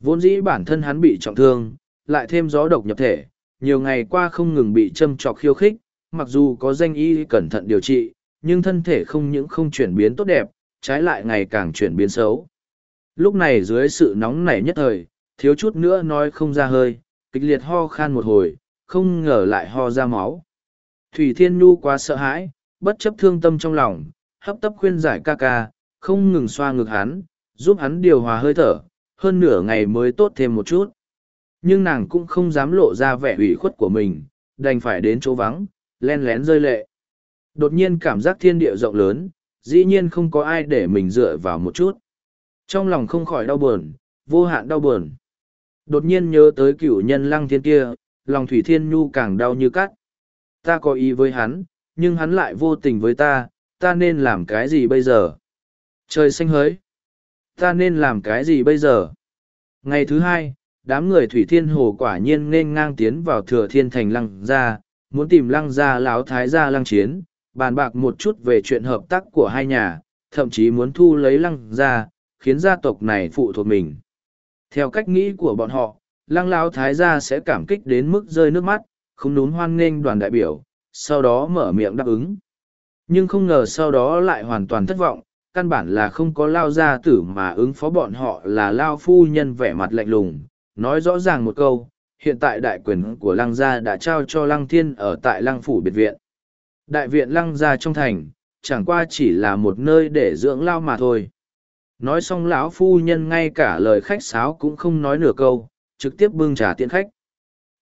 Vốn dĩ bản thân hắn bị trọng thương, lại thêm gió độc nhập thể, nhiều ngày qua không ngừng bị châm trọc khiêu khích, mặc dù có danh y cẩn thận điều trị, nhưng thân thể không những không chuyển biến tốt đẹp, trái lại ngày càng chuyển biến xấu. Lúc này dưới sự nóng nảy nhất thời, thiếu chút nữa nói không ra hơi, kịch liệt ho khan một hồi, không ngờ lại ho ra máu. Thủy Thiên Nhu quá sợ hãi, bất chấp thương tâm trong lòng, hấp tấp khuyên giải ca ca, không ngừng xoa ngực hắn, giúp hắn điều hòa hơi thở, hơn nửa ngày mới tốt thêm một chút. Nhưng nàng cũng không dám lộ ra vẻ ủy khuất của mình, đành phải đến chỗ vắng, len lén rơi lệ. Đột nhiên cảm giác thiên địa rộng lớn, dĩ nhiên không có ai để mình dựa vào một chút. Trong lòng không khỏi đau buồn, vô hạn đau buồn. Đột nhiên nhớ tới cửu nhân lăng thiên kia, lòng Thủy Thiên Nhu càng đau như cắt. Ta có ý với hắn, nhưng hắn lại vô tình với ta, ta nên làm cái gì bây giờ? Trời xanh hới! Ta nên làm cái gì bây giờ? Ngày thứ hai, đám người Thủy Thiên Hồ quả nhiên nên ngang tiến vào thừa thiên thành lăng gia, muốn tìm lăng gia láo thái gia lăng chiến, bàn bạc một chút về chuyện hợp tác của hai nhà, thậm chí muốn thu lấy lăng gia, khiến gia tộc này phụ thuộc mình. Theo cách nghĩ của bọn họ, lăng lão thái gia sẽ cảm kích đến mức rơi nước mắt, không đúng hoan nghênh đoàn đại biểu, sau đó mở miệng đáp ứng. Nhưng không ngờ sau đó lại hoàn toàn thất vọng, căn bản là không có lao gia tử mà ứng phó bọn họ là lao phu nhân vẻ mặt lạnh lùng, nói rõ ràng một câu, hiện tại đại quyền của lăng gia đã trao cho lăng thiên ở tại lăng phủ biệt viện. Đại viện lăng gia trong thành, chẳng qua chỉ là một nơi để dưỡng lao mà thôi. Nói xong lão phu nhân ngay cả lời khách sáo cũng không nói nửa câu trực tiếp bưng trà tiễn khách.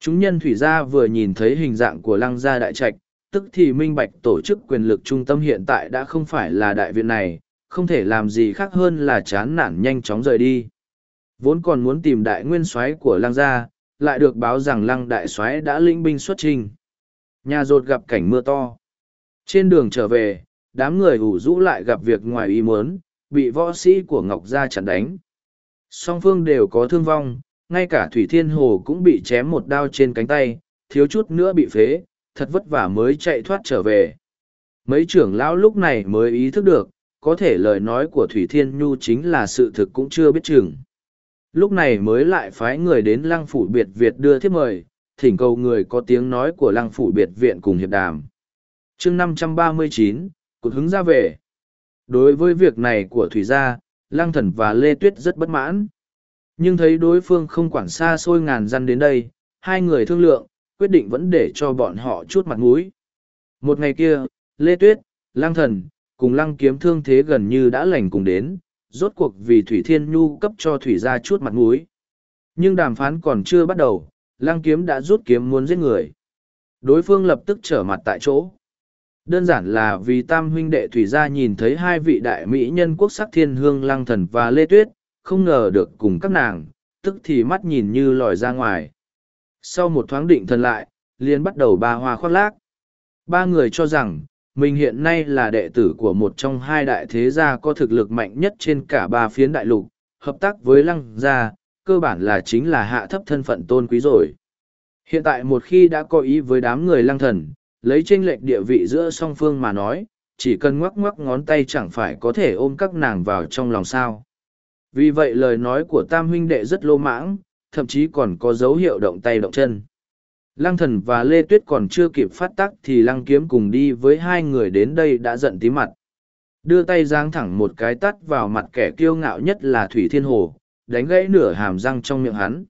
Chúng nhân thủy gia vừa nhìn thấy hình dạng của lăng gia đại trạch tức thì minh bạch tổ chức quyền lực trung tâm hiện tại đã không phải là đại viện này không thể làm gì khác hơn là chán nản nhanh chóng rời đi. Vốn còn muốn tìm đại nguyên soái của lăng gia lại được báo rằng lăng đại soái đã lĩnh binh xuất trình Nhà rột gặp cảnh mưa to. Trên đường trở về, đám người ủ rũ lại gặp việc ngoài ý muốn, bị võ sĩ của Ngọc Gia chặn đánh. Song phương đều có thương vong, ngay cả Thủy Thiên Hồ cũng bị chém một đao trên cánh tay, thiếu chút nữa bị phế, thật vất vả mới chạy thoát trở về. Mấy trưởng lão lúc này mới ý thức được, có thể lời nói của Thủy Thiên Nhu chính là sự thực cũng chưa biết chừng. Lúc này mới lại phái người đến lăng phủ biệt Việt đưa thiếp mời, thỉnh cầu người có tiếng nói của lăng phủ biệt viện cùng hiệp đàm chương năm trăm ba mươi chín cụt hứng ra về. Đối với việc này của Thủy Gia, lăng thần và Lê Tuyết rất bất mãn. Nhưng thấy đối phương không quản xa xôi ngàn dặm đến đây, hai người thương lượng, quyết định vẫn để cho bọn họ chút mặt mũi. Một ngày kia, Lê Tuyết, Lăng Thần, cùng Lăng Kiếm thương thế gần như đã lành cùng đến, rốt cuộc vì Thủy Thiên Nhu cấp cho Thủy Gia chút mặt mũi. Nhưng đàm phán còn chưa bắt đầu, Lăng Kiếm đã rút kiếm muốn giết người. Đối phương lập tức trở mặt tại chỗ. Đơn giản là vì tam huynh đệ Thủy gia nhìn thấy hai vị đại mỹ nhân quốc sắc thiên hương Lăng Thần và Lê Tuyết, không ngờ được cùng các nàng, tức thì mắt nhìn như lòi ra ngoài. Sau một thoáng định thần lại, liền bắt đầu ba hoa khoác lác. Ba người cho rằng, mình hiện nay là đệ tử của một trong hai đại thế gia có thực lực mạnh nhất trên cả ba phiến đại lục, hợp tác với lăng gia, cơ bản là chính là hạ thấp thân phận tôn quý rồi. Hiện tại một khi đã có ý với đám người lăng thần, lấy tranh lệch địa vị giữa song phương mà nói, chỉ cần ngoắc ngoắc ngón tay chẳng phải có thể ôm các nàng vào trong lòng sao. Vì vậy lời nói của tam huynh đệ rất lô mãng, thậm chí còn có dấu hiệu động tay động chân. Lăng thần và Lê Tuyết còn chưa kịp phát tác thì lăng kiếm cùng đi với hai người đến đây đã giận tí mặt. Đưa tay giang thẳng một cái tắt vào mặt kẻ kiêu ngạo nhất là Thủy Thiên Hồ, đánh gãy nửa hàm răng trong miệng hắn.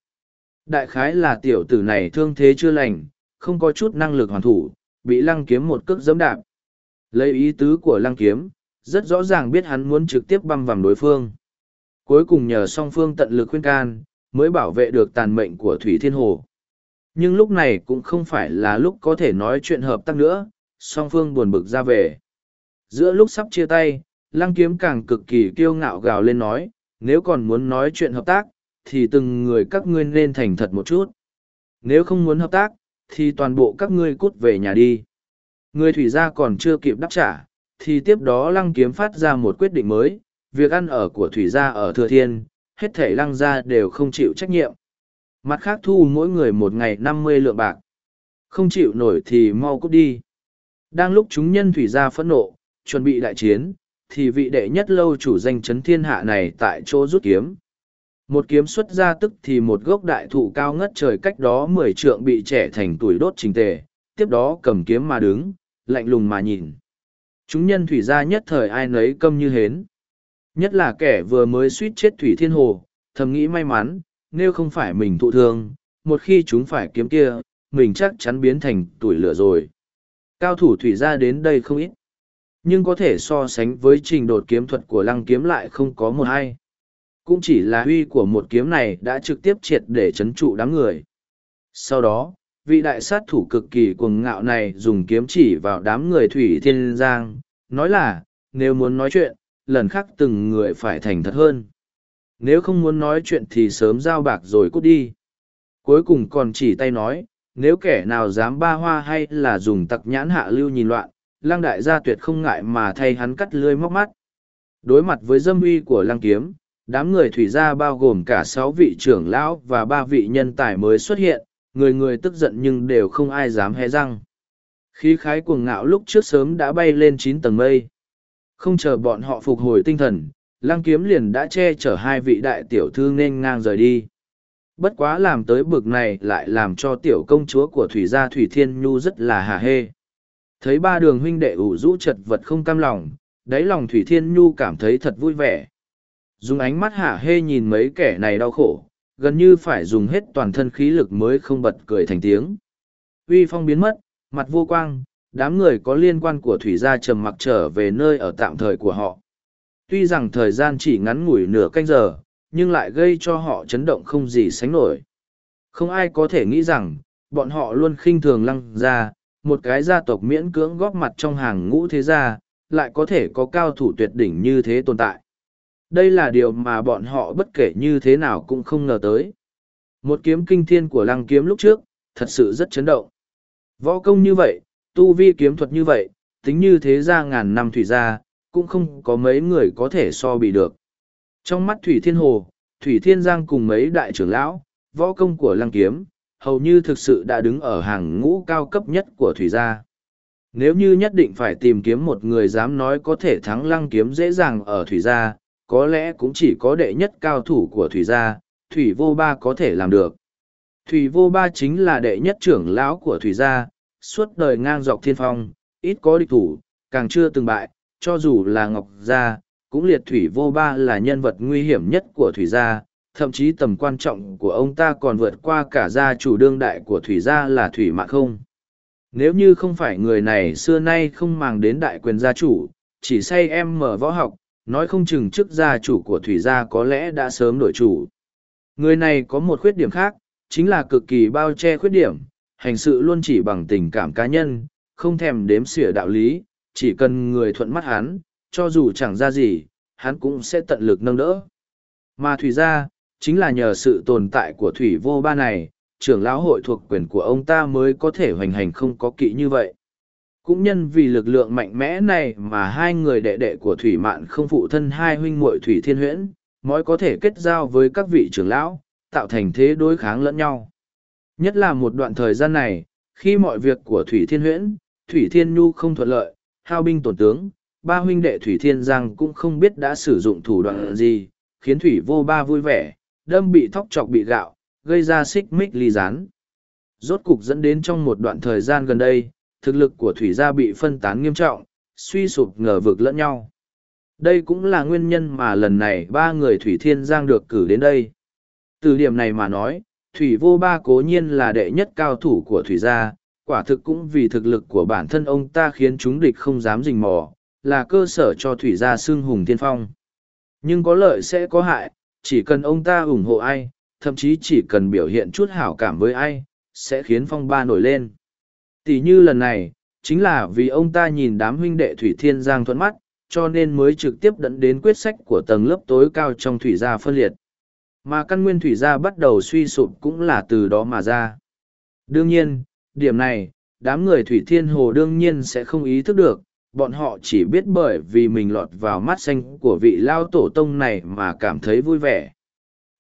Đại khái là tiểu tử này thương thế chưa lành, không có chút năng lực hoàn thủ, bị lăng kiếm một cước giẫm đạp. Lấy ý tứ của lăng kiếm, rất rõ ràng biết hắn muốn trực tiếp băm vằm đối phương. Cuối cùng nhờ song phương tận lực khuyên can, mới bảo vệ được tàn mệnh của Thủy Thiên Hồ. Nhưng lúc này cũng không phải là lúc có thể nói chuyện hợp tác nữa, song phương buồn bực ra về. Giữa lúc sắp chia tay, Lăng Kiếm càng cực kỳ kiêu ngạo gào lên nói, nếu còn muốn nói chuyện hợp tác, thì từng người các ngươi nên thành thật một chút. Nếu không muốn hợp tác, thì toàn bộ các ngươi cút về nhà đi. Người thủy gia còn chưa kịp đáp trả, thì tiếp đó Lăng Kiếm phát ra một quyết định mới, việc ăn ở của thủy gia ở Thừa Thiên, hết thể lăng gia đều không chịu trách nhiệm. Mặt khác thu mỗi người một ngày năm mươi lượng bạc. Không chịu nổi thì mau cút đi. Đang lúc chúng nhân thủy gia phẫn nộ, chuẩn bị đại chiến, thì vị đệ nhất lâu chủ danh chấn thiên hạ này tại chỗ rút kiếm. Một kiếm xuất ra tức thì một gốc đại thụ cao ngất trời cách đó mười trượng bị trẻ thành tuổi đốt trình tề, tiếp đó cầm kiếm mà đứng, lạnh lùng mà nhìn. Chúng nhân thủy gia nhất thời ai nấy câm như hến. Nhất là kẻ vừa mới suýt chết Thủy Thiên Hồ, thầm nghĩ may mắn, nếu không phải mình thụ thương, một khi chúng phải kiếm kia, mình chắc chắn biến thành tuổi lửa rồi. Cao thủ thủy ra đến đây không ít, nhưng có thể so sánh với trình đột kiếm thuật của lăng kiếm lại không có một hay. Cũng chỉ là huy của một kiếm này đã trực tiếp triệt để chấn trụ đám người. Sau đó, vị đại sát thủ cực kỳ cuồng ngạo này dùng kiếm chỉ vào đám người thủy thiên giang, nói là, nếu muốn nói chuyện, lần khác từng người phải thành thật hơn. Nếu không muốn nói chuyện thì sớm giao bạc rồi cút đi. Cuối cùng còn chỉ tay nói, nếu kẻ nào dám ba hoa hay là dùng tặc nhãn hạ lưu nhìn loạn, lăng đại gia tuyệt không ngại mà thay hắn cắt lươi móc mắt. Đối mặt với dâm uy của lăng kiếm, đám người thủy gia bao gồm cả sáu vị trưởng lão và ba vị nhân tài mới xuất hiện, người người tức giận nhưng đều không ai dám hé răng. Khí khái cuồng ngạo lúc trước sớm đã bay lên chín tầng mây. Không chờ bọn họ phục hồi tinh thần, lăng kiếm liền đã che chở hai vị đại tiểu thư nên ngang rời đi. Bất quá làm tới bực này lại làm cho tiểu công chúa của Thủy gia Thủy Thiên Nhu rất là hà hê. Thấy ba đường huynh đệ ủ rũ chật vật không cam lòng, đáy lòng Thủy Thiên Nhu cảm thấy thật vui vẻ. Dùng ánh mắt hạ hê nhìn mấy kẻ này đau khổ, gần như phải dùng hết toàn thân khí lực mới không bật cười thành tiếng. Uy phong biến mất, mặt vô quang, đám người có liên quan của thủy gia trầm mặc trở về nơi ở tạm thời của họ. Tuy rằng thời gian chỉ ngắn ngủi nửa canh giờ nhưng lại gây cho họ chấn động không gì sánh nổi. Không ai có thể nghĩ rằng bọn họ luôn khinh thường lăng ra một cái gia tộc miễn cưỡng góp mặt trong hàng ngũ thế gia lại có thể có cao thủ tuyệt đỉnh như thế tồn tại đây là điều mà bọn họ bất kể như thế nào cũng không ngờ tới một kiếm kinh thiên của lăng kiếm lúc trước thật sự rất chấn động võ công như vậy Tu vi kiếm thuật như vậy, tính như thế ra ngàn năm thủy gia, cũng không có mấy người có thể so bị được. Trong mắt Thủy Thiên Hồ, Thủy Thiên Giang cùng mấy đại trưởng lão, võ công của lăng kiếm, hầu như thực sự đã đứng ở hàng ngũ cao cấp nhất của Thủy gia. Nếu như nhất định phải tìm kiếm một người dám nói có thể thắng lăng kiếm dễ dàng ở Thủy gia, có lẽ cũng chỉ có đệ nhất cao thủ của Thủy gia, Thủy Vô Ba có thể làm được. Thủy Vô Ba chính là đệ nhất trưởng lão của Thủy gia, suốt đời ngang dọc thiên phong, ít có địch thủ, càng chưa từng bại, cho dù là Ngọc Gia, cũng liệt Thủy Vô Ba là nhân vật nguy hiểm nhất của Thủy Gia, thậm chí tầm quan trọng của ông ta còn vượt qua cả gia chủ đương đại của Thủy Gia là Thủy Mạn Không. Nếu như không phải người này xưa nay không màng đến đại quyền gia chủ, chỉ say em mở võ học, nói không chừng chức gia chủ của Thủy Gia có lẽ đã sớm đổi chủ. Người này có một khuyết điểm khác, chính là cực kỳ bao che khuyết điểm, hành sự luôn chỉ bằng tình cảm cá nhân, không thèm đếm xỉa đạo lý, chỉ cần người thuận mắt hắn, cho dù chẳng ra gì, hắn cũng sẽ tận lực nâng đỡ. Mà Thủy gia, chính là nhờ sự tồn tại của Thủy vô ba này, trưởng lão hội thuộc quyền của ông ta mới có thể hoành hành không có kỵ như vậy. Cũng nhân vì lực lượng mạnh mẽ này mà hai người đệ đệ của Thủy Mạn không phụ thân hai huynh muội Thủy Thiên Huyễn, mới có thể kết giao với các vị trưởng lão, tạo thành thế đối kháng lẫn nhau. Nhất là một đoạn thời gian này, khi mọi việc của Thủy Thiên Huyễn, Thủy Thiên Nhu không thuận lợi, hao binh tổn tướng, ba huynh đệ Thủy Thiên Giang cũng không biết đã sử dụng thủ đoạn gì, khiến Thủy vô ba vui vẻ, đâm bị thóc chọc bị gạo, gây ra xích mích ly rán. Rốt cục dẫn đến trong một đoạn thời gian gần đây, thực lực của Thủy gia bị phân tán nghiêm trọng, suy sụp ngờ vực lẫn nhau. Đây cũng là nguyên nhân mà lần này ba người Thủy Thiên Giang được cử đến đây. Từ điểm này mà nói, Thủy vô ba cố nhiên là đệ nhất cao thủ của Thủy gia, quả thực cũng vì thực lực của bản thân ông ta khiến chúng địch không dám rình mò, là cơ sở cho Thủy gia xương hùng thiên phong. Nhưng có lợi sẽ có hại, chỉ cần ông ta ủng hộ ai, thậm chí chỉ cần biểu hiện chút hảo cảm với ai, sẽ khiến phong ba nổi lên. Tỷ như lần này, chính là vì ông ta nhìn đám huynh đệ Thủy Thiên Giang thuận mắt, cho nên mới trực tiếp dẫn đến quyết sách của tầng lớp tối cao trong thủy gia phân liệt. Mà căn nguyên thủy gia bắt đầu suy sụp cũng là từ đó mà ra. Đương nhiên, điểm này, đám người Thủy Thiên Hồ đương nhiên sẽ không ý thức được, bọn họ chỉ biết bởi vì mình lọt vào mắt xanh của vị lao tổ tông này mà cảm thấy vui vẻ.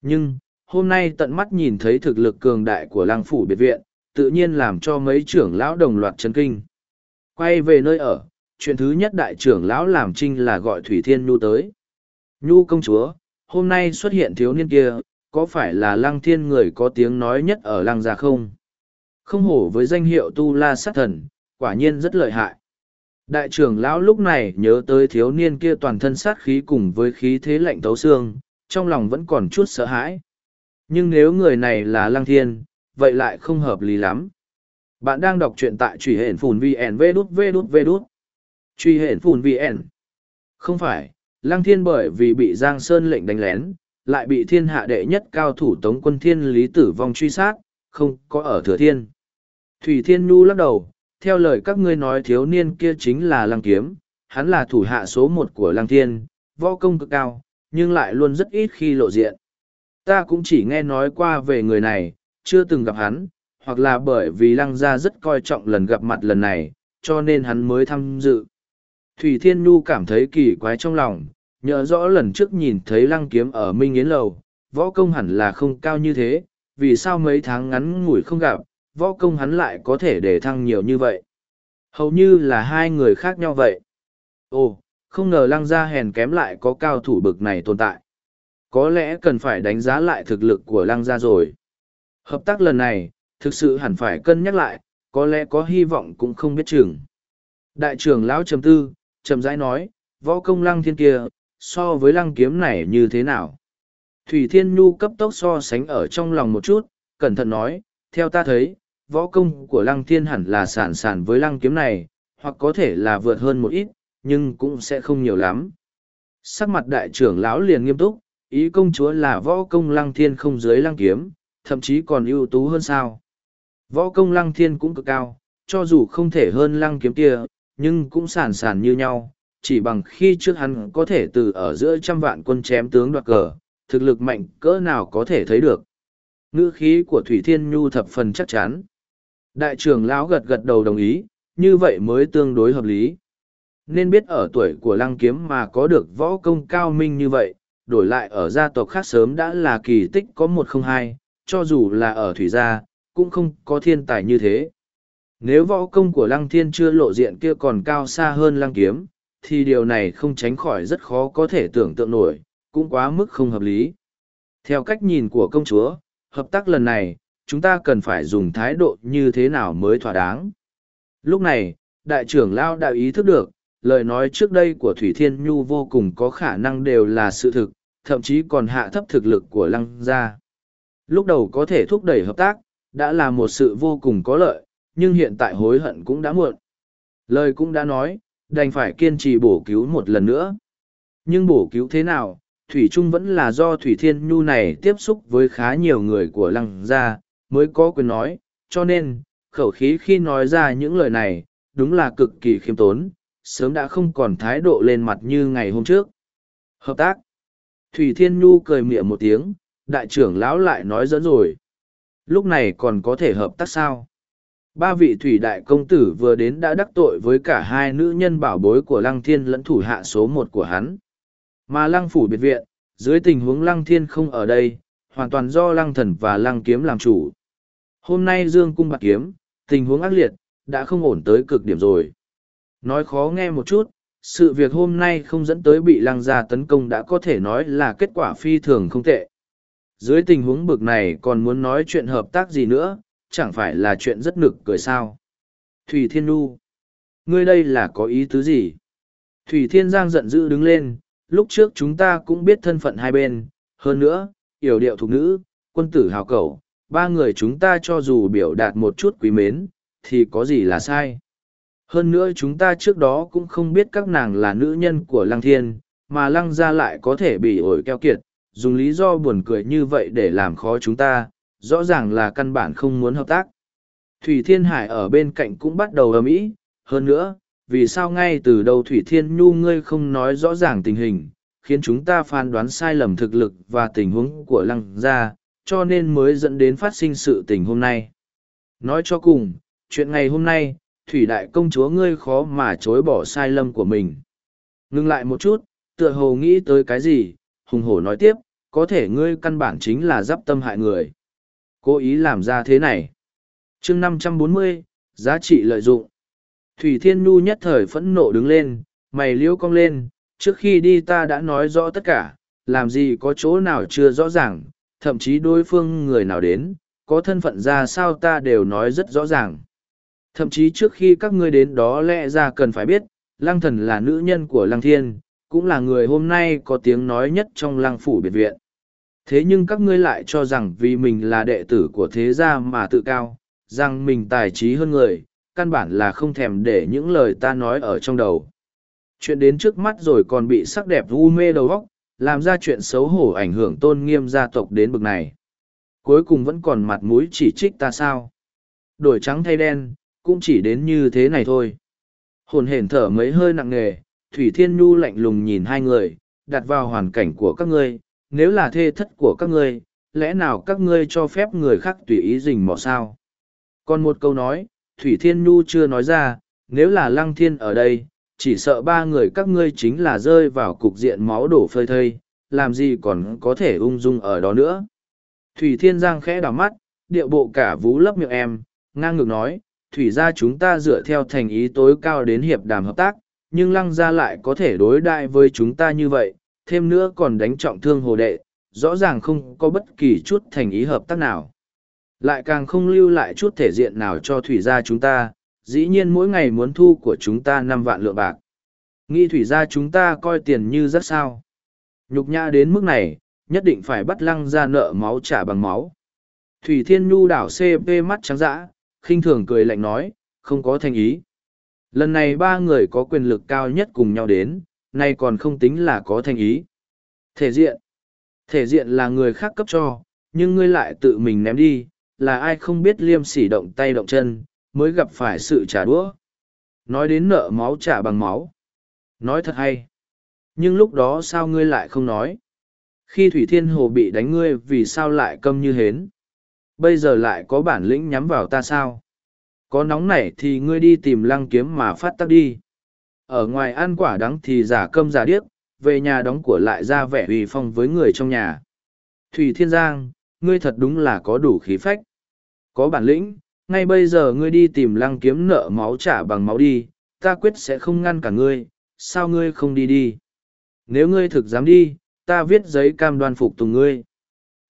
Nhưng, hôm nay tận mắt nhìn thấy thực lực cường đại của lang phủ biệt viện, tự nhiên làm cho mấy trưởng lão đồng loạt chấn kinh. Quay về nơi ở, chuyện thứ nhất đại trưởng lão làm trinh là gọi Thủy Thiên Nhu tới. Nhu công chúa, hôm nay xuất hiện thiếu niên kia, có phải là lăng thiên người có tiếng nói nhất ở lăng gia không? Không hổ với danh hiệu tu la sát thần, quả nhiên rất lợi hại. Đại trưởng lão lúc này nhớ tới thiếu niên kia toàn thân sát khí cùng với khí thế lạnh tấu xương, trong lòng vẫn còn chút sợ hãi. Nhưng nếu người này là lăng thiên, vậy lại không hợp lý lắm. Bạn đang đọc truyện tại truy hển phùn VN V đút V đút V đút. Truy hển phùn VN. Không phải, lăng thiên bởi vì bị Giang Sơn lệnh đánh lén, lại bị thiên hạ đệ nhất cao thủ tống quân thiên lý tử vong truy sát, không có ở thừa thiên. Thủy Thiên Nhu lắc đầu, theo lời các ngươi nói thiếu niên kia chính là lăng kiếm, hắn là thủ hạ số một của lăng thiên, võ công cực cao, nhưng lại luôn rất ít khi lộ diện. Ta cũng chỉ nghe nói qua về người này, chưa từng gặp hắn, hoặc là bởi vì lăng gia rất coi trọng lần gặp mặt lần này, cho nên hắn mới tham dự. Thủy Thiên Nhu cảm thấy kỳ quái trong lòng, nhớ rõ lần trước nhìn thấy lăng kiếm ở Minh Yến Lầu, võ công hẳn là không cao như thế, vì sao mấy tháng ngắn ngủi không gặp, võ công hắn lại có thể để thăng nhiều như vậy. Hầu như là hai người khác nhau vậy. Ồ, không ngờ lăng gia hèn kém lại có cao thủ bực này tồn tại. Có lẽ cần phải đánh giá lại thực lực của lăng gia rồi. Hợp tác lần này, thực sự hẳn phải cân nhắc lại, có lẽ có hy vọng cũng không biết chừng. Đại trưởng lão trầm tư, trầm rãi nói, võ công lăng thiên kia, so với lăng kiếm này như thế nào? Thủy Thiên Nhu cấp tốc so sánh ở trong lòng một chút, cẩn thận nói, theo ta thấy, võ công của lăng thiên hẳn là sản sản với lăng kiếm này, hoặc có thể là vượt hơn một ít, nhưng cũng sẽ không nhiều lắm. Sắc mặt đại trưởng lão liền nghiêm túc, ý công chúa là võ công lăng thiên không dưới lăng kiếm, thậm chí còn ưu tú hơn sao. Võ công lăng thiên cũng cực cao, cho dù không thể hơn lăng kiếm kia, nhưng cũng sản sản như nhau, chỉ bằng khi trước hắn có thể từ ở giữa trăm vạn quân chém tướng đoạt cờ, thực lực mạnh cỡ nào có thể thấy được. Ngữ khí của Thủy Thiên Nhu thập phần chắc chắn. Đại trưởng lão gật gật đầu đồng ý, như vậy mới tương đối hợp lý. Nên biết ở tuổi của lăng kiếm mà có được võ công cao minh như vậy, đổi lại ở gia tộc khác sớm đã là kỳ tích có một không hai, cho dù là ở thủy gia, cũng không có thiên tài như thế. Nếu võ công của lăng thiên chưa lộ diện kia còn cao xa hơn lăng kiếm, thì điều này không tránh khỏi rất khó có thể tưởng tượng nổi, cũng quá mức không hợp lý. Theo cách nhìn của công chúa, hợp tác lần này, chúng ta cần phải dùng thái độ như thế nào mới thỏa đáng. Lúc này, đại trưởng Lao đã ý thức được, lời nói trước đây của Thủy Thiên Nhu vô cùng có khả năng đều là sự thực, thậm chí còn hạ thấp thực lực của lăng gia. Lúc đầu có thể thúc đẩy hợp tác, đã là một sự vô cùng có lợi, nhưng hiện tại hối hận cũng đã muộn. Lời cũng đã nói, đành phải kiên trì bổ cứu một lần nữa. Nhưng bổ cứu thế nào, Thủy Trung vẫn là do Thủy Thiên Nhu này tiếp xúc với khá nhiều người của lăng gia, mới có quyền nói, cho nên, khẩu khí khi nói ra những lời này, đúng là cực kỳ khiêm tốn, sớm đã không còn thái độ lên mặt như ngày hôm trước. Hợp tác. Thủy Thiên Nhu cười mỉa một tiếng, đại trưởng lão lại nói dẫn rồi. Lúc này còn có thể hợp tác sao? Ba vị thủy đại công tử vừa đến đã đắc tội với cả hai nữ nhân bảo bối của Lăng Thiên lẫn thủ hạ số một của hắn. Mà Lăng Phủ biệt viện, dưới tình huống Lăng Thiên không ở đây, hoàn toàn do Lăng Thần và Lăng Kiếm làm chủ. Hôm nay Dương Cung Bạc Kiếm, tình huống ác liệt, đã không ổn tới cực điểm rồi. Nói khó nghe một chút, sự việc hôm nay không dẫn tới bị Lăng gia tấn công đã có thể nói là kết quả phi thường không tệ. Dưới tình huống bực này còn muốn nói chuyện hợp tác gì nữa, chẳng phải là chuyện rất nực cười sao. Thủy Thiên Nu, ngươi đây là có ý tứ gì? Thủy Thiên Giang giận dữ đứng lên, lúc trước chúng ta cũng biết thân phận hai bên, hơn nữa, yểu điệu thục nữ, quân tử hào cẩu, ba người chúng ta cho dù biểu đạt một chút quý mến, thì có gì là sai. Hơn nữa chúng ta trước đó cũng không biết các nàng là nữ nhân của Lăng Thiên, mà Lăng gia lại có thể bị ổi keo kiệt, dùng lý do buồn cười như vậy để làm khó chúng ta, rõ ràng là căn bản không muốn hợp tác. Thủy Thiên Hải ở bên cạnh cũng bắt đầu ầm ĩ, hơn nữa, vì sao ngay từ đầu Thủy Thiên Nhu ngươi không nói rõ ràng tình hình, khiến chúng ta phán đoán sai lầm thực lực và tình huống của lăng gia, cho nên mới dẫn đến phát sinh sự tình hôm nay. Nói cho cùng, chuyện ngày hôm nay, Thủy Đại Công Chúa ngươi khó mà chối bỏ sai lầm của mình. Ngưng lại một chút, tựa hồ nghĩ tới cái gì, hùng hổ nói tiếp, có thể ngươi căn bản chính là giáp tâm hại người. Cố ý làm ra thế này. chương năm trăm bốn mươi giá trị lợi dụng. Thủy Thiên Nhu nhất thời phẫn nộ đứng lên, mày liễu cong lên, trước khi đi ta đã nói rõ tất cả, làm gì có chỗ nào chưa rõ ràng, thậm chí đối phương người nào đến, có thân phận ra sao ta đều nói rất rõ ràng. Thậm chí trước khi các ngươi đến đó lẽ ra cần phải biết, Lăng Thần là nữ nhân của Lăng Thiên, cũng là người hôm nay có tiếng nói nhất trong Lăng Phủ Biệt Viện. Thế nhưng các ngươi lại cho rằng vì mình là đệ tử của thế gia mà tự cao, rằng mình tài trí hơn người, căn bản là không thèm để những lời ta nói ở trong đầu. Chuyện đến trước mắt rồi còn bị sắc đẹp u mê đầu óc, làm ra chuyện xấu hổ ảnh hưởng tôn nghiêm gia tộc đến bực này. Cuối cùng vẫn còn mặt mũi chỉ trích ta sao. Đổi trắng thay đen, cũng chỉ đến như thế này thôi. Hồn hển thở mấy hơi nặng nề, Thủy Thiên Nhu lạnh lùng nhìn hai người, đặt vào hoàn cảnh của các ngươi, nếu là thê thất của các ngươi, lẽ nào các ngươi cho phép người khác tùy ý rình mò sao? Còn một câu nói, Thủy Thiên Nhu chưa nói ra, nếu là Lăng Thiên ở đây, chỉ sợ ba người các ngươi chính là rơi vào cục diện máu đổ phơi thây, làm gì còn có thể ung dung ở đó nữa. Thủy Thiên Giang khẽ đảo mắt, điệu bộ cả vú lấp miệng em, ngang ngược nói, Thủy gia chúng ta dựa theo thành ý tối cao đến hiệp đàm hợp tác, nhưng Lăng gia lại có thể đối đại với chúng ta như vậy, thêm nữa còn đánh trọng thương hồ đệ, rõ ràng không có bất kỳ chút thành ý hợp tác nào. Lại càng không lưu lại chút thể diện nào cho thủy gia chúng ta, dĩ nhiên mỗi ngày muốn thu của chúng ta năm vạn lượng bạc. Nghĩ thủy gia chúng ta coi tiền như rất sao. Nhục nhã đến mức này, nhất định phải bắt lăng ra nợ máu trả bằng máu. Thủy Thiên Nhu đảo CP mắt trắng dã, khinh thường cười lạnh nói, không có thành ý. Lần này ba người có quyền lực cao nhất cùng nhau đến, nay còn không tính là có thành ý. Thể diện. Thể diện là người khác cấp cho, nhưng ngươi lại tự mình ném đi, là ai không biết liêm sỉ động tay động chân, mới gặp phải sự trả đũa. Nói đến nợ máu trả bằng máu. Nói thật hay. Nhưng lúc đó sao ngươi lại không nói? Khi Thủy Thiên Hồ bị đánh ngươi vì sao lại câm như hến? Bây giờ lại có bản lĩnh nhắm vào ta sao? Có nóng nảy thì ngươi đi tìm lăng kiếm mà phát tắc đi. Ở ngoài ăn quả đắng thì giả câm giả điếc, về nhà đóng của lại ra vẻ uy phong với người trong nhà. Thủy Thiên Giang, ngươi thật đúng là có đủ khí phách. Có bản lĩnh, ngay bây giờ ngươi đi tìm lăng kiếm nợ máu trả bằng máu đi, ta quyết sẽ không ngăn cả ngươi, sao ngươi không đi đi. Nếu ngươi thực dám đi, ta viết giấy cam đoan phục tùng ngươi.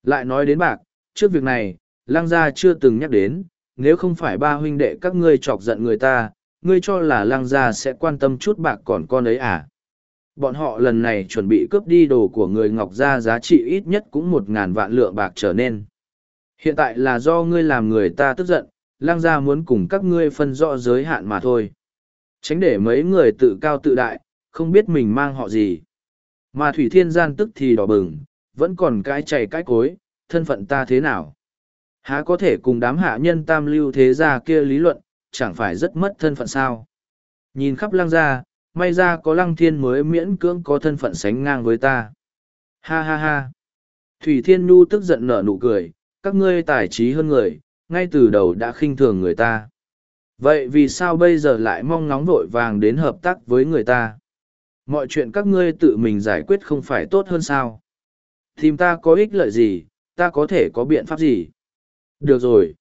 Lại nói đến bạc, trước việc này, lăng gia chưa từng nhắc đến, nếu không phải ba huynh đệ các ngươi chọc giận người ta, ngươi cho là Lang gia sẽ quan tâm chút bạc còn con ấy à. Bọn họ lần này chuẩn bị cướp đi đồ của người Ngọc Gia giá trị ít nhất cũng một ngàn vạn lượng bạc trở nên. Hiện tại là do ngươi làm người ta tức giận, lang gia muốn cùng các ngươi phân rõ giới hạn mà thôi. Tránh để mấy người tự cao tự đại, không biết mình mang họ gì. Mà Thủy Thiên Gian tức thì đỏ bừng, vẫn còn cái chảy cái cối, thân phận ta thế nào? Há có thể cùng đám hạ nhân tam lưu thế gia kia lý luận, chẳng phải rất mất thân phận sao? Nhìn khắp lăng gia, may ra có lăng thiên mới miễn cưỡng có thân phận sánh ngang với ta. Ha ha ha! Thủy Thiên Nhu tức giận nở nụ cười, các ngươi tài trí hơn người, ngay từ đầu đã khinh thường người ta. Vậy vì sao bây giờ lại mong ngóng vội vàng đến hợp tác với người ta? Mọi chuyện các ngươi tự mình giải quyết không phải tốt hơn sao? Tìm ta có ích lợi gì, ta có thể có biện pháp gì? Được rồi.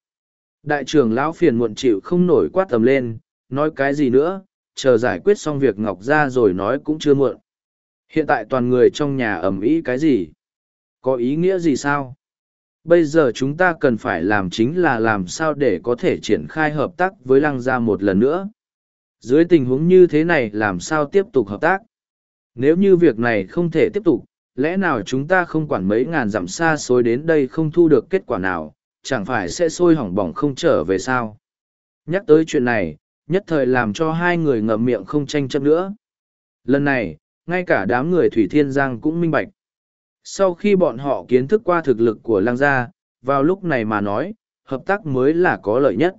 Đại trưởng lão phiền muộn chịu không nổi quát tầm lên, nói cái gì nữa, chờ giải quyết xong việc Ngọc ra rồi nói cũng chưa muộn. Hiện tại toàn người trong nhà ẩm ý cái gì? Có ý nghĩa gì sao? bây giờ chúng ta cần phải làm chính là làm sao để có thể triển khai hợp tác với lăng gia một lần nữa dưới tình huống như thế này làm sao tiếp tục hợp tác nếu như việc này không thể tiếp tục lẽ nào chúng ta không quản mấy ngàn dặm xa xôi đến đây không thu được kết quả nào chẳng phải sẽ sôi hỏng bỏng không trở về sao? Nhắc tới chuyện này, nhất thời làm cho hai người ngậm miệng không tranh chấp nữa. Lần này, ngay cả đám người thủy thiên giang cũng minh bạch. Sau khi bọn họ kiến thức qua thực lực của lăng gia, vào lúc này mà nói, hợp tác mới là có lợi nhất.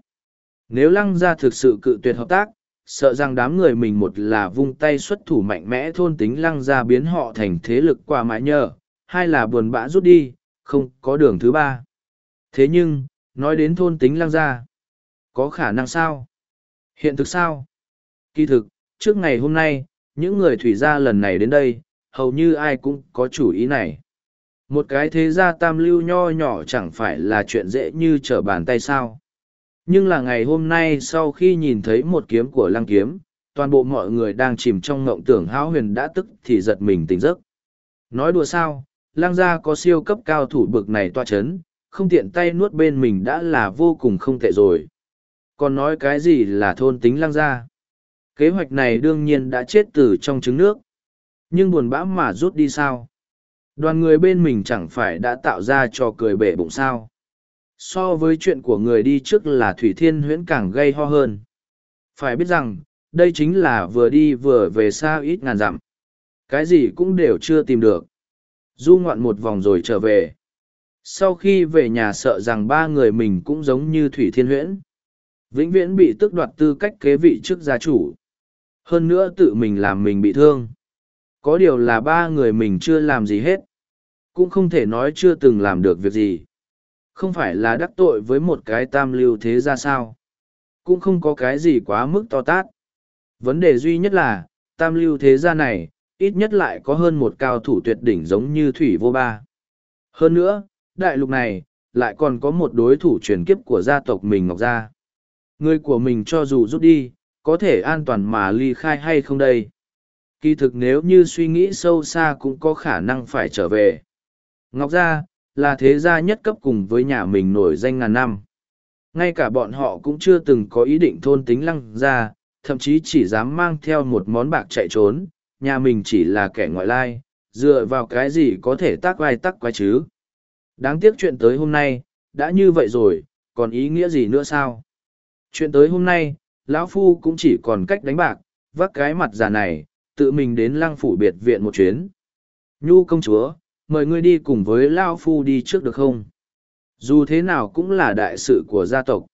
Nếu lăng gia thực sự cự tuyệt hợp tác, sợ rằng đám người mình một là vung tay xuất thủ mạnh mẽ thôn tính lăng gia biến họ thành thế lực qua mãi nhờ, hai là buồn bã rút đi, không có đường thứ ba thế nhưng nói đến thôn tính Lang gia có khả năng sao hiện thực sao kỳ thực trước ngày hôm nay những người thủy gia lần này đến đây hầu như ai cũng có chủ ý này. Một cái thế gia tam lưu nho nhỏ chẳng phải là chuyện dễ như trở bàn tay sao. Nhưng là ngày hôm nay sau khi nhìn thấy một kiếm của lăng kiếm, toàn bộ mọi người đang chìm trong ngộng tưởng háo huyền đã tức thì giật mình tỉnh giấc. Nói đùa sao, lăng gia có siêu cấp cao thủ bực này toa chấn, không tiện tay nuốt bên mình đã là vô cùng không tệ rồi. Còn nói cái gì là thôn tính lăng ra. Kế hoạch này đương nhiên đã chết từ trong trứng nước. Nhưng buồn bã mà rút đi sao? Đoàn người bên mình chẳng phải đã tạo ra cho cười bể bụng sao? So với chuyện của người đi trước là Thủy Thiên huyễn càng gây ho hơn. Phải biết rằng, đây chính là vừa đi vừa về xa ít ngàn dặm. Cái gì cũng đều chưa tìm được. Du ngoạn một vòng rồi trở về. Sau khi về nhà sợ rằng ba người mình cũng giống như Thủy Thiên huyễn. Vĩnh viễn bị tước đoạt tư cách kế vị trước gia chủ. Hơn nữa tự mình làm mình bị thương. Có điều là ba người mình chưa làm gì hết. Cũng không thể nói chưa từng làm được việc gì. Không phải là đắc tội với một cái tam lưu thế ra sao. Cũng không có cái gì quá mức to tát. Vấn đề duy nhất là, tam lưu thế gia này, ít nhất lại có hơn một cao thủ tuyệt đỉnh giống như Thủy Vô Ba. Hơn nữa, đại lục này, lại còn có một đối thủ truyền kiếp của gia tộc mình Ngọc Gia. Người của mình cho dù rút đi, có thể an toàn mà ly khai hay không đây? Kỳ thực nếu như suy nghĩ sâu xa cũng có khả năng phải trở về. Ngọc Gia, là thế gia nhất cấp cùng với nhà mình nổi danh ngàn năm. Ngay cả bọn họ cũng chưa từng có ý định thôn tính lăng gia, thậm chí chỉ dám mang theo một món bạc chạy trốn, nhà mình chỉ là kẻ ngoại lai, dựa vào cái gì có thể tác vai tắc quái chứ. Đáng tiếc chuyện tới hôm nay, đã như vậy rồi, còn ý nghĩa gì nữa sao? Chuyện tới hôm nay, lão Phu cũng chỉ còn cách đánh bạc, vác cái mặt già này, tự mình đến lăng phủ biệt viện một chuyến. Nhu công chúa, mời ngươi đi cùng với Lao Phu đi trước được không? Dù thế nào cũng là đại sự của gia tộc.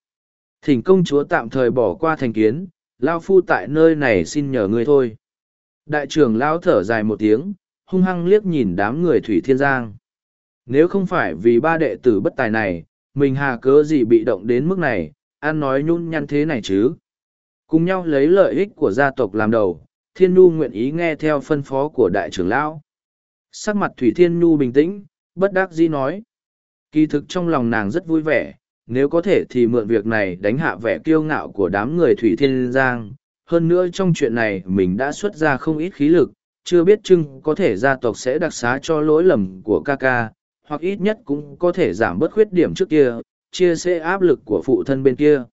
Thỉnh công chúa tạm thời bỏ qua thành kiến, Lao Phu tại nơi này xin nhờ ngươi thôi. Đại trưởng Lao thở dài một tiếng, hung hăng liếc nhìn đám người Thủy Thiên Giang. Nếu không phải vì ba đệ tử bất tài này, mình hà cớ gì bị động đến mức này, an nói nhún nhăn thế này chứ. Cùng nhau lấy lợi ích của gia tộc làm đầu, Thiên Nhu nguyện ý nghe theo phân phó của đại trưởng lão. Sắc mặt Thủy Thiên Nhu bình tĩnh, bất đắc dĩ nói. Kỳ thực trong lòng nàng rất vui vẻ, nếu có thể thì mượn việc này đánh hạ vẻ kiêu ngạo của đám người Thủy Thiên Giang. Hơn nữa trong chuyện này mình đã xuất ra không ít khí lực, chưa biết chưng có thể gia tộc sẽ đặc xá cho lỗi lầm của ca ca, hoặc ít nhất cũng có thể giảm bớt khuyết điểm trước kia, chia sẻ áp lực của phụ thân bên kia.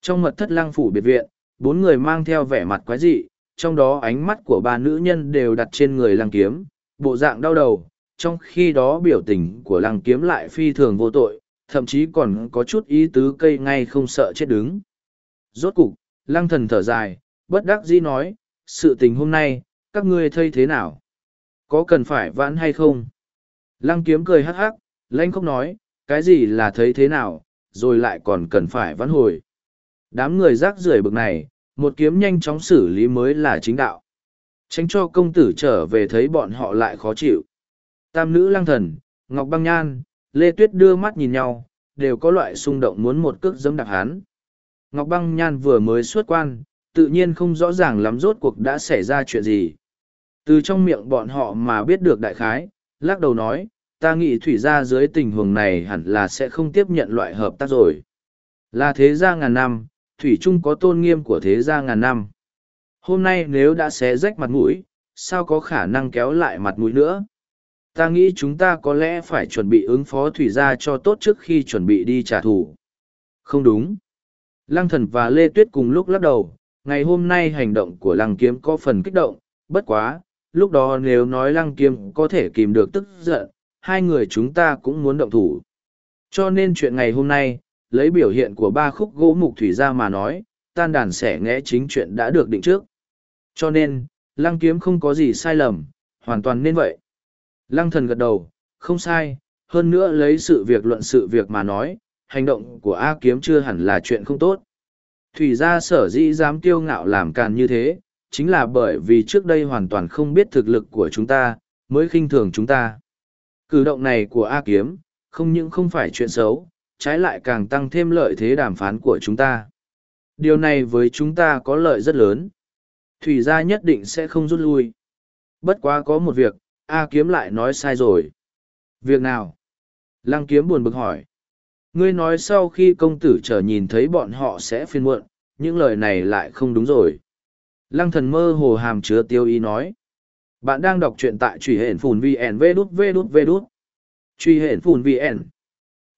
Trong mật thất lăng phủ biệt viện, bốn người mang theo vẻ mặt quái dị, trong đó ánh mắt của ba nữ nhân đều đặt trên người lăng kiếm, bộ dạng đau đầu, trong khi đó biểu tình của lăng kiếm lại phi thường vô tội, thậm chí còn có chút ý tứ cây ngay không sợ chết đứng. Rốt cục, lăng thần thở dài, bất đắc dĩ nói, sự tình hôm nay, các ngươi thấy thế nào? Có cần phải vãn hay không? Lăng kiếm cười hắc hắc, lãnh không nói, cái gì là thấy thế nào, rồi lại còn cần phải vãn hồi. Đám người rác rưởi bực này, một kiếm nhanh chóng xử lý mới là chính đạo. Tránh cho công tử trở về thấy bọn họ lại khó chịu. Tam nữ lăng thần, Ngọc Băng Nhan, Lê Tuyết đưa mắt nhìn nhau, đều có loại xung động muốn một cước giẫm đạp hắn. Ngọc Băng Nhan vừa mới xuất quan, tự nhiên không rõ ràng lắm rốt cuộc đã xảy ra chuyện gì. Từ trong miệng bọn họ mà biết được đại khái, lắc đầu nói, ta nghĩ thủy gia dưới tình huống này hẳn là sẽ không tiếp nhận loại hợp tác rồi. Là thế gia ngàn năm, thủy trung có tôn nghiêm của thế gia ngàn năm. Hôm nay nếu đã xé rách mặt mũi, sao có khả năng kéo lại mặt mũi nữa? Ta nghĩ chúng ta có lẽ phải chuẩn bị ứng phó thủy gia cho tốt trước khi chuẩn bị đi trả thù. Không đúng. Lăng thần và Lê Tuyết cùng lúc lắc đầu, ngày hôm nay hành động của lăng kiếm có phần kích động, bất quá, lúc đó nếu nói lăng kiếm có thể kìm được tức giận, hai người chúng ta cũng muốn động thủ. Cho nên chuyện ngày hôm nay, lấy biểu hiện của ba khúc gỗ mục thủy ra mà nói, tan đàn sẽ nghe chính chuyện đã được định trước. Cho nên, lăng kiếm không có gì sai lầm, hoàn toàn nên vậy. Lăng thần gật đầu, không sai, hơn nữa lấy sự việc luận sự việc mà nói, hành động của A kiếm chưa hẳn là chuyện không tốt. Thủy gia sở dĩ dám kiêu ngạo làm càn như thế, chính là bởi vì trước đây hoàn toàn không biết thực lực của chúng ta, mới khinh thường chúng ta. Cử động này của A kiếm, không những không phải chuyện xấu, trái lại càng tăng thêm lợi thế đàm phán của chúng ta. Điều này với chúng ta có lợi rất lớn. Thủy gia nhất định sẽ không rút lui. Bất quá có một việc, A kiếm lại nói sai rồi. Việc nào? Lăng kiếm buồn bực hỏi. Ngươi nói sau khi công tử trở nhìn thấy bọn họ sẽ phiền muộn, những lời này lại không đúng rồi. Lăng thần mơ hồ hàm chứa tiêu ý nói. Bạn đang đọc truyện tại truy hển phùn VN V đút V đút V đút. Truy hển phùn VN.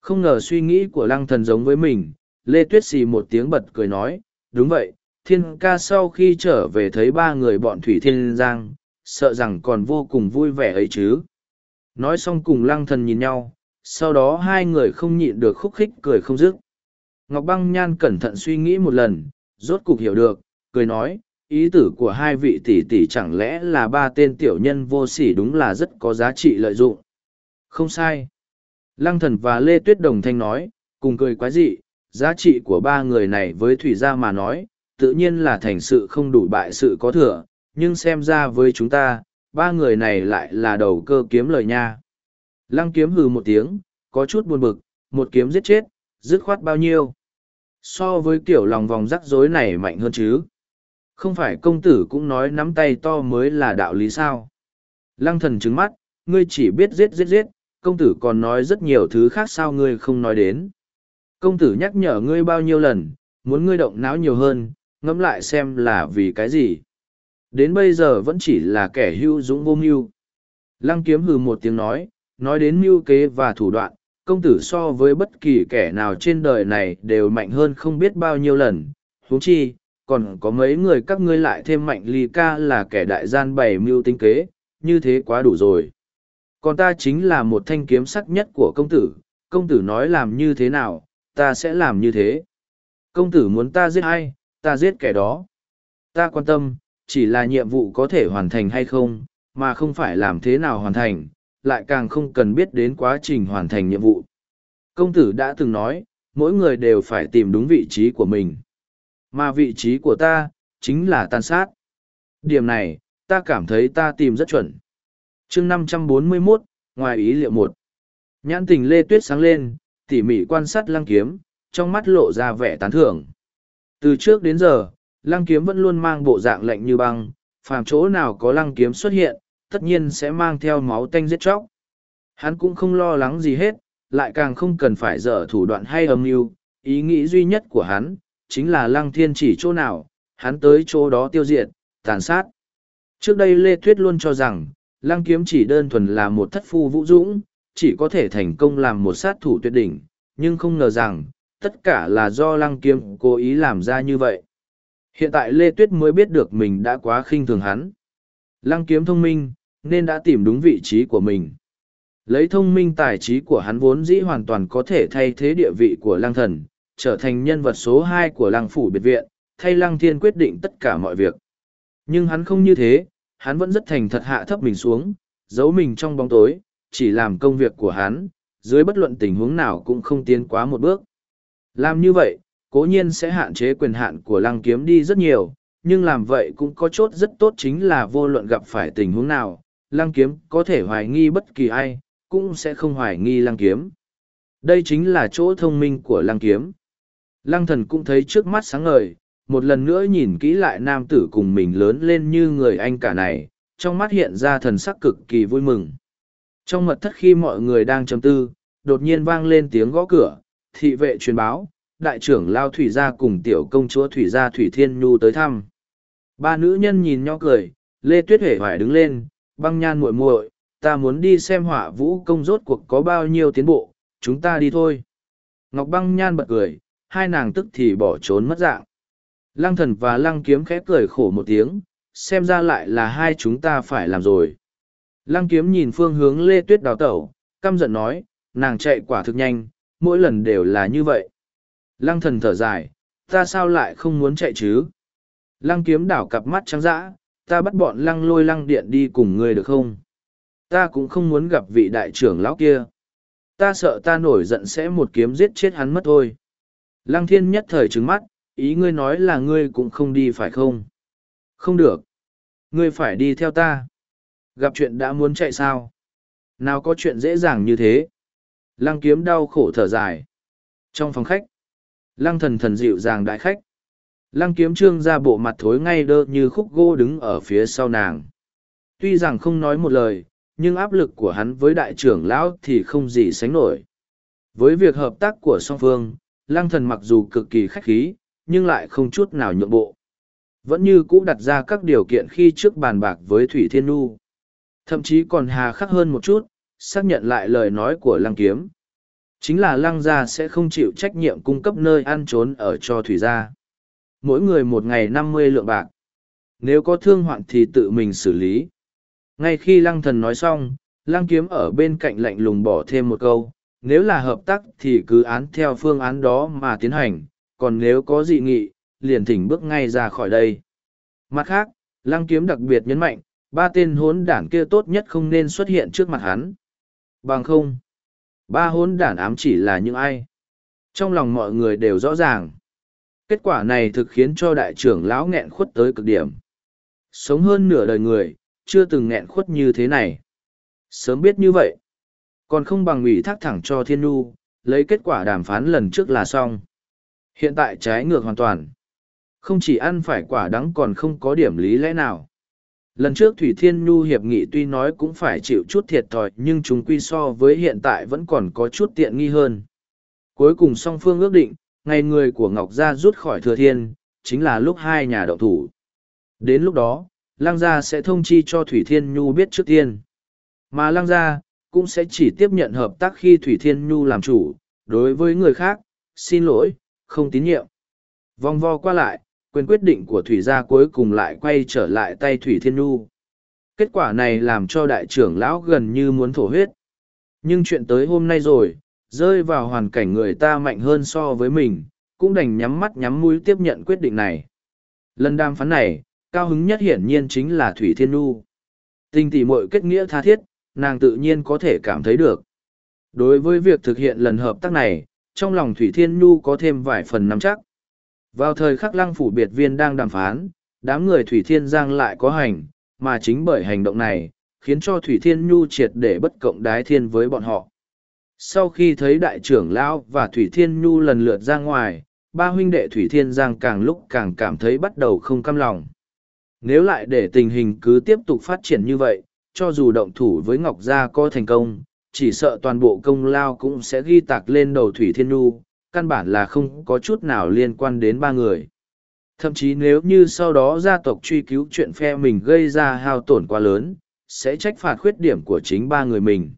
Không ngờ suy nghĩ của lăng thần giống với mình, Lê Tuyết xì một tiếng bật cười nói, đúng vậy, thiên ca sau khi trở về thấy ba người bọn Thủy Thiên Giang, sợ rằng còn vô cùng vui vẻ ấy chứ. Nói xong cùng lăng thần nhìn nhau, sau đó hai người không nhịn được khúc khích cười không dứt. Ngọc Băng Nhan cẩn thận suy nghĩ một lần, rốt cục hiểu được, cười nói, ý tử của hai vị tỷ tỷ chẳng lẽ là ba tên tiểu nhân vô sỉ đúng là rất có giá trị lợi dụng. Không sai. Lăng thần và Lê Tuyết Đồng Thanh nói, cùng cười quái dị, giá trị của ba người này với Thủy Gia mà nói, tự nhiên là thành sự không đủ bại sự có thừa, nhưng xem ra với chúng ta, ba người này lại là đầu cơ kiếm lời nha. Lăng kiếm hừ một tiếng, có chút buồn bực, một kiếm giết chết, dứt khoát bao nhiêu. So với kiểu lòng vòng rắc rối này mạnh hơn chứ. Không phải công tử cũng nói nắm tay to mới là đạo lý sao. Lăng thần trứng mắt, ngươi chỉ biết giết giết giết, công tử còn nói rất nhiều thứ khác sao ngươi không nói đến. Công tử nhắc nhở ngươi bao nhiêu lần, muốn ngươi động não nhiều hơn, ngẫm lại xem là vì cái gì. Đến bây giờ vẫn chỉ là kẻ hưu dũng vô mưu. Lăng kiếm hừ một tiếng nói, nói đến mưu kế và thủ đoạn, công tử so với bất kỳ kẻ nào trên đời này đều mạnh hơn không biết bao nhiêu lần. huống chi, còn có mấy người các ngươi lại thêm mạnh ly ca là kẻ đại gian bày mưu tinh kế, như thế quá đủ rồi. Còn ta chính là một thanh kiếm sắc nhất của công tử, công tử nói làm như thế nào, ta sẽ làm như thế. Công tử muốn ta giết ai, ta giết kẻ đó. Ta quan tâm, chỉ là nhiệm vụ có thể hoàn thành hay không, mà không phải làm thế nào hoàn thành, lại càng không cần biết đến quá trình hoàn thành nhiệm vụ. Công tử đã từng nói, mỗi người đều phải tìm đúng vị trí của mình. Mà vị trí của ta, chính là tan sát. Điểm này, ta cảm thấy ta tìm rất chuẩn. chương 541, ngoài ý liệu một. Nhãn tình Lê Tuyết sáng lên, tỉ mỉ quan sát lăng kiếm, trong mắt lộ ra vẻ tán thưởng. Từ trước đến giờ, lăng kiếm vẫn luôn mang bộ dạng lạnh như băng, phàm chỗ nào có lăng kiếm xuất hiện, tất nhiên sẽ mang theo máu tanh giết chóc. Hắn cũng không lo lắng gì hết, lại càng không cần phải dở thủ đoạn hay âm mưu ý nghĩ duy nhất của hắn, chính là lăng thiên chỉ chỗ nào, hắn tới chỗ đó tiêu diệt, tàn sát. Trước đây Lê Thuyết luôn cho rằng, lăng kiếm chỉ đơn thuần là một thất phu vũ dũng, chỉ có thể thành công làm một sát thủ tuyệt đỉnh, nhưng không ngờ rằng, tất cả là do lăng kiếm cố ý làm ra như vậy. Hiện tại Lê Tuyết mới biết được mình đã quá khinh thường hắn. Lăng kiếm thông minh, nên đã tìm đúng vị trí của mình. Lấy thông minh tài trí của hắn vốn dĩ hoàn toàn có thể thay thế địa vị của lăng thần, trở thành nhân vật số hai của lăng phủ biệt viện, thay lăng thiên quyết định tất cả mọi việc. Nhưng hắn không như thế, hắn vẫn rất thành thật hạ thấp mình xuống, giấu mình trong bóng tối, chỉ làm công việc của hắn, dưới bất luận tình huống nào cũng không tiến quá một bước. Làm như vậy, cố nhiên sẽ hạn chế quyền hạn của lăng kiếm đi rất nhiều, nhưng làm vậy cũng có chốt rất tốt chính là vô luận gặp phải tình huống nào, lăng kiếm có thể hoài nghi bất kỳ ai, cũng sẽ không hoài nghi lăng kiếm. Đây chính là chỗ thông minh của lăng kiếm. Lăng thần cũng thấy trước mắt sáng ngời, một lần nữa nhìn kỹ lại nam tử cùng mình lớn lên như người anh cả này, trong mắt hiện ra thần sắc cực kỳ vui mừng. Trong mật thất khi mọi người đang chấm tư, đột nhiên vang lên tiếng gõ cửa, thị vệ truyền báo, đại trưởng Lao Thủy gia cùng tiểu công chúa Thủy gia Thủy Thiên Nhu tới thăm. Ba nữ nhân nhìn nhau cười, Lê Tuyết Huệ hoài đứng lên, băng nhan muội muội, ta muốn đi xem hỏa vũ công rốt cuộc có bao nhiêu tiến bộ, chúng ta đi thôi. Ngọc băng nhan bật cười, hai nàng tức thì bỏ trốn mất dạng. Lăng thần và lăng kiếm khẽ cười khổ một tiếng, xem ra lại là hai chúng ta phải làm rồi. Lăng kiếm nhìn phương hướng Lê Tuyết đào tẩu, căm giận nói, nàng chạy quả thực nhanh, mỗi lần đều là như vậy. Lăng thần thở dài, ta sao lại không muốn chạy chứ? Lăng kiếm đảo cặp mắt trắng dã, ta bắt bọn lăng lôi lăng điện đi cùng ngươi được không? Ta cũng không muốn gặp vị đại trưởng lão kia. Ta sợ ta nổi giận sẽ một kiếm giết chết hắn mất thôi. Lăng thiên nhất thời trứng mắt, ý ngươi nói là ngươi cũng không đi phải không? Không được. Ngươi phải đi theo ta. Gặp chuyện đã muốn chạy sao? Nào có chuyện dễ dàng như thế? Lăng kiếm đau khổ thở dài. Trong phòng khách, lăng thần thần dịu dàng đại khách. Lăng kiếm trương ra bộ mặt thối ngay đơ như khúc gỗ đứng ở phía sau nàng. Tuy rằng không nói một lời, nhưng áp lực của hắn với đại trưởng lão thì không gì sánh nổi. Với việc hợp tác của song phương, Lang thần mặc dù cực kỳ khách khí, nhưng lại không chút nào nhượng bộ. Vẫn như cũ đặt ra các điều kiện khi trước bàn bạc với Thủy Thiên Nu. Thậm chí còn hà khắc hơn một chút, xác nhận lại lời nói của lăng kiếm. Chính là lăng gia sẽ không chịu trách nhiệm cung cấp nơi ăn trốn ở cho thủy gia. Mỗi người một ngày năm mươi lượng bạc. Nếu có thương hoạn thì tự mình xử lý. Ngay khi lăng thần nói xong, lăng kiếm ở bên cạnh lạnh lùng bỏ thêm một câu. Nếu là hợp tác thì cứ án theo phương án đó mà tiến hành, còn nếu có dị nghị, liền thỉnh bước ngay ra khỏi đây. Mặt khác, lăng kiếm đặc biệt nhấn mạnh, ba tên hốn đản kia tốt nhất không nên xuất hiện trước mặt hắn. Bằng không, ba hốn đản ám chỉ là những ai? Trong lòng mọi người đều rõ ràng. Kết quả này thực khiến cho đại trưởng lão nghẹn khuất tới cực điểm. Sống hơn nửa đời người, chưa từng nghẹn khuất như thế này. Sớm biết như vậy, còn không bằng ủy thác thẳng cho thiên nu, lấy kết quả đàm phán lần trước là xong. Hiện tại trái ngược hoàn toàn. Không chỉ ăn phải quả đắng còn không có điểm lý lẽ nào. Lần trước Thủy Thiên Nhu hiệp nghị tuy nói cũng phải chịu chút thiệt thòi nhưng chúng quy so với hiện tại vẫn còn có chút tiện nghi hơn. Cuối cùng song phương ước định, ngày người của Ngọc Gia rút khỏi Thừa Thiên, chính là lúc hai nhà đậu thủ. Đến lúc đó, Lăng Gia sẽ thông chi cho Thủy Thiên Nhu biết trước tiên. Mà Lăng Gia cũng sẽ chỉ tiếp nhận hợp tác khi Thủy Thiên Nhu làm chủ, đối với người khác, xin lỗi, không tín nhiệm. Vòng vo qua lại, quyền quyết định của thủy gia cuối cùng lại quay trở lại tay thủy thiên nhu. Kết quả này làm cho đại trưởng lão gần như muốn thổ huyết. Nhưng chuyện tới hôm nay rồi rơi vào hoàn cảnh người ta mạnh hơn so với mình cũng đành nhắm mắt nhắm mũi tiếp nhận quyết định này. Lần đàm phán này cao hứng nhất hiển nhiên chính là thủy thiên nhu. Tình tỷ muội kết nghĩa tha thiết nàng tự nhiên có thể cảm thấy được. Đối với việc thực hiện lần hợp tác này trong lòng thủy thiên nhu có thêm vài phần nắm chắc. Vào thời khắc lăng phủ biệt viên đang đàm phán, đám người Thủy Thiên Giang lại có hành, mà chính bởi hành động này, khiến cho Thủy Thiên Nhu triệt để bất cộng đái thiên với bọn họ. sau khi thấy đại trưởng lão và thủy thiên nhu lần lượt ra ngoài ba huynh đệ thủy thiên giang càng lúc càng cảm thấy bắt đầu không căm lòng. Nếu lại để tình hình cứ tiếp tục phát triển như vậy cho dù động thủ với ngọc gia có thành công, chỉ sợ toàn bộ công lao cũng sẽ ghi tạc lên đầu thủy thiên nhu, căn bản là không có chút nào liên quan đến ba người. Thậm chí nếu như sau đó gia tộc truy cứu chuyện phe mình gây ra hao tổn quá lớn, sẽ trách phạt khuyết điểm của chính ba người mình.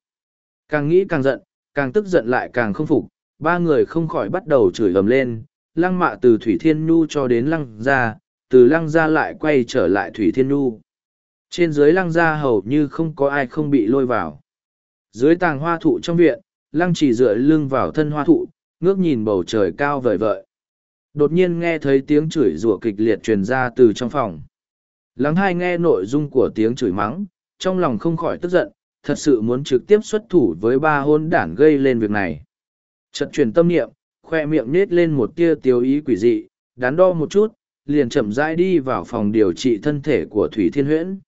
Càng nghĩ càng giận, càng tức giận lại càng không phục, ba người không khỏi bắt đầu chửi ầm lên, lăng mạ từ thủy thiên nhu cho đến lăng gia, từ lăng gia lại quay trở lại thủy thiên nhu trên dưới lăng gia hầu như không có ai không bị lôi vào. Dưới tàng hoa thụ trong viện, lăng chỉ dựa lưng vào thân hoa thụ, ngước nhìn bầu trời cao vời vợi. Đột nhiên nghe thấy tiếng chửi rủa kịch liệt truyền ra từ trong phòng. Lắng hai nghe nội dung của tiếng chửi mắng, trong lòng không khỏi tức giận, thật sự muốn trực tiếp xuất thủ với ba hôn đản gây lên việc này. Chật truyền tâm niệm, khoe miệng nết lên một tia tiêu ý quỷ dị, đắn đo một chút, liền chậm rãi đi vào phòng điều trị thân thể của thủy thiên huyễn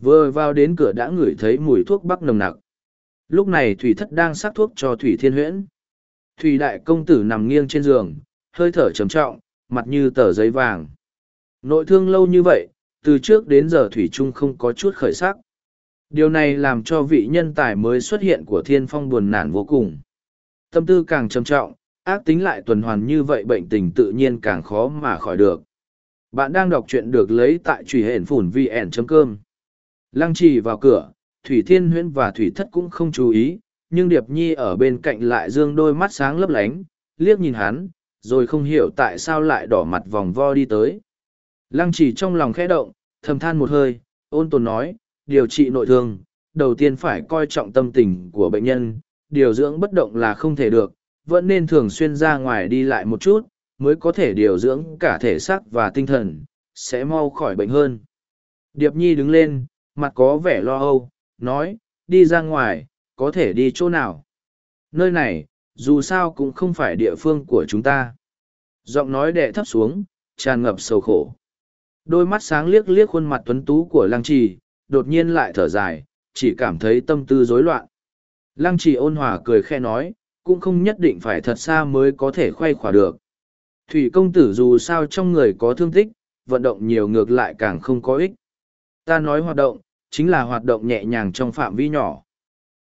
vừa vào đến cửa đã ngửi thấy mùi thuốc bắc nồng nặc. Lúc này thủy thất đang sắc thuốc cho thủy thiên huyễn. Thủy đại công tử nằm nghiêng trên giường, hơi thở trầm trọng, mặt như tờ giấy vàng. Nội thương lâu như vậy, từ trước đến giờ thủy trung không có chút khởi sắc. Điều này làm cho vị nhân tài mới xuất hiện của thiên phong buồn nản vô cùng. Tâm tư càng trầm trọng, ác tính lại tuần hoàn như vậy bệnh tình tự nhiên càng khó mà khỏi được. Bạn đang đọc truyện được lấy tại truy hển phủn vn.com lăng trì vào cửa, thủy thiên huyễn và thủy thất cũng không chú ý, nhưng điệp nhi ở bên cạnh lại dương đôi mắt sáng lấp lánh, liếc nhìn hắn, rồi không hiểu tại sao lại đỏ mặt vòng vo đi tới. Lăng trì trong lòng khẽ động, thầm than một hơi, ôn tồn nói, điều trị nội thương, đầu tiên phải coi trọng tâm tình của bệnh nhân, điều dưỡng bất động là không thể được, vẫn nên thường xuyên ra ngoài đi lại một chút, mới có thể điều dưỡng cả thể xác và tinh thần, sẽ mau khỏi bệnh hơn. Điệp nhi đứng lên mặt có vẻ lo âu, nói, đi ra ngoài, có thể đi chỗ nào? Nơi này, dù sao cũng không phải địa phương của chúng ta. Giọng nói đệ thấp xuống, tràn ngập sầu khổ. Đôi mắt sáng liếc liếc khuôn mặt tuấn tú của lăng trì, đột nhiên lại thở dài, chỉ cảm thấy tâm tư rối loạn. Lăng trì ôn hòa cười khe nói, cũng không nhất định phải thật xa mới có thể khoay khỏa được. Thủy công tử dù sao trong người có thương tích, vận động nhiều ngược lại càng không có ích ta nói hoạt động chính là hoạt động nhẹ nhàng trong phạm vi nhỏ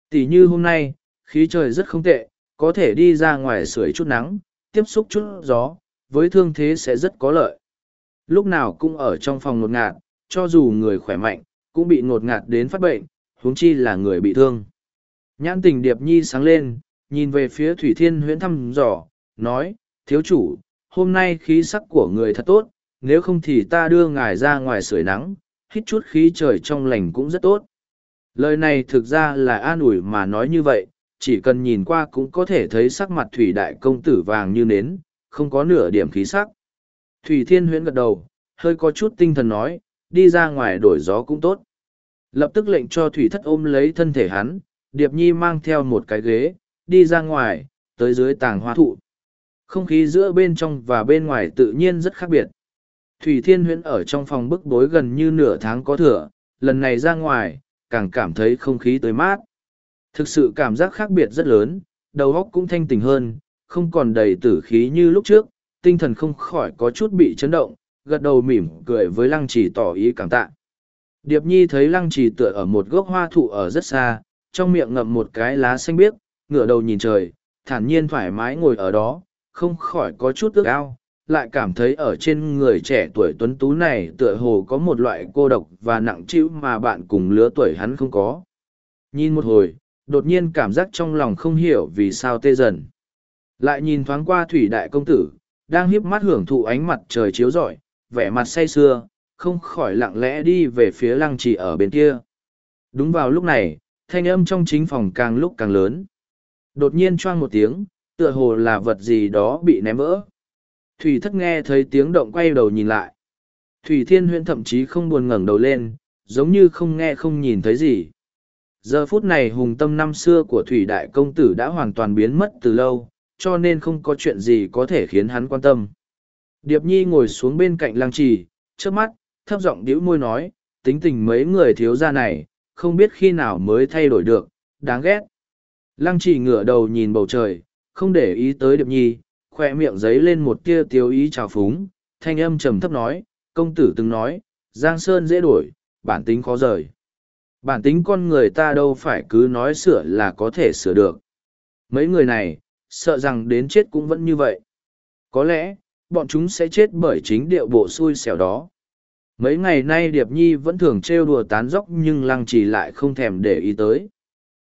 Tỷ như hôm nay, khí trời rất không tệ, có thể đi ra ngoài sưởi chút nắng, tiếp xúc chút gió, với thương thế sẽ rất có lợi. Lúc nào cũng ở trong phòng ngột ngạt, cho dù người khỏe mạnh, cũng bị ngột ngạt đến phát bệnh, huống chi là người bị thương. Nhãn tình Điệp Nhi sáng lên, nhìn về phía Thủy Thiên huyễn thăm dò, nói, thiếu chủ, hôm nay khí sắc của người thật tốt, nếu không thì ta đưa ngài ra ngoài sưởi nắng, hít chút khí trời trong lành cũng rất tốt. Lời này thực ra là an ủi mà nói như vậy, chỉ cần nhìn qua cũng có thể thấy sắc mặt thủy đại công tử vàng như nến, không có nửa điểm khí sắc. Thủy thiên huyễn gật đầu, hơi có chút tinh thần nói, đi ra ngoài đổi gió cũng tốt. Lập tức lệnh cho thủy thất ôm lấy thân thể hắn, điệp nhi mang theo một cái ghế, đi ra ngoài, tới dưới tàng hoa thụ. Không khí giữa bên trong và bên ngoài tự nhiên rất khác biệt. Thủy thiên huyễn ở trong phòng bức bối gần như nửa tháng có thừa, lần này ra ngoài, càng cảm thấy không khí tới mát. Thực sự cảm giác khác biệt rất lớn, đầu óc cũng thanh tỉnh hơn, không còn đầy tử khí như lúc trước, tinh thần không khỏi có chút bị chấn động, gật đầu mỉm cười với lăng trì tỏ ý cảm tạ. Điệp Nhi thấy lăng trì tựa ở một gốc hoa thụ ở rất xa, trong miệng ngậm một cái lá xanh biếc, ngửa đầu nhìn trời, thản nhiên thoải mái ngồi ở đó, không khỏi có chút ước ao, lại cảm thấy ở trên người trẻ tuổi tuấn tú này tựa hồ có một loại cô độc và nặng trĩu mà bạn cùng lứa tuổi hắn không có. Nhìn một hồi, đột nhiên cảm giác trong lòng không hiểu vì sao tê dần. Lại nhìn thoáng qua thủy đại công tử, đang hiếp mắt hưởng thụ ánh mặt trời chiếu rọi, vẻ mặt say sưa, không khỏi lặng lẽ đi về phía lăng trì ở bên kia. Đúng vào lúc này, thanh âm trong chính phòng càng lúc càng lớn. Đột nhiên choang một tiếng, tựa hồ là vật gì đó bị ném vỡ. Thủy thất nghe thấy tiếng động quay đầu nhìn lại. Thủy thiên huyễn thậm chí không buồn ngẩng đầu lên, giống như không nghe không nhìn thấy gì. Giờ phút này hùng tâm năm xưa của Thủy Đại Công Tử đã hoàn toàn biến mất từ lâu, cho nên không có chuyện gì có thể khiến hắn quan tâm. Điệp Nhi ngồi xuống bên cạnh lang trì, trước mắt, thấp giọng điếu môi nói, tính tình mấy người thiếu gia này, không biết khi nào mới thay đổi được, đáng ghét. Lăng chỉ ngửa đầu nhìn bầu trời, không để ý tới Điệp Nhi, khoe miệng giấy lên một tia tiêu ý trào phúng, thanh âm trầm thấp nói, công tử từng nói, Giang Sơn dễ đổi, bản tính khó rời. Bản tính con người ta đâu phải cứ nói sửa là có thể sửa được. Mấy người này, sợ rằng đến chết cũng vẫn như vậy. Có lẽ, bọn chúng sẽ chết bởi chính điệu bộ xui xẻo đó. Mấy ngày nay Điệp Nhi vẫn thường trêu đùa tán dốc nhưng Lăng Trì lại không thèm để ý tới.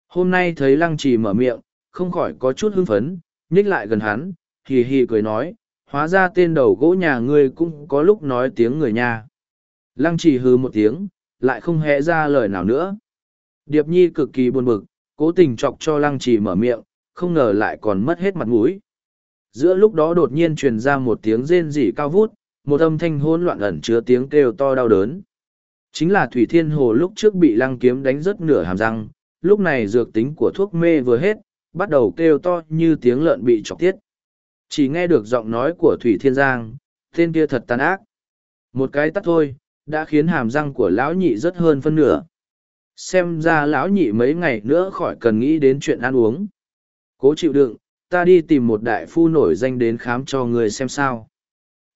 Hôm nay thấy Lăng Trì mở miệng, không khỏi có chút hưng phấn, nhích lại gần hắn, hì hì cười nói, hóa ra tên đầu gỗ nhà ngươi cũng có lúc nói tiếng người nha. Lăng Trì hư một tiếng, lại không hẽ ra lời nào nữa. Điệp Nhi cực kỳ buồn bực, cố tình chọc cho Lăng Trì mở miệng, không ngờ lại còn mất hết mặt mũi. Giữa lúc đó đột nhiên truyền ra một tiếng rên rỉ cao vút, một âm thanh hỗn loạn ẩn chứa tiếng kêu to đau đớn. Chính là Thủy Thiên Hồ lúc trước bị lăng kiếm đánh rất nửa hàm răng, lúc này dược tính của thuốc mê vừa hết, bắt đầu kêu to như tiếng lợn bị chọc tiết. Chỉ nghe được giọng nói của Thủy Thiên Giang, tên kia thật tàn ác. Một cái tắt thôi, đã khiến hàm răng của lão nhị rất hơn phân nửa. Xem ra lão nhị mấy ngày nữa khỏi cần nghĩ đến chuyện ăn uống. Cố chịu đựng, ta đi tìm một đại phu nổi danh đến khám cho người xem sao.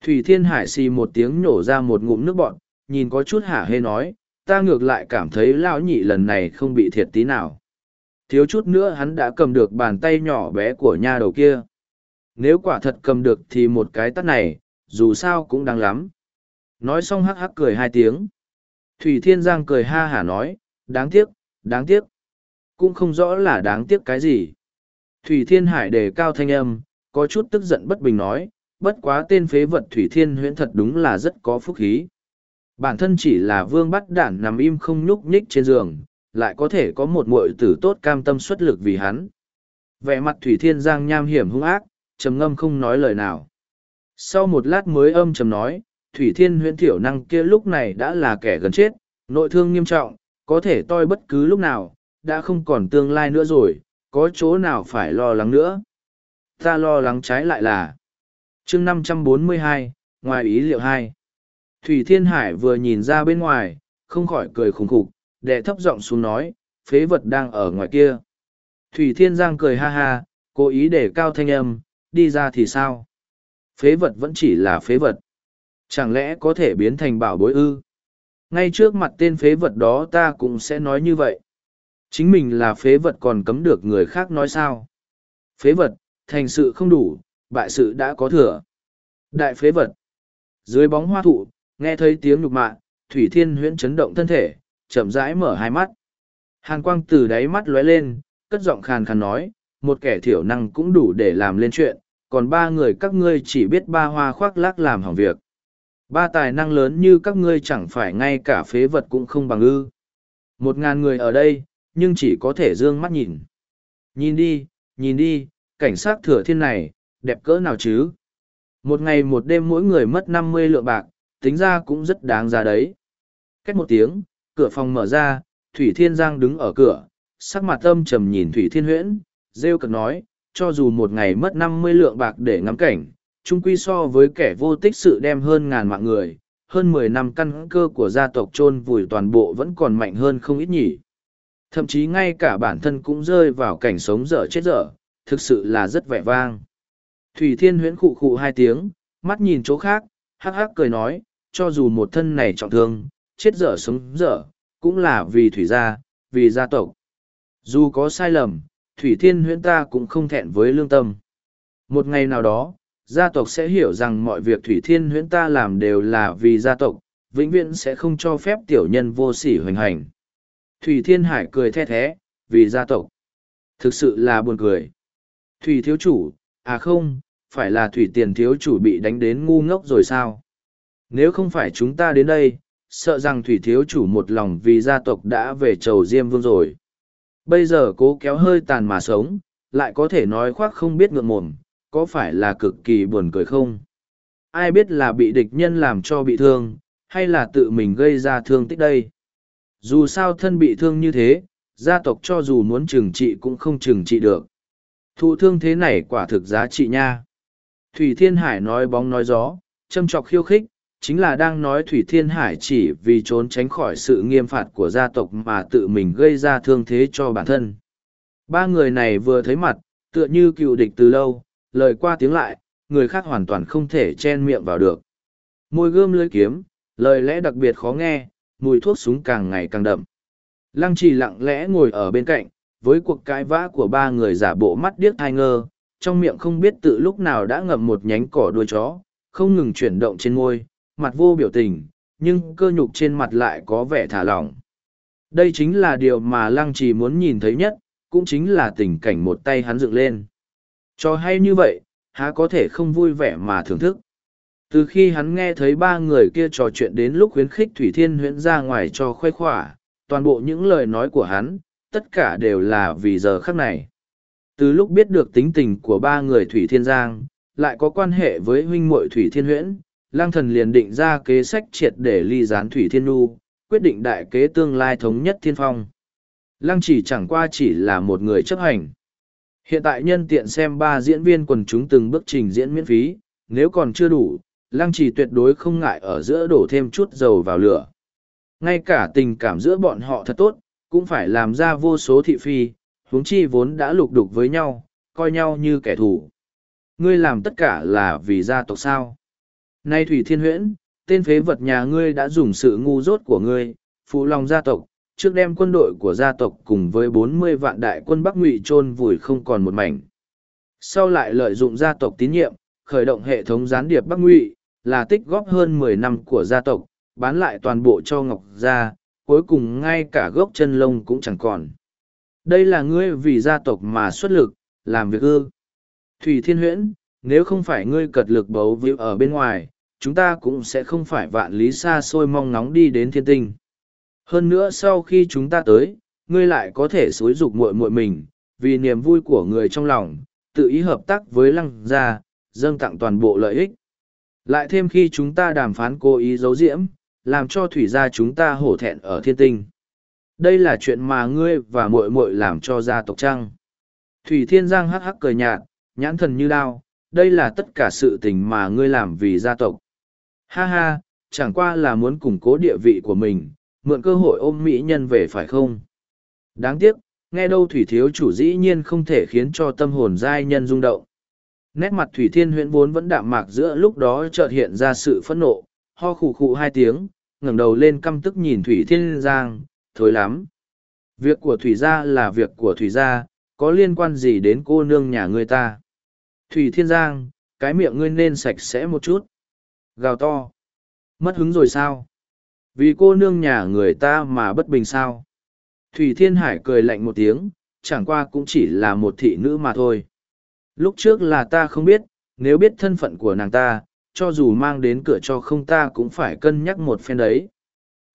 Thủy Thiên Hải xì một tiếng nhổ ra một ngụm nước bọn, nhìn có chút hả hê nói, ta ngược lại cảm thấy lão nhị lần này không bị thiệt tí nào. Thiếu chút nữa hắn đã cầm được bàn tay nhỏ bé của nha đầu kia. Nếu quả thật cầm được thì một cái tắt này, dù sao cũng đáng lắm. Nói xong hắc hắc cười hai tiếng. Thủy Thiên Giang cười ha hả nói, đáng tiếc, đáng tiếc. Cũng không rõ là đáng tiếc cái gì. Thủy Thiên Hải đề cao thanh âm, có chút tức giận bất bình nói, bất quá tên phế vật Thủy Thiên huyễn thật đúng là rất có phúc khí. Bản thân chỉ là vương bắt đản nằm im không nhúc nhích trên giường, lại có thể có một muội tử tốt cam tâm xuất lực vì hắn. Vẻ mặt Thủy Thiên Giang nham hiểm hung ác, trầm ngâm không nói lời nào. Sau một lát mới âm trầm nói, Thủy Thiên huyễn thiểu năng kia lúc này đã là kẻ gần chết, nội thương nghiêm trọng, có thể toi bất cứ lúc nào, đã không còn tương lai nữa rồi, có chỗ nào phải lo lắng nữa. Ta lo lắng trái lại là chương năm trăm bốn mươi hai ngoài ý liệu hai thủy thiên hải vừa nhìn ra bên ngoài không khỏi cười khùng khục đệ thấp giọng xuống nói phế vật đang ở ngoài kia thủy thiên giang cười ha ha cố ý để cao thanh âm đi ra thì sao phế vật vẫn chỉ là phế vật chẳng lẽ có thể biến thành bảo bối ư ngay trước mặt tên phế vật đó ta cũng sẽ nói như vậy chính mình là phế vật còn cấm được người khác nói sao phế vật thành sự không đủ bại sự đã có thừa. Đại phế vật. Dưới bóng hoa thụ, nghe thấy tiếng nhục mạ, Thủy Thiên huyễn chấn động thân thể, chậm rãi mở hai mắt. Hàn quang từ đáy mắt lóe lên, cất giọng khàn khàn nói, một kẻ thiểu năng cũng đủ để làm lên chuyện, còn ba người các ngươi chỉ biết ba hoa khoác lác làm hỏng việc. Ba tài năng lớn như các ngươi chẳng phải ngay cả phế vật cũng không bằng ư. Một ngàn người ở đây, nhưng chỉ có thể dương mắt nhìn. Nhìn đi, nhìn đi, cảnh sát thừa thiên này, đẹp cỡ nào chứ một ngày một đêm mỗi người mất năm mươi lượng bạc tính ra cũng rất đáng giá đấy cách một tiếng cửa phòng mở ra thủy thiên giang đứng ở cửa sắc mặt âm trầm nhìn thủy thiên huyễn rêu cực nói cho dù một ngày mất năm mươi lượng bạc để ngắm cảnh chung quy so với kẻ vô tích sự đem hơn ngàn mạng người hơn mười năm căn cơ của gia tộc chôn vùi toàn bộ vẫn còn mạnh hơn không ít nhỉ thậm chí ngay cả bản thân cũng rơi vào cảnh sống dở chết dở thực sự là rất vẻ vang Thủy Thiên huyễn khụ khụ hai tiếng, mắt nhìn chỗ khác, hắc hắc cười nói, cho dù một thân này trọng thương, chết dở sống dở, cũng là vì Thủy gia, vì gia tộc. Dù có sai lầm, Thủy Thiên huyễn ta cũng không thẹn với lương tâm. Một ngày nào đó, gia tộc sẽ hiểu rằng mọi việc Thủy Thiên huyễn ta làm đều là vì gia tộc, vĩnh viễn sẽ không cho phép tiểu nhân vô sỉ hoành hành. Thủy Thiên Hải cười the thế, vì gia tộc. Thực sự là buồn cười. Thủy thiếu chủ, à không, phải là thủy tiền thiếu chủ bị đánh đến ngu ngốc rồi sao? Nếu không phải chúng ta đến đây, sợ rằng thủy thiếu chủ một lòng vì gia tộc đã về chầu diêm vương rồi. Bây giờ cố kéo hơi tàn mà sống, lại có thể nói khoác không biết ngượng mồm, có phải là cực kỳ buồn cười không? Ai biết là bị địch nhân làm cho bị thương, hay là tự mình gây ra thương tích đây? Dù sao thân bị thương như thế, gia tộc cho dù muốn trừng trị cũng không trừng trị được. Thụ thương thế này quả thực giá trị nha. Thủy Thiên Hải nói bóng nói gió, châm trọc khiêu khích, chính là đang nói Thủy Thiên Hải chỉ vì trốn tránh khỏi sự nghiêm phạt của gia tộc mà tự mình gây ra thương thế cho bản thân. Ba người này vừa thấy mặt, tựa như cựu địch từ lâu, lời qua tiếng lại, người khác hoàn toàn không thể chen miệng vào được. Môi gươm lưỡi kiếm, lời lẽ đặc biệt khó nghe, mùi thuốc súng càng ngày càng đậm. Lăng trì lặng lẽ ngồi ở bên cạnh, với cuộc cãi vã của ba người giả bộ mắt điếc thai ngơ, trong miệng không biết tự lúc nào đã ngậm một nhánh cỏ đuôi chó, không ngừng chuyển động trên môi, mặt vô biểu tình, nhưng cơ nhục trên mặt lại có vẻ thả lỏng. Đây chính là điều mà lăng trì muốn nhìn thấy nhất, cũng chính là tình cảnh một tay hắn dựng lên. Cho hay như vậy, há có thể không vui vẻ mà thưởng thức. Từ khi hắn nghe thấy ba người kia trò chuyện đến lúc khuyến khích Thủy Thiên huyễn ra ngoài cho khoe khỏa, toàn bộ những lời nói của hắn, tất cả đều là vì giờ khắc này. Từ lúc biết được tính tình của ba người Thủy Thiên Giang, lại có quan hệ với huynh muội Thủy Thiên Huyễn, Lang Thần liền định ra kế sách triệt để ly gián Thủy Thiên Nu, quyết định đại kế tương lai thống nhất thiên phong. Lang chỉ chẳng qua chỉ là một người chấp hành. Hiện tại nhân tiện xem ba diễn viên quần chúng từng bước trình diễn miễn phí, nếu còn chưa đủ, Lang chỉ tuyệt đối không ngại ở giữa đổ thêm chút dầu vào lửa. Ngay cả tình cảm giữa bọn họ thật tốt, cũng phải làm ra vô số thị phi, huống chi vốn đã lục đục với nhau, coi nhau như kẻ thù. Ngươi làm tất cả là vì gia tộc sao. Nay Thủy Thiên Huyễn, tên phế vật nhà ngươi đã dùng sự ngu dốt của ngươi, phụ lòng gia tộc, trước đem quân đội của gia tộc cùng với bốn mươi vạn đại quân Bắc Ngụy chôn vùi không còn một mảnh. Sau lại lợi dụng gia tộc tín nhiệm, khởi động hệ thống gián điệp Bắc Ngụy, là tích góp hơn mười năm của gia tộc, bán lại toàn bộ cho Ngọc gia, cuối cùng ngay cả gốc chân lông cũng chẳng còn. Đây là ngươi vì gia tộc mà xuất lực, làm việc ư. Thủy Thiên Huyễn, nếu không phải ngươi cật lực bấu víu ở bên ngoài, chúng ta cũng sẽ không phải vạn lý xa xôi mong ngóng đi đến thiên tinh. Hơn nữa sau khi chúng ta tới, ngươi lại có thể xối dục muội muội mình, vì niềm vui của người trong lòng, tự ý hợp tác với lăng gia, dâng tặng toàn bộ lợi ích. Lại thêm khi chúng ta đàm phán cố ý giấu diễm, làm cho thủy gia chúng ta hổ thẹn ở thiên tinh. Đây là chuyện mà ngươi và muội muội làm cho gia tộc trăng. Thủy Thiên Giang hắc hắc cười nhạt, nhãn thần như đao, đây là tất cả sự tình mà ngươi làm vì gia tộc. Ha ha, chẳng qua là muốn củng cố địa vị của mình, mượn cơ hội ôm mỹ nhân về phải không? Đáng tiếc, nghe đâu Thủy Thiếu chủ dĩ nhiên không thể khiến cho tâm hồn giai nhân rung động. Nét mặt Thủy Thiên huyễn vốn vẫn đạm mạc giữa lúc đó chợt hiện ra sự phẫn nộ, ho khủ khụ hai tiếng, ngẩng đầu lên căm tức nhìn Thủy Thiên Giang, thối lắm. Việc của Thủy gia là việc của Thủy gia, có liên quan gì đến cô nương nhà ngươi ta? Thủy Thiên Giang, cái miệng ngươi nên sạch sẽ một chút. Gào to. Mất hứng rồi sao? Vì cô nương nhà người ta mà bất bình sao? Thủy Thiên Hải cười lạnh một tiếng, chẳng qua cũng chỉ là một thị nữ mà thôi. Lúc trước là ta không biết, nếu biết thân phận của nàng ta, cho dù mang đến cửa cho không ta cũng phải cân nhắc một phen đấy.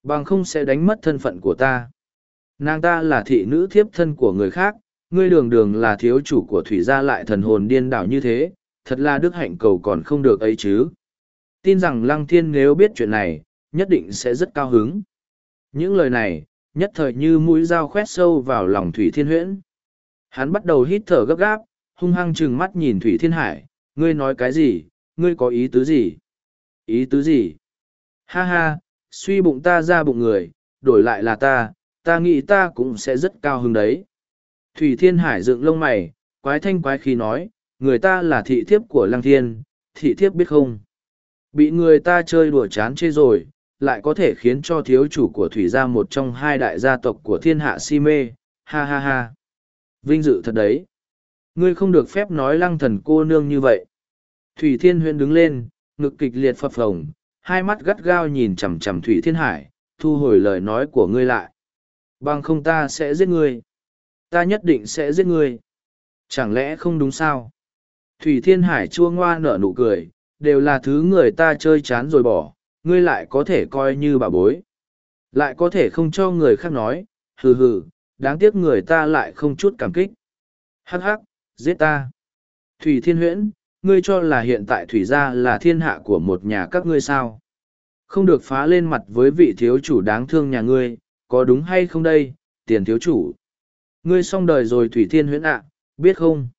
Bằng không sẽ đánh mất thân phận của ta. Nàng ta là thị nữ thiếp thân của người khác, ngươi đường đường là thiếu chủ của thủy gia lại thần hồn điên đảo như thế, thật là đức hạnh cầu còn không được ấy chứ. Tin rằng lăng thiên nếu biết chuyện này, nhất định sẽ rất cao hứng. Những lời này, nhất thời như mũi dao khoét sâu vào lòng thủy thiên huyễn. Hắn bắt đầu hít thở gấp gáp, hung hăng trừng mắt nhìn thủy thiên hải, ngươi nói cái gì, ngươi có ý tứ gì? Ý tứ gì? Ha ha, suy bụng ta ra bụng người, đổi lại là ta, ta nghĩ ta cũng sẽ rất cao hứng đấy. Thủy Thiên Hải dựng lông mày, quái thanh quái khí nói, người ta là thị thiếp của Lăng Thiên, thị thiếp biết không? Bị người ta chơi đùa chán chê rồi, lại có thể khiến cho thiếu chủ của Thủy gia một trong hai đại gia tộc của thiên hạ si mê, ha ha ha. Vinh dự thật đấy. Ngươi không được phép nói lăng thần cô nương như vậy. Thủy Thiên Huyên đứng lên, ngực kịch liệt phập phồng, hai mắt gắt gao nhìn chằm chằm Thủy Thiên Hải, thu hồi lời nói của ngươi lại. Bằng không ta sẽ giết ngươi. Ta nhất định sẽ giết ngươi. Chẳng lẽ không đúng sao? Thủy Thiên Hải chua ngoa nở nụ cười, đều là thứ người ta chơi chán rồi bỏ, ngươi lại có thể coi như bà bối. Lại có thể không cho người khác nói, hừ hừ, đáng tiếc người ta lại không chút cảm kích. Hắc hắc, giết ta. Thủy Thiên Huyễn, ngươi cho là hiện tại Thủy gia là thiên hạ của một nhà các ngươi sao? Không được phá lên mặt với vị thiếu chủ đáng thương nhà ngươi, có đúng hay không đây, tiền thiếu chủ? Ngươi xong đời rồi Thủy Thiên Huyễn ạ, biết không?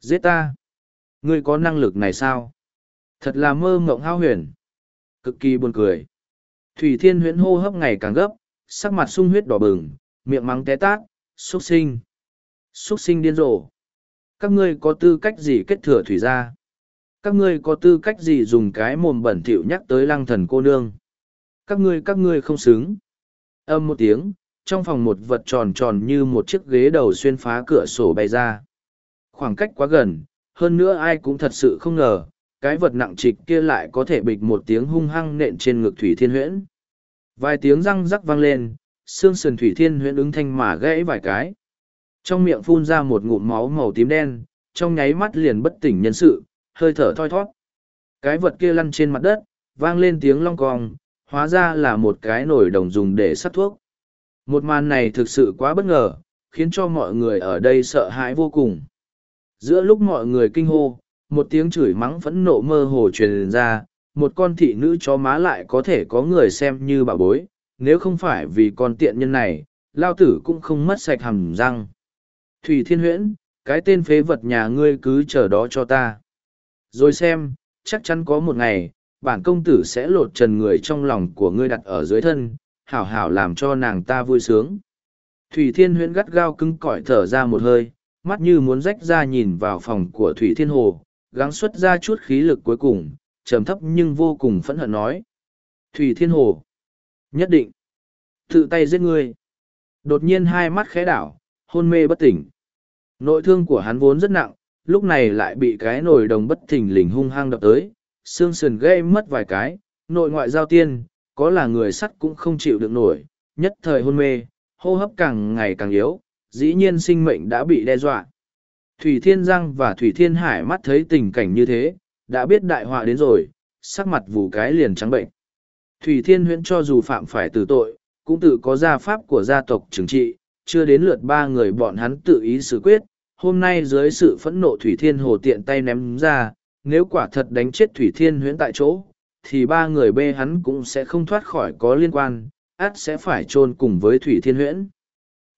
Giết ta. Ngươi có năng lực này sao? Thật là mơ mộng hao huyền. Cực kỳ buồn cười. Thủy Thiên Huyễn hô hấp ngày càng gấp, sắc mặt sung huyết đỏ bừng, miệng mắng té tát, xuất sinh. Xuất sinh điên rồ. Các ngươi có tư cách gì kết thừa thủy ra? Các ngươi có tư cách gì dùng cái mồm bẩn thỉu nhắc tới lăng thần cô nương? Các ngươi các ngươi không xứng. Âm một tiếng, trong phòng một vật tròn tròn như một chiếc ghế đầu xuyên phá cửa sổ bay ra. Khoảng cách quá gần, hơn nữa ai cũng thật sự không ngờ, cái vật nặng trịch kia lại có thể bịch một tiếng hung hăng nện trên ngực Thủy Thiên Huyễn. Vài tiếng răng rắc vang lên, xương sườn Thủy Thiên Huyễn ứng thanh mà gãy vài cái. Trong miệng phun ra một ngụm máu màu tím đen, trong nháy mắt liền bất tỉnh nhân sự, hơi thở thoi thoát. Cái vật kia lăn trên mặt đất, vang lên tiếng long cong, hóa ra là một cái nồi đồng dùng để sắt thuốc. Một màn này thực sự quá bất ngờ, khiến cho mọi người ở đây sợ hãi vô cùng. Giữa lúc mọi người kinh hô, một tiếng chửi mắng phẫn nộ mơ hồ truyền ra, một con thị nữ chó má lại có thể có người xem như bà bối, nếu không phải vì con tiện nhân này, lao tử cũng không mất sạch hầm răng. Thủy Thiên Huyễn, cái tên phế vật nhà ngươi cứ chờ đó cho ta. Rồi xem, chắc chắn có một ngày, bản công tử sẽ lột trần người trong lòng của ngươi đặt ở dưới thân, hảo hảo làm cho nàng ta vui sướng. Thủy Thiên Huyễn gắt gao cứng cỏi thở ra một hơi, mắt như muốn rách ra nhìn vào phòng của Thủy Thiên Hồ, gắng xuất ra chút khí lực cuối cùng, trầm thấp nhưng vô cùng phẫn hận nói. Thủy Thiên Hồ, nhất định, tự tay giết ngươi. Đột nhiên hai mắt khẽ đảo, hôn mê bất tỉnh. Nội thương của hắn vốn rất nặng, lúc này lại bị cái nồi đồng bất thình lình hung hăng đập tới, xương sườn gây mất vài cái, nội ngoại giao tiên, có là người sắt cũng không chịu được nổi, nhất thời hôn mê, hô hấp càng ngày càng yếu, dĩ nhiên sinh mệnh đã bị đe dọa. Thủy Thiên Giang và Thủy Thiên Hải mắt thấy tình cảnh như thế, đã biết đại họa đến rồi, sắc mặt vù cái liền trắng bệnh. Thủy Thiên huyễn cho dù phạm phải tử tội, cũng tự có gia pháp của gia tộc trừng trị, chưa đến lượt ba người bọn hắn tự ý xử quyết. Hôm nay dưới sự phẫn nộ Thủy Thiên Hồ tiện tay ném ra, nếu quả thật đánh chết Thủy Thiên huyễn tại chỗ, thì ba người bê hắn cũng sẽ không thoát khỏi có liên quan, át sẽ phải chôn cùng với Thủy Thiên huyễn.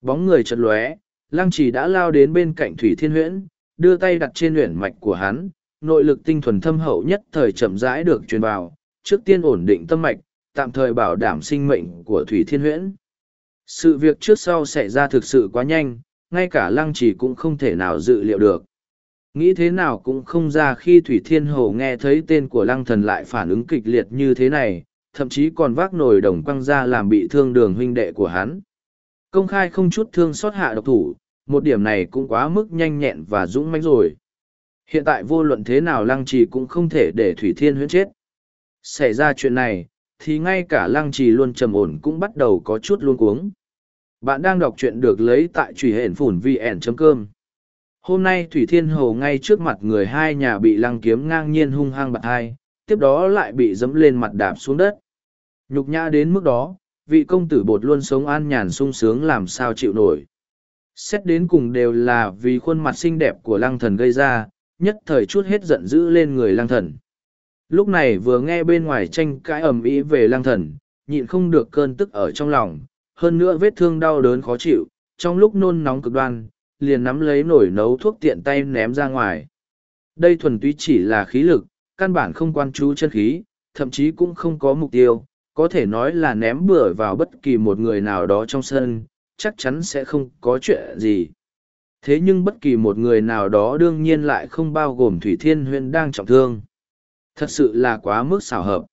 Bóng người chật lóe, lăng Chỉ đã lao đến bên cạnh Thủy Thiên huyễn, đưa tay đặt trên luyện mạch của hắn, nội lực tinh thuần thâm hậu nhất thời chậm rãi được truyền vào, trước tiên ổn định tâm mạch, tạm thời bảo đảm sinh mệnh của Thủy Thiên huyễn. Sự việc trước sau xảy ra thực sự quá nhanh, ngay cả lăng trì cũng không thể nào dự liệu được. Nghĩ thế nào cũng không ra khi Thủy Thiên Hồ nghe thấy tên của lăng thần lại phản ứng kịch liệt như thế này, thậm chí còn vác nồi đồng quăng ra làm bị thương đường huynh đệ của hắn. Công khai không chút thương xót hạ độc thủ, một điểm này cũng quá mức nhanh nhẹn và dũng mãnh rồi. Hiện tại vô luận thế nào lăng trì cũng không thể để Thủy Thiên huyễn chết. Xảy ra chuyện này, thì ngay cả lăng trì luôn trầm ổn cũng bắt đầu có chút luôn cuống. Bạn đang đọc truyện được lấy tại truy hển phủn vn.com. Hôm nay Thủy Thiên Hồ ngay trước mặt người hai nhà bị lăng kiếm ngang nhiên hung hăng bạc hai, tiếp đó lại bị dẫm lên mặt đạp xuống đất. Nhục nhã đến mức đó, vị công tử bột luôn sống an nhàn sung sướng làm sao chịu nổi. Xét đến cùng đều là vì khuôn mặt xinh đẹp của lăng thần gây ra, nhất thời chút hết giận dữ lên người lăng thần. Lúc này vừa nghe bên ngoài tranh cãi ầm ĩ về lăng thần, nhịn không được cơn tức ở trong lòng, hơn nữa vết thương đau đớn khó chịu, trong lúc nôn nóng cực đoan, liền nắm lấy nổi nấu thuốc tiện tay ném ra ngoài. Đây thuần túy chỉ là khí lực, căn bản không quan chú chân khí, thậm chí cũng không có mục tiêu, có thể nói là ném bừa vào bất kỳ một người nào đó trong sân, chắc chắn sẽ không có chuyện gì. Thế nhưng bất kỳ một người nào đó đương nhiên lại không bao gồm Thủy Thiên Huyên đang trọng thương. Thật sự là quá mức xảo hợp.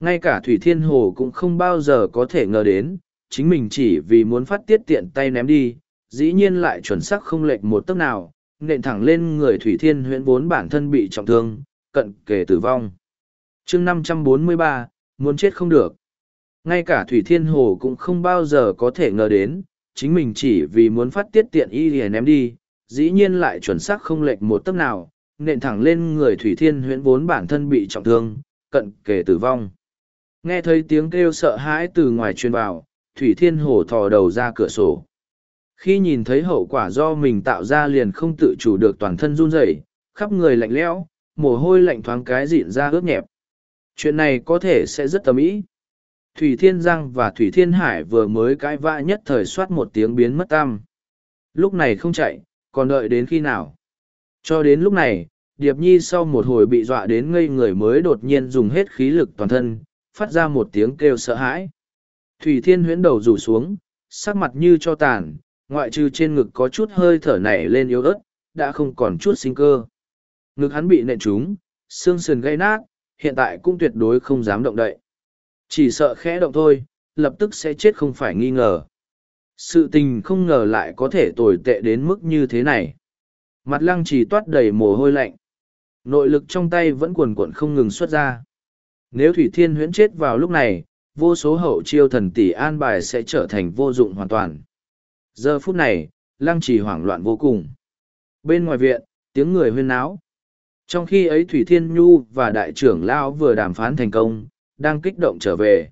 Ngay cả Thủy Thiên Hồ cũng không bao giờ có thể ngờ đến, chính mình chỉ vì muốn phát tiết tiện tay ném đi, dĩ nhiên lại chuẩn xác không lệch một tấc nào, nện thẳng lên người Thủy Thiên huyên vốn bản thân bị trọng thương, cận kề tử vong. chương năm trăm bốn mươi ba muốn chết không được. Ngay cả Thủy Thiên Hồ cũng không bao giờ có thể ngờ đến, chính mình chỉ vì muốn phát tiết tiện y liền ném đi, dĩ nhiên lại chuẩn xác không lệch một tấc nào, nện thẳng lên người Thủy Thiên huyễn vốn bản thân bị trọng thương, cận kề tử vong. Nghe thấy tiếng kêu sợ hãi từ ngoài truyền vào, Thủy Thiên Hồ thò đầu ra cửa sổ. Khi nhìn thấy hậu quả do mình tạo ra liền không tự chủ được toàn thân run rẩy, khắp người lạnh lẽo, mồ hôi lạnh thoáng cái dịn ra ướt nhẹp. Chuyện này có thể sẽ rất tầm ý. Thủy Thiên Giang và Thủy Thiên Hải vừa mới cãi vã nhất thời soát một tiếng biến mất tăm. Lúc này không chạy, còn đợi đến khi nào? Cho đến lúc này, Điệp Nhi sau một hồi bị dọa đến ngây người mới đột nhiên dùng hết khí lực toàn thân, phát ra một tiếng kêu sợ hãi. Thủy Thiên huyễn đầu rủ xuống, sắc mặt như cho tàn, ngoại trừ trên ngực có chút hơi thở nảy lên yếu ớt, đã không còn chút sinh cơ. Ngực hắn bị nện trúng, xương sườn gây nát, hiện tại cũng tuyệt đối không dám động đậy. Chỉ sợ khẽ động thôi, lập tức sẽ chết không phải nghi ngờ. Sự tình không ngờ lại có thể tồi tệ đến mức như thế này. Mặt lăng chỉ toát đầy mồ hôi lạnh. Nội lực trong tay vẫn cuồn cuộn không ngừng xuất ra. Nếu Thủy Thiên huyễn chết vào lúc này, vô số hậu chiêu thần tỷ an bài sẽ trở thành vô dụng hoàn toàn. Giờ phút này, lăng trì hoảng loạn vô cùng. Bên ngoài viện, tiếng người huyên náo. Trong khi ấy Thủy Thiên Nhu và đại trưởng Lao vừa đàm phán thành công, đang kích động trở về.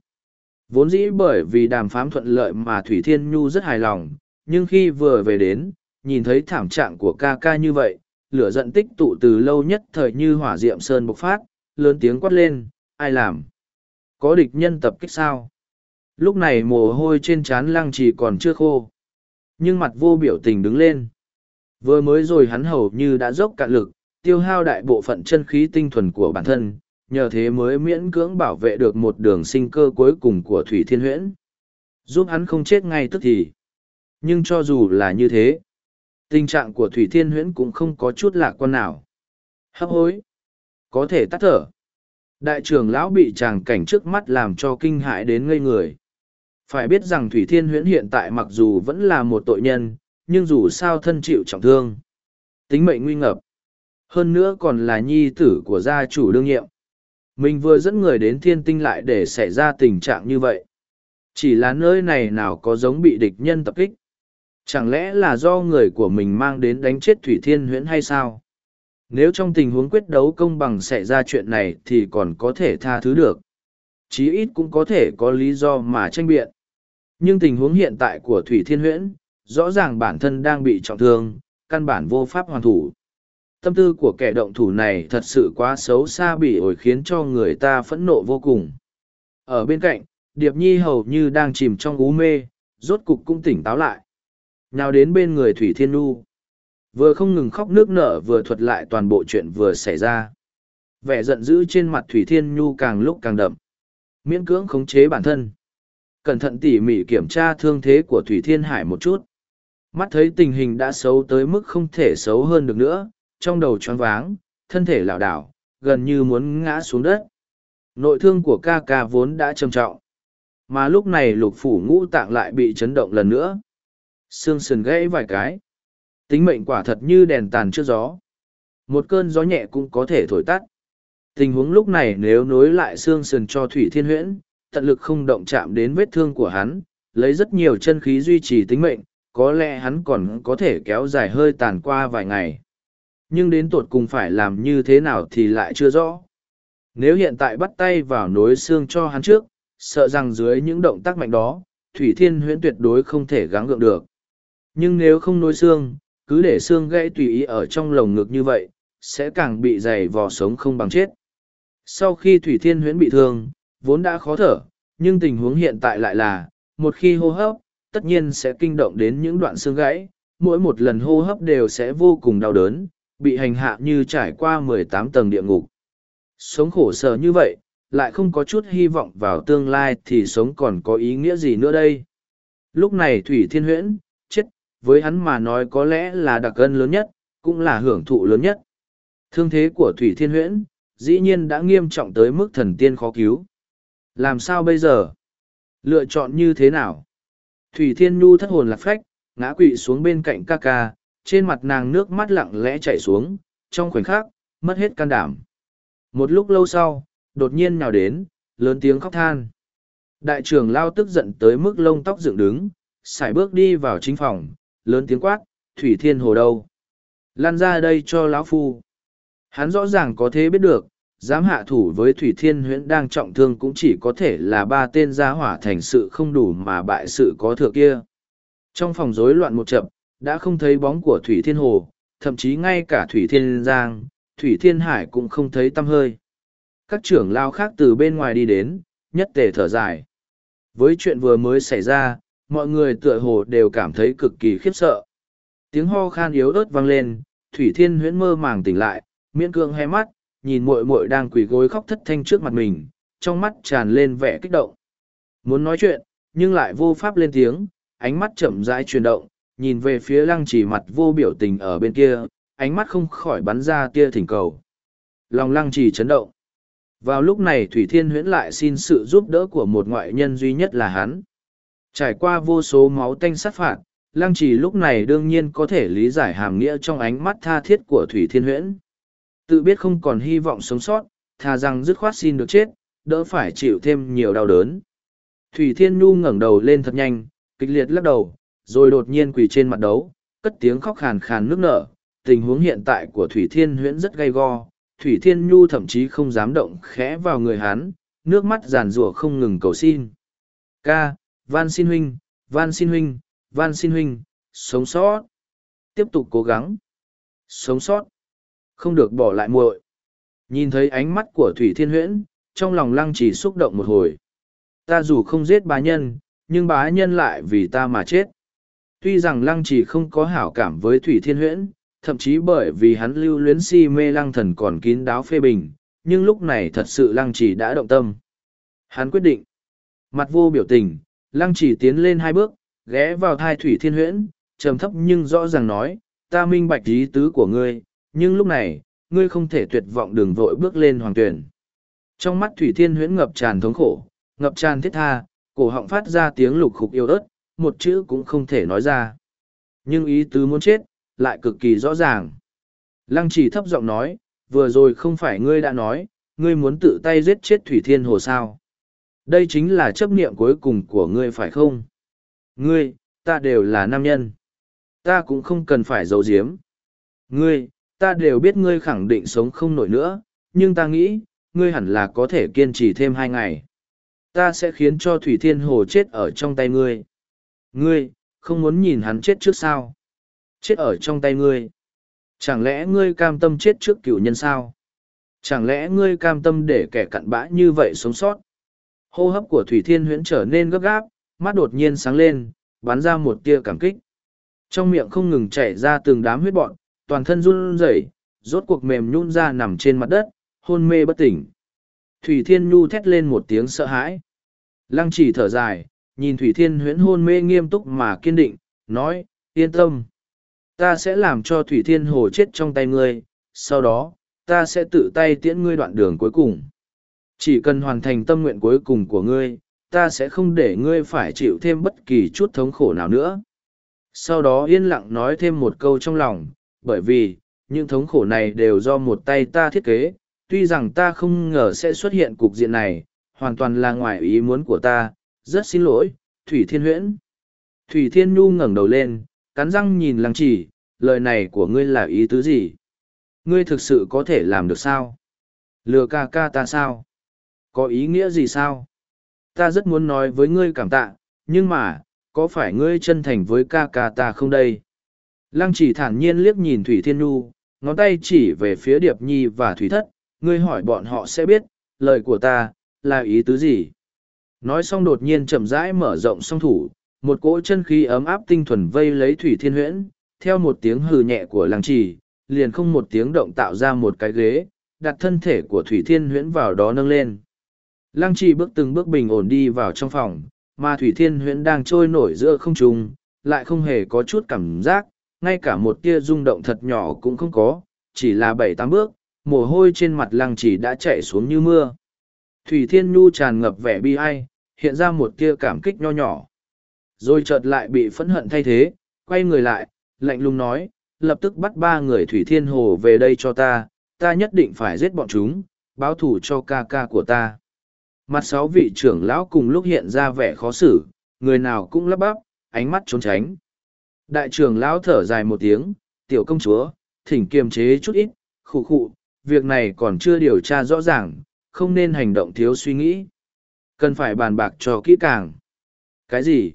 Vốn dĩ bởi vì đàm phán thuận lợi mà Thủy Thiên Nhu rất hài lòng, nhưng khi vừa về đến, nhìn thấy thảm trạng của ca ca như vậy, lửa giận tích tụ từ lâu nhất thời như hỏa diệm sơn bộc phát, lớn tiếng quát lên, ai làm? Có địch nhân tập kích sao? Lúc này mồ hôi trên trán lăng chỉ còn chưa khô. Nhưng mặt vô biểu tình đứng lên. Vừa mới rồi hắn hầu như đã dốc cạn lực, tiêu hao đại bộ phận chân khí tinh thuần của bản thân, nhờ thế mới miễn cưỡng bảo vệ được một đường sinh cơ cuối cùng của Thủy Thiên Huyễn. Giúp hắn không chết ngay tức thì. Nhưng cho dù là như thế, tình trạng của Thủy Thiên Huyễn cũng không có chút lạc quan nào. Hấp hối. Có thể tắt thở. Đại trưởng lão bị tràng cảnh trước mắt làm cho kinh hãi đến ngây người. Phải biết rằng Thủy Thiên Huyễn hiện tại mặc dù vẫn là một tội nhân, nhưng dù sao thân chịu trọng thương. Tính mệnh nguy ngập. Hơn nữa còn là nhi tử của gia chủ đương nhiệm. Mình vừa dẫn người đến thiên tinh lại để xảy ra tình trạng như vậy. Chỉ là nơi này nào có giống bị địch nhân tập kích. Chẳng lẽ là do người của mình mang đến đánh chết Thủy Thiên Huyễn hay sao? Nếu trong tình huống quyết đấu công bằng xảy ra chuyện này thì còn có thể tha thứ được. Chí ít cũng có thể có lý do mà tranh biện. Nhưng tình huống hiện tại của Thủy Thiên Huyễn, rõ ràng bản thân đang bị trọng thương, căn bản vô pháp hoàn thủ. Tâm tư của kẻ động thủ này thật sự quá xấu xa bị ổi khiến cho người ta phẫn nộ vô cùng. Ở bên cạnh, Điệp Nhi hầu như đang chìm trong ú mê, rốt cục cũng tỉnh táo lại. Nào đến bên người Thủy Thiên Nu. Vừa không ngừng khóc nước nở vừa thuật lại toàn bộ chuyện vừa xảy ra. Vẻ giận dữ trên mặt Thủy Thiên Nhu càng lúc càng đậm. Miễn cưỡng khống chế bản thân. Cẩn thận tỉ mỉ kiểm tra thương thế của Thủy Thiên Hải một chút. Mắt thấy tình hình đã xấu tới mức không thể xấu hơn được nữa, trong đầu choáng váng, thân thể lảo đảo, gần như muốn ngã xuống đất. Nội thương của ca ca vốn đã trầm trọng. Mà lúc này lục phủ ngũ tạng lại bị chấn động lần nữa. Xương sườn gãy vài cái. Tính mệnh quả thật như đèn tàn trước gió. Một cơn gió nhẹ cũng có thể thổi tắt. Tình huống lúc này nếu nối lại xương sườn cho Thủy Thiên Huyễn, tận lực không động chạm đến vết thương của hắn, lấy rất nhiều chân khí duy trì tính mệnh, có lẽ hắn còn có thể kéo dài hơi tàn qua vài ngày. Nhưng đến tột cùng phải làm như thế nào thì lại chưa rõ. Nếu hiện tại bắt tay vào nối xương cho hắn trước, sợ rằng dưới những động tác mạnh đó, Thủy Thiên Huyễn tuyệt đối không thể gắng gượng được. Nhưng nếu không nối xương, cứ để xương gãy tùy ý ở trong lồng ngực như vậy, sẽ càng bị dày vò sống không bằng chết. Sau khi Thủy Thiên Huyễn bị thương, vốn đã khó thở, nhưng tình huống hiện tại lại là, một khi hô hấp, tất nhiên sẽ kinh động đến những đoạn xương gãy, mỗi một lần hô hấp đều sẽ vô cùng đau đớn, bị hành hạ như trải qua mười tám tầng địa ngục. Sống khổ sở như vậy, lại không có chút hy vọng vào tương lai thì sống còn có ý nghĩa gì nữa đây. Lúc này Thủy Thiên Huyễn, chết, với hắn mà nói có lẽ là đặc ân lớn nhất, cũng là hưởng thụ lớn nhất. Thương thế của Thủy Thiên Huyễn, dĩ nhiên đã nghiêm trọng tới mức thần tiên khó cứu. Làm sao bây giờ? Lựa chọn như thế nào? Thủy Thiên Nhu thất hồn lạc phách, ngã quỵ xuống bên cạnh ca ca, trên mặt nàng nước mắt lặng lẽ chảy xuống, trong khoảnh khắc, mất hết can đảm. Một lúc lâu sau, đột nhiên nhào đến, lớn tiếng khóc than. Đại trưởng lao tức giận tới mức lông tóc dựng đứng, xài bước đi vào chính phòng, lớn tiếng quát, Thủy Thiên Hồ đâu? Lan ra đây cho lão phu. Hắn rõ ràng có thế biết được, dám hạ thủ với Thủy Thiên Huyễn đang trọng thương cũng chỉ có thể là ba tên gia hỏa thành sự không đủ mà bại sự có thừa kia. Trong phòng rối loạn một chập, đã không thấy bóng của Thủy Thiên Hồ, thậm chí ngay cả Thủy Thiên Giang, Thủy Thiên Hải cũng không thấy tăm hơi. Các trưởng lao khác từ bên ngoài đi đến, nhất tề thở dài. Với chuyện vừa mới xảy ra, mọi người tựa hồ đều cảm thấy cực kỳ khiếp sợ. Tiếng ho khan yếu ớt vang lên, Thủy Thiên huyễn mơ màng tỉnh lại, miễn cương hai mắt, nhìn muội muội đang quỳ gối khóc thất thanh trước mặt mình, trong mắt tràn lên vẻ kích động. Muốn nói chuyện, nhưng lại vô pháp lên tiếng, ánh mắt chậm rãi chuyển động, nhìn về phía lăng chỉ mặt vô biểu tình ở bên kia, ánh mắt không khỏi bắn ra tia thỉnh cầu. Lòng lăng chỉ chấn động. Vào lúc này Thủy Thiên Huyễn lại xin sự giúp đỡ của một ngoại nhân duy nhất là hắn. Trải qua vô số máu tanh sát phạt, Lăng Trì lúc này đương nhiên có thể lý giải hàm nghĩa trong ánh mắt tha thiết của Thủy Thiên Huyễn. Tự biết không còn hy vọng sống sót, thà rằng dứt khoát xin được chết, đỡ phải chịu thêm nhiều đau đớn. Thủy Thiên Nhu ngẩng đầu lên thật nhanh, kịch liệt lắc đầu, rồi đột nhiên quỳ trên mặt đấu, cất tiếng khóc khàn khàn nước nở. Tình huống hiện tại của Thủy Thiên Huyễn rất gay go, Thủy Thiên Nhu thậm chí không dám động khẽ vào người hắn, nước mắt giàn rủa không ngừng cầu xin. Ca, van xin huynh, van xin huynh, van xin huynh, sống sót. Tiếp tục cố gắng. Sống sót. Không được bỏ lại muội. Nhìn thấy ánh mắt của Thủy Thiên Huyễn, trong lòng lăng chỉ xúc động một hồi. Ta dù không giết bá nhân, nhưng bá nhân lại vì ta mà chết. Tuy rằng lăng chỉ không có hảo cảm với Thủy Thiên Huyễn, thậm chí bởi vì hắn lưu luyến si mê lăng thần còn kín đáo phê bình, nhưng lúc này thật sự lăng chỉ đã động tâm. Hắn quyết định. Mặt vô biểu tình, lăng chỉ tiến lên hai bước, ghé vào thai Thủy Thiên Huyễn, trầm thấp nhưng rõ ràng nói, ta minh bạch ý tứ của ngươi, nhưng lúc này, ngươi không thể tuyệt vọng đường vội bước lên hoàng tuyển. Trong mắt Thủy Thiên Huyễn ngập tràn thống khổ, ngập tràn thiết tha, cổ họng phát ra tiếng lục khục yêu ớt, một chữ cũng không thể nói ra. Nhưng ý tứ muốn chết, lại cực kỳ rõ ràng. Lăng chỉ thấp giọng nói, vừa rồi không phải ngươi đã nói, ngươi muốn tự tay giết chết Thủy Thiên Hồ sao. Đây chính là chấp niệm cuối cùng của ngươi phải không? Ngươi, ta đều là nam nhân. Ta cũng không cần phải giấu giếm. Ngươi, ta đều biết ngươi khẳng định sống không nổi nữa, nhưng ta nghĩ, ngươi hẳn là có thể kiên trì thêm hai ngày. Ta sẽ khiến cho Thủy Thiên Hồ chết ở trong tay ngươi. Ngươi, không muốn nhìn hắn chết trước sao? Chết ở trong tay ngươi. Chẳng lẽ ngươi cam tâm chết trước cựu nhân sao? Chẳng lẽ ngươi cam tâm để kẻ cặn bã như vậy sống sót? Hô hấp của Thủy Thiên huyễn trở nên gấp gáp, mắt đột nhiên sáng lên, bắn ra một tia cảm kích. Trong miệng không ngừng chảy ra từng đám huyết bọn, toàn thân run rẩy, rốt cuộc mềm nhún ra nằm trên mặt đất, hôn mê bất tỉnh. Thủy Thiên Nhu thét lên một tiếng sợ hãi. Lăng chỉ thở dài, nhìn Thủy Thiên huyễn hôn mê nghiêm túc mà kiên định, nói, yên tâm. Ta sẽ làm cho Thủy Thiên Hồ chết trong tay ngươi, sau đó, ta sẽ tự tay tiễn ngươi đoạn đường cuối cùng. Chỉ cần hoàn thành tâm nguyện cuối cùng của ngươi, ta sẽ không để ngươi phải chịu thêm bất kỳ chút thống khổ nào nữa. Sau đó yên lặng nói thêm một câu trong lòng, bởi vì, những thống khổ này đều do một tay ta thiết kế, tuy rằng ta không ngờ sẽ xuất hiện cục diện này, hoàn toàn là ngoài ý muốn của ta, rất xin lỗi, Thủy Thiên Huyễn. Thủy Thiên Nhu ngẩng đầu lên, cắn răng nhìn lăng chỉ, lời này của ngươi là ý tứ gì? Ngươi thực sự có thể làm được sao? Lừa ca ca ta sao? Có ý nghĩa gì sao? Ta rất muốn nói với ngươi cảm tạ, nhưng mà, có phải ngươi chân thành với ca ca ta không đây? Lăng chỉ thản nhiên liếc nhìn Thủy Thiên Nhu, ngón tay chỉ về phía Điệp Nhi và Thủy Thất, ngươi hỏi bọn họ sẽ biết, lời của ta, là ý tứ gì? Nói xong đột nhiên chậm rãi mở rộng song thủ, một cỗ chân khí ấm áp tinh thuần vây lấy Thủy Thiên Huyễn, theo một tiếng hừ nhẹ của làng trì, liền không một tiếng động tạo ra một cái ghế, đặt thân thể của Thủy Thiên Huyễn vào đó nâng lên. Lăng trì bước từng bước bình ổn đi vào trong phòng, mà Thủy Thiên Huyễn đang trôi nổi giữa không trung, lại không hề có chút cảm giác, ngay cả một tia rung động thật nhỏ cũng không có, chỉ là bảy tám bước, mồ hôi trên mặt lăng trì đã chạy xuống như mưa. Thủy Thiên Nhu tràn ngập vẻ bi ai, hiện ra một tia cảm kích nho nhỏ. Rồi chợt lại bị phẫn hận thay thế, quay người lại, lạnh lùng nói, lập tức bắt ba người Thủy Thiên Hồ về đây cho ta, ta nhất định phải giết bọn chúng, báo thù cho ca ca của ta. Mặt sáu vị trưởng lão cùng lúc hiện ra vẻ khó xử, người nào cũng lắp bắp, ánh mắt trốn tránh. Đại trưởng lão thở dài một tiếng, tiểu công chúa, thỉnh kiềm chế chút ít, khụ khụ, việc này còn chưa điều tra rõ ràng, không nên hành động thiếu suy nghĩ. Cần phải bàn bạc cho kỹ càng. Cái gì?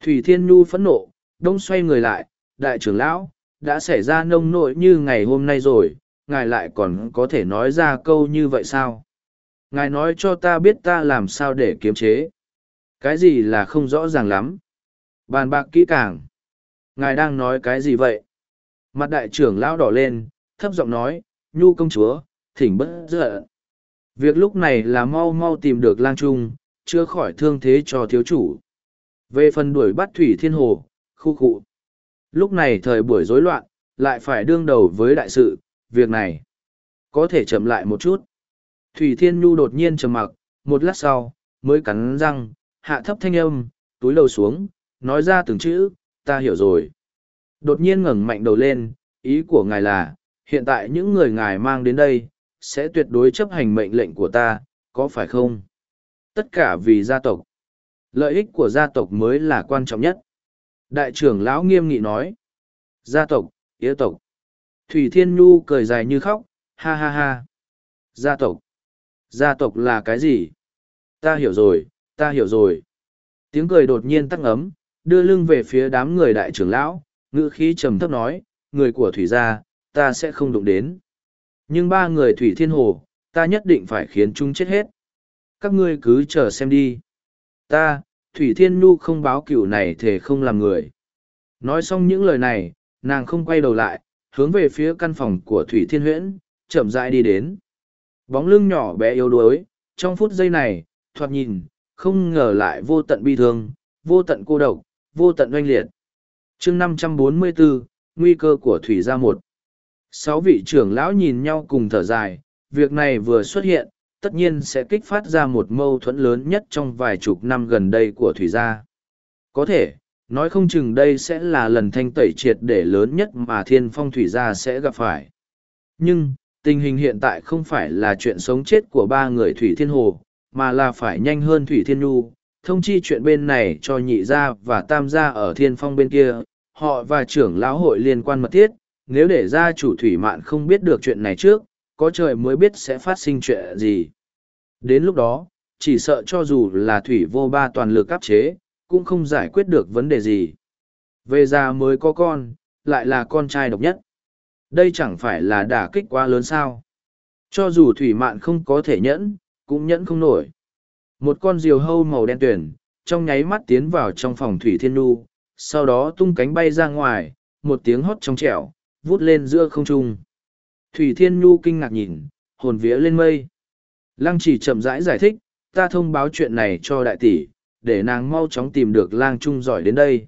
Thủy Thiên Nhu phẫn nộ, đông xoay người lại, đại trưởng lão, đã xảy ra nông nội như ngày hôm nay rồi, ngài lại còn có thể nói ra câu như vậy sao? Ngài nói cho ta biết ta làm sao để kiềm chế. Cái gì là không rõ ràng lắm? Bàn bạc kỹ càng. Ngài đang nói cái gì vậy? Mặt đại trưởng lão đỏ lên, thấp giọng nói, nhu công chúa, thỉnh bất giận. Việc lúc này là mau mau tìm được lang trung, chưa khỏi thương thế cho thiếu chủ. Về phần đuổi bắt Thủy Thiên Hồ, khu cụ. Lúc này thời buổi rối loạn, lại phải đương đầu với đại sự, việc này có thể chậm lại một chút. Thủy Thiên Nhu đột nhiên trầm mặc, một lát sau, mới cắn răng, hạ thấp thanh âm, túi lầu xuống, nói ra từng chữ, ta hiểu rồi. Đột nhiên ngẩng mạnh đầu lên, ý của ngài là, hiện tại những người ngài mang đến đây, sẽ tuyệt đối chấp hành mệnh lệnh của ta, có phải không? Tất cả vì gia tộc. Lợi ích của gia tộc mới là quan trọng nhất. Đại trưởng lão nghiêm nghị nói. Gia tộc, yêu tộc. Thủy Thiên Nhu cười dài như khóc, ha ha ha. Gia tộc. Gia tộc là cái gì? Ta hiểu rồi, ta hiểu rồi. Tiếng cười đột nhiên tắt ấm, đưa lưng về phía đám người đại trưởng lão, ngữ khí trầm thấp nói, người của Thủy gia, ta sẽ không đụng đến. Nhưng ba người Thủy Thiên Hồ, ta nhất định phải khiến chúng chết hết. Các ngươi cứ chờ xem đi. Ta, Thủy Thiên Nhu không báo cửu này thể không làm người. Nói xong những lời này, nàng không quay đầu lại, hướng về phía căn phòng của Thủy Thiên Huyễn, chậm rãi đi đến. Bóng lưng nhỏ bé yếu đuối, trong phút giây này, thoạt nhìn, không ngờ lại vô tận bi thương, vô tận cô độc, vô tận oanh liệt. chương 544, nguy cơ của Thủy gia một. Sáu vị trưởng lão nhìn nhau cùng thở dài, việc này vừa xuất hiện, tất nhiên sẽ kích phát ra một mâu thuẫn lớn nhất trong vài chục năm gần đây của Thủy gia. Có thể, nói không chừng đây sẽ là lần thanh tẩy triệt để lớn nhất mà thiên phong Thủy gia sẽ gặp phải. Nhưng, tình hình hiện tại không phải là chuyện sống chết của ba người Thủy Thiên Hồ, mà là phải nhanh hơn Thủy Thiên Nhu, thông chi chuyện bên này cho nhị gia và tam gia ở thiên phong bên kia, họ và trưởng lão hội liên quan mật thiết, nếu để gia chủ Thủy Mạn không biết được chuyện này trước, có trời mới biết sẽ phát sinh chuyện gì. Đến lúc đó, chỉ sợ cho dù là Thủy vô ba toàn lực áp chế, cũng không giải quyết được vấn đề gì. Về già mới có con, lại là con trai độc nhất. Đây chẳng phải là đả kích quá lớn sao. Cho dù Thủy Mạn không có thể nhẫn, cũng nhẫn không nổi. Một con diều hâu màu đen tuyển, trong nháy mắt tiến vào trong phòng Thủy Thiên Nu, sau đó tung cánh bay ra ngoài, một tiếng hót trong trẻo, vút lên giữa không trung. Thủy Thiên Nhu kinh ngạc nhìn, hồn vía lên mây. Lăng chỉ chậm rãi giải, giải thích, ta thông báo chuyện này cho đại tỷ, để nàng mau chóng tìm được lang trung giỏi đến đây.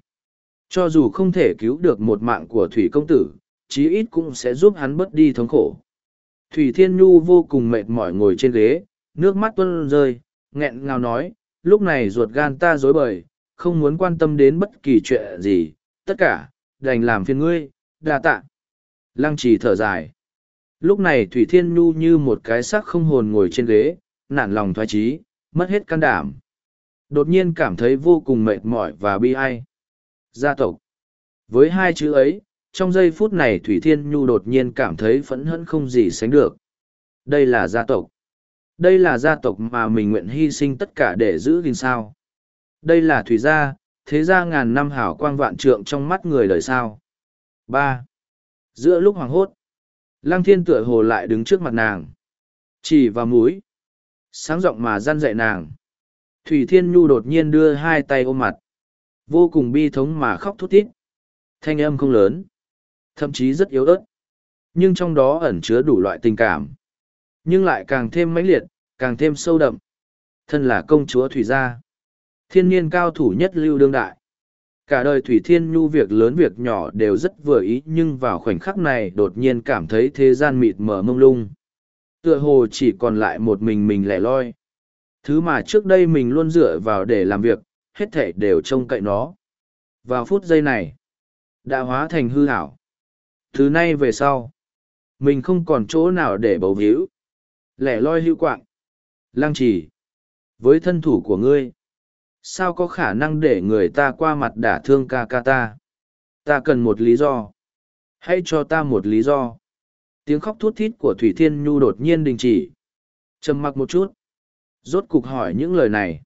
Cho dù không thể cứu được một mạng của Thủy Công Tử, chí ít cũng sẽ giúp hắn bớt đi thống khổ. Thủy Thiên Nhu vô cùng mệt mỏi ngồi trên ghế, nước mắt tuôn rơi, nghẹn ngào nói, lúc này ruột gan ta dối bời, không muốn quan tâm đến bất kỳ chuyện gì, tất cả, đành làm phiền ngươi, đa tạ. Lăng trì thở dài. Lúc này Thủy Thiên Nhu như một cái xác không hồn ngồi trên ghế, nản lòng thoái trí, mất hết can đảm. Đột nhiên cảm thấy vô cùng mệt mỏi và bi ai. Gia tộc. Với hai chữ ấy, trong giây phút này Thủy Thiên Nhu đột nhiên cảm thấy phẫn hẫn không gì sánh được. Đây là gia tộc. Đây là gia tộc mà mình nguyện hy sinh tất cả để giữ gìn sao. Đây là Thủy gia, thế gia ngàn năm hảo quang vạn trượng trong mắt người đời sao. ba Giữa lúc hoàng hốt, Lăng Thiên tựa hồ lại đứng trước mặt nàng. Chỉ vào mũi. Sáng giọng mà răn dạy nàng. Thủy Thiên Nhu đột nhiên đưa hai tay ôm mặt. Vô cùng bi thống mà khóc thút thít. Thanh âm không lớn. Thậm chí rất yếu ớt. Nhưng trong đó ẩn chứa đủ loại tình cảm. Nhưng lại càng thêm mãnh liệt, càng thêm sâu đậm. Thân là công chúa Thủy Gia. Thiên nhiên cao thủ nhất lưu đương đại cả đời thủy thiên nhu việc lớn việc nhỏ đều rất vừa ý, nhưng vào khoảnh khắc này đột nhiên cảm thấy thế gian mịt mờ mông lung. Tựa hồ chỉ còn lại một mình mình lẻ loi. Thứ mà trước đây mình luôn dựa vào để làm việc, hết thể đều trông cậy nó. Vào phút giây này, đã hóa thành hư hảo. Thứ nay về sau, mình không còn chỗ nào để bầu víu. Lẻ loi hữu quạng. Lang trì, với thân thủ của ngươi sao có khả năng để người ta qua mặt đả thương ca ca ta? Ta cần một lý do. Hãy cho ta một lý do. Tiếng khóc thút thít của thủy thiên nhu đột nhiên đình chỉ. Trầm mặc một chút. Rốt cục hỏi những lời này.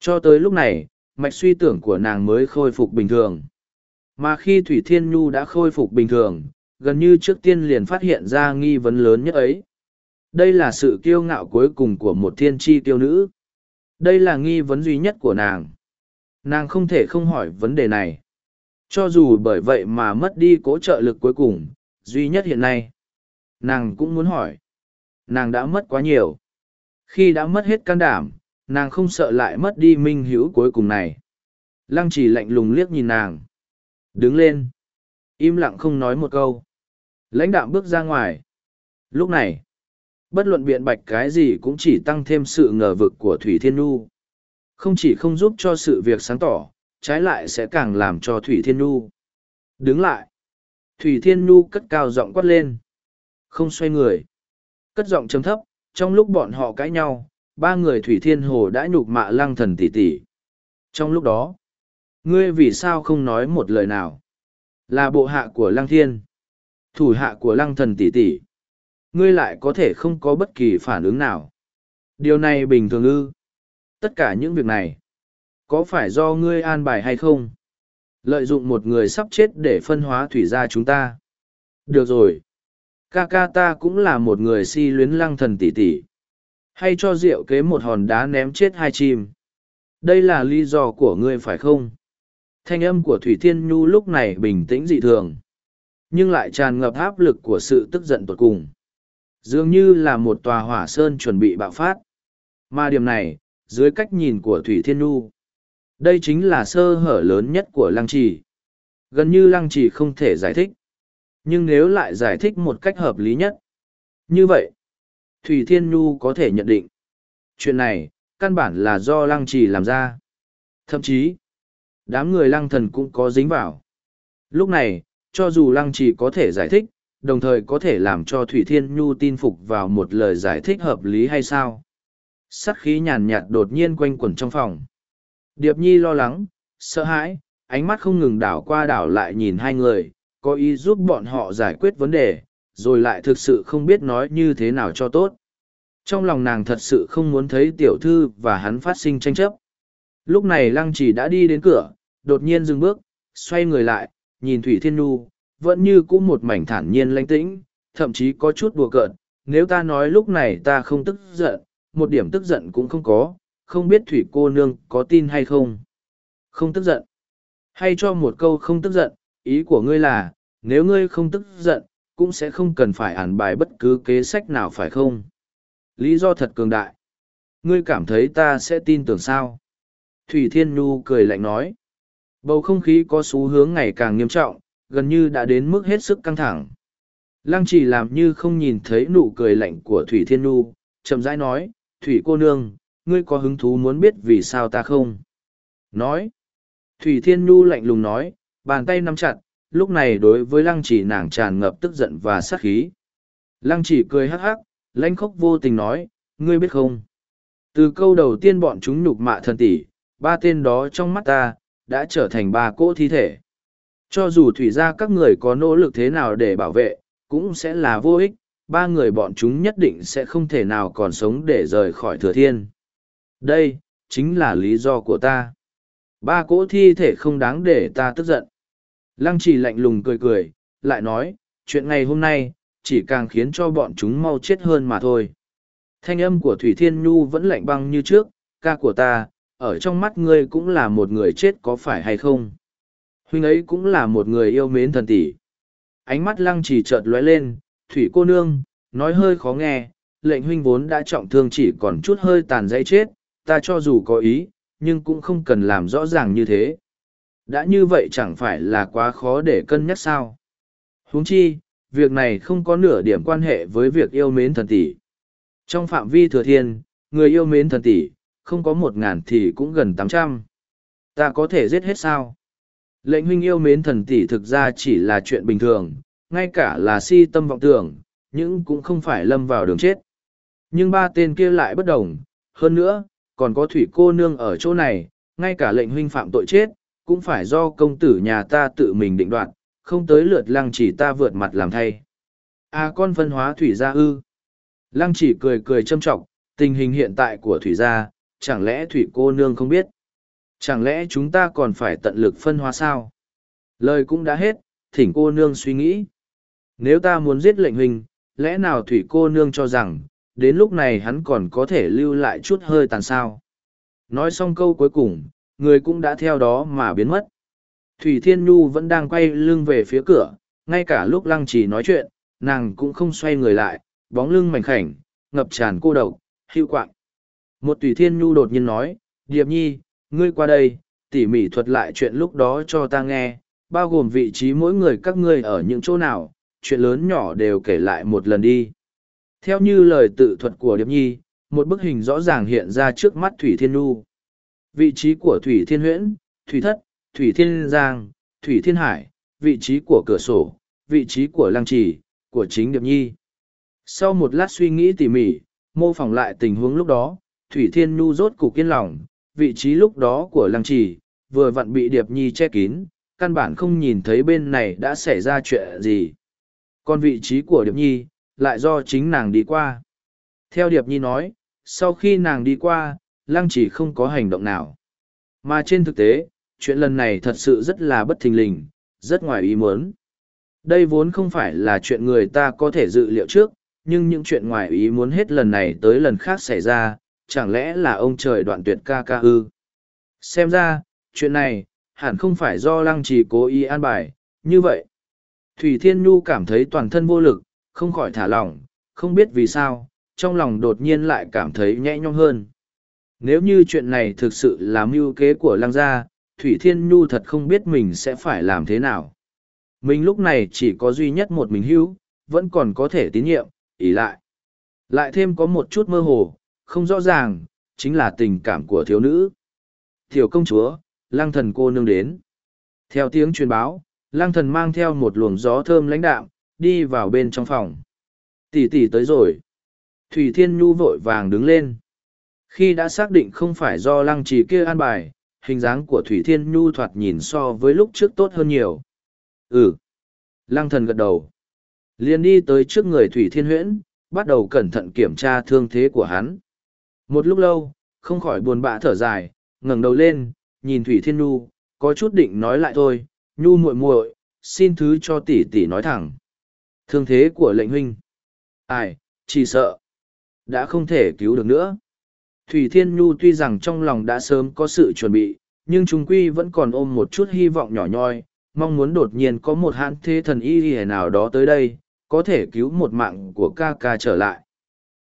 Cho tới lúc này, mạch suy tưởng của nàng mới khôi phục bình thường. Mà khi thủy thiên nhu đã khôi phục bình thường, gần như trước tiên liền phát hiện ra nghi vấn lớn nhất ấy. Đây là sự kiêu ngạo cuối cùng của một thiên tri tiêu nữ đây là nghi vấn duy nhất của nàng. Nàng không thể không hỏi vấn đề này. Cho dù bởi vậy mà mất đi cố trợ lực cuối cùng duy nhất hiện nay nàng cũng muốn hỏi. Nàng đã mất quá nhiều. Khi đã mất hết can đảm nàng không sợ lại mất đi minh hữu cuối cùng này. Lăng chỉ lạnh lùng liếc nhìn nàng. Đứng lên. Im lặng không nói một câu. Lãnh đạm bước ra ngoài. Lúc này, bất luận biện bạch cái gì cũng chỉ tăng thêm sự ngờ vực của Thủy Thiên Nhu. Không chỉ không giúp cho sự việc sáng tỏ, trái lại sẽ càng làm cho Thủy Thiên Nhu. Đứng lại. Thủy Thiên Nhu cất cao giọng quát lên. Không xoay người. Cất giọng chấm thấp, trong lúc bọn họ cãi nhau, ba người Thủy Thiên Hồ đã nhục mạ lăng thần tỷ tỷ. Trong lúc đó, ngươi vì sao không nói một lời nào? Là bộ hạ của lăng thiên. Thủ hạ của lăng thần tỷ tỷ. Ngươi lại có thể không có bất kỳ phản ứng nào. Điều này bình thường ư. Tất cả những việc này, có phải do ngươi an bài hay không? Lợi dụng một người sắp chết để phân hóa thủy ra chúng ta. Được rồi. Ca ca ta cũng là một người si luyến lăng thần tỷ tỷ. Hay cho rượu kế một hòn đá ném chết hai chim. Đây là lý do của ngươi phải không? Thanh âm của Thủy Thiên Nhu lúc này bình tĩnh dị thường. Nhưng lại tràn ngập áp lực của sự tức giận tột cùng. Dường như là một tòa hỏa sơn chuẩn bị bạo phát. Mà điểm này, dưới cách nhìn của Thủy Thiên Nhu, đây chính là sơ hở lớn nhất của lăng trì. Gần như lăng trì không thể giải thích. Nhưng nếu lại giải thích một cách hợp lý nhất, như vậy, Thủy Thiên Nhu có thể nhận định. Chuyện này, căn bản là do lăng trì làm ra. Thậm chí, đám người lăng thần cũng có dính vào. Lúc này, cho dù lăng trì có thể giải thích, đồng thời có thể làm cho Thủy Thiên Nhu tin phục vào một lời giải thích hợp lý hay sao. Sắc khí nhàn nhạt đột nhiên quanh quẩn trong phòng. Điệp Nhi lo lắng, sợ hãi, ánh mắt không ngừng đảo qua đảo lại nhìn hai người, có ý giúp bọn họ giải quyết vấn đề, rồi lại thực sự không biết nói như thế nào cho tốt. Trong lòng nàng thật sự không muốn thấy tiểu thư và hắn phát sinh tranh chấp. Lúc này lăng chỉ đã đi đến cửa, đột nhiên dừng bước, xoay người lại, nhìn Thủy Thiên Nhu, vẫn như cũ một mảnh thản nhiên lãnh tĩnh, thậm chí có chút đùa cợt. Nếu ta nói lúc này ta không tức giận, một điểm tức giận cũng không có, không biết Thủy cô nương có tin hay không. Không tức giận. Hay cho một câu không tức giận, ý của ngươi là, nếu ngươi không tức giận, cũng sẽ không cần phải ản bài bất cứ kế sách nào phải không? Lý do thật cường đại. Ngươi cảm thấy ta sẽ tin tưởng sao? Thủy Thiên Nhu cười lạnh nói. Bầu không khí có xu hướng ngày càng nghiêm trọng, gần như đã đến mức hết sức căng thẳng. Lăng chỉ làm như không nhìn thấy nụ cười lạnh của Thủy Thiên Nhu, chậm rãi nói, Thủy cô nương, ngươi có hứng thú muốn biết vì sao ta không? Nói. Thủy Thiên Nhu lạnh lùng nói, bàn tay nắm chặt, lúc này đối với lăng chỉ nàng tràn ngập tức giận và sát khí. Lăng chỉ cười hắc hắc, lãnh khóc vô tình nói, ngươi biết không? Từ câu đầu tiên bọn chúng nhục mạ thần tỷ, ba tên đó trong mắt ta, đã trở thành ba cỗ thi thể. Cho dù thủy ra các người có nỗ lực thế nào để bảo vệ, cũng sẽ là vô ích, ba người bọn chúng nhất định sẽ không thể nào còn sống để rời khỏi thừa thiên. Đây, chính là lý do của ta. Ba cỗ thi thể không đáng để ta tức giận. Lăng chỉ lạnh lùng cười cười, lại nói, chuyện ngày hôm nay, chỉ càng khiến cho bọn chúng mau chết hơn mà thôi. Thanh âm của Thủy Thiên Nhu vẫn lạnh băng như trước, ca của ta, ở trong mắt ngươi cũng là một người chết có phải hay không? Huynh ấy cũng là một người yêu mến thần tỷ. Ánh mắt lăng trì chợt lóe lên, Thủy cô nương, nói hơi khó nghe, lệnh huynh vốn đã trọng thương chỉ còn chút hơi tàn dây chết, ta cho dù có ý, nhưng cũng không cần làm rõ ràng như thế. Đã như vậy chẳng phải là quá khó để cân nhắc sao. huống chi, việc này không có nửa điểm quan hệ với việc yêu mến thần tỷ. Trong phạm vi thừa thiên, người yêu mến thần tỷ, không có một ngàn thì cũng gần tám trăm. Ta có thể giết hết sao? Lệnh huynh yêu mến thần tỷ thực ra chỉ là chuyện bình thường, ngay cả là si tâm vọng tưởng, nhưng cũng không phải lâm vào đường chết. Nhưng ba tên kia lại bất đồng, hơn nữa, còn có thủy cô nương ở chỗ này, ngay cả lệnh huynh phạm tội chết, cũng phải do công tử nhà ta tự mình định đoạt, không tới lượt lăng chỉ ta vượt mặt làm thay. À con phân hóa thủy gia ư. Lăng chỉ cười cười châm trọng, tình hình hiện tại của thủy gia, chẳng lẽ thủy cô nương không biết? Chẳng lẽ chúng ta còn phải tận lực phân hóa sao? Lời cũng đã hết, thỉnh cô nương suy nghĩ. Nếu ta muốn giết lệnh huynh, lẽ nào thủy cô nương cho rằng, đến lúc này hắn còn có thể lưu lại chút hơi tàn sao? Nói xong câu cuối cùng, người cũng đã theo đó mà biến mất. Thủy Thiên Nhu vẫn đang quay lưng về phía cửa, ngay cả lúc lăng trì nói chuyện, nàng cũng không xoay người lại, bóng lưng mảnh khảnh, ngập tràn cô độc, hưu quạng. Một Thủy Thiên Nhu đột nhiên nói, Điệp Nhi, ngươi qua đây, tỉ mỉ thuật lại chuyện lúc đó cho ta nghe, bao gồm vị trí mỗi người các ngươi ở những chỗ nào, chuyện lớn nhỏ đều kể lại một lần đi. Theo như lời tự thuật của Điệp Nhi, một bức hình rõ ràng hiện ra trước mắt Thủy Thiên Nhu. Vị trí của Thủy Thiên Huyễn, Thủy Thất, Thủy Thiên Giang, Thủy Thiên Hải, vị trí của cửa sổ, vị trí của Lăng Trì, của chính Điệp Nhi. Sau một lát suy nghĩ tỉ mỉ, mô phỏng lại tình huống lúc đó, Thủy Thiên Nhu rốt cục kiên lòng, vị trí lúc đó của Lăng Trì, vừa vặn bị Điệp Nhi che kín, căn bản không nhìn thấy bên này đã xảy ra chuyện gì. Còn vị trí của Điệp Nhi, lại do chính nàng đi qua. Theo Điệp Nhi nói, sau khi nàng đi qua, Lăng chỉ không có hành động nào. Mà trên thực tế, chuyện lần này thật sự rất là bất thình lình, rất ngoài ý muốn. Đây vốn không phải là chuyện người ta có thể dự liệu trước, nhưng những chuyện ngoài ý muốn hết lần này tới lần khác xảy ra, chẳng lẽ là ông trời đoạn tuyệt ca ca ư? Xem ra, chuyện này, hẳn không phải do lăng trì cố ý an bài, như vậy. Thủy Thiên Nhu cảm thấy toàn thân vô lực, không khỏi thả lỏng, không biết vì sao, trong lòng đột nhiên lại cảm thấy nhẹ nhõm hơn. Nếu như chuyện này thực sự là mưu kế của lăng gia, Thủy Thiên Nhu thật không biết mình sẽ phải làm thế nào. Mình lúc này chỉ có duy nhất một mình hữu, vẫn còn có thể tín nhiệm, ý lại. Lại thêm có một chút mơ hồ, không rõ ràng, chính là tình cảm của thiếu nữ. Tiểu công chúa, lang thần cô nương đến. Theo tiếng truyền báo, lang thần mang theo một luồng gió thơm lãnh đạm, đi vào bên trong phòng. Tỷ tỷ tới rồi. Thủy Thiên Nhu vội vàng đứng lên. Khi đã xác định không phải do lăng trì kia an bài, hình dáng của Thủy Thiên Nhu thoạt nhìn so với lúc trước tốt hơn nhiều. Ừ. Lăng thần gật đầu. liền đi tới trước người Thủy Thiên Huyễn, bắt đầu cẩn thận kiểm tra thương thế của hắn. Một lúc lâu, không khỏi buồn bã thở dài, ngẩng đầu lên, nhìn Thủy Thiên Nhu, có chút định nói lại thôi, Nhu muội muội, xin thứ cho tỷ tỷ nói thẳng. Thương thế của lệnh huynh. Ai, chỉ sợ. Đã không thể cứu được nữa. Thủy Thiên Nhu tuy rằng trong lòng đã sớm có sự chuẩn bị, nhưng chúng quy vẫn còn ôm một chút hy vọng nhỏ nhoi, mong muốn đột nhiên có một hãn thế thần y gì nào đó tới đây, có thể cứu một mạng của ca ca trở lại.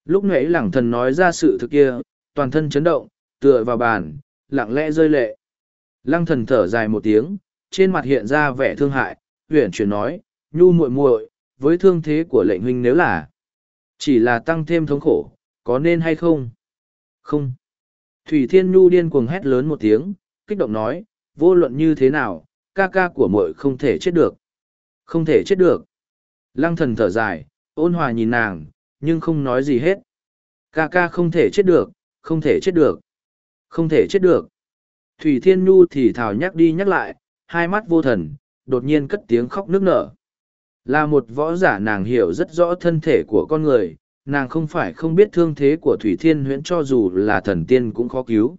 Lúc nãy lẳng thần nói ra sự thực kia, toàn thân chấn động, tựa vào bàn, lặng lẽ rơi lệ. Lăng thần thở dài một tiếng, trên mặt hiện ra vẻ thương hại, huyển chuyển nói, nhu muội muội, với thương thế của lệnh huynh nếu là chỉ là tăng thêm thống khổ, có nên hay không? Không. Thủy Thiên Nhu điên cuồng hét lớn một tiếng, kích động nói, vô luận như thế nào, ca ca của muội không thể chết được. Không thể chết được. Lăng thần thở dài, ôn hòa nhìn nàng, nhưng không nói gì hết. Ca ca không thể chết được, không thể chết được. Không thể chết được. Thủy Thiên Nhu thì thào nhắc đi nhắc lại, hai mắt vô thần, đột nhiên cất tiếng khóc nức nở. Là một võ giả nàng hiểu rất rõ thân thể của con người, nàng không phải không biết thương thế của Thủy Thiên huyễn cho dù là thần tiên cũng khó cứu.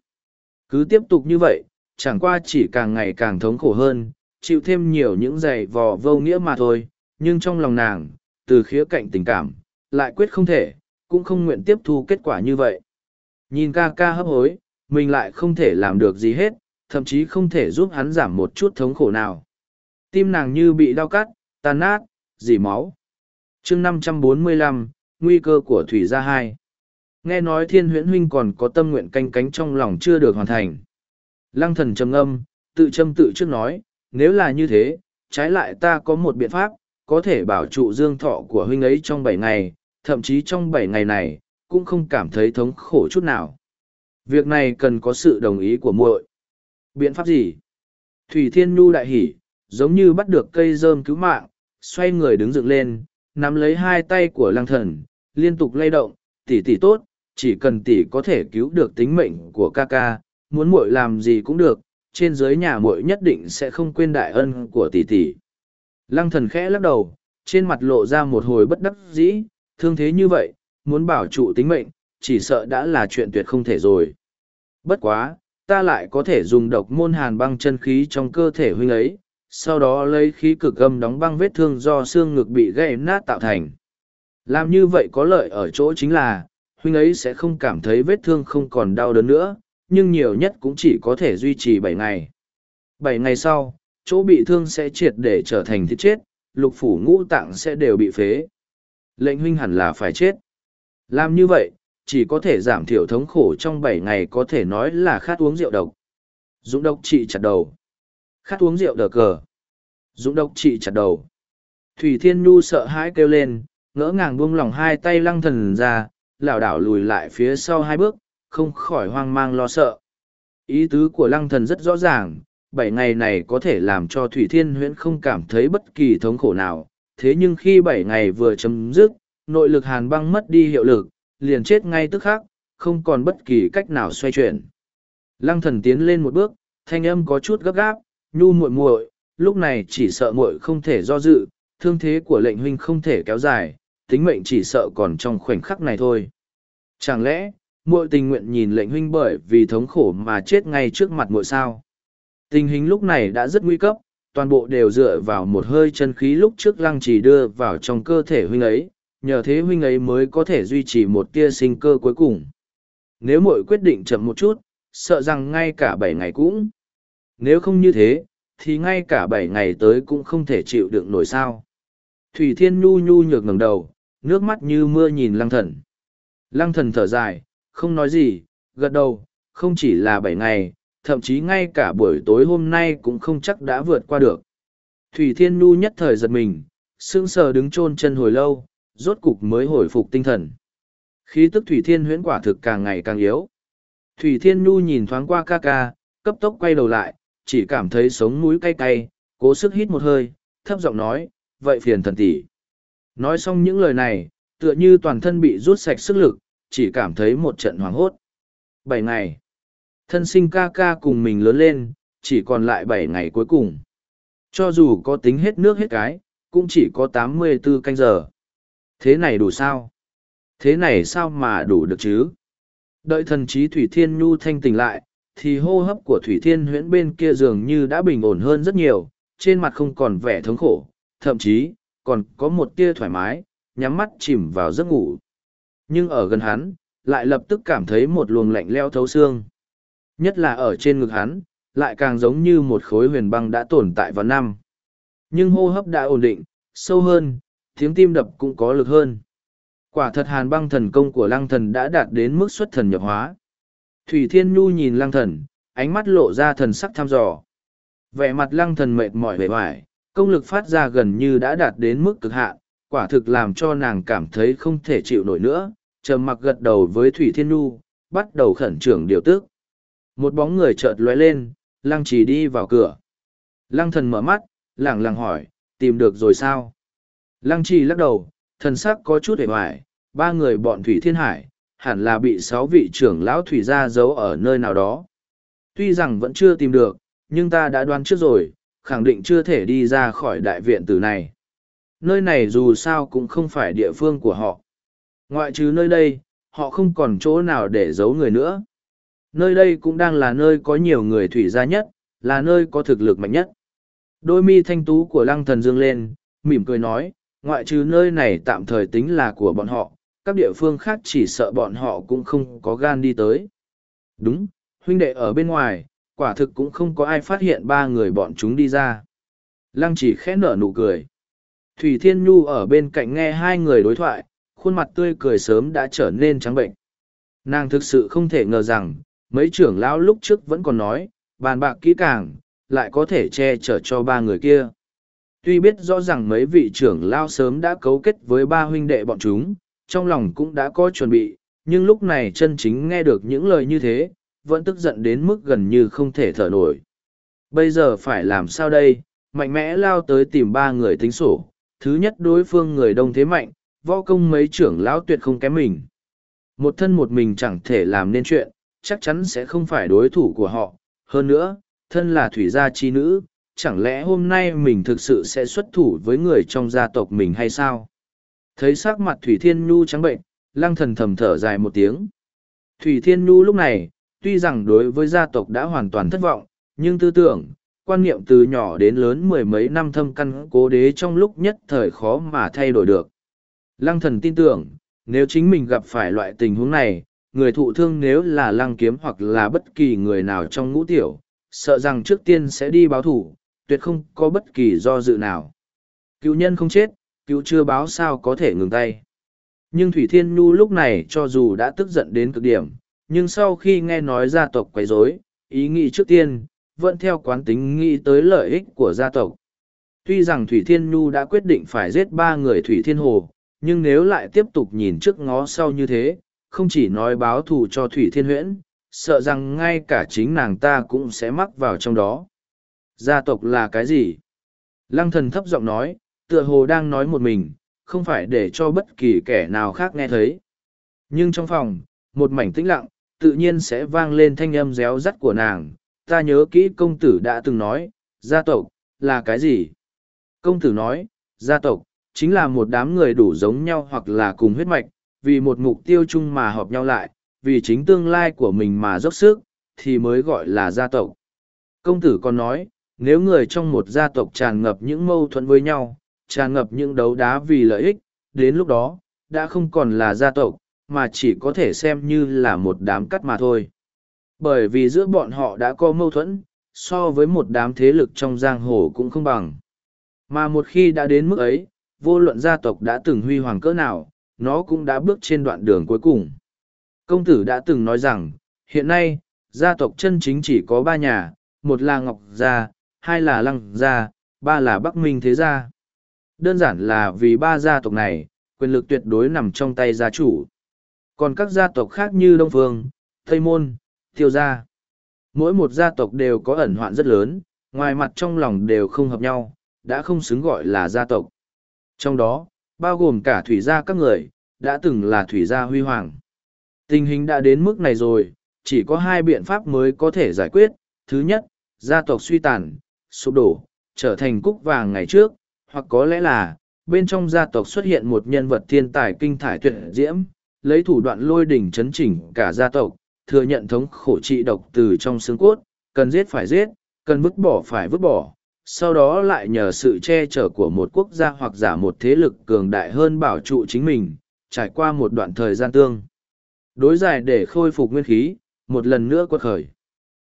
Cứ tiếp tục như vậy, chẳng qua chỉ càng ngày càng thống khổ hơn, chịu thêm nhiều những giày vò vô nghĩa mà thôi, nhưng trong lòng nàng, từ khía cạnh tình cảm, lại quyết không thể, cũng không nguyện tiếp thu kết quả như vậy. Nhìn ca ca hấp hối, mình lại không thể làm được gì hết, thậm chí không thể giúp hắn giảm một chút thống khổ nào. Tim nàng như bị đau cắt, tan nát, dì máu. chương 545, nguy cơ của Thủy Gia hai Nghe nói thiên huyễn huynh còn có tâm nguyện canh cánh trong lòng chưa được hoàn thành. Lăng thần trầm âm, tự châm tự trước nói, nếu là như thế, trái lại ta có một biện pháp, có thể bảo trụ dương thọ của huynh ấy trong bảy ngày, thậm chí trong bảy ngày này, cũng không cảm thấy thống khổ chút nào. Việc này cần có sự đồng ý của muội. Biện pháp gì? Thủy Thiên Nhu đại hỉ, giống như bắt được cây rơm cứu mạng, xoay người đứng dựng lên, nắm lấy hai tay của lăng thần, liên tục lay động, tỷ tỷ tốt, chỉ cần tỷ có thể cứu được tính mệnh của ca ca, muốn muội làm gì cũng được, trên dưới nhà muội nhất định sẽ không quên đại ân của tỷ tỷ. Lăng thần khẽ lắc đầu, trên mặt lộ ra một hồi bất đắc dĩ, thương thế như vậy, muốn bảo trụ tính mệnh, chỉ sợ đã là chuyện tuyệt không thể rồi. Bất quá, ta lại có thể dùng độc môn hàn băng chân khí trong cơ thể huynh ấy, sau đó lấy khí cực âm đóng băng vết thương do xương ngực bị gãy nát tạo thành. Làm như vậy có lợi ở chỗ chính là, huynh ấy sẽ không cảm thấy vết thương không còn đau đớn nữa, nhưng nhiều nhất cũng chỉ có thể duy trì bảy ngày. Bảy ngày sau, chỗ bị thương sẽ triệt để trở thành thịt chết, lục phủ ngũ tạng sẽ đều bị phế. Lệnh huynh hẳn là phải chết. Làm như vậy, chỉ có thể giảm thiểu thống khổ trong bảy ngày có thể nói là khát uống rượu độc. Dũng độc trị chặt đầu. Khát uống rượu đờ cờ. Dũng độc trị chặt đầu. Thủy Thiên Nhu sợ hãi kêu lên, ngỡ ngàng buông lỏng hai tay lăng thần ra, lảo đảo lùi lại phía sau hai bước, không khỏi hoang mang lo sợ. Ý tứ của lăng thần rất rõ ràng, bảy ngày này có thể làm cho Thủy Thiên huyễn không cảm thấy bất kỳ thống khổ nào, thế nhưng khi bảy ngày vừa chấm dứt, nội lực hàn băng mất đi hiệu lực, liền chết ngay tức khắc, không còn bất kỳ cách nào xoay chuyển. Lăng thần tiến lên một bước, thanh âm có chút gấp gáp, nhu muội muội, lúc này chỉ sợ muội không thể do dự, thương thế của lệnh huynh không thể kéo dài, tính mệnh chỉ sợ còn trong khoảnh khắc này thôi. Chẳng lẽ, muội tình nguyện nhìn lệnh huynh bởi vì thống khổ mà chết ngay trước mặt muội sao? Tình hình lúc này đã rất nguy cấp, toàn bộ đều dựa vào một hơi chân khí lúc trước lăng trì đưa vào trong cơ thể huynh ấy, nhờ thế huynh ấy mới có thể duy trì một tia sinh cơ cuối cùng. Nếu muội quyết định chậm một chút, sợ rằng ngay cả bảy ngày cũng. Nếu không như thế, thì ngay cả bảy ngày tới cũng không thể chịu đựng nổi sao. Thủy Thiên Nhu nhu nhược ngẩng đầu, nước mắt như mưa nhìn lăng thần. Lăng thần thở dài, không nói gì, gật đầu, không chỉ là bảy ngày, thậm chí ngay cả buổi tối hôm nay cũng không chắc đã vượt qua được. Thủy Thiên Nhu nhất thời giật mình, sững sờ đứng chôn chân hồi lâu, rốt cục mới hồi phục tinh thần. Khí tức Thủy Thiên huyễn quả thực càng ngày càng yếu. Thủy Thiên Nhu nhìn thoáng qua ca ca, cấp tốc quay đầu lại, chỉ cảm thấy sống mũi cay cay, cố sức hít một hơi, thấp giọng nói, vậy phiền thần tỷ. Nói xong những lời này, tựa như toàn thân bị rút sạch sức lực, chỉ cảm thấy một trận hoảng hốt. Bảy ngày. Thân sinh ca ca cùng mình lớn lên, chỉ còn lại bảy ngày cuối cùng. Cho dù có tính hết nước hết cái, cũng chỉ có tám mươi 84 canh giờ. Thế này đủ sao? Thế này sao mà đủ được chứ? Đợi thần trí Thủy Thiên Nhu thanh tỉnh lại, thì hô hấp của Thủy Thiên huyễn bên kia dường như đã bình ổn hơn rất nhiều, trên mặt không còn vẻ thống khổ, thậm chí, còn có một tia thoải mái, nhắm mắt chìm vào giấc ngủ. Nhưng ở gần hắn, lại lập tức cảm thấy một luồng lạnh leo thấu xương. Nhất là ở trên ngực hắn, lại càng giống như một khối huyền băng đã tồn tại vào năm. Nhưng hô hấp đã ổn định, sâu hơn, tiếng tim đập cũng có lực hơn. Quả thật hàn băng thần công của lăng thần đã đạt đến mức xuất thần nhập hóa. Thủy Thiên Nhu nhìn lăng thần, ánh mắt lộ ra thần sắc thăm dò. Vẻ mặt lăng thần mệt mỏi vẻ vải, công lực phát ra gần như đã đạt đến mức cực hạn, quả thực làm cho nàng cảm thấy không thể chịu nổi nữa, trầm mặc gật đầu với Thủy Thiên Nhu, bắt đầu khẩn trương điều tức. Một bóng người chợt lóe lên, lăng trì đi vào cửa. Lăng thần mở mắt, lẳng lặng hỏi, tìm được rồi sao? Lăng trì lắc đầu, thần sắc có chút hề hoài, ba người bọn Thủy Thiên Hải, hẳn là bị sáu vị trưởng lão Thủy gia giấu ở nơi nào đó. Tuy rằng vẫn chưa tìm được, nhưng ta đã đoán trước rồi, khẳng định chưa thể đi ra khỏi đại viện từ này. Nơi này dù sao cũng không phải địa phương của họ. Ngoại trừ nơi đây, họ không còn chỗ nào để giấu người nữa. Nơi đây cũng đang là nơi có nhiều người thủy gia nhất, là nơi có thực lực mạnh nhất. Đôi mi thanh tú của lăng thần dương lên, mỉm cười nói, ngoại trừ nơi này tạm thời tính là của bọn họ, các địa phương khác chỉ sợ bọn họ cũng không có gan đi tới. Đúng, huynh đệ ở bên ngoài, quả thực cũng không có ai phát hiện ba người bọn chúng đi ra. Lăng chỉ khẽ nở nụ cười. Thủy Thiên Nhu ở bên cạnh nghe hai người đối thoại, khuôn mặt tươi cười sớm đã trở nên trắng bệnh. Nàng thực sự không thể ngờ rằng, mấy trưởng lão lúc trước vẫn còn nói, bàn bạc kỹ càng, lại có thể che chở cho ba người kia. Tuy biết rõ ràng mấy vị trưởng lão sớm đã cấu kết với ba huynh đệ bọn chúng, trong lòng cũng đã có chuẩn bị, nhưng lúc này chân chính nghe được những lời như thế, vẫn tức giận đến mức gần như không thể thở nổi. Bây giờ phải làm sao đây, mạnh mẽ lao tới tìm ba người tính sổ, thứ nhất đối phương người đông thế mạnh, võ công mấy trưởng lão tuyệt không kém mình. Một thân một mình chẳng thể làm nên chuyện, chắc chắn sẽ không phải đối thủ của họ. Hơn nữa, thân là thủy gia chi nữ, chẳng lẽ hôm nay mình thực sự sẽ xuất thủ với người trong gia tộc mình hay sao? Thấy sắc mặt Thủy Thiên Nhu trắng bệnh, lăng thần thầm thở dài một tiếng. Thủy Thiên Nhu lúc này, tuy rằng đối với gia tộc đã hoàn toàn thất vọng, nhưng tư tưởng, quan niệm từ nhỏ đến lớn mười mấy năm thâm căn cố đế trong lúc nhất thời khó mà thay đổi được. Lăng thần tin tưởng, nếu chính mình gặp phải loại tình huống này, người thụ thương nếu là lăng kiếm hoặc là bất kỳ người nào trong ngũ tiểu, sợ rằng trước tiên sẽ đi báo thủ, tuyệt không có bất kỳ do dự nào. Cứu nhân không chết, cứu chưa báo sao có thể ngừng tay. Nhưng Thủy Thiên Nhu lúc này cho dù đã tức giận đến cực điểm, nhưng sau khi nghe nói gia tộc quấy rối, ý nghĩ trước tiên, vẫn theo quán tính nghĩ tới lợi ích của gia tộc. Tuy rằng Thủy Thiên Nhu đã quyết định phải giết ba người Thủy Thiên Hồ, nhưng nếu lại tiếp tục nhìn trước ngó sau như thế, không chỉ nói báo thù cho Thủy Thiên Huyễn, sợ rằng ngay cả chính nàng ta cũng sẽ mắc vào trong đó. Gia tộc là cái gì? Lăng thần thấp giọng nói, tựa hồ đang nói một mình, không phải để cho bất kỳ kẻ nào khác nghe thấy. Nhưng trong phòng, một mảnh tĩnh lặng, tự nhiên sẽ vang lên thanh âm réo rắt của nàng. Ta nhớ kỹ công tử đã từng nói, gia tộc, là cái gì? Công tử nói, gia tộc, chính là một đám người đủ giống nhau hoặc là cùng huyết mạch, vì một mục tiêu chung mà họp nhau lại, vì chính tương lai của mình mà dốc sức, thì mới gọi là gia tộc. Công tử còn nói, nếu người trong một gia tộc tràn ngập những mâu thuẫn với nhau, tràn ngập những đấu đá vì lợi ích, đến lúc đó, đã không còn là gia tộc, mà chỉ có thể xem như là một đám cắt mà thôi. Bởi vì giữa bọn họ đã có mâu thuẫn, so với một đám thế lực trong giang hồ cũng không bằng. Mà một khi đã đến mức ấy, vô luận gia tộc đã từng huy hoàng cỡ nào, nó cũng đã bước trên đoạn đường cuối cùng. Công tử đã từng nói rằng, hiện nay, gia tộc chân chính chỉ có ba nhà, một là Ngọc Gia, hai là Lăng Gia, ba là Bắc Minh Thế Gia. Đơn giản là vì ba gia tộc này, quyền lực tuyệt đối nằm trong tay gia chủ. Còn các gia tộc khác như Đông Phương, Tây Môn, Tiêu Gia. Mỗi một gia tộc đều có ẩn hoạn rất lớn, ngoài mặt trong lòng đều không hợp nhau, đã không xứng gọi là gia tộc. Trong đó, bao gồm cả thủy gia các người, đã từng là thủy gia huy hoàng. Tình hình đã đến mức này rồi, chỉ có hai biện pháp mới có thể giải quyết. Thứ nhất, gia tộc suy tàn, sụp đổ, trở thành cúc vàng ngày trước, hoặc có lẽ là, bên trong gia tộc xuất hiện một nhân vật thiên tài kinh thải tuyệt diễm, lấy thủ đoạn lôi đỉnh chấn chỉnh cả gia tộc, thừa nhận thống khổ trị độc từ trong xương cốt, cần giết phải giết, cần vứt bỏ phải vứt bỏ, sau đó lại nhờ sự che chở của một quốc gia hoặc giả một thế lực cường đại hơn bảo trụ chính mình, trải qua một đoạn thời gian tương. Đối giải để khôi phục nguyên khí, một lần nữa quật khởi.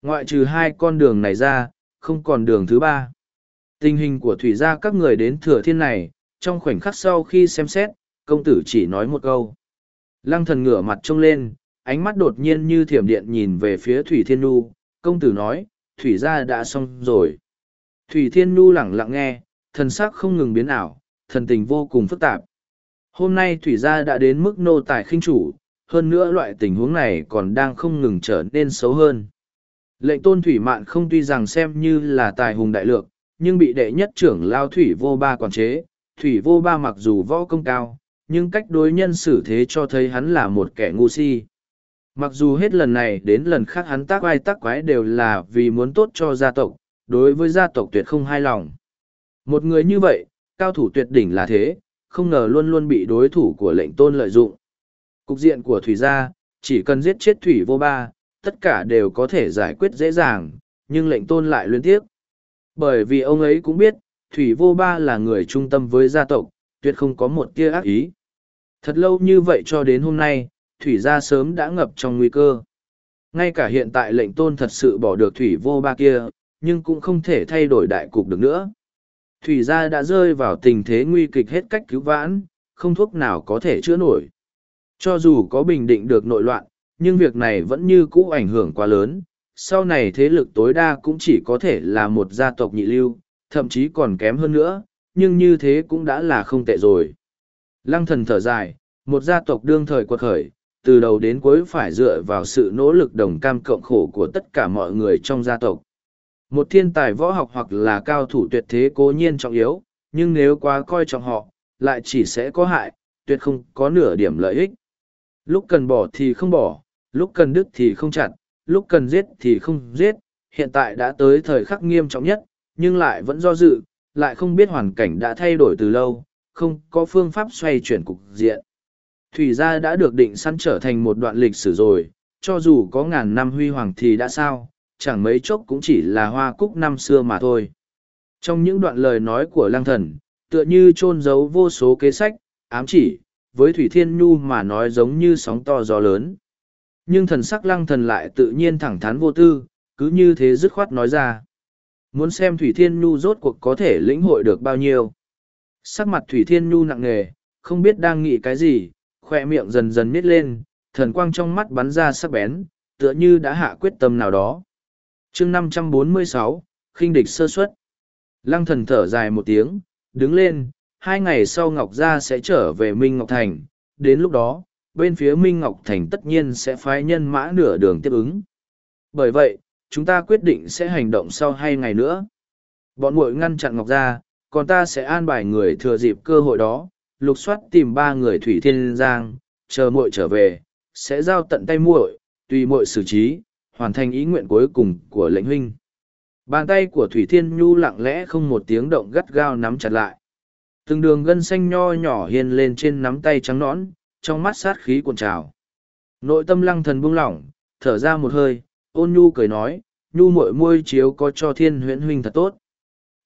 Ngoại trừ hai con đường này ra, không còn đường thứ ba. Tình hình của thủy gia các người đến thừa thiên này, trong khoảnh khắc sau khi xem xét, công tử chỉ nói một câu. Lăng thần ngửa mặt trông lên, ánh mắt đột nhiên như thiểm điện nhìn về phía Thủy Thiên Nu, công tử nói, Thủy gia đã xong rồi. Thủy Thiên Nu lẳng lặng nghe, thần sắc không ngừng biến ảo, thần tình vô cùng phức tạp. Hôm nay Thủy gia đã đến mức nô tài khinh chủ, hơn nữa loại tình huống này còn đang không ngừng trở nên xấu hơn. Lệnh tôn Thủy Mạn không tuy rằng xem như là tài hùng đại lược, nhưng bị đệ nhất trưởng lao Thủy vô ba quản chế. Thủy vô ba mặc dù võ công cao, nhưng cách đối nhân xử thế cho thấy hắn là một kẻ ngu si. Mặc dù hết lần này đến lần khác hắn tác ai tác quái đều là vì muốn tốt cho gia tộc, đối với gia tộc tuyệt không hài lòng. Một người như vậy, cao thủ tuyệt đỉnh là thế, không ngờ luôn luôn bị đối thủ của lệnh tôn lợi dụng. Cục diện của Thủy gia, chỉ cần giết chết Thủy vô ba, tất cả đều có thể giải quyết dễ dàng, nhưng lệnh tôn lại luyến tiếc. Bởi vì ông ấy cũng biết, Thủy vô ba là người trung tâm với gia tộc, tuyệt không có một tia ác ý. Thật lâu như vậy cho đến hôm nay, Thủy gia sớm đã ngập trong nguy cơ. Ngay cả hiện tại lệnh tôn thật sự bỏ được Thủy vô ba kia, nhưng cũng không thể thay đổi đại cục được nữa. Thủy gia đã rơi vào tình thế nguy kịch hết cách cứu vãn, không thuốc nào có thể chữa nổi. Cho dù có bình định được nội loạn, nhưng việc này vẫn như cũ ảnh hưởng quá lớn. Sau này thế lực tối đa cũng chỉ có thể là một gia tộc nhị lưu, thậm chí còn kém hơn nữa, nhưng như thế cũng đã là không tệ rồi. Lăng thần thở dài, một gia tộc đương thời quật khởi, từ đầu đến cuối phải dựa vào sự nỗ lực đồng cam cộng khổ của tất cả mọi người trong gia tộc. Một thiên tài võ học hoặc là cao thủ tuyệt thế cố nhiên trọng yếu, nhưng nếu quá coi trọng họ, lại chỉ sẽ có hại, tuyệt không có nửa điểm lợi ích. Lúc cần bỏ thì không bỏ, lúc cần đứt thì không chặt, lúc cần giết thì không giết, hiện tại đã tới thời khắc nghiêm trọng nhất, nhưng lại vẫn do dự, lại không biết hoàn cảnh đã thay đổi từ lâu, không có phương pháp xoay chuyển cục diện. Thủy gia đã được định sẵn trở thành một đoạn lịch sử rồi, cho dù có ngàn năm huy hoàng thì đã sao, chẳng mấy chốc cũng chỉ là hoa cúc năm xưa mà thôi. Trong những đoạn lời nói của lăng thần, tựa như chôn giấu vô số kế sách, ám chỉ, với Thủy Thiên Nhu mà nói giống như sóng to gió lớn. Nhưng thần sắc lăng thần lại tự nhiên thẳng thắn vô tư, cứ như thế dứt khoát nói ra. Muốn xem Thủy Thiên Nhu rốt cuộc có thể lĩnh hội được bao nhiêu. Sắc mặt Thủy Thiên Nhu nặng nề, không biết đang nghĩ cái gì, khoe miệng dần dần nít lên, thần quang trong mắt bắn ra sắc bén, tựa như đã hạ quyết tâm nào đó chương 546, khinh địch sơ suất. Lăng thần thở dài một tiếng, đứng lên, hai ngày sau Ngọc Gia sẽ trở về Minh Ngọc Thành, đến lúc đó, bên phía Minh Ngọc Thành tất nhiên sẽ phái nhân mã nửa đường tiếp ứng. Bởi vậy, chúng ta quyết định sẽ hành động sau hai ngày nữa. Bọn muội ngăn chặn Ngọc Gia, còn ta sẽ an bài người thừa dịp cơ hội đó, lục soát tìm ba người Thủy Thiên Giang, chờ muội trở về, sẽ giao tận tay muội, tùy muội xử trí, hoàn thành ý nguyện cuối cùng của lệnh huynh. Bàn tay của Thủy Thiên Nhu lặng lẽ không một tiếng động gắt gao nắm chặt lại. Từng đường gân xanh nho nhỏ hiền lên trên nắm tay trắng nõn, trong mắt sát khí cuồn trào. Nội tâm lăng thần buông lỏng, thở ra một hơi, ôn nhu cười nói, nhu muội môi chiếu có cho thiên huyễn huynh thật tốt.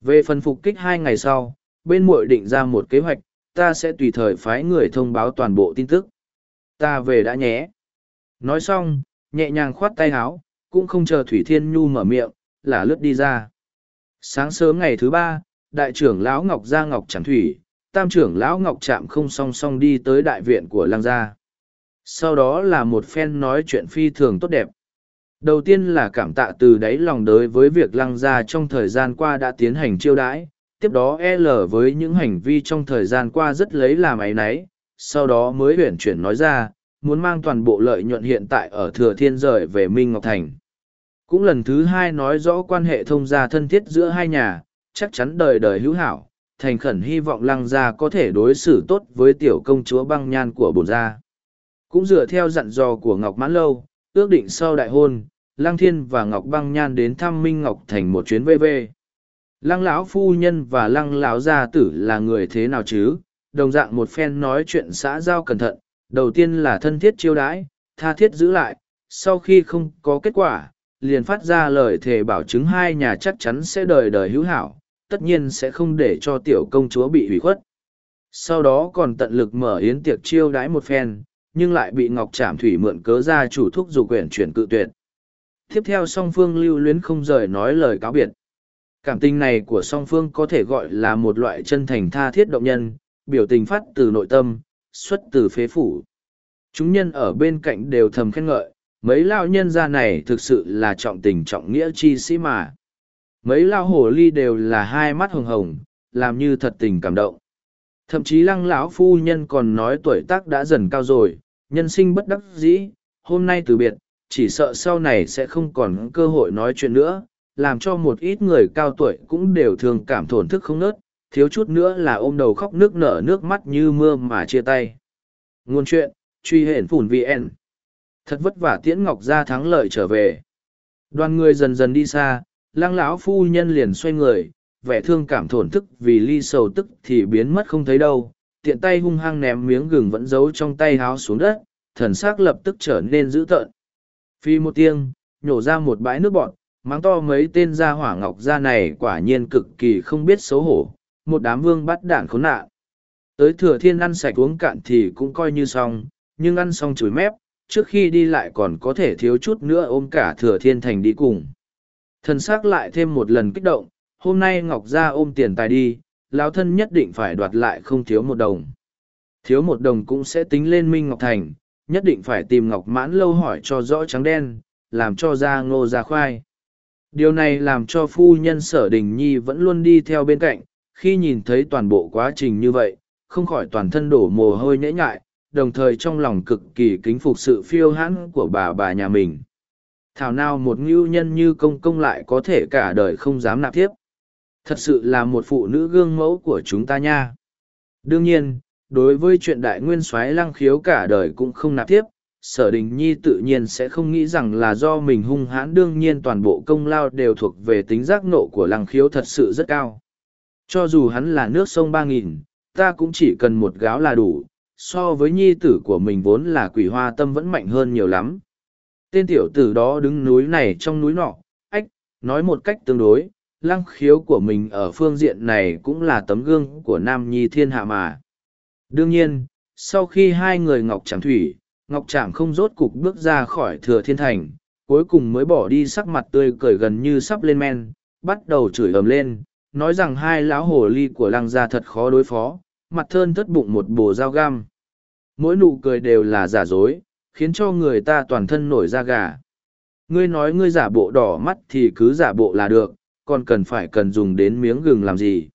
Về phần phục kích hai ngày sau, bên muội định ra một kế hoạch, ta sẽ tùy thời phái người thông báo toàn bộ tin tức. Ta về đã nhé. Nói xong, nhẹ nhàng khoát tay háo, cũng không chờ Thủy Thiên Nhu mở miệng, là lướt đi ra. Sáng sớm ngày thứ ba, đại trưởng lão Ngọc Gia Ngọc Trảm Thủy, tam trưởng lão Ngọc Trạm không song song đi tới đại viện của Lang Gia. Sau đó là một phen nói chuyện phi thường tốt đẹp. Đầu tiên là cảm tạ từ đáy lòng đối với việc Lăng Gia trong thời gian qua đã tiến hành chiêu đãi, tiếp đó L với những hành vi trong thời gian qua rất lấy làm ấy náy, sau đó mới huyển chuyển nói ra, muốn mang toàn bộ lợi nhuận hiện tại ở Thừa Thiên rời về Minh Ngọc Thành. Cũng lần thứ hai nói rõ quan hệ thông gia thân thiết giữa hai nhà, chắc chắn đời đời hữu hảo, thành khẩn hy vọng lăng gia có thể đối xử tốt với tiểu công chúa băng nhan của bồn gia. Cũng dựa theo dặn dò của Ngọc Mãn Lâu, ước định sau đại hôn, Lăng Thiên và Ngọc Băng Nhan đến thăm Minh Ngọc thành một chuyến VV. Lăng lão phu nhân và Lăng lão gia tử là người thế nào chứ? Đồng dạng một phen nói chuyện xã giao cẩn thận, đầu tiên là thân thiết chiêu đãi, tha thiết giữ lại, sau khi không có kết quả, liền phát ra lời thề bảo chứng hai nhà chắc chắn sẽ đời đời hữu hảo, tất nhiên sẽ không để cho tiểu công chúa bị hủy khuất. Sau đó còn tận lực mở yến tiệc chiêu đãi một phen, nhưng lại bị Ngọc Trảm Thủy mượn cớ ra chủ thúc dù quyển chuyển cự tuyệt. Tiếp theo song phương lưu luyến không rời nói lời cáo biệt. Cảm tình này của song phương có thể gọi là một loại chân thành tha thiết động nhân, biểu tình phát từ nội tâm, xuất từ phế phủ. Chúng nhân ở bên cạnh đều thầm khen ngợi, mấy lao nhân gia này thực sự là trọng tình trọng nghĩa chi sĩ mà. Mấy lao hồ ly đều là hai mắt hồng hồng, làm như thật tình cảm động. Thậm chí lăng lão phu nhân còn nói tuổi tác đã dần cao rồi, nhân sinh bất đắc dĩ, hôm nay từ biệt, chỉ sợ sau này sẽ không còn cơ hội nói chuyện nữa, làm cho một ít người cao tuổi cũng đều thường cảm thổn thức không nớt, thiếu chút nữa là ôm đầu khóc nước nở nước mắt như mưa mà chia tay. Nguồn chuyện, truy hển phủn VN. Thật vất vả tiễn ngọc ra thắng lợi trở về. Đoàn người dần dần đi xa, lăng lão phu nhân liền xoay người vẻ thương cảm thổn thức vì ly sầu tức thì biến mất không thấy đâu tiện tay hung hăng ném miếng gừng vẫn giấu trong tay háo xuống đất thần s ắ c lập tức trở nên dữ tợn phi một tiếng nhổ ra một bãi nước bọn mắng to mấy tên gia hỏa ngọc gia này quả nhiên cực kỳ không biết xấu hổ một đám vương bắt đạn khốn nạn tới thừa thiên ăn sạch uống cạn thì cũng coi như xong nhưng ăn xong chửi mép trước khi đi lại còn có thể thiếu chút nữa ôm cả thừa thiên thành đi cùng Thần xác lại thêm một lần kích động, hôm nay Ngọc Gia ôm tiền tài đi, lão thân nhất định phải đoạt lại không thiếu một đồng. Thiếu một đồng cũng sẽ tính lên Minh Ngọc Thành, nhất định phải tìm Ngọc Mãn lâu hỏi cho rõ trắng đen, làm cho ra ngô ra khoai. Điều này làm cho phu nhân sở đình nhi vẫn luôn đi theo bên cạnh, khi nhìn thấy toàn bộ quá trình như vậy, không khỏi toàn thân đổ mồ hôi nhễ nhại, đồng thời trong lòng cực kỳ kính phục sự phiêu hãn của bà bà nhà mình. Thảo nào một ngưu nhân như công công lại có thể cả đời không dám nạp tiếp. Thật sự là một phụ nữ gương mẫu của chúng ta nha. Đương nhiên đối với chuyện đại nguyên soái lăng khiếu cả đời cũng không nạp tiếp sở đình nhi tự nhiên sẽ không nghĩ rằng là do mình hung hãn đương nhiên toàn bộ công lao đều thuộc về tính giác nộ của lăng khiếu thật sự rất cao cho dù hắn là nước sông ba nghìn ta cũng chỉ cần một gáo là đủ so với nhi tử của mình vốn là quỷ hoa tâm vẫn mạnh hơn nhiều lắm Tên tiểu tử đó đứng núi này trong núi nọ, ách, nói một cách tương đối, lăng khiếu của mình ở phương diện này cũng là tấm gương của nam nhi thiên hạ mà. Đương nhiên, sau khi hai người Ngọc Trạm Thủy, Ngọc Trạm không rốt cục bước ra khỏi thừa thiên thành, cuối cùng mới bỏ đi sắc mặt tươi cười gần như sắp lên men, bắt đầu chửi ầm lên, nói rằng hai lão hồ ly của lăng gia thật khó đối phó, mặt thơn thất bụng một bồ dao găm, Mỗi nụ cười đều là giả dối, khiến cho người ta toàn thân nổi da gà. Ngươi nói ngươi giả bộ đỏ mắt thì cứ giả bộ là được, còn cần phải cần dùng đến miếng gừng làm gì.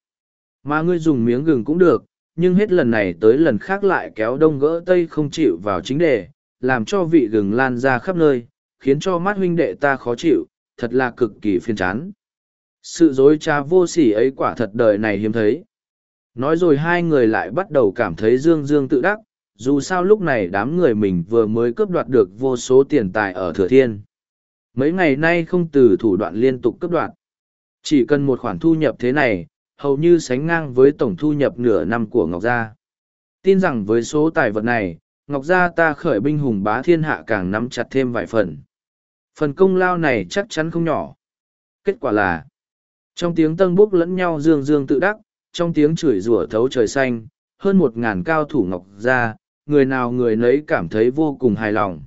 Mà ngươi dùng miếng gừng cũng được, nhưng hết lần này tới lần khác lại kéo đông gỡ tây không chịu vào chính đề, làm cho vị gừng lan ra khắp nơi, khiến cho mắt huynh đệ ta khó chịu, thật là cực kỳ phiền chán. Sự dối trá vô sỉ ấy quả thật đời này hiếm thấy. Nói rồi hai người lại bắt đầu cảm thấy dương dương tự đắc, dù sao lúc này đám người mình vừa mới cướp đoạt được vô số tiền tài ở Thừa Thiên. Mấy ngày nay không từ thủ đoạn liên tục cướp đoạt. Chỉ cần một khoản thu nhập thế này, hầu như sánh ngang với tổng thu nhập nửa năm của Ngọc Gia. Tin rằng với số tài vật này, Ngọc Gia ta khởi binh hùng bá thiên hạ càng nắm chặt thêm vài phần. Phần công lao này chắc chắn không nhỏ. Kết quả là, trong tiếng tân bốc lẫn nhau dương dương tự đắc, trong tiếng chửi rủa thấu trời xanh, hơn một ngàn cao thủ Ngọc ra người nào người nấy cảm thấy vô cùng hài lòng.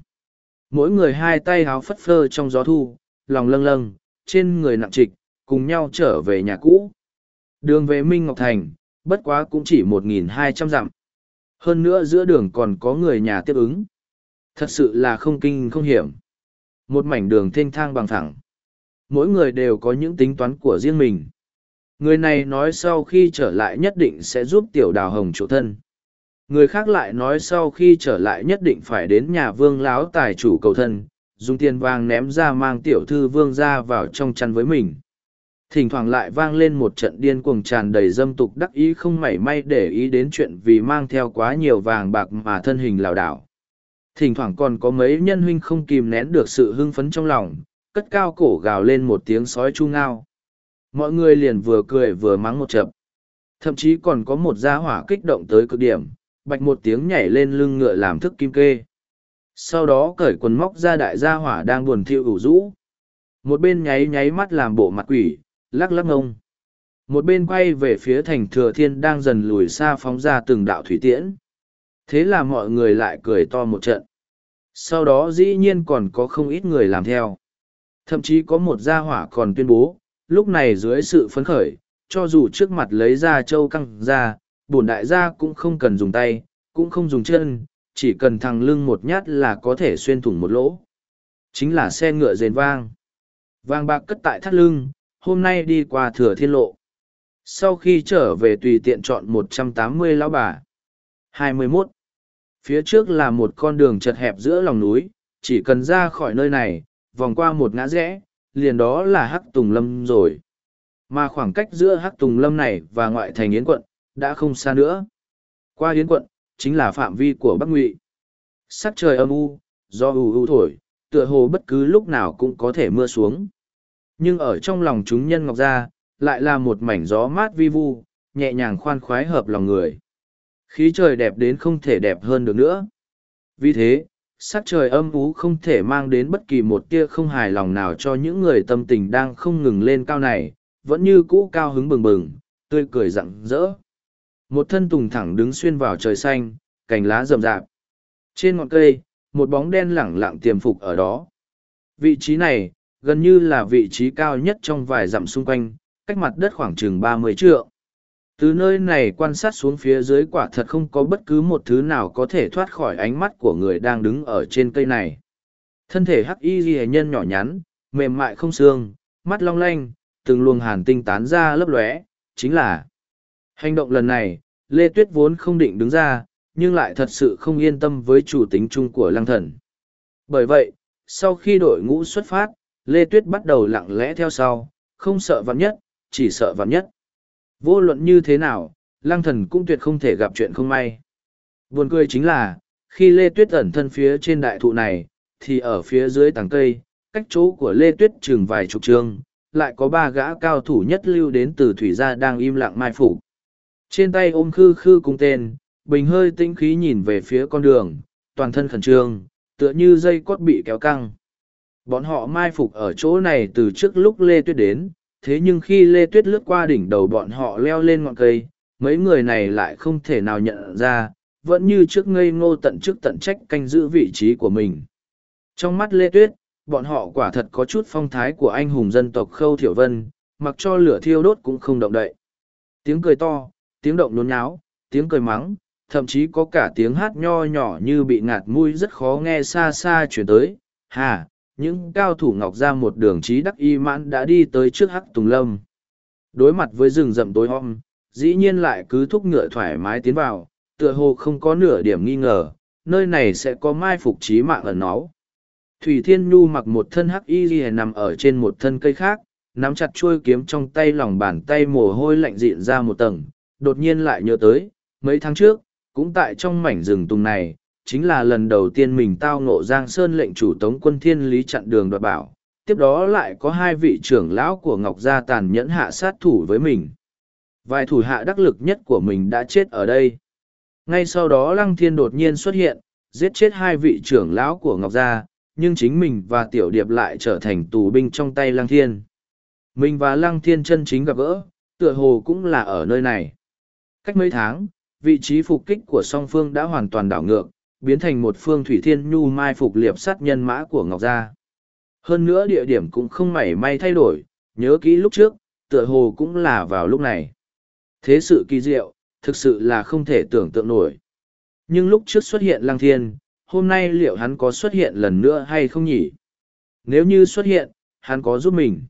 Mỗi người hai tay háo phất phơ trong gió thu, lòng lâng lâng, trên người nặng trịch, cùng nhau trở về nhà cũ. Đường về Minh Ngọc Thành, bất quá cũng chỉ một nghìn hai trăm dặm. Hơn nữa giữa đường còn có người nhà tiếp ứng. Thật sự là không kinh không hiểm. Một mảnh đường thênh thang bằng thẳng. Mỗi người đều có những tính toán của riêng mình. Người này nói sau khi trở lại nhất định sẽ giúp tiểu đào hồng chủ thân. Người khác lại nói sau khi trở lại nhất định phải đến nhà vương láo tài chủ cầu thân, dùng tiền vàng ném ra mang tiểu thư vương ra vào trong chăn với mình thỉnh thoảng lại vang lên một trận điên cuồng tràn đầy dâm tục đắc ý không mảy may để ý đến chuyện vì mang theo quá nhiều vàng bạc mà thân hình lảo đảo thỉnh thoảng còn có mấy nhân huynh không kìm nén được sự hưng phấn trong lòng cất cao cổ gào lên một tiếng sói chu ngao mọi người liền vừa cười vừa mắng một chập thậm chí còn có một gia hỏa kích động tới cực điểm, bạch một tiếng nhảy lên lưng ngựa làm thức kim kê sau đó cởi quần móc ra đại gia hỏa đang buồn thiêu ủ rũ một bên nháy nháy mắt làm bộ mặt quỷ, lắc lắc ngông. Một bên quay về phía thành thừa thiên đang dần lùi xa phóng ra từng đạo thủy tiễn. Thế là mọi người lại cười to một trận. Sau đó dĩ nhiên còn có không ít người làm theo. Thậm chí có một gia hỏa còn tuyên bố, lúc này dưới sự phấn khởi, cho dù trước mặt lấy ra châu căng ra, bổn đại gia cũng không cần dùng tay, cũng không dùng chân, chỉ cần thằng lưng một nhát là có thể xuyên thủng một lỗ. Chính là xe ngựa rền vang. Vang bạc cất tại thắt lưng, hôm nay đi qua thừa thiên lộ. Sau khi trở về tùy tiện chọn một trăm tám mươi lão bà. hai mươi 21. Phía trước là một con đường chật hẹp giữa lòng núi, chỉ cần ra khỏi nơi này, vòng qua một ngã rẽ, liền đó là Hắc Tùng Lâm rồi. Mà khoảng cách giữa Hắc Tùng Lâm này và ngoại thành Yến quận, đã không xa nữa. Qua Yến quận, chính là phạm vi của Bắc Ngụy. Sắc trời âm u, do u u thổi, tựa hồ bất cứ lúc nào cũng có thể mưa xuống. Nhưng ở trong lòng chúng nhân ngọc gia, lại là một mảnh gió mát vi vu, nhẹ nhàng khoan khoái hợp lòng người. Khí trời đẹp đến không thể đẹp hơn được nữa. Vì thế, sắc trời âm ú không thể mang đến bất kỳ một tia không hài lòng nào cho những người tâm tình đang không ngừng lên cao này, vẫn như cũ cao hứng bừng bừng, tươi cười rặng rỡ. Một thân tùng thẳng đứng xuyên vào trời xanh, cành lá rậm rạp. Trên ngọn cây, một bóng đen lẳng lặng tiềm phục ở đó. Vị trí này, gần như là vị trí cao nhất trong vài dặm xung quanh, cách mặt đất khoảng chừng ba mươi trượng. Từ nơi này quan sát xuống phía dưới quả thật không có bất cứ một thứ nào có thể thoát khỏi ánh mắt của người đang đứng ở trên cây này. Thân thể hắc y ghi nhân nhỏ nhắn, mềm mại không xương, mắt long lanh, từng luồng hàn tinh tán ra lấp lóe, chính là hành động lần này, Lê Tuyết vốn không định đứng ra, nhưng lại thật sự không yên tâm với chủ tính chung của lăng thần. Bởi vậy, sau khi đội ngũ xuất phát, Lê Tuyết bắt đầu lặng lẽ theo sau, không sợ vắn nhất, chỉ sợ vắn nhất. Vô luận như thế nào, lăng thần cũng tuyệt không thể gặp chuyện không may. Buồn cười chính là, khi Lê Tuyết ẩn thân phía trên đại thụ này, thì ở phía dưới tàng cây, cách chỗ của Lê Tuyết chừng vài chục trượng, lại có ba gã cao thủ nhất lưu đến từ thủy gia đang im lặng mai phủ. Trên tay ôm khư khư cung tên, bình hơi tinh khí nhìn về phía con đường, toàn thân khẩn trương, tựa như dây cốt bị kéo căng. Bọn họ mai phục ở chỗ này từ trước lúc Lê Tuyết đến, thế nhưng khi Lê Tuyết lướt qua đỉnh đầu bọn họ leo lên ngọn cây, mấy người này lại không thể nào nhận ra, vẫn như trước ngây ngô tận trước tận trách canh giữ vị trí của mình. Trong mắt Lê Tuyết, bọn họ quả thật có chút phong thái của anh hùng dân tộc Khâu Thiểu Vân, mặc cho lửa thiêu đốt cũng không động đậy. Tiếng cười to, tiếng động nôn nháo, tiếng cười mắng, thậm chí có cả tiếng hát nho nhỏ như bị ngạt mũi rất khó nghe xa xa chuyển tới. Hà, những cao thủ ngọc ra một đường trí đắc y mãn đã đi tới trước hắc tùng lâm. Đối mặt với rừng rậm tối om, dĩ nhiên lại cứ thúc ngựa thoải mái tiến vào, tựa hồ không có nửa điểm nghi ngờ, nơi này sẽ có mai phục trí mạng ẩn náu. Thủy thiên nhu mặc một thân hắc y ghi nằm ở trên một thân cây khác, nắm chặt chuôi kiếm trong tay lòng bàn tay mồ hôi lạnh dịn ra một tầng, đột nhiên lại nhớ tới, mấy tháng trước, cũng tại trong mảnh rừng tùng này chính là lần đầu tiên mình tao ngộ Giang Sơn lệnh chủ tống quân thiên lý chặn đường đoạt bảo, tiếp đó lại có hai vị trưởng lão của Ngọc Gia tàn nhẫn hạ sát thủ với mình. Vài thủ hạ đắc lực nhất của mình đã chết ở đây. Ngay sau đó Lăng Thiên đột nhiên xuất hiện, giết chết hai vị trưởng lão của Ngọc Gia, nhưng chính mình và Tiểu Điệp lại trở thành tù binh trong tay Lăng Thiên. Mình và Lăng Thiên chân chính gặp gỡ, tựa hồ cũng là ở nơi này. Cách mấy tháng, vị trí phục kích của song phương đã hoàn toàn đảo ngược, biến thành một phương thủy thiên nhu mai phục liệp sát nhân mã của Ngọc Gia. Hơn nữa địa điểm cũng không mảy may thay đổi, nhớ kỹ lúc trước, tựa hồ cũng là vào lúc này. Thế sự kỳ diệu, thực sự là không thể tưởng tượng nổi. Nhưng lúc trước xuất hiện Lăng Thiên, hôm nay liệu hắn có xuất hiện lần nữa hay không nhỉ? Nếu như xuất hiện, hắn có giúp mình.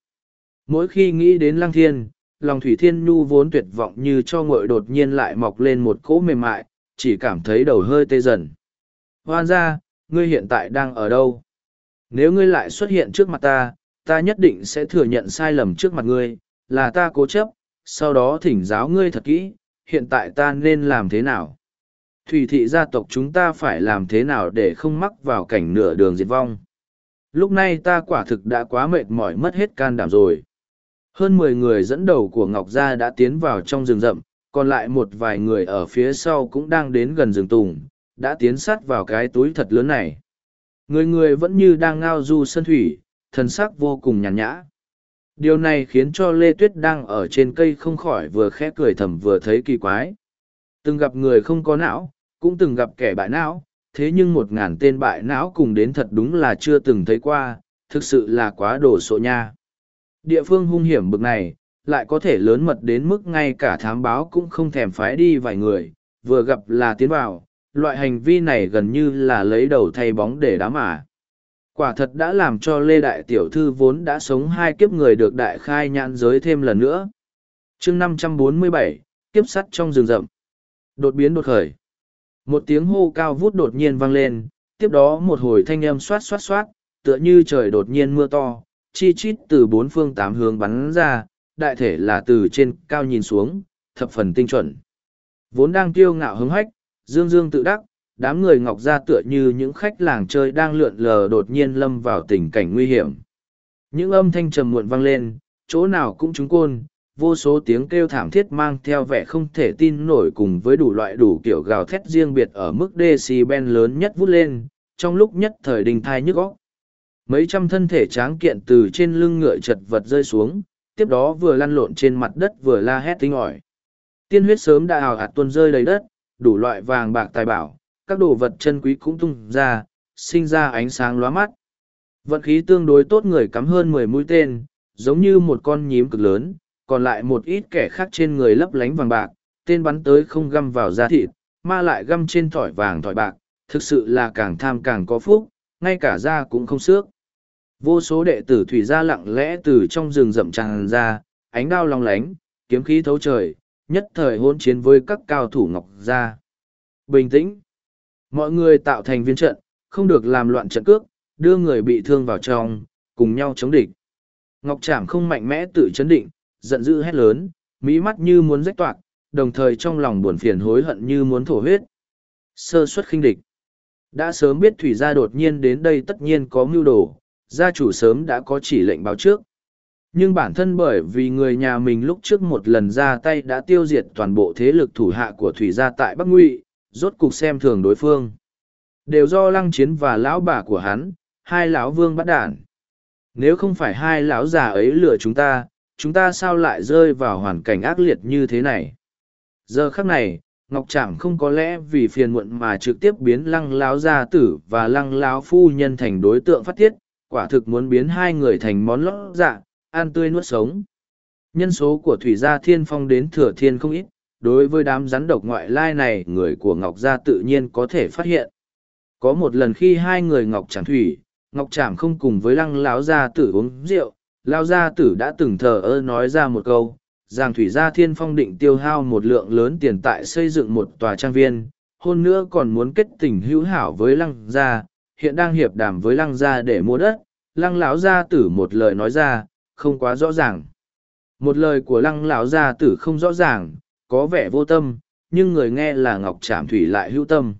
Mỗi khi nghĩ đến Lăng Thiên, lòng Thủy Thiên Nhu vốn tuyệt vọng như cho ngội đột nhiên lại mọc lên một cỗ mềm mại, chỉ cảm thấy đầu hơi tê dần hoan ra, ngươi hiện tại đang ở đâu? Nếu ngươi lại xuất hiện trước mặt ta, ta nhất định sẽ thừa nhận sai lầm trước mặt ngươi, là ta cố chấp, sau đó thỉnh giáo ngươi thật kỹ, hiện tại ta nên làm thế nào? Thủy thị gia tộc chúng ta phải làm thế nào để không mắc vào cảnh nửa đường diệt vong? Lúc này ta quả thực đã quá mệt mỏi mất hết can đảm rồi. Hơn mười người dẫn đầu của Ngọc Gia đã tiến vào trong rừng rậm, còn lại một vài người ở phía sau cũng đang đến gần rừng tùng, đã tiến sát vào cái túi thật lớn này. Người người vẫn như đang ngao du sân thủy, thần sắc vô cùng nhàn nhã. Điều này khiến cho Lê Tuyết đang ở trên cây không khỏi vừa khẽ cười thầm vừa thấy kỳ quái. Từng gặp người không có não, cũng từng gặp kẻ bại não, thế nhưng một ngàn tên bại não cùng đến thật đúng là chưa từng thấy qua, thực sự là quá đồ sộ nha. Địa phương hung hiểm bực này, lại có thể lớn mật đến mức ngay cả thám báo cũng không thèm phái đi vài người, vừa gặp là tiến vào, loại hành vi này gần như là lấy đầu thay bóng để đá mà. Quả thật đã làm cho Lê Đại Tiểu Thư vốn đã sống hai kiếp người được đại khai nhãn giới thêm lần nữa. chương năm trăm bốn mươi bảy kiếp sắt trong rừng rậm. Đột biến đột khởi. Một tiếng hô cao vút đột nhiên vang lên, tiếp đó một hồi thanh âm xoát xoát xoát, tựa như trời đột nhiên mưa to, chi chít từ bốn phương tám hướng bắn ra, đại thể là từ trên cao nhìn xuống, thập phần tinh chuẩn. Vốn đang tiêu ngạo hứng hách, Dương Dương tự đắc, đám người ngọc ra tựa như những khách làng chơi đang lượn lờ đột nhiên lâm vào tình cảnh nguy hiểm. Những âm thanh trầm muộn vang lên, chỗ nào cũng trúng côn, vô số tiếng kêu thảm thiết mang theo vẻ không thể tin nổi cùng với đủ loại đủ kiểu gào thét riêng biệt ở mức decibel lớn nhất vút lên, trong lúc nhất thời đình thai nhức óc. Mấy trăm thân thể tráng kiện từ trên lưng ngựa chật vật rơi xuống, tiếp đó vừa lăn lộn trên mặt đất vừa la hét tinh ỏi. Tiên huyết sớm đã ào ạt tuôn rơi đầy đất, đủ loại vàng bạc tài bảo, các đồ vật chân quý cũng tung ra, sinh ra ánh sáng lóa mắt. Vận khí tương đối tốt người cắm hơn mười mũi tên, giống như một con nhím cực lớn, còn lại một ít kẻ khác trên người lấp lánh vàng bạc, tên bắn tới không găm vào da thịt, mà lại găm trên thỏi vàng thỏi bạc, thực sự là càng tham càng có phúc, ngay cả da cũng không xước. Vô số đệ tử thủy gia lặng lẽ từ trong rừng rậm tràn ra, ánh đao long lánh, kiếm khí thấu trời, nhất thời hôn chiến với các cao thủ ngọc gia. Bình tĩnh. Mọi người tạo thành viên trận, không được làm loạn trận cước, đưa người bị thương vào trong, cùng nhau chống địch. Ngọc Trảm không mạnh mẽ tự chấn định, giận dữ hét lớn, mỹ mắt như muốn rách toạc, đồng thời trong lòng buồn phiền hối hận như muốn thổ huyết. Sơ suất khinh địch. Đã sớm biết thủy gia đột nhiên đến đây tất nhiên có mưu đồ, gia chủ sớm đã có chỉ lệnh báo trước nhưng bản thân bởi vì người nhà mình lúc trước một lần ra tay đã tiêu diệt toàn bộ thế lực thủ hạ của thủy gia tại bắc ngụy, rốt cục xem thường đối phương. Đều do lăng chiến và lão bà của hắn, hai lão vương bắt đản. Nếu không phải hai lão già ấy lừa chúng ta chúng ta sao lại rơi vào hoàn cảnh ác liệt như thế này? Giờ khắc này, ngọc trạm không có lẽ vì phiền muộn mà trực tiếp biến lăng lão gia tử và lăng lão phu nhân thành đối tượng phát tiết, quả thực muốn biến hai người thành món lót dạ ăn tươi nuốt sống. Nhân số của thủy gia thiên phong đến thừa thiên không ít, đối với đám rắn độc ngoại lai này người của Ngọc Gia tự nhiên có thể phát hiện. Có một lần khi hai người Ngọc Trảm Thủy, ngọc trảm không cùng với lăng lão gia tử uống rượu Lão gia tử đã từng thờ ơ nói ra một câu rằng thủy gia thiên phong định tiêu hao một lượng lớn tiền tại xây dựng một tòa trang viên hôn nữa còn muốn kết tình hữu hảo với lăng gia hiện đang hiệp đàm với lăng gia để mua đất lăng lão gia tử một lời nói ra không quá rõ ràng. Một lời của lăng lão gia tử không rõ ràng, có vẻ vô tâm, nhưng người nghe là ngọc Trạm thủy lại hữu tâm.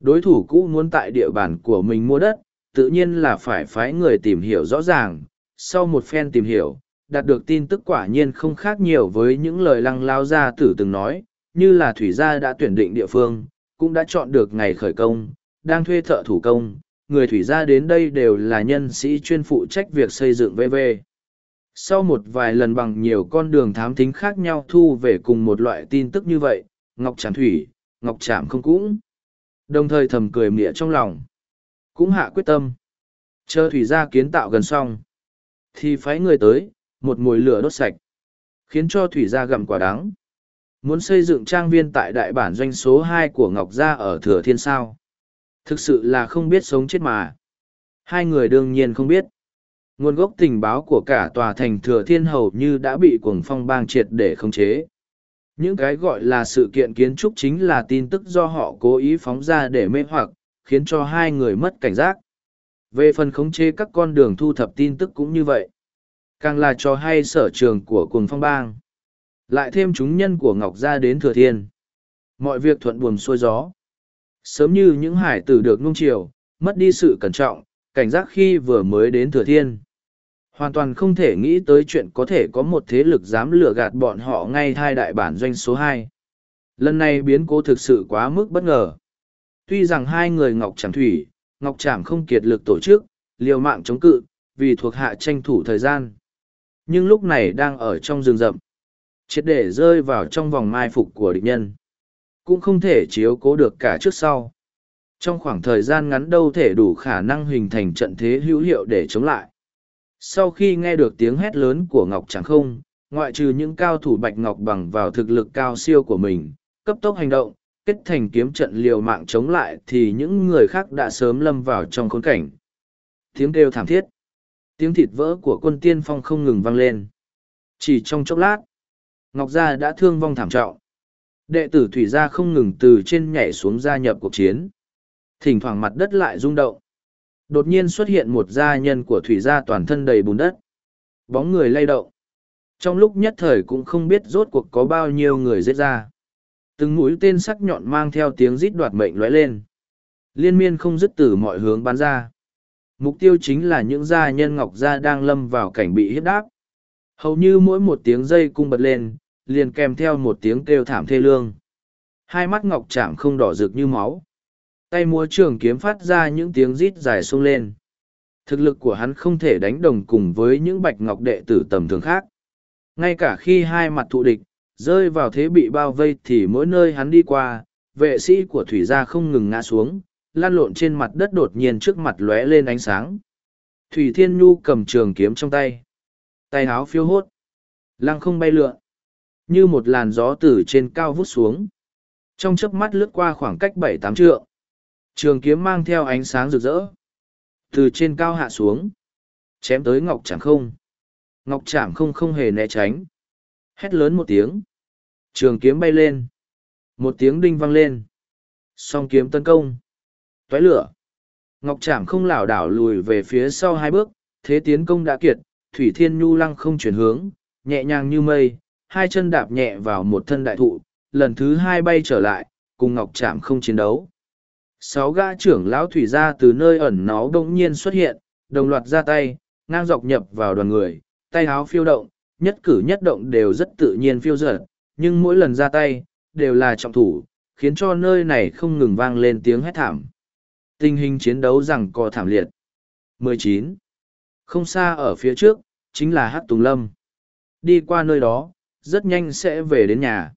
Đối thủ cũ muốn tại địa bàn của mình mua đất, tự nhiên là phải phái người tìm hiểu rõ ràng, sau một phen tìm hiểu, đạt được tin tức quả nhiên không khác nhiều với những lời lăng lao gia tử từng nói, như là thủy gia đã tuyển định địa phương, cũng đã chọn được ngày khởi công, đang thuê thợ thủ công, người thủy gia đến đây đều là nhân sĩ chuyên phụ trách việc xây dựng vv sau một vài lần bằng nhiều con đường thám thính khác nhau thu về cùng một loại tin tức như vậy, ngọc trảm thủy, ngọc trảm không cũng. Đồng thời thầm cười mịa trong lòng. Cũng hạ quyết tâm. Chờ thủy gia kiến tạo gần xong, thì phái người tới, một mồi lửa đốt sạch, khiến cho thủy gia gặm quả đắng. Muốn xây dựng trang viên tại đại bản doanh số hai của ngọc gia ở thừa thiên sao? Thực sự là không biết sống chết mà. Hai người đương nhiên không biết nguồn gốc tình báo của cả tòa thành thừa thiên hầu như đã bị cuồng phong bang triệt để khống chế. Những cái gọi là sự kiện kiến trúc chính là tin tức do họ cố ý phóng ra để mê hoặc, khiến cho hai người mất cảnh giác. Về phần khống chế các con đường thu thập tin tức cũng như vậy. Càng là cho hay sở trường của cuồng phong bang. Lại thêm chúng nhân của ngọc gia đến thừa thiên. Mọi việc thuận buồm xuôi gió. Sớm như những hải tử được nung chiều, mất đi sự cẩn trọng, cảnh giác khi vừa mới đến thừa thiên hoàn toàn không thể nghĩ tới chuyện có thể có một thế lực dám lừa gạt bọn họ ngay hai đại bản doanh số hai. Lần này biến cố thực sự quá mức bất ngờ. Tuy rằng hai người ngọc trảm thủy, ngọc trảm không kiệt lực tổ chức, liều mạng chống cự, vì thuộc hạ tranh thủ thời gian. Nhưng lúc này đang ở trong rừng rậm, triệt để rơi vào trong vòng mai phục của địch nhân. Cũng không thể chiếu cố được cả trước sau. Trong khoảng thời gian ngắn đâu thể đủ khả năng hình thành trận thế hữu hiệu để chống lại sau khi nghe được tiếng hét lớn của ngọc Tràng không, ngoại trừ những cao thủ bạch ngọc bằng vào thực lực cao siêu của mình, cấp tốc hành động, kết thành kiếm trận liều mạng chống lại thì những người khác đã sớm lâm vào trong khốn cảnh. Tiếng kêu thảm thiết, tiếng thịt vỡ của quân tiên phong không ngừng vang lên. Chỉ trong chốc lát, ngọc gia đã thương vong thảm trọng. Đệ tử thủy gia không ngừng từ trên nhảy xuống gia nhập cuộc chiến. Thỉnh thoảng mặt đất lại rung động đột nhiên xuất hiện một gia nhân của thủy gia toàn thân đầy bùn đất. Bóng người lay động. Trong lúc nhất thời cũng không biết rốt cuộc có bao nhiêu người giết ra. Từng mũi tên sắc nhọn mang theo tiếng rít đoạt mệnh lóe lên. Liên miên không dứt từ mọi hướng bắn ra. Mục tiêu chính là những gia nhân ngọc gia đang lâm vào cảnh bị hiếp đáp. Hầu như mỗi một tiếng dây cung bật lên, liền kèm theo một tiếng kêu thảm thê lương. Hai mắt ngọc chạm không đỏ rực như máu tay múa trường kiếm phát ra những tiếng rít dài sung lên. Thực lực của hắn không thể đánh đồng cùng với những bạch ngọc đệ tử tầm thường khác. Ngay cả khi hai mặt thụ địch, rơi vào thế bị bao vây thì mỗi nơi hắn đi qua, vệ sĩ của thủy gia không ngừng ngã xuống, lan lộn trên mặt đất đột nhiên trước mặt lóe lên ánh sáng. Thủy thiên nhu cầm trường kiếm trong tay. Tay áo phiêu hốt. Lăng không bay lượn. Như một làn gió từ trên cao vút xuống. Trong chớp mắt lướt qua khoảng cách bảy tám trượng trường kiếm mang theo ánh sáng rực rỡ. Từ trên cao hạ xuống. Chém tới ngọc trảm không. Ngọc trảm không không hề né tránh. Hét lớn một tiếng. Trường kiếm bay lên. Một tiếng đinh vang lên. Song kiếm tấn công. Toái lửa. Ngọc trảm không lảo đảo lùi về phía sau hai bước. Thế tiến công đã kiệt. Thủy thiên nhu lăng không chuyển hướng. Nhẹ nhàng như mây. Hai chân đạp nhẹ vào một thân đại thụ. Lần thứ hai bay trở lại. Cùng ngọc trảm không chiến đấu sáu gã trưởng lão thủy gia từ nơi ẩn nó đông nhiên xuất hiện, đồng loạt ra tay, ngang dọc nhập vào đoàn người, tay áo phiêu động, nhất cử nhất động đều rất tự nhiên phiêu dở, nhưng mỗi lần ra tay, đều là trọng thủ, khiến cho nơi này không ngừng vang lên tiếng hét thảm. Tình hình chiến đấu rằng co thảm liệt. 19. không xa ở phía trước, chính là hát tùng lâm. Đi qua nơi đó, rất nhanh sẽ về đến nhà.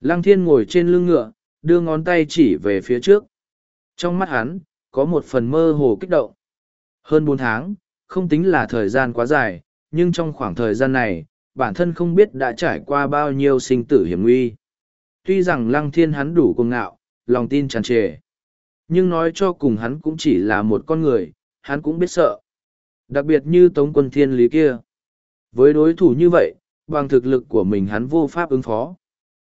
Lăng thiên ngồi trên lưng ngựa, đưa ngón tay chỉ về phía trước trong mắt hắn, có một phần mơ hồ kích động. Hơn bốn tháng, không tính là thời gian quá dài, nhưng trong khoảng thời gian này, bản thân không biết đã trải qua bao nhiêu sinh tử hiểm nguy. Tuy rằng lăng thiên hắn đủ cuồng ngạo, lòng tin tràn trề. Nhưng nói cho cùng hắn cũng chỉ là một con người, hắn cũng biết sợ. Đặc biệt như Tống quân thiên lý kia. Với đối thủ như vậy, bằng thực lực của mình hắn vô pháp ứng phó.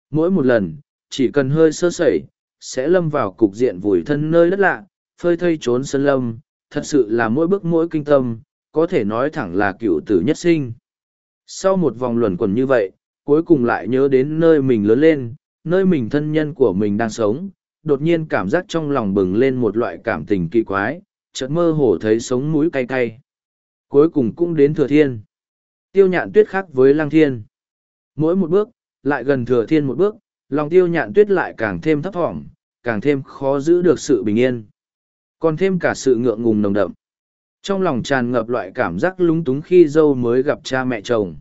Mỗi một lần, chỉ cần hơi sơ sẩy, sẽ lâm vào cục diện vùi thân nơi đất lạ, phơi thây trốn sân lâm, thật sự là mỗi bước mỗi kinh tâm, có thể nói thẳng là cựu tử nhất sinh. Sau một vòng luẩn quẩn như vậy, cuối cùng lại nhớ đến nơi mình lớn lên, nơi mình thân nhân của mình đang sống, đột nhiên cảm giác trong lòng bừng lên một loại cảm tình kỳ quái, chợt mơ hồ thấy sống mũi cay cay. Cuối cùng cũng đến thừa thiên. Tiêu nhạn tuyết khác với lăng thiên. Mỗi một bước, lại gần thừa thiên một bước, lòng tiêu nhạn tuyết lại càng thêm thấp thỏm, càng thêm khó giữ được sự bình yên. Còn thêm cả sự ngượng ngùng nồng đậm. Trong lòng tràn ngập loại cảm giác lúng túng khi dâu mới gặp cha mẹ chồng.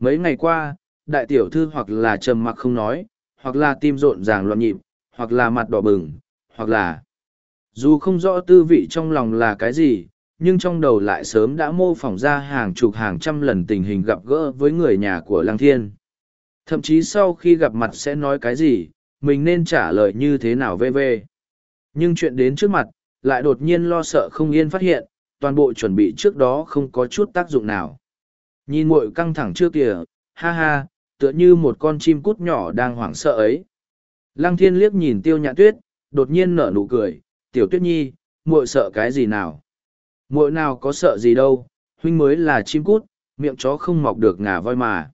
Mấy ngày qua, đại tiểu thư hoặc là trầm mặc không nói, hoặc là tim rộn ràng loạn nhịp, hoặc là mặt đỏ bừng, hoặc là... Dù không rõ tư vị trong lòng là cái gì, nhưng trong đầu lại sớm đã mô phỏng ra hàng chục hàng trăm lần tình hình gặp gỡ với người nhà của Lăng Thiên. Thậm chí sau khi gặp mặt sẽ nói cái gì, mình nên trả lời như thế nào vv. Nhưng chuyện đến trước mặt, lại đột nhiên lo sợ không yên phát hiện, toàn bộ chuẩn bị trước đó không có chút tác dụng nào. Nhìn muội căng thẳng trước kìa, ha ha, tựa như một con chim cút nhỏ đang hoảng sợ ấy. Lăng thiên liếc nhìn tiêu nhạn tuyết, đột nhiên nở nụ cười, tiểu tuyết nhi, muội sợ cái gì nào? Muội nào có sợ gì đâu, huynh mới là chim cút, miệng chó không mọc được ngà voi mà.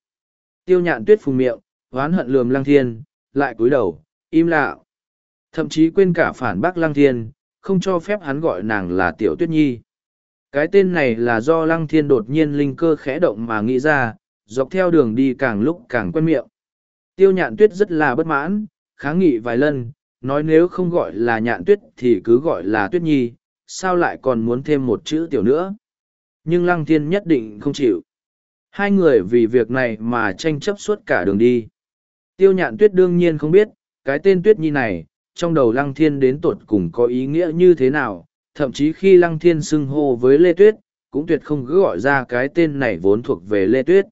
Tiêu nhạn tuyết phùng miệng, oán hận lườm lăng thiên, lại cúi đầu, im lặng. Thậm chí quên cả phản bác lăng thiên, không cho phép hắn gọi nàng là tiểu tuyết nhi. Cái tên này là do lăng thiên đột nhiên linh cơ khẽ động mà nghĩ ra, dọc theo đường đi càng lúc càng quen miệng. Tiêu nhạn tuyết rất là bất mãn, kháng nghị vài lần, nói nếu không gọi là nhạn tuyết thì cứ gọi là tuyết nhi, sao lại còn muốn thêm một chữ tiểu nữa. Nhưng lăng thiên nhất định không chịu. Hai người vì việc này mà tranh chấp suốt cả đường đi. Tiêu nhạn tuyết đương nhiên không biết, cái tên tuyết nhi này, trong đầu lăng thiên đến tột cùng có ý nghĩa như thế nào, thậm chí khi lăng thiên xưng hô với Lê Tuyết, cũng tuyệt không cứ gọi ra cái tên này vốn thuộc về Lê Tuyết.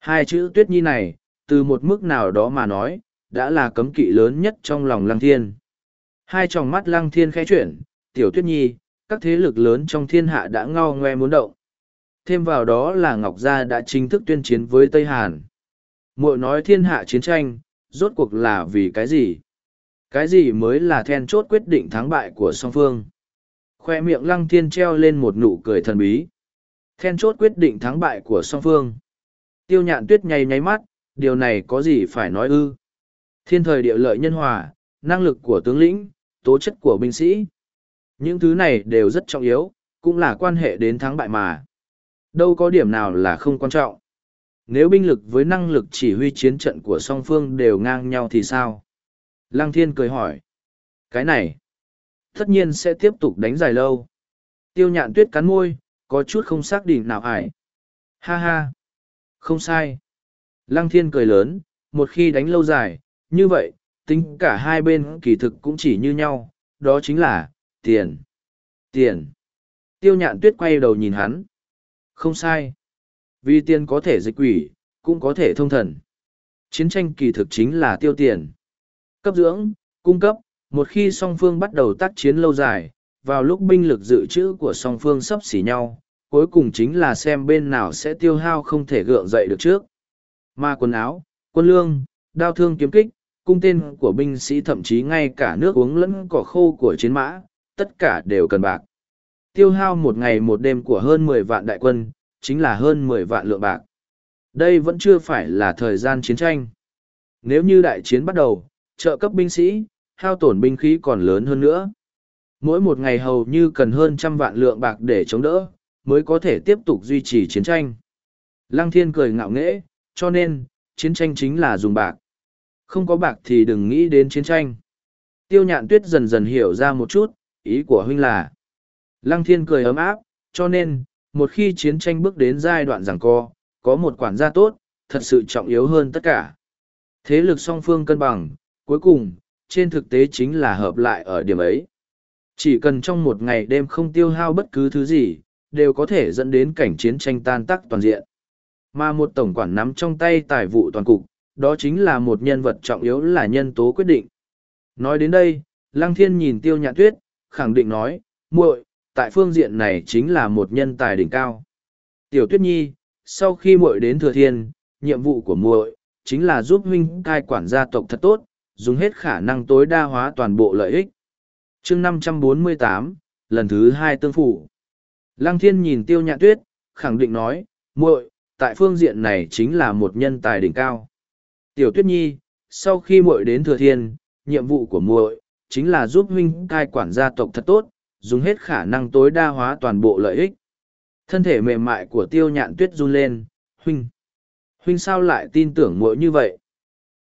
Hai chữ tuyết nhi này, từ một mức nào đó mà nói, đã là cấm kỵ lớn nhất trong lòng lăng thiên. Hai tròng mắt lăng thiên khẽ chuyển, tiểu tuyết nhi, các thế lực lớn trong thiên hạ đã ngao ngoe muốn động. Thêm vào đó là Ngọc Gia đã chính thức tuyên chiến với Tây Hàn. Mội nói thiên hạ chiến tranh, rốt cuộc là vì cái gì? Cái gì mới là then chốt quyết định thắng bại của song phương? Khoe miệng lăng thiên treo lên một nụ cười thần bí. Then chốt quyết định thắng bại của song phương. Tiêu nhạn tuyết nháy nháy mắt, điều này có gì phải nói ư? Thiên thời địa lợi nhân hòa, năng lực của tướng lĩnh, tố chất của binh sĩ. Những thứ này đều rất trọng yếu, cũng là quan hệ đến thắng bại mà. Đâu có điểm nào là không quan trọng. Nếu binh lực với năng lực chỉ huy chiến trận của song phương đều ngang nhau thì sao? Lăng thiên cười hỏi. Cái này, tất nhiên sẽ tiếp tục đánh dài lâu. Tiêu nhạn tuyết cắn môi, có chút không xác định nào ải. Ha ha, không sai. Lăng thiên cười lớn, một khi đánh lâu dài, như vậy, tính cả hai bên kỳ thực cũng chỉ như nhau, đó chính là, tiền. Tiền. Tiêu nhạn tuyết quay đầu nhìn hắn. Không sai. Vì tiền có thể dịch quỷ, cũng có thể thông thần. Chiến tranh kỳ thực chính là tiêu tiền. Cấp dưỡng, cung cấp, một khi song phương bắt đầu tác chiến lâu dài, vào lúc binh lực dự trữ của song phương sắp xỉ nhau, cuối cùng chính là xem bên nào sẽ tiêu hao không thể gượng dậy được trước. Mà quần áo, quân lương, đao thương kiếm kích, cung tên của binh sĩ thậm chí ngay cả nước uống lẫn cỏ khô của chiến mã, tất cả đều cần bạc. Tiêu hao một ngày một đêm của hơn mười vạn đại quân, chính là hơn mười vạn lượng bạc. Đây vẫn chưa phải là thời gian chiến tranh. Nếu như đại chiến bắt đầu, trợ cấp binh sĩ, hao tổn binh khí còn lớn hơn nữa. Mỗi một ngày hầu như cần hơn trăm vạn lượng bạc để chống đỡ, mới có thể tiếp tục duy trì chiến tranh. Lăng thiên cười ngạo nghễ, cho nên, chiến tranh chính là dùng bạc. Không có bạc thì đừng nghĩ đến chiến tranh. Tiêu nhạn tuyết dần dần hiểu ra một chút, ý của huynh là. Lăng thiên cười ấm áp, cho nên, một khi chiến tranh bước đến giai đoạn giằng co, có một quản gia tốt, thật sự trọng yếu hơn tất cả. Thế lực song phương cân bằng, cuối cùng, trên thực tế chính là hợp lại ở điểm ấy. Chỉ cần trong một ngày đêm không tiêu hao bất cứ thứ gì, đều có thể dẫn đến cảnh chiến tranh tan tác toàn diện. Mà một tổng quản nắm trong tay tài vụ toàn cục, đó chính là một nhân vật trọng yếu là nhân tố quyết định. Nói đến đây, Lăng Thiên nhìn Tiêu Nhạn Tuyết, khẳng định nói, muội, tại phương diện này chính là một nhân tài đỉnh cao. Tiểu Tuyết Nhi, sau khi muội đến Thừa Thiên, nhiệm vụ của muội chính là giúp huynh cai quản gia tộc thật tốt, dùng hết khả năng tối đa hóa toàn bộ lợi ích. chương 548, lần thứ hai tương phụ. Lăng Thiên nhìn Tiêu Nhạn Tuyết, khẳng định nói, muội, tại phương diện này chính là một nhân tài đỉnh cao. Tiểu Tuyết Nhi, sau khi muội đến Thừa Thiên, nhiệm vụ của muội chính là giúp huynh cai quản gia tộc thật tốt, dùng hết khả năng tối đa hóa toàn bộ lợi ích. Thân thể mềm mại của Tiêu Nhạn Tuyết run lên, huynh. Huynh sao lại tin tưởng muội như vậy?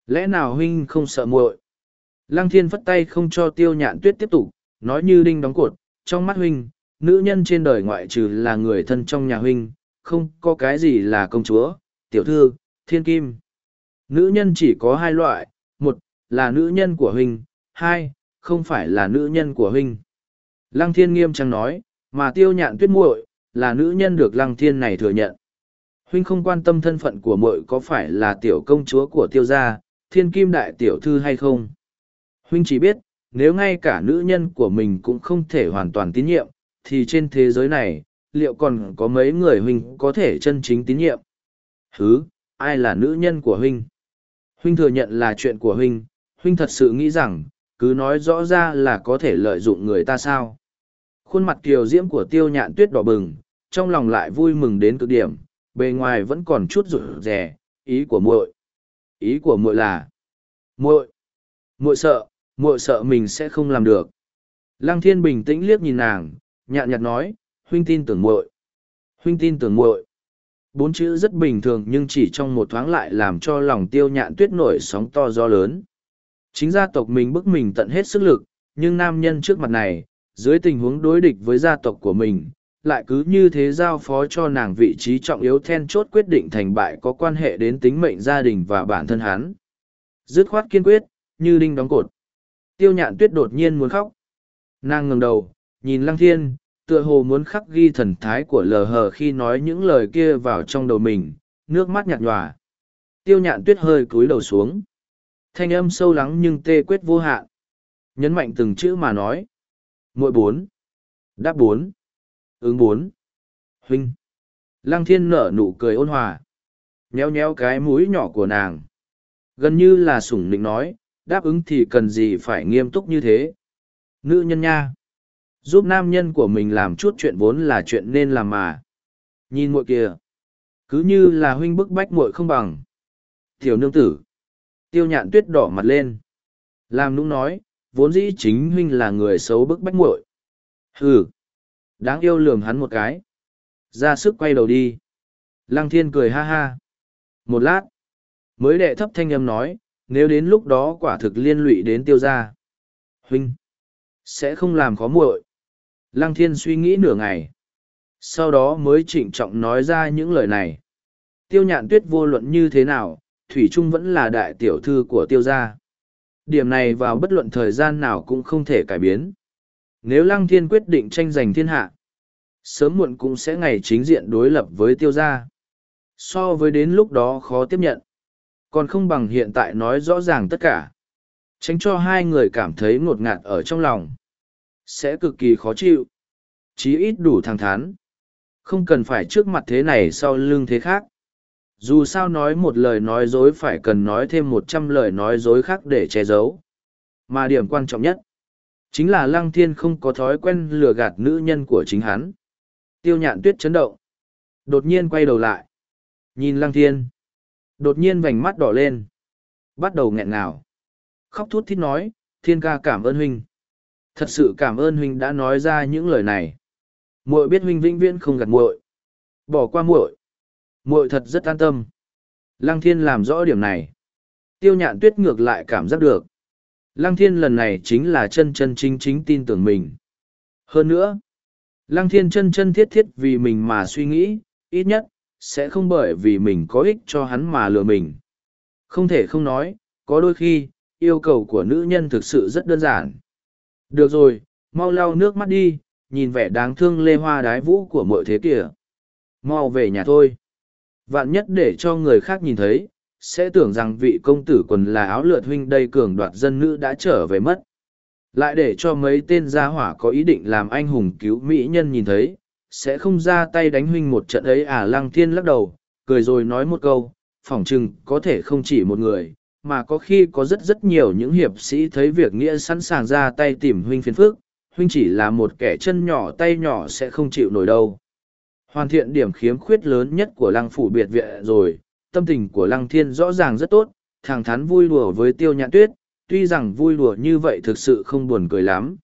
Lẽ nào huynh không sợ muội? Lăng Thiên phất tay không cho Tiêu Nhạn Tuyết tiếp tục, nói như đinh đóng cột, trong mắt huynh, nữ nhân trên đời ngoại trừ là người thân trong nhà huynh, không có cái gì là công chúa, tiểu thư, thiên kim. Nữ nhân chỉ có hai loại, một, là nữ nhân của huynh, hai, không phải là nữ nhân của huynh. Lăng thiên nghiêm trang nói, mà tiêu nhạn tuyết muội là nữ nhân được lăng thiên này thừa nhận. Huynh không quan tâm thân phận của muội có phải là tiểu công chúa của tiêu gia, thiên kim đại tiểu thư hay không. Huynh chỉ biết, nếu ngay cả nữ nhân của mình cũng không thể hoàn toàn tín nhiệm, thì trên thế giới này, liệu còn có mấy người huynh có thể chân chính tín nhiệm? Hứ, ai là nữ nhân của huynh? Huynh thừa nhận là chuyện của huynh, huynh thật sự nghĩ rằng, cứ nói rõ ra là có thể lợi dụng người ta sao? Khuôn mặt kiều diễm của tiêu nhạn tuyết đỏ bừng, trong lòng lại vui mừng đến cực điểm, bề ngoài vẫn còn chút rủ rè, ý của muội. Ý của muội là, muội, muội sợ, muội sợ mình sẽ không làm được. Lăng Thiên bình tĩnh liếc nhìn nàng, nhạn nhạt nói, huynh tin tưởng muội. Huynh tin tưởng muội. Bốn chữ rất bình thường nhưng chỉ trong một thoáng lại làm cho lòng tiêu nhạn tuyết nổi sóng to gió lớn. Chính gia tộc mình bức mình tận hết sức lực, nhưng nam nhân trước mặt này, dưới tình huống đối địch với gia tộc của mình, lại cứ như thế giao phó cho nàng vị trí trọng yếu then chốt quyết định thành bại có quan hệ đến tính mệnh gia đình và bản thân hắn. Dứt khoát kiên quyết, như đinh đóng cột. Tiêu nhạn tuyết đột nhiên muốn khóc. Nàng ngừng đầu, nhìn lăng thiên, tựa hồ muốn khắc ghi thần thái của lờ hờ khi nói những lời kia vào trong đầu mình, nước mắt nhạt nhòa. Tiêu nhạn tuyết hơi cúi đầu xuống. Thanh âm sâu lắng nhưng tê quyết vô hạn. Nhấn mạnh từng chữ mà nói. Mỗi bốn. Đáp bốn. Ứng bốn. Huynh. Lăng thiên nở nụ cười ôn hòa. Nhéo nhéo cái mũi nhỏ của nàng. Gần như là sủng nịnh nói, đáp ứng thì cần gì phải nghiêm túc như thế. Nữ nhân nha giúp nam nhân của mình làm chút chuyện vốn là chuyện nên làm mà nhìn muội kia cứ như là huynh bức bách muội không bằng tiểu nương tử tiêu nhạn tuyết đỏ mặt lên làm nũng nói vốn dĩ chính huynh là người xấu bức bách muội hừ đáng yêu lường hắn một cái ra sức quay đầu đi lăng thiên cười ha ha một lát mới đệ thấp thanh âm nói nếu đến lúc đó quả thực liên lụy đến tiêu gia huynh sẽ không làm khó muội Lăng thiên suy nghĩ nửa ngày. Sau đó mới trịnh trọng nói ra những lời này. Tiêu nhạn tuyết vô luận như thế nào, Thủy Trung vẫn là đại tiểu thư của tiêu gia. Điểm này vào bất luận thời gian nào cũng không thể cải biến. Nếu Lăng Thiên quyết định tranh giành thiên hạ, sớm muộn cũng sẽ ngày chính diện đối lập với tiêu gia. So với đến lúc đó khó tiếp nhận. Còn không bằng hiện tại nói rõ ràng tất cả. Tránh cho hai người cảm thấy ngột ngạt ở trong lòng sẽ cực kỳ khó chịu chí ít đủ thẳng thắn không cần phải trước mặt thế này sau lưng thế khác dù sao nói một lời nói dối phải cần nói thêm một trăm lời nói dối khác để che giấu. Mà điểm quan trọng nhất, chính là lăng thiên không có thói quen lừa gạt nữ nhân của chính hắn. Tiêu nhạn tuyết chấn động, đột nhiên quay đầu lại, nhìn lăng thiên, đột nhiên vành mắt đỏ lên, bắt đầu nghẹn ngào, khóc thút thít nói, thiên ca cảm ơn huynh. Thật sự cảm ơn huynh đã nói ra những lời này. Muội biết huynh vĩnh viễn không gạt muội. Bỏ qua muội muội thật rất an tâm. Lăng thiên làm rõ điểm này. Tiêu nhạn tuyết ngược lại cảm giác được. Lăng thiên lần này chính là chân chân chính chính tin tưởng mình. Hơn nữa lăng thiên chân chân thiết thiết vì mình mà suy nghĩ ít nhất sẽ không bởi vì mình có ích cho hắn mà lừa mình. Không thể không nói có đôi khi yêu cầu của nữ nhân thực sự rất đơn giản. Được rồi, mau lau nước mắt đi, nhìn vẻ đáng thương lê hoa đái vũ của mọi thế kìa. Mau về nhà thôi. Vạn nhất để cho người khác nhìn thấy, sẽ tưởng rằng vị công tử quần là áo lượt huynh đây cường đoạt dân nữ đã trở về mất. Lại để cho mấy tên gia hỏa có ý định làm anh hùng cứu mỹ nhân nhìn thấy, sẽ không ra tay đánh huynh một trận ấy à lăng thiên lắc đầu, cười rồi nói một câu, phỏng chừng có thể không chỉ một người, mà có khi có rất rất nhiều những hiệp sĩ thấy việc nghĩa sẵn sàng ra tay tìm huynh phiền phức. huynh chỉ là một kẻ chân nhỏ tay nhỏ sẽ không chịu nổi đâu. Hoàn thiện điểm khiếm khuyết lớn nhất của lăng phủ biệt viện rồi, tâm tình của lăng thiên rõ ràng rất tốt, thẳng thắn vui đùa với tiêu nhạn tuyết, tuy rằng vui đùa như vậy thực sự không buồn cười lắm.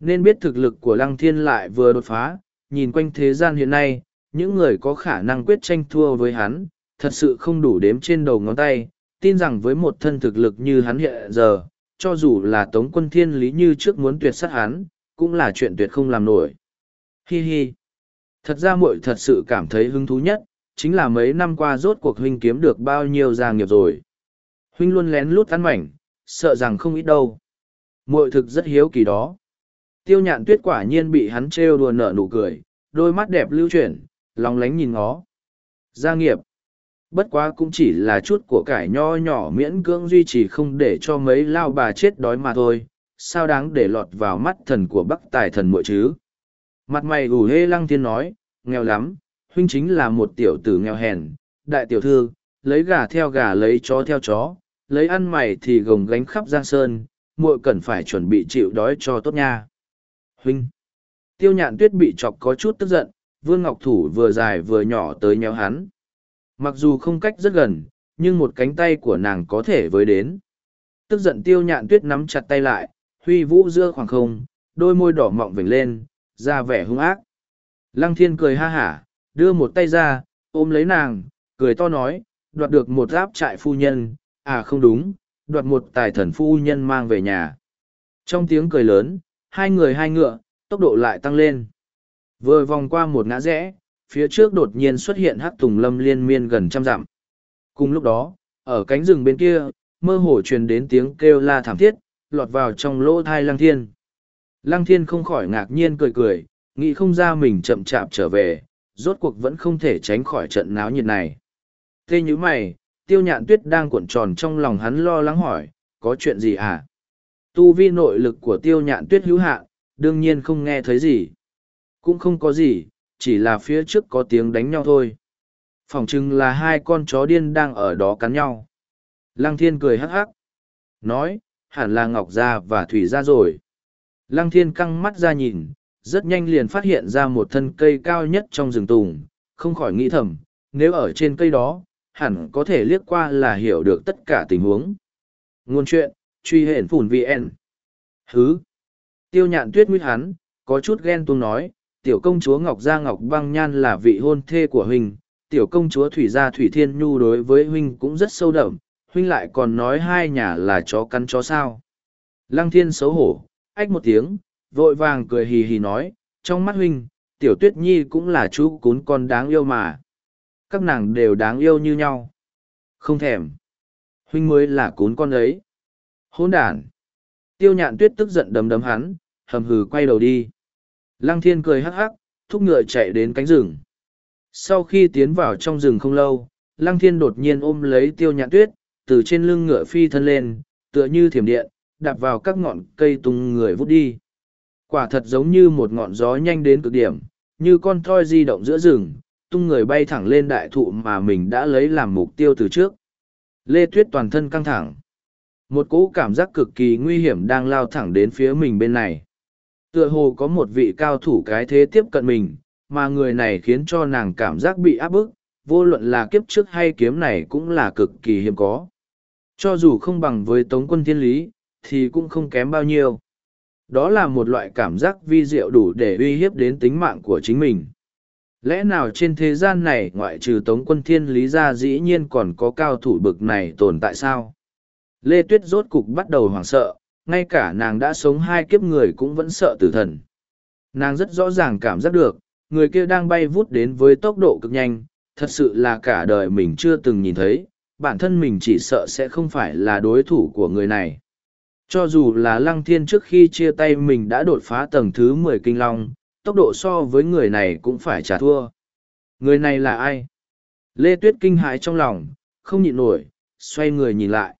Nên biết thực lực của lăng thiên lại vừa đột phá, nhìn quanh thế gian hiện nay, những người có khả năng quyết tranh thua với hắn, thật sự không đủ đếm trên đầu ngón tay, tin rằng với một thân thực lực như hắn hiện giờ, cho dù là tống quân thiên lý như trước muốn tuyệt sát hắn, cũng là chuyện tuyệt không làm nổi. Hi hi. Thật ra muội thật sự cảm thấy hứng thú nhất, chính là mấy năm qua rốt cuộc huynh kiếm được bao nhiêu gia nghiệp rồi. Huynh luôn lén lút ăn mảnh, sợ rằng không ít đâu. Muội thực rất hiếu kỳ đó. Tiêu nhạn tuyết quả nhiên bị hắn trêu đùa nở nụ cười, đôi mắt đẹp lưu chuyển, lóng lánh nhìn ngó. Gia nghiệp. Bất quá cũng chỉ là chút của cải nho nhỏ miễn cưỡng duy trì không để cho mấy lao bà chết đói mà thôi, sao đáng để lọt vào mắt thần của bắc tài thần muội chứ. Mặt mày ủ hê lăng thiên nói, nghèo lắm, huynh chính là một tiểu tử nghèo hèn, đại tiểu thư, lấy gà theo gà lấy chó theo chó, lấy ăn mày thì gồng gánh khắp giang sơn, muội cần phải chuẩn bị chịu đói cho tốt nha. Huynh! Tiêu nhạn tuyết bị chọc có chút tức giận, vương ngọc thủ vừa dài vừa nhỏ tới nhéo hắn. Mặc dù không cách rất gần, nhưng một cánh tay của nàng có thể với đến. Tức giận tiêu nhạn tuyết nắm chặt tay lại, huy vũ giữa khoảng không, đôi môi đỏ mọng vểnh lên, ra vẻ hung ác. Lăng thiên cười ha hả, đưa một tay ra, ôm lấy nàng, cười to nói, đoạt được một giáp trại phu nhân, à không đúng, đoạt một tài thần phu nhân mang về nhà. Trong tiếng cười lớn, hai người hai ngựa, tốc độ lại tăng lên. Vừa vòng qua một ngã rẽ, phía trước đột nhiên xuất hiện hắc tùng lâm liên miên gần trăm dặm. Cùng lúc đó, ở cánh rừng bên kia, mơ hồ truyền đến tiếng kêu la thảm thiết, lọt vào trong lỗ thai lăng thiên. Lăng thiên không khỏi ngạc nhiên cười cười, nghĩ không ra mình chậm chạp trở về, rốt cuộc vẫn không thể tránh khỏi trận náo nhiệt này. Thế như mày, tiêu nhạn tuyết đang cuộn tròn trong lòng hắn lo lắng hỏi, có chuyện gì à? Tu vi nội lực của tiêu nhạn tuyết hữu hạn, đương nhiên không nghe thấy gì. Cũng không có gì, chỉ là phía trước có tiếng đánh nhau thôi. Phòng chừng là hai con chó điên đang ở đó cắn nhau. Lăng thiên cười hắc hắc. Nói, hẳn là Ngọc Gia và Thủy Gia rồi. Lăng thiên căng mắt ra nhìn, rất nhanh liền phát hiện ra một thân cây cao nhất trong rừng tùng, không khỏi nghĩ thầm, nếu ở trên cây đó, hẳn có thể liếc qua là hiểu được tất cả tình huống. Ngôn chuyện, truy hển phủn VN. Hứ. Tiêu nhạn tuyết nguyết hắn, có chút ghen tuông nói, tiểu công chúa Ngọc Gia Ngọc Băng Nhan là vị hôn thê của huynh, tiểu công chúa Thủy Gia Thủy Thiên Nhu đối với huynh cũng rất sâu đậm, huynh lại còn nói hai nhà là chó cắn chó sao. Lăng thiên xấu hổ, ách một tiếng, vội vàng cười hì hì nói, trong mắt huynh, tiểu tuyết nhi cũng là chú cún con đáng yêu mà. Các nàng đều đáng yêu như nhau. Không thèm. Huynh mới là cún con ấy. Hôn đàn. Tiêu nhạn tuyết tức giận đấm đấm hắn, hầm hừ quay đầu đi. Lăng thiên cười hắc hắc, thúc ngựa chạy đến cánh rừng. Sau khi tiến vào trong rừng không lâu, lăng thiên đột nhiên ôm lấy tiêu nhạn tuyết, từ trên lưng ngựa phi thân lên, tựa như thiểm điện, đạp vào các ngọn cây tung người vút đi. Quả thật giống như một ngọn gió nhanh đến cực điểm, như con thoi di động giữa rừng, tung người bay thẳng lên đại thụ mà mình đã lấy làm mục tiêu từ trước. Lê Tuyết toàn thân căng thẳng. Một cỗ cảm giác cực kỳ nguy hiểm đang lao thẳng đến phía mình bên này. Tựa hồ có một vị cao thủ cái thế tiếp cận mình, mà người này khiến cho nàng cảm giác bị áp bức, vô luận là kiếp trước hay kiếm này cũng là cực kỳ hiếm có. Cho dù không bằng với tống quân thiên lý, thì cũng không kém bao nhiêu. Đó là một loại cảm giác vi diệu đủ để uy hiếp đến tính mạng của chính mình. Lẽ nào trên thế gian này ngoại trừ tống quân thiên lý ra dĩ nhiên còn có cao thủ bực này tồn tại sao? Lê Tuyết rốt cục bắt đầu hoảng sợ, ngay cả nàng đã sống hai kiếp người cũng vẫn sợ tử thần. Nàng rất rõ ràng cảm giác được, người kia đang bay vút đến với tốc độ cực nhanh, thật sự là cả đời mình chưa từng nhìn thấy, bản thân mình chỉ sợ sẽ không phải là đối thủ của người này. Cho dù là lăng thiên trước khi chia tay mình đã đột phá tầng thứ mười kinh long, tốc độ so với người này cũng phải trả thua. Người này là ai? Lê Tuyết kinh hãi trong lòng, không nhịn nổi, xoay người nhìn lại.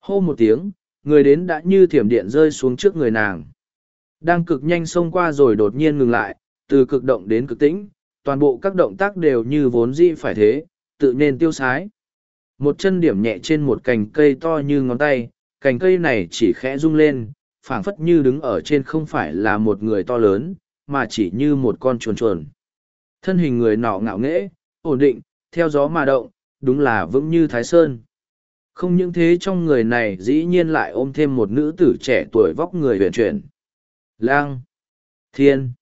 Hô một tiếng, người đến đã như thiểm điện rơi xuống trước người nàng. Đang cực nhanh xông qua rồi đột nhiên ngừng lại, từ cực động đến cực tĩnh, toàn bộ các động tác đều như vốn dĩ phải thế, tự nên tiêu sái. Một chân điểm nhẹ trên một cành cây to như ngón tay, cành cây này chỉ khẽ rung lên, phảng phất như đứng ở trên không phải là một người to lớn, mà chỉ như một con chuồn chuồn. Thân hình người nọ ngạo nghễ, ổn định, theo gió mà động, đúng là vững như Thái Sơn. Không những thế trong người này dĩ nhiên lại ôm thêm một nữ tử trẻ tuổi vóc người huyền chuyển. Lang! Thiên!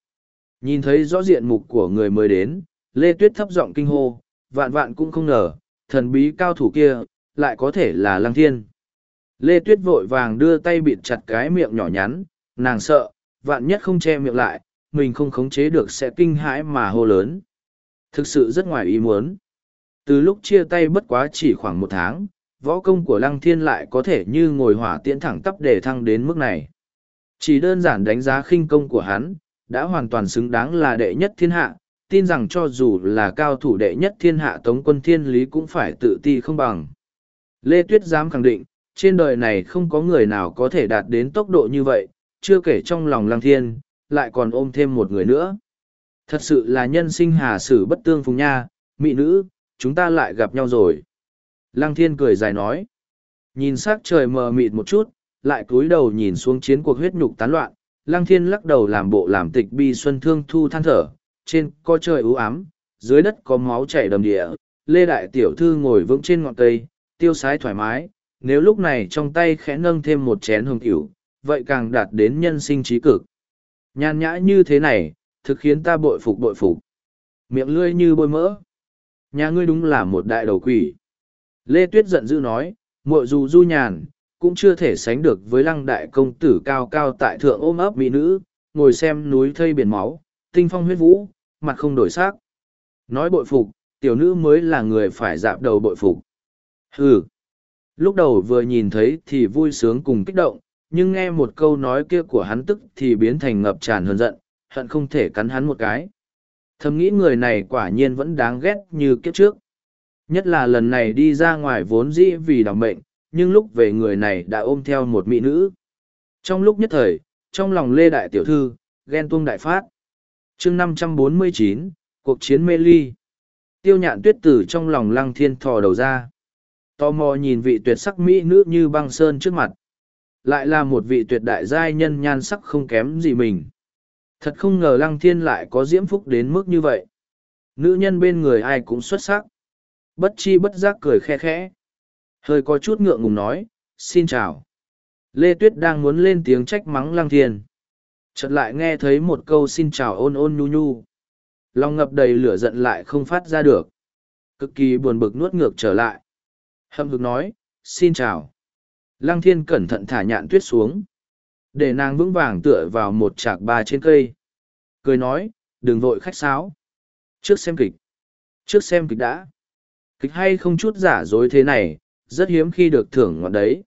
Nhìn thấy rõ diện mục của người mới đến, Lê Tuyết thấp giọng kinh hô, vạn vạn cũng không ngờ, thần bí cao thủ kia, lại có thể là Lăng Thiên. Lê Tuyết vội vàng đưa tay bịt chặt cái miệng nhỏ nhắn, nàng sợ, vạn nhất không che miệng lại, mình không khống chế được sẽ kinh hãi mà hô lớn. Thực sự rất ngoài ý muốn. Từ lúc chia tay bất quá chỉ khoảng một tháng, võ công của Lăng Thiên lại có thể như ngồi hỏa tiễn thẳng tắp để thăng đến mức này. Chỉ đơn giản đánh giá khinh công của hắn, đã hoàn toàn xứng đáng là đệ nhất thiên hạ, tin rằng cho dù là cao thủ đệ nhất thiên hạ tống quân thiên lý cũng phải tự ti không bằng. Lê Tuyết dám khẳng định, trên đời này không có người nào có thể đạt đến tốc độ như vậy, chưa kể trong lòng lăng thiên, lại còn ôm thêm một người nữa. Thật sự là nhân sinh hà sử bất tương phùng nha, mỹ nữ, chúng ta lại gặp nhau rồi. Lăng thiên cười dài nói. Nhìn sắc trời mờ mịt một chút, lại cúi đầu nhìn xuống chiến cuộc huyết nhục tán loạn, lăng thiên lắc đầu làm bộ làm tịch bi xuân thương thu than thở, trên có trời ưu ám, dưới đất có máu chảy đầm địa, lê đại tiểu thư ngồi vững trên ngọn cây, tiêu sái thoải mái, nếu lúc này trong tay khẽ nâng thêm một chén hồng tiểu, vậy càng đạt đến nhân sinh trí cực. Nhàn nhã như thế này, thực khiến ta bội phục bội phục. Miệng lươi như bôi mỡ. Nhà ngươi đúng là một đại đầu quỷ. Lê Tuyết giận dữ nói, muội dù du nhàn, cũng chưa thể sánh được với lăng đại công tử cao cao tại thượng ôm ấp mỹ nữ, ngồi xem núi thây biển máu, tinh phong huyết vũ, mặt không đổi sắc. Nói bội phục, tiểu nữ mới là người phải dạp đầu bội phục. Hừ. Lúc đầu vừa nhìn thấy thì vui sướng cùng kích động, nhưng nghe một câu nói kia của hắn tức thì biến thành ngập tràn hơn giận, hận không thể cắn hắn một cái. Thầm nghĩ người này quả nhiên vẫn đáng ghét như kiếp trước. Nhất là lần này đi ra ngoài vốn dĩ vì đảm bệnh, nhưng lúc về người này đã ôm theo một mỹ nữ. Trong lúc nhất thời, trong lòng Lê Đại Tiểu Thư, ghen tuông đại phát. chương năm trăm bốn mươi chín cuộc chiến mê ly. Tiêu nhạn tuyết tử trong lòng lăng thiên thò đầu ra. Tò mò nhìn vị tuyệt sắc mỹ nữ như băng sơn trước mặt. Lại là một vị tuyệt đại giai nhân nhan sắc không kém gì mình. Thật không ngờ lăng thiên lại có diễm phúc đến mức như vậy. Nữ nhân bên người ai cũng xuất sắc. Bất chi bất giác cười khe khẽ. Hơi có chút ngượng ngùng nói, xin chào. Lê Tuyết đang muốn lên tiếng trách mắng lăng thiên. Chợt lại nghe thấy một câu xin chào ôn ôn nhu nhu. Lòng ngập đầy lửa giận lại không phát ra được. Cực kỳ buồn bực nuốt ngược trở lại. Hâm hực nói, xin chào. Lăng thiên cẩn thận thả nhạn tuyết xuống. Để nàng vững vàng tựa vào một chạc ba trên cây. Cười nói, đừng vội khách sáo. Trước xem kịch. Trước xem kịch đã. Kịch hay không chút giả dối thế này, rất hiếm khi được thưởng ngọn đấy.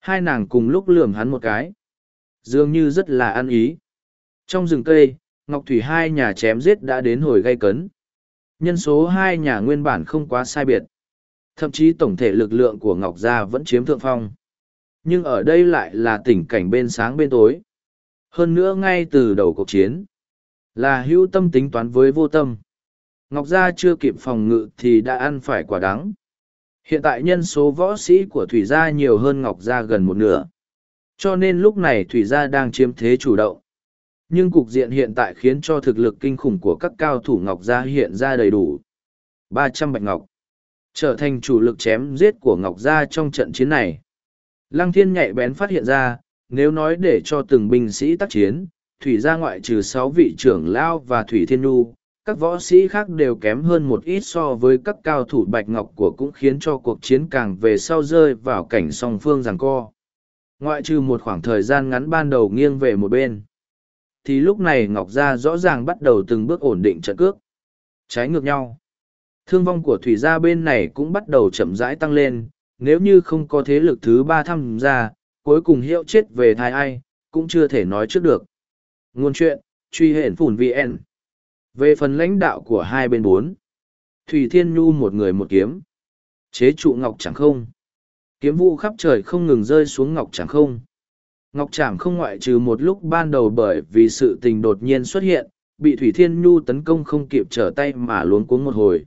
Hai nàng cùng lúc lườm hắn một cái. Dường như rất là ăn ý. Trong rừng cây, Ngọc Thủy hai nhà chém giết đã đến hồi gây cấn. Nhân số hai nhà nguyên bản không quá sai biệt. Thậm chí tổng thể lực lượng của Ngọc Gia vẫn chiếm thượng phong. Nhưng ở đây lại là tình cảnh bên sáng bên tối. Hơn nữa ngay từ đầu cuộc chiến, là hữu tâm tính toán với vô tâm. Ngọc Gia chưa kịp phòng ngự thì đã ăn phải quả đắng. Hiện tại nhân số võ sĩ của Thủy Gia nhiều hơn Ngọc Gia gần một nửa. Cho nên lúc này Thủy Gia đang chiếm thế chủ động. Nhưng cục diện hiện tại khiến cho thực lực kinh khủng của các cao thủ Ngọc Gia hiện ra đầy đủ. ba trăm bạch ngọc. Trở thành chủ lực chém giết của Ngọc Gia trong trận chiến này. Lăng Thiên nhạy bén phát hiện ra, nếu nói để cho từng binh sĩ tác chiến, Thủy Gia ngoại trừ sáu vị trưởng Lao và Thủy Thiên Nhu, các võ sĩ khác đều kém hơn một ít so với các cao thủ bạch ngọc của cũng khiến cho cuộc chiến càng về sau rơi vào cảnh song phương rằng co ngoại trừ một khoảng thời gian ngắn ban đầu nghiêng về một bên thì lúc này ngọc gia rõ ràng bắt đầu từng bước ổn định trận cước trái ngược nhau thương vong của thủy gia bên này cũng bắt đầu chậm rãi tăng lên nếu như không có thế lực thứ ba tham gia cuối cùng hiệu chết về thai ai cũng chưa thể nói trước được ngôn chuyện truy hển phủn vn về phần lãnh đạo của hai bên bốn, Thủy Thiên Nhu một người một kiếm. Chế trụ ngọc chẳng không. Kiếm vụ khắp trời không ngừng rơi xuống ngọc chẳng không. Ngọc Trảm không ngoại trừ một lúc ban đầu bởi vì sự tình đột nhiên xuất hiện, bị Thủy Thiên Nhu tấn công không kịp trở tay mà luống cuống một hồi.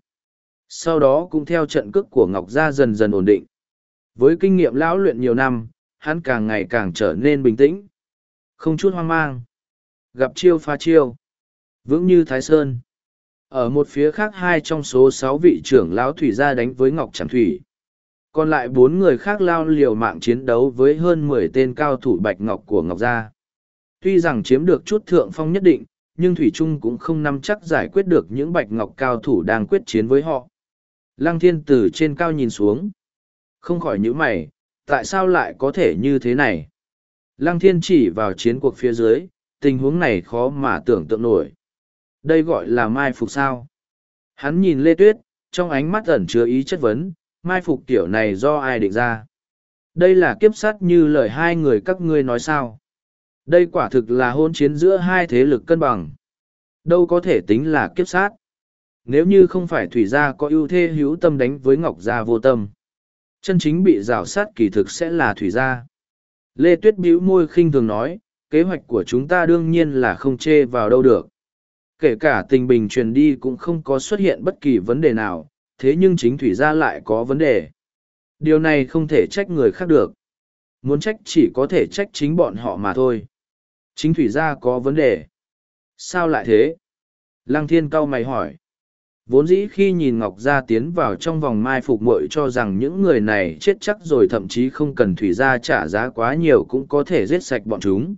Sau đó cũng theo trận cước của Ngọc Gia dần dần ổn định. Với kinh nghiệm lão luyện nhiều năm, hắn càng ngày càng trở nên bình tĩnh. Không chút hoang mang. Gặp chiêu phá chiêu. Vững như Thái Sơn. Ở một phía khác hai trong số sáu vị trưởng lão thủy gia đánh với Ngọc Trảm Thủy. Còn lại bốn người khác lao liều mạng chiến đấu với hơn mười tên cao thủ Bạch Ngọc của Ngọc Gia. Tuy rằng chiếm được chút thượng phong nhất định, nhưng Thủy Trung cũng không nắm chắc giải quyết được những Bạch Ngọc cao thủ đang quyết chiến với họ. Lăng thiên từ trên cao nhìn xuống. Không khỏi những mày, tại sao lại có thể như thế này? Lăng thiên chỉ vào chiến cuộc phía dưới, tình huống này khó mà tưởng tượng nổi. Đây gọi là mai phục sao. Hắn nhìn Lê Tuyết, trong ánh mắt ẩn chứa ý chất vấn, mai phục tiểu này do ai định ra. Đây là kiếp sát như lời hai người các ngươi nói sao. Đây quả thực là hôn chiến giữa hai thế lực cân bằng. Đâu có thể tính là kiếp sát. Nếu như không phải thủy gia có ưu thế hữu tâm đánh với ngọc gia vô tâm. Chân chính bị rào sát kỳ thực sẽ là thủy gia. Lê Tuyết bĩu môi khinh thường nói, kế hoạch của chúng ta đương nhiên là không chê vào đâu được. Kể cả tình bình truyền đi cũng không có xuất hiện bất kỳ vấn đề nào, thế nhưng chính thủy gia lại có vấn đề. Điều này không thể trách người khác được. Muốn trách chỉ có thể trách chính bọn họ mà thôi. Chính thủy gia có vấn đề. Sao lại thế? Lăng thiên cao mày hỏi. Vốn dĩ khi nhìn Ngọc Gia tiến vào trong vòng mai phục muội cho rằng những người này chết chắc rồi thậm chí không cần Thủy Gia trả giá quá nhiều cũng có thể giết sạch bọn chúng.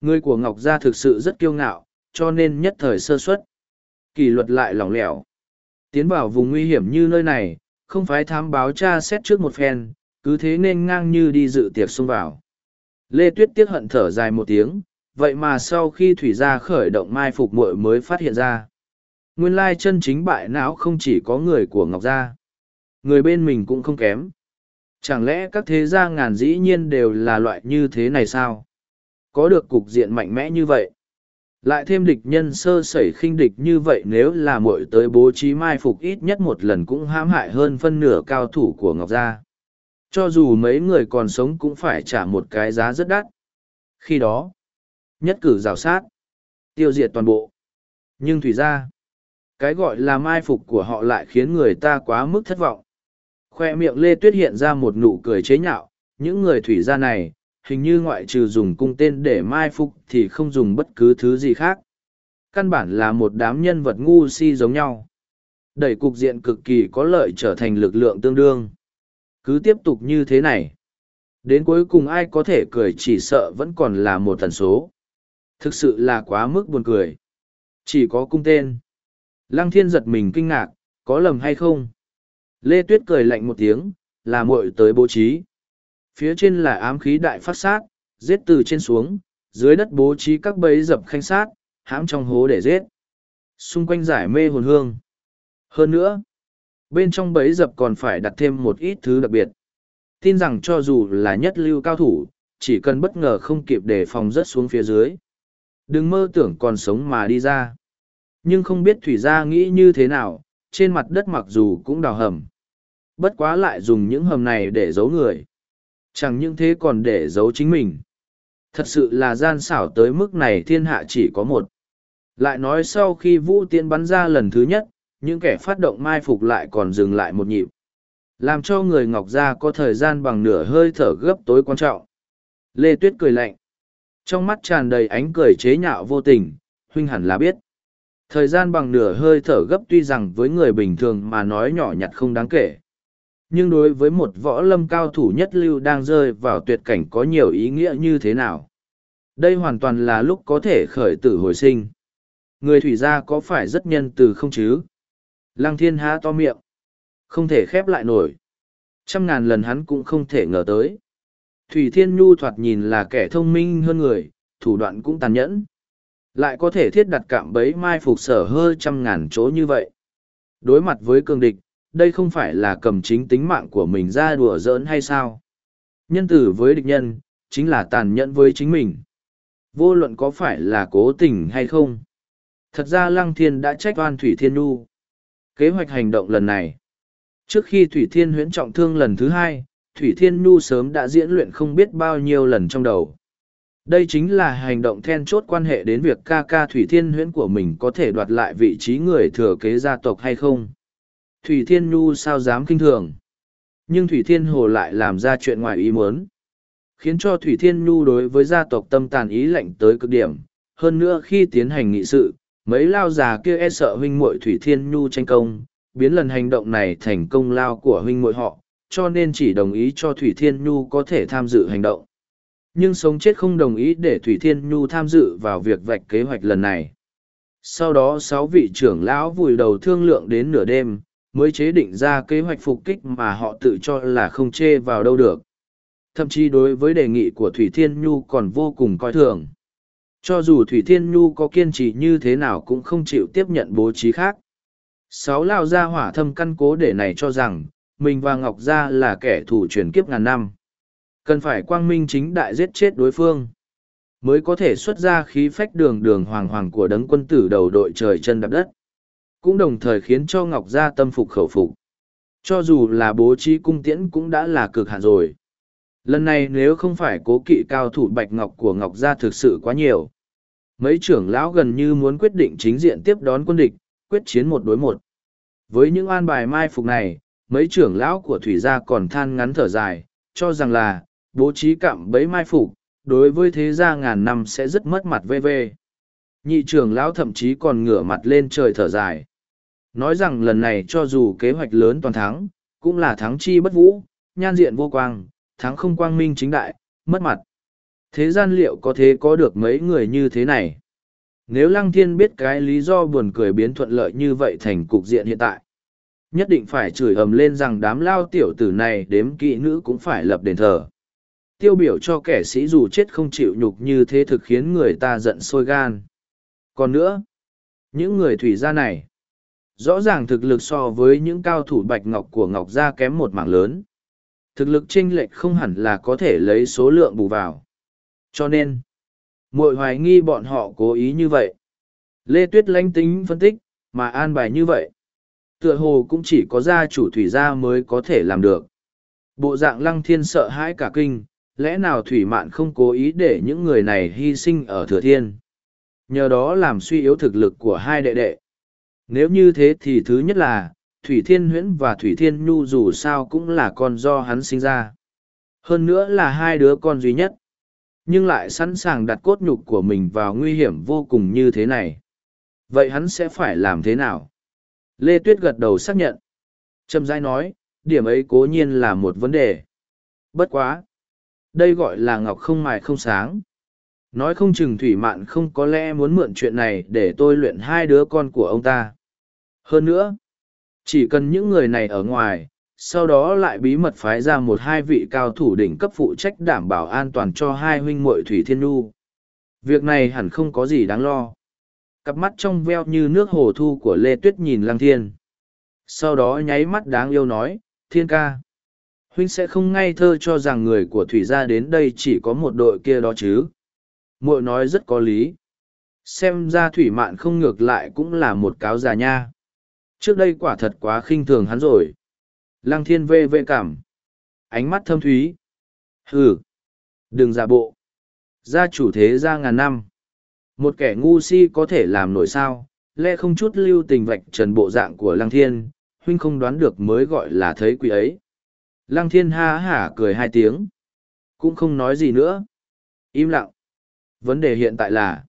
Người của Ngọc Gia thực sự rất kiêu ngạo, cho nên nhất thời sơ suất. Kỷ luật lại lỏng lẻo. Tiến vào vùng nguy hiểm như nơi này, không phải thám báo tra xét trước một phen, cứ thế nên ngang như đi dự tiệc xông vào. Lê Tuyết tiếc hận thở dài một tiếng, vậy mà sau khi Thủy Gia khởi động mai phục muội mới phát hiện ra nguyên lai chân chính bại não không chỉ có người của ngọc gia. Người bên mình cũng không kém. Chẳng lẽ các thế gia ngàn dĩ nhiên đều là loại như thế này sao? Có được cục diện mạnh mẽ như vậy? Lại thêm địch nhân sơ sẩy khinh địch như vậy nếu là muội tới bố trí mai phục ít nhất một lần cũng hãm hại hơn phân nửa cao thủ của ngọc gia. Cho dù mấy người còn sống cũng phải trả một cái giá rất đắt. Khi đó, nhất cử rào sát, tiêu diệt toàn bộ. Nhưng thủy gia cái gọi là mai phục của họ lại khiến người ta quá mức thất vọng. Khoe miệng Lê Tuyết hiện ra một nụ cười chế nhạo, những người thủy gia này, hình như ngoại trừ dùng cung tên để mai phục thì không dùng bất cứ thứ gì khác. Căn bản là một đám nhân vật ngu si giống nhau. Đẩy cục diện cực kỳ có lợi trở thành lực lượng tương đương. Cứ tiếp tục như thế này. Đến cuối cùng ai có thể cười chỉ sợ vẫn còn là một tần số. Thực sự là quá mức buồn cười. Chỉ có cung tên. Lăng thiên giật mình kinh ngạc, có lầm hay không? Lê Tuyết cười lạnh một tiếng, là muội tới bố trí. Phía trên là ám khí đại phát sát, giết từ trên xuống, dưới đất bố trí các bẫy dập khanh sát, hãm trong hố để giết. Xung quanh giải mê hồn hương. Hơn nữa, bên trong bẫy dập còn phải đặt thêm một ít thứ đặc biệt. Tin rằng cho dù là nhất lưu cao thủ, chỉ cần bất ngờ không kịp để phòng rớt xuống phía dưới. Đừng mơ tưởng còn sống mà đi ra nhưng không biết thủy gia nghĩ như thế nào, trên mặt đất mặc dù cũng đào hầm. Bất quá lại dùng những hầm này để giấu người. Chẳng những thế còn để giấu chính mình. Thật sự là gian xảo tới mức này thiên hạ chỉ có một. Lại nói sau khi vũ tiễn bắn ra lần thứ nhất, những kẻ phát động mai phục lại còn dừng lại một nhịp. Làm cho người ngọc gia có thời gian bằng nửa hơi thở gấp tối quan trọng. Lê tuyết cười lạnh. Trong mắt tràn đầy ánh cười chế nhạo vô tình, huynh hẳn là biết. Thời gian bằng nửa hơi thở gấp tuy rằng với người bình thường mà nói nhỏ nhặt không đáng kể. Nhưng đối với một võ lâm cao thủ nhất lưu đang rơi vào tuyệt cảnh có nhiều ý nghĩa như thế nào? Đây hoàn toàn là lúc có thể khởi tử hồi sinh. Người thủy gia có phải rất nhân từ không chứ? Lăng thiên há to miệng. Không thể khép lại nổi. Trăm ngàn lần hắn cũng không thể ngờ tới. Thủy Thiên Nhu thoạt nhìn là kẻ thông minh hơn người, thủ đoạn cũng tàn nhẫn lại có thể thiết đặt cạm bẫy mai phục sở hơ trăm ngàn chỗ như vậy. Đối mặt với cường địch, đây không phải là cầm chính tính mạng của mình ra đùa giỡn hay sao? Nhân tử với địch nhân, chính là tàn nhẫn với chính mình. Vô luận có phải là cố tình hay không? Thật ra Lăng Thiên đã trách oan Thủy Thiên Nu. Kế hoạch hành động lần này. Trước khi Thủy Thiên huyễn trọng thương lần thứ hai, Thủy Thiên Nhu sớm đã diễn luyện không biết bao nhiêu lần trong đầu. Đây chính là hành động then chốt quan hệ đến việc ca ca Thủy Thiên huyễn của mình có thể đoạt lại vị trí người thừa kế gia tộc hay không. Thủy Thiên Nhu sao dám kinh thường. Nhưng Thủy Thiên Hồ lại làm ra chuyện ngoài ý muốn. Khiến cho Thủy Thiên Nhu đối với gia tộc tâm tàn ý lạnh tới cực điểm. Hơn nữa khi tiến hành nghị sự, mấy lao già kia e sợ huynh muội Thủy Thiên Nhu tranh công, biến lần hành động này thành công lao của huynh muội họ, cho nên chỉ đồng ý cho Thủy Thiên Nhu có thể tham dự hành động. Nhưng sống chết không đồng ý để Thủy Thiên Nhu tham dự vào việc vạch kế hoạch lần này. Sau đó sáu vị trưởng lão vùi đầu thương lượng đến nửa đêm, mới chế định ra kế hoạch phục kích mà họ tự cho là không chê vào đâu được. Thậm chí đối với đề nghị của Thủy Thiên Nhu còn vô cùng coi thường. Cho dù Thủy Thiên Nhu có kiên trì như thế nào cũng không chịu tiếp nhận bố trí khác. Sáu lao gia hỏa thâm căn cố để này cho rằng, mình và Ngọc Gia là kẻ thù truyền kiếp ngàn năm. Cần phải quang minh chính đại giết chết đối phương. Mới có thể xuất ra khí phách đường đường hoàng hoàng của đấng quân tử đầu đội trời chân đạp đất. Cũng đồng thời khiến cho Ngọc Gia tâm phục khẩu phục. Cho dù là bố trí cung tiễn cũng đã là cực hạn rồi. Lần này nếu không phải cố kỵ cao thủ bạch ngọc của Ngọc Gia thực sự quá nhiều. Mấy trưởng lão gần như muốn quyết định chính diện tiếp đón quân địch, quyết chiến một đối một. Với những an bài mai phục này, mấy trưởng lão của Thủy Gia còn than ngắn thở dài, cho rằng là, bố trí cạm bẫy mai phục, đối với thế gia ngàn năm sẽ rất mất mặt vê vê. Nhị trưởng lão thậm chí còn ngửa mặt lên trời thở dài. Nói rằng lần này cho dù kế hoạch lớn toàn thắng, cũng là thắng chi bất vũ, nhan diện vô quang, thắng không quang minh chính đại, mất mặt. Thế gian liệu có thế có được mấy người như thế này? Nếu Lăng Thiên biết cái lý do buồn cười biến thuận lợi như vậy thành cục diện hiện tại, nhất định phải chửi ầm lên rằng đám lao tiểu tử này đếm kỵ nữ cũng phải lập đền thờ. Tiêu biểu cho kẻ sĩ dù chết không chịu nhục như thế thực khiến người ta giận sôi gan. Còn nữa, những người thủy gia này, rõ ràng thực lực so với những cao thủ bạch ngọc của ngọc gia kém một mảng lớn. Thực lực chênh lệch không hẳn là có thể lấy số lượng bù vào. Cho nên, muội hoài nghi bọn họ cố ý như vậy. Lê Tuyết lánh tính phân tích, mà an bài như vậy. Tựa hồ cũng chỉ có gia chủ thủy gia mới có thể làm được. Bộ dạng lăng thiên sợ hãi cả kinh, lẽ nào thủy mạn không cố ý để những người này hy sinh ở thừa thiên. Nhờ đó làm suy yếu thực lực của hai đệ đệ. Nếu như thế thì thứ nhất là, Thủy Thiên Huyễn và Thủy Thiên Nhu dù sao cũng là con do hắn sinh ra. Hơn nữa là hai đứa con duy nhất nhưng lại sẵn sàng đặt cốt nhục của mình vào nguy hiểm vô cùng như thế này vậy hắn sẽ phải làm thế nào lê tuyết gật đầu xác nhận trâm giai nói điểm ấy cố nhiên là một vấn đề bất quá đây gọi là ngọc không mài không sáng. Nói không chừng thủy mạn không có lẽ muốn mượn chuyện này để tôi luyện hai đứa con của ông ta. Hơn nữa, chỉ cần những người này ở ngoài, sau đó lại bí mật phái ra một hai vị cao thủ đỉnh cấp phụ trách đảm bảo an toàn cho hai huynh muội thủy thiên nhu. Việc này hẳn không có gì đáng lo. Cặp mắt trong veo như nước hồ thu của lê tuyết nhìn lăng thiên. Sau đó nháy mắt đáng yêu nói, thiên ca huynh sẽ không ngay thơ cho rằng người của thủy gia đến đây chỉ có một đội kia đó chứ muội nói rất có lý xem ra thủy mạn không ngược lại cũng là một cáo già nha trước đây quả thật quá khinh thường hắn rồi Lăng thiên vê vê cảm. Ánh mắt thâm thúy. Hừ. Đừng giả bộ. Gia chủ thế gia ngàn năm. Một kẻ ngu si có thể làm nổi sao, lẽ không chút lưu tình vạch trần bộ dạng của lăng thiên, huynh không đoán được mới gọi là thấy quỷ ấy. Lăng thiên ha hả cười hai tiếng. Cũng không nói gì nữa. Im lặng. Vấn đề hiện tại là,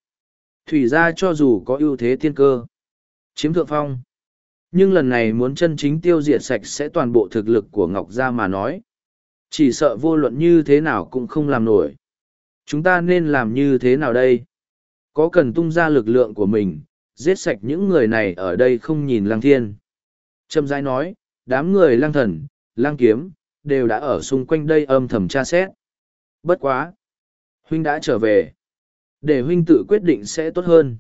thủy gia cho dù có ưu thế thiên cơ, chiếm thượng phong, nhưng lần này muốn chân chính tiêu diệt sạch sẽ toàn bộ thực lực của ngọc gia mà nói chỉ sợ vô luận như thế nào cũng không làm nổi chúng ta nên làm như thế nào đây có cần tung ra lực lượng của mình giết sạch những người này ở đây không nhìn lăng thiên trâm Giai nói đám người lăng thần lăng kiếm đều đã ở xung quanh đây âm thầm tra xét bất quá huynh đã trở về để huynh tự quyết định sẽ tốt hơn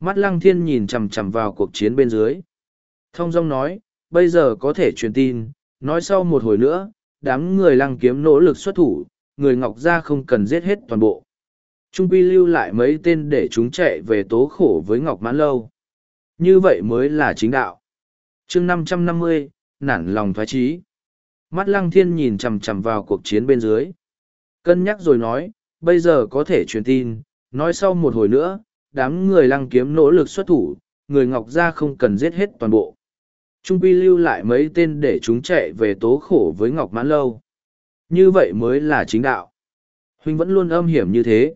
mắt lăng thiên nhìn chằm chằm vào cuộc chiến bên dưới Thông dong nói, bây giờ có thể truyền tin, nói sau một hồi nữa, đám người lăng kiếm nỗ lực xuất thủ, người Ngọc Gia không cần giết hết toàn bộ. Trung Quy lưu lại mấy tên để chúng chạy về tố khổ với Ngọc Mãn Lâu. Như vậy mới là chính đạo. chương năm trăm năm mươi nản lòng thoái trí. Mắt lăng thiên nhìn chằm chằm vào cuộc chiến bên dưới. Cân nhắc rồi nói, bây giờ có thể truyền tin, nói sau một hồi nữa, đám người lăng kiếm nỗ lực xuất thủ, người Ngọc Gia không cần giết hết toàn bộ. Trung Quy lưu lại mấy tên để chúng chạy về tố khổ với Ngọc Mãn Lâu. Như vậy mới là chính đạo. Huynh vẫn luôn âm hiểm như thế.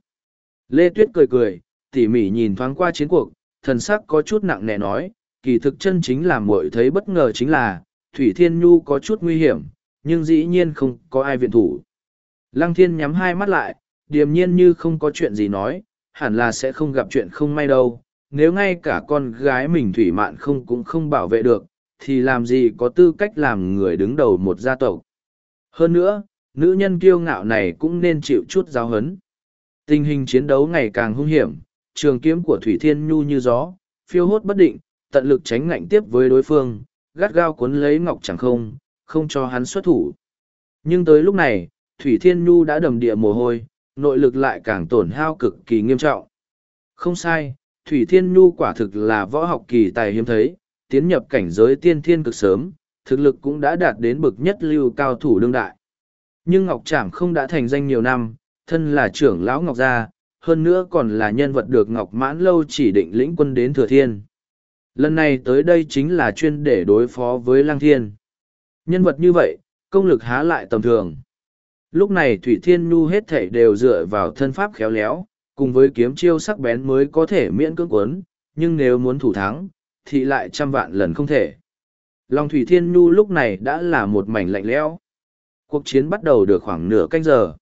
Lê Tuyết cười cười, tỉ mỉ nhìn thoáng qua chiến cuộc, thần sắc có chút nặng nề nói, kỳ thực chân chính làm muội thấy bất ngờ chính là, Thủy Thiên Nhu có chút nguy hiểm, nhưng dĩ nhiên không có ai viện thủ. Lăng Thiên nhắm hai mắt lại, điềm nhiên như không có chuyện gì nói, hẳn là sẽ không gặp chuyện không may đâu. Nếu ngay cả con gái mình Thủy Mạn không cũng không bảo vệ được, thì làm gì có tư cách làm người đứng đầu một gia tộc. Hơn nữa, nữ nhân kiêu ngạo này cũng nên chịu chút giáo hấn. Tình hình chiến đấu ngày càng hung hiểm, trường kiếm của Thủy Thiên Nhu như gió, phiêu hốt bất định, tận lực tránh ngạnh tiếp với đối phương, gắt gao cuốn lấy Ngọc Chẳng không, không cho hắn xuất thủ. Nhưng tới lúc này, Thủy Thiên Nhu đã đầm địa mồ hôi, nội lực lại càng tổn hao cực kỳ nghiêm trọng. Không sai, Thủy Thiên Nhu quả thực là võ học kỳ tài hiếm thấy, tiến nhập cảnh giới tiên thiên cực sớm, thực lực cũng đã đạt đến bực nhất lưu cao thủ đương đại. Nhưng Ngọc Trảm không đã thành danh nhiều năm, thân là trưởng lão Ngọc Gia, hơn nữa còn là nhân vật được Ngọc Mãn Lâu chỉ định lĩnh quân đến Thừa Thiên. Lần này tới đây chính là chuyên để đối phó với Lăng Thiên. Nhân vật như vậy, công lực há lại tầm thường. Lúc này Thủy Thiên Nhu hết thể đều dựa vào thân pháp khéo léo, cùng với kiếm chiêu sắc bén mới có thể miễn cưỡng cuốn, nhưng nếu muốn thủ thắng, thì lại trăm vạn lần không thể. Lòng Thủy Thiên Nhu lúc này đã là một mảnh lạnh lẽo. Cuộc chiến bắt đầu được khoảng nửa canh giờ.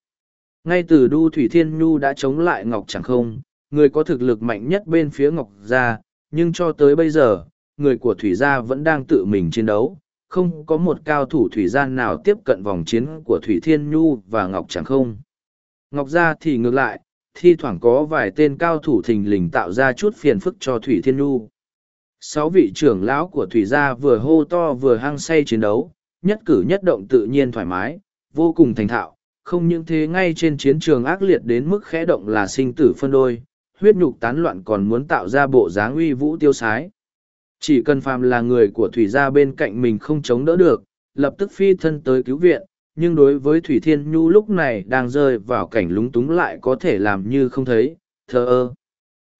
Ngay từ đu Thủy Thiên Nhu đã chống lại Ngọc Chẳng Không, người có thực lực mạnh nhất bên phía Ngọc Gia, nhưng cho tới bây giờ, người của Thủy Gia vẫn đang tự mình chiến đấu, không có một cao thủ Thủy gian nào tiếp cận vòng chiến của Thủy Thiên Nhu và Ngọc Tràng Không. Ngọc Gia thì ngược lại, thi thoảng có vài tên cao thủ thình lình tạo ra chút phiền phức cho Thủy Thiên Nhu. Sáu vị trưởng lão của Thủy Gia vừa hô to vừa hăng say chiến đấu, nhất cử nhất động tự nhiên thoải mái, vô cùng thành thạo, không những thế ngay trên chiến trường ác liệt đến mức khẽ động là sinh tử phân đôi, huyết nhục tán loạn còn muốn tạo ra bộ dáng uy vũ tiêu sái. Chỉ cần phàm là người của Thủy gia bên cạnh mình không chống đỡ được, lập tức phi thân tới cứu viện, nhưng đối với Thủy Thiên Nhu lúc này đang rơi vào cảnh lúng túng lại có thể làm như không thấy, thờ ơ.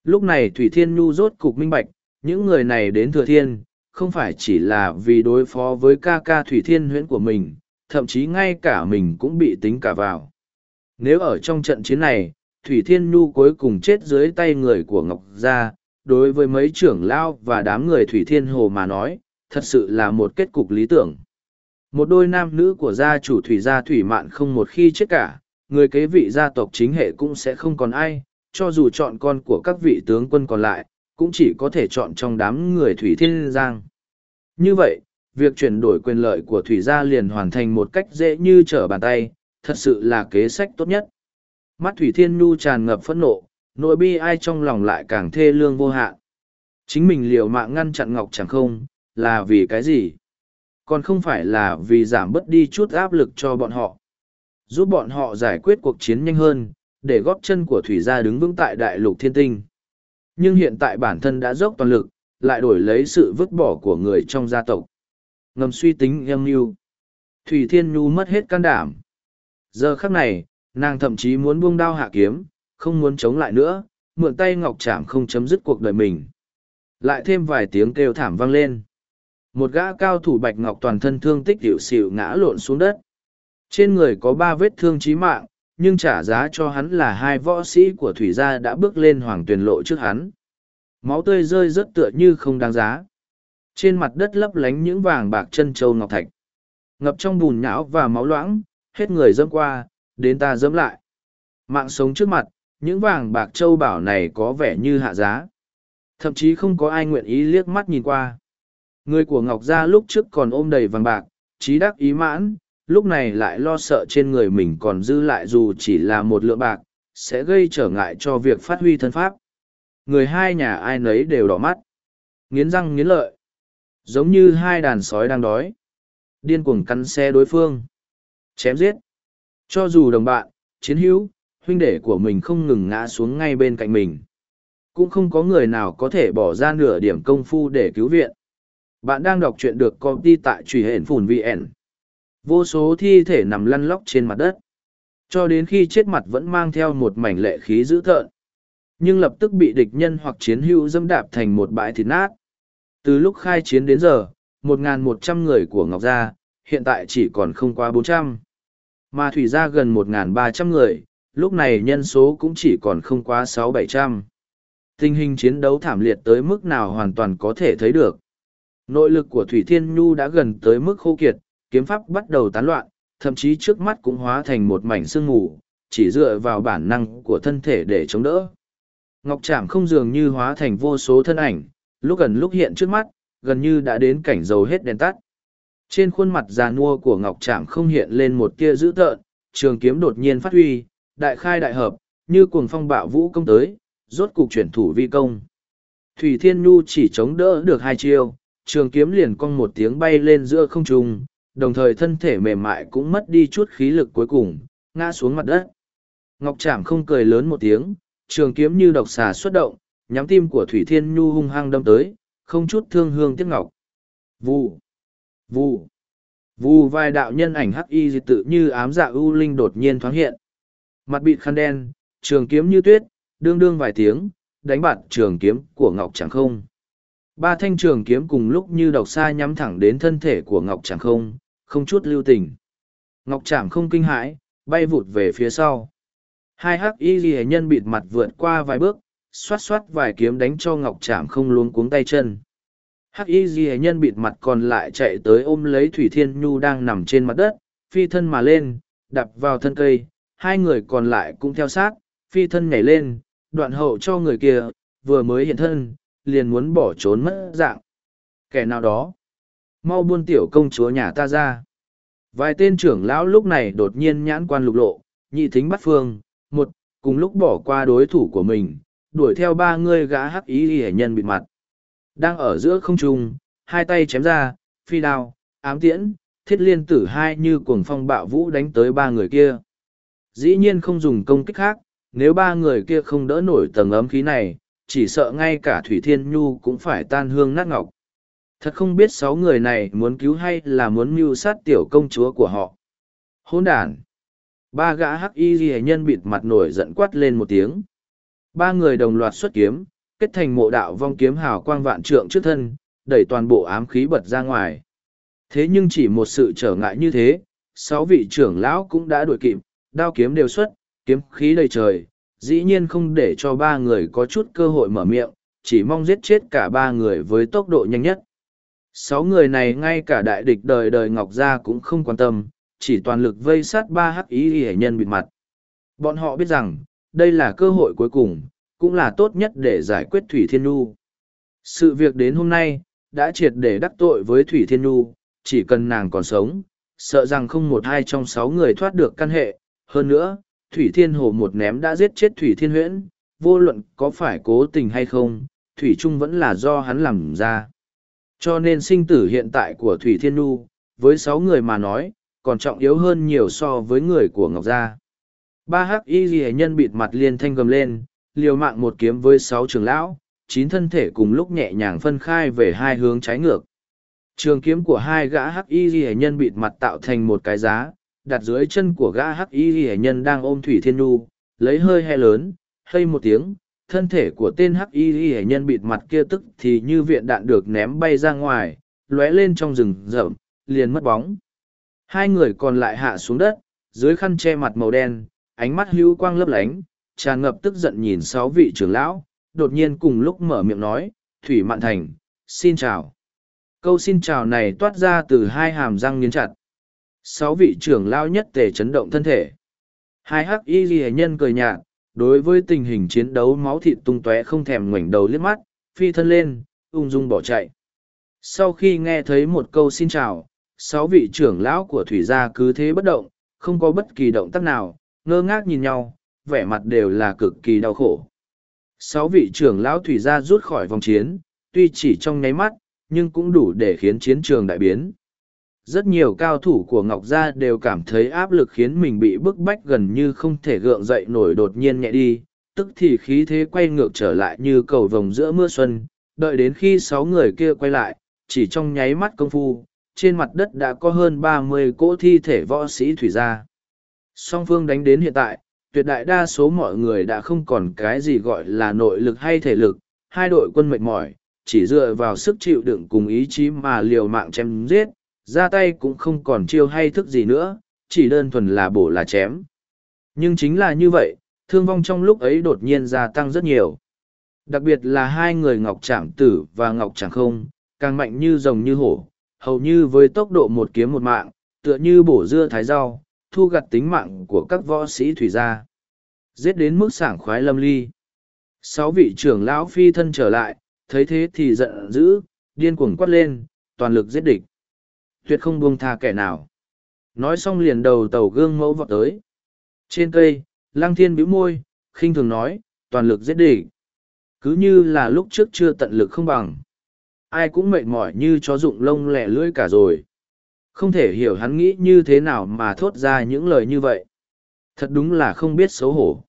Lúc này Thủy Thiên Nhu rốt cục minh bạch, những người này đến Thừa Thiên, không phải chỉ là vì đối phó với ca ca Thủy Thiên huyễn của mình, thậm chí ngay cả mình cũng bị tính cả vào. Nếu ở trong trận chiến này, Thủy Thiên Nhu cuối cùng chết dưới tay người của Ngọc Gia, đối với mấy trưởng lao và đám người Thủy Thiên Hồ mà nói, thật sự là một kết cục lý tưởng. Một đôi nam nữ của gia chủ Thủy Gia Thủy Mạn không một khi chết cả, người kế vị gia tộc chính hệ cũng sẽ không còn ai, cho dù chọn con của các vị tướng quân còn lại, cũng chỉ có thể chọn trong đám người Thủy Thiên Giang. Như vậy, việc chuyển đổi quyền lợi của Thủy Gia liền hoàn thành một cách dễ như trở bàn tay, thật sự là kế sách tốt nhất. Mắt Thủy Thiên Nhu tràn ngập phẫn nộ, nỗi bi ai trong lòng lại càng thê lương vô hạn. Chính mình liều mạng ngăn chặn Ngọc chẳng không, là vì cái gì? Còn không phải là vì giảm bớt đi chút áp lực cho bọn họ. Giúp bọn họ giải quyết cuộc chiến nhanh hơn, để góp chân của Thủy Gia đứng vững tại đại lục thiên tinh. Nhưng hiện tại bản thân đã dốc toàn lực, lại đổi lấy sự vứt bỏ của người trong gia tộc. Ngầm suy tính em mưu. Thủy Thiên Nhu mất hết can đảm. Giờ khắc này, nàng thậm chí muốn buông đao hạ kiếm, không muốn chống lại nữa, mượn tay ngọc chạm không chấm dứt cuộc đời mình. Lại thêm vài tiếng kêu thảm vang lên. Một gã cao thủ bạch ngọc toàn thân thương tích hiệu xịu ngã lộn xuống đất. Trên người có ba vết thương chí mạng, nhưng trả giá cho hắn là hai võ sĩ của thủy gia đã bước lên hoàng tuyền lộ trước hắn. Máu tươi rơi rất tựa như không đáng giá. Trên mặt đất lấp lánh những vàng bạc chân châu ngọc thạch. Ngập trong bùn nhão và máu loãng, hết người dâm qua, đến ta dẫm lại. Mạng sống trước mặt, những vàng bạc châu bảo này có vẻ như hạ giá. Thậm chí không có ai nguyện ý liếc mắt nhìn qua. Người của Ngọc Gia lúc trước còn ôm đầy vàng bạc, trí đắc ý mãn, lúc này lại lo sợ trên người mình còn dư lại dù chỉ là một lượng bạc, sẽ gây trở ngại cho việc phát huy thân pháp. Người hai nhà ai nấy đều đỏ mắt. Nghiến răng nghiến lợi. Giống như hai đàn sói đang đói. Điên cuồng cắn xe đối phương. Chém giết. Cho dù đồng bạn, chiến hữu, huynh đệ của mình không ngừng ngã xuống ngay bên cạnh mình. Cũng không có người nào có thể bỏ ra nửa điểm công phu để cứu viện. Bạn đang đọc truyện được công ty tại truy hển phùn VN. Vô số thi thể nằm lăn lóc trên mặt đất. Cho đến khi chết mặt vẫn mang theo một mảnh lệ khí dữ tợn. Nhưng lập tức bị địch nhân hoặc chiến hữu dâm đạp thành một bãi thịt nát. Từ lúc khai chiến đến giờ, 1.100 người của Ngọc Gia, hiện tại chỉ còn không quá 400. Mà Thủy Gia gần 1.300 người, lúc này nhân số cũng chỉ còn không quá 6-700. Tình hình chiến đấu thảm liệt tới mức nào hoàn toàn có thể thấy được. Nội lực của Thủy Thiên Nhu đã gần tới mức khô kiệt, kiếm pháp bắt đầu tán loạn, thậm chí trước mắt cũng hóa thành một mảnh sương mù, chỉ dựa vào bản năng của thân thể để chống đỡ. Ngọc Trảm không dường như hóa thành vô số thân ảnh, lúc gần lúc hiện trước mắt, gần như đã đến cảnh dầu hết đèn tắt. Trên khuôn mặt già nua của Ngọc Trảm không hiện lên một tia dữ tợn, trường kiếm đột nhiên phát huy, đại khai đại hợp, như cuồng phong bạo vũ công tới, rốt cục chuyển thủ vi công. Thủy Thiên Nhu chỉ chống đỡ được hai chiêu, trường kiếm liền cong một tiếng bay lên giữa không trung, đồng thời thân thể mềm mại cũng mất đi chút khí lực cuối cùng, ngã xuống mặt đất. Ngọc Trảm không cười lớn một tiếng, trường kiếm như độc xà xuất động, nhắm tim của Thủy Thiên Nhu hung hăng đâm tới, không chút thương hương tiếc ngọc. Vù, vù, vù vài đạo nhân ảnh hắc y dị tự như ám dạ ưu linh đột nhiên thoáng hiện. Mặt bị khăn đen, trường kiếm như tuyết, đương đương vài tiếng, đánh bạt trường kiếm của Ngọc Tràng Không. Ba thanh trường kiếm cùng lúc như độc xa nhắm thẳng đến thân thể của Ngọc Tràng Không, không chút lưu tình. Ngọc Tràng không kinh hãi, bay vụt về phía sau. Hai hắc y ghi nhân bịt mặt vượt qua vài bước, xoát xoát vài kiếm đánh cho Ngọc Tràng không luống cuống tay chân. Hắc y ghi nhân bịt mặt còn lại chạy tới ôm lấy Thủy Thiên Nhu đang nằm trên mặt đất, phi thân mà lên, đập vào thân cây, hai người còn lại cũng theo sát, phi thân nhảy lên, đoạn hậu cho người kia, vừa mới hiện thân, liền muốn bỏ trốn mất dạng. Kẻ nào đó, mau buôn tiểu công chúa nhà ta ra. Vài tên trưởng lão lúc này đột nhiên nhãn quan lục lộ, nhị thính bắt phương, một, cùng lúc bỏ qua đối thủ của mình, đuổi theo ba người gã hắc ý hệ nhân bịt mặt. Đang ở giữa không trung, hai tay chém ra, phi đao, ám tiễn, thiết liên tử hai như cuồng phong bạo vũ đánh tới ba người kia. Dĩ nhiên không dùng công kích khác, nếu ba người kia không đỡ nổi tầng ấm khí này, chỉ sợ ngay cả Thủy Thiên Nhu cũng phải tan hương nát ngọc. Thật không biết sáu người này muốn cứu hay là muốn mưu sát tiểu công chúa của họ. Hôn đàn! Ba gã hắc y ghi nhân bịt mặt nổi giận quát lên một tiếng. Ba người đồng loạt xuất kiếm, kết thành mộ đạo vong kiếm hào quang vạn trượng trước thân, đẩy toàn bộ ám khí bật ra ngoài. Thế nhưng chỉ một sự trở ngại như thế, sáu vị trưởng lão cũng đã đuổi kịp, đao kiếm đều xuất, kiếm khí đầy trời, dĩ nhiên không để cho ba người có chút cơ hội mở miệng, chỉ mong giết chết cả ba người với tốc độ nhanh nhất. Sáu người này ngay cả đại địch đời đời Ngọc Gia cũng không quan tâm, chỉ toàn lực vây sát ba hắc ý hệ nhân bịt mặt. Bọn họ biết rằng, đây là cơ hội cuối cùng, cũng là tốt nhất để giải quyết Thủy Thiên Nhu. Sự việc đến hôm nay, đã triệt để đắc tội với Thủy Thiên Nhu, chỉ cần nàng còn sống, sợ rằng không một hai trong sáu người thoát được căn hệ. Hơn nữa, Thủy Thiên Hồ một ném đã giết chết Thủy Thiên Huyễn, vô luận có phải cố tình hay không, Thủy Trung vẫn là do hắn làm ra. Cho nên sinh tử hiện tại của Thủy Thiên Nhu, với sáu người mà nói, còn trọng yếu hơn nhiều so với người của Ngọc Gia. Ba hắc y ghi nhân bịt mặt liên thanh gầm lên, liều mạng một kiếm với sáu trường lão, chín thân thể cùng lúc nhẹ nhàng phân khai về hai hướng trái ngược. Trường kiếm của hai gã hắc y ghi nhân bịt mặt tạo thành một cái giá, đặt dưới chân của gã hắc y hệ nhân đang ôm thủy thiên nu, lấy hơi he lớn, hơi một tiếng, thân thể của tên hắc y hệ nhân bịt mặt kia tức thì như viện đạn được ném bay ra ngoài, lóe lên trong rừng rậm, liền mất bóng. Hai người còn lại hạ xuống đất, dưới khăn che mặt màu đen, ánh mắt hữu quang lấp lánh, tràn ngập tức giận nhìn sáu vị trưởng lão, đột nhiên cùng lúc mở miệng nói, Thủy Mạn Thành, xin chào. Câu xin chào này toát ra từ hai hàm răng nghiến chặt. Sáu vị trưởng lão nhất tề chấn động thân thể. Hai hắc y ghi nhân cười nhạt, đối với tình hình chiến đấu máu thịt tung tóe không thèm ngoảnh đầu liếc mắt, phi thân lên, ung dung bỏ chạy. Sau khi nghe thấy một câu xin chào, sáu vị trưởng lão của thủy gia cứ thế bất động, không có bất kỳ động tác nào, ngơ ngác nhìn nhau, vẻ mặt đều là cực kỳ đau khổ. Sáu vị trưởng lão thủy gia rút khỏi vòng chiến, tuy chỉ trong nháy mắt, nhưng cũng đủ để khiến chiến trường đại biến. Rất nhiều cao thủ của Ngọc Gia đều cảm thấy áp lực khiến mình bị bức bách gần như không thể gượng dậy nổi đột nhiên nhẹ đi, tức thì khí thế quay ngược trở lại như cầu vồng giữa mưa xuân, đợi đến khi sáu người kia quay lại, chỉ trong nháy mắt công phu, trên mặt đất đã có hơn ba mươi cỗ thi thể võ sĩ thủy gia. Song phương đánh đến hiện tại, tuyệt đại đa số mọi người đã không còn cái gì gọi là nội lực hay thể lực, hai đội quân mệt mỏi, chỉ dựa vào sức chịu đựng cùng ý chí mà liều mạng chém giết, ra tay cũng không còn chiêu hay thức gì nữa, chỉ đơn thuần là bổ là chém. Nhưng chính là như vậy, thương vong trong lúc ấy đột nhiên gia tăng rất nhiều. Đặc biệt là hai người Ngọc Trảm Tử và Ngọc Trảm Không, càng mạnh như rồng như hổ, hầu như với tốc độ một kiếm một mạng, tựa như bổ dưa thái rau, thu gặt tính mạng của các võ sĩ thủy gia. Giết đến mức sảng khoái lâm ly. Sáu vị trưởng lão phi thân trở lại, thấy thế thì giận dữ, điên cuồng quát lên, toàn lực giết địch. Tuyệt không buông tha kẻ nào. Nói xong liền đầu tàu gương mẫu vọt tới. Trên cây, lăng thiên bĩu môi, khinh thường nói, toàn lực giết địch. Cứ như là lúc trước chưa tận lực không bằng. Ai cũng mệt mỏi như chó dụng lông lẻ lưỡi cả rồi. Không thể hiểu hắn nghĩ như thế nào mà thốt ra những lời như vậy. Thật đúng là không biết xấu hổ.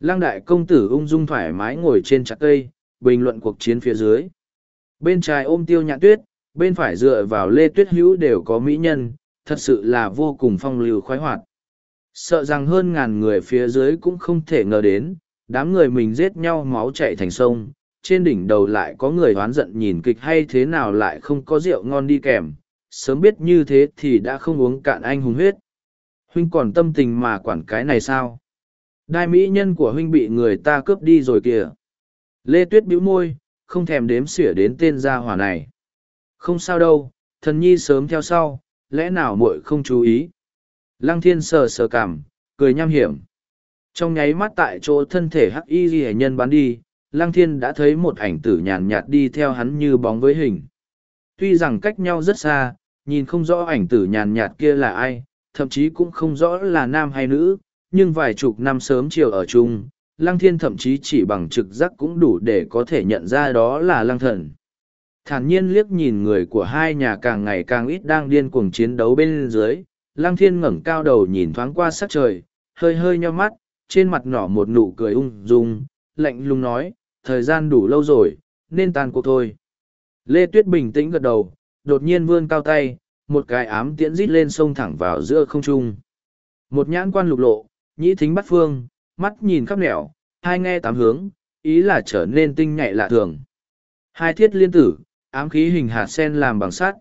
Lăng đại công tử ung dung thoải mái ngồi trên chặt cây, bình luận cuộc chiến phía dưới. Bên trái ôm tiêu nhạn tuyết, bên phải dựa vào lê tuyết hữu đều có mỹ nhân, thật sự là vô cùng phong lưu khoái hoạt. Sợ rằng hơn ngàn người phía dưới cũng không thể ngờ đến, đám người mình giết nhau máu chạy thành sông, trên đỉnh đầu lại có người oán giận nhìn kịch hay thế nào lại không có rượu ngon đi kèm, sớm biết như thế thì đã không uống cạn anh hùng huyết. Huynh còn tâm tình mà quản cái này sao? Đai mỹ nhân của huynh bị người ta cướp đi rồi kìa. Lê Tuyết bĩu môi, không thèm đếm xỉa đến tên gia hỏa này. Không sao đâu, thần nhi sớm theo sau, lẽ nào muội không chú ý. Lăng thiên sờ sờ cảm, cười nham hiểm. Trong nháy mắt tại chỗ thân thể hắc y ghi nhân bắn đi, Lăng thiên đã thấy một ảnh tử nhàn nhạt đi theo hắn như bóng với hình. Tuy rằng cách nhau rất xa, nhìn không rõ ảnh tử nhàn nhạt kia là ai, thậm chí cũng không rõ là nam hay nữ, nhưng vài chục năm sớm chiều ở chung, lăng thiên thậm chí chỉ bằng trực giác cũng đủ để có thể nhận ra đó là lăng thần. Thản nhiên liếc nhìn người của hai nhà càng ngày càng ít đang điên cuồng chiến đấu bên dưới, lăng thiên ngẩng cao đầu nhìn thoáng qua sắc trời, hơi hơi nho mắt, trên mặt nỏ một nụ cười ung dung, lạnh lùng nói, thời gian đủ lâu rồi, nên tan cuộc thôi. Lê Tuyết bình tĩnh gật đầu, đột nhiên vươn cao tay, một cái ám tiễn rít lên sông thẳng vào giữa không trung. Một nhãn quan lục lộ, nhĩ thính bắt phương, mắt nhìn khắp nẻo, hai nghe tám hướng, ý là trở nên tinh nhạy lạ thường. Hai thiết liên tử, ám khí hình hạt sen làm bằng sắt,